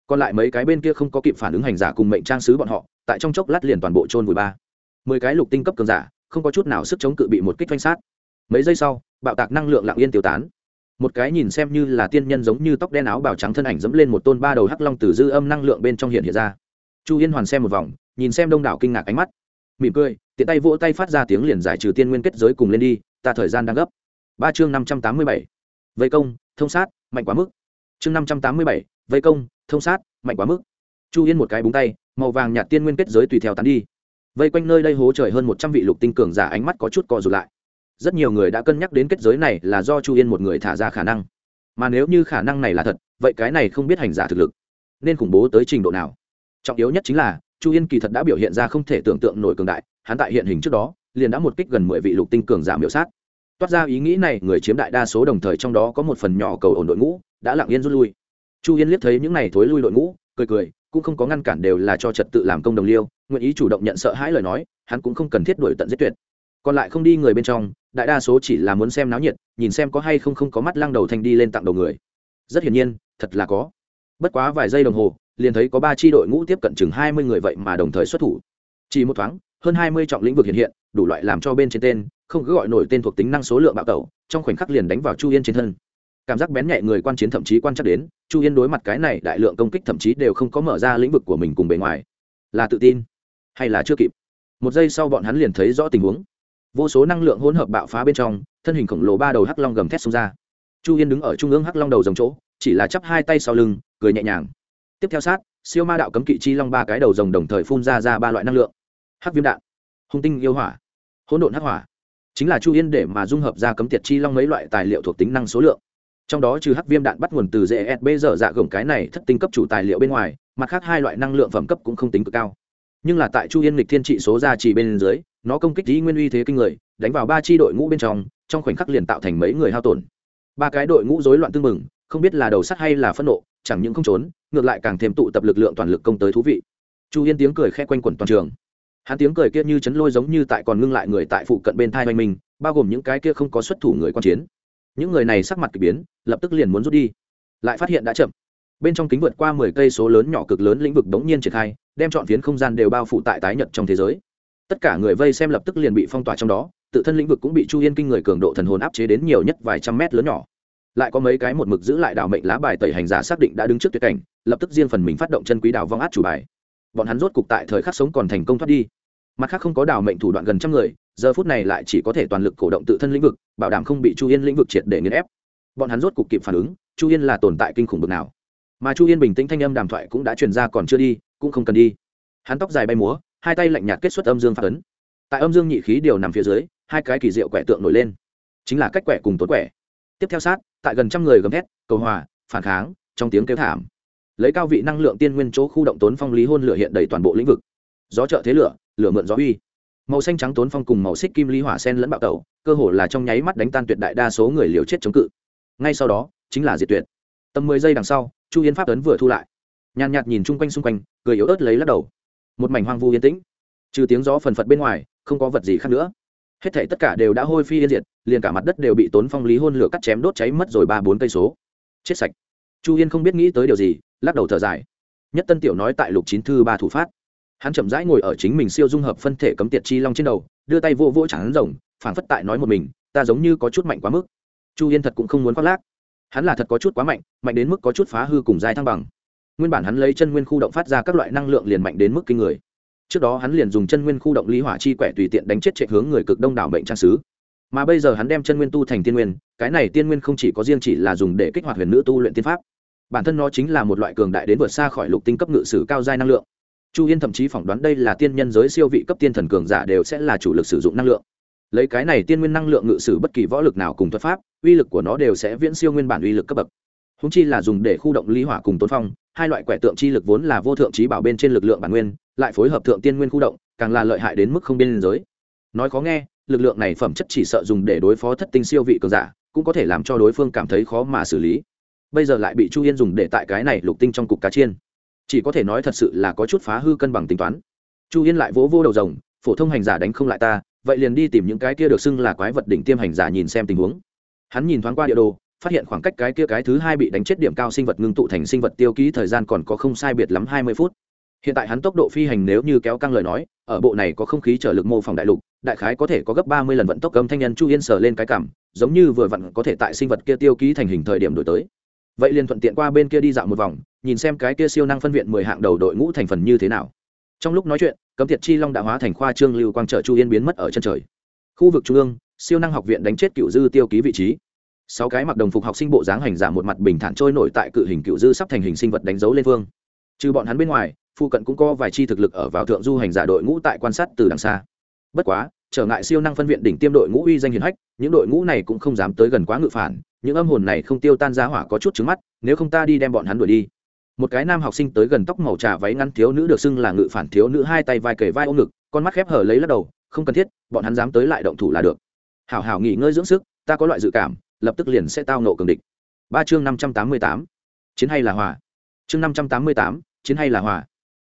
Còn lại mấy cái bên kia không có kịp phản ứng hành giả cùng mệnh trang sứ bọn họ, tại trong chốc lát liền toàn bộ trôn vùi ba. Mười cái lục tinh cấp cường giả, không có chút nào sức chống cự bị một kích thanh sát mấy giây sau, bạo tạc năng lượng lặng yên tiêu tán. Một cái nhìn xem như là tiên nhân giống như tóc đen áo bào trắng thân ảnh dẫm lên một tôn ba đầu hắc long từ dư âm năng lượng bên trong hiện hiện ra. Chu yên hoàn xem một vòng, nhìn xem đông đảo kinh ngạc ánh mắt. Mỉm cười, tiện tay vỗ tay phát ra tiếng liền giải trừ tiên nguyên kết giới cùng lên đi, ta thời gian đang gấp. Ba chương năm trăm tám mươi bảy. Vây công, thông sát, mạnh quá mức. Chương năm trăm tám mươi bảy, vây công, thông sát, mạnh quá mức. Chu yên một cái búng tay, màu vàng nhạt tiên nguyên kết giới tùy theo tán đi. Vây quanh nơi đây hố trời hơn một trăm vị lục tinh cường giả ánh mắt có chút co rụt lại rất nhiều người đã cân nhắc đến kết giới này là do chu yên một người thả ra khả năng. Mà nếu như khả năng này là thật, vậy cái này không biết hành giả thực lực nên khủng bố tới trình độ nào. Trọng yếu nhất chính là, chu yên kỳ thật đã biểu hiện ra không thể tưởng tượng nổi cường đại, hắn tại hiện hình trước đó, liền đã một kích gần mười vị lục tinh cường giả miểu sát. Toát ra ý nghĩ này, người chiếm đại đa số đồng thời trong đó có một phần nhỏ cầu ổn đội ngũ, đã lặng yên rút lui. Chu yên liếc thấy những này thối lui đội ngũ, cười cười, cũng không có ngăn cản đều là cho trật tự làm công đồng liêu, nguyện ý chủ động nhận sợ hãi lời nói, hắn cũng không cần thiết đuổi tận giết tuyệt còn lại không đi người bên trong, đại đa số chỉ là muốn xem náo nhiệt, nhìn xem có hay không không có mắt lăng đầu thanh đi lên tặng đầu người. Rất hiển nhiên, thật là có. Bất quá vài giây đồng hồ, liền thấy có ba tri đội ngũ tiếp cận chừng hai mươi người vậy mà đồng thời xuất thủ. Chỉ một thoáng, hơn hai mươi trọng lĩnh vực hiện hiện, đủ loại làm cho bên trên tên, không cứ gọi nổi tên thuộc tính năng số lượng bạo tẩu, trong khoảnh khắc liền đánh vào chu yên trên thân. Cảm giác bén nhẹ người quan chiến thậm chí quan chắc đến, chu yên đối mặt cái này đại lượng công kích thậm chí đều không có mở ra lĩnh vực của mình cùng bề ngoài. Là tự tin hay là chưa kịp? Một giây sau bọn hắn liền thấy rõ tình huống vô số năng lượng hỗn hợp bạo phá bên trong, thân hình khổng lồ ba đầu hắc long gầm thét xông ra. Chu yên đứng ở trung ương hắc long đầu dòng chỗ, chỉ là chắp hai tay sau lưng, cười nhẹ nhàng. Tiếp theo sát, siêu ma đạo cấm kỵ chi long ba cái đầu rồng đồng thời phun ra ra ba loại năng lượng. Hắc viêm đạn, hung tinh yêu hỏa, hỗn độn hắc hỏa. Chính là chu yên để mà dung hợp ra cấm tiệt chi long mấy loại tài liệu thuộc tính năng số lượng. Trong đó trừ hắc viêm đạn bắt nguồn từ gsb dở dạ gồng cái này thất tinh cấp chủ tài liệu bên ngoài, mặt khác hai loại năng lượng phẩm cấp cũng không tính cực cao nhưng là tại chu yên lịch thiên trị số ra chỉ bên dưới nó công kích dĩ nguyên uy thế kinh người đánh vào ba chi đội ngũ bên trong trong khoảnh khắc liền tạo thành mấy người hao tổn. Ba cái đội ngũ rối loạn tương mừng không biết là đầu sắt hay là phẫn nộ chẳng những không trốn ngược lại càng thêm tụ tập lực lượng toàn lực công tới thú vị. Chu yên tiếng cười khẽ quanh quẩn toàn trường. Hắn tiếng cười kia như chấn lôi giống như tại còn ngưng lại người tại phụ cận bên thai oanh mình, bao gồm những cái kia không có xuất thủ người quan chiến. Những người này sắc mặt k ỳ biến lập tức liền muốn rút đi. Lại phát hiện đã chậm bên trong kính vượt qua mười cây số lớn nhỏ cực lớn lĩnh vực đống nhiên triển khai, đem chọn phiến không gian đều bao phủ tại tái nhật trong thế giới. Tất cả người vây xem lập tức liền bị phong tỏa trong đó, tự thân lĩnh vực cũng bị chu yên kinh người cường độ thần hồn áp chế đến nhiều nhất vài trăm mét lớn nhỏ. Lại có mấy cái một mực giữ lại đảo mệnh lá bài tẩy hành giả xác định đã đứng trước tuyệt cảnh, lập tức riêng phần mình phát động chân quý đảo vong át chủ bài. Bọn hắn rốt cục tại thời khắc sống còn thành công thoát đi. Mặt khác không có đảo mệnh thủ đoạn gần trăm người, giờ phút này lại chỉ có thể toàn lực cổ động tự thân lĩnh vực, bảo đảm không bị chu yên lĩnh vực triệt để nghiền ép. Bọn hắn rốt cục kịp phản ứng, chu yên là tồn tại kinh khủng bực nào? Mà chu yên bình tĩnh thanh âm đàm thoại cũng đã truyền ra còn chưa đi, cũng không cần đi. Hắn tóc dài bay múa, hai tay lạnh nhạt kết xuất âm dương phát ấn. Tại âm dương nhị khí điều nằm phía dưới, hai cái kỳ diệu quẻ tượng nổi lên. Chính là cách quẻ cùng tốn quẻ. Tiếp theo sát, tại gần trăm người gầm thét, cầu hòa, phản kháng, trong tiếng kêu thảm. Lấy cao vị năng lượng tiên nguyên chỗ khu động tốn phong lý hôn lửa hiện đầy toàn bộ lĩnh vực. Gió trợ thế lửa lửa mượn gió uy. Màu xanh trắng tốn phong cùng màu xích kim lý hỏa sen lẫn bạo tẩu, cơ hồ là trong nháy mắt đánh tan tuyệt đại đa số người liều chết chống cự. Ngay sau đó, chính là diệt tuyệt. Tầm mười giây đằng sau chu yên pháp ấn vừa thu lại. Nhàn nhạt nhìn chung quanh xung quanh, cười yếu ớt lấy lắc đầu. Một mảnh hoang vu yên tĩnh. Trừ tiếng gió phần phật bên ngoài, không có vật gì khác nữa. Hết thảy tất cả đều đã hôi phi yên diệt, liền cả mặt đất đều bị tốn phong lý hôn lửa cắt chém đốt cháy mất rồi ba bốn cây số. Chết sạch. Chu yên không biết nghĩ tới điều gì, lắc đầu thở dài. Nhất tân tiểu nói tại lục chín thư ba thủ phát. Hắn chậm rãi ngồi ở chính mình siêu dung hợp phân thể cấm tiệt chi long trên đầu, đưa tay vô vỗ chẳng rồng, phảng phất tại nói một mình, ta giống như có chút mạnh quá mức. Chu yên thật cũng không muốn khoác lác hắn là thật có chút quá mạnh mạnh đến mức có chút phá hư cùng dai thăng bằng. Nguyên bản hắn lấy chân nguyên khu động phát ra các loại năng lượng liền mạnh đến mức kinh người. Trước đó hắn liền dùng chân nguyên khu động lý hỏa chi quẻ tùy tiện đánh chết chạy hướng người cực đông đảo bệnh trang sứ. Mà bây giờ hắn đem chân nguyên tu thành tiên nguyên, cái này tiên nguyên không chỉ có riêng chỉ là dùng để kích hoạt huyền nữ tu luyện tiên pháp. Bản thân nó chính là một loại cường đại đến vượt xa khỏi lục tinh cấp ngự sử cao giai năng lượng. Chu yên thậm chí phỏng đoán đây là tiên nhân giới siêu vị cấp tiên thần cường giả đều sẽ là chủ lực sử dụng năng lượng. Lấy cái này tiên nguyên năng lượng ngự sử bất kỳ võ lực nào cùng thuật pháp uy lực của nó đều sẽ viễn siêu nguyên bản uy lực cấp bậc. Húng chi là dùng để khu động lý hỏa cùng tôn phong, hai loại quẻ tượng chi lực vốn là vô thượng trí bảo bên trên lực lượng bản nguyên, lại phối hợp thượng tiên nguyên khu động, càng là lợi hại đến mức không biên giới. Nói khó nghe, lực lượng này phẩm chất chỉ sợ dùng để đối phó thất tinh siêu vị cường giả, cũng có thể làm cho đối phương cảm thấy khó mà xử lý. Bây giờ lại bị chu yên dùng để tại cái này lục tinh trong cục cá chiên. Chỉ có thể nói thật sự là có chút phá hư cân bằng tính toán. Chu yên lại vỗ vô đầu rồng, phổ thông hành giả đánh không lại ta, vậy liền đi tìm những cái kia được xưng là quái vật đỉnh tiêm hành giả nhìn xem tình huống hắn nhìn thoáng qua địa đồ, phát hiện khoảng cách cái kia cái thứ hai bị đánh chết điểm cao sinh vật ngưng tụ thành sinh vật tiêu ký thời gian còn có không sai biệt lắm hai mươi phút. Hiện tại hắn tốc độ phi hành nếu như kéo căng lời nói, ở bộ này có không khí trở lực mô phỏng đại lục, đại khái có thể có gấp ba mươi lần vận tốc cấm thanh nhân chu yên sờ lên cái cảm, giống như vừa vặn có thể tại sinh vật kia tiêu ký thành hình thời điểm đổi tới. Vậy liền thuận tiện qua bên kia đi dạo một vòng, nhìn xem cái kia siêu năng phân viện mười hạng đầu đội ngũ thành phần như thế nào. Trong lúc nói chuyện, cấm thiệt chi long đã hóa thành khoa trương lưu quang trợ chu yên biến mất ở chân trời. Khu vực trung ương siêu năng học viện đánh chết cựu dư tiêu ký vị trí. Sáu cái mặc đồng phục học sinh bộ dáng hành giả một mặt bình thản trôi nổi tại cự hình cựu dư sắp thành hình sinh vật đánh dấu lên phương trừ bọn hắn bên ngoài phụ cận cũng có vài chi thực lực ở vào thượng du hành giả đội ngũ tại quan sát từ đằng xa. Bất quá, trở ngại siêu năng phân viện đỉnh tiêm đội ngũ uy danh hiền hách, những đội ngũ này cũng không dám tới gần quá ngự phản, những âm hồn này không tiêu tan giá hỏa có chút trứng mắt, nếu không ta đi đem bọn hắn đuổi đi. Một cái nam học sinh tới gần tóc màu trà váy ngắn thiếu nữ được xưng là ngự phản thiếu nữ hai tay vai kề vai ôm ngực, con mắt khép hở lấy lắc đầu, không cần thiết, bọn hắn dám tới lại động thủ là được hảo hảo nghỉ ngơi dưỡng sức, ta có loại dự cảm, lập tức liền sẽ tao nộ cường địch. Ba chương năm trăm tám mươi tám. Chiến hay là hòa? Chương năm trăm tám mươi tám, chiến hay là hòa?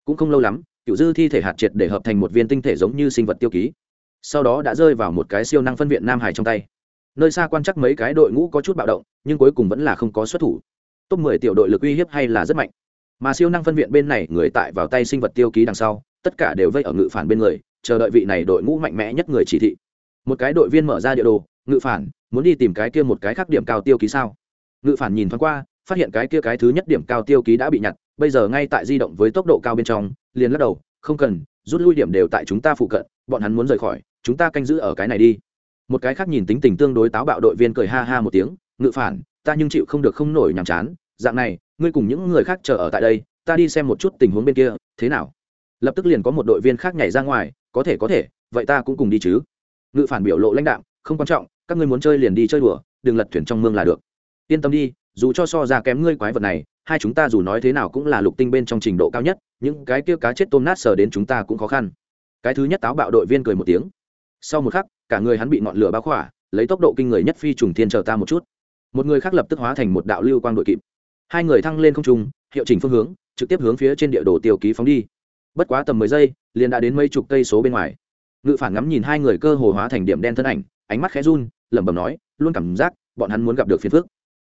Cũng không lâu lắm cựu dư thi thể hạt triệt để hợp thành một viên tinh thể giống như sinh vật tiêu ký. Sau đó đã rơi vào một cái siêu năng phân viện nam hải trong tay. Nơi xa quan chắc mấy cái đội ngũ có chút bạo động, nhưng cuối cùng vẫn là không có xuất thủ. Top mười tiểu đội lực uy hiếp hay là rất mạnh. Mà siêu năng phân viện bên này, người tại vào tay sinh vật tiêu ký đằng sau, tất cả đều vây ở ngự phản bên người, chờ đợi vị này đội ngũ mạnh mẽ nhất người chỉ thị một cái đội viên mở ra địa đồ, ngự phản, muốn đi tìm cái kia một cái khác điểm cao tiêu ký sao? Ngự phản nhìn thoáng qua, phát hiện cái kia cái thứ nhất điểm cao tiêu ký đã bị nhặt, bây giờ ngay tại di động với tốc độ cao bên trong, liền lắc đầu, không cần, rút lui điểm đều tại chúng ta phụ cận, bọn hắn muốn rời khỏi, chúng ta canh giữ ở cái này đi. Một cái khác nhìn tính tình tương đối táo bạo đội viên cười ha ha một tiếng, ngự phản, ta nhưng chịu không được không nổi nhàm chán, dạng này, ngươi cùng những người khác chờ ở tại đây, ta đi xem một chút tình huống bên kia, thế nào? Lập tức liền có một đội viên khác nhảy ra ngoài, có thể có thể, vậy ta cũng cùng đi chứ ngự phản biểu lộ lãnh đạo không quan trọng, các ngươi muốn chơi liền đi chơi đùa, đừng lật thuyền trong mương là được. Yên tâm đi, dù cho so ra kém ngươi quái vật này, hai chúng ta dù nói thế nào cũng là lục tinh bên trong trình độ cao nhất, những cái kia cá chết tôm nát sờ đến chúng ta cũng khó khăn. Cái thứ nhất táo bạo đội viên cười một tiếng. Sau một khắc, cả người hắn bị ngọn lửa bao khỏa, lấy tốc độ kinh người nhất phi trùng thiên chờ ta một chút. Một người khác lập tức hóa thành một đạo lưu quang đội kịp. Hai người thăng lên không trung, hiệu chỉnh phương hướng, trực tiếp hướng phía trên địa đồ tiêu ký phóng đi. Bất quá tầm mười giây, liền đã đến mấy chục cây số bên ngoài ngự phản ngắm nhìn hai người cơ hồ hóa thành điểm đen thân ảnh, ánh mắt khẽ run, lẩm bẩm nói, luôn cảm giác bọn hắn muốn gặp được phiền phước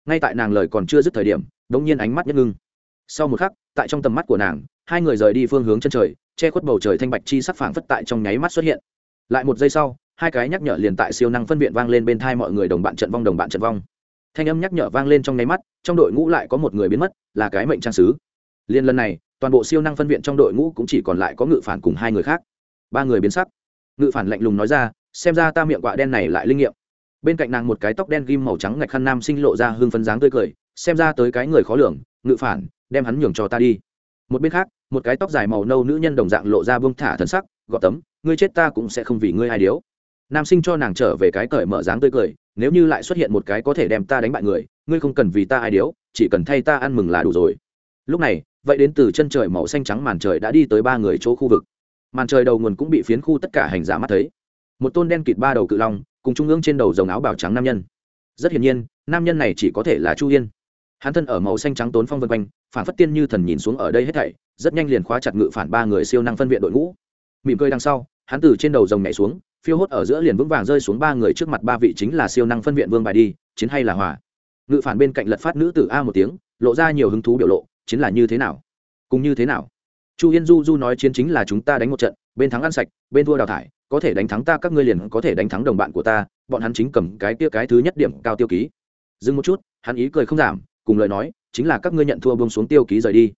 ngay tại nàng lời còn chưa dứt thời điểm đống nhiên ánh mắt nhất ngưng. Sau một khắc, tại trong tầm mắt của nàng, hai người rời đi phương hướng chân trời, che khuất bầu trời thanh bạch chi sắc phảng phất tại trong nháy mắt xuất hiện. Lại một giây sau, hai cái nhắc nhở liền tại siêu năng phân viện vang lên bên thai mọi người đồng bạn trận vong, đồng bạn trận vong. Thanh âm nhắc nhở vang lên trong nháy mắt, trong đội ngũ lại có một người biến mất, là cái mệnh trang sứ. Liên lần này, toàn bộ siêu năng phân viện trong đội ngũ cũng chỉ còn lại có ngự phản cùng hai người khác. Ba người biến sắc ngự phản lạnh lùng nói ra, xem ra ta miệng quạ đen này lại linh nghiệm. Bên cạnh nàng một cái tóc đen ghim màu trắng ngạch khăn nam sinh lộ ra hương phấn dáng tươi cười, xem ra tới cái người khó lường, ngự phản, đem hắn nhường cho ta đi. Một bên khác, một cái tóc dài màu nâu nữ nhân đồng dạng lộ ra bông thả thần sắc gọt tấm, ngươi chết ta cũng sẽ không vì ngươi ai điếu. Nam sinh cho nàng trở về cái cởi mở dáng tươi cười, nếu như lại xuất hiện một cái có thể đem ta đánh bại người, ngươi không cần vì ta ai điếu, chỉ cần thay ta ăn mừng là đủ rồi. Lúc này, vậy đến từ chân trời màu xanh trắng màn trời đã đi tới ba người chỗ khu vực màn trời đầu nguồn cũng bị phiến khu tất cả hành giả mắt thấy. Một tôn đen kịt ba đầu cự long, cùng trung ương trên đầu dòng áo bào trắng nam nhân. Rất hiển nhiên, nam nhân này chỉ có thể là chu yên. Hắn thân ở màu xanh trắng tốn phong vân quanh, phản phất tiên như thần nhìn xuống ở đây hết thảy, rất nhanh liền khóa chặt ngự phản ba người siêu năng phân viện đội ngũ. Mỉm cười đằng sau, hắn từ trên đầu rồng nhảy xuống, phiêu hốt ở giữa liền vững vàng rơi xuống ba người trước mặt ba vị chính là siêu năng phân viện vương bài đi, chiến hay là hòa. Ngự phản bên cạnh lật phát nữ tử a một tiếng, lộ ra nhiều hứng thú biểu lộ, chiến là như thế nào? Cùng như thế nào? Chu yên du du nói chiến chính là chúng ta đánh một trận, bên thắng ăn sạch, bên thua đào thải, có thể đánh thắng ta, các ngươi liền có thể đánh thắng đồng bạn của ta, bọn hắn chính cầm cái kia cái thứ nhất điểm cao tiêu ký. Dừng một chút, hắn ý cười không giảm, cùng lời nói, chính là các ngươi nhận thua bông xuống tiêu ký rời đi.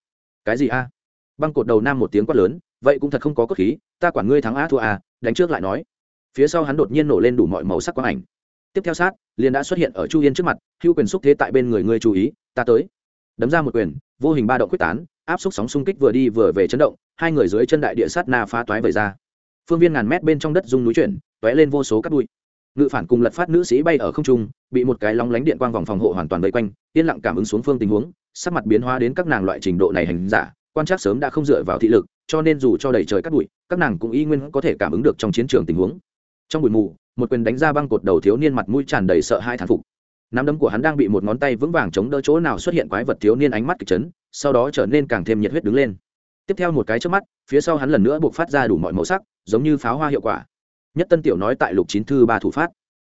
Cái gì a? Băng cột đầu nam một tiếng quát lớn, vậy cũng thật không có cốt khí, ta quản ngươi thắng a thua a đánh trước lại nói. Phía sau hắn đột nhiên nổ lên đủ mọi màu sắc quang ảnh. Tiếp theo sát, liền đã xuất hiện ở chu yên trước mặt hữu quyền xúc thế tại bên người ngươi chú ý, ta tới. Đấm ra một quyền, vô hình ba động quyết tán áp xúc sóng xung kích vừa đi vừa về chấn động, hai người dưới chân đại địa sát na phá toái vời ra. Phương viên ngàn mét bên trong đất rung núi chuyển, tóe lên vô số cát bụi. Ngự phản cùng lật phát nữ sĩ bay ở không trung, bị một cái lóng lánh điện quang vòng phòng hộ hoàn toàn vây quanh, yên lặng cảm ứng xuống phương tình huống, sắc mặt biến hóa đến các nàng loại trình độ này hành giả, quan trắc sớm đã không dựa vào thị lực, cho nên dù cho đầy trời cát bụi, các nàng cũng y nguyên có thể cảm ứng được trong chiến trường tình huống. Trong bụi mù, một quyền đánh ra băng cột đầu thiếu niên mặt mũi tràn đầy sợ hai thán phục. Nắm đấm của hắn đang bị một ngón tay vững vàng chống đỡ chỗ nào xuất hiện quái vật thiếu niên ánh mắt kịch chấn sau đó trở nên càng thêm nhiệt huyết đứng lên. Tiếp theo một cái trước mắt, phía sau hắn lần nữa buộc phát ra đủ mọi màu sắc, giống như pháo hoa hiệu quả. Nhất tân tiểu nói tại lục chín thư ba thủ phát.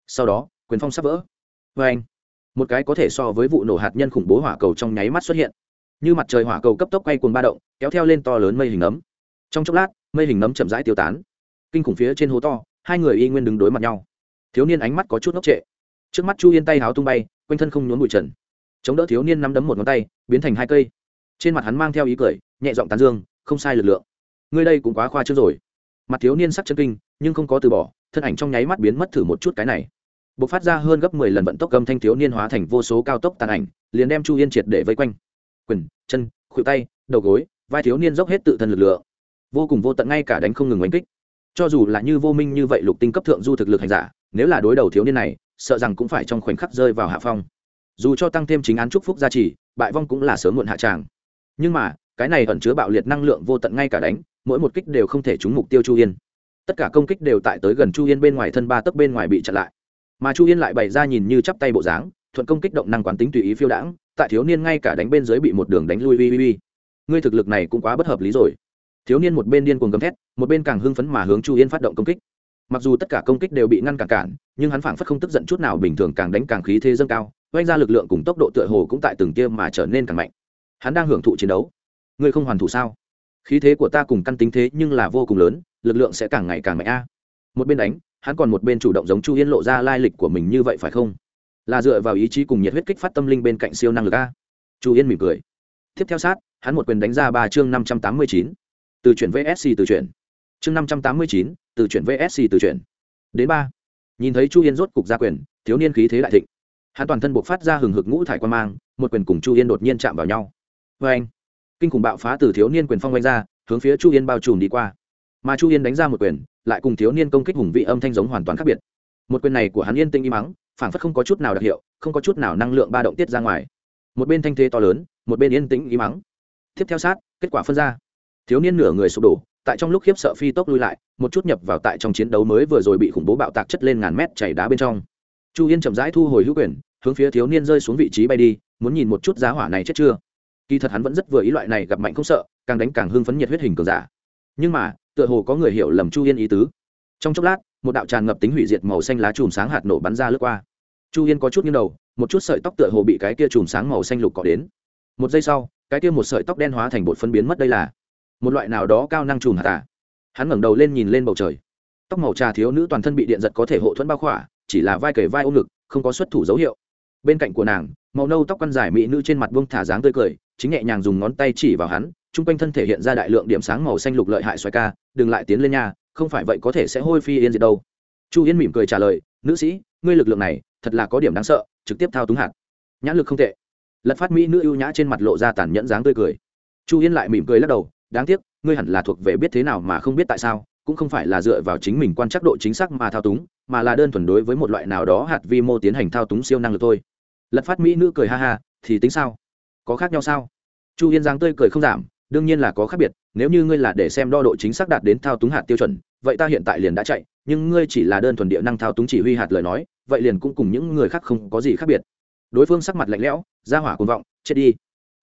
Sau đó, quyền phong sắp vỡ. Vê anh, một cái có thể so với vụ nổ hạt nhân khủng bố hỏa cầu trong nháy mắt xuất hiện. Như mặt trời hỏa cầu cấp tốc quay cuồng ba động, kéo theo lên to lớn mây hình ấm. Trong chốc lát, mây hình nấm chậm rãi tiêu tán. Kinh khủng phía trên hố to, hai người y nguyên đứng đối mặt nhau. Thiếu niên ánh mắt có chút ngốc trệ. Trước mắt chu yên tay háo tung bay, quanh thân không nhốn bụi trần. Chống đỡ thiếu niên nắm đấm một ngón tay, biến thành hai cây trên mặt hắn mang theo ý cười, nhẹ giọng tán dương, không sai lực lượng. Ngươi đây cũng quá khoa trước rồi. Mặt thiếu niên sắc chân kinh, nhưng không có từ bỏ, thân ảnh trong nháy mắt biến mất thử một chút cái này. B ộ c phát ra hơn gấp mười lần vận tốc cầm thanh thiếu niên hóa thành vô số cao tốc tàn ảnh, liền đem chu yên triệt để vây quanh. Quyền, chân, khuỷu tay, đầu gối, vai thiếu niên dốc hết tự thân lực lượng. Vô cùng vô tận ngay cả đánh không ngừng oanh kích. Cho dù là như vô minh như vậy lục tinh cấp thượng du thực lực hành giả, nếu là đối đầu thiếu niên này, sợ rằng cũng phải trong khoảnh khắc rơi vào hạ phong. Dù cho tăng thêm chính án trúc phúc gia trì, bại vong cũng là sớm muộn hạ tràng nhưng mà, cái này ẩn chứa bạo liệt năng lượng vô tận ngay cả đánh, mỗi một kích đều không thể trúng mục tiêu chu yên. Tất cả công kích đều tại tới gần chu yên bên ngoài thân ba tấc bên ngoài bị chặn lại. Mà chu yên lại bày ra nhìn như chắp tay bộ dáng, thuận công kích động năng quán tính tùy ý phiêu đãng, tại thiếu niên ngay cả đánh bên dưới bị một đường đánh lui ui ui ui ngươi thực lực này cũng quá bất hợp lý rồi. Thiếu niên một bên điên cuồng gầm thét, một bên càng hưng phấn mà hướng chu yên phát động công kích. Mặc dù tất cả công kích đều bị ngăn cản cản, nhưng hắn phảng phất không tức giận chút nào, bình thường càng đánh càng khí thế dâng cao, oanh ra lực lượng cùng tốc độ tựa hồ cũng tại từng kia mà trở nên càng mạnh hắn đang hưởng thụ chiến đấu. Ngươi không hoàn thủ sao? Khí thế của ta cùng căn tính thế nhưng là vô cùng lớn, lực lượng sẽ càng ngày càng mạnh a. Một bên đánh, hắn còn một bên chủ động giống chu yên lộ ra lai lịch của mình như vậy phải không? Là dựa vào ý chí cùng nhiệt huyết kích phát tâm linh bên cạnh siêu năng lực a. Chu yên mỉm cười. Tiếp theo sát, hắn một quyền đánh ra ba chương năm trăm tám mươi chín. Từ chuyển vsc từ chuyển. Chương năm trăm tám mươi chín, từ chuyển vsc từ chuyển. Đến ba. Nhìn thấy chu yên rốt cục ra quyền, thiếu niên khí thế đại thịnh. Hắn toàn thân buộc phát ra hừng hực ngũ thải quan mang, một quyền cùng chu yên đột nhiên chạm vào nhau vê anh, kinh khủng bạo phá từ thiếu niên quyền phong oanh ra, hướng phía chu yên bao trùm đi qua. Mà chu yên đánh ra một quyền, lại cùng thiếu niên công kích hùng vị âm thanh giống hoàn toàn khác biệt. Một quyền này của hắn yên tinh im mắng phản phất không có chút nào đặc hiệu, không có chút nào năng lượng ba động tiết ra ngoài. Một bên thanh thế to lớn, một bên yên tĩnh im mắng tiếp theo sát, kết quả phân ra. Thiếu niên nửa người sụp đổ, tại trong lúc khiếp sợ phi tốc lui lại, một chút nhập vào tại trong chiến đấu mới vừa rồi bị khủng bố bạo tạc chất lên ngàn mét chảy đá bên trong. Chu yên chậm rãi thu hồi hữu quyền, hướng phía thiếu niên rơi xuống vị trí bay đi, muốn nhìn một chút giá hỏa này chết chưa kỳ thật hắn vẫn rất vừa ý loại này gặp mạnh không sợ, càng đánh càng hưng phấn nhiệt huyết hình cường giả. Nhưng mà, tựa hồ có người hiểu lầm chu yên ý tứ. Trong chốc lát, một đạo tràn ngập tính hủy diệt màu xanh lá chùm sáng hạt nổ bắn ra lướt qua. Chu yên có chút nghiêng đầu, một chút sợi tóc tựa hồ bị cái kia chùm sáng màu xanh lục cọ đến. Một giây sau, cái kia một sợi tóc đen hóa thành bột phân biến mất đây là một loại nào đó cao năng chùm hạt tả hắn ngẩng đầu lên nhìn lên bầu trời. Tóc màu trà thiếu nữ toàn thân bị điện giật có thể hộ thuẫn bao khỏa, chỉ là vai kể vai ôm ngực, không có xuất thủ dấu hiệu. Bên cạnh của nàng màu nâu tóc quăn dài mỹ nữ trên mặt buông thả dáng tươi cười, chính nhẹ nhàng dùng ngón tay chỉ vào hắn, chung quanh thân thể hiện ra đại lượng điểm sáng màu xanh lục lợi hại xoài ca, đừng lại tiến lên nha, không phải vậy có thể sẽ hôi phi yên diệt đâu. Chu yên mỉm cười trả lời, nữ sĩ, ngươi lực lượng này, thật là có điểm đáng sợ, trực tiếp thao túng hạt. Nhãn lực không tệ. Lật phát mỹ nữ ưu nhã trên mặt lộ ra tàn nhẫn dáng tươi cười. Chu yên lại mỉm cười lắc đầu, đáng tiếc, ngươi hẳn là thuộc về biết thế nào mà không biết tại sao, cũng không phải là dựa vào chính mình quan trắc độ chính xác mà thao túng, mà là đơn thuần đối với một loại nào đó hạt vi mô tiến hành thao túng siêu năng lực thôi lật phát mỹ nữ cười ha ha, thì tính sao? Có khác nhau sao? Chu yên giang tươi cười không giảm, đương nhiên là có khác biệt, nếu như ngươi là để xem đo độ chính xác đạt đến thao túng hạt tiêu chuẩn, vậy ta hiện tại liền đã chạy, nhưng ngươi chỉ là đơn thuần địa năng thao túng chỉ huy hạt lời nói, vậy liền cũng cùng những người khác không có gì khác biệt. Đối phương sắc mặt lạnh lẽo, ra hỏa cuồng vọng, chết đi.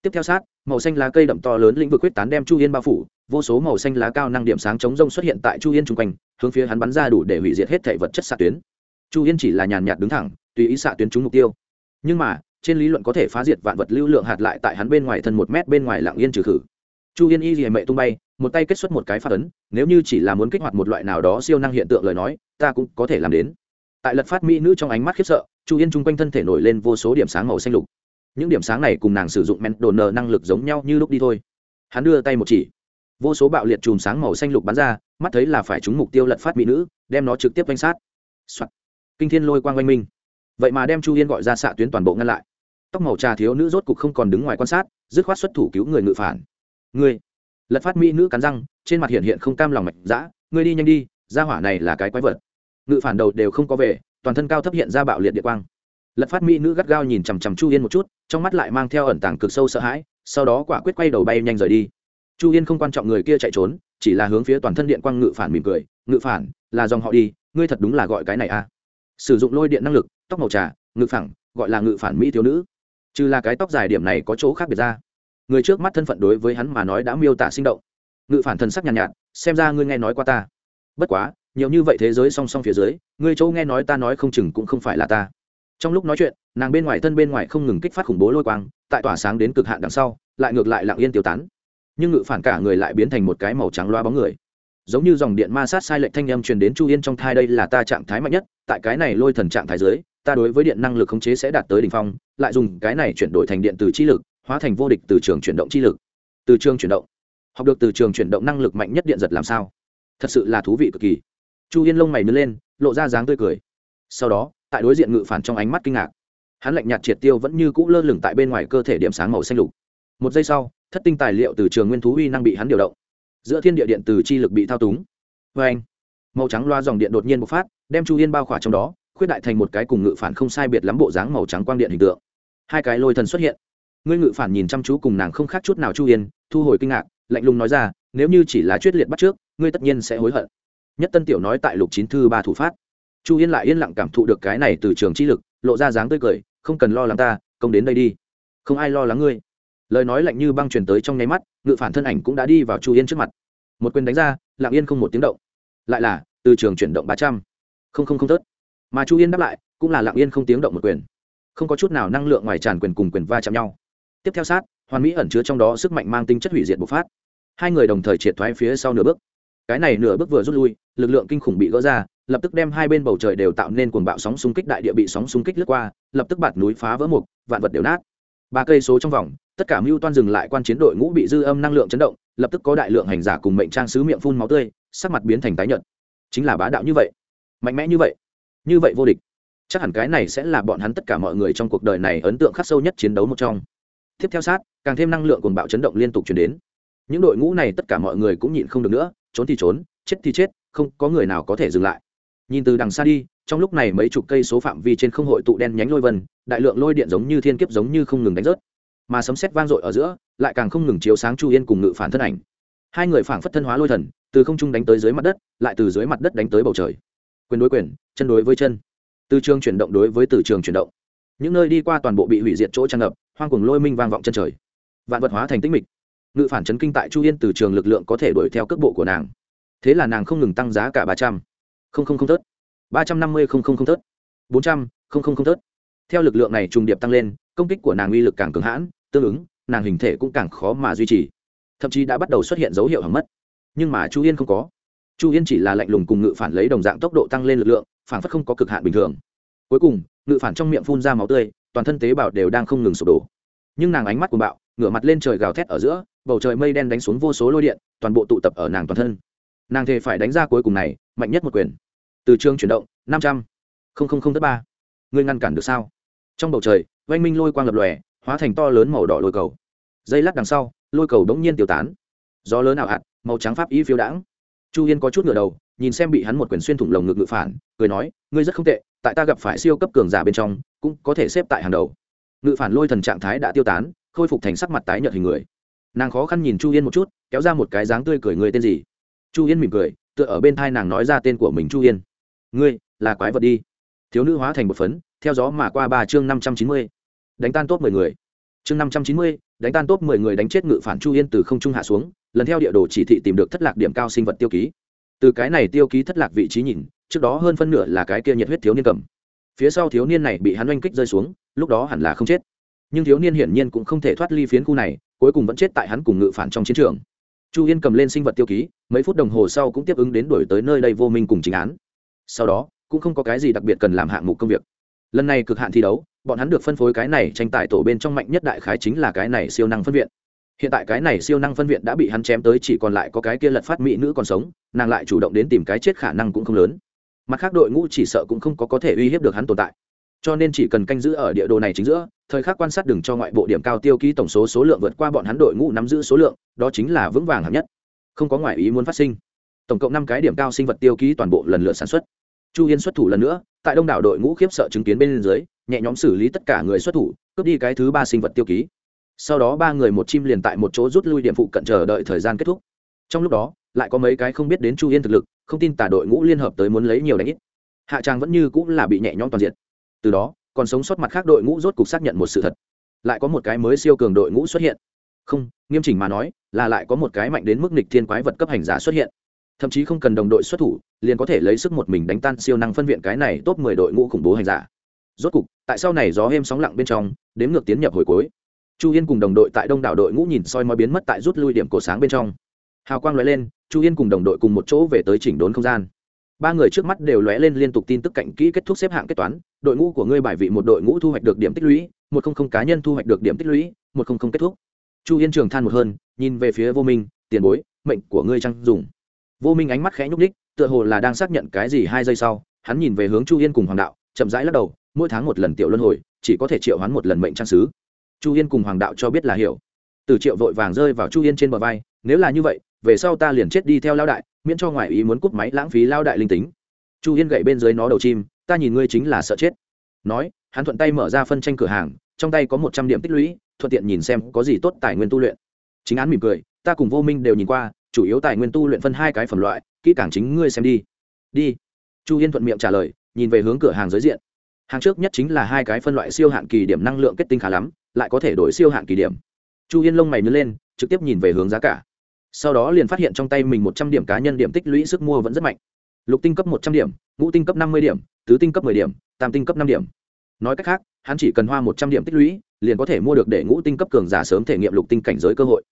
Tiếp theo sát, màu xanh lá cây đậm to lớn lĩnh vực quyết tán đem chu yên bao phủ, vô số màu xanh lá cao năng điểm sáng chống rông xuất hiện tại chu yên chung quanh, hướng phía hắn bắn ra đủ để hủy diệt hết thể vật chất xạ tuyến. Chu yên chỉ là nhàn nhạt đứng thẳng, tùy ý xạ tuyến trúng mục tiêu nhưng mà, trên lý luận có thể phá diệt vạn vật lưu lượng hạt lại tại hắn bên ngoài thân một mét bên ngoài lạng yên trừ khử. Chu yên y dì mệ tung bay, một tay kết xuất một cái phát ấn, nếu như chỉ là muốn kích hoạt một loại nào đó siêu năng hiện tượng lời nói, ta cũng có thể làm đến. Tại lật phát mỹ nữ trong ánh mắt khiếp sợ, chu yên chung quanh thân thể nổi lên vô số điểm sáng màu xanh lục. Những điểm sáng này cùng nàng sử dụng men đồn nờ năng lực giống nhau như lúc đi thôi. Hắn đưa tay một chỉ. Vô số bạo liệt chùm sáng màu xanh lục bắn ra, mắt thấy là phải trúng mục tiêu lật phát mỹ nữ, đem nó trực tiếp quanh sát、Soạn. kinh thiên lôi quang oanh minh vậy mà đem chu yên gọi ra xạ tuyến toàn bộ ngăn lại tóc màu trà thiếu nữ rốt cục không còn đứng ngoài quan sát dứt khoát xuất thủ cứu người ngự phản ngươi lật phát mỹ nữ cắn răng trên mặt hiện hiện không cam lòng mạch dã ngươi đi nhanh đi ra hỏa này là cái quái vật ngự phản đầu đều không có về toàn thân cao thấp hiện ra bạo liệt địa quang lật phát mỹ nữ gắt gao nhìn chằm chằm chu yên một chút trong mắt lại mang theo ẩn tàng cực sâu sợ hãi sau đó quả quyết quay đầu bay nhanh rời đi chu yên không quan trọng người kia chạy trốn chỉ là hướng phía toàn thân điện quang ngự phản mỉm cười ngự phản là dòng họ đi ngươi thật đúng là gọi cái này à sử dụng lôi điện năng lực tóc màu trà ngự phẳng gọi là ngự phản mỹ thiếu nữ. Trừ là cái tóc dài điểm này có chỗ khác biệt ra. Người trước mắt thân phận đối với hắn mà nói đã miêu tả sinh động. Ngự phản thần sắc nhàn nhạt, nhạt xem ra ngươi nghe nói qua ta. Bất quá nhiều như vậy thế giới song song phía dưới ngươi chỗ nghe nói ta nói không chừng cũng không phải là ta. Trong lúc nói chuyện nàng bên ngoài thân bên ngoài không ngừng kích phát khủng bố lôi quang tại tỏa sáng đến cực hạn đằng sau lại ngược lại lặng yên tiêu tán. Nhưng ngự phản cả người lại biến thành một cái màu trắng loa bóng người. Giống như dòng điện ma sát sai lệch thanh âm truyền đến chu yên trong thai đây là ta trạng thái mạnh nhất tại cái này lôi thần trạng thái dưới ta đối với điện năng lực khống chế sẽ đạt tới đỉnh phong, lại dùng cái này chuyển đổi thành điện từ chi lực, hóa thành vô địch từ trường chuyển động chi lực. Từ trường chuyển động. Học được từ trường chuyển động năng lực mạnh nhất điện giật làm sao? Thật sự là thú vị cực kỳ. Chu yên lông mày nhướng lên, lộ ra dáng tươi cười. Sau đó, tại đối diện ngự phản trong ánh mắt kinh ngạc. Hắn lạnh nhạt triệt tiêu vẫn như cũ lơ lửng tại bên ngoài cơ thể điểm sáng màu xanh lục. Một giây sau, thất tinh tài liệu từ trường nguyên thú uy năng bị hắn điều động. Giữa thiên địa điện từ chi lực bị thao túng. Vê anh màu trắng loa dòng điện đột nhiên bộc phát, đem chu yên bao khỏa trong đó khuyết đại thành một cái cùng ngự phản không sai biệt lắm bộ dáng màu trắng quang điện hình tượng. Hai cái lôi thần xuất hiện. Ngươi ngự phản nhìn chăm chú cùng nàng không khác chút nào chu yên, thu hồi kinh ngạc, lạnh lùng nói ra, nếu như chỉ là chuyết liệt bắt trước, ngươi tất nhiên sẽ hối hận. Nhất tân tiểu nói tại lục chín thư ba thủ phát. Chu yên lại yên lặng cảm thụ được cái này từ trường chi lực, lộ ra dáng tươi cười, không cần lo lắng ta, công đến đây đi. Không ai lo lắng ngươi. Lời nói lạnh như băng truyền tới trong nháy mắt, ngự phản thân ảnh cũng đã đi vào chu yên trước mặt. Một quyền đánh ra, lặng yên không một tiếng động. Lại là, từ trường chuyển động ba trăm. Không không không tớt mà chu yên đáp lại cũng là lặng yên không tiếng động một quyền không có chút nào năng lượng ngoài tràn quyền cùng quyền va chạm nhau tiếp theo sát hoàn mỹ ẩn chứa trong đó sức mạnh mang tinh chất hủy diệt bộc phát hai người đồng thời triệt thoái phía sau nửa bước cái này nửa bước vừa rút lui lực lượng kinh khủng bị gỡ ra lập tức đem hai bên bầu trời đều tạo nên cuồng bạo sóng xung kích đại địa bị sóng xung kích lướt qua lập tức bạt núi phá vỡ mục vạn vật đều nát ba cây số trong vòng tất cả mưu toan dừng lại quan chiến đội ngũ bị dư âm năng lượng chấn động lập tức có đại lượng hành giả cùng mệnh trang sứ miệng phun máu tươi sắc mặt biến thành tái nhợt chính là bá đạo như vậy mạnh mẽ như vậy như vậy vô địch. Chắc hẳn cái này sẽ là bọn hắn tất cả mọi người trong cuộc đời này ấn tượng khắc sâu nhất chiến đấu một trong. Tiếp theo sát, càng thêm năng lượng cuồng bạo chấn động liên tục chuyển đến. Những đội ngũ này tất cả mọi người cũng nhịn không được nữa, trốn thì trốn, chết thì chết, không có người nào có thể dừng lại. Nhìn từ đằng xa đi, trong lúc này mấy chục cây số phạm vi trên không hội tụ đen nhánh lôi vân, đại lượng lôi điện giống như thiên kiếp giống như không ngừng đánh rớt. Mà sấm sét vang dội ở giữa, lại càng không ngừng chiếu sáng chu yên cùng ngự phản thân ảnh. Hai người phảng phất thân hóa lôi thần, từ không trung đánh tới dưới mặt đất, lại từ dưới mặt đất đánh tới bầu trời quyền đối quyền, chân đối với chân. Từ trường chuyển động đối với từ trường chuyển động. Những nơi đi qua toàn bộ bị hủy diệt chỗ tràn ngập, hoang cùng lôi minh vang vọng chân trời. Vạn vật hóa thành tích mịch. Ngự phản chấn kinh tại chu yên từ trường lực lượng có thể đuổi theo cước bộ của nàng. Thế là nàng không ngừng tăng giá cả ba trăm. Không không không tớt ba trăm năm mươi không không không tớt bốn trăm, không không không tớt theo lực lượng này trùng điệp tăng lên, công kích của nàng uy lực càng cường hãn, tương ứng, nàng hình thể cũng càng khó mà duy trì. Thậm chí đã bắt đầu xuất hiện dấu hiệu hỏng mất. Nhưng mà chu yên không có chu yên chỉ là lạnh lùng cùng ngự phản lấy đồng dạng tốc độ tăng lên lực lượng phản phất không có cực hạn bình thường. Cuối cùng, ngự phản trong miệng phun ra máu tươi, toàn thân tế bào đều đang không ngừng sụp đổ. Nhưng nàng ánh mắt của bạo, ngửa mặt lên trời gào thét ở giữa, bầu trời mây đen đánh xuống vô số lôi điện, toàn bộ tụ tập ở nàng toàn thân. Nàng thề phải đánh ra cuối cùng này, mạnh nhất một quyền. Từ trường chuyển động, năm trăm linh ba. Ngươi ngăn cản được sao? Trong bầu trời, oanh minh lôi quang lập lòe, hóa thành to lớn màu đỏ lôi cầu. Dây lát đằng sau, lôi cầu đống nhiên tiêu tán. Gió lớn ảo hạt, màu trắng pháp y phiêu đãng chu yên có chút ngựa đầu, nhìn xem bị hắn một quyền xuyên thủng lồng ngực ngự phản, cười nói, ngươi rất không tệ, tại ta gặp phải siêu cấp cường giả bên trong, cũng có thể xếp tại hàng đầu. Ngự phản lôi thần trạng thái đã tiêu tán, khôi phục thành sắc mặt tái nhợt hình người. Nàng khó khăn nhìn chu yên một chút, kéo ra một cái dáng tươi cười người tên gì? Chu yên mỉm cười, tựa ở bên thai nàng nói ra tên của mình, chu yên. Ngươi, là quái vật đi. Thiếu nữ hóa thành một phấn, theo gió mà qua ba chương năm trăm chín mươi. Đánh tan top mười người. Chương năm trăm chín mươi, đánh tan top mười người đánh chết ngự phản chu yên từ không trung hạ xuống lần theo địa đồ chỉ thị tìm được thất lạc điểm cao sinh vật tiêu ký. Từ cái này tiêu ký thất lạc vị trí nhìn, trước đó hơn phân nửa là cái kia nhiệt huyết thiếu niên cầm. Phía sau thiếu niên này bị hắn oanh kích rơi xuống, lúc đó hẳn là không chết. Nhưng thiếu niên hiển nhiên cũng không thể thoát ly phiến khu này, cuối cùng vẫn chết tại hắn cùng ngự phản trong chiến trường. Chu yên cầm lên sinh vật tiêu ký, mấy phút đồng hồ sau cũng tiếp ứng đến đổi tới nơi đây vô minh cùng chính án. Sau đó, cũng không có cái gì đặc biệt cần làm hạng mục công việc. Lần này cực hạn thi đấu, bọn hắn được phân phối cái này tranh tài tổ bên trong mạnh nhất đại khái chính là cái này siêu năng phân viện hiện tại cái này siêu năng phân viện đã bị hắn chém tới, chỉ còn lại có cái kia lật phát mỹ nữ còn sống, nàng lại chủ động đến tìm cái chết khả năng cũng không lớn. Mặt khác đội ngũ chỉ sợ cũng không có có thể uy hiếp được hắn tồn tại. Cho nên chỉ cần canh giữ ở địa đồ này chính giữa, thời khắc quan sát đừng cho ngoại bộ điểm cao tiêu ký tổng số số lượng vượt qua bọn hắn đội ngũ nắm giữ số lượng, đó chính là vững vàng hạng nhất. Không có ngoại ý muốn phát sinh. Tổng cộng năm cái điểm cao sinh vật tiêu ký toàn bộ lần lượt sản xuất. Chu yên xuất thủ lần nữa, tại đông đảo đội ngũ khiếp sợ chứng kiến bên dưới, nhẹ nhóm xử lý tất cả người xuất thủ, cướp đi cái thứ ba sinh vật tiêu ký sau đó ba người một chim liền tại một chỗ rút lui điểm phụ cận chờ đợi thời gian kết thúc. Trong lúc đó, lại có mấy cái không biết đến chu yên thực lực, không tin tả đội ngũ liên hợp tới muốn lấy nhiều đánh ít. Hạ trang vẫn như cũng là bị nhẹ nhõm toàn diện. Từ đó, còn sống sót mặt khác đội ngũ rốt cục xác nhận một sự thật. Lại có một cái mới siêu cường đội ngũ xuất hiện. Không, nghiêm chỉnh mà nói, là lại có một cái mạnh đến mức nịch thiên quái vật cấp hành giả xuất hiện. Thậm chí không cần đồng đội xuất thủ, liền có thể lấy sức một mình đánh tan siêu năng phân viện cái này top mười đội ngũ khủng bố hành giả. Rốt cục, tại sau này gió êm sóng lặng bên trong, đếm ngược tiến nhập hồi cuối chu yên cùng đồng đội tại đông đảo đội ngũ nhìn soi mói biến mất tại rút lui điểm cổ sáng bên trong. Hào quang lóe lên, chu yên cùng đồng đội cùng một chỗ về tới chỉnh đốn không gian. Ba người trước mắt đều lóe lên liên tục tin tức cạnh kỹ kết thúc xếp hạng kết toán, đội ngũ của ngươi bài vị một đội ngũ thu hoạch được điểm tích lũy, một không không cá nhân thu hoạch được điểm tích lũy, một không không kết thúc. Chu yên trường than một hơn, nhìn về phía vô minh, tiền bối, mệnh của ngươi trăng dùng? Vô minh ánh mắt khẽ nhúc ních tựa hồ là đang xác nhận cái gì hai giây sau, hắn nhìn về hướng chu yên cùng hoàng đạo, chậm rãi lắc đầu, mỗi tháng một lần tiểu luân hồi, chỉ có thể triệu hắn một lần mệnh trang sứ chu yên cùng hoàng đạo cho biết là hiểu. Từ triệu vội vàng rơi vào chu yên trên bờ vai, nếu là như vậy, về sau ta liền chết đi theo lao đại, miễn cho ngoại ý muốn cúp máy lãng phí lao đại linh tính. Chu yên gậy bên dưới nó đầu chim, ta nhìn ngươi chính là sợ chết. Nói, hắn thuận tay mở ra phân tranh cửa hàng, trong tay có một trăm điểm tích lũy, thuận tiện nhìn xem có gì tốt tài nguyên tu luyện. Chính án mỉm cười, ta cùng vô minh đều nhìn qua, chủ yếu tài nguyên tu luyện phân hai cái phẩm loại, kỹ càng chính ngươi xem đi. Đi. Chu yên thuận miệng trả lời, nhìn về hướng cửa hàng giới diện. Hàng trước nhất chính là hai cái phân loại siêu hạn kỳ điểm năng lượng kết tinh khá lắm lại có thể đổi siêu hạn kỳ điểm. Chu yên lông mày nhớ lên, trực tiếp nhìn về hướng giá cả. Sau đó liền phát hiện trong tay mình một trăm điểm cá nhân điểm tích lũy sức mua vẫn rất mạnh. Lục tinh cấp một trăm điểm, ngũ tinh cấp năm mươi điểm, tứ tinh cấp m ộ ư ơ i điểm, tam tinh cấp năm điểm. Nói cách khác, hắn chỉ cần hoa một trăm điểm tích lũy, liền có thể mua được để ngũ tinh cấp cường giả sớm thể nghiệm lục tinh cảnh giới cơ hội.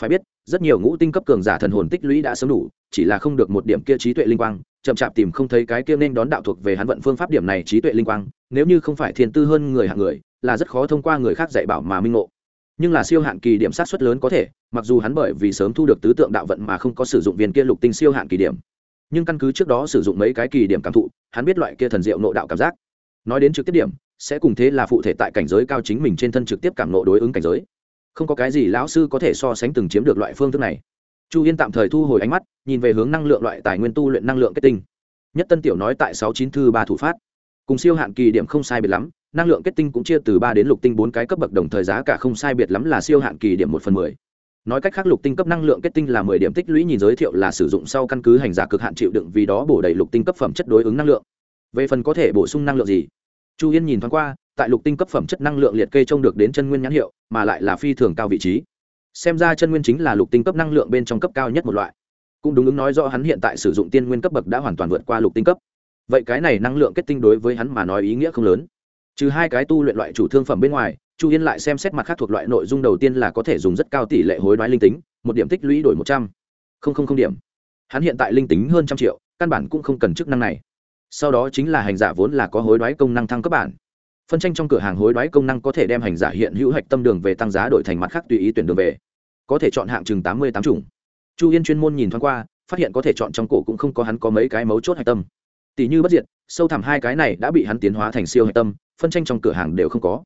Phải biết, rất nhiều ngũ tinh cấp cường giả thần hồn tích lũy đã sớm đủ, chỉ là không được một điểm kia trí tuệ linh quang, chậm chạp tìm không thấy cái kia nên đón đạo thuộc về hắn vận phương pháp điểm này trí tuệ linh quang nếu như không phải thiên tư hơn người hạng người, là rất khó thông qua người khác dạy bảo mà minh ngộ. Nhưng là siêu hạn kỳ điểm sát xuất lớn có thể, mặc dù hắn bởi vì sớm thu được tứ tượng đạo vận mà không có sử dụng viên kia lục tinh siêu hạn kỳ điểm. Nhưng căn cứ trước đó sử dụng mấy cái kỳ điểm cảm thụ, hắn biết loại kia thần diệu nộ đạo cảm giác. Nói đến trực tiếp điểm, sẽ cùng thế là phụ thể tại cảnh giới cao chính mình trên thân trực tiếp cảm nộ đối ứng cảnh giới. Không có cái gì lão sư có thể so sánh từng chiếm được loại phương thức này. Chu yên tạm thời thu hồi ánh mắt, nhìn về hướng năng lượng loại tài nguyên tu luyện năng lượng kết tinh. Nhất tân tiểu nói tại sáu chín thư ba thủ phát cùng siêu hạn kỳ điểm không sai biệt lắm, năng lượng kết tinh cũng chia từ ba đến lục tinh bốn cái cấp bậc, đồng thời giá cả không sai biệt lắm là siêu hạn kỳ điểm một phần mười. Nói cách khác, lục tinh cấp năng lượng kết tinh là mười điểm tích lũy nhìn giới thiệu là sử dụng sau căn cứ hành giả cực hạn chịu đựng vì đó bổ đầy lục tinh cấp phẩm chất đối ứng năng lượng. Về phần có thể bổ sung năng lượng gì? Chu yên nhìn thoáng qua, tại lục tinh cấp phẩm chất năng lượng liệt kê trông được đến chân nguyên nhãn hiệu, mà lại là phi thường cao vị trí. Xem ra chân nguyên chính là lục tinh cấp năng lượng bên trong cấp cao nhất một loại. Cũng đúng ứng nói rõ hắn hiện tại sử dụng tiên nguyên cấp bậc đã hoàn toàn vượt qua lục tinh cấp vậy cái này năng lượng kết tinh đối với hắn mà nói ý nghĩa không lớn. Trừ hai cái tu luyện loại chủ thương phẩm bên ngoài, chu yên lại xem xét mặt khác thuộc loại nội dung đầu tiên là có thể dùng rất cao tỷ lệ hối đoái linh tính, một điểm tích lũy đổi một trăm. Linh điểm. Hắn hiện tại linh tính hơn trăm triệu, căn bản cũng không cần chức năng này. Sau đó chính là hành giả vốn là có hối đoái công năng thăng cấp bản. Phân tranh trong cửa hàng hối đoái công năng có thể đem hành giả hiện hữu hạch tâm đường về tăng giá đổi thành mặt khác tùy ý tuyển đường về. Có thể chọn hạng chừng tám mươi tám chủng. Chu yên chuyên môn nhìn thoáng qua, phát hiện có thể chọn trong cổ cũng không có hắn có mấy cái mấu chốt hạch tâm tỷ như bất diệt, sâu thẳm hai cái này đã bị hắn tiến hóa thành siêu hạch tâm, phân tranh trong cửa hàng đều không có.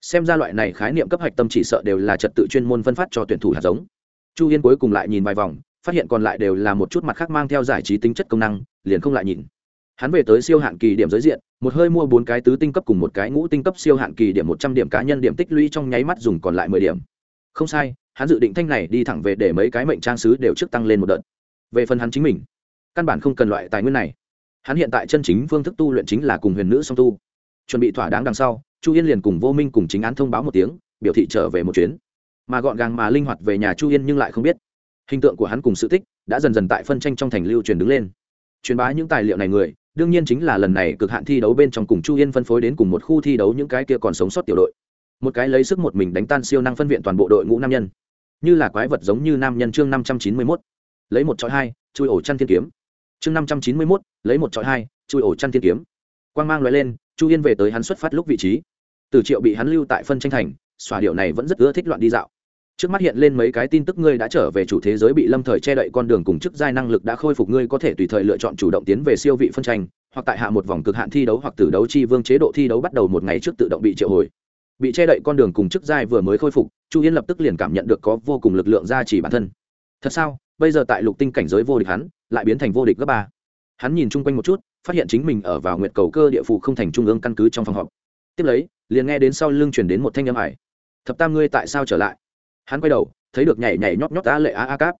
Xem ra loại này khái niệm cấp hạch tâm chỉ sợ đều là trật tự chuyên môn phân phát cho tuyển thủ hạt giống. Chu yên cuối cùng lại nhìn vài vòng, phát hiện còn lại đều là một chút mặt khác mang theo giải trí tính chất công năng, liền không lại nhìn. Hắn về tới siêu hạn kỳ điểm giới diện, một hơi mua bốn cái tứ tinh cấp cùng một cái ngũ tinh cấp siêu hạn kỳ điểm một trăm điểm cá nhân điểm tích lũy trong nháy mắt dùng còn lại mười điểm. Không sai, hắn dự định thanh này đi thẳng về để mấy cái mệnh trang sứ đều trước tăng lên một đợt. Về phần hắn chính mình, căn bản không cần loại tài nguyên này hắn hiện tại chân chính phương thức tu luyện chính là cùng huyền nữ song tu. Chuẩn bị thỏa đáng đằng sau, chu yên liền cùng vô minh cùng chính án thông báo một tiếng, biểu thị trở về một chuyến. Mà gọn gàng mà linh hoạt về nhà chu yên nhưng lại không biết. Hình tượng của hắn cùng sự tích đã dần dần tại phân tranh trong thành lưu truyền đứng lên. Truyền bá những tài liệu này người, đương nhiên chính là lần này cực hạn thi đấu bên trong cùng chu yên phân phối đến cùng một khu thi đấu những cái kia còn sống sót tiểu đội. Một cái lấy sức một mình đánh tan siêu năng phân viện toàn bộ đội ngũ nam nhân. Như là quái vật giống như nam nhân chương năm trăm chín mươi mốt. Lấy một trọi hai, chui ổ chăn thiên kiếm chương năm trăm chín mươi mốt, lấy một trọi hai, chui ổ chăn thiên kiếm. Quang mang loại lên, chu yên về tới hắn xuất phát lúc vị trí. Từ triệu bị hắn lưu tại phân tranh thành, xòa điệu này vẫn rất ưa thích loạn đi dạo. Trước mắt hiện lên mấy cái tin tức ngươi đã trở về chủ thế giới bị lâm thời che đậy con đường cùng chức giai năng lực đã khôi phục, ngươi có thể tùy thời lựa chọn chủ động tiến về siêu vị phân tranh, hoặc tại hạ một vòng cực hạn thi đấu hoặc tử đấu chi vương chế độ thi đấu bắt đầu một ngày trước tự động bị triệu hồi. Bị che đậy con đường cùng chức giai vừa mới khôi phục, chu yên lập tức liền cảm nhận được có vô cùng lực lượng gia trì bản thân. Thật sao? Bây giờ tại lục tinh cảnh giới vô địch hắn lại biến thành vô địch gấp ba. Hắn nhìn chung quanh một chút phát hiện chính mình ở vào nguyệt cầu cơ địa phủ không thành trung ương căn cứ trong phòng họp. Tiếp lấy liền nghe đến sau lưng chuyển đến một thanh âm ải. Thập tam ngươi tại sao trở lại? Hắn quay đầu thấy được nhảy nhảy nhót nhót ta lệ a a cáp.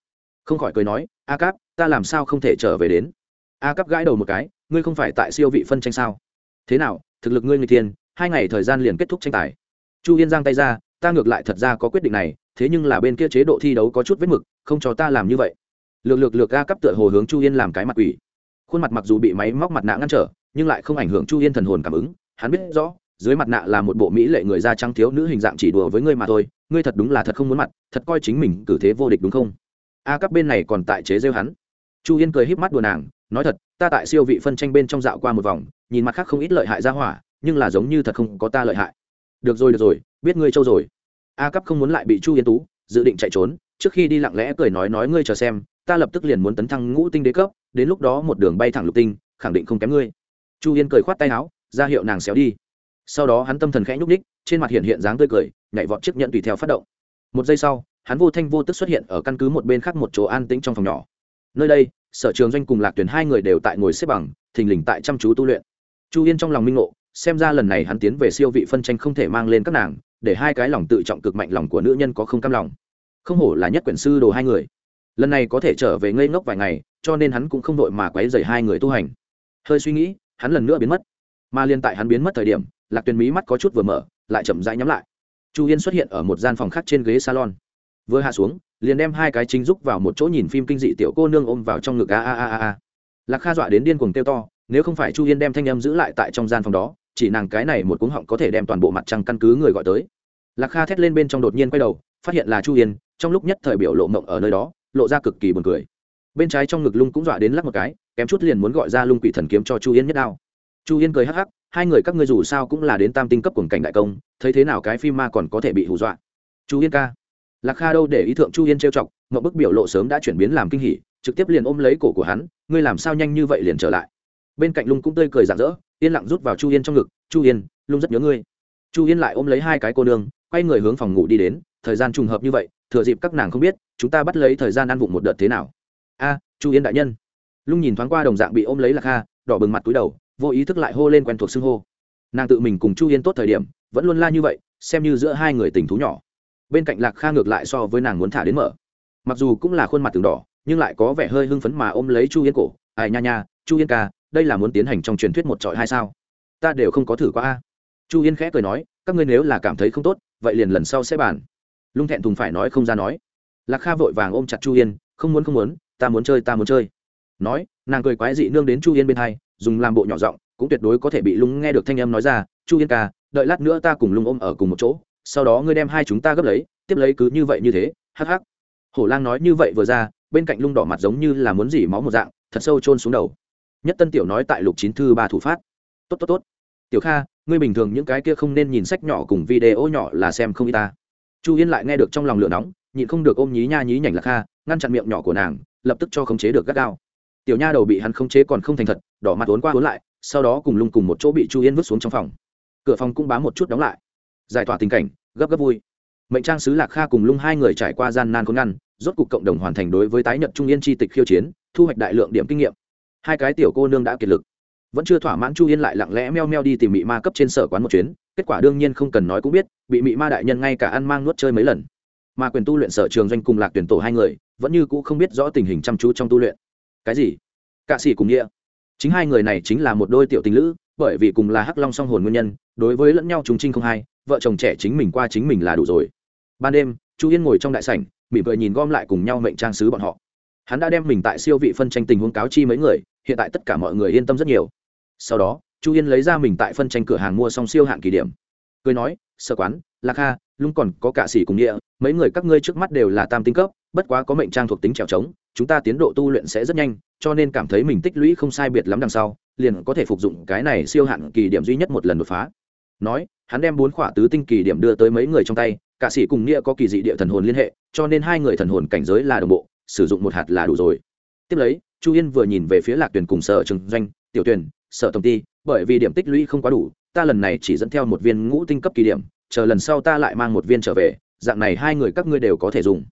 Không khỏi cười nói a cáp ta làm sao không thể trở về đến? A cáp gãi đầu một cái ngươi không phải tại siêu vị phân tranh sao? Thế nào thực lực ngươi người thiên, hai ngày thời gian liền kết thúc tranh tài. Chu yên giang tay ra ta ngược lại thật ra có quyết định này thế nhưng là bên kia chế độ thi đấu có chút vết mực, không cho ta làm như vậy. Lược lược lược a cấp tựa hồ hướng chu yên làm cái mặt quỷ. Khuôn mặt mặc dù bị máy móc mặt nạ ngăn trở, nhưng lại không ảnh hưởng chu yên thần hồn cảm ứng. Hắn biết rõ, dưới mặt nạ là một bộ mỹ lệ người da trắng thiếu nữ hình dạng chỉ đùa với ngươi mà thôi, ngươi thật đúng là thật không muốn mặt, thật coi chính mình cử thế vô địch đúng không? A cấp bên này còn tại chế rêu hắn. Chu yên cười híp mắt đùa nàng, nói thật, ta tại siêu vị phân tranh bên trong dạo qua một vòng, nhìn mặt khác không ít lợi hại ra hỏa, nhưng là giống như thật không có ta lợi hại. Được rồi được rồi, biết ngươi trâu rồi a cấp không muốn lại bị chu yên tú, dự định chạy trốn, trước khi đi lặng lẽ cười nói nói ngươi chờ xem, ta lập tức liền muốn tấn thăng ngũ tinh đế cấp, đến lúc đó một đường bay thẳng lục tinh, khẳng định không kém ngươi. Chu yên cười khoát tay áo, ra hiệu nàng xéo đi. Sau đó hắn tâm thần khẽ nhúc ních trên mặt hiện hiện dáng tươi cười, nhảy vọt chiếc nhận tùy theo phát động. Một giây sau, hắn vô thanh vô tức xuất hiện ở căn cứ một bên khác một chỗ an tĩnh trong phòng nhỏ. Nơi đây, sở trường doanh cùng lạc tuyển hai người đều tại ngồi xếp bằng, thình lình tại chăm chú tu luyện. Chu yên trong lòng minh ngộ, xem ra lần này hắn tiến về siêu vị phân tranh không thể mang lên các nàng để hai cái lòng tự trọng cực mạnh lòng của nữ nhân có không cam lòng. Không hổ là nhất quyển sư đồ hai người. Lần này có thể trở về ngây ngốc vài ngày, cho nên hắn cũng không đội mà quấy dày hai người tu hành. Hơi suy nghĩ, hắn lần nữa biến mất. Mà liên tại hắn biến mất thời điểm, lạc tuyền mí mắt có chút vừa mở, lại chậm rãi nhắm lại. Chu yên xuất hiện ở một gian phòng khác trên ghế salon. Vừa hạ xuống, liền đem hai cái chính giúp vào một chỗ nhìn phim kinh dị tiểu cô nương ôm vào trong ngực a a a a. Lạc kha dọa đến điên cuồng kêu to, nếu không phải chu yên đem thanh âm giữ lại tại trong gian phòng đó chỉ nàng cái này một cuống họng có thể đem toàn bộ mặt trăng căn cứ người gọi tới. Lạc kha thét lên bên trong đột nhiên quay đầu, phát hiện là chu yên, trong lúc nhất thời biểu lộ mộng ở nơi đó, lộ ra cực kỳ buồn cười. Bên trái trong ngực lung cũng dọa đến lắc một cái, kém chút liền muốn gọi ra lung quỷ thần kiếm cho chu yên nhất đao. Chu yên cười hắc hắc, hai người các ngươi dù sao cũng là đến tam tinh cấp cuồng cảnh đại công, thấy thế nào cái phim ma còn có thể bị hù dọa. Chu yên ca. Lạc kha đâu để ý thượng chu yên trêu chọc mậu bức biểu lộ sớm đã chuyển biến làm kinh hỉ, trực tiếp liền ôm lấy cổ của hắn, ngươi làm sao nhanh như vậy liền trở lại. Bên cạnh lung cũng tươi cười rạng rỡ yên lặng rút vào chu yên trong ngực, chu yên, lung rất nhớ ngươi. Chu yên lại ôm lấy hai cái cô nương, quay người hướng phòng ngủ đi đến, thời gian trùng hợp như vậy, thừa dịp các nàng không biết, chúng ta bắt lấy thời gian ăn vụng một đợt thế nào? A, chu yên đại nhân. Lung nhìn thoáng qua đồng dạng bị ôm lấy lạc kha đỏ bừng mặt túi đầu, vô ý thức lại hô lên quen thuộc xưng hô. Nàng tự mình cùng chu yên tốt thời điểm, vẫn luôn la như vậy, xem như giữa hai người tình thú nhỏ. Bên cạnh lạc kha ngược lại so với nàng muốn thả đến mở. Mặc dù cũng là khuôn mặt từng đỏ, nhưng lại có vẻ hơi hưng phấn mà ôm lấy chu yên cổ. Ai nha nha, chu yên ca đây là muốn tiến hành trong truyền thuyết một trọi hai sao? Ta đều không có thử qua a. Chu yên khẽ cười nói, các ngươi nếu là cảm thấy không tốt, vậy liền lần sau sẽ bàn. Lung thẹn thùng phải nói không ra nói. Lạc kha vội vàng ôm chặt chu yên, không muốn không muốn, ta muốn chơi ta muốn chơi. Nói, nàng cười quái dị nương đến chu yên bên hai, dùng làm bộ nhỏ giọng, cũng tuyệt đối có thể bị lung nghe được thanh âm nói ra, chu yên ca, đợi lát nữa ta cùng lung ôm ở cùng một chỗ, sau đó ngươi đem hai chúng ta gấp lấy, tiếp lấy cứ như vậy như thế, hắc hắc. Hổ lang nói như vậy vừa ra, bên cạnh lung đỏ mặt giống như là muốn dỉ máu một dạng, thật sâu chôn xuống đầu nhất tân tiểu nói tại lục chín thư ba thủ phát. Tốt tốt tốt. Tiểu kha, ngươi bình thường những cái kia không nên nhìn sách nhỏ cùng video nhỏ là xem không y ta. Chu yên lại nghe được trong lòng lửa nóng, nhịn không được ôm nhí nha nhí nhảnh lạc kha, ngăn chặn miệng nhỏ của nàng, lập tức cho khống chế được gắt gao. Tiểu nha đầu bị hắn khống chế còn không thành thật, đỏ mặt uốn qua uốn lại, sau đó cùng lung cùng một chỗ bị chu yên vứt xuống trong phòng. Cửa phòng cũng bám một chút đóng lại. Giải tỏa tình cảnh, gấp gấp vui. Mệnh trang sứ lạc kha cùng lung hai người trải qua gian nan khốn ngăn, rốt cục cộng đồng hoàn thành đối với tái nhận trung yên tri tịch khiêu chiến, thu hoạch đại lượng điểm kinh nghiệm hai cái tiểu cô nương đã kiệt lực. Vẫn chưa thỏa mãn chu yên lại lặng lẽ meo meo đi tìm mị ma cấp trên sở quán một chuyến, kết quả đương nhiên không cần nói cũng biết, bị mị ma đại nhân ngay cả ăn mang nuốt chơi mấy lần. Mà quyền tu luyện sở trường doanh cùng lạc tuyển tổ hai người, vẫn như cũ không biết rõ tình hình chăm chú trong tu luyện. Cái gì? Cạ sĩ cùng nghĩa. Chính hai người này chính là một đôi tiểu tình lữ, bởi vì cùng là hắc long song hồn nguyên nhân, đối với lẫn nhau chúng trinh không hai, vợ chồng trẻ chính mình qua chính mình là đủ rồi. Ban đêm, chu yên ngồi trong đại sảnh, mỉm cười nhìn gom lại cùng nhau mệnh trang sứ bọn họ. Hắn đã đem mình tại siêu vị phân tranh tình huống cáo chi mấy người hiện tại tất cả mọi người yên tâm rất nhiều. Sau đó, chu yên lấy ra mình tại phân tranh cửa hàng mua xong siêu hạn kỳ điểm. Cười nói sơ quán, lạc kha lung còn có cả xỉ cùng địa, mấy người các ngươi trước mắt đều là tam tinh cấp, bất quá có mệnh trang thuộc tính trèo trống, chúng ta tiến độ tu luyện sẽ rất nhanh, cho nên cảm thấy mình tích lũy không sai biệt lắm đằng sau, liền có thể phục dụng cái này siêu hạn kỳ điểm duy nhất một lần đột phá. Nói, hắn đem bốn khỏa tứ tinh kỳ điểm đưa tới mấy người trong tay, cả sĩ cùng nghĩa có kỳ dị địa thần hồn liên hệ, cho nên hai người thần hồn cảnh giới là đồng bộ, sử dụng một hạt là đủ rồi tiếp lấy, chu yên vừa nhìn về phía lạc tuyển cùng sở trường doanh, tiểu tuyển sở tổng ty, bởi vì điểm tích lũy không quá đủ, ta lần này chỉ dẫn theo một viên ngũ tinh cấp kỳ điểm, chờ lần sau ta lại mang một viên trở về, dạng này hai người các ngươi đều có thể dùng.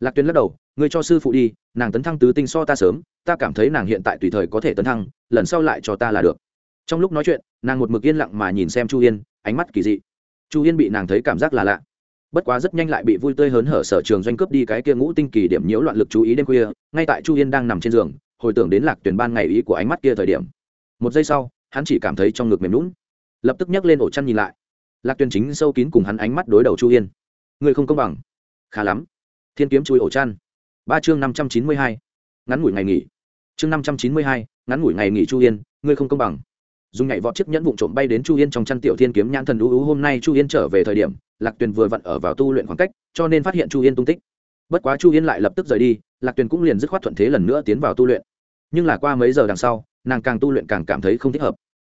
Lạc tuyến lắc đầu, ngươi cho sư phụ đi, nàng tấn thăng tứ tinh so ta sớm, ta cảm thấy nàng hiện tại tùy thời có thể tấn thăng, lần sau lại cho ta là được. Trong lúc nói chuyện, nàng một mực yên lặng mà nhìn xem chu yên, ánh mắt kỳ dị. Chu yên bị nàng thấy cảm giác là lạ bất quá rất nhanh lại bị vui tươi hớn hở sở trường doanh cướp đi cái kia ngũ tinh kỳ điểm nhiễu loạn lực chú ý đêm khuya, ngay tại chu yên đang nằm trên giường, hồi tưởng đến lạc tuyển ban ngày ý của ánh mắt kia thời điểm. Một giây sau, hắn chỉ cảm thấy trong ngực mềm lún lập tức nhấc lên ổ chăn nhìn lại. Lạc tuyển chính sâu kín cùng hắn ánh mắt đối đầu chu yên. Người không công bằng. Khá lắm. Thiên kiếm chui ổ chăn. Ba chương năm trăm chín mươi hai. Ngắn ngủi ngày nghỉ. Chương năm trăm chín mươi hai, ngắn ngủi ngày nghỉ chu yên ngươi không công bằng dùng nhảy vọt chiếc nhẫn vụn trộm bay đến chu yên trong chăn tiểu thiên kiếm nhãn thần ưu ưu hôm nay chu yên trở về thời điểm, lạc tuyền vừa vặn ở vào tu luyện khoảng cách, cho nên phát hiện chu yên tung tích. Bất quá chu yên lại lập tức rời đi, lạc tuyền cũng liền dứt khoát thuận thế lần nữa tiến vào tu luyện. Nhưng là qua mấy giờ đằng sau, nàng càng tu luyện càng cảm thấy không thích hợp.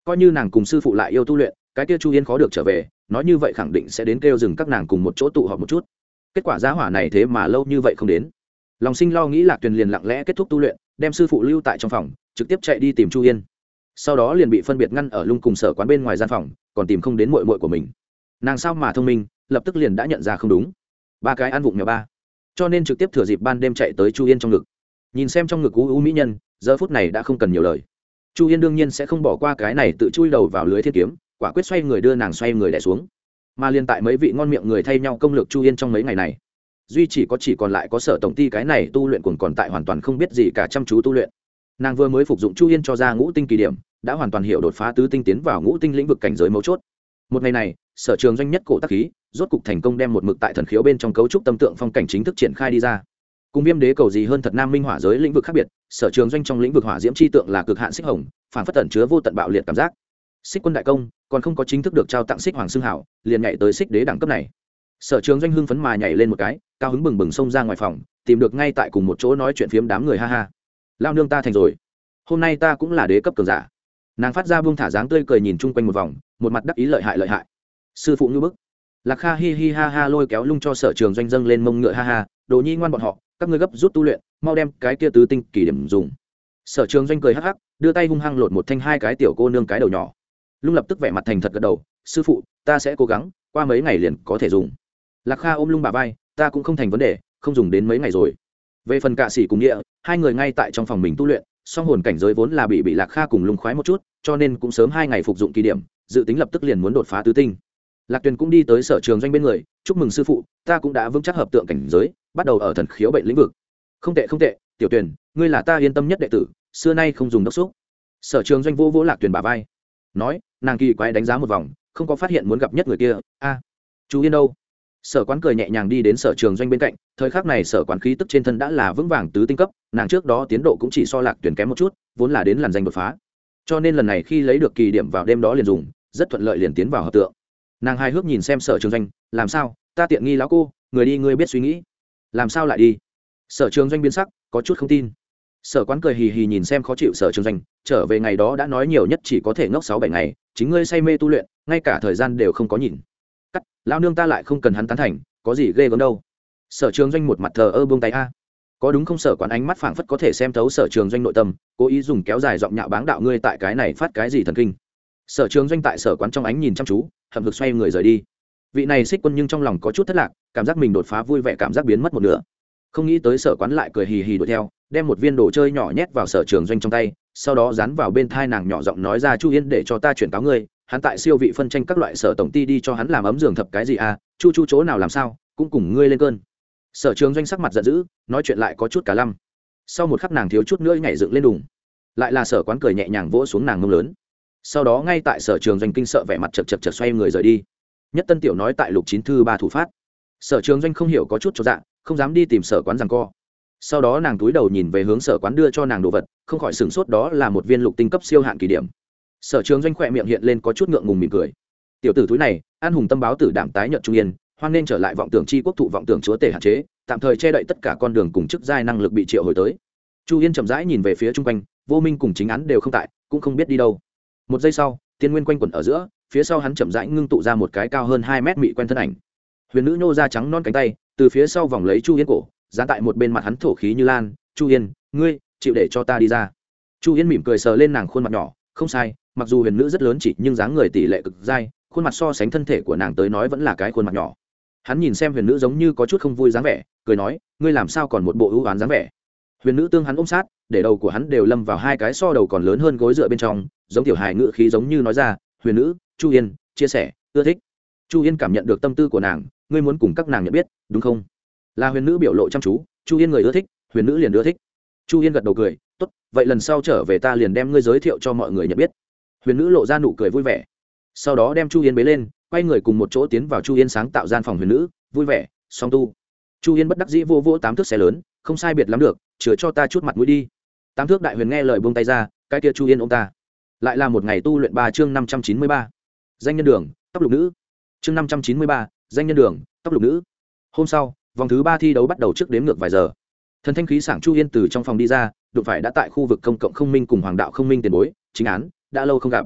Coi như nàng cùng sư phụ lại yêu tu luyện, cái kia chu yên khó được trở về, nói như vậy khẳng định sẽ đến kêu dừng các nàng cùng một chỗ tụ họp một chút. Kết quả giá hỏa này thế mà lâu như vậy không đến. Lòng sinh lo nghĩ lạc tuyền liền lặng lẽ kết thúc tu luyện, đem sư phụ lưu tại trong phòng, trực tiếp chạy đi tìm chu yên sau đó liền bị phân biệt ngăn ở lung cùng sở quán bên ngoài gian phòng, còn tìm không đến mội mội của mình. Nàng sao mà thông minh, lập tức liền đã nhận ra không đúng. Ba cái ăn vụng nhỏ ba. Cho nên trực tiếp thừa dịp ban đêm chạy tới chu yên trong ngực. Nhìn xem trong ngực cú u mỹ nhân, giờ phút này đã không cần nhiều lời. Chu yên đương nhiên sẽ không bỏ qua cái này tự chui đầu vào lưới thiên kiếm, quả quyết xoay người đưa nàng xoay người đẻ xuống. Mà liên tại mấy vị ngon miệng người thay nhau công lược chu yên trong mấy ngày này, duy chỉ có chỉ còn lại có sở tổng ty cái này tu luyện còn còn tại hoàn toàn không biết gì cả chăm chú tu luyện. Nàng vừa mới phục dụng chu yên cho ra ngũ tinh kỳ điểm đã hoàn toàn hiểu đột phá tứ tinh tiến vào ngũ tinh lĩnh vực cảnh giới mấu chốt. Một ngày này, sở trường doanh nhất cổ tác khí, rốt cục thành công đem một mực tại thần khiếu bên trong cấu trúc tâm tượng phong cảnh chính thức triển khai đi ra. Cùng viêm đế cầu gì hơn thật nam minh hỏa giới lĩnh vực khác biệt, sở trường doanh trong lĩnh vực hỏa diễm c h i tượng là cực hạn xích hồng, phản phất tẩn chứa vô tận bạo liệt cảm giác. Xích quân đại công, còn không có chính thức được trao tặng xích hoàng xương hảo, liền nhảy tới xích đế đẳng cấp này. Sở trường doanh hưng phấn mà nhảy lên một cái, cao hứng bừng bừng xông ra ngoài phòng, tìm được ngay tại cùng một chỗ nói chuyện phiếm đám người ha ha. Lao nương ta thành rồi. Hôm nay ta cũng là đế cấp cường giả nàng phát ra buông thả dáng tươi cười nhìn chung quanh một vòng, một mặt đắc ý lợi hại lợi hại. Sư phụ ngư bức. Lạc kha hi hi ha ha lôi kéo lung cho sở trường doanh dâng lên mông ngựa ha ha, đồ nhi ngoan bọn họ, các ngươi gấp rút tu luyện, mau đem cái kia tứ tinh kỳ điểm dùng. Sở trường doanh cười hắc hắc, đưa tay hung hăng lột một thanh hai cái tiểu cô nương cái đầu nhỏ. Lung lập tức vẻ mặt thành thật gật đầu, sư phụ, ta sẽ cố gắng, qua mấy ngày liền có thể dùng. Lạc kha ôm lung bà vai, ta cũng không thành vấn đề, không dùng đến mấy ngày rồi. Về phần cạ sĩ cùng địa hai người ngay tại trong phòng mình tu luyện song hồn cảnh giới vốn là bị bị lạc kha cùng lung khoái một chút, cho nên cũng sớm hai ngày phục dụng kỳ điểm, dự tính lập tức liền muốn đột phá tứ tinh. Lạc tuyền cũng đi tới sở trường doanh bên người, chúc mừng sư phụ, ta cũng đã vững chắc hợp tượng cảnh giới, bắt đầu ở thần khiếu bệnh lĩnh vực. Không tệ không tệ, tiểu tuyền, ngươi là ta yên tâm nhất đệ tử, xưa nay không dùng đốc xúc. Sở trường doanh vô vỗ lạc tuyền bà vai, nói, nàng kỳ quái đánh giá một vòng, không có phát hiện muốn gặp nhất người kia, a, chú yên đâu? Sở quán cười nhẹ nhàng đi đến sở trường doanh bên cạnh, thời khắc này sở quán khí tức trên thân đã là vững vàng tứ tinh cấp, nàng trước đó tiến độ cũng chỉ so lạc tuyển kém một chút, vốn là đến làn danh đột phá. Cho nên lần này khi lấy được kỳ điểm vào đêm đó liền dùng, rất thuận lợi liền tiến vào hợp tượng. Nàng hai hước nhìn xem sở trường doanh, làm sao? Ta tiện nghi lão cô, người đi ngươi biết suy nghĩ. Làm sao lại đi? Sở trường doanh biến sắc, có chút không tin. Sở quán cười hì hì nhìn xem khó chịu sở trường doanh, trở về ngày đó đã nói nhiều nhất chỉ có thể ngốc sáu bảy ngày, chính ngươi say mê tu luyện, ngay cả thời gian đều không có nhìn cắt, lao nương ta lại không cần hắn tán thành, có gì ghê gớm đâu. Sở trường doanh một mặt thờ ơ buông tay a. Có đúng không sở quán ánh mắt phảng phất có thể xem thấu sở trường doanh nội tâm, cố ý dùng kéo dài giọng nhạo báng đạo ngươi tại cái này phát cái gì thần kinh. Sở trường doanh tại sở quán trong ánh nhìn chăm chú, hậm hực xoay người rời đi. Vị này xích quân nhưng trong lòng có chút thất lạc, cảm giác mình đột phá vui vẻ cảm giác biến mất một nửa. Không nghĩ tới sở quán lại cười hì hì đuổi theo, đem một viên đồ chơi nhỏ nhét vào sở trường doanh trong tay, sau đó dán vào bên thai nàng nhỏ giọng nói ra chu yên để cho ta chuyển cáo ngươi hắn tại siêu vị phân tranh các loại sở tổng ty đi cho hắn làm ấm giường thập cái gì à chu chu chỗ nào làm sao, cũng cùng ngươi lên cơn. Sở trường doanh sắc mặt giận dữ, nói chuyện lại có chút cả lăm. Sau một khắc nàng thiếu chút nữa nhảy dựng lên đùng lại là sở quán cười nhẹ nhàng vỗ xuống nàng ngông lớn. Sau đó ngay tại sở trường doanh kinh sợ vẻ mặt chật chật chật xoay người rời đi. Nhất tân tiểu nói tại lục chín thư ba thủ phát. Sở trường doanh không hiểu có chút cho dạ không dám đi tìm sở quán rằng co. Sau đó nàng túi đầu nhìn về hướng sở quán đưa cho nàng đồ vật, không khỏi sửng sốt đó là một viên lục tinh cấp siêu hạn kỳ điểm sở trường doanh khỏe miệng hiện lên có chút ngượng ngùng mỉm cười. Tiểu tử túi này, an hùng tâm báo tử đảm tái nhận trung yên, hoan nên trở lại vọng tưởng chi quốc thụ vọng tưởng chúa tể hạn chế, tạm thời che đậy tất cả con đường cùng chức giai năng lực bị triệu hồi tới. Chu yên chậm rãi nhìn về phía chung quanh, vô minh cùng chính án đều không tại, cũng không biết đi đâu. Một giây sau tiên nguyên quanh quẩn ở giữa, phía sau hắn chậm rãi ngưng tụ ra một cái cao hơn hai mét mị quen thân ảnh. Huyền nữ nhô ra trắng non cánh tay, từ phía sau vòng lấy chu yên cổ, dán tại một bên mặt hắn thổ khí như lan, chu yên, ngươi, chịu để cho ta đi ra. Chu yên mỉm cười sờ lên nàng khuôn mặt nhỏ không sai, mặc dù huyền nữ rất lớn chỉ nhưng dáng người tỷ lệ cực dai, khuôn mặt so sánh thân thể của nàng tới nói vẫn là cái khuôn mặt nhỏ. Hắn nhìn xem huyền nữ giống như có chút không vui dáng vẻ, cười nói, ngươi làm sao còn một bộ ưu oán dáng vẻ? Huyền nữ tương hắn ôm sát, để đầu của hắn đều lâm vào hai cái so đầu còn lớn hơn gối dựa bên trong, giống tiểu hài ngự khí giống như nói ra, huyền nữ, chu yên, chia sẻ, ưa thích. Chu yên cảm nhận được tâm tư của nàng, ngươi muốn cùng các nàng nhận biết, đúng không? Là huyền nữ biểu lộ chăm chú, chu yên người ưa thích, huyền nữ liền ưa thích. Chu yên gật đầu cười tốt, vậy lần sau trở về ta liền đem ngươi giới thiệu cho mọi người nhận biết. Huyền nữ lộ ra nụ cười vui vẻ. Sau đó đem chu yên bế lên, quay người cùng một chỗ tiến vào chu yên sáng tạo gian phòng huyền nữ, vui vẻ, song tu. Chu yên bất đắc dĩ vô vô tám thước xe lớn, không sai biệt lắm được, chừa cho ta chút mặt mũi đi. Tám thước đại huyền nghe lời buông tay ra, cái kia chu yên ông ta. Lại là một ngày tu luyện ba chương năm trăm chín mươi ba. Danh nhân đường, tóc lục nữ. Chương năm trăm chín mươi ba, danh nhân đường, tóc lục nữ. Hôm sau, vòng thứ ba thi đấu bắt đầu trước đếm ngược vài giờ. Thần thanh khí sảng chu yên từ trong phòng đi ra đụng phải đã tại khu vực công cộng không minh cùng hoàng đạo không minh tiền bối, chính án, đã lâu không gặp.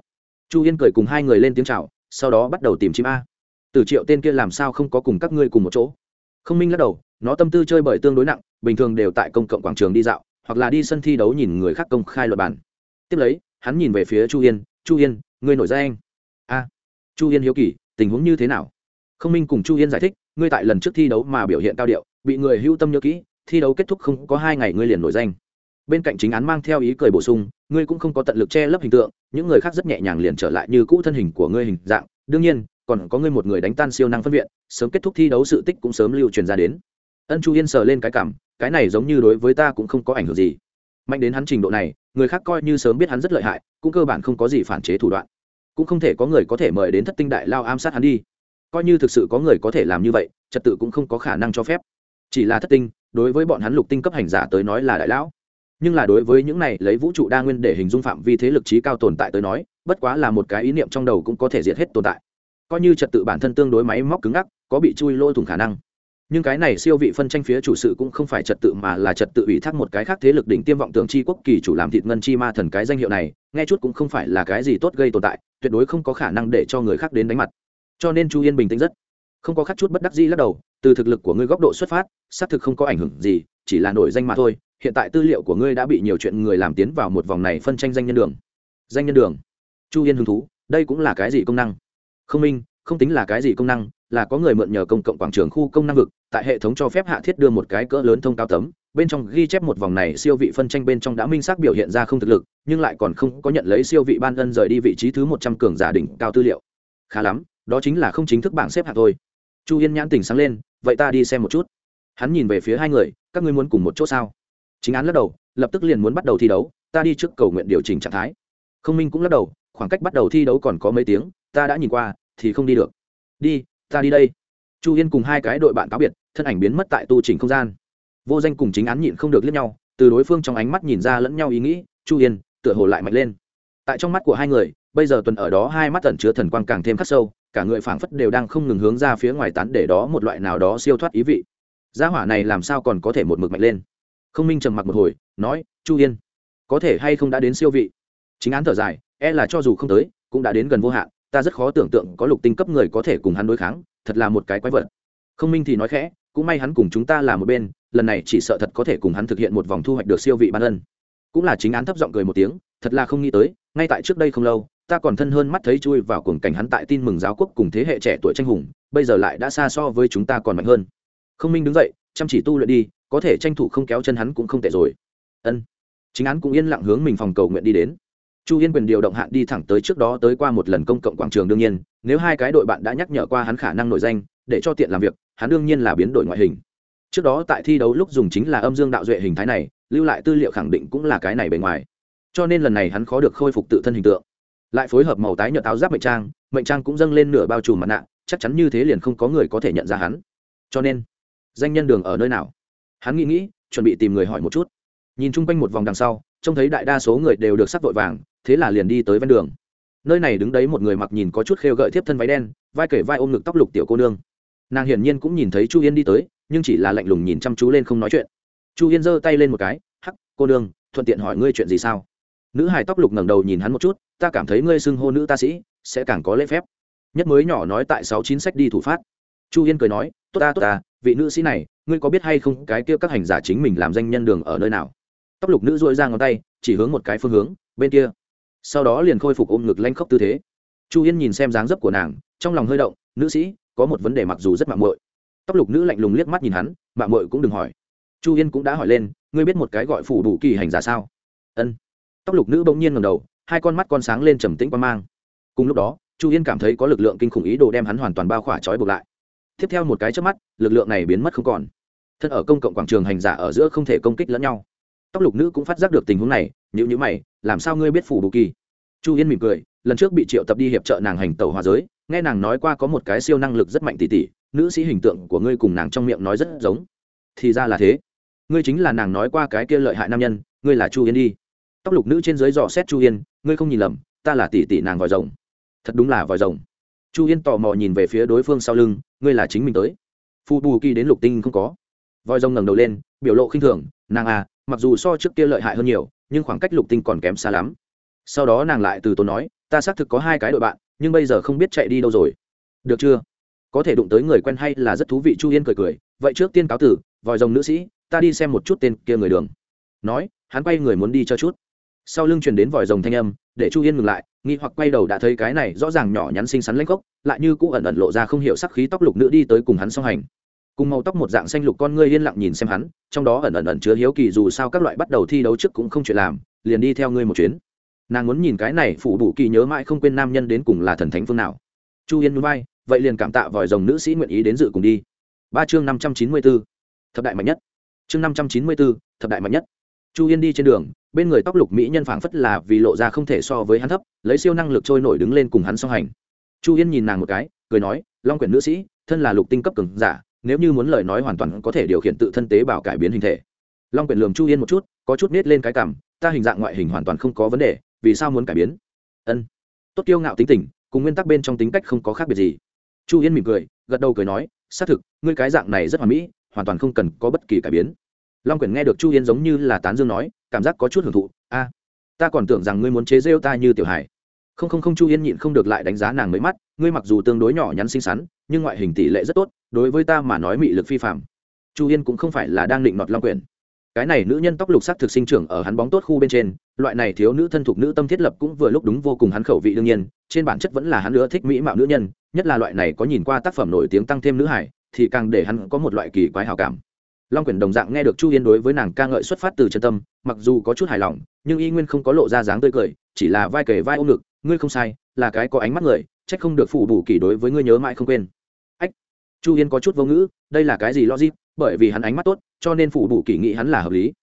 Chu yên cười cùng hai người lên tiếng c h à o sau đó bắt đầu tìm chim a. Từ triệu tên kia làm sao không có cùng các ngươi cùng một chỗ? Không minh lắc đầu, nó tâm tư chơi bởi tương đối nặng, bình thường đều tại công cộng quảng trường đi dạo, hoặc là đi sân thi đấu nhìn người khác công khai luật bản tiếp lấy, hắn nhìn về phía chu yên chu yên, ngươi nổi ra anh. A. Chu yên hiếu kỳ, tình huống như thế nào? Không minh cùng chu yên giải thích, ngươi tại lần trước thi đấu mà biểu hiện cao điệu, bị người hưu tâm nhớ kỹ, thi đấu kết thúc không có hai ngày ngươi liền nổi danh bên cạnh chính án mang theo ý cười bổ sung, ngươi cũng không có tận lực che lấp hình tượng, những người khác rất nhẹ nhàng liền trở lại như cũ thân hình của ngươi hình dạng. Đương nhiên, còn có ngươi một người đánh tan siêu năng phân viện, sớm kết thúc thi đấu sự tích cũng sớm lưu truyền ra đến. Ân chu yên sờ lên cái cảm, cái này giống như đối với ta cũng không có ảnh hưởng gì. Mạnh đến hắn trình độ này, người khác coi như sớm biết hắn rất lợi hại, cũng cơ bản không có gì phản chế thủ đoạn. Cũng không thể có người có thể mời đến thất tinh đại lao ám sát hắn đi. Coi như thực sự có người có thể làm như vậy, trật tự cũng không có khả năng cho phép. Chỉ là thất tinh, đối với bọn hắn lục tinh cấp hành giả tới nói là đại lão nhưng là đối với những này lấy vũ trụ đa nguyên để hình dung phạm vi thế lực trí cao tồn tại tới nói, bất quá là một cái ý niệm trong đầu cũng có thể diệt hết tồn tại. Coi như trật tự bản thân tương đối máy móc cứng ngắc, có bị chui lôi thủng khả năng. Nhưng cái này siêu vị phân tranh phía chủ sự cũng không phải trật tự mà là trật tự ủy thác một cái khác thế lực đỉnh tiêm vọng tưởng chi quốc kỳ chủ làm thịt ngân chi ma thần cái danh hiệu này, nghe chút cũng không phải là cái gì tốt gây tồn tại, tuyệt đối không có khả năng để cho người khác đến đánh mặt. Cho nên chu yên bình tĩnh rất. Không có khắc chút bất đắc dĩ lắc đầu, từ thực lực của ngươi góc độ xuất phát, xác thực không có ảnh hưởng gì, chỉ là nổi danh mà thôi hiện tại tư liệu của ngươi đã bị nhiều chuyện người làm tiến vào một vòng này phân tranh danh nhân đường. Danh nhân đường. Chu yên hứng thú, đây cũng là cái gì công năng? Không minh, không tính là cái gì công năng, là có người mượn nhờ công cộng quảng trường khu công năng vực, tại hệ thống cho phép hạ thiết đưa một cái cỡ lớn thông cao tấm, bên trong ghi chép một vòng này siêu vị phân tranh bên trong đã minh xác biểu hiện ra không thực lực, nhưng lại còn không có nhận lấy siêu vị ban ân rời đi vị trí thứ một trăm cường giả đỉnh cao tư liệu. Khá lắm, đó chính là không chính thức bảng xếp hạng thôi. Chu yên nhãn tỉnh sáng lên, vậy ta đi xem một chút. Hắn nhìn về phía hai người, các ngươi muốn cùng một chỗ sao? Chính án lắc đầu, lập tức liền muốn bắt đầu thi đấu, ta đi trước cầu nguyện điều chỉnh trạng thái. Không minh cũng lắc đầu, khoảng cách bắt đầu thi đấu còn có mấy tiếng, ta đã nhìn qua, thì không đi được. Đi, ta đi đây. Chu yên cùng hai cái đội bạn cáo biệt, thân ảnh biến mất tại tu trình không gian. Vô danh cùng chính án nhịn không được liếc nhau, từ đối phương trong ánh mắt nhìn ra lẫn nhau ý nghĩ, chu yên, tựa hồ lại mạnh lên. Tại trong mắt của hai người, bây giờ tuần ở đó hai mắt tẩn chứa thần quang càng thêm khắc sâu, cả người phảng phất đều đang không ngừng hướng ra phía ngoài tán để đó một loại nào đó siêu thoát ý vị. Gia hỏa này làm sao còn có thể một mực mạnh lên? Không minh trầm mặc một hồi, nói, chu yên, có thể hay không đã đến siêu vị? Chính án thở dài e là cho dù không tới, cũng đã đến gần vô hạn, ta rất khó tưởng tượng có lục tinh cấp người có thể cùng hắn đối kháng, thật là một cái quái vật. Không minh thì nói khẽ, cũng may hắn cùng chúng ta là một bên, lần này chỉ sợ thật có thể cùng hắn thực hiện một vòng thu hoạch được siêu vị ban ân. Cũng là chính án thấp giọng cười một tiếng, thật là không nghĩ tới, ngay tại trước đây không lâu, ta còn thân hơn mắt thấy chui vào cuồng cảnh hắn tại tin mừng giáo quốc cùng thế hệ trẻ tuổi tranh hùng, bây giờ lại đã xa so với chúng ta còn mạnh hơn. Không minh đứng dậy, chăm chỉ tu luyện đi có thể tranh thủ không kéo chân hắn cũng không tệ rồi. Ân. Chính án cũng yên lặng hướng mình phòng cầu nguyện đi đến. Chu yên quyền điều động hạn đi thẳng tới trước đó tới qua một lần công cộng quảng trường đương nhiên, nếu hai cái đội bạn đã nhắc nhở qua hắn khả năng nổi danh, để cho tiện làm việc, hắn đương nhiên là biến đổi ngoại hình. Trước đó tại thi đấu lúc dùng chính là âm dương đạo duệ hình thái này, lưu lại tư liệu khẳng định cũng là cái này bề ngoài. Cho nên lần này hắn khó được khôi phục tự thân hình tượng. Lại phối hợp màu tái nhợt áo giáp mệnh trang mệnh trang cũng dâng lên nửa bao trùm mặt nạ, chắc chắn như thế liền không có người có thể nhận ra hắn. Cho nên, danh nhân đường ở nơi nào? Hắn nghĩ nghĩ, chuẩn bị tìm người hỏi một chút. Nhìn chung quanh một vòng đằng sau, trông thấy đại đa số người đều được sắc vội vàng, thế là liền đi tới ven đường. Nơi này đứng đấy một người mặc nhìn có chút khêu gợi thiếp thân váy đen, vai kể vai ôm ngực tóc lục tiểu cô nương. Nàng hiển nhiên cũng nhìn thấy chu yên đi tới, nhưng chỉ là lạnh lùng nhìn chăm chú lên không nói chuyện. Chu yên giơ tay lên một cái, hắc, cô nương, thuận tiện hỏi ngươi chuyện gì sao? Nữ hài tóc lục ngẩng đầu nhìn hắn một chút, ta cảm thấy ngươi xưng hô nữ ta sĩ, sẽ càng có lễ phép. Nhất mới nhỏ nói tại sáu chín sách đi thủ phát. Chu yên cười nói, tốt ta tốt ta, vị nữ sĩ này ngươi có biết hay không cái kia các hành giả chính mình làm danh nhân đường ở nơi nào? Tóc lục nữ dội ra ngón tay, chỉ hướng một cái phương hướng, bên kia. Sau đó liền khôi phục ôm ngực lanh khóc tư thế. Chu yên nhìn xem dáng dấp của nàng, trong lòng hơi động, nữ sĩ, có một vấn đề mặc dù rất mạng muội. Tóc lục nữ lạnh lùng liếc mắt nhìn hắn mạng muội cũng đừng hỏi. Chu yên cũng đã hỏi lên, ngươi biết một cái gọi phủ đủ kỳ hành giả sao? Ân. Tóc lục nữ bỗng nhiên ngầm đầu, hai con mắt con sáng lên trầm tĩnh quan mang. Cùng lúc đó, chu yên cảm thấy có lực lượng kinh khủng ý đồ đem hắn hoàn toàn bao khỏa trói buộc lại tiếp theo một cái trước mắt, lực lượng này biến mất không còn. Thân ở công cộng quảng trường hành giả ở giữa không thể công kích lẫn nhau. Tóc lục nữ cũng phát giác được tình huống này nhữ nhữ mày, làm sao ngươi biết phủ bù kỳ? Chu yên mỉm cười, lần trước bị triệu tập đi hiệp trợ nàng hành tẩu hòa giới, nghe nàng nói qua có một cái siêu năng lực rất mạnh tỉ tỉ nữ sĩ hình tượng của ngươi cùng nàng trong miệng nói rất giống. Thì ra là thế. Ngươi chính là nàng nói qua cái kia lợi hại nam nhân, ngươi là chu yên đi. Tóc lục nữ trên dưới dò xét chu yên, ngươi không nhìn lầm, ta là tỷ tỷ nàng vòi rồng. Thật đúng là vòi rồng chu yên tò mò nhìn về phía đối phương sau lưng, ngươi là chính mình tới. Phu bù kỳ đến lục tinh không có. Voi rồng ngẩng đầu lên, biểu lộ khinh thường, nàng à mặc dù so trước kia lợi hại hơn nhiều, nhưng khoảng cách lục tinh còn kém xa lắm. Sau đó nàng lại từ tốn nói, ta xác thực có hai cái đội bạn, nhưng bây giờ không biết chạy đi đâu rồi. Được chưa? Có thể đụng tới người quen hay là rất thú vị. Chu yên cười cười, vậy trước tiên cáo tử vòi rồng nữ sĩ, ta đi xem một chút tên kia người đường. Nói, hắn quay người muốn đi cho chút sau lưng truyền đến vòi rồng thanh âm, để chu yên ngừng lại, nghi hoặc quay đầu đã thấy cái này rõ ràng nhỏ nhắn xinh xắn lanh cốc lại như cũ ẩn ẩn lộ ra không hiểu sắc khí tóc lục nữ đi tới cùng hắn song hành. Cùng màu tóc một dạng xanh lục con ngươi yên lặng nhìn xem hắn, trong đó ẩn ẩn ẩn chứa hiếu kỳ dù sao các loại bắt đầu thi đấu trước cũng không chuyện làm, liền đi theo ngươi một chuyến. Nàng muốn nhìn cái này phủ bù kỳ nhớ mãi không quên nam nhân đến cùng là thần thánh phương nào. Chu yên núi bay vậy liền cảm tạ vòi rồng nữ sĩ nguyện ý đến dự cùng đi. Ba chương năm trăm chín mươi b ố thập đại mạnh nhất. Chương năm trăm chín mươi b ố thập đại mạnh nhất chu yên đi trên đường, bên người tóc lục mỹ nhân phảng phất là vì lộ ra không thể so với hắn thấp, lấy siêu năng lực trôi nổi đứng lên cùng hắn song hành. Chu yên nhìn nàng một cái, cười nói, long quyển nữ sĩ, thân là lục tinh cấp cường giả, nếu như muốn lời nói hoàn toàn có thể điều khiển tự thân tế bào cải biến hình thể. Long quyển lường chu yên một chút, có chút nết lên cái cảm ta hình dạng ngoại hình hoàn toàn không có vấn đề, vì sao muốn cải biến? Ân, tốt kiêu ngạo tính tình, cùng nguyên tắc bên trong tính cách không có khác biệt gì. Chu yên mỉm cười, gật đầu cười nói, xác thực, ngươi cái dạng này rất hoàn mỹ, hoàn toàn không cần có bất kỳ cải biến long quyển nghe được chu yên giống như là tán dương nói, cảm giác có chút hưởng thụ, a, ta còn tưởng rằng ngươi muốn chế rêu ta như tiểu hải không không không, chu yên nhịn không được lại đánh giá nàng mấy mắt, ngươi mặc dù tương đối nhỏ nhắn xinh xắn, nhưng ngoại hình tỷ lệ rất tốt, đối với ta mà nói mị lực phi phạm chu yên cũng không phải là đang định nọt long quyển. Cái này nữ nhân tóc lục sắc thực sinh trưởng ở hắn bóng tốt khu bên trên, loại này thiếu nữ thân thuộc nữ tâm thiết lập cũng vừa lúc đúng vô cùng hắn khẩu vị đương nhiên, trên bản chất vẫn là hắn nữa thích mỹ mạo nữ nhân, nhất là loại này có nhìn qua tác phẩm nổi tiếng tăng thêm nữ hải thì càng để hắn có một loại kỳ quái hào cảm long quyển đồng dạng nghe được chu yên đối với nàng ca ngợi xuất phát từ chân tâm, mặc dù có chút hài lòng, nhưng y nguyên không có lộ ra dáng tươi cười, chỉ là vai kể vai ôm ngực, ngươi không sai, là cái có ánh mắt người, trách không được phụ bù kỳ đối với ngươi nhớ mãi không quên. Ách, chu yên có chút vô ngữ, đây là cái gì logic? Bởi vì hắn ánh mắt tốt, cho nên phụ bù kỳ nghĩ hắn là hợp lý.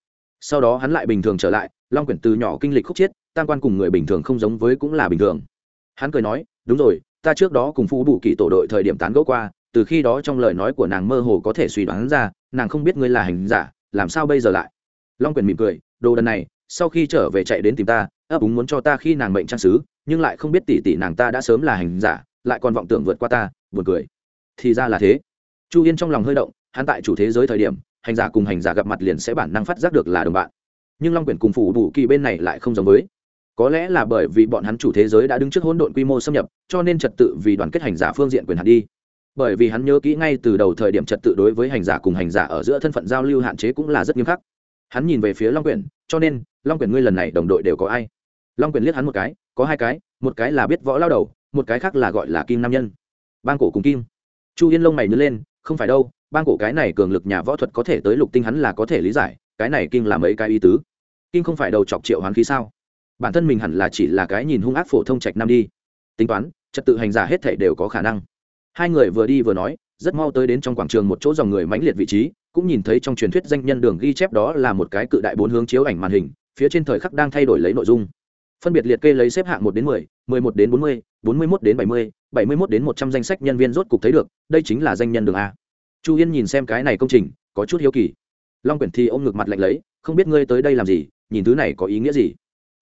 Sau đó hắn lại bình thường trở lại, long quyển từ nhỏ kinh lịch khúc chiết, tam quan cùng người bình thường không giống với cũng là bình thường. Hắn cười nói, đúng rồi, ta trước đó cùng phụ bù kỳ tổ đội thời điểm tán gẫu qua, từ khi đó trong lời nói của nàng mơ hồ có thể suy đoán ra nàng không biết ngươi là hành giả, làm sao bây giờ lại? Long quyền mỉm cười, đồ đần này, sau khi trở về chạy đến tìm ta, ấp úng muốn cho ta khi nàng mệnh trang sứ, nhưng lại không biết tỷ tỷ nàng ta đã sớm là hành giả, lại còn vọng tưởng vượt qua ta, buồn cười. Thì ra là thế. Chu yên trong lòng hơi động, hắn tại chủ thế giới thời điểm, hành giả cùng hành giả gặp mặt liền sẽ bản năng phát giác được là đồng bạn. Nhưng long quyển cùng phủ đủ kỳ bên này lại không giống với. Có lẽ là bởi vì bọn hắn chủ thế giới đã đứng trước hỗn độn quy mô xâm nhập, cho nên trật tự vì đoàn kết hành giả phương diện quyền hạn đi bởi vì hắn nhớ kỹ ngay từ đầu thời điểm trật tự đối với hành giả cùng hành giả ở giữa thân phận giao lưu hạn chế cũng là rất nghiêm khắc. Hắn nhìn về phía long quyển, cho nên, long quyển ngươi lần này đồng đội đều có ai? Long quyển liếc hắn một cái, có hai cái, một cái là biết võ lao đầu, một cái khác là gọi là kim nam nhân. Bang cổ cùng kim. Chu yên lông mày nhớ lên, không phải đâu, bang cổ cái này cường lực nhà võ thuật có thể tới lục tinh hắn là có thể lý giải, cái này kim là mấy cái ý tứ? Kim không phải đầu chọc triệu hoán khí sao? Bản thân mình hẳn là chỉ là cái nhìn hung ác phổ thông trạch nam đi. Tính toán, trật tự hành giả hết thể đều có khả năng hai người vừa đi vừa nói, rất mau tới đến trong quảng trường một chỗ dòng người mãnh liệt vị trí, cũng nhìn thấy trong truyền thuyết danh nhân đường ghi chép đó là một cái cự đại bốn hướng chiếu ảnh màn hình, phía trên thời khắc đang thay đổi lấy nội dung. Phân biệt liệt kê lấy xếp hạng một đến mười mười một đến bốn mươi bốn mươi mốt đến bảy mươi bảy mươi mốt đến một trăm danh sách nhân viên rốt cục thấy được, đây chính là danh nhân đường a. Chu yên nhìn xem cái này công trình, có chút hiếu kỳ. Long quyển thi ôm ngực mặt lạnh lấy, không biết ngươi tới đây làm gì, nhìn thứ này có ý nghĩa gì?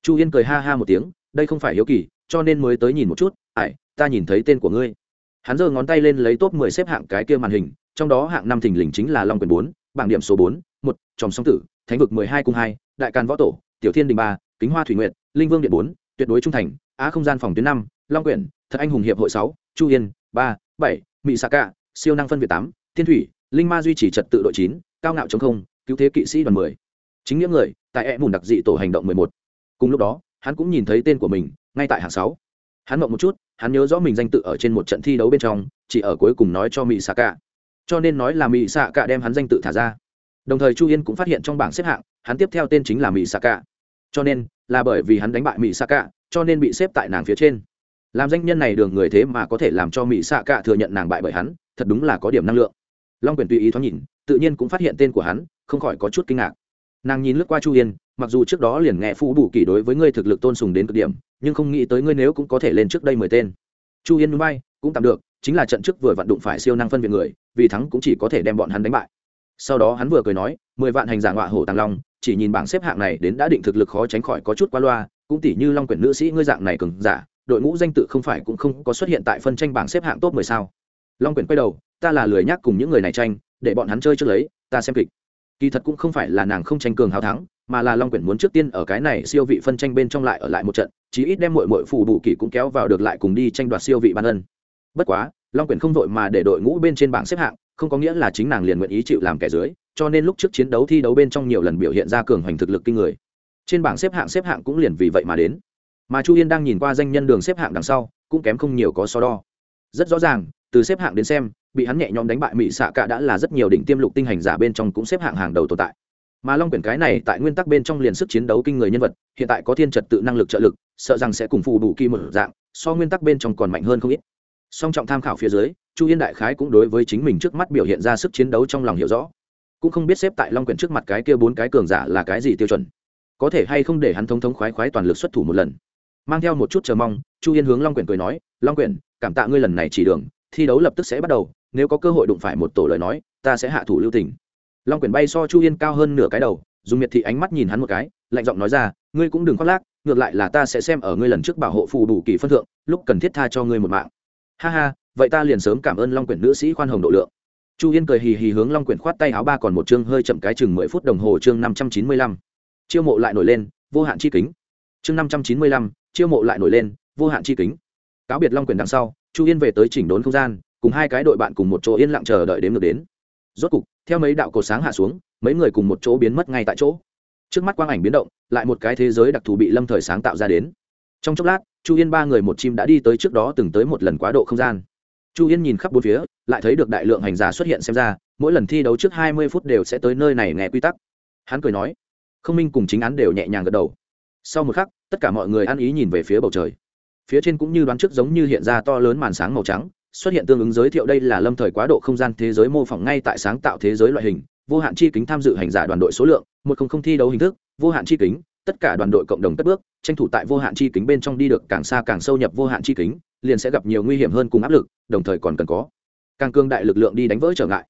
Chu yên cười ha ha một tiếng, đây không phải hiếu kỳ, cho nên mới tới nhìn một chút, ải, ta nhìn thấy tên của ngươi hắn giơ ngón tay lên lấy top 10 xếp hạng cái kia màn hình, trong đó hạng năm thình lình chính là long quyền bốn, bảng điểm số bốn, một tròm song tử, thánh vực 12 cung hai, đại can võ tổ, tiểu thiên đình ba, kính hoa thủy nguyện linh vương điện bốn, tuyệt đối trung thành, á không gian phòng tuyến năm, long quyển thật anh hùng hiệp hội sáu, chu yên ba, bảy mỹ sa cạ, siêu năng phân việt tám, thiên thủy, linh ma duy trì trật tự đội chín, cao ngạo chống không, cứu thế kỵ sĩ đoàn mười. Chính nghĩa người, tại e mùn đặc dị tổ hành động mười một. Cùng lúc đó, hắn cũng nhìn thấy tên của mình, ngay tại hạng sáu. Hắn mộng một chút hắn nhớ rõ mình danh tự ở trên một trận thi đấu bên trong, chỉ ở cuối cùng nói cho mỹ xạ cả cho nên nói là mỹ xạ cả đem hắn danh tự thả ra. Đồng thời chu yên cũng phát hiện trong bảng xếp hạng, hắn tiếp theo tên chính là mỹ xạ cả cho nên, là bởi vì hắn đánh bại mỹ xạ cả cho nên bị xếp tại nàng phía trên. Làm danh nhân này đường người thế mà có thể làm cho mỹ xạ cả thừa nhận nàng bại bởi hắn, thật đúng là có điểm năng lượng. Long quyền tùy ý thoáng nhìn, tự nhiên cũng phát hiện tên của hắn, không khỏi có chút kinh ngạc. Nàng nhìn lướt qua chu yên, mặc dù trước đó liền nghe phú bù kỳ đối với ngươi thực lực tôn sùng đến cực điểm nhưng không nghĩ tới ngươi nếu cũng có thể lên trước đây mười tên. Chu yên núi bay, cũng tạm được, chính là trận trước vừa vặn đụng phải siêu năng phân viện người, vì thắng cũng chỉ có thể đem bọn hắn đánh bại. Sau đó hắn vừa cười nói, mười vạn hành giả ngọa hổ tàng long, chỉ nhìn bảng xếp hạng này đến đã định thực lực khó tránh khỏi có chút qua loa, cũng tỷ như long quyển nữ sĩ ngươi dạng này cường giả, đội ngũ danh tự không phải cũng không có xuất hiện tại phân tranh bảng xếp hạng top mười sao? Long quyển quay đầu, ta là lười nhắc cùng những người này tranh, để bọn hắn chơi trước lấy, ta xem kịch. Kỳ thật cũng không phải là nàng không tranh cường hào thắng mà là long quyển muốn trước tiên ở cái này siêu vị phân tranh bên trong lại ở lại một trận, chí ít đem mội mội phù đủ kỳ cũng kéo vào được lại cùng đi tranh đoạt siêu vị ban ân. Bất quá, long quyển không vội mà để đội ngũ bên trên bảng xếp hạng, không có nghĩa là chính nàng liền nguyện ý chịu làm kẻ dưới, cho nên lúc trước chiến đấu thi đấu bên trong nhiều lần biểu hiện ra cường hoành thực lực kinh người. Trên bảng xếp hạng xếp hạng cũng liền vì vậy mà đến. Mà chu yên đang nhìn qua danh nhân đường xếp hạng đằng sau, cũng kém không nhiều có so đo. Rất rõ ràng, từ xếp hạng đến xem, bị hắn nhẹ nhõm đánh bại mỹ xạ cả đã là rất nhiều đỉnh tiêm lục tinh hành giả bên trong cũng xếp hạng hàng đầu tồn tại mà long quyển cái này tại nguyên tắc bên trong liền sức chiến đấu kinh người nhân vật, hiện tại có thiên trật tự năng lực trợ lực, sợ rằng sẽ cùng phù đủ kỳ một dạng, so nguyên tắc bên trong còn mạnh hơn không ít. Song trọng tham khảo phía dưới, chu yên đại khái cũng đối với chính mình trước mắt biểu hiện ra sức chiến đấu trong lòng hiểu rõ. Cũng không biết xếp tại long quyển trước mặt cái kia bốn cái cường giả là cái gì tiêu chuẩn. Có thể hay không để hắn thống thống khoái khoái toàn lực xuất thủ một lần. Mang theo một chút chờ mong, chu yên hướng long quyển cười nói, long quyển, cảm tạ ngươi lần này chỉ đường, thi đấu lập tức sẽ bắt đầu, nếu có cơ hội đụng phải một tổ lời nói, ta sẽ hạ thủ lưu tình long quyển bay so chu yên cao hơn nửa cái đầu dùng miệt thị ánh mắt nhìn hắn một cái, lạnh giọng nói ra, ngươi cũng đừng khoác lác, ngược lại là ta sẽ xem ở ngươi lần trước bảo hộ phù đủ kỳ phân thượng, lúc cần thiết tha cho ngươi một mạng. Ha ha, vậy ta liền sớm cảm ơn long quyển nữ sĩ khoan hồng độ lượng. Chu yên cười hì hì hướng long quyển khoát tay áo ba còn một chương hơi chậm cái chừng mười phút đồng hồ chương năm trăm chín mươi lăm. Chiêu mộ lại nổi lên, vô hạn chi kính. Chương năm trăm chín mươi lăm, chiêu mộ lại nổi lên, vô hạn chi kính. Cáo biệt long quyển đằng sau, chu yên về tới chỉnh đốn không gian, cùng hai cái đội bạn cùng một chỗ yên lặng chờ đợi đến ngược đến rốt cục, theo mấy đạo cổ sáng hạ xuống, mấy người cùng một chỗ biến mất ngay tại chỗ. Trước mắt quang ảnh biến động, lại một cái thế giới đặc thù bị lâm thời sáng tạo ra đến. Trong chốc lát, chu yên ba người một chim đã đi tới trước đó từng tới một lần quá độ không gian. Chu yên nhìn khắp bốn phía, lại thấy được đại lượng hành giả xuất hiện xem ra, mỗi lần thi đấu trước hai mươi phút đều sẽ tới nơi này nghe quy tắc. Hắn cười nói, không minh cùng chính án đều nhẹ nhàng gật đầu. Sau một khắc, tất cả mọi người ăn ý nhìn về phía bầu trời. Phía trên cũng như đoán trước giống như hiện ra to lớn màn sáng màu trắng xuất hiện tương ứng giới thiệu đây là lâm thời quá độ không gian thế giới mô phỏng ngay tại sáng tạo thế giới loại hình, vô hạn chi kính tham dự hành giả đoàn đội số lượng, một không không thi đấu hình thức, vô hạn chi kính, tất cả đoàn đội cộng đồng cất bước, tranh thủ tại vô hạn chi kính bên trong đi được càng xa càng sâu nhập vô hạn chi kính, liền sẽ gặp nhiều nguy hiểm hơn cùng áp lực, đồng thời còn cần có càng cương đại lực lượng đi đánh vỡ trở ngại.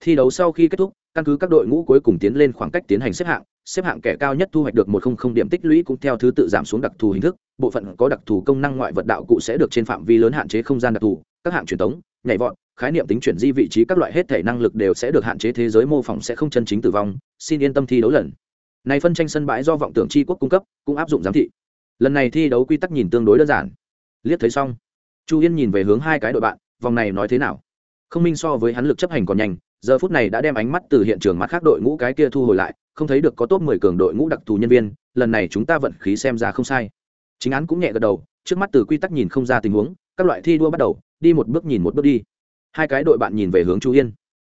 Thi đấu sau khi kết thúc, căn cứ các đội ngũ cuối cùng tiến lên khoảng cách tiến hành xếp hạng xếp hạng kẻ cao nhất thu hoạch được một không không điểm tích lũy cũng theo thứ tự giảm xuống đặc thù hình thức, bộ phận có đặc thù công năng ngoại vật đạo cụ sẽ được trên phạm vi lớn hạn chế không gian đặc thù các hạng truyền thống, nhảy vọt, khái niệm tính chuyển di vị trí các loại hết thể năng lực đều sẽ được hạn chế, thế giới mô phỏng sẽ không chân chính tử vong. Xin yên tâm thi đấu lần. Này phân tranh sân bãi do vọng tưởng tri quốc cung cấp, cũng áp dụng giám thị. Lần này thi đấu quy tắc nhìn tương đối đơn giản. Liếc thấy xong, chu yên nhìn về hướng hai cái đội bạn, vòng này nói thế nào? Không minh so với hắn lực chấp hành còn nhanh, giờ phút này đã đem ánh mắt từ hiện trường mặt khác đội ngũ cái kia thu hồi lại, không thấy được có top mười cường đội ngũ đặc thù nhân viên, lần này chúng ta vận khí xem ra không sai. Chính án cũng nhẹ gật đầu, trước mắt từ quy tắc nhìn không ra tình huống, các loại thi đua bắt đầu đi một bước nhìn một bước đi. Hai cái đội bạn nhìn về hướng chu yên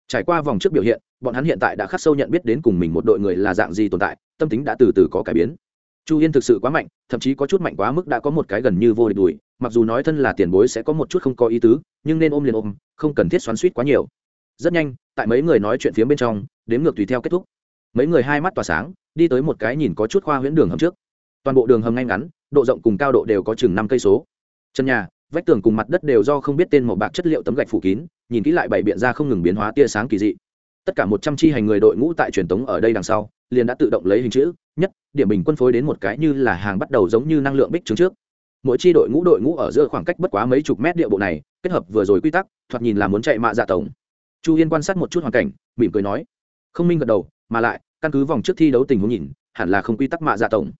trải qua vòng trước biểu hiện, bọn hắn hiện tại đã khắc sâu nhận biết đến cùng mình một đội người là dạng gì tồn tại, tâm tính đã từ từ có cải biến. Chu yên thực sự quá mạnh, thậm chí có chút mạnh quá mức đã có một cái gần như vô địch đùi, mặc dù nói thân là tiền bối sẽ có một chút không có ý tứ, nhưng nên ôm liền ôm, không cần thiết xoắn suýt quá nhiều. Rất nhanh, tại mấy người nói chuyện phía bên trong, đếm ngược tùy theo kết thúc. Mấy người hai mắt tỏa sáng, đi tới một cái nhìn có chút khoa huyễn đường hầm trước. Toàn bộ đường hầm ngay ngắn, độ rộng cùng cao độ đều có chừng năm cây số. Chân nhà vách tường cùng mặt đất đều do không biết tên màu bạc chất liệu tấm gạch phủ kín, nhìn kỹ lại bảy biện ra không ngừng biến hóa tia sáng kỳ dị. Tất cả một trăm chi hành người đội ngũ tại truyền tống ở đây đằng sau, liền đã tự động lấy hình chữ, nhất, điểm bình quân phối đến một cái như là hàng bắt đầu giống như năng lượng bích trứng trước. Mỗi chi đội ngũ đội ngũ ở giữa khoảng cách bất quá mấy chục mét địa bộ này, kết hợp vừa rồi quy tắc, thoạt nhìn là muốn chạy mạ dạ tổng. Chu yên quan sát một chút hoàn cảnh, mỉm cười nói, không minh gật đầu, mà lại, căn cứ vòng trước thi đấu tình huống nhìn, hẳn là không quy tắc mạ dạ tổng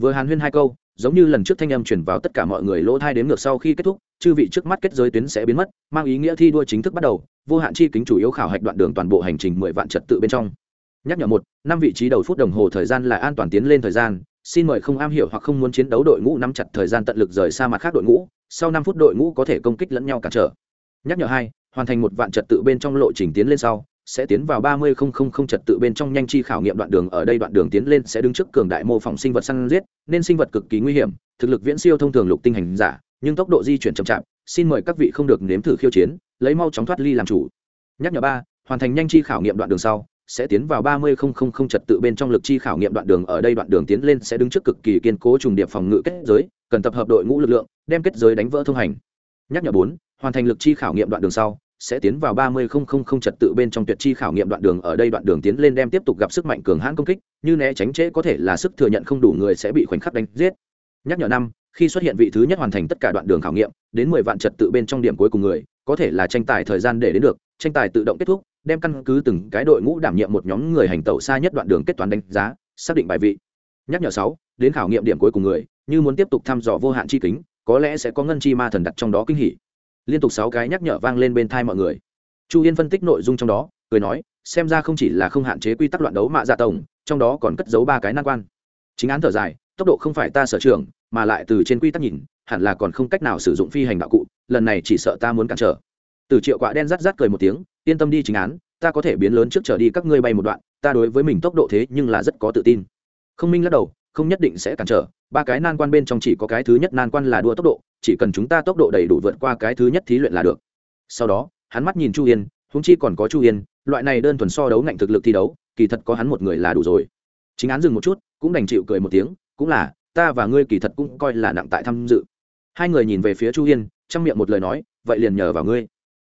vừa hàn huyên hai câu, giống như lần trước thanh âm chuyển vào tất cả mọi người lỗ thai đếm ngược sau khi kết thúc, chư vị trước mắt kết giới tuyến sẽ biến mất, mang ý nghĩa thi đua chính thức bắt đầu, vô hạn chi kính chủ yếu khảo hạch đoạn đường toàn bộ hành trình mười vạn trật tự bên trong. Nhắc nhở một, năm vị trí đầu phút đồng hồ thời gian là an toàn tiến lên thời gian, xin mời không am hiểu hoặc không muốn chiến đấu đội ngũ nắm chặt thời gian tận lực rời xa mặt khác đội ngũ, sau năm phút đội ngũ có thể công kích lẫn nhau cản trở. Nhắc nhở hai, hoàn thành một vạn trật tự bên trong lộ trình tiến lên sau sẽ tiến vào ba mươi không không không trật tự bên trong nhanh chi khảo nghiệm đoạn đường, ở đây đoạn đường tiến lên sẽ đứng trước cường đại mô phỏng sinh vật săn giết, nên sinh vật cực kỳ nguy hiểm, thực lực viễn siêu thông thường lục tinh hành giả, nhưng tốc độ di chuyển chậm chạp, xin mời các vị không được nếm thử khiêu chiến, lấy mau chóng thoát ly làm chủ. Nhắc nhở ba, hoàn thành nhanh chi khảo nghiệm đoạn đường sau, sẽ tiến vào ba mươi không không không trật tự bên trong lực chi khảo nghiệm đoạn đường, ở đây đoạn đường tiến lên sẽ đứng trước cực kỳ kiên cố trùng điệp phòng ngự kết giới, cần tập hợp đội ngũ lực lượng, đem kết giới đánh vỡ thông hành. Nhắc nhở bốn, hoàn thành lực chi khảo nghiệm đoạn đường sau sẽ tiến vào ba mươi không không không trật tự bên trong tuyệt chi khảo nghiệm đoạn đường, ở đây đoạn đường tiến lên đem tiếp tục gặp sức mạnh cường hãn công kích, như né tránh trễ có thể là sức thừa nhận không đủ người sẽ bị khoảnh khắc đánh giết. Nhắc nhở năm, khi xuất hiện vị thứ nhất hoàn thành tất cả đoạn đường khảo nghiệm, đến mười vạn trật tự bên trong điểm cuối cùng người, có thể là tranh tài thời gian để đến được, tranh tài tự động kết thúc, đem căn cứ từng cái đội ngũ đảm nhiệm một nhóm người hành tẩu xa nhất đoạn đường kết toán đánh giá, xác định bài vị. Nhắc nhở sáu, đến khảo nghiệm điểm cuối cùng người, như muốn tiếp tục thăm dò vô hạn chi kính, có lẽ sẽ có ngân chi ma thần đặt trong đó kinh hỉ liên tục sáu cái nhắc nhở vang lên bên thai mọi người. Chu yên phân tích nội dung trong đó, cười nói, xem ra không chỉ là không hạn chế quy tắc loạn đấu mạ dạ tổng, trong đó còn cất giấu ba cái nan quan. Chính án thở dài, tốc độ không phải ta sở trường, mà lại từ trên quy tắc nhìn, hẳn là còn không cách nào sử dụng phi hành đạo cụ, lần này chỉ sợ ta muốn cản trở. Từ triệu quạ đen rát rát cười một tiếng, yên tâm đi chính án, ta có thể biến lớn trước trở đi các ngươi bay một đoạn, ta đối với mình tốc độ thế nhưng là rất có tự tin. Không minh lắc đầu, không nhất định sẽ cản trở, ba cái nan quan bên trong chỉ có cái thứ nhất nan quan là đua tốc độ chỉ cần chúng ta tốc độ đầy đủ vượt qua cái thứ nhất thí luyện là được. Sau đó, hắn mắt nhìn chu yên húng chi còn có chu yên, loại này đơn thuần so đấu ngạnh thực lực thi đấu, kỳ thật có hắn một người là đủ rồi. Chính án dừng một chút, cũng đành chịu cười một tiếng, cũng là, ta và ngươi kỳ thật cũng coi là nặng tại tham dự. Hai người nhìn về phía chu yên, trong miệng một lời nói, vậy liền nhờ vào ngươi.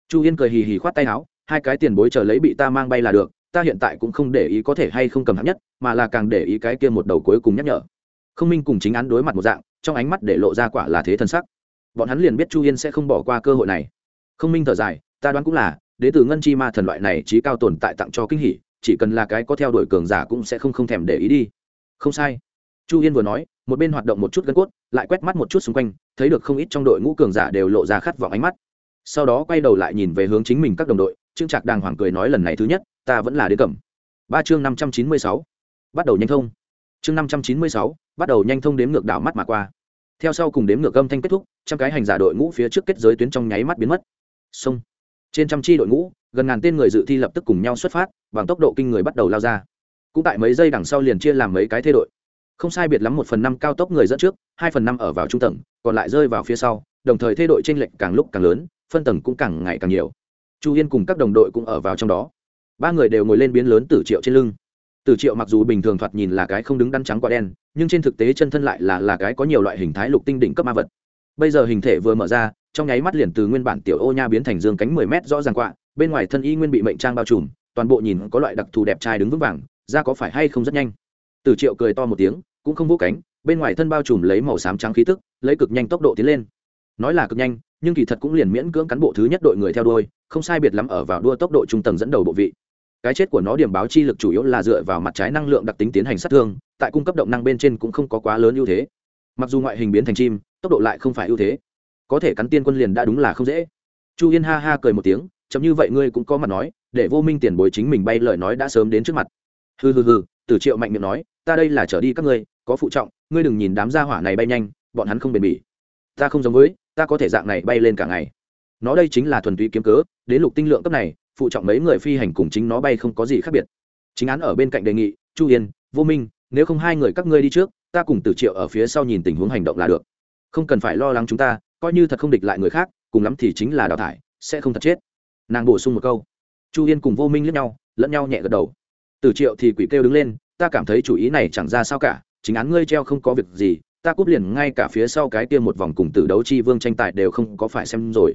Chu yên cười hì hì khoát tay áo, hai cái tiền bối chờ lấy bị ta mang bay là được, ta hiện tại cũng không để ý có thể hay không cầm hạng nhất, mà là càng để ý cái kia một đầu cuối cùng nhắc nhở. Không minh cùng chính án đối mặt một dạng, trong ánh mắt để lộ ra quả là thế thân sắc bọn hắn liền biết chu yên sẽ không bỏ qua cơ hội này. Không minh thở dài, ta đoán cũng là đ ế từ ngân chi ma thần loại này trí cao tồn tại tặng cho kinh hỷ chỉ cần là cái có theo đuổi cường giả cũng sẽ không không thèm để ý đi. Không sai. Chu yên vừa nói, một bên hoạt động một chút gân cốt, lại quét mắt một chút xung quanh, thấy được không ít trong đội ngũ cường giả đều lộ ra khát vọng ánh mắt. Sau đó quay đầu lại nhìn về hướng chính mình các đồng đội, trương trạc đàng hoàng cười nói lần này thứ nhất, ta vẫn là đế cầm ba chương năm trăm chín mươi sáu, bắt đầu nhanh thông. Chương năm trăm chín mươi sáu, bắt đầu nhanh thông đếm ngược đảo mắt mà qua theo sau cùng đếm ngược âm thanh kết thúc, trăm cái hành giả đội ngũ phía trước kết giới tuyến trong nháy mắt biến mất. Sông trên trăm chi đội ngũ, gần ngàn tên người dự thi lập tức cùng nhau xuất phát, bằng tốc độ kinh người bắt đầu lao ra. Cũng tại mấy giây đằng sau liền chia làm mấy cái thay đội. Không sai biệt lắm một phần năm cao tốc người dẫn trước, hai phần năm ở vào trung tầng, còn lại rơi vào phía sau, đồng thời thay đội t r ê n lệch càng lúc càng lớn, phân tầng cũng càng ngày càng nhiều. Chu yên cùng các đồng đội cũng ở vào trong đó. Ba người đều ngồi lên biến lớn tử triệu trên lưng tử triệu mặc dù bình thường thoạt nhìn là cái không đứng đắn trắng quả đen, nhưng trên thực tế chân thân lại là là cái có nhiều loại hình thái lục tinh đỉnh cấp ma vật. Bây giờ hình thể vừa mở ra, trong nháy mắt liền từ nguyên bản tiểu ô nha biến thành dương cánh mười mét rõ ràng quạ, bên ngoài thân y nguyên bị mệnh trang bao trùm, toàn bộ nhìn có loại đặc thù đẹp trai đứng vững vàng ra có phải hay không rất nhanh. Từ triệu cười to một tiếng, cũng không vỗ cánh, bên ngoài thân bao trùm lấy màu xám trắng khí tức, lấy cực nhanh tốc độ tiến lên. Nói là cực nhanh, nhưng kỳ thật cũng liền miễn cưỡng cán bộ thứ nhất đội người theo đuôi, không sai biệt lắm ở vào đua tốc độ trung tầng dẫn đầu bộ vị cái chết của nó điểm báo chi lực chủ yếu là dựa vào mặt trái năng lượng đặc tính tiến hành sát thương, tại cung cấp động năng bên trên cũng không có quá lớn ưu thế. Mặc dù ngoại hình biến thành chim, tốc độ lại không phải ưu thế. Có thể cắn tiên quân liền đã đúng là không dễ. Chu yên ha ha cười một tiếng, chấm như vậy ngươi cũng có mặt nói, để vô minh tiền bối chính mình bay lời nói đã sớm đến trước mặt. Hừ hừ hừ, tử triệu mạnh miệng nói, ta đây là trở đi các ngươi, có phụ trọng, ngươi đừng nhìn đám gia hỏa này bay nhanh, bọn hắn không bền bỉ. Ta không giống với, ta có thể dạng này bay lên cả ngày. Nó đây chính là thuần túy kiếm cớ, đến lục tinh lượng cấp này phụ trọng mấy người phi hành cùng chính nó bay không có gì khác biệt. Chính án ở bên cạnh đề nghị, chu yên, vô minh, nếu không hai người các ngươi đi trước, ta cùng tử triệu ở phía sau nhìn tình huống hành động là được. Không cần phải lo lắng chúng ta, coi như thật không địch lại người khác, cùng lắm thì chính là đào thải, sẽ không thật chết. Nàng bổ sung một câu. Chu yên cùng vô minh lẫn nhau lẫn nhau nhẹ gật đầu. Tử triệu thì quỷ kêu đứng lên, ta cảm thấy chủ ý này chẳng ra sao cả, chính án ngươi treo không có việc gì, ta cúp liền ngay cả phía sau cái kia một vòng cùng tử đấu chi vương tranh tài đều không có phải xem rồi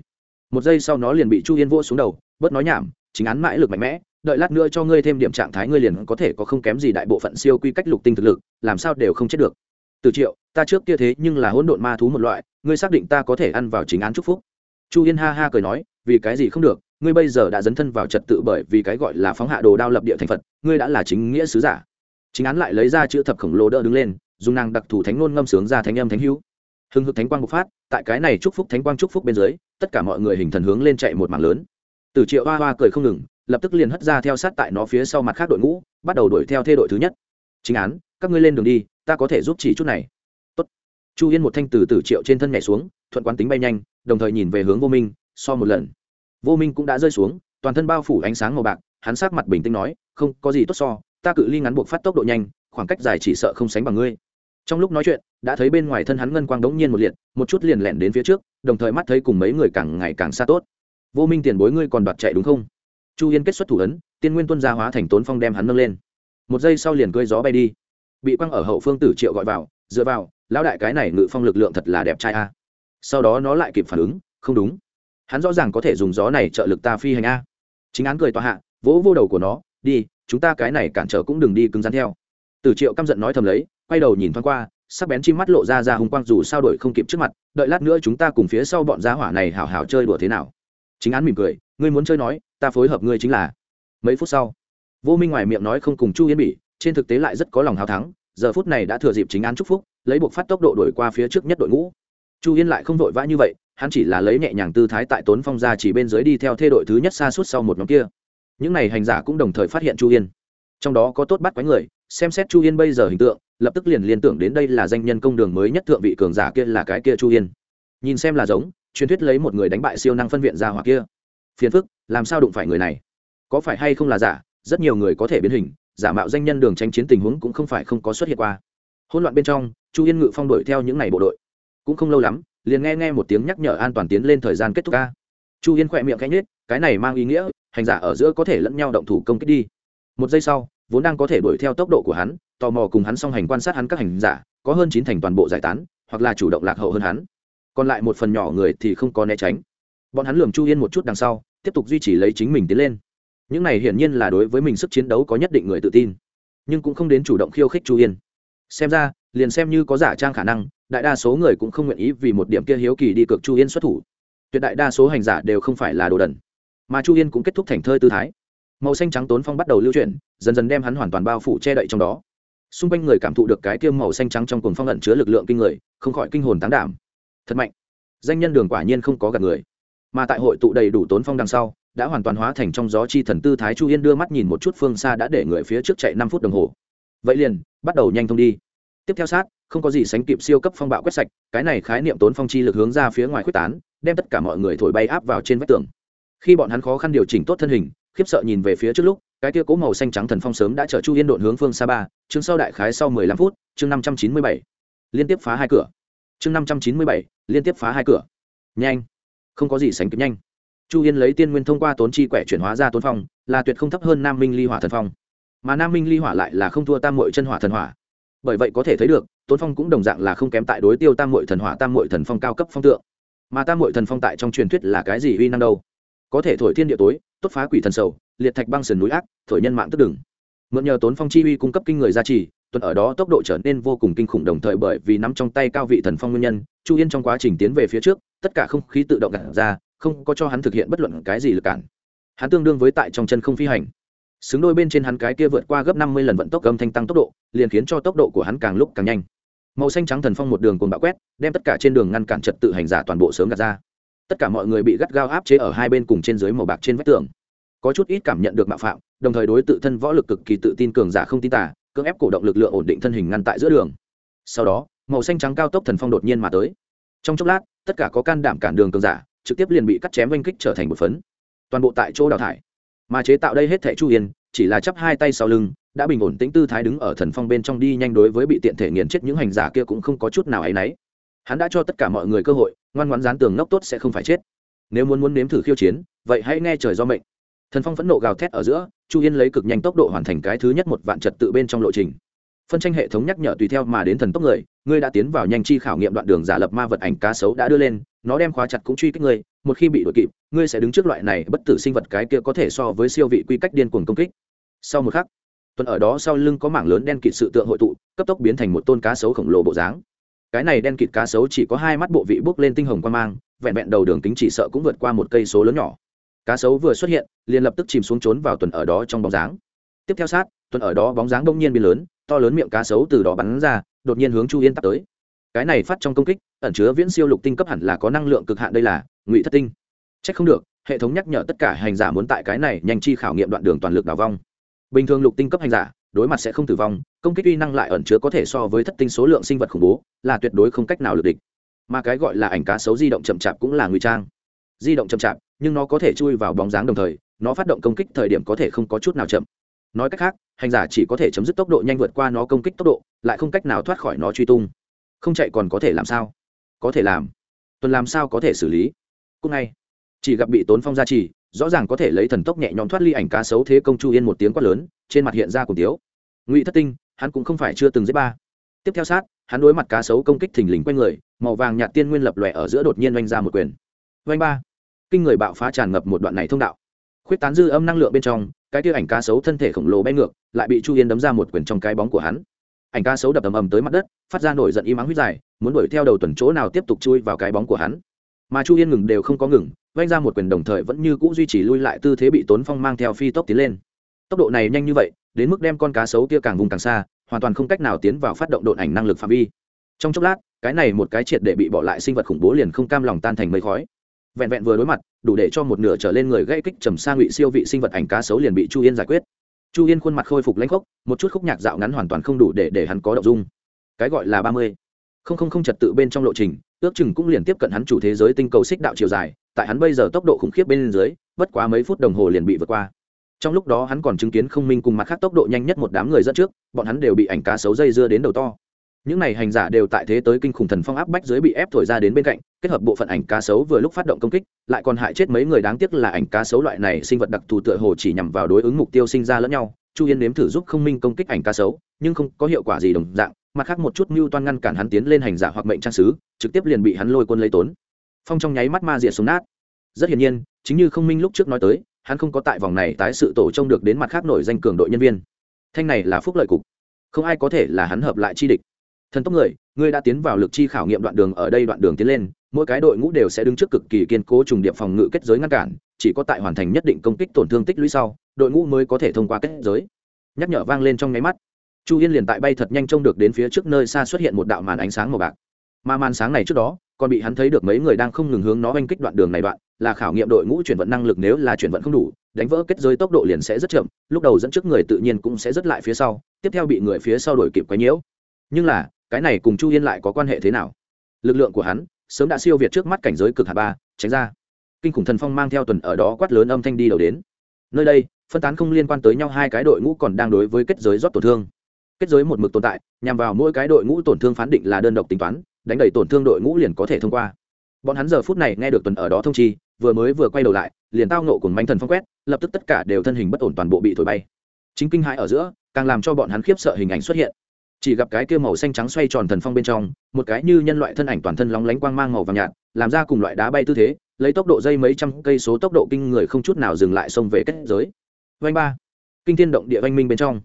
một giây sau nó liền bị chu yên vô xuống đầu, bớt nói nhảm, chính án mãi lực mạnh mẽ, đợi lát nữa cho ngươi thêm điểm trạng thái ngươi liền có thể có không kém gì đại bộ phận siêu quy cách lục tinh thực lực, làm sao đều không chết được. Từ triệu, ta trước kia thế nhưng là hỗn độn ma thú một loại, ngươi xác định ta có thể ăn vào chính án chúc phúc. Chu yên ha ha cười nói, vì cái gì không được, ngươi bây giờ đã dấn thân vào trật tự bởi vì cái gọi là phóng hạ đồ đao lập địa thành phật, ngươi đã là chính nghĩa sứ giả. Chính án lại lấy ra chữ thập khổng lồ đỡ đứng lên, dùng nàng đặc thù thánh ngôn ngâm sướng ra thánh âm thánh hữu hưng hực thánh quang bộc phát, tại cái này chúc phúc thánh quang chúc phúc bên dưới, tất cả mọi người hình thần hướng lên chạy một mảng lớn. Từ triệu hoa hoa cười không ngừng, lập tức liền hất ra theo sát tại nó phía sau mặt khác đội ngũ, bắt đầu đuổi theo thê đội thứ nhất. Chính án, các ngươi lên đường đi, ta có thể giúp chỉ chút này. Tốt. chu yên một thanh từ từ triệu trên thân nhảy xuống, thuận quán tính bay nhanh, đồng thời nhìn về hướng vô minh, so một lần. Vô minh cũng đã rơi xuống, toàn thân bao phủ ánh sáng màu bạc, hắn sát mặt bình tĩnh nói, không, có gì tốt so, ta cự ly ngắn buộc phát tốc độ nhanh, khoảng cách dài chỉ sợ không sánh bằng ngươi trong lúc nói chuyện, đã thấy bên ngoài thân hắn ngân quang đống nhiên một liệt, một chút liền lẹn đến phía trước, đồng thời mắt thấy cùng mấy người càng ngày càng xa tốt. Vô minh tiền bối ngươi còn đoạt chạy đúng không? Chu yên kết xuất thủ ấn, tiên nguyên tuân gia hóa thành tốn phong đem hắn nâng lên. Một giây sau liền cơi gió bay đi. Bị quăng ở hậu phương tử triệu gọi vào, dựa vào, lão đại cái này ngự phong lực lượng thật là đẹp trai a. Sau đó nó lại kịp phản ứng, không đúng. Hắn rõ ràng có thể dùng gió này trợ lực ta phi hành a. Chính án cười tòa hạ, vỗ vô đầu của nó, đi, chúng ta cái này cản trở cũng đừng đi cứng rắn theo. Tử triệu căm giận nói thầm lấy quay đầu nhìn thoáng qua, sắc bén chim mắt lộ ra ra hùng quang dù sao đổi không kịp trước mặt, đợi lát nữa chúng ta cùng phía sau bọn gia hỏa này hào hào chơi đùa thế nào. Chính án mỉm cười, ngươi muốn chơi nói, ta phối hợp ngươi chính là. Mấy phút sau, vô minh ngoài miệng nói không cùng chu yên bỉ, trên thực tế lại rất có lòng hào thắng, giờ phút này đã thừa dịp chính án chúc phúc, lấy buộc phát tốc độ đổi qua phía trước nhất đội ngũ. Chu yên lại không vội vã như vậy, hắn chỉ là lấy nhẹ nhàng tư thái tại tốn phong ra chỉ bên dưới đi theo thê đội thứ nhất xa suốt sau một nhóm kia. Những n à y hành giả cũng đồng thời phát hiện chu yên. Trong đó có tốt bắt quái người, xem xét chu yên bây giờ hình tượng lập tức liền liên tưởng đến đây là danh nhân công đường mới nhất thượng vị cường giả kia là cái kia chu yên nhìn xem là giống, truyền thuyết lấy một người đánh bại siêu năng phân viện ra hoặc kia. Phiền phức, làm sao đụng phải người này? Có phải hay không là giả? Rất nhiều người có thể biến hình, giả mạo danh nhân đường tranh chiến tình huống cũng không phải không có xuất hiện qua. Hỗn loạn bên trong, chu yên ngự phong đuổi theo những ngày bộ đội. Cũng không lâu lắm, liền nghe nghe một tiếng nhắc nhở an toàn tiến lên thời gian kết thúc ca. Chu yên khỏe miệng cánh nết cái này mang ý nghĩa, hành giả ở giữa có thể lẫn nhau động thủ công kích đi. Một giây sau vốn đang có thể đuổi theo tốc độ của hắn, tò mò cùng hắn song hành quan sát hắn các hành giả, có hơn chín thành toàn bộ giải tán, hoặc là chủ động lạc hậu hơn hắn. Còn lại một phần nhỏ người thì không có né tránh. Bọn hắn lường chu yên một chút đằng sau, tiếp tục duy trì lấy chính mình tiến lên. Những này hiển nhiên là đối với mình sức chiến đấu có nhất định người tự tin, nhưng cũng không đến chủ động khiêu khích chu yên. Xem ra, liền xem như có giả trang khả năng, đại đa số người cũng không nguyện ý vì một điểm kia hiếu kỳ đi cực chu yên xuất thủ. Tuyệt đại đa số hành giả đều không phải là đồ đần. Mà chu yên cũng kết thúc thành thơi tư thái màu xanh trắng tốn phong bắt đầu lưu chuyển, dần dần đem hắn hoàn toàn bao phủ che đậy trong đó. Xung quanh người cảm thụ được cái kiêm màu xanh trắng trong cồn phong ẩn chứa lực lượng kinh người, không khỏi kinh hồn tán đảm. Thật mạnh. Danh nhân đường quả nhiên không có gặp người. Mà tại hội tụ đầy đủ tốn phong đằng sau, đã hoàn toàn hóa thành trong gió chi thần tư thái chu yên đưa mắt nhìn một chút phương xa đã để người phía trước chạy năm phút đồng hồ. Vậy liền, bắt đầu nhanh thông đi. Tiếp theo sát, không có gì sánh kịp siêu cấp phong bạo quét sạch, cái này khái niệm tốn phong chi lực hướng ra phía ngoài quyết tán, đem tất cả mọi người thổi bay áp vào trên vách tường. Khi bọn hắn khó khăn điều chỉnh tốt thân hình khiếp sợ nhìn về phía trước lúc, cái kia cố màu xanh trắng thần phong sớm đã chở chu yên độn hướng phương xa ba, chương sau đại khái sau mười lăm phút, chương năm trăm chín mươi bảy. Liên tiếp phá hai cửa. Chương năm trăm chín mươi bảy, liên tiếp phá hai cửa. Nhanh. Không có gì sánh kịp nhanh. Chu yên lấy tiên nguyên thông qua tốn chi quẻ chuyển hóa ra tốn phong, là tuyệt không thấp hơn nam minh ly hỏa thần phong. Mà nam minh ly hỏa lại là không thua tam mội chân hỏa thần hỏa. Bởi vậy có thể thấy được, tốn phong cũng đồng dạng là không kém tại đối tiêu tam mội thần hỏa, tam mội thần phong cao cấp phong tượng. Mà tam mội thần phong tại trong truyền thuyết là cái gì uy năng đâu? Có thể thổi thiên địa tối tốt phá quỷ thần sầu, liệt thạch băng sườn núi ác, thổi nhân mạng tức đừng. Mượn nhờ tốn phong chi uy cung cấp kinh người gia trì, tuần ở đó tốc độ trở nên vô cùng kinh khủng đồng thời bởi vì nắm trong tay cao vị thần phong nguyên nhân, chu yên trong quá trình tiến về phía trước, tất cả không khí tự động gạt ra, không có cho hắn thực hiện bất luận cái gì lực cản. Hắn tương đương với tại trong chân không phi hành. Xứng đôi bên trên hắn cái kia vượt qua gấp năm mươi lần vận tốc âm thanh tăng tốc độ, liền khiến cho tốc độ của hắn càng lúc càng nhanh. Màu xanh trắng thần phong một đường cồn bạo quét, đem tất cả trên đường ngăn cản trật tự hành giả toàn bộ sớm gạt ra tất cả mọi người bị gắt gao áp chế ở hai bên cùng trên dưới màu bạc trên vách tường. Có chút ít cảm nhận được mạo phạm, đồng thời đối tự thân võ lực cực kỳ tự tin cường giả không tin tả cưỡng ép cổ động lực lượng ổn định thân hình ngăn tại giữa đường. Sau đó, màu xanh trắng cao tốc thần phong đột nhiên mà tới. Trong chốc lát, tất cả có can đảm cản đường cường giả, trực tiếp liền bị cắt chém oanh kích trở thành một phấn. Toàn bộ tại chỗ đào thải. Mà chế tạo đây hết thẻ chu yên, chỉ là chắp hai tay sau lưng, đã bình ổn tĩnh tư thái đứng ở thần phong bên trong đi nhanh đối với bị tiện thể nghiền chết những hành giả kia cũng không có chút nào áy náy hắn đã cho tất cả mọi người cơ hội, ngoan ngoãn dán tường ngốc tốt sẽ không phải chết. Nếu muốn muốn nếm thử khiêu chiến, vậy hãy nghe trời do mệnh. Thần phong phẫn nộ gào thét ở giữa, chu yên lấy cực nhanh tốc độ hoàn thành cái thứ nhất một vạn trật tự bên trong lộ trình. Phân tranh hệ thống nhắc nhở tùy theo mà đến thần tốc người, ngươi đã tiến vào nhanh chi khảo nghiệm đoạn đường giả lập ma vật ảnh cá sấu đã đưa lên, nó đem khóa chặt cũng truy kích ngươi, một khi bị đuổi kịp, ngươi sẽ đứng trước loại này bất tử sinh vật cái kia có thể so với siêu vị quy cách điên cuồng công kích. Sau một khắc, tuần ở đó sau lưng có mảng lớn đen kịt sự tượng hội tụ, cấp tốc biến thành một tôn cá sấu khổng lồ bộ dáng cái này đen kịt cá sấu chỉ có hai mắt bộ vị bốc lên tinh hồng quan mang, vẹn vẹn đầu đường kính chỉ sợ cũng vượt qua một cây số lớn nhỏ. Cá sấu vừa xuất hiện, liền lập tức chìm xuống trốn vào tuần ở đó trong bóng dáng. Tiếp theo sát, tuần ở đó bóng dáng đông nhiên biến lớn, to lớn miệng cá sấu từ đó bắn ra, đột nhiên hướng chu yên tắt tới. Cái này phát trong công kích, ẩn chứa viễn siêu lục tinh cấp hẳn là có năng lượng cực hạn đây là, ngụy thất tinh. C h ắ c không được, hệ thống nhắc nhở tất cả hành giả muốn tại cái này nhanh chi khảo nghiệm đoạn đường toàn lực đào vong. Bình thường lục tinh cấp hành giả đối mặt sẽ không tử vong, công kích uy năng lại ẩn chứa có thể so với thất tinh số lượng sinh vật khủng bố, là tuyệt đối không cách nào lực địch. Mà cái gọi là ảnh cá sấu di động chậm chạp cũng là ngụy trang. Di động chậm chạp, nhưng nó có thể chui vào bóng dáng đồng thời, nó phát động công kích thời điểm có thể không có chút nào chậm. Nói cách khác, hành giả chỉ có thể chấm dứt tốc độ nhanh vượt qua nó công kích tốc độ, lại không cách nào thoát khỏi nó truy tung. Không chạy còn có thể làm sao? Có thể làm. Tuần làm sao có thể xử lý? Cũng ngay, chỉ gặp bị tốn phong gia trì, rõ ràng có thể lấy thần tốc nhẹ nhõm thoát ly ảnh cá sấu thế công chu yên một tiếng quát lớn, trên mặt hiện ra cùng tiếu ngụy thất tinh hắn cũng không phải chưa từng giết ba tiếp theo sát hắn đối mặt cá sấu công kích thình lình quanh người màu vàng nhạt tiên nguyên lập lòe ở giữa đột nhiên oanh ra một quyền oanh ba kinh người bạo phá tràn ngập một đoạn này thông đạo khuyết tán dư âm năng lượng bên trong cái tiêu ảnh cá sấu thân thể khổng lồ bay ngược lại bị chu yên đấm ra một quyền trong cái bóng của hắn ảnh cá sấu đập ầm ầm tới mặt đất phát ra nổi giận im ắng huyết dài muốn đuổi theo đầu tuần chỗ nào tiếp tục chui vào cái bóng của hắn mà chu yên ngừng đều không có ngừng vanh ra một quyền đồng thời vẫn như c ũ duy trì lui lại tư thế bị tốn phong mang theo phi tốc tiến lên tốc độ này nhanh như vậy đến mức đem con cá sấu kia càng vùng càng xa, hoàn toàn không cách nào tiến vào phát động độn ảnh năng lực phạm vi. Trong chốc lát, cái này một cái triệt để bị bỏ lại sinh vật khủng bố liền không cam lòng tan thành mây khói. Vẹn vẹn vừa đối mặt, đủ để cho một nửa trở lên người gây kích trầm xa ngụy siêu vị sinh vật ảnh cá sấu liền bị chu yên giải quyết. Chu yên khuôn mặt khôi phục lãnh khốc, một chút khúc nhạc dạo ngắn hoàn toàn không đủ để để hắn có động dung. Cái gọi là ba mươi. Không không không trật tự bên trong lộ trình, ước chừng cũng liền tiếp cận hắn chủ thế giới tinh cầu xích đạo chiều dài, tại hắn bây giờ tốc độ khủng khiếp bên dưới, bất quá mấy phút đồng hồ liền bị vượt qua trong lúc đó hắn còn chứng kiến không minh cùng mặt khác tốc độ nhanh nhất một đám người dẫn trước, bọn hắn đều bị ảnh cá sấu dây dưa đến đầu to. Những này hành giả đều tại thế tới kinh khủng thần phong áp bách dưới bị ép thổi ra đến bên cạnh, kết hợp bộ phận ảnh cá sấu vừa lúc phát động công kích, lại còn hại chết mấy người đáng tiếc là ảnh cá sấu loại này sinh vật đặc thù tựa hồ chỉ nhằm vào đối ứng mục tiêu sinh ra lẫn nhau. Chu yên nếm thử giúp không minh công kích ảnh cá sấu, nhưng không có hiệu quả gì đồng dạng, mặt khác một chút mưu toan ngăn cản hắn tiến lên hành giả hoặc mệnh trang sứ, trực tiếp liền bị hắn lôi quân lấy tốn. Phong trong nháy mắt ma diệt xuống nát. Rất hiển nhiên, chính như không minh lúc trước nói tới hắn không có tại vòng này tái sự tổ trông được đến mặt khác nổi danh cường đội nhân viên. Thanh này là phúc lợi cục. Không ai có thể là hắn hợp lại chi địch. Thần tốc người, ngươi đã tiến vào lực chi khảo nghiệm đoạn đường, ở đây đoạn đường tiến lên, mỗi cái đội ngũ đều sẽ đứng trước cực kỳ kiên cố trùng điệp phòng ngự kết giới ngăn cản, chỉ có tại hoàn thành nhất định công kích tổn thương tích lũy sau, đội ngũ mới có thể thông qua kết giới. Nhắc nhở vang lên trong nháy mắt. Chu yên liền tại bay thật nhanh trông được đến phía trước nơi xa xuất hiện một đạo màn ánh sáng màu bạc. Mà màn sáng này trước đó, còn bị hắn thấy được mấy người đang không ngừng hướng nó oanh kích đoạn đường này đoạn là khảo nghiệm đội ngũ chuyển vận năng lực nếu là chuyển vận không đủ, đánh vỡ kết giới tốc độ liền sẽ rất chậm, lúc đầu dẫn trước người tự nhiên cũng sẽ rất lại phía sau, tiếp theo bị người phía sau đổi kịp quấy nhiễu. Nhưng là, cái này cùng chu yên lại có quan hệ thế nào? Lực lượng của hắn, sớm đã siêu việt trước mắt cảnh giới cực hạ ba, tránh ra. Kinh khủng thần phong mang theo tuần ở đó quát lớn âm thanh đi đầu đến. Nơi đây, phân tán không liên quan tới nhau hai cái đội ngũ còn đang đối với kết giới rót tổn thương. Kết giới một mực tồn tại, nhằm vào mỗi cái đội ngũ tổn thương phán định là đơn độc tính toán, đánh đầy tổn thương đội ngũ liền có thể thông qua bọn hắn giờ phút này nghe được tuần ở đó thông chi, vừa mới vừa quay đầu lại, liền tao nộ cùng manh thần phong quét, lập tức tất cả đều thân hình bất ổn toàn bộ bị thổi bay. Chính kinh hãi ở giữa, càng làm cho bọn hắn khiếp sợ hình ảnh xuất hiện. Chỉ gặp cái kia màu xanh trắng xoay tròn thần phong bên trong, một cái như nhân loại thân ảnh toàn thân lóng lánh quang mang màu vàng nhạt, làm ra cùng loại đá bay tư thế, lấy tốc độ dây mấy trăm cây số tốc độ kinh người không chút nào dừng lại xông về kết giới. Vanh ba. Kinh thiên động địa vanh minh bên trong.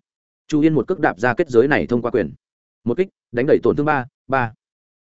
Chu yên một cước đạp ra kết giới này thông qua quyền. Một kích, đánh đẩy tổn thương ba ba.